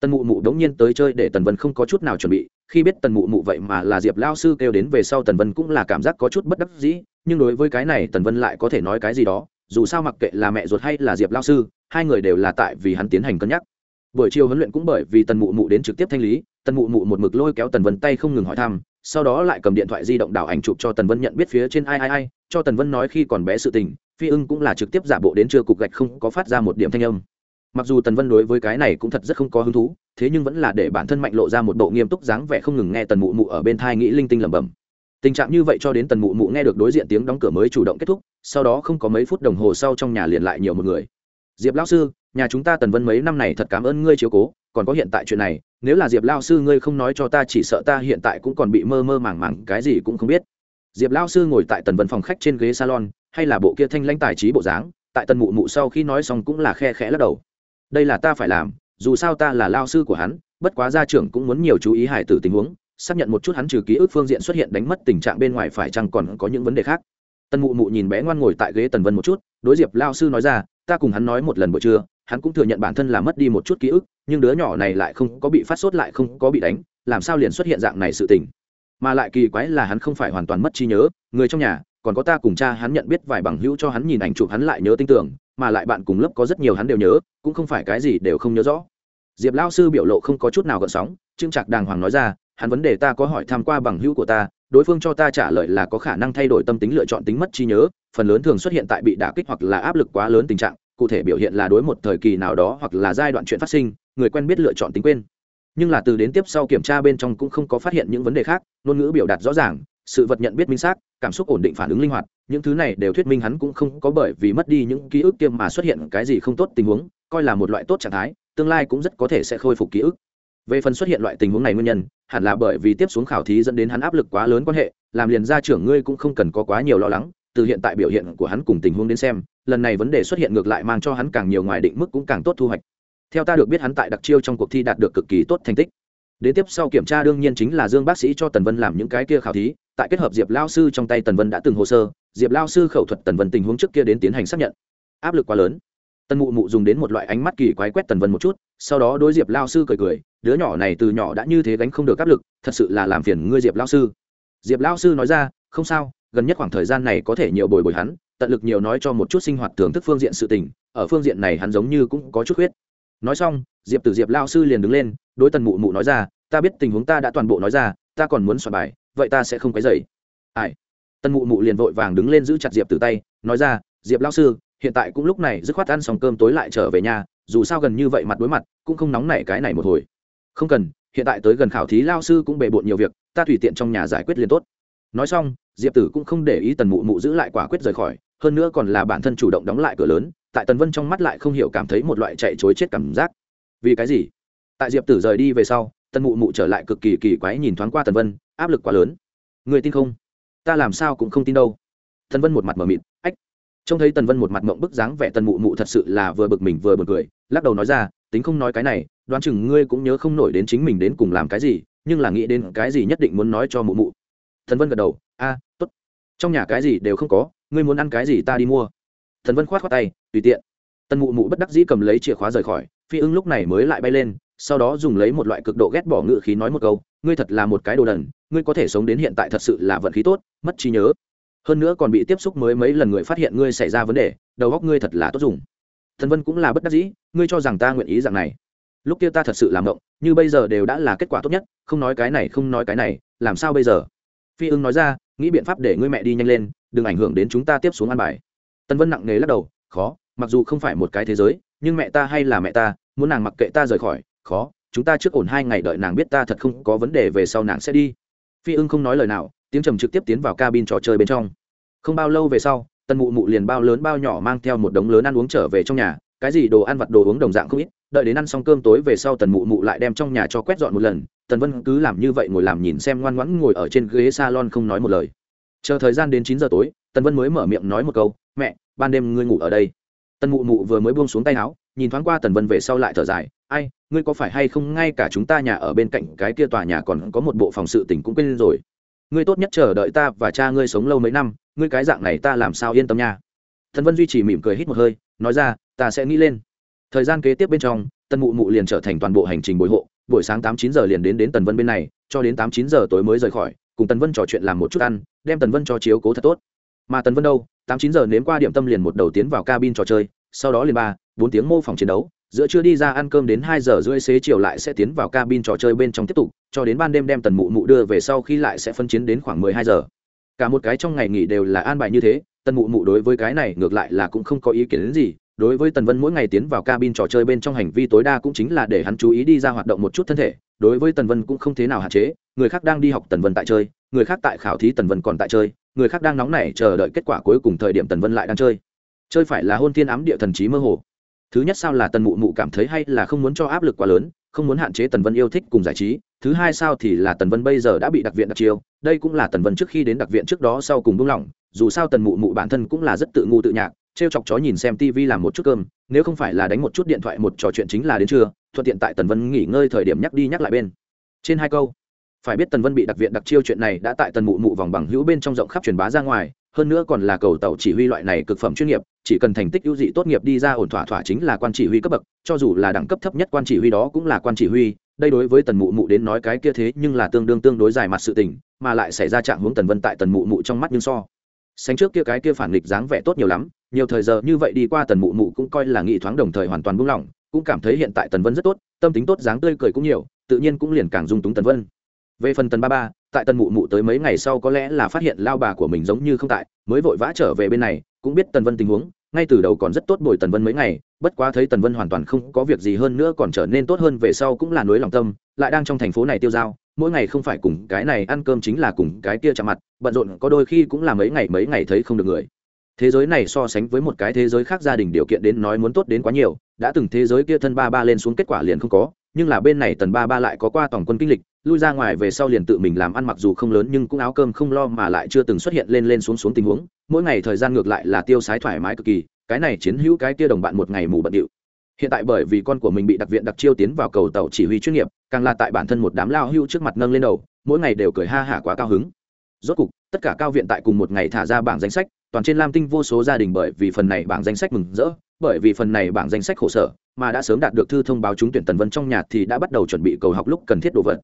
Tần mụ mụ đống nhiên tới chơi để tần vân không có chút nào chuẩn bị. Khi biết tần mụ mụ vậy mà là diệp lao sư kêu đến về sau tần vân cũng là cảm giác có chút bất đắc dĩ, nhưng đối với cái này tần vân lại có thể nói cái gì đó, dù sao mặc kệ là mẹ ruột hay là diệp lao sư, hai người đều là tại vì hắn tiến hành cân nhắc. Buổi chiều huấn luyện cũng bởi vì tần mụ mụ đến trực tiếp thanh lý, tần mụ mụ một mực lôi kéo tần vân tay không ngừng hỏi thăm, sau đó lại cầm điện thoại di động đảo ảnh chụp cho tần vân nhận biết phía trên ai ai ai, cho tần vân nói khi còn bé sự tình phi ưng cũng là trực tiếp giả bộ đến chưa cục gạch không có phát ra một điểm thanh âm. Mặc dù tần vân đối với cái này cũng thật rất không có hứng thú, thế nhưng vẫn là để bản thân mạnh lộ ra một bộ nghiêm túc dáng vẻ không ngừng nghe tần mụ mụ ở bên thai nghĩ linh tinh lẩm bẩm. Tình trạng như vậy cho đến tần mụ mụ nghe được đối diện tiếng đóng cửa mới chủ động kết thúc, sau đó không có mấy phút đồng hồ sau trong nhà liền lại nhiều một người. Diệp lão sư, nhà chúng ta tần vân mấy năm này thật cảm ơn ngươi chiếu cố, còn có hiện tại chuyện này, nếu là diệp lao sư ngươi không nói cho ta chỉ sợ ta hiện tại cũng còn bị mơ mơ màng màng, cái gì cũng không biết. Diệp lao sư ngồi tại tần vân phòng khách trên ghế salon hay là bộ kia thanh lãnh tài trí bộ dáng, tại tần mụ mụ sau khi nói xong cũng là khe khẽ lắc đầu. Đây là ta phải làm, dù sao ta là lao sư của hắn, bất quá gia trưởng cũng muốn nhiều chú ý hải tử tình huống, xác nhận một chút hắn trừ ký ức phương diện xuất hiện đánh mất tình trạng bên ngoài phải chăng còn có những vấn đề khác. Tần mụ mụ nhìn bé ngoan ngồi tại ghế tần vân một chút, đối diệp lao sư nói ra, ta cùng hắn nói một lần buổi trưa, hắn cũng thừa nhận bản thân là mất đi một chút ký ức, nhưng đứa nhỏ này lại không có bị phát sốt lại không có bị đánh, làm sao liền xuất hiện dạng này sự tình. Mà lại kỳ quái là hắn không phải hoàn toàn mất trí nhớ, người trong nhà còn có ta cùng cha hắn nhận biết vài bằng hữu cho hắn nhìn ảnh chụp hắn lại nhớ tin tưởng, mà lại bạn cùng lớp có rất nhiều hắn đều nhớ, cũng không phải cái gì đều không nhớ rõ. Diệp lao sư biểu lộ không có chút nào gợn sóng trưng trạc đàng hoàng nói ra, hắn vấn đề ta có hỏi tham q u a bằng hữu của ta, đối phương cho ta trả lời là có khả năng thay đổi tâm tính lựa chọn tính mất trí nhớ, phần lớn thường xuất hiện tại bị đả kích hoặc là áp lực quá lớn tình trạng, cụ thể biểu hiện là đối một thời kỳ nào đó hoặc là giai đoạn chuyện phát sinh, người quen biết lựa chọn tính quên. Nhưng là từ đến tiếp sau kiểm tra bên trong cũng không có phát hiện những vấn đề khác, ngôn ngữ biểu đạt rõ ràng sự vật nhận biết minh xác, cảm xúc ổn định phản ứng linh hoạt, những thứ này đều thuyết minh hắn cũng không có bởi vì mất đi những ký ức tiêm mà xuất hiện cái gì không tốt tình huống, coi là một loại tốt trạng thái, tương lai cũng rất có thể sẽ khôi phục ký ức. Về phần xuất hiện loại tình huống này nguyên nhân, hẳn là bởi vì tiếp xuống khảo thí dẫn đến hắn áp lực quá lớn quan hệ, làm liền gia trưởng ngươi cũng không cần có quá nhiều lo lắng, từ hiện tại biểu hiện của hắn cùng tình huống đến xem, lần này vấn đề xuất hiện ngược lại mang cho hắn càng nhiều ngoài định mức cũng càng tốt thu hoạch. Theo ta được biết hắn tại đặc chiêu trong cuộc thi đạt được cực kỳ tốt thành tích đến tiếp sau kiểm tra đương nhiên chính là dương bác sĩ cho tần vân làm những cái kia khảo thí, tại kết hợp diệp lao sư trong tay tần vân đã từng hồ sơ, diệp lao sư khẩu thuật tần vân tình huống trước kia đến tiến hành xác nhận. Áp lực quá lớn. Tần mụ mụ dùng đến một loại ánh mắt kỳ quái quét tần vân một chút, sau đó đối diệp lao sư cười cười, đứa nhỏ này từ nhỏ đã như thế gánh không được áp lực, thật sự là làm phiền ngươi diệp lao sư. Diệp lao sư nói ra, không sao, gần nhất khoảng thời gian này có thể nhiều bồi bồi hắn, tận lực nhiều nói cho một chút sinh hoạt thưởng thức phương diện sự tình, ở phương diện này hắn giống như cũng có chút huyết nói xong diệp tử diệp lao sư liền đứng lên, đối tần mụ mụ nói ra, ta biết tình huống ta đã toàn bộ nói ra, ta còn muốn soạn bài, vậy ta sẽ không cái dày ai? Tần mụ mụ liền vội vàng đứng lên giữ chặt diệp tử tay, nói ra, diệp lao sư, hiện tại cũng lúc này dứt khoát ăn xong cơm tối lại trở về nhà, dù sao gần như vậy mặt đối mặt, cũng không nóng nảy cái này một hồi. Không cần, hiện tại tới gần khảo thí lao sư cũng bề bộn nhiều việc, ta tùy tiện trong nhà giải quyết liền tốt. Nói xong, diệp tử cũng không để ý tần mụ mụ giữ lại quả quyết rời khỏi, hơn nữa còn là bản thân chủ động đóng lại cửa lớn, tại tần vân trong mắt lại không hiểu cảm thấy một loại chạy chối chết cảm giác vì cái gì? Tại diệp tử rời đi về sau tần mụ mụ trở lại cực kỳ kỳ quái nhìn thoáng qua tần vân áp lực quá lớn. Người tin không? Ta làm sao cũng không tin đâu. Tần vân một mặt mờ mịt ách. Trông thấy tần vân một mặt mộng bức dáng vẻ tần mụ mụ thật sự là vừa bực mình vừa bực cười lắc đầu nói ra tính không nói cái này đoán chừng ngươi cũng nhớ không nổi đến chính mình đến cùng làm cái gì nhưng là nghĩ đến cái gì nhất định muốn nói cho mụ mụ. Thần vân gật đầu a à, t ố t trong nhà cái gì đều không có ngươi muốn ăn cái gì ta đi mua. Thần vân khoát khoát tay tùy tiện. Tần mụ mụ bất đắc dĩ cầm lấy chìa khóa rời khỏi phi ưng lúc này mới lại bay lên, sau đó dùng lấy một loại cực độ ghét bỏ ngự khí nói một câu, ngươi thật là một cái đồ đần, ngươi có thể sống đến hiện tại thật sự là vận khí tốt, mất trí nhớ. Hơn nữa còn bị tiếp xúc mới mấy lần người phát hiện ngươi xảy ra vấn đề, đầu góc ngươi thật là tốt dùng. Thần vân cũng là bất đắc dĩ, ngươi cho rằng ta nguyện ý rằng này? Lúc kia ta thật sự làm động như bây giờ đều đã là kết quả tốt nhất, không nói cái này, không nói cái này, làm sao bây giờ? Phi ưng nói ra, nghĩ biện pháp để ngươi mẹ đi nhanh lên, đừng ảnh hưởng đến chúng ta tiếp xuống ăn bài. Tân vân nặng nề lắc đầu, khó, mặc dù không phải một cái thế giới nhưng mẹ ta hay là mẹ ta, muốn nàng mặc kệ ta rời khỏi, khó, chúng ta trước ổn hai ngày đợi nàng biết ta thật không có vấn đề về sau nàng sẽ đi. Phi ưng không nói lời nào, tiếng trầm trực tiếp tiến vào cabin trò chơi bên trong. Không bao lâu về sau, tân mụ mụ liền bao lớn bao nhỏ mang theo một đống lớn ăn uống trở về trong nhà, cái gì đồ ăn vặt đồ uống đồng dạng không ít, đợi đến ăn xong cơm tối về sau tần mụ mụ lại đem trong nhà cho quét dọn một lần, tần vân cứ làm như vậy ngồi làm nhìn xem ngoan ngoãn ngồi ở trên ghế salon không nói một lời. Chờ thời gian đến chín giờ tối, tần vân mới mở miệng nói một câu, mẹ, ban đêm ngươi ngủ ở đây tần mụ mụ vừa mới buông xuống tay áo, nhìn thoáng qua tần vân về sau lại thở dài, ai, ngươi có phải hay không ngay cả chúng ta nhà ở bên cạnh cái kia tòa nhà còn có một bộ phòng sự tỉnh cũng quên rồi? Ngươi tốt nhất chờ đợi ta và cha ngươi sống lâu mấy năm, ngươi cái dạng này ta làm sao yên tâm nha? Thần vân duy trì mỉm cười hít một hơi, nói ra, ta sẽ nghĩ lên. Thời gian kế tiếp bên trong, Tần mụ mụ liền trở thành toàn bộ hành trình bồi hộ, buổi sáng tám chín giờ liền đến đến tần vân bên này, cho đến tám chín giờ tối mới rời khỏi, cùng tần vân trò chuyện làm một chút ăn, đem tần vân cho chiếu cố thật tốt mà tần vân đâu tám chín giờ nếm qua điểm tâm liền một đầu tiến vào cabin trò chơi sau đó liền ba bốn tiếng mô phỏng chiến đấu giữa trưa đi ra ăn cơm đến hai giờ rưỡi xế chiều lại sẽ tiến vào cabin trò chơi bên trong tiếp tục cho đến ban đêm đem tần mụ mụ đưa về sau khi lại sẽ phân chiến đến khoảng mười hai giờ cả một cái trong ngày nghỉ đều là an bài như thế tần mụ mụ đối với cái này ngược lại là cũng không có ý kiến đến gì đối với tần vân mỗi ngày tiến vào cabin trò chơi bên trong hành vi tối đa cũng chính là để hắn chú ý đi ra hoạt động một chút thân thể đối với tần vân cũng không thế nào hạn chế người khác đang đi học tần vân tại chơi người khác tại khảo thí tần vân còn tại chơi người khác đang nóng nảy chờ đợi kết quả cuối cùng thời điểm tần vân lại đang chơi. Chơi phải là hôn thiên ám địa thần trí mơ hồ. Thứ nhất sao là tần mụ mụ cảm thấy hay là không muốn cho áp lực quá lớn, không muốn hạn chế tần vân yêu thích cùng giải trí. Thứ hai sao thì là tần vân bây giờ đã bị đặc viện đặc chiêu, đây cũng là tần vân trước khi đến đặc viện trước đó sau cùng buông lỏng. Dù sao tần mụ mụ bản thân cũng là rất tự ngu tự nhạc t r e o chọc chó nhìn xem tv làm một chút cơm, nếu không phải là đánh một chút điện thoại một trò chuyện chính là đến trưa, thuận tiện tại tần vân nghỉ ngơi thời điểm nhắc đi nhắc lại bên. Trên hai câu phải biết tần vân bị đặc viện đặc chiêu chuyện này đã tại tần mụ mụ vòng bằng hữu bên trong rộng khắp truyền bá ra ngoài, hơn nữa còn là cầu tàu chỉ huy loại này cực phẩm chuyên nghiệp, chỉ cần thành tích ưu dị tốt nghiệp đi ra ổn thỏa thỏa chính là quan chỉ huy cấp bậc, cho dù là đẳng cấp thấp nhất quan chỉ huy đó cũng là quan chỉ huy, đây đối với tần mụ mụ đến nói cái kia thế nhưng là tương đương tương đối dài mặt sự tình, mà lại xảy ra trạng hướng tần vân tại tần mụ mụ trong mắt nhưng so. Sánh trước kia cái kia phản nghịch dáng vẻ tốt nhiều lắm, nhiều thời giờ như vậy đi qua tần mụ mụ cũng coi là nghị thoáng đồng thời hoàn toàn buông lỏng, cũng cảm thấy hiện tại tần vân rất tốt, tâm tính tốt dáng tươi cười cũng nhiều, tự nhiên cũng liền càng dung túng tần vân về phần tần ba ba, tại tần mụ mụ tới mấy ngày sau có lẽ là phát hiện lao bà của mình giống như không tại, mới vội vã trở về bên này, cũng biết tần vân tình huống, ngay từ đầu còn rất tốt bồi tần vân mấy ngày, bất quá thấy tần vân hoàn toàn không có việc gì hơn nữa còn trở nên tốt hơn về sau cũng là nối lòng tâm, lại đang trong thành phố này tiêu dao, mỗi ngày không phải cùng cái này ăn cơm chính là cùng cái kia chạm mặt, bận rộn có đôi khi cũng là mấy ngày mấy ngày thấy không được người. Thế giới này so sánh với một cái thế giới khác gia đình điều kiện đến nói muốn tốt đến quá nhiều, đã từng thế giới kia thân ba ba lên xuống kết quả liền không có, nhưng là bên này tần ba ba lại có qua toàn quân kinh lịch lui ra ngoài về sau liền tự mình làm ăn mặc dù không lớn nhưng cũng áo cơm không lo mà lại chưa từng xuất hiện lên lên xuống xuống tình huống. Mỗi ngày thời gian ngược lại là tiêu sái thoải mái cực kỳ, cái này chiến hữu cái kia đồng bạn một ngày mù bận điệu. Hiện tại bởi vì con của mình bị đặc viện đặc chiêu tiến vào cầu tàu chỉ huy chuyên nghiệp, càng là tại bản thân một đám lao hưu trước mặt nâng lên đầu, mỗi ngày đều cười ha hả quá cao hứng. Rốt cục, tất cả cao viện tại cùng một ngày thả ra bảng danh sách, toàn trên lam tinh vô số gia đình bởi vì phần này bảng danh sách mừng rỡ, bởi vì phần này bảng danh sách khổ sở, mà đã sớm đạt được thư thông báo trúng tuyển tần vân trong nhà thì đã bắt đầu chuẩn bị cầu học lúc cần thiết đồ vật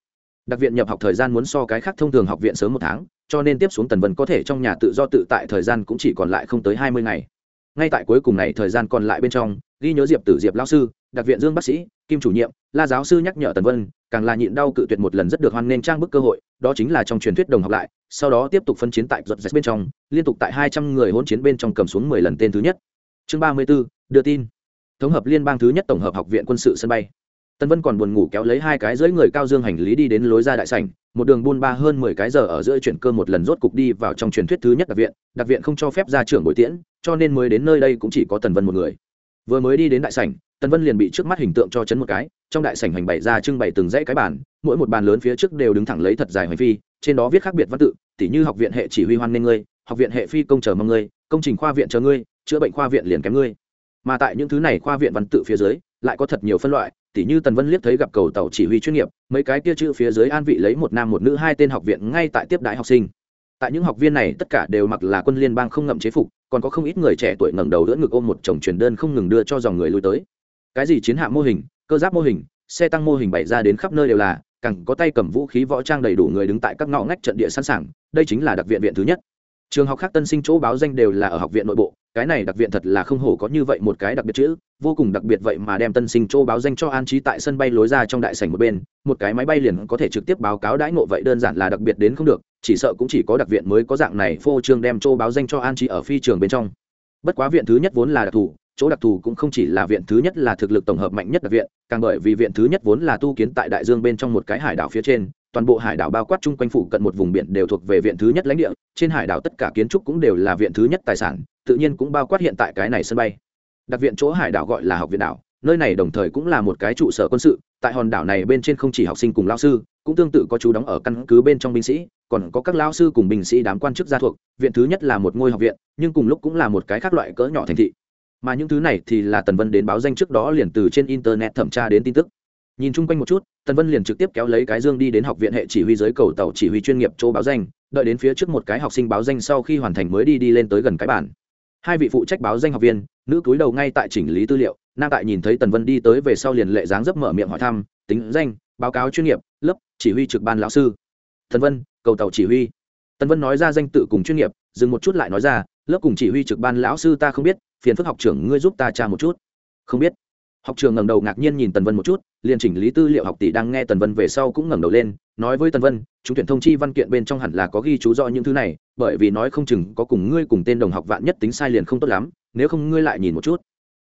đặc viện nhập học thời gian muốn so cái khác thông thường học viện sớm một tháng cho nên tiếp xuống tần vân có thể trong nhà tự do tự tại thời gian cũng chỉ còn lại không tới hai mươi ngày. Ngay tại cuối cùng này thời gian còn lại bên trong ghi nhớ diệp tử diệp lao sư đặc viện dương bác sĩ kim chủ nhiệm la giáo sư nhắc nhở tần vân càng là nhịn đau cự tuyệt một lần rất được hoan nghênh trang bức cơ hội đó chính là trong truyền thuyết đồng học lại sau đó tiếp tục phân chiến tại giật bên trong liên tục tại hai trăm người hỗn chiến bên trong cầm xuống mười lần tên thứ nhất. Chương ba mươi 34, đưa tin. Thống hợp liên bang thứ nhất tổng hợp học viện quân sự sân bay tân vân còn buồn ngủ kéo lấy hai cái dưới người cao dương hành lý đi đến lối ra đại sảnh, một đường buôn ba hơn mười cái giờ ở giữa chuyển cơ một lần rốt cục đi vào trong truyền thuyết thứ nhất đặc viện đặc viện không cho phép ra trưởng bồi tiễn, cho nên mới đến nơi đây cũng chỉ có tần vân một người. Vừa mới đi đến đại sảnh, tần vân liền bị trước mắt hình tượng cho chấn một cái, trong đại sảnh hành bày ra trưng bày từng dãy cái bàn, mỗi một bàn lớn phía trước đều đứng thẳng lấy thật dài hành phi, trên đó viết khác biệt văn tự, tỉ như học viện hệ chỉ huy hoan nên ngươi, học viện hệ phi công chờ mong ngươi, công trình khoa viện chờ ngươi, chữa bệnh khoa viện liền kém ngươi. Mà tại những thứ này khoa viện văn tự phía dưới, lại có thật nhiều phân loại tỉ như tần vân liếc thấy gặp cầu tàu chỉ huy chuyên nghiệp, mấy cái kia chữ phía dưới an vị lấy một nam một nữ hai tên học viện ngay tại tiếp đại học sinh. Tại những học viên này, tất cả đều mặc là quân liên bang không ngậm chế phục, còn có không ít người trẻ tuổi ngẩng đầu đỡ ngực ôm một chồng truyền đơn không ngừng đưa cho dòng người lui tới. Cái gì chiến hạm mô hình, cơ giáp mô hình, xe tăng mô hình bày ra đến khắp nơi đều là cẳng có tay cầm vũ khí võ trang đầy đủ người đứng tại các ngõ ngách trận địa sẵn sàng, đây chính là đặc viện viện thứ nhất. Trường học khác tân sinh chỗ báo danh đều là ở học viện nội bộ cái này đặc viện thật là không hổ có như vậy một cái đặc biệt chữ, vô cùng đặc biệt vậy mà đem tân sinh châu báo danh cho an trí tại sân bay lối ra trong đại sảnh một bên, một cái máy bay liền có thể trực tiếp báo cáo đãi ngộ vậy đơn giản là đặc biệt đến không được, chỉ sợ cũng chỉ có đặc viện mới có dạng này phô trương đem châu báo danh cho an trí ở phi trường bên trong. Bất quá viện thứ nhất vốn là đặc thù, chỗ đặc thù cũng không chỉ là viện thứ nhất là thực lực tổng hợp mạnh nhất đặc viện, càng bởi vì viện thứ nhất vốn là tu kiến tại đại dương bên trong một cái hải đảo phía trên toàn bộ hải đảo bao quát chung quanh phủ cận một vùng biển đều thuộc về viện thứ nhất lãnh địa, trên hải đảo tất cả kiến trúc cũng đều là viện thứ nhất tài sản, tự nhiên cũng bao quát hiện tại cái này sân bay. Đặc viện chỗ hải đảo gọi là học viện đảo, nơi này đồng thời cũng là một cái trụ sở quân sự, tại hòn đảo này bên trên không chỉ học sinh cùng lao sư, cũng tương tự có chú đóng ở căn cứ bên trong binh sĩ, còn có các lao sư cùng binh sĩ đám quan chức gia thuộc, viện thứ nhất là một ngôi học viện, nhưng cùng lúc cũng là một cái khác loại cỡ nhỏ thành thị. Mà những thứ này thì là tần vân đến báo danh trước đó liền từ trên internet thẩm tra đến tin tức nhìn chung quanh một chút, tần vân liền trực tiếp kéo lấy cái dương đi đến học viện hệ chỉ huy giới cầu tàu chỉ huy chuyên nghiệp chỗ báo danh, đợi đến phía trước một cái học sinh báo danh sau khi hoàn thành mới đi đi lên tới gần cái bản hai vị phụ trách báo danh học viên, nữ cúi đầu ngay tại chỉnh lý tư liệu, nam tại nhìn thấy tần vân đi tới về sau liền lệ dáng dấp mở miệng hỏi thăm, tính danh, báo cáo chuyên nghiệp, lớp, chỉ huy trực ban lão sư. Tần vân, cầu tàu chỉ huy. Tần vân nói ra danh tự cùng chuyên nghiệp, dừng một chút lại nói ra, lớp cùng chỉ huy trực ban lão sư ta không biết, phiền phức học trưởng ngươi giúp ta tra một chút. Không biết. Học trường ngẩng đầu ngạc nhiên nhìn tần vân một chút liền chỉnh lý tư liệu học tỷ đang nghe tần vân về sau cũng ngẩng đầu lên, nói với tần vân, chúng tuyển thông chi văn kiện bên trong hẳn là có ghi chú rõ những thứ này, bởi vì nói không chừng có cùng ngươi cùng tên đồng học vạn nhất tính sai liền không tốt lắm, nếu không ngươi lại nhìn một chút.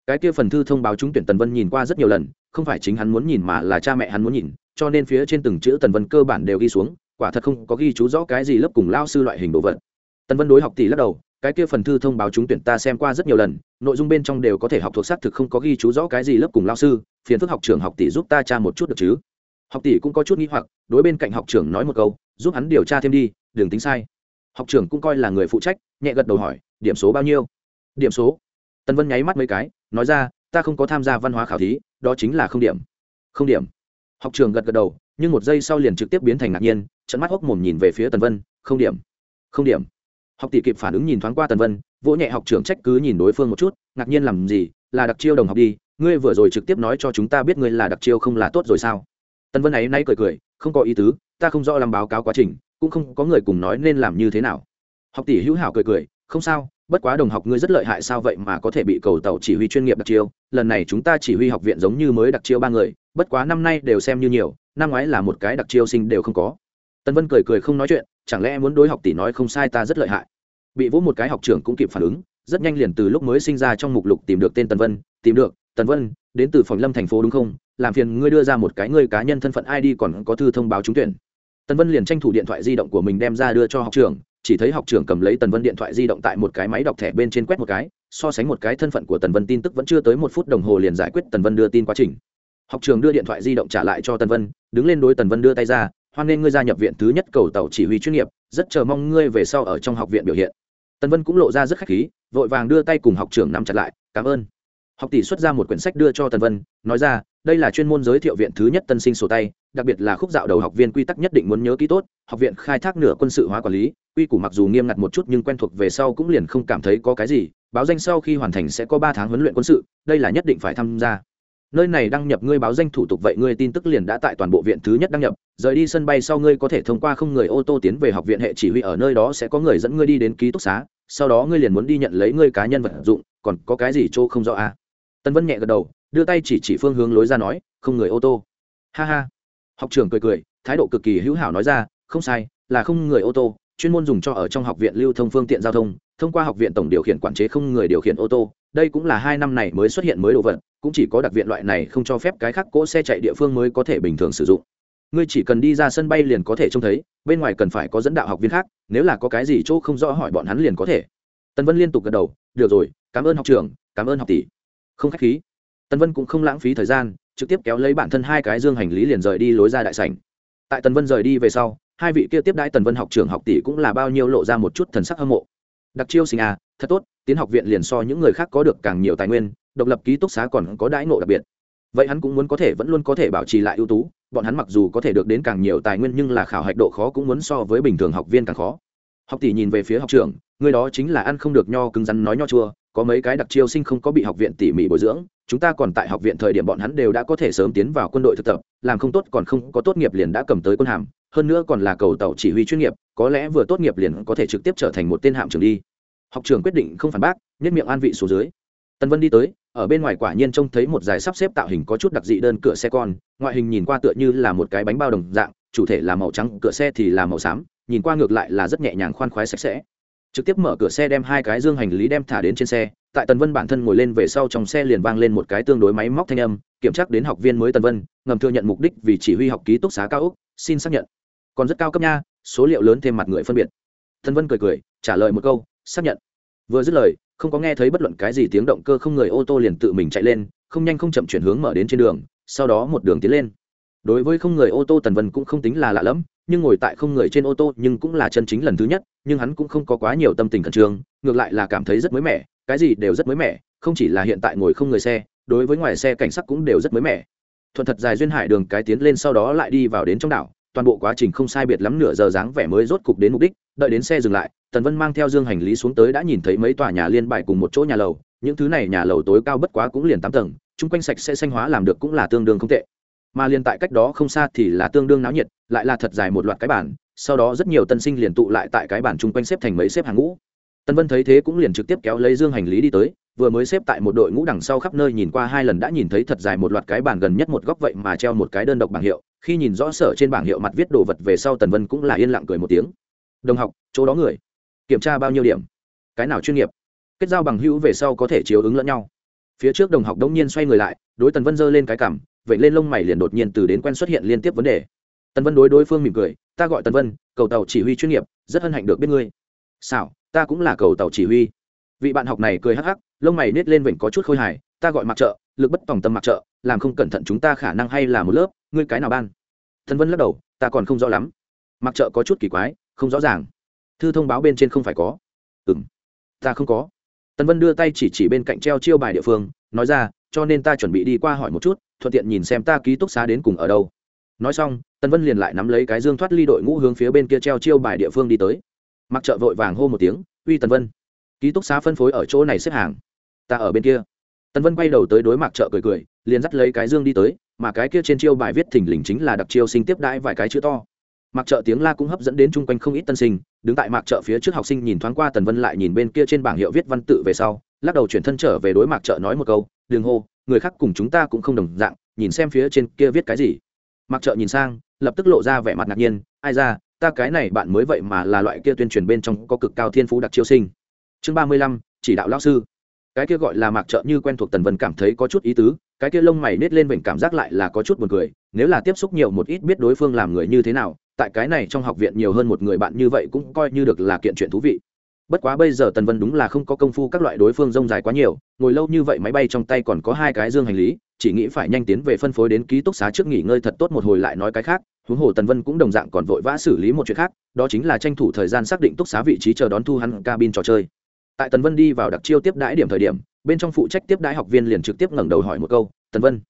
Cái kia phần thư thông báo chúng tuyển tần vân nhìn qua rất nhiều lần, không phải chính hắn muốn nhìn mà là cha mẹ hắn muốn nhìn, cho nên phía trên từng chữ tần vân cơ bản đều ghi xuống, quả thật không có ghi chú rõ cái gì lớp cùng lao sư loại hình đồ vật. Tần vân đối học tỷ lắc đầu cái kia phần thư thông báo trúng tuyển ta xem qua rất nhiều lần, nội dung bên trong đều có thể học thuộc xác thực không có ghi chú rõ cái gì lớp cùng lao sư, phiền phức học trưởng học tỷ giúp ta tra một chút được chứ? Học tỷ cũng có chút nghĩ hoặc, đối bên cạnh học trưởng nói một câu, giúp hắn điều tra thêm đi, đừng tính sai. Học trưởng cũng coi là người phụ trách, nhẹ gật đầu hỏi, điểm số bao nhiêu? Điểm số? Tần vân nháy mắt mấy cái, nói ra, ta không có tham gia văn hóa khảo thí, đó chính là không điểm. Không điểm. Học trường gật gật đầu, nhưng một giây sau liền trực tiếp biến thành ngạc nhiên trận mắt hốc mồm nhìn về phía tần vân, không điểm. Không điểm học tỷ kịp phản ứng nhìn thoáng qua tần vân, vỗ nhẹ học trưởng trách cứ nhìn đối phương một chút, ngạc nhiên làm gì, là đặc chiêu đồng học đi, ngươi vừa rồi trực tiếp nói cho chúng ta biết ngươi là đặc chiêu không là tốt rồi sao? Tần vân ấy nay cười cười, không có ý tứ, ta không rõ làm báo cáo quá trình, cũng không có người cùng nói nên làm như thế nào. Học tỷ hữu hảo cười cười, không sao, bất quá đồng học ngươi rất lợi hại sao vậy mà có thể bị cầu tàu chỉ huy chuyên nghiệp đặc chiêu, lần này chúng ta chỉ huy học viện giống như mới đặc chiêu ba người, bất quá năm nay đều xem như nhiều, năm ngoái là một cái đặc chiêu sinh đều không có. Tân vân cười cười không nói chuyện chẳng lẽ muốn đối học tỷ nói không sai ta rất lợi hại? Bị vỗ một cái học trưởng cũng kịp phản ứng, rất nhanh liền từ lúc mới sinh ra trong mục lục tìm được tên tần vân. Tìm được, tần vân, đến từ phòng lâm thành phố đúng không? Làm phiền ngươi đưa ra một cái ngươi cá nhân thân phận id còn có thư thông báo trúng tuyển. Tần vân liền tranh thủ điện thoại di động của mình đem ra đưa cho học trưởng, chỉ thấy học trưởng cầm lấy tần vân điện thoại di động tại một cái máy đọc thẻ bên trên quét một cái, so sánh một cái thân phận của tần vân tin tức vẫn chưa tới một phút đồng hồ liền giải quyết tần vân đưa tin quá trình. Học trường đưa điện thoại di động trả lại cho tần vân, đứng lên đối tần vân đưa tay ra hoan nghênh ngươi gia nhập viện thứ nhất cầu tàu chỉ huy chuyên nghiệp, rất chờ mong ngươi về sau ở trong học viện biểu hiện. Tần vân cũng lộ ra rất khách khí, vội vàng đưa tay cùng học trưởng nắm chặt lại, cảm ơn. Học tỷ xuất ra một quyển sách đưa cho tần vân, nói ra, đây là chuyên môn giới thiệu viện thứ nhất tân sinh sổ tay, đặc biệt là khúc dạo đầu học viên quy tắc nhất định muốn nhớ kỹ tốt, học viện khai thác nửa quân sự hóa quản lý, quy củ mặc dù nghiêm ngặt một chút nhưng quen thuộc về sau cũng liền không cảm thấy có cái gì, báo danh sau khi hoàn thành sẽ có ba tháng huấn luyện quân sự, đây là nhất định phải tham gia nơi này đăng nhập ngươi báo danh thủ tục vậy ngươi tin tức liền đã tại toàn bộ viện thứ nhất đăng nhập, rời đi sân bay sau ngươi có thể thông qua không người ô tô tiến về học viện hệ chỉ huy ở nơi đó sẽ có người dẫn ngươi đi đến ký túc xá, sau đó ngươi liền muốn đi nhận lấy ngươi cá nhân vật dụng, còn có cái gì chỗ không rõ à? tân vân nhẹ gật đầu, đưa tay chỉ chỉ phương hướng lối ra nói, không người ô tô ha ha học trưởng cười cười, thái độ cực kỳ hữu hảo nói ra, không sai, là không người ô tô, chuyên môn dùng cho ở trong học viện lưu thông phương tiện giao thông thông qua học viện tổng điều khiển quản chế không người điều khiển ô tô, đây cũng là hai năm này mới xuất hiện mới đồ vật cũng chỉ có đặc viện loại này không cho phép cái khác cỗ xe chạy địa phương mới có thể bình thường sử dụng. Ngươi chỉ cần đi ra sân bay liền có thể trông thấy, bên ngoài cần phải có dẫn đạo học viên khác, nếu là có cái gì chỗ không rõ hỏi bọn hắn liền có thể. Tần vân liên tục gật đầu, được rồi, cảm ơn học trường cảm ơn học tỷ. Không k h á c h khí. Tần vân cũng không lãng phí thời gian, trực tiếp kéo lấy bản thân hai cái dương hành lý liền rời đi lối ra đại sảnh. Tại tần vân rời đi về sau, hai vị kia tiếp đãi tần vân học trường học tỷ cũng là bao nhiêu lộ ra một chút thần sắc hâm mộ. Đặc chiêu sinh à thật tốt, tiến học viện liền so những người khác có được càng nhiều tài nguyên độc lập ký túc xá còn có đãi ngộ đặc biệt. Vậy hắn cũng muốn có thể vẫn luôn có thể bảo trì lại ưu tú, bọn hắn mặc dù có thể được đến càng nhiều tài nguyên nhưng là khảo hạch độ khó cũng muốn so với bình thường học viên càng khó. Học tỷ nhìn về phía học trường người đó chính là ăn không được nho cứng rắn nói nho chua, có mấy cái đặc chiêu sinh không có bị học viện tỉ mỉ bồi dưỡng, chúng ta còn tại học viện thời điểm bọn hắn đều đã có thể sớm tiến vào quân đội thực tập, làm không tốt còn không có tốt nghiệp liền đã cầm tới quân hàm, hơn nữa còn là cầu tàu chỉ huy chuyên nghiệp, có lẽ vừa tốt nghiệp liền có thể trực tiếp trở thành một tên hạm trưởng đi. Học trường quyết định không phản bác nhất miệng an vị số dưới. Tân vân đi tới ở bên ngoài quả nhiên trông thấy một dài sắp xếp tạo hình có chút đặc dị đơn cửa xe con, ngoại hình nhìn qua tựa như là một cái bánh bao đồng dạng, chủ thể là màu trắng, cửa xe thì là màu xám, nhìn qua ngược lại là rất nhẹ nhàng khoan khoái sạch sẽ. Trực tiếp mở cửa xe đem hai cái dương hành lý đem thả đến trên xe, tại tần vân bản thân ngồi lên về sau trong xe liền vang lên một cái tương đối máy móc thanh âm, kiểm tra đến học viên mới tần vân, ngầm thừa nhận mục đích vì chỉ huy học ký túc xá cao úc xin xác nhận. Còn rất cao cấp nha, số liệu lớn thêm mặt người phân biệt. Tần vân cười cười, trả lời một câu, xác nhận. Vừa dứt lời không có nghe thấy bất luận cái gì tiếng động cơ không người ô tô liền tự mình chạy lên, không nhanh không chậm chuyển hướng mở đến trên đường, sau đó một đường tiến lên. Đối với không người ô tô tần vân cũng không tính là lạ lẫm, nhưng ngồi tại không người trên ô tô nhưng cũng là chân chính lần thứ nhất, nhưng hắn cũng không có quá nhiều tâm tình khẩn trương, ngược lại là cảm thấy rất mới mẻ, cái gì đều rất mới mẻ, không chỉ là hiện tại ngồi không người xe, đối với ngoài xe cảnh sắc cũng đều rất mới mẻ. Thuận thật dài duyên hải đường cái tiến lên sau đó lại đi vào đến trong đảo toàn bộ quá trình không sai biệt lắm nửa giờ dáng vẻ mới rốt cục đến mục đích, đợi đến xe dừng lại, tần vân mang theo dương hành lý xuống tới đã nhìn thấy mấy tòa nhà liên bài cùng một chỗ nhà lầu, những thứ này nhà lầu tối cao bất quá cũng liền tám tầng, chung quanh sạch sẽ xanh hóa làm được cũng là tương đương không tệ. Mà liền tại cách đó không xa thì là tương đương náo nhiệt, lại là thật dài một loạt cái bản sau đó rất nhiều tân sinh liền tụ lại tại cái bản chung quanh xếp thành mấy xếp hàng ngũ. Tân vân thấy thế cũng liền trực tiếp kéo lấy dương hành lý đi tới, vừa mới xếp tại một đội ngũ đằng sau khắp nơi nhìn qua hai lần đã nhìn thấy thật dài một loạt cái bản gần nhất một góc vậy mà treo một cái đơn độc bảng hiệu khi nhìn rõ sở trên bảng hiệu mặt viết đồ vật về sau tần vân cũng là yên lặng cười một tiếng đồng học chỗ đó người kiểm tra bao nhiêu điểm cái nào chuyên nghiệp kết giao bằng hữu về sau có thể chiếu ứng lẫn nhau phía trước đồng học đông nhiên xoay người lại đối tần vân giơ lên cái cảm vậy lên lông mày liền đột nhiên từ đến quen xuất hiện liên tiếp vấn đề tần vân đối đối phương mỉm cười ta gọi tần vân cầu tàu chỉ huy chuyên nghiệp rất hân hạnh được biết ngươi xảo ta cũng là cầu tàu chỉ huy vị bạn học này cười hắc hắc lông mày nết lên vểnh có chút khôi hài ta gọi mặc trợ lực bất tòng tâm mặc trợ, làm không cẩn thận chúng ta khả năng hay là một lớp, ngươi cái nào ban? Thần vân lắc đầu, ta còn không rõ lắm. Mặc trợ có chút kỳ quái, không rõ ràng. Thư thông báo bên trên không phải có. Ừ m ta không có. Tần vân đưa tay chỉ chỉ bên cạnh treo chiêu bài địa phương, nói ra, cho nên ta chuẩn bị đi qua hỏi một chút, thuận tiện nhìn xem ta ký túc xá đến cùng ở đâu. Nói xong, tần vân liền lại nắm lấy cái dương thoát ly đội ngũ hướng phía bên kia treo chiêu bài địa phương đi tới. Mặc trợ vội vàng hô một tiếng, uy tần vân, ký túc xá phân phối ở chỗ này xếp hàng. Ta ở bên kia tần vân quay đầu tới đối mặt trợ cười cười, liền dắt lấy cái dương đi tới, mà cái kia trên chiêu bài viết thỉnh lình chính là đặc chiêu sinh tiếp đãi vài cái chữ to. Mặc trợ tiếng la cũng hấp dẫn đến chung quanh không ít tân sinh, đứng tại mạc trợ phía trước học sinh nhìn thoáng qua tần vân lại nhìn bên kia trên bảng hiệu viết văn tự về sau, lắc đầu chuyển thân trở về đối mạc trợ nói một câu, đường hô người khác cùng chúng ta cũng không đồng dạng, nhìn xem phía trên kia viết cái gì. Mạc trợ nhìn sang, lập tức lộ ra vẻ mặt ngạc nhiên, ai ra, ta cái này bạn mới vậy mà là loại kia tuyên truyền bên trong có cực cao thiên phú đặc chiêu sinh. Chương ba mươi lăm, chỉ đạo lao sư cái kia gọi là mạc trợ như quen thuộc tần vân cảm thấy có chút ý tứ, cái kia lông mày nết lên vểnh cảm giác lại là có chút buồn cười, nếu là tiếp xúc nhiều một ít biết đối phương làm người như thế nào, tại cái này trong học viện nhiều hơn một người bạn như vậy cũng coi như được là kiện chuyện thú vị. Bất quá bây giờ tần vân đúng là không có công phu các loại đối phương rông dài quá nhiều, ngồi lâu như vậy máy bay trong tay còn có hai cái dương hành lý, chỉ nghĩ phải nhanh tiến về phân phối đến ký túc xá trước nghỉ ngơi thật tốt một hồi lại nói cái khác, huống hồ tần vân cũng đồng dạng còn vội vã xử lý một chuyện khác, đó chính là tranh thủ thời gian xác định túc xá vị trí chờ đón thu hắn cabin trò chơi tại tần vân đi vào đặc chiêu tiếp đãi điểm thời điểm, bên trong phụ trách tiếp đãi học viên liền trực tiếp ngẩng đầu hỏi một câu, tần vân.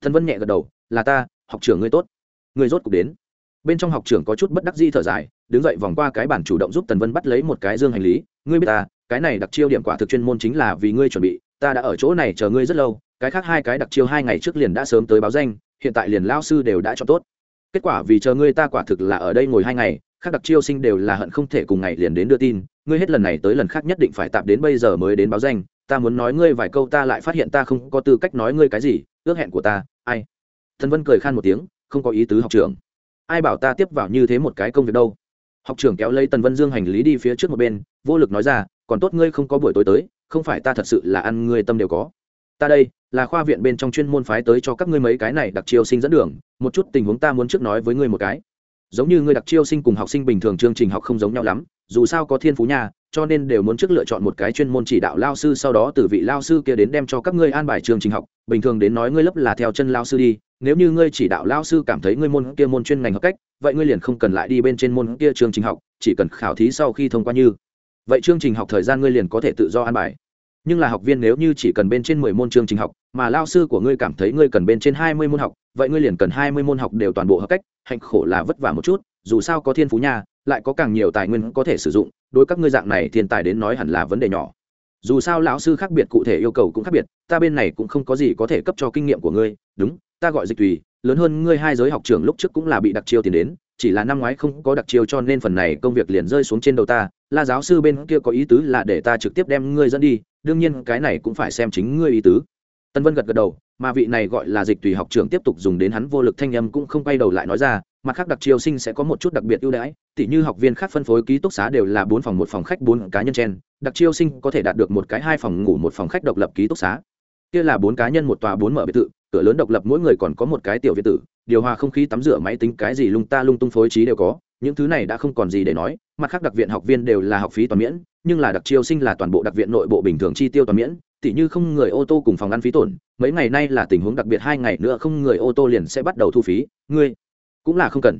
Tần vân nhẹ gật đầu, là ta, học trưởng ngươi tốt. Ngươi rốt cục đến. Bên trong học trưởng có chút bất đắc di thở dài, đứng dậy vòng qua cái bản chủ động giúp tần vân bắt lấy một cái dương hành lý, ngươi biết ta, cái này đặc chiêu điểm quả thực chuyên môn chính là vì ngươi chuẩn bị, ta đã ở chỗ này chờ ngươi rất lâu, cái khác hai cái đặc chiêu hai ngày trước liền đã sớm tới báo danh, hiện tại liền lao sư đều đã cho tốt. Kết quả vì chờ ngươi ta quả thực là ở đây ngồi hai ngày khác đặc chiêu sinh đều là hận không thể cùng ngày liền đến đưa tin, ngươi hết lần này tới lần khác nhất định phải tạm đến bây giờ mới đến báo danh, ta muốn nói ngươi vài câu ta lại phát hiện ta không có tư cách nói ngươi cái gì, ước hẹn của ta, ai? Thần vân cười khan một tiếng, không có ý tứ học trưởng. Ai bảo ta tiếp vào như thế một cái công việc đâu? Học trưởng kéo lấy tần vân dương hành lý đi phía trước một bên, vô lực nói ra, còn tốt ngươi không có buổi tối tới, không phải ta thật sự là ăn ngươi tâm đều có. Ta đây, là khoa viện bên trong chuyên môn phái tới cho các ngươi mấy cái này đặc chiêu sinh dẫn đường, một chút tình huống ta muốn trước nói với ngươi một cái giống như ngươi đặc chiêu sinh cùng học sinh bình thường chương trình học không giống nhau lắm, dù sao có thiên phú nhà cho nên đều muốn trước lựa chọn một cái chuyên môn chỉ đạo lao sư sau đó từ vị lao sư kia đến đem cho các ngươi an bài chương trình học, bình thường đến nói ngươi lớp là theo chân lao sư đi, nếu như ngươi chỉ đạo lao sư cảm thấy ngươi môn kia môn chuyên ngành học cách, vậy ngươi liền không cần lại đi bên trên môn kia chương trình học, chỉ cần khảo thí sau khi thông qua như. Vậy chương trình học thời gian ngươi liền có thể tự do an bài nhưng là học viên nếu như chỉ cần bên trên mười môn chương trình học, mà lao sư của ngươi cảm thấy ngươi cần bên trên hai mươi môn học, vậy ngươi liền cần hai mươi môn học đều toàn bộ hợp cách, hạnh khổ là vất vả một chút, dù sao có thiên phú nha, lại có càng nhiều tài nguyên có thể sử dụng, đối các ngươi dạng này thiên tài đến nói hẳn là vấn đề nhỏ. Dù sao lão sư khác biệt cụ thể yêu cầu cũng khác biệt, ta bên này cũng không có gì có thể cấp cho kinh nghiệm của ngươi, đúng, ta gọi dịch tùy, lớn hơn ngươi hai giới học trường lúc trước cũng là bị đặc chiêu tiền đến, chỉ là năm ngoái không có đặc chiêu cho nên phần này công việc liền rơi xuống trên đầu ta la giáo sư bên kia có ý tứ là để ta trực tiếp đem ngươi dẫn đi, đương nhiên cái này cũng phải xem chính ngươi ý tứ. Tân vân gật gật đầu, mà vị này gọi là dịch tùy học trưởng tiếp tục dùng đến hắn vô lực thanh âm cũng không quay đầu lại nói ra, mặt khác đặc triều sinh sẽ có một chút đặc biệt ưu đãi, tỉ như học viên khác phân phối ký túc xá đều là bốn phòng một phòng khách bốn cá nhân trên, đặc triều sinh có thể đạt được một cái hai phòng ngủ một phòng khách độc lập ký túc xá. Kia là bốn cá nhân một tòa bốn mở biệt thự, cửa lớn độc lập mỗi người còn có một cái tiểu viện tử, điều hòa không khí, tắm rửa máy tính cái gì lung ta lung tung phối trí đều có những thứ này đã không còn gì để nói, mặt khác đặc viện học viên đều là học phí toàn miễn, nhưng là đặc chiêu sinh là toàn bộ đặc viện nội bộ bình thường chi tiêu toàn miễn, tỉ như không người ô tô cùng phòng ăn phí tổn, mấy ngày nay là tình huống đặc biệt hai ngày nữa không người ô tô liền sẽ bắt đầu thu phí, ngươi cũng là không cần.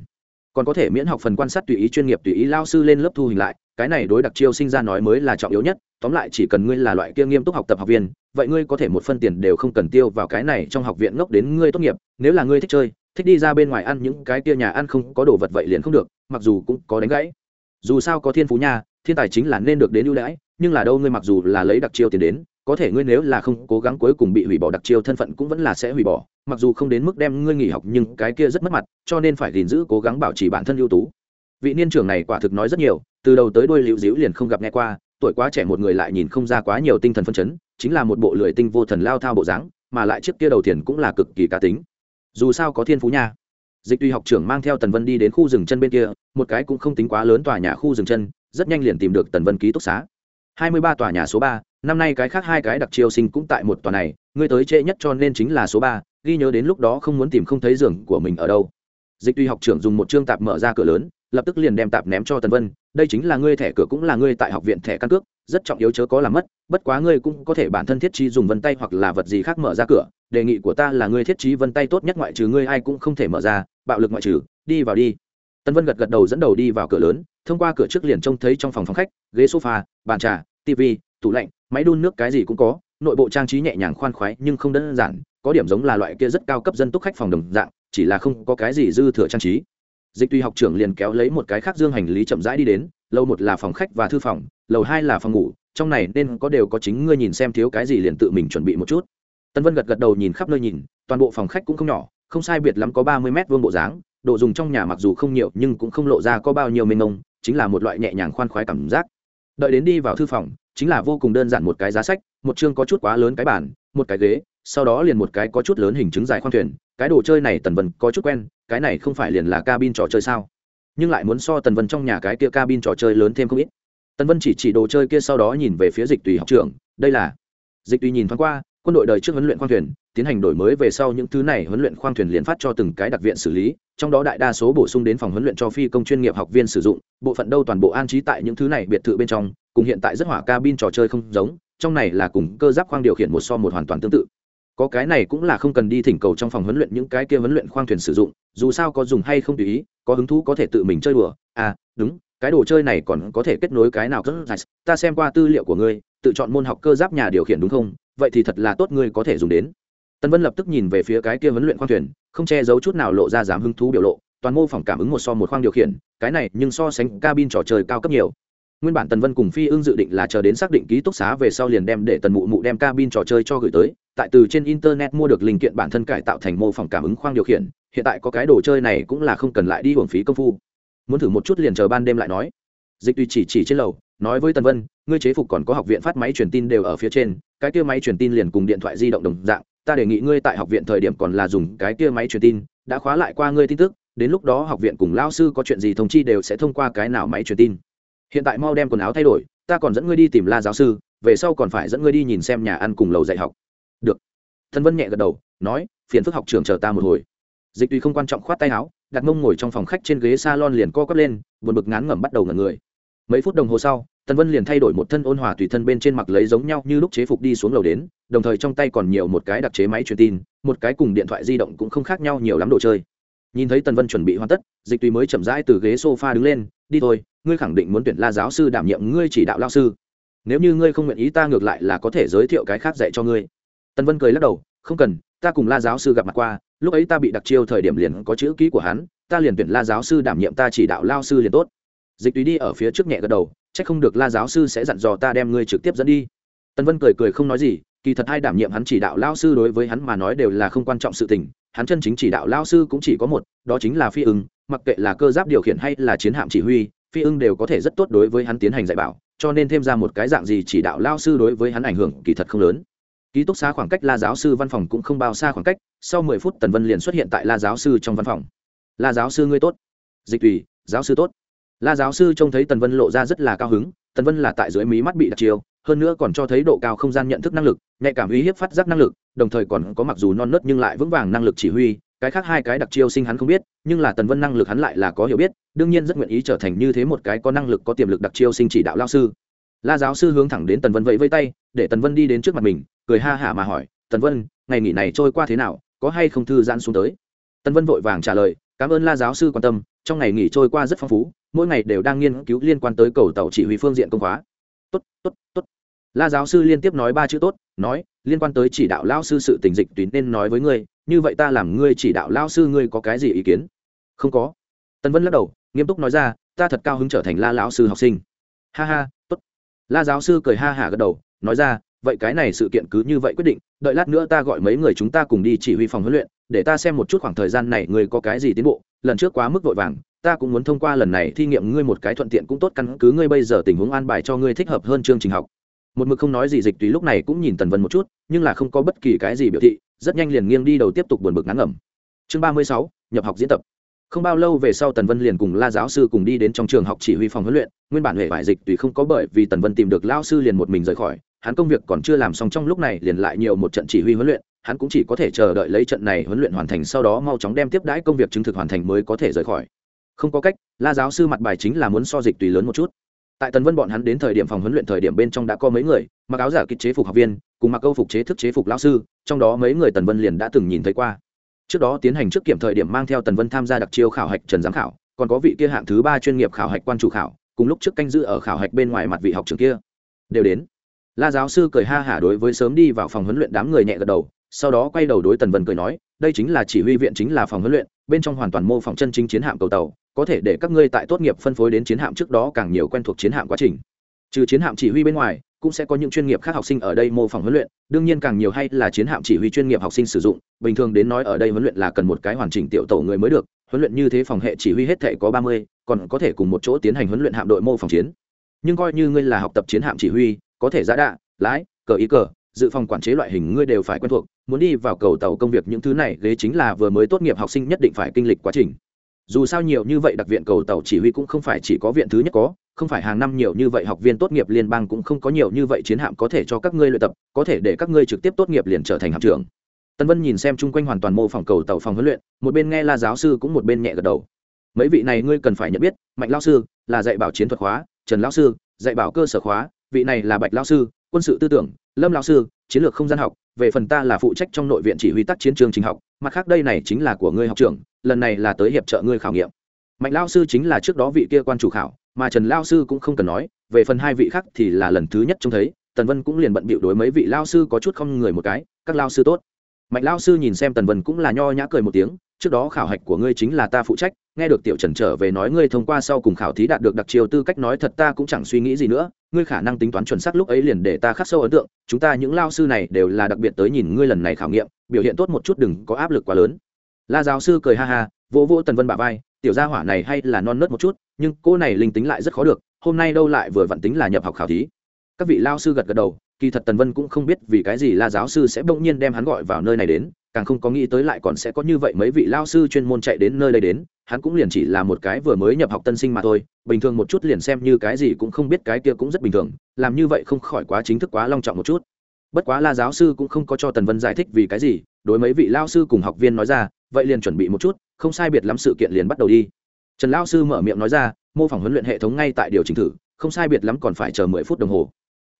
Còn có thể miễn học phần quan sát tùy ý chuyên nghiệp tùy ý lao sư lên lớp thu hình lại, cái này đối đặc chiêu sinh ra nói mới là trọng yếu nhất, tóm lại chỉ cần ngươi là loại kia nghiêm túc học tập học viên, vậy ngươi có thể một phân tiền đều không cần tiêu vào cái này trong học viện ngốc đến ngươi tốt nghiệp, nếu là ngươi thích chơi thích đi ra bên ngoài ăn những cái kia nhà ăn không có đồ vật vậy liền không được, mặc dù cũng có đánh gãy. Dù sao có thiên phú nha, thiên tài chính là nên được đến ưu đãi, nhưng là đâu ngươi mặc dù là lấy đặc chiêu tiền đến, có thể ngươi nếu là không cố gắng cuối cùng bị hủy bỏ đặc chiêu thân phận cũng vẫn là sẽ hủy bỏ, mặc dù không đến mức đem ngươi nghỉ học nhưng cái kia rất mất mặt, cho nên phải gìn giữ cố gắng bảo trì bản thân ưu tú. Vị niên trưởng này quả thực nói rất nhiều, từ đầu tới đuôi liễu diễu liền không gặp nghe qua, tuổi quá trẻ một người lại nhìn không ra quá nhiều tinh thần phân chấn, chính là một bộ lười tinh vô thần lao thao bộ dáng, mà lại chiếc kia đầu tiền cũng là cực kỳ cá tính dù sao có thiên phú nha. Dịch tuy học trưởng mang theo tần vân đi đến khu rừng chân bên kia, một cái cũng không tính quá lớn tòa nhà khu rừng chân, rất nhanh liền tìm được tần vân ký túc xá. Hai mươi ba tòa nhà số ba, năm nay cái khác hai cái đặc chiêu sinh cũng tại một tòa này, ngươi tới trễ nhất cho nên chính là số ba, ghi nhớ đến lúc đó không muốn tìm không thấy giường của mình ở đâu. Dịch tuy học trưởng dùng một chương tạp mở ra cửa lớn lập tức liền đem tạp ném cho tần vân, đây chính là ngươi thẻ cửa cũng là ngươi tại học viện thẻ căn cước, rất trọng yếu chớ có làm mất, bất quá ngươi cũng có thể bản thân thiết trí dùng vân tay hoặc là vật gì khác mở ra cửa, đề nghị của ta là ngươi thiết trí vân tay tốt nhất ngoại trừ ngươi ai cũng không thể mở ra, bạo lực ngoại trừ, đi vào đi. Tân vân gật gật đầu dẫn đầu đi vào cửa lớn, thông qua cửa trước liền trông thấy trong phòng phòng khách, ghế sofa, bàn trà tv tủ lạnh, máy đun nước cái gì cũng có, nội bộ trang trí nhẹ nhàng khoan khoái nhưng không đơn giản, có điểm giống là loại kia rất cao cấp dân túc khách phòng đồng dạng, chỉ là không có cái gì dư thừa trang trí dịch tùy học trưởng liền kéo lấy một cái khác dương hành lý chậm rãi đi đến lầu một là phòng khách và thư phòng lầu hai là phòng ngủ, trong này nên có đều có chính ngươi nhìn xem thiếu cái gì liền tự mình chuẩn bị một chút. Tân vân gật gật đầu nhìn khắp nơi nhìn, toàn bộ phòng khách cũng không nhỏ, không sai biệt lắm có ba mươi mét vuông bộ dáng, đồ dùng trong nhà mặc dù không nhiều nhưng cũng không lộ ra có bao nhiêu mênh mông, chính là một loại nhẹ nhàng khoan khoái cảm giác. Đợi đến đi vào thư phòng, chính là vô cùng đơn giản một cái giá sách, một chương có chút quá lớn cái bàn, một cái ghế, sau đó liền một cái có chút lớn hình chứng dài khoan thuyền, cái đồ chơi này tần vân có chút quen cái này không phải liền là cabin trò chơi sao? Nhưng lại muốn so tần vân trong nhà cái kia cabin trò chơi lớn thêm không ít. Tần vân chỉ chỉ đồ chơi kia sau đó nhìn về phía dịch tùy học trưởng, đây là dịch tùy nhìn thoáng qua, quân đội đời trước huấn luyện khoang thuyền, tiến hành đổi mới về sau những thứ này huấn luyện khoang thuyền liền phát cho từng cái đặc viện xử lý, trong đó đại đa số bổ sung đến phòng huấn luyện cho phi công chuyên nghiệp học viên sử dụng, bộ phận đâu toàn bộ an trí tại những thứ này biệt thự bên trong, cùng hiện tại rất hỏa cabin trò chơi không giống, trong này là cùng cơ giáp khoang điều khiển một so một hoàn toàn tương tự có cái này cũng là không cần đi thỉnh cầu trong phòng huấn luyện những cái kia huấn luyện khoang thuyền sử dụng, dù sao có dùng hay không tùy ý, có hứng thú có thể tự mình chơi đùa. À đúng, cái đồ chơi này còn có thể kết nối cái nào ta xem qua tư liệu của ngươi, tự chọn môn học cơ giáp nhà điều khiển đúng không? Vậy thì thật là tốt ngươi có thể dùng đến. Tân vân lập tức nhìn về phía cái kia huấn luyện khoang thuyền, không che giấu chút nào lộ ra dám hứng thú biểu lộ, toàn mô phỏng cảm ứng một so một khoang điều khiển, cái này nhưng so sánh cabin trò chơi cao cấp nhiều nguyên bản tần vân cùng phi ưng dự định là chờ đến xác định ký túc xá về sau liền đem để tần mụ mụ đem cabin trò chơi cho gửi tới, tại từ trên internet mua được linh kiện bản thân cải tạo thành mô phỏng cảm ứng khoang điều khiển, hiện tại có cái đồ chơi này cũng là không cần lại đi hưởng phí công phu. Muốn thử một chút liền chờ ban đêm lại nói. Dịch tùy chỉ chỉ trên lầu, nói với tần vân, ngươi chế phục còn có học viện phát máy truyền tin đều ở phía trên, cái kia máy truyền tin liền cùng điện thoại di động đồng dạng, ta đề nghị ngươi tại học viện thời điểm còn là dùng cái kia máy truyền tin, đã khóa lại qua ngươi tin tức, đến lúc đó học viện cùng lao sư có chuyện gì thông chi đều sẽ thông qua cái nào máy truyền tin hiện tại mau đem quần áo thay đổi, ta còn dẫn ngươi đi tìm la giáo sư, về sau còn phải dẫn ngươi đi nhìn xem nhà ăn cùng lầu dạy học. Được. Thân vân nhẹ gật đầu, nói, phiền phức học trường chờ ta một hồi. Dịch tùy không quan trọng khoát tay áo, đặt mông ngồi trong phòng khách trên ghế s a lon liền co quắp lên, buồn bực ngán ngẩm bắt đầu ngẩn người. Mấy phút đồng hồ sau tần vân liền thay đổi một thân ôn hòa tùy thân bên trên mặc lấy giống nhau như lúc chế phục đi xuống lầu đến, đồng thời trong tay còn nhiều một cái đặc chế máy truyền tin, một cái cùng điện thoại di động cũng không khác nhau nhiều lắm đồ chơi. Nhìn thấy tần vân chuẩn bị hoàn tất, dịch tùy mới chậm rãi từ ghế s o f a đứng lên, đi thôi ngươi khẳng định muốn tuyển la giáo sư đảm nhiệm ngươi chỉ đạo lao sư. Nếu như ngươi không nguyện ý, ta ngược lại là có thể giới thiệu cái khác dạy cho ngươi. Tân vân cười lắc đầu, không cần, ta cùng la giáo sư gặp mặt qua, lúc ấy ta bị đặc chiêu thời điểm liền có chữ ký của hắn, ta liền tuyển la giáo sư đảm nhiệm ta chỉ đạo lao sư liền tốt. Dịch tùy đi ở phía trước nhẹ gật đầu c h ắ c không được la giáo sư sẽ dặn dò ta đem ngươi trực tiếp dẫn đi. Tân vân cười cười không nói gì, kỳ thật hai đảm nhiệm hắn chỉ đạo lao sư đối với hắn mà nói đều là không quan trọng sự tình, hắn chân chính chỉ đạo lao sư cũng chỉ có một, đó chính là phi ứng, mặc kệ là cơ giáp điều khiển hay là chiến hạm chỉ huy phi ưng đều có thể rất tốt đối với hắn tiến hành dạy bảo, cho nên thêm ra một cái dạng gì chỉ đạo lao sư đối với hắn ảnh hưởng kỳ thật không lớn. Ký túc xá khoảng cách la giáo sư văn phòng cũng không bao xa khoảng cách, sau mười phút tần vân liền xuất hiện tại la giáo sư trong văn phòng. La giáo sư ngươi tốt. Dịch tùy, giáo sư tốt. La giáo sư trông thấy tần vân lộ ra rất là cao hứng, tần vân là tại dưới mí mắt bị đặc chiều hơn nữa còn cho thấy độ cao không gian nhận thức năng lực, nhạy cảm uy hiếp phát giác năng lực, đồng thời còn có mặc dù non nớt nhưng lại vững vàng năng lực chỉ huy cái khác hai cái đặc chiêu sinh hắn không biết, nhưng là tần vân năng lực hắn lại là có hiểu biết, đương nhiên rất nguyện ý trở thành như thế một cái có năng lực có tiềm lực đặc chiêu sinh chỉ đạo lao sư. La giáo sư hướng thẳng đến tần vân vẫy vây tay, để tần vân đi đến trước mặt mình, cười ha hả mà hỏi, tần vân, ngày nghỉ này trôi qua thế nào, có hay không thư giãn xuống tới? Tần vân vội vàng trả lời, cảm ơn la giáo sư quan tâm, trong ngày nghỉ trôi qua rất phong phú, mỗi ngày đều đang nghiên cứu liên quan tới cầu tàu chỉ huy phương diện công khóa. Tốt tốt tốt la giáo sư liên tiếp nói ba chữ tốt, nói, liên quan tới chỉ đạo lao sư sự tình dịch tùy nên nói với ngươi, như vậy ta làm ngươi chỉ đạo lao sư ngươi có cái gì ý kiến? Không có. Tân vân lắc đầu, nghiêm túc nói ra, ta thật cao hứng trở thành la lão sư học sinh. Ha ha, tốt. La giáo sư cười ha hả gật đầu, nói ra, vậy cái này sự kiện cứ như vậy quyết định, đợi lát nữa ta gọi mấy người chúng ta cùng đi chỉ huy phòng huấn luyện, để ta xem một chút khoảng thời gian này ngươi có cái gì tiến bộ, lần trước quá mức vội vàng, ta cũng muốn thông qua lần này thi nghiệm ngươi một cái thuận tiện cũng tốt căn cứ ngươi bây giờ tình huống an bài cho ngươi thích hợp hơn chương trình học một mực không nói gì dịch tùy lúc này cũng nhìn tần vân một chút, nhưng là không có bất kỳ cái gì biểu thị, rất nhanh liền nghiêng đi đầu tiếp tục buồn bực ngắn ngẩm. Chương ba mươi sáu, nhập học diễn tập. Không bao lâu về sau tần vân liền cùng la giáo sư cùng đi đến trong trường học chỉ huy phòng huấn luyện, nguyên bản hệ vải dịch tùy không có bởi vì tần vân tìm được lao sư liền một mình rời khỏi, hắn công việc còn chưa làm xong trong lúc này liền lại nhiều một trận chỉ huy huấn luyện, hắn cũng chỉ có thể chờ đợi lấy trận này huấn luyện hoàn thành sau đó mau chóng đem tiếp đãi công việc chứng thực hoàn thành mới có thể rời khỏi. Không có cách, la giáo sư mặt bài chính là muốn so dịch tùy lớn một chút tại tần vân bọn hắn đến thời điểm phòng huấn luyện thời điểm bên trong đã có mấy người, mặc áo giả kích chế phục học viên, cùng mặc câu phục chế thức chế phục lao sư, trong đó mấy người tần vân liền đã từng nhìn thấy qua. Trước đó tiến hành trước kiểm thời điểm mang theo tần vân tham gia đặc chiêu khảo hạch trần giám khảo, còn có vị kia hạng thứ ba chuyên nghiệp khảo hạch quan chủ khảo, cùng lúc trước canh giữ ở khảo hạch bên ngoài mặt vị học trường kia. Đều đến. La giáo sư cười ha hả đối với sớm đi vào phòng huấn luyện đám người nhẹ gật đầu, sau đó quay đầu đối tần vân cười nói, đây chính là chỉ huy viện chính là phòng huấn luyện, bên trong hoàn toàn mô phỏng chân chính chiến hạm cầu tàu có thể để các ngươi tại tốt nghiệp phân phối đến chiến hạm trước đó càng nhiều quen thuộc chiến hạm quá trình. Trừ chiến hạm chỉ huy bên ngoài, cũng sẽ có những chuyên nghiệp khác học sinh ở đây mô phỏng huấn luyện, đương nhiên càng nhiều hay là chiến hạm chỉ huy chuyên nghiệp học sinh sử dụng, bình thường đến nói ở đây huấn luyện là cần một cái hoàn chỉnh tiểu tổ người mới được, huấn luyện như thế phòng hệ chỉ huy hết thể có ba mươi, còn có thể cùng một chỗ tiến hành huấn luyện hạm đội mô phỏng chiến. Nhưng coi như ngươi là học tập chiến hạm chỉ huy, có thể giã đạ, lái, cờ ý cờ, dự phòng quản chế loại hình ngươi đều phải quen thuộc, muốn đi vào cầu tàu công việc những thứ này, ghế chính là vừa mới tốt nghiệp học sinh nhất định phải kinh lịch quá trình dù sao nhiều như vậy đặc viện cầu tàu chỉ huy cũng không phải chỉ có viện thứ nhất có không phải hàng năm nhiều như vậy học viên tốt nghiệp liên bang cũng không có nhiều như vậy chiến hạm có thể cho các ngươi luyện tập có thể để các ngươi trực tiếp tốt nghiệp liền trở thành hạm trưởng. Tân vân nhìn xem chung quanh hoàn toàn mô phỏng cầu tàu phòng huấn luyện một bên nghe la giáo sư cũng một bên nhẹ gật đầu. Mấy vị này ngươi cần phải nhận biết mạnh lao sư là dạy bảo chiến thuật khóa, trần lao sư dạy bảo cơ sở khóa vị này là bạch lao sư quân sự tư tưởng lâm lao sư chiến lược không gian học, về phần ta là phụ trách trong nội viện chỉ huy tác chiến trường trình học, mặt khác đây này chính là của ngươi học trưởng, lần này là tới hiệp trợ ngươi khảo nghiệm. Mạnh lao sư chính là trước đó vị kia quan chủ khảo, mà trần lao sư cũng không cần nói, về phần hai vị khác thì là lần thứ nhất trông thấy, tần vân cũng liền bận bịu đối mấy vị lao sư có chút không người một cái, các lao sư tốt. Mạnh lao sư nhìn xem tần vân cũng là nho nhã cười một tiếng, trước đó khảo hạch của ngươi chính là ta phụ trách, nghe được tiểu trần trở về nói ngươi thông qua sau cùng khảo thí đạt được đặc chiều tư cách nói thật ta cũng chẳng suy nghĩ gì nữa ngươi khả năng tính toán chuẩn xác lúc ấy liền để ta khắc sâu ấn tượng, chúng ta những lao sư này đều là đặc biệt tới nhìn ngươi lần này khảo nghiệm, biểu hiện tốt một chút đừng có áp lực quá lớn. La giáo sư cười ha ha, vỗ vỗ tần vân bà vai, tiểu gia hỏa này hay là non nớt một chút, nhưng cô này linh tính lại rất khó được, hôm nay đâu lại vừa vặn tính là nhập học khảo thí. Các vị lao sư gật gật đầu, kỳ thật tần vân cũng không biết vì cái gì la giáo sư sẽ bỗng nhiên đem hắn gọi vào nơi này đến càng không có nghĩ tới lại còn sẽ có như vậy mấy vị lao sư chuyên môn chạy đến nơi đây đến, hắn cũng liền chỉ là một cái vừa mới nhập học tân sinh mà thôi, bình thường một chút liền xem như cái gì cũng không biết cái kia cũng rất bình thường, làm như vậy không khỏi quá chính thức quá long trọng một chút. Bất quá la giáo sư cũng không có cho tần vân giải thích vì cái gì, đối mấy vị lao sư cùng học viên nói ra, vậy liền chuẩn bị một chút, không sai biệt lắm sự kiện liền bắt đầu đi. Trần lao sư mở miệng nói ra, mô phỏng huấn luyện hệ thống ngay tại điều chỉnh thử, không sai biệt lắm còn phải chờ mười phút đồng hồ.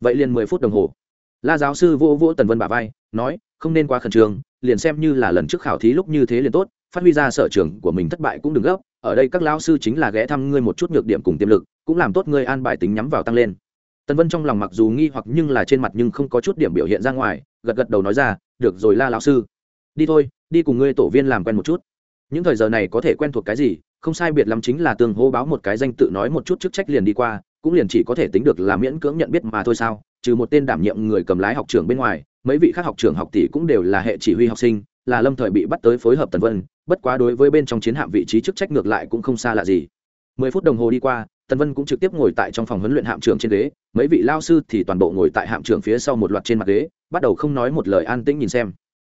Vậy liền mười phút đồng hồ la giáo sư vô vô tần vân bà vai, nói, không nên quá khẩn trương, liền xem như là lần trước khảo thí lúc như thế liền tốt, phát huy ra sở trường của mình thất bại cũng đừng gấp, ở đây các lão sư chính là ghé thăm ngươi một chút nhược điểm cùng tiềm lực, cũng làm tốt ngươi an bài tính nhắm vào tăng lên. Tần vân trong lòng mặc dù nghi hoặc nhưng là trên mặt nhưng không có chút điểm biểu hiện ra ngoài, gật gật đầu nói ra, được rồi la lão sư, đi thôi, đi cùng ngươi tổ viên làm quen một chút. Những thời giờ này có thể quen thuộc cái gì, không sai biệt lắm chính là tương hô báo một cái danh tự nói một chút chức trách liền đi qua, cũng liền chỉ có thể tính được là miễn cưỡng nhận biết mà thôi sao? Trừ một tên đảm nhiệm người cầm lái học trưởng bên ngoài, mấy vị khác học trưởng học tỷ cũng đều là hệ chỉ huy học sinh, là lâm thời bị bắt tới phối hợp tần vân, bất quá đối với bên trong chiến hạm vị trí chức trách ngược lại cũng không xa lạ gì. Mười phút đồng hồ đi qua, tần vân cũng trực tiếp ngồi tại trong phòng huấn luyện hạm trưởng trên ghế, mấy vị lao sư thì toàn bộ ngồi tại hạm trưởng phía sau một loạt trên mặt ghế, bắt đầu không nói một lời an tĩnh nhìn xem.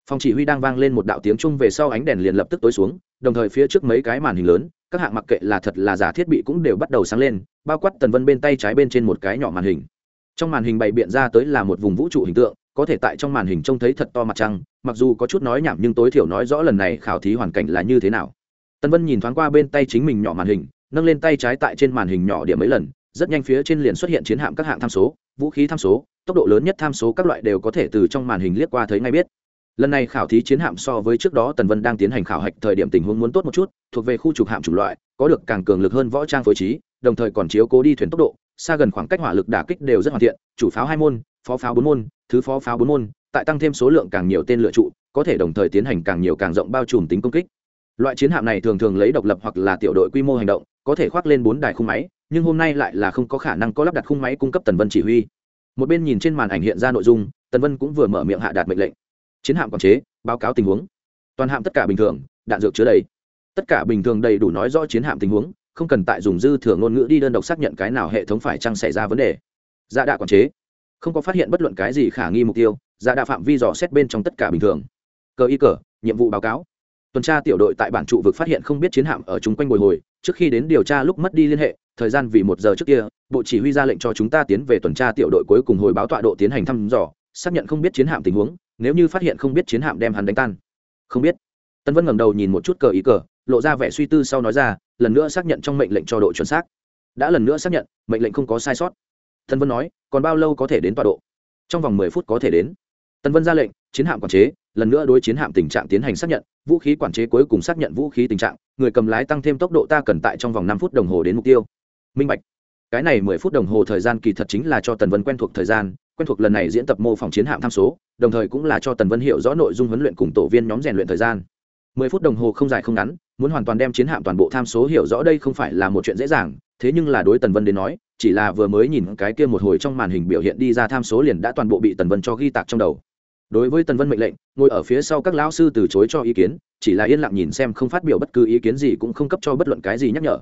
Phòng chỉ huy đang vang lên một đạo tiếng chung về sau ánh đèn liền lập tức tối xuống, đồng thời phía trước mấy cái màn hình lớn, các hạng mặc kệ là thật là giả thiết bị cũng đều bắt đầu sáng lên, bao quát tần vân bên tay trái bên trên một cái nhỏ màn hình trong màn hình bày biện ra tới là một vùng vũ trụ hình tượng, có thể tại trong màn hình trông thấy thật to mặt trăng, mặc dù có chút nói nhảm nhưng tối thiểu nói rõ lần này khảo thí hoàn cảnh là như thế nào. Tần vân nhìn thoáng qua bên tay chính mình nhỏ màn hình, nâng lên tay trái tại trên màn hình nhỏ điểm mấy lần, rất nhanh phía trên liền xuất hiện chiến hạm các hạng tham số, vũ khí tham số, tốc độ lớn nhất tham số các loại đều có thể từ trong màn hình liếc qua thấy ngay biết. Lần này khảo thí chiến hạm so với trước đó tần vân đang tiến hành khảo hạch thời điểm tình huống muốn tốt một chút, thuộc về khu trục hạm chủng loại, có được càng cường lực hơn võ trang phối trí, đồng thời còn chiếu cố đi thuyền tốc độ xa gần khoảng cách hỏa lực đả kích đều rất hoàn thiện, chủ pháo hai môn, phó pháo bốn môn, thứ phó pháo bốn môn, tại tăng thêm số lượng càng nhiều tên lựa trụ, có thể đồng thời tiến hành càng nhiều càng rộng bao trùm tính công kích. Loại chiến hạm này thường thường lấy độc lập hoặc là tiểu đội quy mô hành động, có thể khoác lên bốn đài khung máy, nhưng hôm nay lại là không có khả năng có lắp đặt khung máy cung cấp tần vân chỉ huy. Một bên nhìn trên màn ảnh hiện ra nội dung, tần vân cũng vừa mở miệng hạ đạt mệnh lệnh. Chiến hạm quản chế, báo cáo tình huống. Toàn hạm tất cả bình thường, đạn dược chứa đầy. Tất cả bình thường đầy đủ nói rõ chiến hạm tình huống không cần tại dùng dư thừa ngôn ngữ đi đơn độc xác nhận cái nào hệ thống phải chăng xảy ra vấn đề. Dạ đạ quản chế. Không có phát hiện bất luận cái gì khả nghi mục tiêu dạ đạ phạm vi dò xét bên trong tất cả bình thường. Cờ y cờ, nhiệm vụ báo cáo. Tuần tra tiểu đội tại bản trụ vực phát hiện không biết chiến hạm ở chúng quanh bồi hồi, trước khi đến điều tra lúc mất đi liên hệ, thời gian vì một giờ trước kia, bộ chỉ huy ra lệnh cho chúng ta tiến về tuần tra tiểu đội cuối cùng hồi báo tọa độ tiến hành thăm dò, xác nhận không biết chiến hạm tình huống, nếu như phát hiện không biết chiến hạm đem hắn đánh tan. Không biết. Tân vân ngẩng đầu nhìn một chút cờ ý cờ lộ ra vẻ suy tư sau nói ra, lần nữa xác nhận trong mệnh lệnh cho độ chuẩn xác. Đã lần nữa xác nhận, mệnh lệnh không có sai sót. Tân vân nói, còn bao lâu có thể đến tọa độ? Trong vòng mười phút có thể đến. Tân vân ra lệnh, chiến hạm quản chế, lần nữa đối chiến hạm tình trạng tiến hành xác nhận, vũ khí quản chế cuối cùng xác nhận vũ khí tình trạng, người cầm lái tăng thêm tốc độ ta cần tại trong vòng năm phút đồng hồ đến mục tiêu. Minh bạch. Cái này mười phút đồng hồ thời gian kỳ thật chính là cho tần vân quen thuộc thời gian, quen thuộc lần này diễn tập mô phỏng chiến hạm tham số, đồng thời cũng là cho tần vân hiểu rõ nội dung huấn luyện cùng tổ viên nhóm rèn luyện thời gian. Mười phút đồng hồ không dài không ngắn muốn hoàn toàn đem chiến hạm toàn bộ tham số hiểu rõ đây không phải là một chuyện dễ dàng, thế nhưng là đối tần vân đến nói, chỉ là vừa mới nhìn cái kia một hồi trong màn hình biểu hiện đi ra tham số liền đã toàn bộ bị tần vân cho ghi tạc trong đầu. Đối với tần vân mệnh lệnh, ngồi ở phía sau các lão sư từ chối cho ý kiến, chỉ là yên lặng nhìn xem không phát biểu bất cứ ý kiến gì cũng không cấp cho bất luận cái gì nhắc nhở.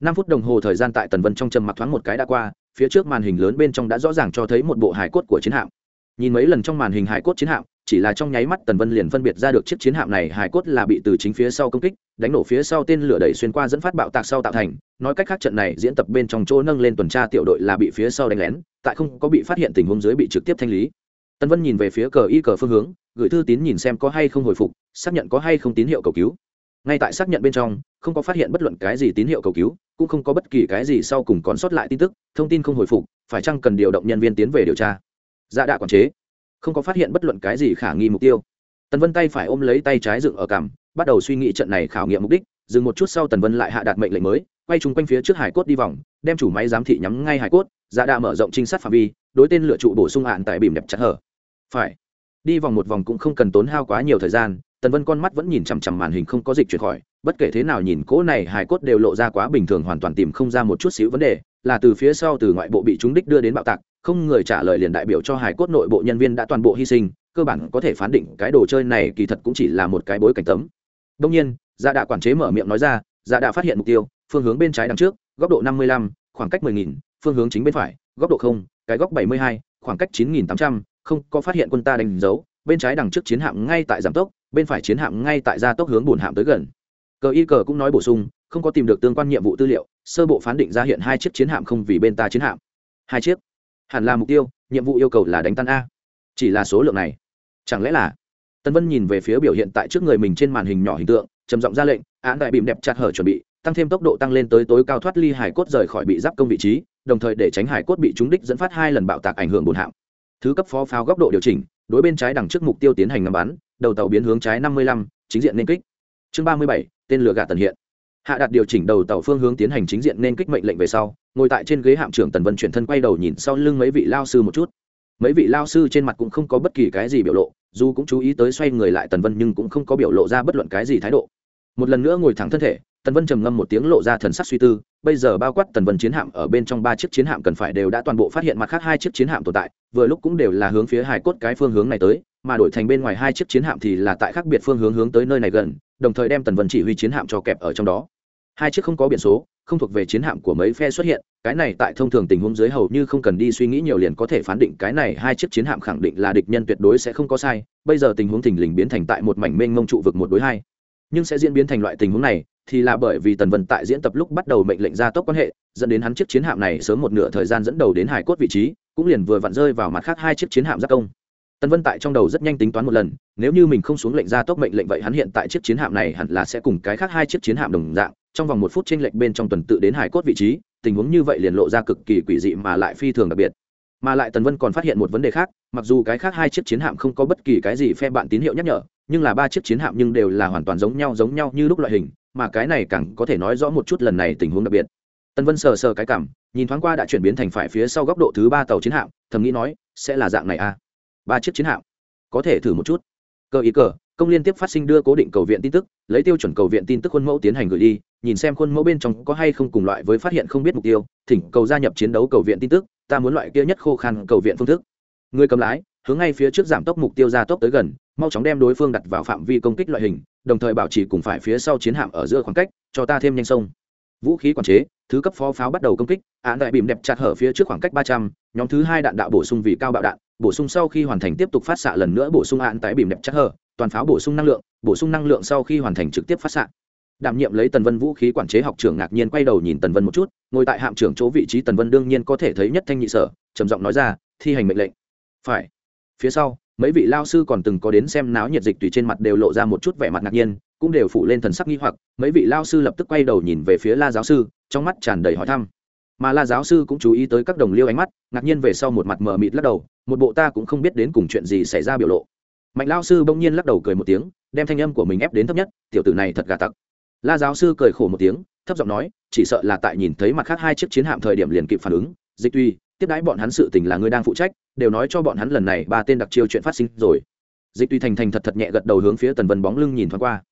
Năm phút đồng hồ thời gian tại tần vân trong trầm mặc thoáng một cái đã qua, phía trước màn hình lớn bên trong đã rõ ràng cho thấy một bộ hải cốt của chiến hạm. Nhìn mấy lần trong màn hình hải cốt chiến hạm chỉ là trong nháy mắt tần vân liền phân biệt ra được chiếc chiến hạm này hải cốt là bị từ chính phía sau công kích, đánh nổ phía sau tên lửa đẩy xuyên qua dẫn phát bạo tạc sau tạo thành, nói cách khác trận này diễn tập bên trong chỗ nâng lên tuần tra tiểu đội là bị phía sau đánh lén, tại không có bị phát hiện tình huống dưới bị trực tiếp thanh lý. Tần vân nhìn về phía cờ y cờ phương hướng, gửi thư tín nhìn xem có hay không hồi phục, xác nhận có hay không tín hiệu cầu cứu. Ngay tại xác nhận bên trong, không có phát hiện bất luận cái gì tín hiệu cầu cứu, cũng không có bất kỳ cái gì sau cùng còn sót lại tin tức, thông tin không hồi phục, phải chăng cần điều động nhân viên tiến về điều tra? Dạ đạ quản chế không có phát hiện bất luận cái gì khả nghi mục tiêu. Tần vân tay phải ôm lấy tay trái dựng ở cằm, bắt đầu suy nghĩ trận này khảo nghiệm mục đích, dừng một chút sau tần vân lại hạ đạt mệnh lệnh mới, quay chung quanh phía trước hải cốt đi vòng, đem chủ máy giám thị nhắm ngay hải cốt giả đạ mở rộng trinh sát phạm vi, đối tên lựa trụ bổ sung hạn tại bìm đẹp chặt hở. Phải. Đi vòng một vòng cũng không cần tốn hao quá nhiều thời gian, tần vân con mắt vẫn nhìn chằm chằm màn hình không có dịch chuyển khỏi, bất kể thế nào nhìn cỗ này hải cốt đều lộ ra quá bình thường hoàn toàn tìm không ra một chút xíu vấn đề, là từ phía sau từ ngoại bộ bị chúng đích đưa đến bạo tạc không người trả lời liền đại biểu cho hải cốt nội bộ nhân viên đã toàn bộ hy sinh, cơ bản có thể phán định cái đồ chơi này kỳ thật cũng chỉ là một cái bối cảnh tấm. Đông nhiên dạ đạ quản chế mở miệng nói ra dạ đạ phát hiện mục tiêu, phương hướng bên trái đằng trước, góc độ năm mươi lăm, khoảng cách mười nghìn, phương hướng chính bên phải, góc độ không, cái góc bảy mươi hai, khoảng cách chín nghìn tám trăm, không có phát hiện quân ta đánh dấu, bên trái đằng trước chiến hạm ngay tại giảm tốc, bên phải chiến hạm ngay tại gia tốc hướng bùn hạm tới gần. Cờ y cờ cũng nói bổ sung, không có tìm được tương quan nhiệm vụ tư liệu, sơ bộ phán định ra hiện hai chiếc chiến hạm không vì bên ta chiến hạm. Hai chiếc hẳn là mục tiêu, nhiệm vụ yêu cầu là đánh tan a. Chỉ là số lượng này. Chẳng lẽ là? Tân vân nhìn về phía biểu hiện tại trước người mình trên màn hình nhỏ hình tượng, trầm giọng ra lệnh án đại bìm đẹp chặt hở chuẩn bị, tăng thêm tốc độ tăng lên tới tối cao thoát ly hải cốt rời khỏi bị giáp công vị trí, đồng thời để tránh hải cốt bị trúng đích dẫn phát hai lần bạo tạc ảnh hưởng bùn hạm thứ cấp phó pháo góc độ điều chỉnh, đối bên trái đằng trước mục tiêu tiến hành ngắm bắn, đầu tàu biến hướng trái năm mươi lăm, chính diện nên kích. Chương ba mươi bảy, tên lửa gạt tần hiện hạ đạt điều chỉnh đầu tàu phương hướng tiến hành chính diện nên kích mệnh lệnh về sau, ngồi tại trên ghế hạm trưởng tần vân chuyển thân quay đầu nhìn sau lưng mấy vị lao sư một chút. Mấy vị lao sư trên mặt cũng không có bất kỳ cái gì biểu lộ, dù cũng chú ý tới xoay người lại tần vân nhưng cũng không có biểu lộ ra bất luận cái gì thái độ. Một lần nữa ngồi thẳng thân thể, tần vân trầm ngâm một tiếng lộ ra thần sắc suy tư, bây giờ bao quát tần vân chiến hạm ở bên trong ba chiếc chiến hạm cần phải đều đã toàn bộ phát hiện mặt khác hai chiếc chiến hạm tồn tại, vừa lúc cũng đều là hướng phía hải cốt cái phương hướng này tới, mà đổi thành bên ngoài hai chiếc chiến hạm thì là tại khác biệt phương hướng hướng tới nơi này gần, đồng thời đem tần vân chỉ huy chiến hạm cho kẹp ở trong đó hai chiếc không có biển số, không thuộc về chiến hạm của mấy phe xuất hiện, cái này tại thông thường tình huống dưới hầu như không cần đi suy nghĩ nhiều liền có thể phán định cái này hai chiếc chiến hạm khẳng định là địch nhân tuyệt đối sẽ không có sai, bây giờ tình huống thình lình biến thành tại một mảnh mênh mông trụ vực một đối hai. Nhưng sẽ diễn biến thành loại tình huống này thì là bởi vì tần vân tại diễn tập lúc bắt đầu mệnh lệnh gia tốc quan hệ, dẫn đến hắn chiếc chiến hạm này sớm một nửa thời gian dẫn đầu đến hải cốt vị trí, cũng liền vừa vặn rơi vào mặt khác hai chiếc chiến hạm giác công. Tần vân tại trong đầu rất nhanh tính toán một lần, nếu như mình không xuống lệnh gia tốc mệnh lệnh vậy hắn hiện tại chiếc chiến hạm này hẳn là sẽ cùng cái khác hai chiếc chiến hạm đồng dạng trong vòng một phút chênh lệch bên trong tuần tự đến hải cốt vị trí, tình huống như vậy liền lộ ra cực kỳ quỷ dị mà lại phi thường đặc biệt. Mà lại tần vân còn phát hiện một vấn đề khác, mặc dù cái khác hai chiếc chiến hạm không có bất kỳ cái gì phe bạn tín hiệu nhắc nhở, nhưng là ba chiếc chiến hạm nhưng đều là hoàn toàn giống nhau giống nhau như lúc loại hình, mà cái này càng có thể nói rõ một chút lần này tình huống đặc biệt. Tần vân sờ sờ cái cảm, nhìn thoáng qua đã chuyển biến thành phải phía sau góc độ thứ ba tàu chiến hạm, thầm nghĩ nói, sẽ là dạng này à? Ba chiếc chiến hạm, có thể thử một chút. Cơ ý cờ công liên tiếp phát sinh đưa cố định cầu viện tin tức, lấy tiêu chuẩn cầu viện tin tức khuôn mẫu tiến hành gửi đi, nhìn xem khuôn mẫu bên trong có hay không cùng loại với phát hiện không biết mục tiêu, thỉnh cầu gia nhập chiến đấu cầu viện tin tức, ta muốn loại kia nhất khô khan cầu viện phương thức. Người cầm lái, hướng ngay phía trước giảm tốc mục tiêu ra tốc tới gần, mau chóng đem đối phương đặt vào phạm vi công kích loại hình, đồng thời bảo trì cùng phải phía sau chiến hạm ở giữa khoảng cách, cho ta thêm nhanh sông. Vũ khí quản chế, thứ cấp phó pháo bắt đầu công kích án đại bìm đẹp chặt hở phía trước khoảng cách ba trăm, nhóm thứ hai đạn đạo bổ sung vì cao bạo đạn, bổ sung sau khi hoàn thành tiếp tục phát xạ lần nữa bổ sung án tại bìm đẹp chặt hở toàn pháo bổ sung năng lượng, bổ sung năng lượng sau khi hoàn thành trực tiếp phát xạ. Đảm nhiệm lấy tần vân vũ khí quản chế học trưởng ngạc nhiên quay đầu nhìn tần vân một chút, ngồi tại hạm trưởng chỗ vị trí tần vân đương nhiên có thể thấy nhất thanh nhị sở, trầm giọng nói ra, thi hành mệnh lệnh. Phải. Phía sau, mấy vị lao sư còn từng có đến xem náo nhiệt dịch tùy trên mặt đều lộ ra một chút vẻ mặt ngạc nhiên, cũng đều phủ lên thần sắc nghi hoặc, mấy vị lao sư lập tức quay đầu nhìn về phía la giáo sư, trong mắt tràn đầy hỏi thăm. Mà la giáo sư cũng chú ý tới các đồng liêu ánh mắt, ngạc nhiên về sau một mặt mờ mịt lắc đầu, một bộ ta cũng không biết đến cùng chuyện gì xảy ra biểu lộ mạnh lao sư bỗng nhiên lắc đầu cười một tiếng, đem thanh âm của mình ép đến thấp nhất, tiểu tử này thật gà tặc. La giáo sư cười khổ một tiếng, thấp giọng nói, chỉ sợ là tại nhìn thấy mặt khác hai chiếc chiến hạm thời điểm liền kịp phản ứng. Dịch tuy tiếp đãi bọn hắn sự tình là người đang phụ trách, đều nói cho bọn hắn lần này ba tên đặc chiêu chuyện phát sinh rồi. Dịch tuy thành thành thật thật nhẹ gật đầu hướng phía tần vân bóng lưng nhìn thoáng qua.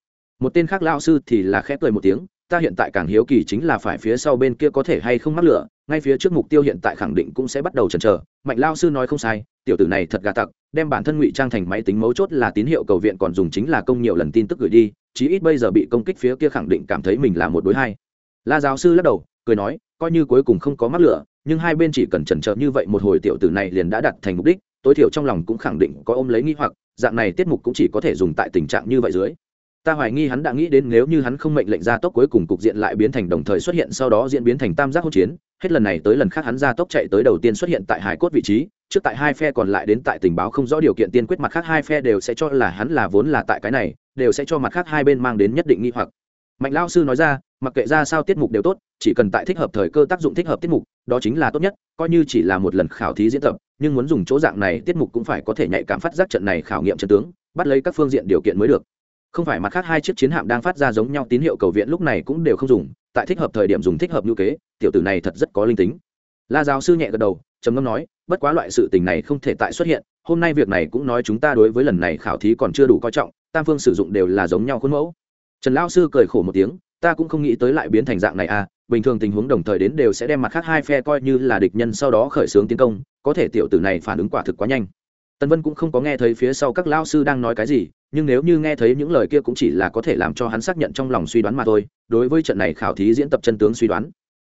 Một tên khác lao sư thì là khép cười một tiếng, ta hiện tại càng hiếu kỳ chính là phải phía sau bên kia có thể hay không mắc lửa, ngay phía trước mục tiêu hiện tại khẳng định cũng sẽ bắt đầu chần chờ. Mạnh lao sư nói không sai, tiểu tử này thật gà tặc đem bản thân ngụy trang thành máy tính mấu chốt là tín hiệu cầu viện còn dùng chính là công nhiều lần tin tức gửi đi, chí ít bây giờ bị công kích phía kia khẳng định cảm thấy mình là một đối hai. La giáo sư lắc đầu, cười nói, coi như cuối cùng không có mắc lửa, nhưng hai bên chỉ cần chần chờ như vậy một hồi tiểu tử này liền đã đặt thành mục đích, tối thiểu trong lòng cũng khẳng định có ôm lấy nghi hoặc, dạng này tiết mục cũng chỉ có thể dùng tại tình trạng như vậy dưới ta hoài nghi hắn đã nghĩ đến nếu như hắn không mệnh lệnh ra tốc cuối cùng cục diện lại biến thành đồng thời xuất hiện sau đó diễn biến thành tam giác hỗn chiến, hết lần này tới lần khác hắn ra tốc chạy tới đầu tiên xuất hiện tại hải cốt vị trí, trước tại hai phe còn lại đến tại tình báo không rõ điều kiện tiên quyết mặt khác hai phe đều sẽ cho là hắn là vốn là tại cái này, đều sẽ cho mặt khác hai bên mang đến nhất định nghi hoặc. Mạnh lao sư nói ra, mặc kệ ra sao tiết mục đều tốt, chỉ cần tại thích hợp thời cơ tác dụng thích hợp tiết mục, đó chính là tốt nhất, coi như chỉ là một lần khảo thí diễn tập, nhưng muốn dùng chỗ dạng này tiết mục cũng phải có thể nhạy cảm phát giác trận này khảo nghiệm trận tướng, bắt lấy các phương diện điều kiện mới được không phải mặt khác hai chiếc chiến hạm đang phát ra giống nhau tín hiệu cầu viện lúc này cũng đều không dùng, tại thích hợp thời điểm dùng thích hợp ngữ kế, tiểu tử này thật rất có linh tính. La giáo sư nhẹ gật đầu, trầm ngâm nói, bất quá loại sự tình này không thể tại xuất hiện, hôm nay việc này cũng nói chúng ta đối với lần này khảo thí còn chưa đủ coi trọng, tam phương sử dụng đều là giống nhau khuôn mẫu. Trần lão sư cười khổ một tiếng, ta cũng không nghĩ tới lại biến thành dạng này à bình thường tình huống đồng thời đến đều sẽ đem mặt khác hai phe coi như là địch nhân sau đó khởi xướng tiến công, có thể tiểu tử này phản ứng quả thực quá nhanh. Tân vân cũng không có nghe thấy phía sau các lão sư đang nói cái gì nhưng nếu như nghe thấy những lời kia cũng chỉ là có thể làm cho hắn xác nhận trong lòng suy đoán mà thôi, đối với trận này khảo thí diễn tập chân tướng suy đoán.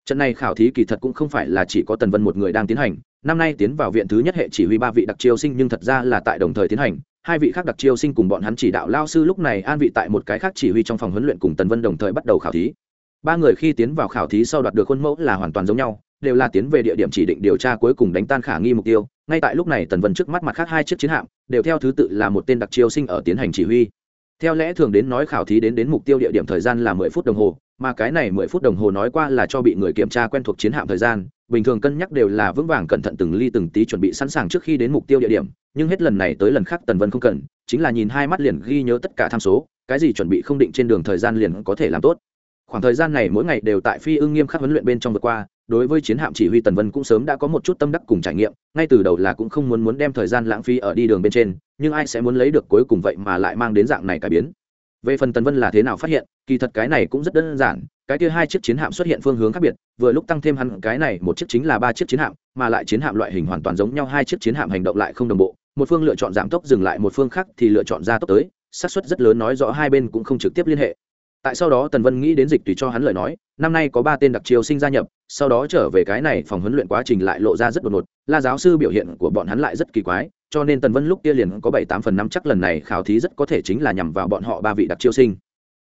Trận này khảo thí kỳ thật cũng không phải là chỉ có tần vân một người đang tiến hành, năm nay tiến vào viện thứ nhất hệ chỉ huy ba vị đặc chiêu sinh nhưng thật ra là tại đồng thời tiến hành, hai vị khác đặc chiêu sinh cùng bọn hắn chỉ đạo lao sư lúc này an vị tại một cái khác chỉ huy trong phòng huấn luyện cùng tần vân đồng thời bắt đầu khảo thí. Ba người khi tiến vào khảo thí sau đoạt được khuôn mẫu là hoàn toàn giống nhau, đều là tiến về địa điểm chỉ định điều tra cuối cùng đánh tan khả nghi mục tiêu ngay tại lúc này tần vân trước mắt mặt khác hai chiếc chiến hạm, đều theo thứ tự là một tên đặc chiêu sinh ở tiến hành chỉ huy. Theo lẽ thường đến nói khảo thí đến đến mục tiêu địa điểm thời gian là mười phút đồng hồ, mà cái này mười phút đồng hồ nói qua là cho bị người kiểm tra quen thuộc chiến hạm thời gian, bình thường cân nhắc đều là vững vàng cẩn thận từng ly từng tí chuẩn bị sẵn sàng trước khi đến mục tiêu địa điểm, nhưng hết lần này tới lần khác tần vân không cần, chính là nhìn hai mắt liền ghi nhớ tất cả tham số, cái gì chuẩn bị không định trên đường thời gian liền có thể làm tốt. Khoảng thời gian này mỗi ngày đều tại phi ưng nghiêm khắc huấn luyện bên trong vượt qua đối với chiến hạm chỉ huy tần vân cũng sớm đã có một chút tâm đắc cùng trải nghiệm, ngay từ đầu là cũng không muốn muốn đem thời gian lãng phí ở đi đường bên trên, nhưng ai sẽ muốn lấy được cuối cùng vậy mà lại mang đến dạng này cải biến. Về phần tần vân là thế nào phát hiện, kỳ thật cái này cũng rất đơn giản, cái kia hai chiếc chiến hạm xuất hiện phương hướng khác biệt, vừa lúc tăng thêm hẳn cái này một chiếc chính là ba chiếc chiến hạm, mà lại chiến hạm loại hình hoàn toàn giống nhau, hai chiếc chiến hạm hành động lại không đồng bộ, một phương lựa chọn giảm tốc dừng lại, một phương khác thì lựa chọn ra tốc tới, xác suất rất lớn nói rõ hai bên cũng không trực tiếp liên hệ tại sau đó tần vân nghĩ đến dịch tùy cho hắn lời nói, năm nay có ba tên đặc chiêu sinh gia nhập, sau đó trở về cái này phòng huấn luyện quá trình lại lộ ra rất đột ngột, la giáo sư biểu hiện của bọn hắn lại rất kỳ quái, cho nên tần vân lúc kia liền có bảy tám phần năm chắc lần này khảo thí rất có thể chính là nhằm vào bọn họ ba vị đặc chiêu sinh.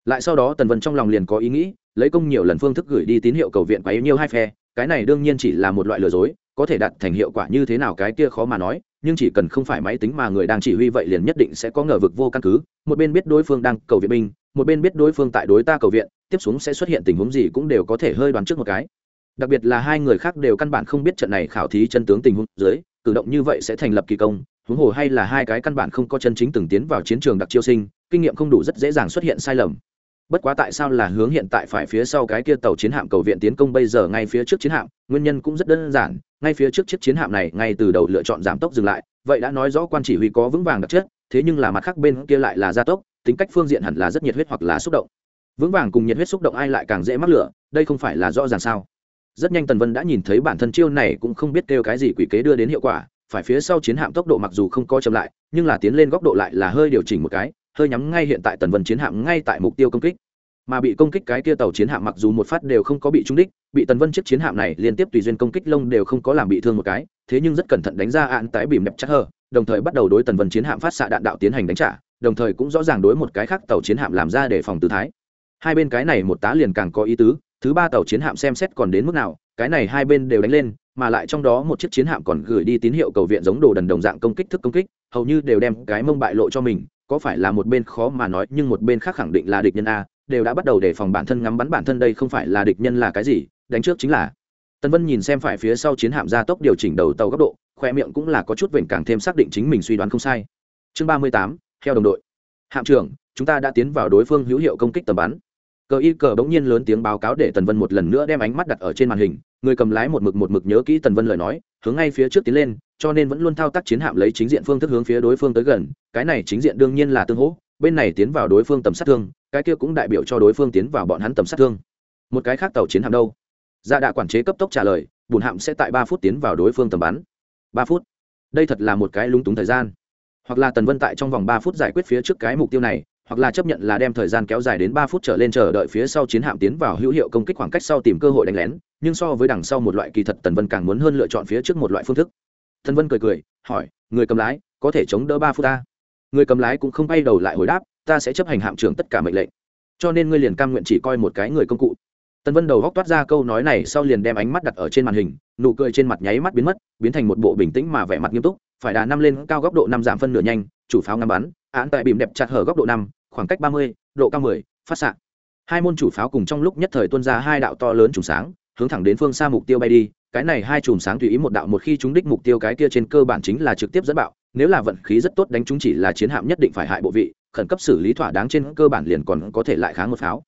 Lại sau đó tần vân trong lòng liền có ý nghĩ, lấy công nhiều lần phương thức gửi đi tín hiệu cầu viện quá yếu nhiều hai phe, cái này đương nhiên chỉ là một loại lừa dối, có thể đạt thành hiệu quả như thế nào cái kia khó mà nói, nhưng chỉ cần không phải máy tính mà người đang chỉ huy vậy liền nhất định sẽ có ngờ vực vô căn cứ, một bên biết đối phương đang cầu viện binh một bên biết đối phương tại đối ta cầu viện, tiếp xuống sẽ xuất hiện tình huống gì cũng đều có thể hơi đoán trước một cái. Đặc biệt là hai người khác đều căn bản không biết trận này khảo thí chân tướng tình huống dưới, cử động như vậy sẽ thành lập kỳ công, huống hồ hay là hai cái căn bản không có chân chính từng tiến vào chiến trường đặc chiêu sinh, kinh nghiệm không đủ rất dễ dàng xuất hiện sai lầm. Bất quá tại sao là hướng hiện tại phải phía sau cái kia tàu chiến hạm cầu viện tiến công bây giờ ngay phía trước chiến hạm, nguyên nhân cũng rất đơn giản, ngay phía trước chiếc chiến hạm này ngay từ đầu lựa chọn giảm tốc dừng lại, vậy đã nói rõ quan chỉ huy có vững vàng đặc chất, thế nhưng là mặt khác bên kia lại là gia tốc tính cách phương diện hẳn là rất nhiệt huyết hoặc là xúc động. Vững vàng cùng nhiệt huyết xúc động ai lại càng dễ mắc lửa, đây không phải là rõ ràng sao? Rất nhanh tần vân đã nhìn thấy bản thân chiêu này cũng không biết kêu cái gì quỷ kế đưa đến hiệu quả, phải phía sau chiến hạm tốc độ mặc dù không co chậm lại, nhưng là tiến lên góc độ lại là hơi điều chỉnh một cái, hơi nhắm ngay hiện tại tần vân chiến hạm ngay tại mục tiêu công kích. Mà bị công kích cái kia tàu chiến hạm mặc dù một phát đều không có bị trúng đích, bị tần vân chiếc chiến hạm này liên tiếp tùy duyên công kích lông đều không có làm bị thương một cái, thế nhưng rất cẩn thận đánh ra ạn tái bìm đẹp chắc hờ, đồng thời bắt đầu đối tần vân chiến hạm phát xạ đạn đạo tiến hành đánh trả đồng thời cũng rõ ràng đối một cái khác tàu chiến hạm làm ra để phòng tự thái. Hai bên cái này một tá liền càng có ý tứ, thứ ba tàu chiến hạm xem xét còn đến mức nào, cái này hai bên đều đánh lên, mà lại trong đó một chiếc chiến hạm còn gửi đi tín hiệu cầu viện giống đồ đần đồng dạng công kích thức công kích, hầu như đều đem cái mông bại lộ cho mình, có phải là một bên khó mà nói, nhưng một bên khác khẳng định là địch nhân a, đều đã bắt đầu đề phòng bản thân ngắm bắn bản thân đây không phải là địch nhân là cái gì, đánh trước chính là. Tân vân nhìn xem phải phía sau chiến hạm gia tốc điều chỉnh đầu tàu góc độ, khoe miệng cũng là có chút vểnh càng thêm xác định chính mình suy đoán không sai. Chương ba mươi tám theo đồng đội. Hạm trưởng, chúng ta đã tiến vào đối phương hữu hiệu công kích tầm bắn. Cờ y cờ bỗng nhiên lớn tiếng báo cáo để tần vân một lần nữa đem ánh mắt đặt ở trên màn hình, người cầm lái một mực một mực nhớ kỹ tần vân lời nói, hướng ngay phía trước tiến lên, cho nên vẫn luôn thao tác chiến hạm lấy chính diện phương thức hướng phía đối phương tới gần, cái này chính diện đương nhiên là tương hỗ, bên này tiến vào đối phương tầm sát thương, cái kia cũng đại biểu cho đối phương tiến vào bọn hắn tầm sát thương. Một cái khác tàu chiến hạm đâu? Gia dạ đạ quản chế cấp tốc trả lời, bùn hạm sẽ tại ba phút tiến vào đối phương tầm bắn. Ba phút? Đây thật là một cái lúng túng thời gian hoặc là tần vân tại trong vòng ba phút giải quyết phía trước cái mục tiêu này, hoặc là chấp nhận là đem thời gian kéo dài đến ba phút trở lên chờ đợi phía sau chiến hạm tiến vào hữu hiệu công kích khoảng cách sau tìm cơ hội đánh lén, nhưng so với đằng sau một loại kỳ thật tần vân càng muốn hơn lựa chọn phía trước một loại phương thức. Tần vân cười cười, hỏi, người cầm lái, có thể chống đỡ ba phút ta? Người cầm lái cũng không bay đầu lại hồi đáp, ta sẽ chấp hành hạm trưởng tất cả mệnh lệnh, cho nên ngươi liền cam nguyện chỉ coi một cái người công cụ tần vân đầu góc toát ra câu nói này sau liền đem ánh mắt đặt ở trên màn hình, nụ cười trên mặt nháy mắt biến mất, biến thành một bộ bình tĩnh mà vẻ mặt nghiêm túc, phải đà năm lên cao góc độ năm giảm phân nửa nhanh, chủ pháo ngắm bắn, án tại bìm đẹp chặt hở góc độ năm, khoảng cách ba mươi, độ cao mười, phát xạ. Hai môn chủ pháo cùng trong lúc nhất thời tuân ra hai đạo to lớn trùng sáng, hướng thẳng đến phương xa mục tiêu bay đi, cái này hai chùm sáng tùy ý một đạo một khi chúng đích mục tiêu cái kia trên cơ bản chính là trực tiếp dẫn bạo, nếu là vận khí rất tốt đánh chúng chỉ là chiến hạm nhất định phải hại bộ vị, khẩn cấp xử lý thỏa đáng trên cơ bản liền còn có thể lại kháng một pháo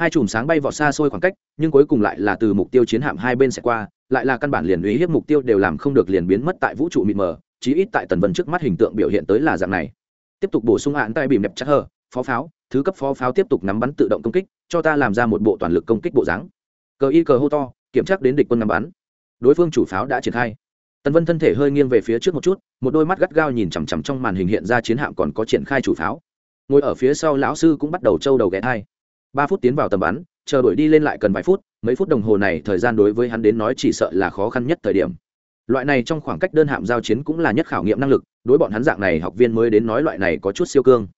hai chùm sáng bay vọt xa xôi khoảng cách, nhưng cuối cùng lại là từ mục tiêu chiến hạm hai bên sẽ qua, lại là căn bản liền uy hiếp mục tiêu đều làm không được liền biến mất tại vũ trụ mịt mờ, chí ít tại tần vân trước mắt hình tượng biểu hiện tới là dạng này. Tiếp tục bổ sung hạn tay bìm đẹp chắc hờ, phó pháo, thứ cấp phó pháo tiếp tục nắm bắn tự động công kích, cho ta làm ra một bộ toàn lực công kích bộ dáng. Cờ y cờ hô to, kiểm tra đến địch quân nắm bắn. Đối phương chủ pháo đã triển khai. Tần vân thân thể hơi nghiêng về phía trước một chút, một đôi mắt gắt gao nhìn chằm chằm trong màn hình hiện ra chiến hạm còn có triển khai chủ pháo. Ngồi ở phía sau lão sư cũng bắt đầu trâu đầu ghé thai ba phút tiến vào tầm bắn, chờ đuổi đi lên lại cần vài phút, mấy phút đồng hồ này thời gian đối với hắn đến nói chỉ sợ là khó khăn nhất thời điểm. Loại này trong khoảng cách đơn hạm giao chiến cũng là nhất khảo nghiệm năng lực, đối bọn hắn dạng này học viên mới đến nói loại này có chút siêu cương.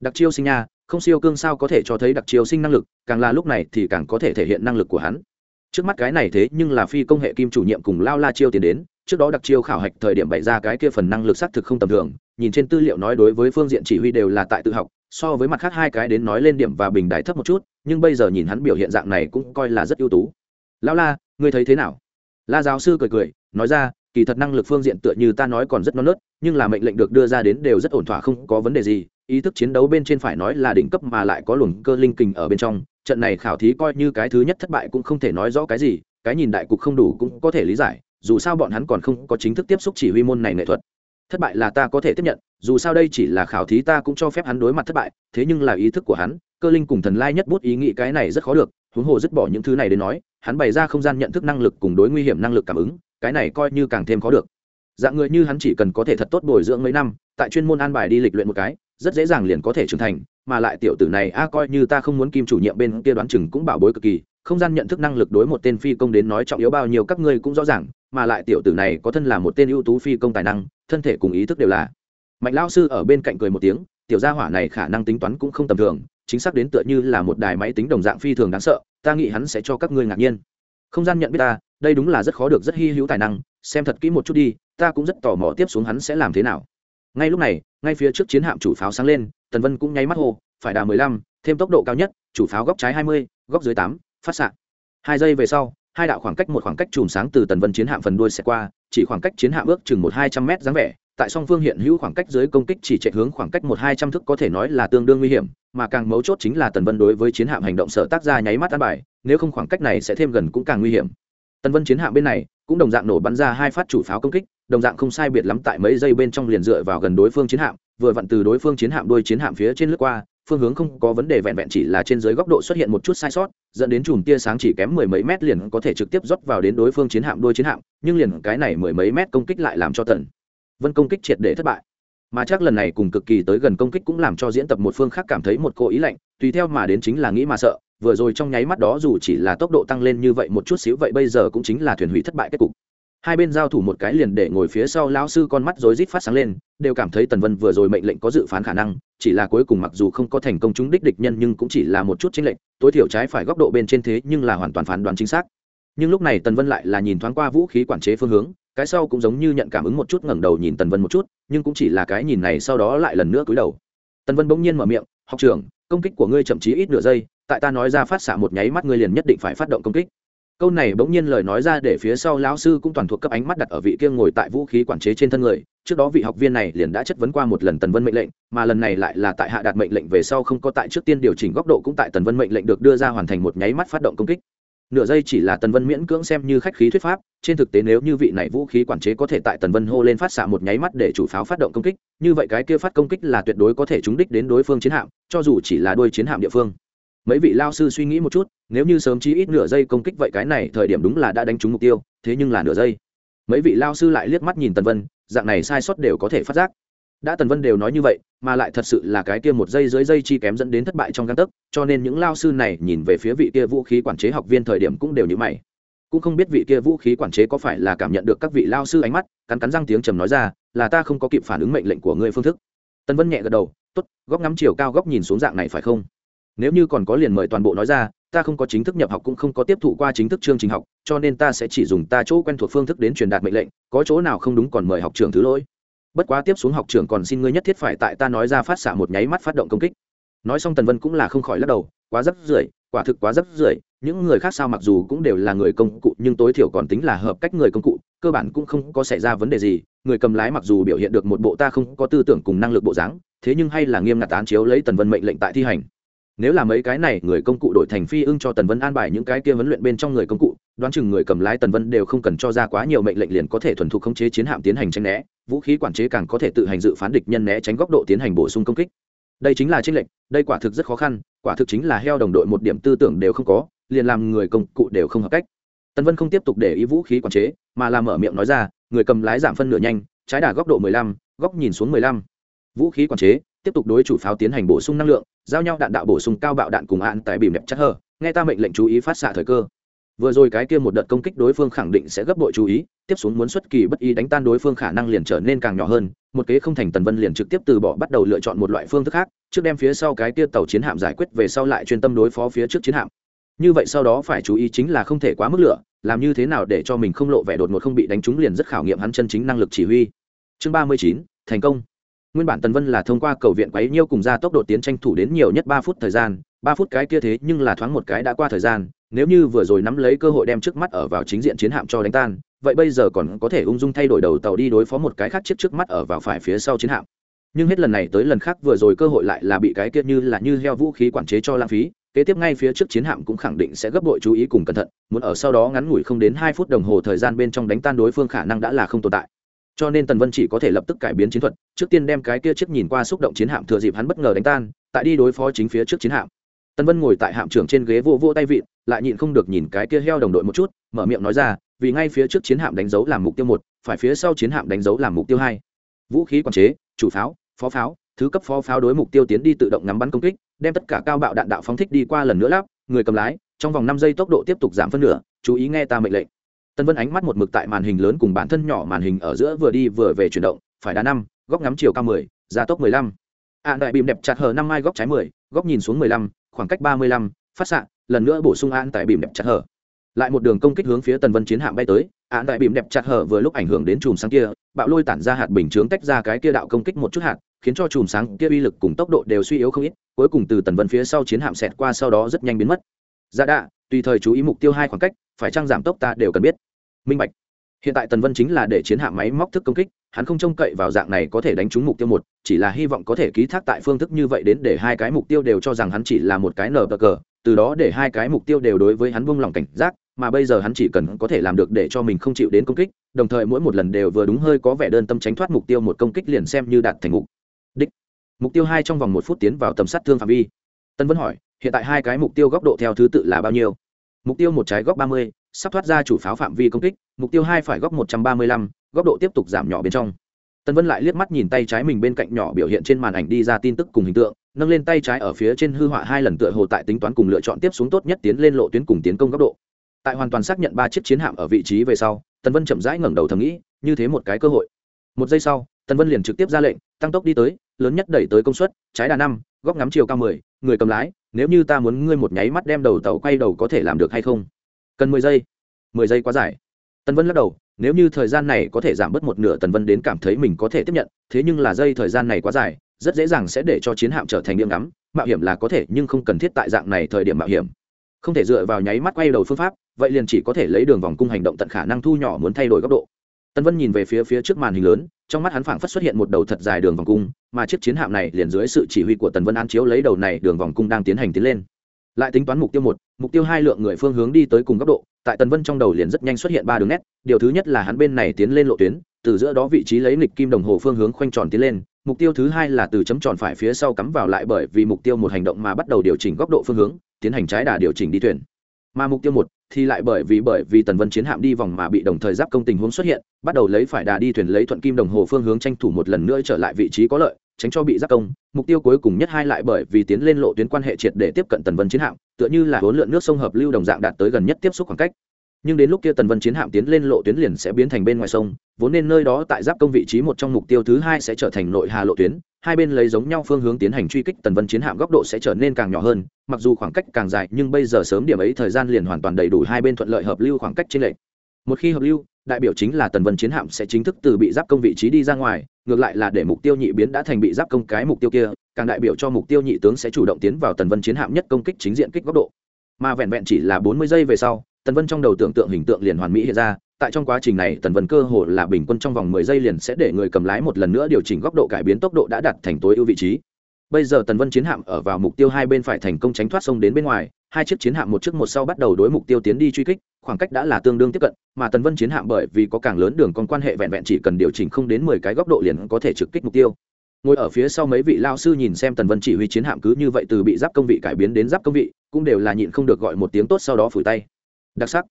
Đặc chiêu sinh nha, không siêu cương sao có thể cho thấy đặc chiêu sinh năng lực, càng là lúc này thì càng có thể thể hiện năng lực của hắn. Trước mắt cái này thế nhưng là phi công hệ kim chủ nhiệm cùng lao la chiêu tiến đến, trước đó đặc chiêu khảo hạch thời điểm bày ra cái kia phần năng lực xác thực không tầm thường, nhìn trên tư liệu nói đối với phương diện chỉ huy đều là tại tự học so với mặt khác hai cái đến nói lên điểm và bình đại thấp một chút, nhưng bây giờ nhìn hắn biểu hiện dạng này cũng coi là rất ưu tú. Lão la, ngươi thấy thế nào? La giáo sư cười cười, nói ra, kỳ thật năng lực phương diện tựa như ta nói còn rất non nớt, nhưng là mệnh lệnh được đưa ra đến đều rất ổn thỏa không có vấn đề gì. Ý thức chiến đấu bên trên phải nói là đỉnh cấp mà lại có luồng cơ linh kình ở bên trong. Trận này khảo thí coi như cái thứ nhất thất bại cũng không thể nói rõ cái gì, cái nhìn đại cục không đủ cũng có thể lý giải, dù sao bọn hắn còn không có chính thức tiếp xúc chỉ huy môn này nghệ thuật thất bại là ta có thể tiếp nhận, dù sao đây chỉ là khảo thí ta cũng cho phép hắn đối mặt thất bại, thế nhưng là ý thức của hắn, cơ linh cùng thần lai nhất bút ý nghĩ cái này rất khó được, huống hồ dứt bỏ những thứ này đến nói, hắn bày ra không gian nhận thức năng lực cùng đối nguy hiểm năng lực cảm ứng, cái này coi như càng thêm khó được. Dạng người như hắn chỉ cần có thể thật tốt bồi dưỡng mấy năm, tại chuyên môn an bài đi lịch luyện một cái, rất dễ dàng liền có thể trưởng thành, mà lại tiểu tử này, a, coi như ta không muốn kim chủ nhiệm bên kia đoán chừng cũng bảo bối cực kỳ, không gian nhận thức năng lực đối một tên phi công đến nói trọng yếu bao nhiêu các ngươi cũng rõ ràng, mà lại tiểu tử này có thân là một tên ưu tú phi công tài năng thân thể cùng ý thức đều là. Mạnh lao sư ở bên cạnh cười một tiếng, tiểu gia hỏa này khả năng tính toán cũng không tầm thường, chính xác đến tựa như là một đài máy tính đồng dạng phi thường đáng sợ, ta nghĩ hắn sẽ cho các ngươi ngạc nhiên. Không gian nhận biết ta, đây đúng là rất khó được, rất hy hữu tài năng, xem thật kỹ một chút đi, ta cũng rất tò mò tiếp xuống hắn sẽ làm thế nào. Ngay lúc này, ngay phía trước chiến hạm chủ pháo sáng lên, tần vân cũng nháy mắt hô, phải đà mười lăm, thêm tốc độ cao nhất, chủ pháo góc trái hai mươi, góc dưới tám, phát xạ. Hai giây về sau hai đạo khoảng cách một khoảng cách chùm sáng từ tần vân chiến hạm phần đuôi sẽ qua, chỉ khoảng cách chiến hạm ước chừng một hai trăm m dáng vẻ. Tại song phương hiện hữu khoảng cách dưới công kích chỉ chạy hướng khoảng cách một hai trăm thước có thể nói là tương đương nguy hiểm, mà càng mấu chốt chính là tần vân đối với chiến hạm hành động sở tác ra nháy mắt ăn bài, nếu không khoảng cách này sẽ thêm gần cũng càng nguy hiểm. Tần vân chiến hạm bên này cũng đồng dạng nổ bắn ra hai phát chủ pháo công kích, đồng dạng không sai biệt lắm tại mấy giây bên trong liền dựa vào gần đối phương chiến hạm, vừa vặn từ đối phương chiến hạm đuôi chiến hạm phía trên lướt qua phương hướng không có vấn đề vẹn vẹn chỉ là trên dưới góc độ xuất hiện một chút sai sót, dẫn đến chùm tia sáng chỉ kém mười mấy mét liền có thể trực tiếp rót vào đến đối phương chiến hạm đôi chiến hạm, nhưng liền cái này mười mấy mét công kích lại làm cho tần vân công kích triệt để thất bại. Mà chắc lần này cùng cực kỳ tới gần công kích cũng làm cho diễn tập một phương khác cảm thấy một cô ý lạnh, tùy theo mà đến chính là nghĩ mà sợ, vừa rồi trong nháy mắt đó dù chỉ là tốc độ tăng lên như vậy một chút xíu vậy bây giờ cũng chính là thuyền hủy thất bại kết cục hai bên giao thủ một cái liền để ngồi phía sau lão sư con mắt rối rít phát sáng lên, đều cảm thấy tần vân vừa rồi mệnh lệnh có dự phán khả năng, chỉ là cuối cùng mặc dù không có thành công trúng đích địch nhân nhưng cũng chỉ là một chút chính lệnh tối thiểu trái phải góc độ bên trên thế nhưng là hoàn toàn phán đoán chính xác. Nhưng lúc này tần vân lại là nhìn thoáng qua vũ khí quản chế phương hướng, cái sau cũng giống như nhận cảm ứng một chút ngẩng đầu nhìn tần vân một chút, nhưng cũng chỉ là cái nhìn này sau đó lại lần nữa cúi đầu. Tần vân bỗng nhiên mở miệng, học trưởng, công kích của ngươi chậm chí ít nửa giây, tại ta nói ra phát xạ một nháy mắt ngươi liền nhất định phải phát động công kích câu này bỗng nhiên lời nói ra để phía sau lão sư cũng toàn thuộc cấp ánh mắt đặt ở vị kia ngồi tại vũ khí quản chế trên thân người. Trước đó vị học viên này liền đã chất vấn qua một lần tần vân mệnh lệnh, mà lần này lại là tại hạ đạt mệnh lệnh về sau không có tại trước tiên điều chỉnh góc độ cũng tại tần vân mệnh lệnh được đưa ra hoàn thành một nháy mắt phát động công kích. Nửa giây chỉ là tần vân miễn cưỡng xem như khách khí thuyết pháp, trên thực tế nếu như vị này vũ khí quản chế có thể tại tần vân hô lên phát xạ một nháy mắt để chủ pháo phát động công kích, như vậy cái kia phát công kích là tuyệt đối có thể trúng đích đến đối phương chiến hạm, cho dù chỉ là đôi chiến hạm địa phương. Mấy vị lao sư suy nghĩ một chút nếu như sớm chí ít nửa giây công kích vậy cái này, thời điểm đúng là đã đánh trúng mục tiêu, thế nhưng là nửa giây. Mấy vị lao sư lại liếc mắt nhìn tần vân, dạng này sai sót đều có thể phát giác. Đã tần vân đều nói như vậy, mà lại thật sự là cái kia một giây dưới giây chi kém dẫn đến thất bại trong găng tấc, cho nên những lao sư này nhìn về phía vị kia vũ khí quản chế học viên thời điểm cũng đều như mày. Cũng không biết vị kia vũ khí quản chế có phải là cảm nhận được các vị lao sư ánh mắt, cắn cắn răng tiếng trầm nói ra, là ta không có kịp phản ứng mệnh lệnh của ngươi phương thức. Tần vân nhẹ gật đầu t ố t góc ngắm chiều cao góc nhìn xuống dạng này phải không? Nếu như còn có liền mời toàn bộ nói ra, ta không có chính thức nhập học cũng không có tiếp thụ qua chính thức chương trình học, cho nên ta sẽ chỉ dùng ta chỗ quen thuộc phương thức đến truyền đạt mệnh lệnh, có chỗ nào không đúng còn mời học trưởng thứ lỗi. Bất quá tiếp xuống học trưởng còn xin ngươi nhất thiết phải tại ta nói ra phát xạ một nháy mắt phát động công kích. Nói xong tần vân cũng là không khỏi lắc đầu, quá rất rưởi, quả thực quá rất rưởi, những người khác sao mặc dù cũng đều là người công cụ, nhưng tối thiểu còn tính là hợp cách người công cụ, cơ bản cũng không có xảy ra vấn đề gì, người cầm lái mặc dù biểu hiện được một bộ ta không có tư tưởng cùng năng lực bộ dáng, thế nhưng hay là nghiêm ngặt án chiếu lấy tần vân mệnh lệnh tại thi hành nếu là mấy cái này người công cụ đổi thành phi ưng cho tần vân an bài những cái kia huấn luyện bên trong người công cụ, đoán chừng người cầm lái tần vân đều không cần cho ra quá nhiều mệnh lệnh liền có thể thuần thục khống chế chiến hạm tiến hành tranh né, vũ khí quản chế càng có thể tự hành dự phán địch nhân né tránh góc độ tiến hành bổ sung công kích. Đây chính là tranh lệnh đây quả thực rất khó khăn, quả thực chính là heo đồng đội một điểm tư tưởng đều không có, liền làm người công cụ đều không hợp cách. Tần vân không tiếp tục để ý vũ khí quản chế, mà làm mở miệng nói ra, người cầm lái giảm phân nửa nhanh, trái đà góc độ mười lăm, góc nhìn xuống mười lăm. Vũ khí quản chế tiếp tục đối chủ pháo tiến hành bổ sung năng lượng, giao nhau đạn đạo bổ sung cao bạo đạn cùng ạn tại bìm đẹp chắc hở nghe ta mệnh lệnh chú ý phát xạ thời cơ. Vừa rồi cái kia một đợt công kích đối phương khẳng định sẽ gấp bội chú ý, tiếp xuống muốn xuất kỳ bất ý đánh tan đối phương khả năng liền trở nên càng nhỏ hơn, một kế không thành tần vân liền trực tiếp từ bỏ bắt đầu lựa chọn một loại phương thức khác, trước đem phía sau cái kia tàu chiến hạm giải quyết về sau lại chuyên tâm đối phó phía trước chiến hạm. Như vậy sau đó phải chú ý chính là không thể quá mức lửa, làm như thế nào để cho mình không lộ vẻ đột ngột không bị đánh trúng liền rất khảo nghiệm hắn chân chính năng lực chỉ huy. Chương ba mươi chín, thành công nguyên bản tần vân là thông qua cầu viện quấy nhiêu cùng ra tốc độ tiến tranh thủ đến nhiều nhất ba phút thời gian, ba phút cái kia thế nhưng là thoáng một cái đã qua thời gian, nếu như vừa rồi nắm lấy cơ hội đem trước mắt ở vào chính diện chiến hạm cho đánh tan, vậy bây giờ còn có thể ung dung thay đổi đầu tàu đi đối phó một cái khác chiếc trước mắt ở vào phải phía sau chiến hạm. Nhưng hết lần này tới lần khác vừa rồi cơ hội lại là bị cái kia như là như heo vũ khí quản chế cho lãng phí, kế tiếp ngay phía trước chiến hạm cũng khẳng định sẽ gấp bội chú ý cùng cẩn thận, muốn ở sau đó ngắn ngủi không đến hai phút đồng hồ thời gian bên trong đánh tan đối phương khả năng đã là không tồn tại cho nên tần vân chỉ có thể lập tức cải biến chiến thuật, trước tiên đem cái kia chiếc nhìn qua xúc động chiến hạm thừa dịp hắn bất ngờ đánh tan, tại đi đối phó chính phía trước chiến hạm. Tần vân ngồi tại hạm trưởng trên ghế vô vô tay vịn, lại nhịn không được nhìn cái kia heo đồng đội một chút, mở miệng nói ra, vì ngay phía trước chiến hạm đánh dấu làm mục tiêu một, phải phía sau chiến hạm đánh dấu làm mục tiêu hai. Vũ khí quản chế, chủ pháo, phó pháo, thứ cấp phó pháo đối mục tiêu tiến đi tự động ngắm bắn công kích, đem tất cả cao bạo đạn đạo phóng thích đi qua lần nữa lắp, người cầm lái, trong vòng năm giây tốc độ tiếp tục giảm phân nửa, chú ý nghe ta mệnh lệnh tân vân ánh mắt một mực tại màn hình lớn cùng bản thân nhỏ màn hình ở giữa vừa đi vừa về chuyển động, phải đá năm, góc ngắm chiều cao mười gia tốc mười lăm. Ạ đại bìm đẹp chặt hở năm mai góc trái mười, góc nhìn xuống mười lăm, khoảng cách ba mươi lăm, phát xạ, lần nữa bổ sung an tại bìm đẹp chặt hở lại một đường công kích hướng phía tần vân chiến hạm bay tới ạ đại bìm đẹp chặt hở vừa lúc ảnh hưởng đến chùm sáng kia, bạo lôi tản ra hạt bình chướng tách ra cái kia đạo công kích một chút hạt, khiến cho chùm sáng kia uy lực cùng tốc độ đều suy yếu không ít, cuối cùng từ tần vân phía sau chiến hạm xẹt qua sau đó rất nhanh biến mất. Ra đạ, tùy thời chú ý mục tiêu hai khoảng cách, phải trang giảm tốc ta đều cần biết minh bạch. Hiện tại tần vân chính là để chiến hạm máy móc thức công kích, hắn không trông cậy vào dạng này có thể đánh trúng mục tiêu một, chỉ là hy vọng có thể ký thác tại phương thức như vậy đến để hai cái mục tiêu đều cho rằng hắn chỉ là một cái nở bờ cờ, từ đó để hai cái mục tiêu đều đối với hắn buông lỏng cảnh giác, mà bây giờ hắn chỉ cần có thể làm được để cho mình không chịu đến công kích, đồng thời mỗi một lần đều vừa đúng hơi có vẻ đơn tâm tránh thoát mục tiêu một công kích liền xem như đạt thành mục đích. Mục tiêu hai trong vòng một phút tiến vào tầm sát thương phạm vi. Tân vân hỏi, hiện tại hai cái mục tiêu góc độ theo thứ tự là bao nhiêu? Mục tiêu một trái góc ba mươi sắp thoát ra chủ pháo phạm vi công kích, mục tiêu hai phải góc một trăm ba mươi lăm, góc độ tiếp tục giảm nhỏ bên trong. Tân vân lại liếc mắt nhìn tay trái mình bên cạnh nhỏ biểu hiện trên màn ảnh đi ra tin tức cùng hình tượng, nâng lên tay trái ở phía trên hư họa hai lần tựa hồ tại tính toán cùng lựa chọn tiếp xuống tốt nhất tiến lên lộ tuyến cùng tiến công góc độ. Tại hoàn toàn xác nhận ba chiếc chiến hạm ở vị trí về sau, tần vân chậm rãi ngẩng đầu thầm nghĩ, như thế một cái cơ hội. Một giây sau, tần vân liền trực tiếp ra lệnh, tăng tốc đi tới, lớn nhất đẩy tới công suất, trái đà năm, góc ngắm chiều cao mười, người cầm lái, nếu như ta muốn ngươi một nháy mắt đem đầu tàu quay đầu có thể làm được hay không? Cần mười giây. Mười giây quá dài. Tần vân lắc đầu, nếu như thời gian này có thể giảm bớt một nửa, tần vân đến cảm thấy mình có thể tiếp nhận, thế nhưng là dây thời gian này quá dài, rất dễ dàng sẽ để cho chiến hạm trở thành điểm ngắm, mạo hiểm là có thể, nhưng không cần thiết tại dạng này thời điểm mạo hiểm. Không thể dựa vào nháy mắt quay đầu phương pháp, vậy liền chỉ có thể lấy đường vòng cung hành động tận khả năng thu nhỏ muốn thay đổi góc độ. Tân vân nhìn về phía phía trước màn hình lớn, trong mắt hắn phảng phất xuất hiện một đầu thật dài đường vòng cung, mà chiếc chiến hạm này liền dưới sự chỉ huy của tần vân an chiếu lấy đầu này đường vòng cung đang tiến hành tiến lên lại tính toán mục tiêu một, mục tiêu hai lượng người phương hướng đi tới cùng góc độ, tại tần vân trong đầu liền rất nhanh xuất hiện ba đường nét, điều thứ nhất là hắn bên này tiến lên lộ tuyến, từ giữa đó vị trí lấy nghịch kim đồng hồ phương hướng khoanh tròn tiến lên, mục tiêu thứ hai là từ chấm tròn phải phía sau cắm vào lại bởi vì mục tiêu một hành động mà bắt đầu điều chỉnh góc độ phương hướng, tiến hành trái đà điều chỉnh đi thuyền. Mà mục tiêu một thì lại bởi vì bởi vì tần vân chiến hạm đi vòng mà bị đồng thời giáp công tình huống xuất hiện, bắt đầu lấy phải đà đi thuyền lấy thuận kim đồng hồ phương hướng tranh thủ một lần nữa trở lại vị trí có lợi tránh cho bị giáp công, mục tiêu cuối cùng nhất hai lại bởi vì tiến lên lộ tuyến quan hệ triệt để tiếp cận tần vân chiến hạm, tựa như là huấn lượn nước sông hợp lưu đồng dạng đạt tới gần nhất tiếp xúc khoảng cách. Nhưng đến lúc kia tần vân chiến hạm tiến lên lộ tuyến liền sẽ biến thành bên ngoài sông, vốn nên nơi đó tại giáp công vị trí một trong mục tiêu thứ hai sẽ trở thành nội hà lộ tuyến, hai bên lấy giống nhau phương hướng tiến hành truy kích tần vân chiến hạm góc độ sẽ trở nên càng nhỏ hơn, mặc dù khoảng cách càng dài, nhưng bây giờ sớm điểm ấy thời gian liền hoàn toàn đầy đủ hai bên thuận lợi hợp lưu khoảng cách trên lệ một khi hợp lưu đại biểu chính là tần vân chiến hạm sẽ chính thức từ bị giáp công vị trí đi ra ngoài, ngược lại là để mục tiêu nhị biến đã thành bị giáp công cái mục tiêu kia, càng đại biểu cho mục tiêu nhị tướng sẽ chủ động tiến vào tần vân chiến hạm nhất công kích chính diện kích góc độ. Mà vẹn vẹn chỉ là bốn mươi giây về sau, tần vân trong đầu tưởng tượng hình tượng liền hoàn mỹ hiện ra, tại trong quá trình này, tần vân cơ hồ là bình quân trong vòng mười giây liền sẽ để người cầm lái một lần nữa điều chỉnh góc độ cải biến tốc độ đã đạt thành tối ưu vị trí. Bây giờ tần vân chiến hạm ở vào mục tiêu hai bên phải thành công tránh thoát sông đến bên ngoài, hai chiếc chiến hạm một trước một sau bắt đầu đối mục tiêu tiến đi truy kích khoảng cách đã là tương đương tiếp cận, mà tần vân chiến hạm bởi vì có càng lớn đường còn quan hệ vẹn vẹn chỉ cần điều chỉnh không đến mười cái góc độ liền có thể trực kích mục tiêu. Ngồi ở phía sau mấy vị lao sư nhìn xem tần vân chỉ huy chiến hạm cứ như vậy từ bị giáp công vị cải biến đến giáp công vị, cũng đều là nhịn không được gọi một tiếng tốt sau đó phủi tay. Đặc sắc.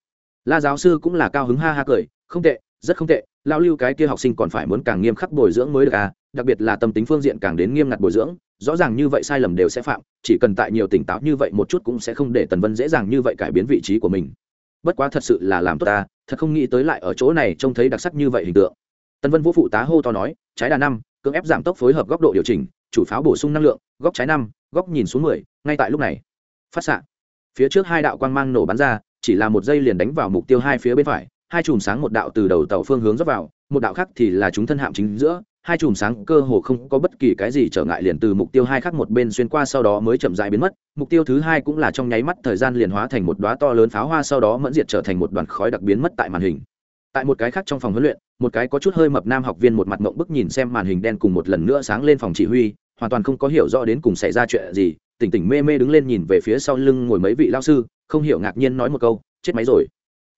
La giáo sư cũng là cao hứng ha ha cười, không tệ, rất không tệ lao lưu cái kia học sinh còn phải muốn càng nghiêm khắc bồi dưỡng mới được à đặc biệt là tâm tính phương diện càng đến nghiêm ngặt bồi dưỡng, rõ ràng như vậy sai lầm đều sẽ phạm, chỉ cần tại nhiều tỉnh táo như vậy một chút cũng sẽ không để tần vân dễ dàng như vậy cải biến vị trí của mình bất quá thật sự là làm tốt ta, thật không nghĩ tới lại ở chỗ này trông thấy đặc sắc như vậy hình tượng. Tần vân vũ phụ tá hô to nói, trái đà năm, cưỡng ép giảm tốc phối hợp góc độ điều chỉnh, chủ pháo bổ sung năng lượng, góc trái năm, góc nhìn xuống mười, ngay tại lúc này. Phát xạ. Phía trước hai đạo quang mang nổ bắn ra, chỉ là một giây liền đánh vào mục tiêu hai phía bên phải, hai chùm sáng một đạo từ đầu tàu phương hướng dốc vào, một đạo khác thì là chúng thân hạm chính giữa hai chùm sáng cơ hồ không có bất kỳ cái gì trở ngại liền từ mục tiêu hai khác một bên xuyên qua sau đó mới chậm dại biến mất. Mục tiêu thứ hai cũng là trong nháy mắt thời gian liền hóa thành một đoá to lớn pháo hoa sau đó mẫn diệt trở thành một đoàn khói đặc biến mất tại màn hình. Tại một cái khác trong phòng huấn luyện, một cái có chút hơi mập nam học viên một mặt mộng bức nhìn xem màn hình đen cùng một lần nữa sáng lên phòng chỉ huy, hoàn toàn không có hiểu rõ đến cùng xảy ra chuyện gì, tỉnh tỉnh mê mê đứng lên nhìn về phía sau lưng ngồi mấy vị lao sư, không hiểu ngạc nhiên nói một câu, chết máy rồi.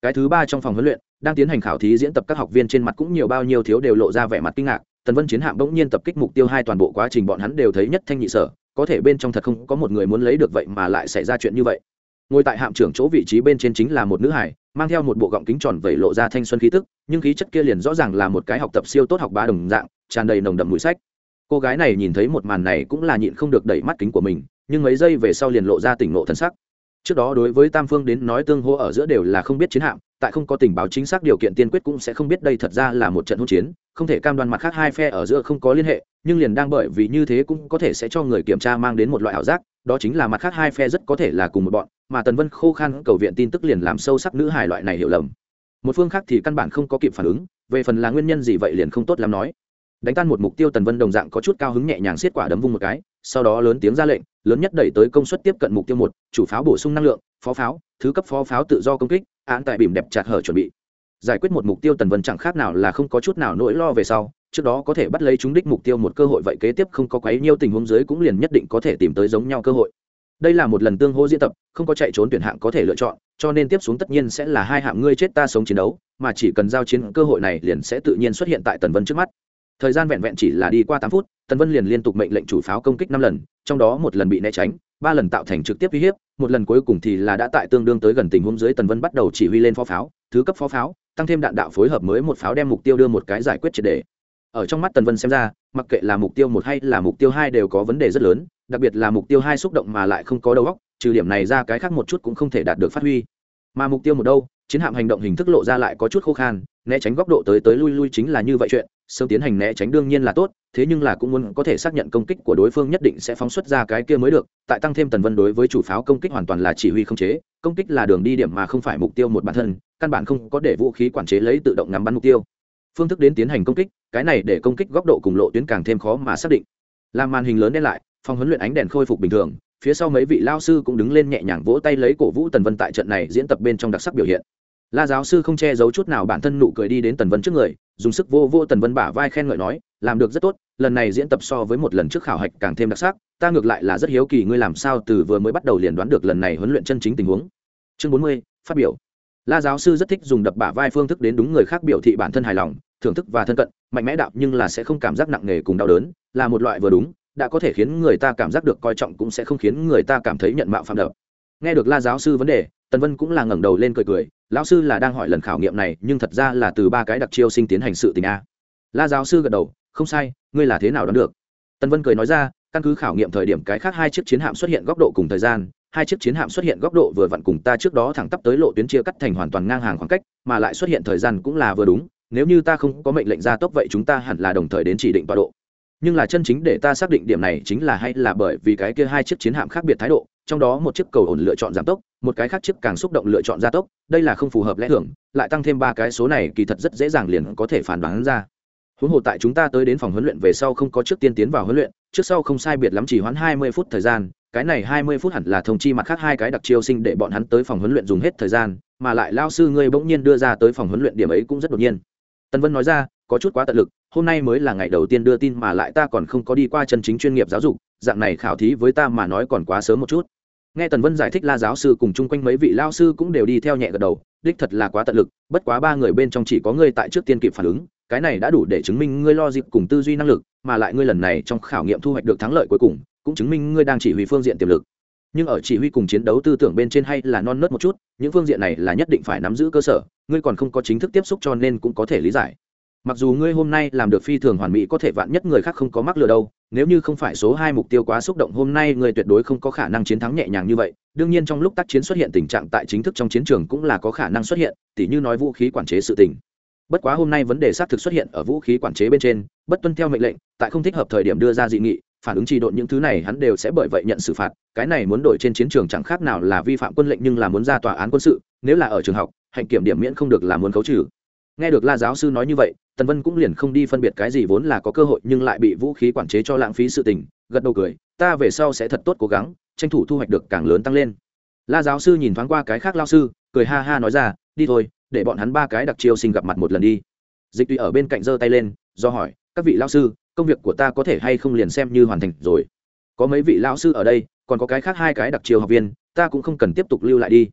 Cái thứ ba trong phòng huấn luyện, đang tiến hành khảo thí diễn tập các học viên trên mặt cũng nhiều bao nhiêu thiếu đều lộ ra vẻ mặt kinh ngạc tần vân chiến hạm bỗng nhiên tập kích mục tiêu hai toàn bộ quá trình, bọn hắn đều thấy nhất thanh nhị sở, có thể bên trong thật không có một người muốn lấy được vậy mà lại xảy ra chuyện như vậy. Ngồi tại hạm trưởng chỗ vị trí bên trên chính là một nữ hải mang theo một bộ gọng kính tròn vẩy lộ ra thanh xuân khí tức, nhưng khí chất kia liền rõ ràng là một cái học tập siêu tốt học bá đồng dạng, tràn đầy nồng đậm mũi sách. Cô gái này nhìn thấy một màn này cũng là nhịn không được đẩy mắt kính của mình, nhưng mấy giây về sau liền lộ ra tỉnh nộ thân sắc trước đó đối với tam phương đến nói tương hô ở giữa đều là không biết chiến hạm, tại không có tình báo chính xác điều kiện tiên quyết cũng sẽ không biết đây thật ra là một trận hỗn chiến, không thể cam đoan mặt khác hai phe ở giữa không có liên hệ, nhưng liền đang bởi vì như thế cũng có thể sẽ cho người kiểm tra mang đến một loại ảo giác, đó chính là mặt khác hai phe rất có thể là cùng một bọn, mà tần vân khô khan cầu viện tin tức liền làm sâu sắc nữ hài loại này hiểu lầm. Một phương khác thì căn bản không có kịp phản ứng, về phần là nguyên nhân gì vậy liền không tốt lắm nói. Đánh tan một mục tiêu tần vân đồng dạng có chút cao hứng nhẹ nhàng xiết quả đấm vung một cái, sau đó lớn tiếng ra lệnh lớn nhất đẩy tới công suất tiếp cận mục tiêu một, chủ pháo bổ sung năng lượng, phó pháo, thứ cấp phó pháo tự do công kích, án tại bìm đẹp chặt hở chuẩn bị. Giải quyết một mục tiêu tần vân chẳng khác nào là không có chút nào nỗi lo về sau, trước đó có thể bắt lấy chúng đích mục tiêu một cơ hội vậy kế tiếp không có quấy nhiêu tình huống dưới cũng liền nhất định có thể tìm tới giống nhau cơ hội. Đây là một lần tương hô diễn tập, không có chạy trốn tuyển hạng có thể lựa chọn, cho nên tiếp xuống tất nhiên sẽ là hai hạng ngươi chết ta sống chiến đấu, mà chỉ cần giao chiến cơ hội này liền sẽ tự nhiên xuất hiện tại tần vân trước mắt thời gian vẹn vẹn chỉ là đi qua tám phút, tần vân liền liên tục mệnh lệnh chủ pháo công kích năm lần, trong đó một lần bị né tránh, ba lần tạo thành trực tiếp uy hiếp, một lần cuối cùng thì là đã tại tương đương tới gần tình huống dưới tần vân bắt đầu chỉ huy lên phó pháo, thứ cấp phó pháo, tăng thêm đạn đạo phối hợp mới một pháo đem mục tiêu đưa một cái giải quyết triệt đề ở trong mắt tần vân xem ra, mặc kệ là mục tiêu một hay là mục tiêu hai đều có vấn đề rất lớn, đặc biệt là mục tiêu hai xúc động mà lại không có đầu óc, trừ điểm này ra cái khác một chút cũng không thể đạt được phát huy. Mà mục tiêu một đâu, chiến hạm hành động hình thức lộ ra lại có chút khô khan, né tránh góc độ tới tới lui lui chính là như vậy chuyện sớm tiến hành né tránh đương nhiên là tốt, thế nhưng là cũng muốn có thể xác nhận công kích của đối phương nhất định sẽ phóng xuất ra cái kia mới được, tại tăng thêm tần vân đối với chủ pháo công kích hoàn toàn là chỉ huy không chế, công kích là đường đi điểm mà không phải mục tiêu một bản thân, căn bản không có để vũ khí quản chế lấy tự động ngắm bắn mục tiêu. Phương thức đến tiến hành công kích, cái này để công kích góc độ cùng lộ tuyến càng thêm khó mà xác định. Làm màn hình lớn đen lại, phòng huấn luyện ánh đèn khôi phục bình thường, phía sau mấy vị lao sư cũng đứng lên nhẹ nhàng vỗ tay lấy cổ vũ tần vân tại trận này diễn tập bên trong đặc sắc biểu hiện. La giáo sư không che giấu chút nào bản thân nụ cười đi đến tần vân trước người dùng sức vô vô tần vân bả vai khen ngợi nói, làm được rất tốt, lần này diễn tập so với một lần trước khảo hạch càng thêm đặc sắc, ta ngược lại là rất hiếu kỳ ngươi làm sao từ vừa mới bắt đầu liền đoán được lần này huấn luyện chân chính tình huống. Chương bốn mươi, phát biểu. La giáo sư rất thích dùng đập bả vai phương thức đến đúng người khác biểu thị bản thân hài lòng, thưởng thức và thân cận, mạnh mẽ đạo nhưng là sẽ không cảm giác nặng nề cùng đau đớn, là một loại vừa đúng, đã có thể khiến người ta cảm giác được coi trọng cũng sẽ không khiến người ta cảm thấy nhận mạo phạm đập nghe được la giáo sư vấn đề, tần vân cũng là ngẩng đầu lên cười cười lão sư là đang hỏi lần khảo nghiệm này, nhưng thật ra là từ ba cái đặc chiêu sinh tiến hành sự tình a. La giáo sư gật đầu, không sai, ngươi là thế nào đoán được? Tần vân cười nói ra, căn cứ khảo nghiệm thời điểm cái khác hai chiếc chiến hạm xuất hiện góc độ cùng thời gian, hai chiếc chiến hạm xuất hiện góc độ vừa vặn cùng ta trước đó thẳng tắp tới lộ tuyến chia cắt thành hoàn toàn ngang hàng khoảng cách, mà lại xuất hiện thời gian cũng là vừa đúng, nếu như ta không có mệnh lệnh ra tốc vậy chúng ta hẳn là đồng thời đến chỉ định tọa độ nhưng là chân chính để ta xác định điểm này chính là hay là bởi vì cái kia hai chiếc chiến hạm khác biệt thái độ, trong đó một chiếc cầu ổn lựa chọn giảm tốc, một cái khác chiếc càng xúc động lựa chọn gia tốc, đây là không phù hợp lẽ thường, lại tăng thêm ba cái số này kỳ thật rất dễ dàng liền có thể phản đoán ra. Huống hồ tại chúng ta tới đến phòng huấn luyện về sau không có trước tiên tiến vào huấn luyện, trước sau không sai biệt lắm chỉ hoãn hai mươi phút thời gian, cái này hai mươi phút hẳn là thông chi mặt khác hai cái đặc chiêu sinh để bọn hắn tới phòng huấn luyện dùng hết thời gian, mà lại lao sư ngươi bỗng nhiên đưa ra tới phòng huấn luyện điểm ấy cũng rất đột nhiên. Tân vân nói ra có chút quá tận lực, hôm nay mới là ngày đầu tiên đưa tin mà lại ta còn không có đi qua chân chính chuyên nghiệp giáo dục, dạng này khảo thí với ta mà nói còn quá sớm một chút. Nghe tần vân giải thích la giáo sư cùng chung quanh mấy vị lao sư cũng đều đi theo nhẹ gật đầu, đích thật là quá tận lực, bất quá ba người bên trong chỉ có ngươi tại trước tiên kịp phản ứng, cái này đã đủ để chứng minh ngươi lo dịp cùng tư duy năng lực, mà lại ngươi lần này trong khảo nghiệm thu hoạch được thắng lợi cuối cùng, cũng chứng minh ngươi đang chỉ huy phương diện tiềm lực. Nhưng ở chỉ huy cùng chiến đấu tư tưởng bên trên hay là non nớt một chút, những phương diện này là nhất định phải nắm giữ cơ sở, ngươi còn không có chính thức tiếp xúc cho nên cũng có thể lý giải mặc dù ngươi hôm nay làm được phi thường hoàn mỹ, có thể vạn nhất người khác không có mắc lừa đâu, nếu như không phải số hai mục tiêu quá xúc động, hôm nay ngươi tuyệt đối không có khả năng chiến thắng nhẹ nhàng như vậy. Đương nhiên trong lúc tác chiến xuất hiện tình trạng tại chính thức trong chiến trường cũng là có khả năng xuất hiện, tỉ như nói vũ khí quản chế sự tình. Bất quá hôm nay vấn đề xác thực xuất hiện ở vũ khí quản chế bên trên, bất tuân theo mệnh lệnh, tại không thích hợp thời điểm đưa ra dị nghị, phản ứng trì độn những thứ này hắn đều sẽ bởi vậy nhận xử phạt. Cái này muốn đổi trên chiến trường chẳng khác nào là vi phạm quân lệnh nhưng là muốn ra tòa án quân sự, nếu là ở trường học, hạnh kiểm điểm miễn không được là muốn khấu trừ nghe được la giáo sư nói như vậy, tần vân cũng liền không đi phân biệt cái gì vốn là có cơ hội nhưng lại bị vũ khí quản chế cho lãng phí sự tình, gật đầu cười, ta về sau sẽ thật tốt cố gắng, tranh thủ thu hoạch được càng lớn tăng lên. La giáo sư nhìn thoáng qua cái khác lao sư, cười ha ha nói ra, đi thôi, để bọn hắn ba cái đặc chiêu sinh gặp mặt một lần đi. Dịch tùy ở bên cạnh giơ tay lên, do hỏi, các vị lao sư, công việc của ta có thể hay không liền xem như hoàn thành rồi? Có mấy vị lao sư ở đây, còn có cái khác hai cái đặc chiêu học viên, ta cũng không cần tiếp tục lưu lại đi.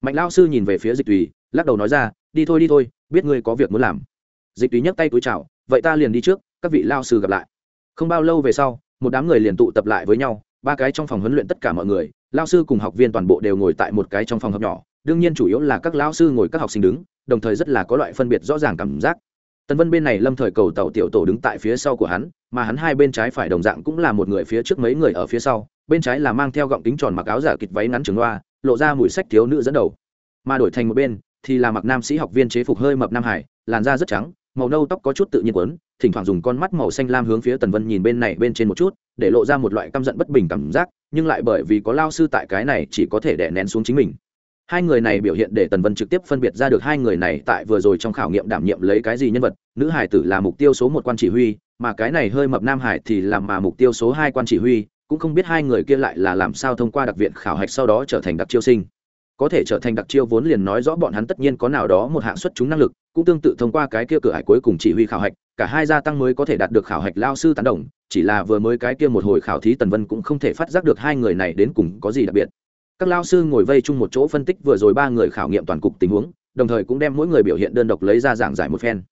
Mạnh lao sư nhìn về phía dịch tùy, lắc đầu nói ra, đi thôi đi thôi biết ngươi có việc muốn làm. Dịch tùy nhấc tay túi chào, vậy ta liền đi trước, các vị lao sư gặp lại. Không bao lâu về sau, một đám người liền tụ tập lại với nhau, ba cái trong phòng huấn luyện tất cả mọi người, lao sư cùng học viên toàn bộ đều ngồi tại một cái trong phòng học nhỏ, đương nhiên chủ yếu là các lao sư ngồi các học sinh đứng, đồng thời rất là có loại phân biệt rõ ràng cảm giác. Tần vân bên này lâm thời cầu tàu tiểu tổ đứng tại phía sau của hắn, mà hắn hai bên trái phải đồng dạng cũng là một người phía trước mấy người ở phía sau, bên trái là mang theo gọng kính tròn mặc áo giả kịch váy ngắn trường loa, lộ ra mùi sách thiếu nữ dẫn đầu. Mà đổi thành một bên thì là mặc nam sĩ học viên chế phục hơi mập nam hải, làn da rất trắng, màu nâu tóc có chút tự nhiên quấn, thỉnh thoảng dùng con mắt màu xanh lam hướng phía tần vân nhìn bên này bên trên một chút, để lộ ra một loại căm giận bất bình cảm giác, nhưng lại bởi vì có lao sư tại cái này chỉ có thể đè nén xuống chính mình. Hai người này biểu hiện để tần vân trực tiếp phân biệt ra được hai người này tại vừa rồi trong khảo nghiệm đảm nhiệm lấy cái gì nhân vật, nữ hải tử là mục tiêu số một quan chỉ huy, mà cái này hơi mập nam hải thì làm mà mục tiêu số hai quan chỉ huy, cũng không biết hai người kia lại là làm sao thông qua đặc viện khảo hạch sau đó trở thành đặc chiêu sinh có thể trở thành đặc chiêu vốn liền nói rõ bọn hắn tất nhiên có nào đó một hạng xuất chúng năng lực, cũng tương tự thông qua cái kia cửa hải cuối cùng chỉ huy khảo hạch, cả hai gia tăng mới có thể đạt được khảo hạch lao sư tán đồng, chỉ là vừa mới cái kia một hồi khảo thí tần vân cũng không thể phát giác được hai người này đến cùng có gì đặc biệt. Các lao sư ngồi vây chung một chỗ phân tích vừa rồi ba người khảo nghiệm toàn cục tình huống, đồng thời cũng đem mỗi người biểu hiện đơn độc lấy ra giảng giải một phen.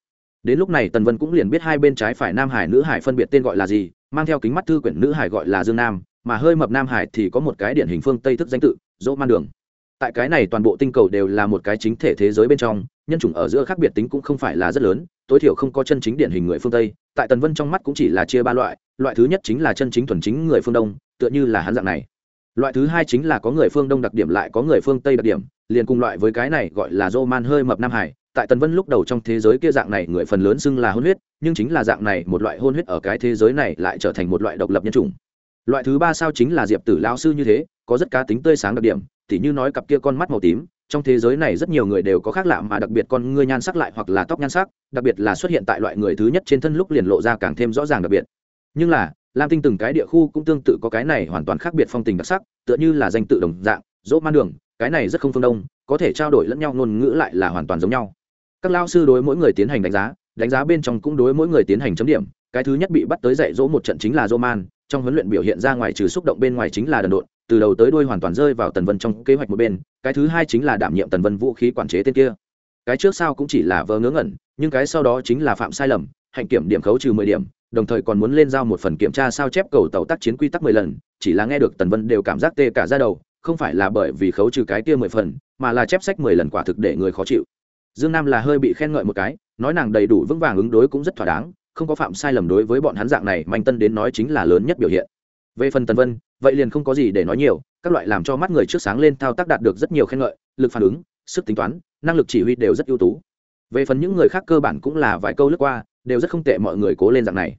Đến lúc này tần vân cũng liền biết hai bên trái phải nam hải nữ hải phân biệt tên gọi là gì, mang theo kính mắt thư quyển nữ hải gọi là dương nam, mà hơi mập nam hải thì có một cái điển hình phương tây thức danh tự, dỗ man đường tại cái này toàn bộ tinh cầu đều là một cái chính thể thế giới bên trong, nhân chủng ở giữa khác biệt tính cũng không phải là rất lớn, tối thiểu không có chân chính điển hình người phương tây, tại tần vân trong mắt cũng chỉ là chia ba loại loại thứ nhất chính là chân chính thuần chính người phương đông, tựa như là hắn dạng này. Loại thứ hai chính là có người phương đông đặc điểm lại có người phương tây đặc điểm, liền cùng loại với cái này gọi là dô man hơi mập nam hải, tại tần vân lúc đầu trong thế giới kia dạng này người phần lớn xưng là hôn huyết, nhưng chính là dạng này một loại hôn huyết ở cái thế giới này lại trở thành một loại độc lập nhân chủng. Loại thứ ba sao chính là diệp tử lao sư như thế, có rất cá tính tươi sáng đặc điểm thì như nói cặp kia con mắt màu tím, trong thế giới này rất nhiều người đều có khác lạ mà đặc biệt con ngươi nhan sắc lại hoặc là tóc nhan sắc, đặc biệt là xuất hiện tại loại người thứ nhất trên thân lúc liền lộ ra càng thêm rõ ràng đặc biệt. Nhưng là, lam tinh từng cái địa khu cũng tương tự có cái này hoàn toàn khác biệt phong tình đặc sắc, tựa như là danh tự đồng dạng, dỗ man đường, cái này rất không phương đông, có thể trao đổi lẫn nhau ngôn ngữ lại là hoàn toàn giống nhau. Các lao sư đối mỗi người tiến hành đánh giá đánh giá bên trong cũng đối mỗi người tiến hành chấm điểm, cái thứ nhất bị bắt tới dạy dỗ một trận chính là dỗ man, trong huấn luyện biểu hiện ra ngoài trừ xúc động bên ngoài chính là đần độn từ đầu tới đuôi hoàn toàn rơi vào tần vân trong kế hoạch một bên, cái thứ hai chính là đảm nhiệm tần vân vũ khí quản chế tên kia. Cái trước sau cũng chỉ là vờ ngớ ngẩn, nhưng cái sau đó chính là phạm sai lầm, hạnh kiểm điểm khấu trừ mười điểm, đồng thời còn muốn lên giao một phần kiểm tra sao chép cầu tàu tác chiến quy tắc mười lần, chỉ là nghe được tần vân đều cảm giác tê cả ra đầu, không phải là bởi vì khấu trừ cái kia mười phần, mà là chép sách mười lần quả thực để người khó chịu. Dương nam là hơi bị khen ngợi một cái, nói nàng đầy đủ vững vàng ứng đối cũng rất thỏa đáng, không có phạm sai lầm đối với bọn hắn dạng này, manh tân đến nói chính là lớn nhất biểu hiện về phần tần vân, vậy liền không có gì để nói nhiều, các loại làm cho mắt người trước sáng lên thao tác đạt được rất nhiều khen ngợi, lực phản ứng, sức tính toán, năng lực chỉ huy đều rất ưu tú. Về phần những người khác cơ bản cũng là vài câu lướt qua, đều rất không tệ mọi người cố lên dạng này.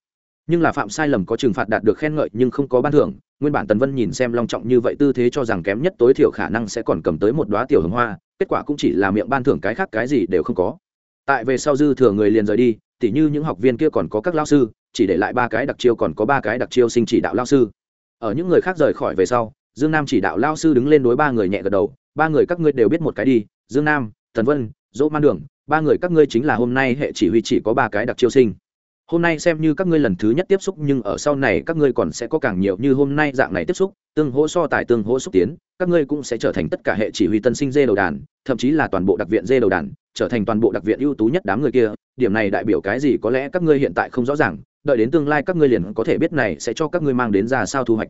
Nhưng là phạm sai lầm có trừng phạt đạt được khen ngợi nhưng không có ban thưởng, nguyên bản tần vân nhìn xem long trọng như vậy tư thế cho rằng kém nhất tối thiểu khả năng sẽ còn cầm tới một đoá tiểu hồng hoa, kết quả cũng chỉ là miệng ban thưởng cái khác cái gì đều không có. Tại về sau dư thừa người liền rời đi, tỉ như những học viên kia còn có các lao sư, chỉ để lại ba cái đặc chiêu còn có ba cái đặc chiêu sinh chỉ đạo lao sư ở những người khác rời khỏi về sau, dương nam chỉ đạo lao sư đứng lên đối ba người nhẹ gật đầu, ba người các ngươi đều biết một cái đi, dương nam thần vân, dỗ man đường, ba người các ngươi chính là hôm nay hệ chỉ huy chỉ có ba cái đặc chiêu sinh. Hôm nay xem như các ngươi lần thứ nhất tiếp xúc, nhưng ở sau này các ngươi còn sẽ có càng nhiều như hôm nay dạng này tiếp xúc, tương hỗ so tài tương hỗ xúc tiến, các ngươi cũng sẽ trở thành tất cả hệ chỉ huy tân sinh dê đầu đàn, thậm chí là toàn bộ đặc viện dê đầu đàn, trở thành toàn bộ đặc viện ưu tú nhất đám người kia, điểm này đại biểu cái gì có lẽ các ngươi hiện tại không rõ ràng đợi đến tương lai các ngươi liền có thể biết này sẽ cho các ngươi mang đến ra sao thu hoạch.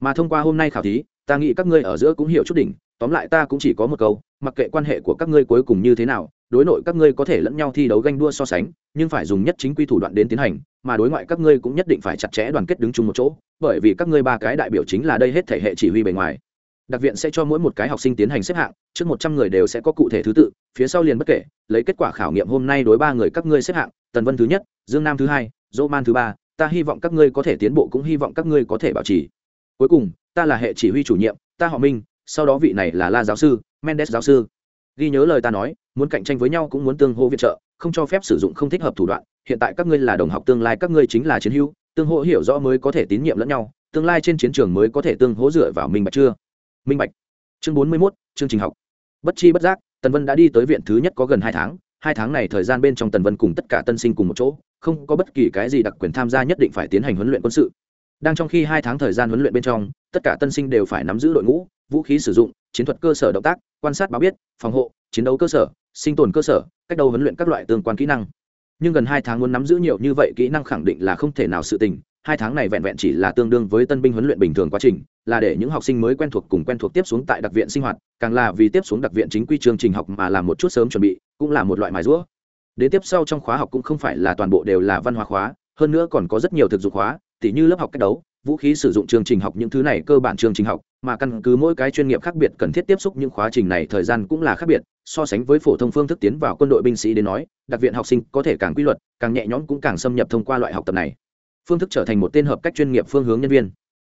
Mà thông qua hôm nay khảo thí, ta nghĩ các ngươi ở giữa cũng hiểu chút đỉnh, tóm lại ta cũng chỉ có một câu, mặc kệ quan hệ của các ngươi cuối cùng như thế nào, đối nội các ngươi có thể lẫn nhau thi đấu ganh đua so sánh, nhưng phải dùng nhất chính quy thủ đoạn đến tiến hành, mà đối ngoại các ngươi cũng nhất định phải chặt chẽ đoàn kết đứng chung một chỗ, bởi vì các ngươi ba cái đại biểu chính là đây hết thể hệ chỉ huy bề ngoài. Đặc viện sẽ cho mỗi một cái học sinh tiến hành xếp hạng, trước một trăm người đều sẽ có cụ thể thứ tự, phía sau liền bất kể, lấy kết quả khảo nghiệm hôm nay đối ba người các ngươi xếp hạng, tần vân thứ nhất, dương nam thứ hai dỗ man thứ ba ta hy vọng các ngươi có thể tiến bộ cũng hy vọng các ngươi có thể bảo trì. Cuối cùng ta là hệ chỉ huy chủ nhiệm ta họ minh sau đó vị này là la giáo sư mendes giáo sư. Ghi nhớ lời ta nói muốn cạnh tranh với nhau cũng muốn tương hô viện trợ không cho phép sử dụng không thích hợp thủ đoạn. Hiện tại các ngươi là đồng học tương lai các ngươi chính là chiến hữu tương hỗ hiểu rõ mới có thể tín nhiệm lẫn nhau tương lai trên chiến trường mới có thể tương hỗ dựa vào minh bạch chưa? Minh bạch. Chương bốn mươi 41, chương trình học. Bất chi bất giác tần vân đã đi tới viện thứ nhất có gần hai tháng hai tháng này thời gian bên trong tần vân cùng tất cả tân sinh cùng một chỗ không có bất kỳ cái gì đặc quyền tham gia nhất định phải tiến hành huấn luyện quân sự. Đang trong khi hai tháng thời gian huấn luyện bên trong, tất cả tân sinh đều phải nắm giữ đội ngũ, vũ khí sử dụng, chiến thuật cơ sở động tác, quan sát báo biết, phòng hộ, chiến đấu cơ sở, sinh tồn cơ sở, cách đầu huấn luyện các loại tương quan kỹ năng. Nhưng gần hai tháng muốn nắm giữ nhiều như vậy kỹ năng khẳng định là không thể nào sự tình, hai tháng này vẹn vẹn chỉ là tương đương với tân binh huấn luyện bình thường quá trình, là để những học sinh mới quen thuộc cùng quen thuộc tiếp xuống tại đặc viện sinh hoạt, càng là vì tiếp xuống đặc viện chính quy chương trình học mà làm một chút sớm chuẩn bị, cũng là một loại mài rũa đến tiếp sau trong khóa học cũng không phải là toàn bộ đều là văn hóa khóa, hơn nữa còn có rất nhiều thực dụng khóa, tỉ như lớp học cách đấu, vũ khí sử dụng chương trình học những thứ này cơ bản chương trình học, mà căn cứ mỗi cái chuyên nghiệp khác biệt cần thiết tiếp xúc những khóa trình này thời gian cũng là khác biệt, so sánh với phổ thông phương thức tiến vào quân đội binh sĩ đến nói, đặc viện học sinh có thể càng quy luật, càng nhẹ nhõm cũng càng xâm nhập thông qua loại học tập này. Phương thức trở thành một tên hợp cách chuyên nghiệp phương hướng nhân viên.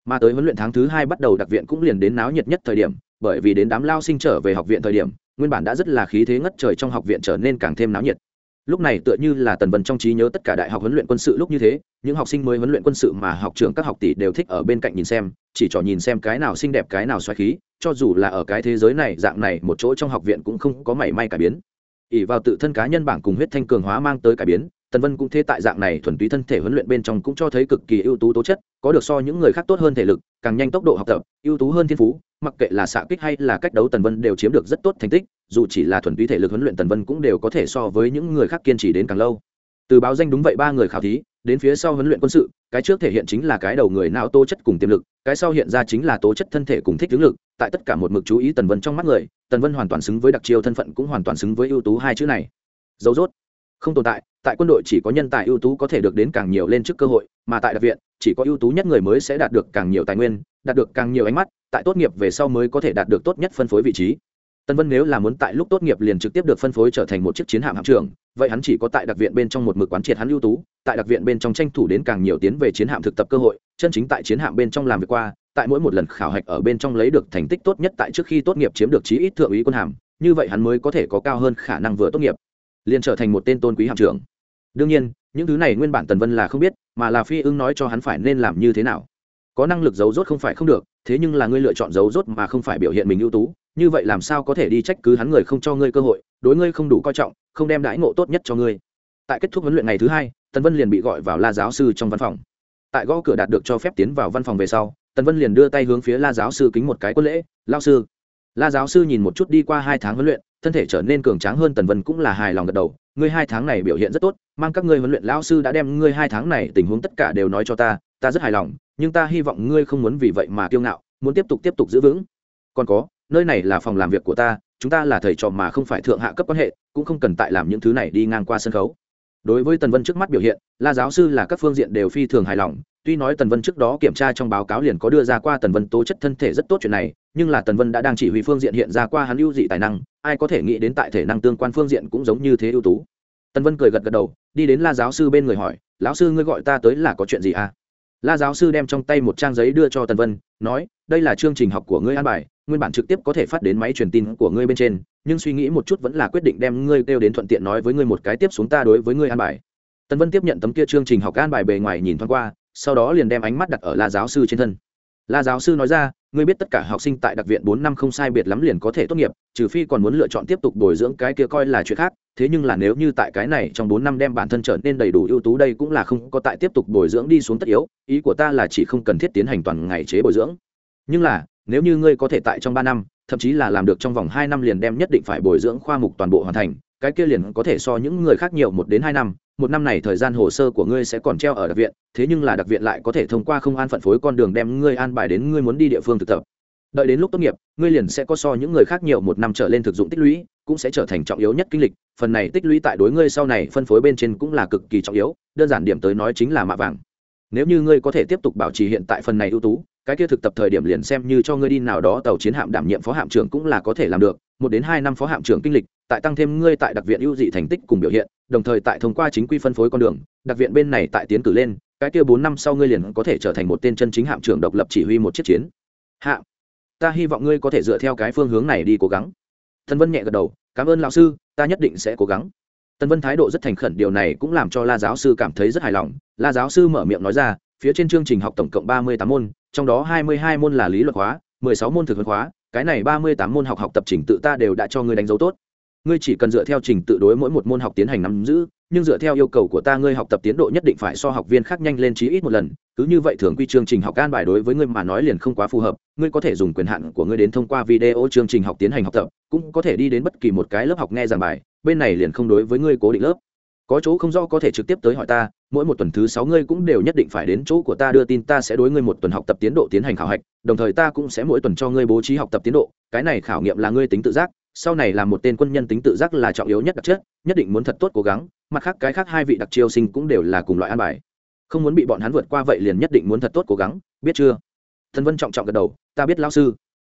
Mà tới huấn luyện tháng thứ hai bắt đầu đặc viện cũng liền đến náo nhiệt nhất thời điểm, bởi vì đến đám lao sinh trở về học viện thời điểm, nguyên bản đã rất là khí thế ngất trời trong học viện trở nên càng thêm náo nhiệt lúc này tựa như là tần vân trong trí nhớ tất cả đại học huấn luyện quân sự lúc như thế, những học sinh mới huấn luyện quân sự mà học trường các học tỷ đều thích ở bên cạnh nhìn xem, chỉ trò nhìn xem cái nào xinh đẹp cái nào xoáy khí, cho dù là ở cái thế giới này, dạng này một chỗ trong học viện cũng không có mảy may cải biến. ỉ vào tự thân cá nhân bảng cùng huyết thanh cường hóa mang tới cải biến tần vân cũng thế tại dạng này thuần túy thân thể huấn luyện bên trong cũng cho thấy cực kỳ ưu tú tố chất, có được so những người khác tốt hơn thể lực, càng nhanh tốc độ học tập, ưu tú hơn thiên phú, mặc kệ là xạ kích hay là cách đấu tần vân đều chiếm được rất tốt thành tích, dù chỉ là thuần túy thể lực huấn luyện tần vân cũng đều có thể so với những người khác kiên trì đến càng lâu. Từ báo danh đúng vậy ba người khảo thí, đến phía sau huấn luyện quân sự, cái trước thể hiện chính là cái đầu người não tố chất cùng tiềm lực, cái sau hiện ra chính là tố chất thân thể cùng thích ứng lực, tại tất cả một mực chú ý tần vân trong mắt người, tần vân hoàn toàn xứng với đặc chiêu thân phận cũng hoàn toàn xứng với ưu tú hai chữ này. Dấu dốt. Không tồn tại tại quân đội chỉ có nhân tài ưu tú có thể được đến càng nhiều lên trước cơ hội, mà tại đặc viện, chỉ có ưu tú nhất người mới sẽ đạt được càng nhiều tài nguyên, đạt được càng nhiều ánh mắt, tại tốt nghiệp về sau mới có thể đạt được tốt nhất phân phối vị trí. Tân vân nếu là muốn tại lúc tốt nghiệp liền trực tiếp được phân phối trở thành một chiếc chiến hạm hạm trưởng, vậy hắn chỉ có tại đặc viện bên trong một mực quán triệt hắn ưu tú, tại đặc viện bên trong tranh thủ đến càng nhiều tiến về chiến hạm thực tập cơ hội, chân chính tại chiến hạm bên trong làm việc qua, tại mỗi một lần khảo hạch ở bên trong lấy được thành tích tốt nhất tại trước khi tốt nghiệp chiếm được chí ít thượng úy quân hàm, như vậy hắn mới có thể có cao hơn khả năng vừa tốt nghiệp, liền trở thành một tên tôn quý hạm trưởng đương nhiên, những thứ này nguyên bản tần vân là không biết, mà là phi ưng nói cho hắn phải nên làm như thế nào. Có năng lực giấu rốt không phải không được, thế nhưng là ngươi lựa chọn giấu rốt mà không phải biểu hiện mình ưu tú, như vậy làm sao có thể đi trách cứ hắn người không cho ngươi cơ hội, đối ngươi không đủ coi trọng, không đem đãi ngộ tốt nhất cho ngươi. Tại kết thúc huấn luyện ngày thứ hai, tần vân liền bị gọi vào la giáo sư trong văn phòng. Tại gõ cửa đạt được cho phép tiến vào văn phòng về sau, tần vân liền đưa tay hướng phía la giáo sư kính một cái quân lễ lao sư. La giáo sư nhìn một chút đi qua hai tháng huấn luyện, thân thể trở nên cường tráng hơn tần vân cũng là hài lòng gật đầu ngươi hai tháng này biểu hiện rất tốt, mang các ngươi huấn luyện lao sư đã đem ngươi hai tháng này tình huống tất cả đều nói cho ta ta rất hài lòng, nhưng ta hy vọng ngươi không muốn vì vậy mà kiêu ngạo, muốn tiếp tục tiếp tục giữ vững. Còn có, nơi này là phòng làm việc của ta, chúng ta là thầy trò mà không phải thượng hạ cấp quan hệ, cũng không cần tại làm những thứ này đi ngang qua sân khấu đối với tần vân trước mắt biểu hiện, la giáo sư là các phương diện đều phi thường hài lòng, tuy nói tần vân trước đó kiểm tra trong báo cáo liền có đưa ra qua tần vân tố chất thân thể rất tốt chuyện này, nhưng là tần vân đã đang chỉ huy phương diện hiện ra qua hắn ưu dị tài năng, ai có thể nghĩ đến tại thể năng tương quan phương diện cũng giống như thế ưu tú. Tần vân cười gật gật đầu, đi đến la giáo sư bên người hỏi, lão sư ngươi gọi ta tới là có chuyện gì à? La giáo sư đem trong tay một trang giấy đưa cho tần vân, nói, đây là chương trình học của ngươi an bài, nguyên bản trực tiếp có thể phát đến máy truyền tin của ngươi bên trên, nhưng suy nghĩ một chút vẫn là quyết định đem ngươi kêu đến thuận tiện nói với ngươi một cái tiếp xuống ta đối với ngươi an bài. Tần vân tiếp nhận tấm kia chương trình học an bài bề ngoài nhìn thoáng qua, sau đó liền đem ánh mắt đặt ở la giáo sư trên thân. La giáo sư nói ra, ngươi biết tất cả học sinh tại đặc viện bốn năm không sai biệt lắm liền có thể tốt nghiệp, trừ phi còn muốn lựa chọn tiếp tục bồi dưỡng cái kia coi là chuyện khác thế nhưng là nếu như tại cái này trong bốn năm đem bản thân trở nên đầy đủ ưu tú đây cũng là không có tại tiếp tục bồi dưỡng đi xuống tất yếu, ý của ta là chỉ không cần thiết tiến hành toàn ngày chế bồi dưỡng. Nhưng là, nếu như ngươi có thể tại trong ba năm, thậm chí là làm được trong vòng hai năm liền đem nhất định phải bồi dưỡng khoa mục toàn bộ hoàn thành, cái kia liền có thể so những người khác nhiều một đến hai năm, một năm này thời gian hồ sơ của ngươi sẽ còn treo ở đặc viện, thế nhưng là đặc viện lại có thể thông qua không an phận phối con đường đem ngươi an bài đến ngươi muốn đi địa phương thực tập đợi đến lúc tốt nghiệp, ngươi liền sẽ có so những người khác nhiều một năm trở lên thực dụng tích lũy, cũng sẽ trở thành trọng yếu nhất kinh lịch. Phần này tích lũy tại đối ngươi sau này phân phối bên trên cũng là cực kỳ trọng yếu, đơn giản điểm tới nói chính là mạ vàng. Nếu như ngươi có thể tiếp tục bảo trì hiện tại phần này ưu tú, cái kia thực tập thời điểm liền xem như cho ngươi đi nào đó tàu chiến hạm đảm nhiệm phó hạm trưởng cũng là có thể làm được. Một đến hai năm phó hạm trưởng kinh lịch, tại tăng thêm ngươi tại đặc viện ưu dị thành tích cùng biểu hiện, đồng thời tại thông qua chính quy phân phối con đường, đặc viện bên này tại tiến cử lên, cái kia bốn năm sau ngươi liền có thể trở thành một tên chân chính hạm trưởng độc lập chỉ huy một chiếc chiến. Hạm ta hy vọng ngươi có thể dựa theo cái phương hướng này đi cố gắng. Thần vân nhẹ gật đầu, cảm ơn lão sư, ta nhất định sẽ cố gắng. Tần vân thái độ rất thành khẩn, điều này cũng làm cho la giáo sư cảm thấy rất hài lòng. La giáo sư mở miệng nói ra, phía trên chương trình học tổng cộng ba mươi tám môn, trong đó hai mươi hai môn là lý luận hóa, mười sáu môn thực vật hóa, cái này ba mươi tám môn học học tập trình tự ta đều đã cho ngươi đánh dấu tốt. Ngươi chỉ cần dựa theo trình tự đối mỗi một môn học tiến hành nắm giữ nhưng dựa theo yêu cầu của ta ngươi học tập tiến độ nhất định phải so học viên khác nhanh lên chí ít một lần, cứ như vậy thường quy chương trình học can bài đối với ngươi mà nói liền không quá phù hợp, ngươi có thể dùng quyền hạn của ngươi đến thông qua video chương trình học tiến hành học tập, cũng có thể đi đến bất kỳ một cái lớp học nghe giảng bài, bên này liền không đối với ngươi cố định lớp. Có chỗ không do có thể trực tiếp tới hỏi ta, mỗi một tuần thứ sáu ngươi cũng đều nhất định phải đến chỗ của ta đưa tin ta sẽ đối ngươi một tuần học tập tiến độ tiến hành khảo hạch, đồng thời ta cũng sẽ mỗi tuần cho ngươi bố trí học tập tiến độ, cái này khảo nghiệm là ngươi tính tự giác, sau này là một tên quân nhân tính tự giác là trọng yếu nhất đặc chất, nhất định muốn thật tốt cố gắng mặt khác cái khác hai vị đặc chiêu sinh cũng đều là cùng loại an bài. Không muốn bị bọn hắn vượt qua vậy liền nhất định muốn thật tốt cố gắng, biết chưa? Thần vân trọng trọng gật đầu, ta biết lao sư.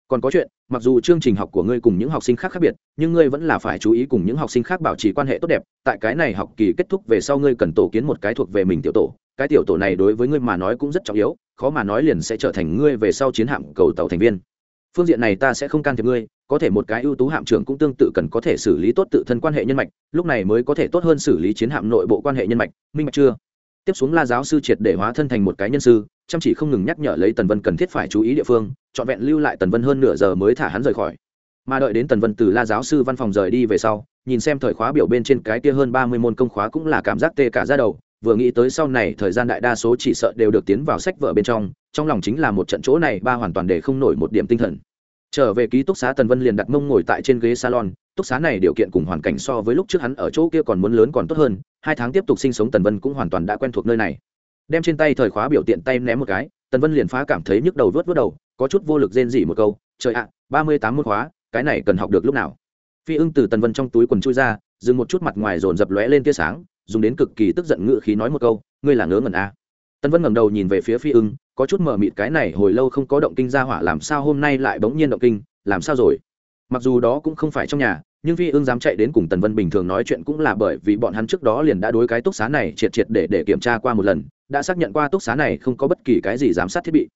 Còn có chuyện, mặc dù chương trình học của ngươi cùng những học sinh khác khác biệt, nhưng ngươi vẫn là phải chú ý cùng những học sinh khác bảo trì quan hệ tốt đẹp, tại cái này học kỳ kết thúc về sau ngươi cần tổ kiến một cái thuộc về mình tiểu tổ, cái tiểu tổ này đối với ngươi mà nói cũng rất trọng yếu, khó mà nói liền sẽ trở thành ngươi về sau chiến hạm cầu tàu thành viên. Phương diện này ta sẽ không can thiệp ngươi có thể một cái ưu tú hạm trưởng cũng tương tự cần có thể xử lý tốt tự thân quan hệ nhân mạch, lúc này mới có thể tốt hơn xử lý chiến hạm nội bộ quan hệ nhân mạch, minh mạch chưa? Tiếp xuống la giáo sư triệt để hóa thân thành một cái nhân sư, chăm chỉ không ngừng nhắc nhở lấy tần vân cần thiết phải chú ý địa phương, trọn vẹn lưu lại tần vân hơn nửa giờ mới thả hắn rời khỏi. Mà đợi đến tần vân từ la giáo sư văn phòng rời đi về sau, nhìn xem thời khóa biểu bên trên cái kia hơn ba mươi môn công khóa cũng là cảm giác tê cả ra đầu, vừa nghĩ tới sau này thời gian đại đa số chỉ sợ đều được tiến vào sách vở bên trong trong lòng chính là một trận chỗ này ba hoàn toàn để không nổi một điểm tinh thần trở về ký túc xá, tần vân liền đặt mông ngồi tại trên ghế salon. Túc xá này điều kiện cùng hoàn cảnh so với lúc trước hắn ở chỗ kia còn muốn lớn còn tốt hơn. Hai tháng tiếp tục sinh sống, tần vân cũng hoàn toàn đã quen thuộc nơi này. Đem trên tay thời khóa biểu tiện tay ném một cái, tần vân liền phá cảm thấy nhức đầu vớt vớt đầu, có chút vô lực rên dỉ một câu, trời ạ, ba mươi tám môn khóa, cái này cần học được lúc nào? Phi ưng từ tần vân trong túi quần chui ra, dừng một chút mặt ngoài dồn dập lóe lên tia sáng, dùng đến cực kỳ tức giận ngự khí nói một câu, ngươi là ngớ ngẩn a à. tần vân ngẩng đầu nhìn về phía phi ưng có chút mờ mịt cái này hồi lâu không có động kinh ra hỏa làm sao hôm nay lại bỗng nhiên động kinh, làm sao rồi? Mặc dù đó cũng không phải trong nhà, nhưng phi ương dám chạy đến cùng tần vân bình thường nói chuyện cũng là bởi vì bọn hắn trước đó liền đã đối cái túc xá này triệt triệt để để kiểm tra qua một lần, đã xác nhận qua túc xá này không có bất kỳ cái gì giám sát thiết bị.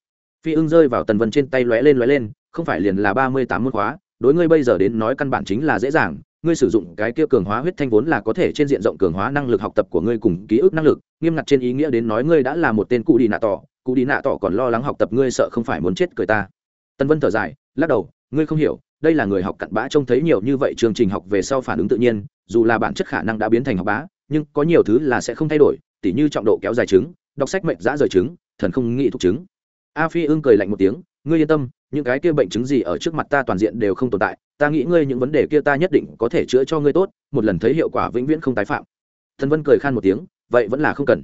Phi ưng rơi vào tần vân trên tay lóe lên lóe lên, không phải liền là ba mươi tám môn khóa, đối ngươi bây giờ đến nói căn bản chính là dễ dàng ngươi sử dụng cái kia cường hóa huyết thanh vốn là có thể trên diện rộng cường hóa năng lực học tập của ngươi cùng ký ức năng lực, nghiêm ngặt trên ý nghĩa đến nói ngươi đã là một tên cụ đi nạ tỏ, cụ đi nạ tỏ còn lo lắng học tập ngươi sợ không phải muốn chết cười ta. Tân vân thở dài, lắc đầu, ngươi không hiểu, đây là người học cặn bã trông thấy nhiều như vậy chương trình học về sau phản ứng tự nhiên, dù là bản chất khả năng đã biến thành học bá, nhưng có nhiều thứ là sẽ không thay đổi, tỉ như trọng độ kéo dài chứng đọc sách mệnh giã rời chứng thần không nghĩ thuộc chứng a phi ưng cười lạnh một tiếng, ngươi yên tâm, những cái kia bệnh chứng gì ở trước mặt ta toàn diện đều không tồn tại ta nghĩ ngươi những vấn đề kia ta nhất định có thể chữa cho ngươi tốt, một lần thấy hiệu quả vĩnh viễn không tái phạm. Thần vân cười khan một tiếng, vậy vẫn là không cần.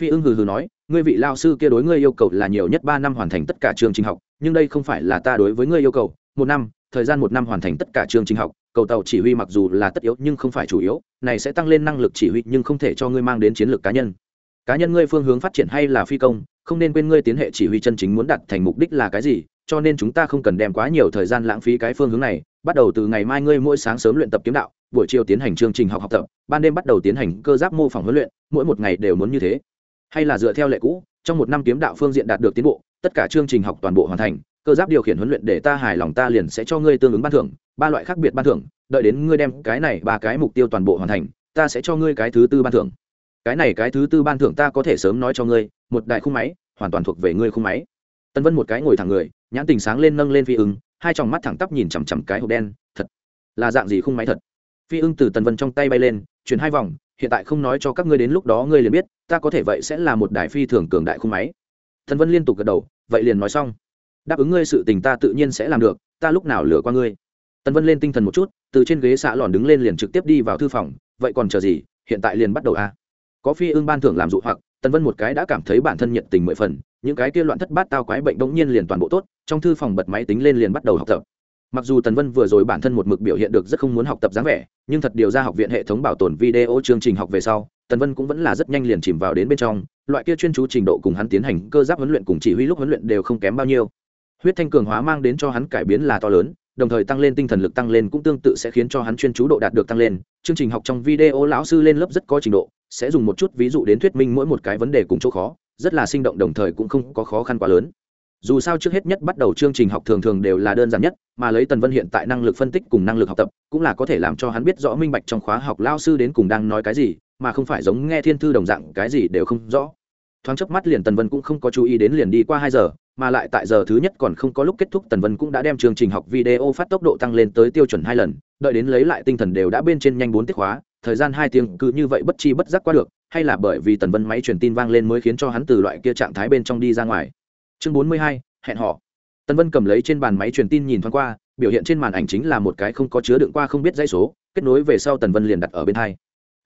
Phi ưng hừ hừ nói, ngươi vị lao sư kia đối ngươi yêu cầu là nhiều nhất ba năm hoàn thành tất cả trường trình học, nhưng đây không phải là ta đối với ngươi yêu cầu, một năm, thời gian một năm hoàn thành tất cả trường trình học, cầu tàu chỉ huy mặc dù là tất yếu nhưng không phải chủ yếu, này sẽ tăng lên năng lực chỉ huy nhưng không thể cho ngươi mang đến chiến lược cá nhân. Cá nhân ngươi phương hướng phát triển hay là phi công, không nên quên ngươi tiến hệ chỉ huy chân chính muốn đạt thành mục đích là cái gì, cho nên chúng ta không cần đem quá nhiều thời gian lãng phí cái phương hướng này bắt đầu từ ngày mai ngươi mỗi sáng sớm luyện tập kiếm đạo, buổi chiều tiến hành chương trình học học tập, ban đêm bắt đầu tiến hành cơ giáp mô phỏng huấn luyện, mỗi một ngày đều muốn như thế. Hay là dựa theo lệ cũ, trong một năm kiếm đạo phương diện đạt được tiến bộ, tất cả chương trình học toàn bộ hoàn thành, cơ giáp điều khiển huấn luyện để ta hài lòng ta liền sẽ cho ngươi tương ứng ban thưởng, ba loại khác biệt ban thưởng, đợi đến ngươi đem cái này ba cái mục tiêu toàn bộ hoàn thành, ta sẽ cho ngươi cái thứ tư ban thưởng. Cái này cái thứ tư ban thưởng ta có thể sớm nói cho ngươi, một đại khung máy, hoàn toàn thuộc về ngươi khung máy. Tân vân một cái ngồi thẳng người, nhãn tình sáng lên nâng lên phi ưng hai tròng mắt thẳng tắp nhìn chằm chằm cái hộp đen, thật là dạng gì khung máy thật. Phi ưng từ tần vân trong tay bay lên, chuyển hai vòng, hiện tại không nói cho các ngươi đến lúc đó ngươi liền biết, ta có thể vậy sẽ là một đài phi thường cường đại khung máy. Tần vân liên tục gật đầu, vậy liền nói xong. Đáp ứng ngươi sự tình ta tự nhiên sẽ làm được, ta lúc nào lừa qua ngươi. Tần vân lên tinh thần một chút, từ trên ghế xạ lòn đứng lên liền trực tiếp đi vào thư phòng, vậy còn chờ gì, hiện tại liền bắt đầu a. À? có phi ưng ban thưởng làm dụ hoặc, tần vân một cái đã cảm thấy bản thân nhiệt tình mười phần những cái kia loạn thất bát tao quái bệnh đống nhiên liền toàn bộ tốt, trong thư phòng bật máy tính lên liền bắt đầu học tập. Mặc dù tần vân vừa rồi bản thân một mực biểu hiện được rất không muốn học tập dáng vẻ, nhưng thật điều ra học viện hệ thống bảo tồn video chương trình học về sau, tần vân cũng vẫn là rất nhanh liền chìm vào đến bên trong, loại kia chuyên chú trình độ cùng hắn tiến hành cơ giáp huấn luyện cùng chỉ huy lúc huấn luyện đều không kém bao nhiêu. Huyết thanh cường hóa mang đến cho hắn cải biến là to lớn, đồng thời tăng lên tinh thần lực tăng lên cũng tương tự sẽ khiến cho hắn chuyên chú độ đạt được tăng lên. Chương trình học trong video lão sư lên lớp rất có trình độ, sẽ dùng một chút ví dụ đến thuyết minh mỗi một cái vấn đề cùng chỗ khó rất là sinh động, đồng thời cũng không có khó khăn quá lớn. Dù sao trước hết nhất bắt đầu chương trình học thường thường đều là đơn giản nhất, mà lấy tần vân hiện tại năng lực phân tích cùng năng lực học tập, cũng là có thể làm cho hắn biết rõ minh bạch trong khóa học lao sư đến cùng đang nói cái gì, mà không phải giống nghe thiên thư đồng dạng cái gì đều không rõ. Thoáng chớp mắt liền tần vân cũng không có chú ý đến liền đi qua hai giờ, mà lại tại giờ thứ nhất còn không có lúc kết thúc, tần vân cũng đã đem chương trình học video phát tốc độ tăng lên tới tiêu chuẩn hai lần, đợi đến lấy lại tinh thần đều đã bên trên nhanh bốn tiết khóa, thời gian hai tiếng cứ như vậy bất chi bất giác qua được hay là bởi vì tần vân máy truyền tin vang lên mới khiến cho hắn từ loại kia trạng thái bên trong đi ra ngoài. Chương bốn mươi hai, hẹn họ tần vân cầm lấy trên bàn máy truyền tin nhìn thoáng qua, biểu hiện trên màn ảnh chính là một cái không có chứa đựng qua không biết dây số, kết nối về sau tần vân liền đặt ở bên hai.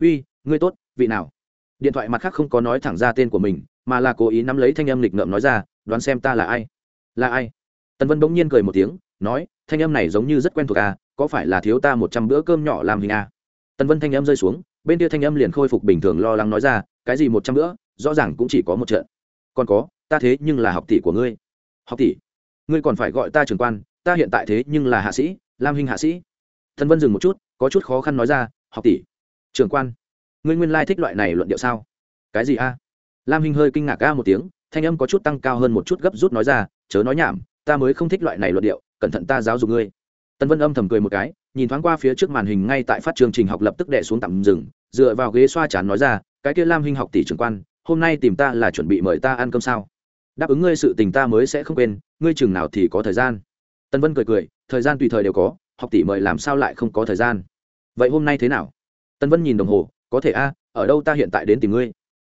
Uy, ngươi tốt, vị nào? Điện thoại mặt khác không có nói thẳng ra tên của mình, mà là cố ý nắm lấy thanh âm lịch ngợm nói ra, đoán xem ta là ai? Là ai? Tần vân bỗng nhiên cười một tiếng, nói, thanh âm này giống như rất quen thuộc à có phải là thiếu ta một trăm bữa cơm nhỏ làm hình à? Tần vân thanh âm rơi xuống bên kia thanh âm liền khôi phục bình thường lo lắng nói ra, cái gì một trăm nữa rõ ràng cũng chỉ có một trận. Còn có, ta thế nhưng là học tỷ của ngươi. Học tỷ? Ngươi còn phải gọi ta trưởng quan, ta hiện tại thế nhưng là hạ sĩ, lam hình hạ sĩ. Thần vân dừng một chút, có chút khó khăn nói ra, học tỷ, trưởng quan, ngươi nguyên lai thích loại này luận điệu sao? Cái gì a? Lam hình hơi kinh ngạc ca một tiếng, thanh âm có chút tăng cao hơn một chút gấp rút nói ra, chớ nói nhảm, ta mới không thích loại này luận điệu, cẩn thận ta giáo dục ngươi. Tân vân âm thầm cười một cái nhìn thoáng qua phía trước màn hình ngay tại phát chương trình học lập tức đệ xuống tạm dừng, dựa vào ghế xoa chán nói ra, cái kia lam Hinh học tỷ trưởng quan, hôm nay tìm ta là chuẩn bị mời ta ăn cơm sao? Đáp ứng ngươi sự tình ta mới sẽ không quên, ngươi chừng nào thì có thời gian. Tân vân cười cười, thời gian tùy thời đều có, học tỷ mời làm sao lại không có thời gian? Vậy hôm nay thế nào? Tân vân nhìn đồng hồ, có thể a, ở đâu ta hiện tại đến tìm ngươi?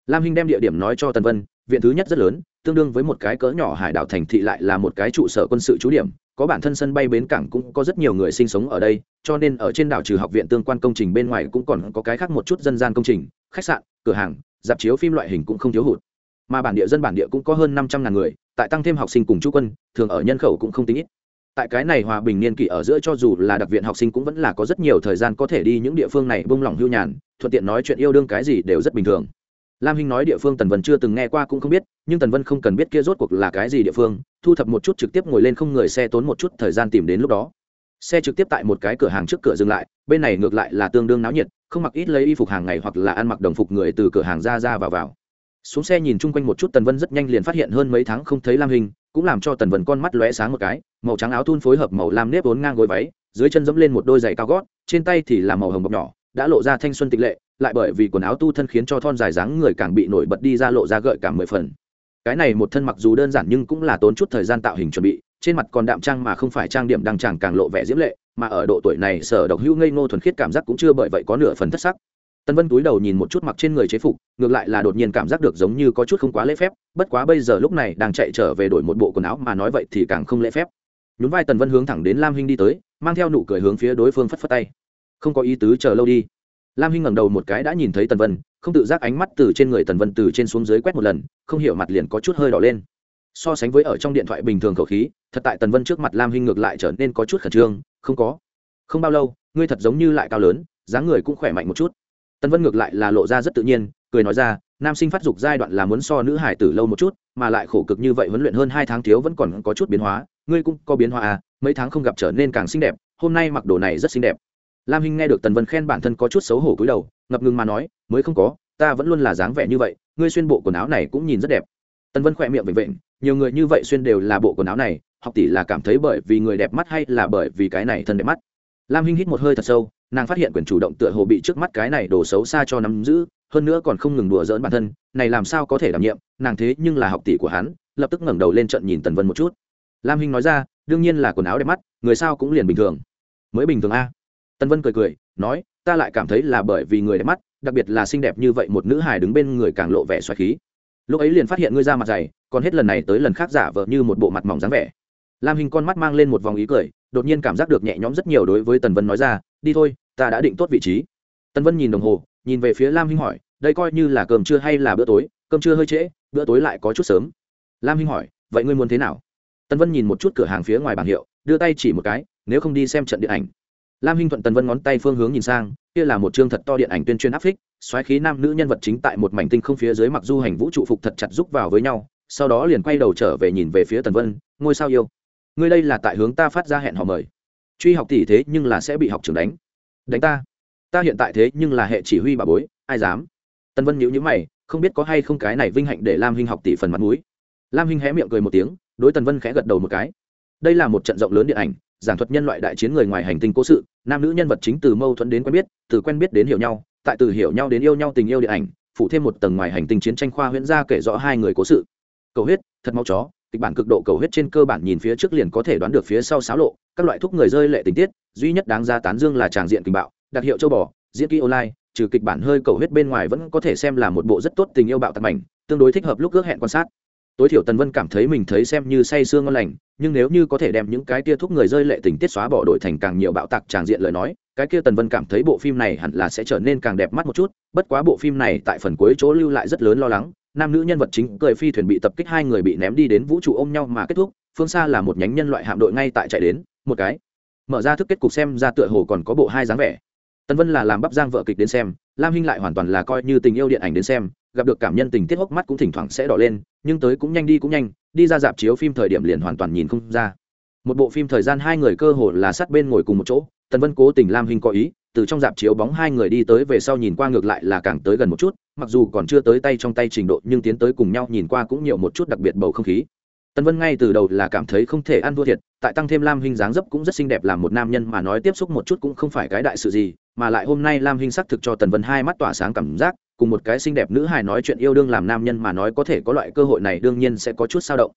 Lam hinh đem địa điểm nói cho tân vân, viện thứ nhất rất lớn, tương đương với một cái cỡ nhỏ hải đảo thành thị lại là một cái trụ sở quân sự trú điểm có bản thân sân bay bến cảng cũng có rất nhiều người sinh sống ở đây, cho nên ở trên đảo trừ học viện tương quan công trình bên ngoài cũng còn có cái khác một chút dân gian công trình, khách sạn, cửa hàng, dạp chiếu phim loại hình cũng không thiếu hụt. Mà bản địa dân bản địa cũng có hơn năm trăm ngàn người, tại tăng thêm học sinh cùng chú quân, thường ở nhân khẩu cũng không tính ít. Tại cái này hòa bình niên kỷ ở giữa cho dù là đặc viện học sinh cũng vẫn là có rất nhiều thời gian có thể đi những địa phương này bông lỏng hưu nhàn, thuận tiện nói chuyện yêu đương cái gì đều rất bình thường lam hinh nói địa phương tần vân chưa từng nghe qua cũng không biết, nhưng tần vân không cần biết kia rốt cuộc là cái gì địa phương, thu thập một chút trực tiếp ngồi lên không người xe tốn một chút thời gian tìm đến lúc đó. Xe trực tiếp tại một cái cửa hàng trước cửa dừng lại, bên này ngược lại là tương đương náo nhiệt, không mặc ít lấy y phục hàng ngày hoặc là ăn mặc đồng phục người từ cửa hàng ra ra vào vào. Xuống xe nhìn chung quanh một chút tần vân rất nhanh liền phát hiện hơn mấy tháng không thấy lam hình cũng làm cho tần vân con mắt lóe sáng một cái, màu trắng áo thun phối hợp màu lam nếp vốn ngang gối váy, dưới chân dẫm lên một đôi giày cao gót, trên tay thì là màu hồng bọc nhỏ, đã lộ ra thanh xuân tịch lệ lại bởi vì quần áo tu thân khiến cho thon dài dáng người càng bị nổi bật đi ra lộ ra gợi cả mười phần. Cái này một thân mặc dù đơn giản nhưng cũng là tốn chút thời gian tạo hình chuẩn bị, trên mặt còn đạm trang mà không phải trang điểm đăng tràng càng lộ vẻ diễm lệ, mà ở độ tuổi này, sở độc hữu ngây ngô thuần khiết cảm giác cũng chưa bởi vậy có nửa phần thất sắc. Tân vân túi đầu nhìn một chút mặc trên người chế phục, ngược lại là đột nhiên cảm giác được giống như có chút không quá lễ phép, bất quá bây giờ lúc này đang chạy trở về đổi một bộ quần áo mà nói vậy thì càng không lễ phép. Nhún vai tần vân hướng thẳng đến lam hinh đi tới, mang theo nụ cười hướng phía đối phương phất phất tay. Không có ý tứ, chờ lâu đi lam hinh ngẩng đầu một cái đã nhìn thấy tần vân, không tự giác ánh mắt từ trên người tần vân từ trên xuống dưới quét một lần, không hiểu mặt liền có chút hơi đỏ lên. So sánh với ở trong điện thoại bình thường khẩu khí, thật tại tần vân trước mặt lam hinh ngược lại trở nên có chút khẩn trương, không có. Không bao lâu, ngươi thật giống như lại cao lớn, dáng người cũng khỏe mạnh một chút. Tần vân ngược lại là lộ ra rất tự nhiên, cười nói ra, nam sinh phát dục giai đoạn là muốn so nữ hải tử lâu một chút, mà lại khổ cực như vậy huấn luyện hơn hai tháng thiếu vẫn còn có chút biến hóa, ngươi cũng có biến hóa à mấy tháng không gặp trở nên càng xinh đẹp, hôm nay mặc đồ này rất xinh đẹp lam hinh nghe được tần vân khen bản thân có chút xấu hổ cúi đầu, ngập ngừng mà nói, mới không có, ta vẫn luôn là dáng vẻ như vậy, ngươi xuyên bộ quần áo này cũng nhìn rất đẹp. Tần vân khỏe miệng vệnh vệnh nhiều người như vậy xuyên đều là bộ quần áo này, học tỷ là cảm thấy bởi vì người đẹp mắt hay là bởi vì cái này thân đẹp mắt? Lam hinh hít một hơi thật sâu, nàng phát hiện quyền chủ động tựa hồ bị trước mắt cái này đổ xấu xa cho nắm giữ, hơn nữa còn không ngừng đùa dỡn bản thân, này làm sao có thể đảm nhiệm, nàng thế nhưng là học tỷ của hắn, lập tức ngẩng đầu lên trận nhìn tần vân một chút. Lam hinh nói ra, đương nhiên là quần áo đẹp mắt, người sao cũng liền bình thường. Mới bình thường a? Tân vân cười cười, nói, ta lại cảm thấy là bởi vì người đẹp mắt, đặc biệt là xinh đẹp như vậy một nữ hài đứng bên người càng lộ vẻ xoài khí. Lúc ấy liền phát hiện ngươi ra mặt dày, còn hết lần này tới lần khác giả vờ như một bộ mặt mỏng dáng vẻ. Lam hình con mắt mang lên một vòng ý cười, đột nhiên cảm giác được nhẹ nhõm rất nhiều đối với tần vân nói ra, đi thôi, ta đã định tốt vị trí. Tần vân nhìn đồng hồ, nhìn về phía lam hinh hỏi, đây coi như là cơm trưa hay là bữa tối? Cơm trưa hơi trễ, bữa tối lại có chút sớm. Lam hinh hỏi, vậy ngươi muốn thế nào? Tân vân nhìn một chút cửa hàng phía ngoài bảng hiệu, đưa tay chỉ một cái, nếu không đi xem trận điện ảnh lam hinh thuận tần vân ngón tay phương hướng nhìn sang, kia là một chương thật to điện ảnh tuyên truyền áp phích, xoáy khí nam nữ nhân vật chính tại một mảnh tinh không phía dưới mặc du hành vũ trụ phục thật chặt rúc vào với nhau, sau đó liền quay đầu trở về nhìn về phía tần vân, ngôi sao yêu, ngươi đây là tại hướng ta phát ra hẹn họ mời. Truy học tỷ thế nhưng là sẽ bị học trưởng đánh. Đánh ta. Ta hiện tại thế nhưng là hệ chỉ huy bà bối, ai dám? Tần vân nhíu nhíu mày, không biết có hay không cái này vinh hạnh để lam hinh học tỷ phần mặt mũi. Lam hinh hé miệng cười một tiếng, đối tần vân khẽ gật đầu một cái. Đây là một trận rộng lớn điện ảnh giảng thuật nhân loại đại chiến người ngoài hành tinh cố sự, nam nữ nhân vật chính từ mâu thuẫn đến quen biết, từ quen biết đến hiểu nhau, tại từ hiểu nhau đến yêu nhau tình yêu điện ảnh, phụ thêm một tầng ngoài hành tinh chiến tranh khoa huyễn ra kể rõ hai người cố sự. Cầu huyết, thật mau chó, kịch bản cực độ cầu huyết trên cơ bản nhìn phía trước liền có thể đoán được phía sau xáo lộ, các loại thuốc người rơi lệ tình tiết, duy nhất đáng ra tán dương là tràng diện tình bạo, đặc hiệu châu bò, diễn kỹ online, trừ kịch bản hơi cầu huyết bên ngoài vẫn có thể xem là một bộ rất tốt tình yêu bạo tạc mảnh, tương đối thích hợp lúc ước hẹn quan sát tối thiểu tần vân cảm thấy mình thấy xem như say sương ngon lành, nhưng nếu như có thể đem những cái tia thuốc người rơi lệ tình tiết xóa bỏ đổi thành càng nhiều bạo tạc tràng diện lời nói, cái kia tần vân cảm thấy bộ phim này hẳn là sẽ trở nên càng đẹp mắt một chút, bất quá bộ phim này tại phần cuối chỗ lưu lại rất lớn lo lắng, nam nữ nhân vật chính cười phi thuyền bị tập kích hai người bị ném đi đến vũ trụ ôm nhau mà kết thúc, phương xa là một nhánh nhân loại hạm đội ngay tại chạy đến, một cái, mở ra thức kết cục xem ra tựa hồ còn có bộ hai dáng vẻ tần vân là làm bắp giang vợ kịch đến xem, lam hinh lại hoàn toàn là coi như tình yêu điện ảnh đến xem, gặp được cảm nhân tình tiết hốc mắt cũng thỉnh thoảng sẽ đỏ lên, nhưng tới cũng nhanh đi cũng nhanh, đi ra dạp chiếu phim thời điểm liền hoàn toàn nhìn không ra. Một bộ phim thời gian hai người cơ hồ là sát bên ngồi cùng một chỗ, tần vân cố tình lam Hinh có ý, từ trong dạp chiếu bóng hai người đi tới về sau nhìn qua ngược lại là càng tới gần một chút, mặc dù còn chưa tới tay trong tay trình độ, nhưng tiến tới cùng nhau nhìn qua cũng nhiều một chút đặc biệt bầu không khí tần vân ngay từ đầu là cảm thấy không thể ăn thua thiệt, tại tăng thêm lam hình dáng dấp cũng rất xinh đẹp làm một nam nhân mà nói tiếp xúc một chút cũng không phải cái đại sự gì, mà lại hôm nay lam hình xác thực cho tần vân hai mắt tỏa sáng cảm giác, cùng một cái xinh đẹp nữ hài nói chuyện yêu đương làm nam nhân mà nói có thể có loại cơ hội này đương nhiên sẽ có chút sao động.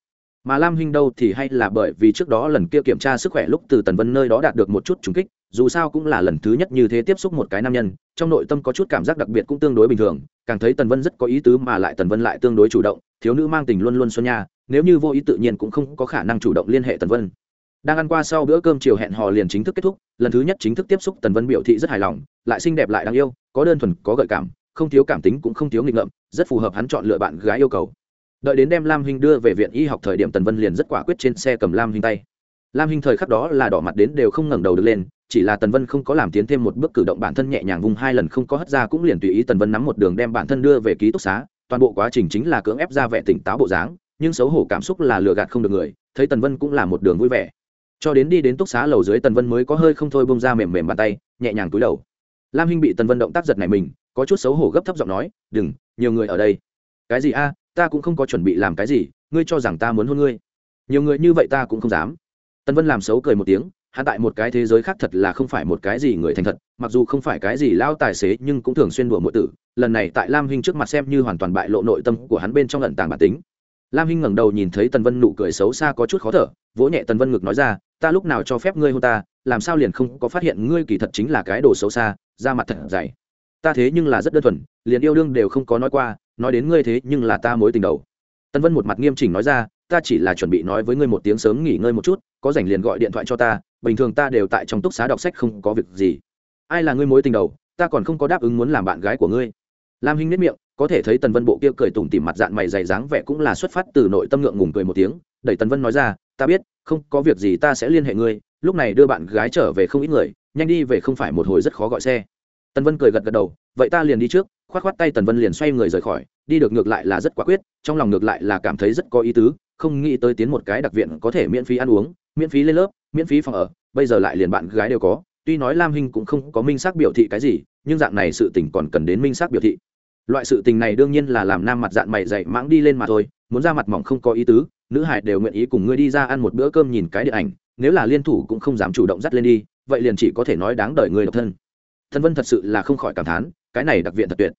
Mà lam hinh đâu thì hay là bởi vì trước đó lần kia kiểm tra sức khỏe lúc từ tần vân nơi đó đạt được một chút trùng kích dù sao cũng là lần thứ nhất như thế tiếp xúc một cái nam nhân, trong nội tâm có chút cảm giác đặc biệt cũng tương đối bình thường, càng thấy tần vân rất có ý tứ mà lại tần vân lại tương đối chủ động, thiếu nữ mang tình luôn luôn xuân nha, nếu như vô ý tự nhiên cũng không có khả năng chủ động liên hệ tần vân. Đang ăn qua sau bữa cơm chiều hẹn hò liền chính thức kết thúc, lần thứ nhất chính thức tiếp xúc tần vân biểu thị rất hài lòng, lại xinh đẹp lại đáng yêu, có đơn thuần, có gợi cảm, không thiếu cảm tính cũng không thiếu nghịch ngợm, rất phù hợp hắn chọn lựa bạn gái yêu cầu. Đợi đến đem lam hinh đưa về viện y học thời điểm tần vân liền rất quả quyết trên xe cầm lam hinh tay lam hinh thời khắc đó là đỏ mặt đến đều không ngẩng đầu được lên, chỉ là tần vân không có làm tiến thêm một bước cử động bản thân nhẹ nhàng vùng hai lần không có hất ra cũng liền tùy ý tần vân nắm một đường đem bản thân đưa về ký túc xá. Toàn bộ quá trình chính là cưỡng ép ra vẻ tỉnh táo bộ dáng, nhưng xấu hổ cảm xúc là lừa gạt không được người, thấy tần vân cũng là một đường vui vẻ. Cho đến đi đến túc xá lầu dưới tần vân mới có hơi không thôi bông ra mềm mềm bàn tay, nhẹ nhàng túi đầu. Lam hinh bị tần vân động tác giật này mình, có chút xấu hổ gấp thấp giọng nói, đừng, nhiều người ở đây. Cái gì a? Ta cũng không có chuẩn bị làm cái gì, ngươi cho rằng ta muốn hôn ngươi. Nhiều người như vậy ta cũng không dám tân vân làm xấu cười một tiếng hạ tại một cái thế giới khác thật là không phải một cái gì người thành thật, mặc dù không phải cái gì lao tài xế nhưng cũng thường xuyên đùa mỗi tử. Lần này tại lam hinh trước mặt xem như hoàn toàn bại lộ nội tâm của hắn bên trong lận tàng bản tính. Lam hinh ngẩng đầu nhìn thấy tần vân nụ cười xấu xa có chút khó thở, vỗ nhẹ tần vân ngực nói ra, ta lúc nào cho phép ngươi hôn ta, làm sao liền không có phát hiện ngươi kỳ thật chính là cái đồ xấu xa ra mặt thật dày. Ta thế nhưng là rất đơn thuần, liền yêu đương đều không có nói qua, nói đến ngươi thế nhưng là ta mối tình đầu. Tân vân một mặt nghiêm chỉnh nói ra ta chỉ là chuẩn bị nói với ngươi một tiếng sớm nghỉ ngơi một chút, có rảnh liền gọi điện thoại cho ta, bình thường ta đều tại trong túc xá đọc sách không có việc gì. Ai là ngươi mối tình đầu, ta còn không có đáp ứng muốn làm bạn gái của ngươi. Lam hinh nếp miệng, có thể thấy tần vân bộ kia cười tủm tỉm mặt dạng mày dày dáng vẻ cũng là xuất phát từ nội tâm ngượng ngùng cười một tiếng, đẩy tần vân nói ra, ta biết, không có việc gì ta sẽ liên hệ ngươi, lúc này đưa bạn gái trở về không ít người, nhanh đi về không phải một hồi rất khó gọi xe. Tần vân cười gật gật đầu, vậy ta liền đi trước. K h o á t k h o á t tay tần vân liền xoay người rời khỏi, đi được ngược lại là rất quả quyết, trong lòng ngược lại là cảm thấy rất có ý tứ không nghĩ tới tiến một cái đặc viện có thể miễn phí ăn uống, miễn phí lên lớp, miễn phí phòng ở, bây giờ lại liền bạn gái đều có. Tuy nói lam hinh cũng không có minh xác biểu thị cái gì, nhưng dạng này sự tình còn cần đến minh xác biểu thị. Loại sự tình này đương nhiên là làm nam mặt dạng mày dậy mãng đi lên mà thôi, muốn ra mặt mỏng không có ý tứ, nữ hải đều nguyện ý cùng ngươi đi ra ăn một bữa cơm nhìn cái điện ảnh, nếu là liên thủ cũng không dám chủ động dắt lên đi, vậy liền chỉ có thể nói đáng đời người độc thân. Thân vân thật sự là không khỏi cảm thán, cái này đặc viện thật tuyệt.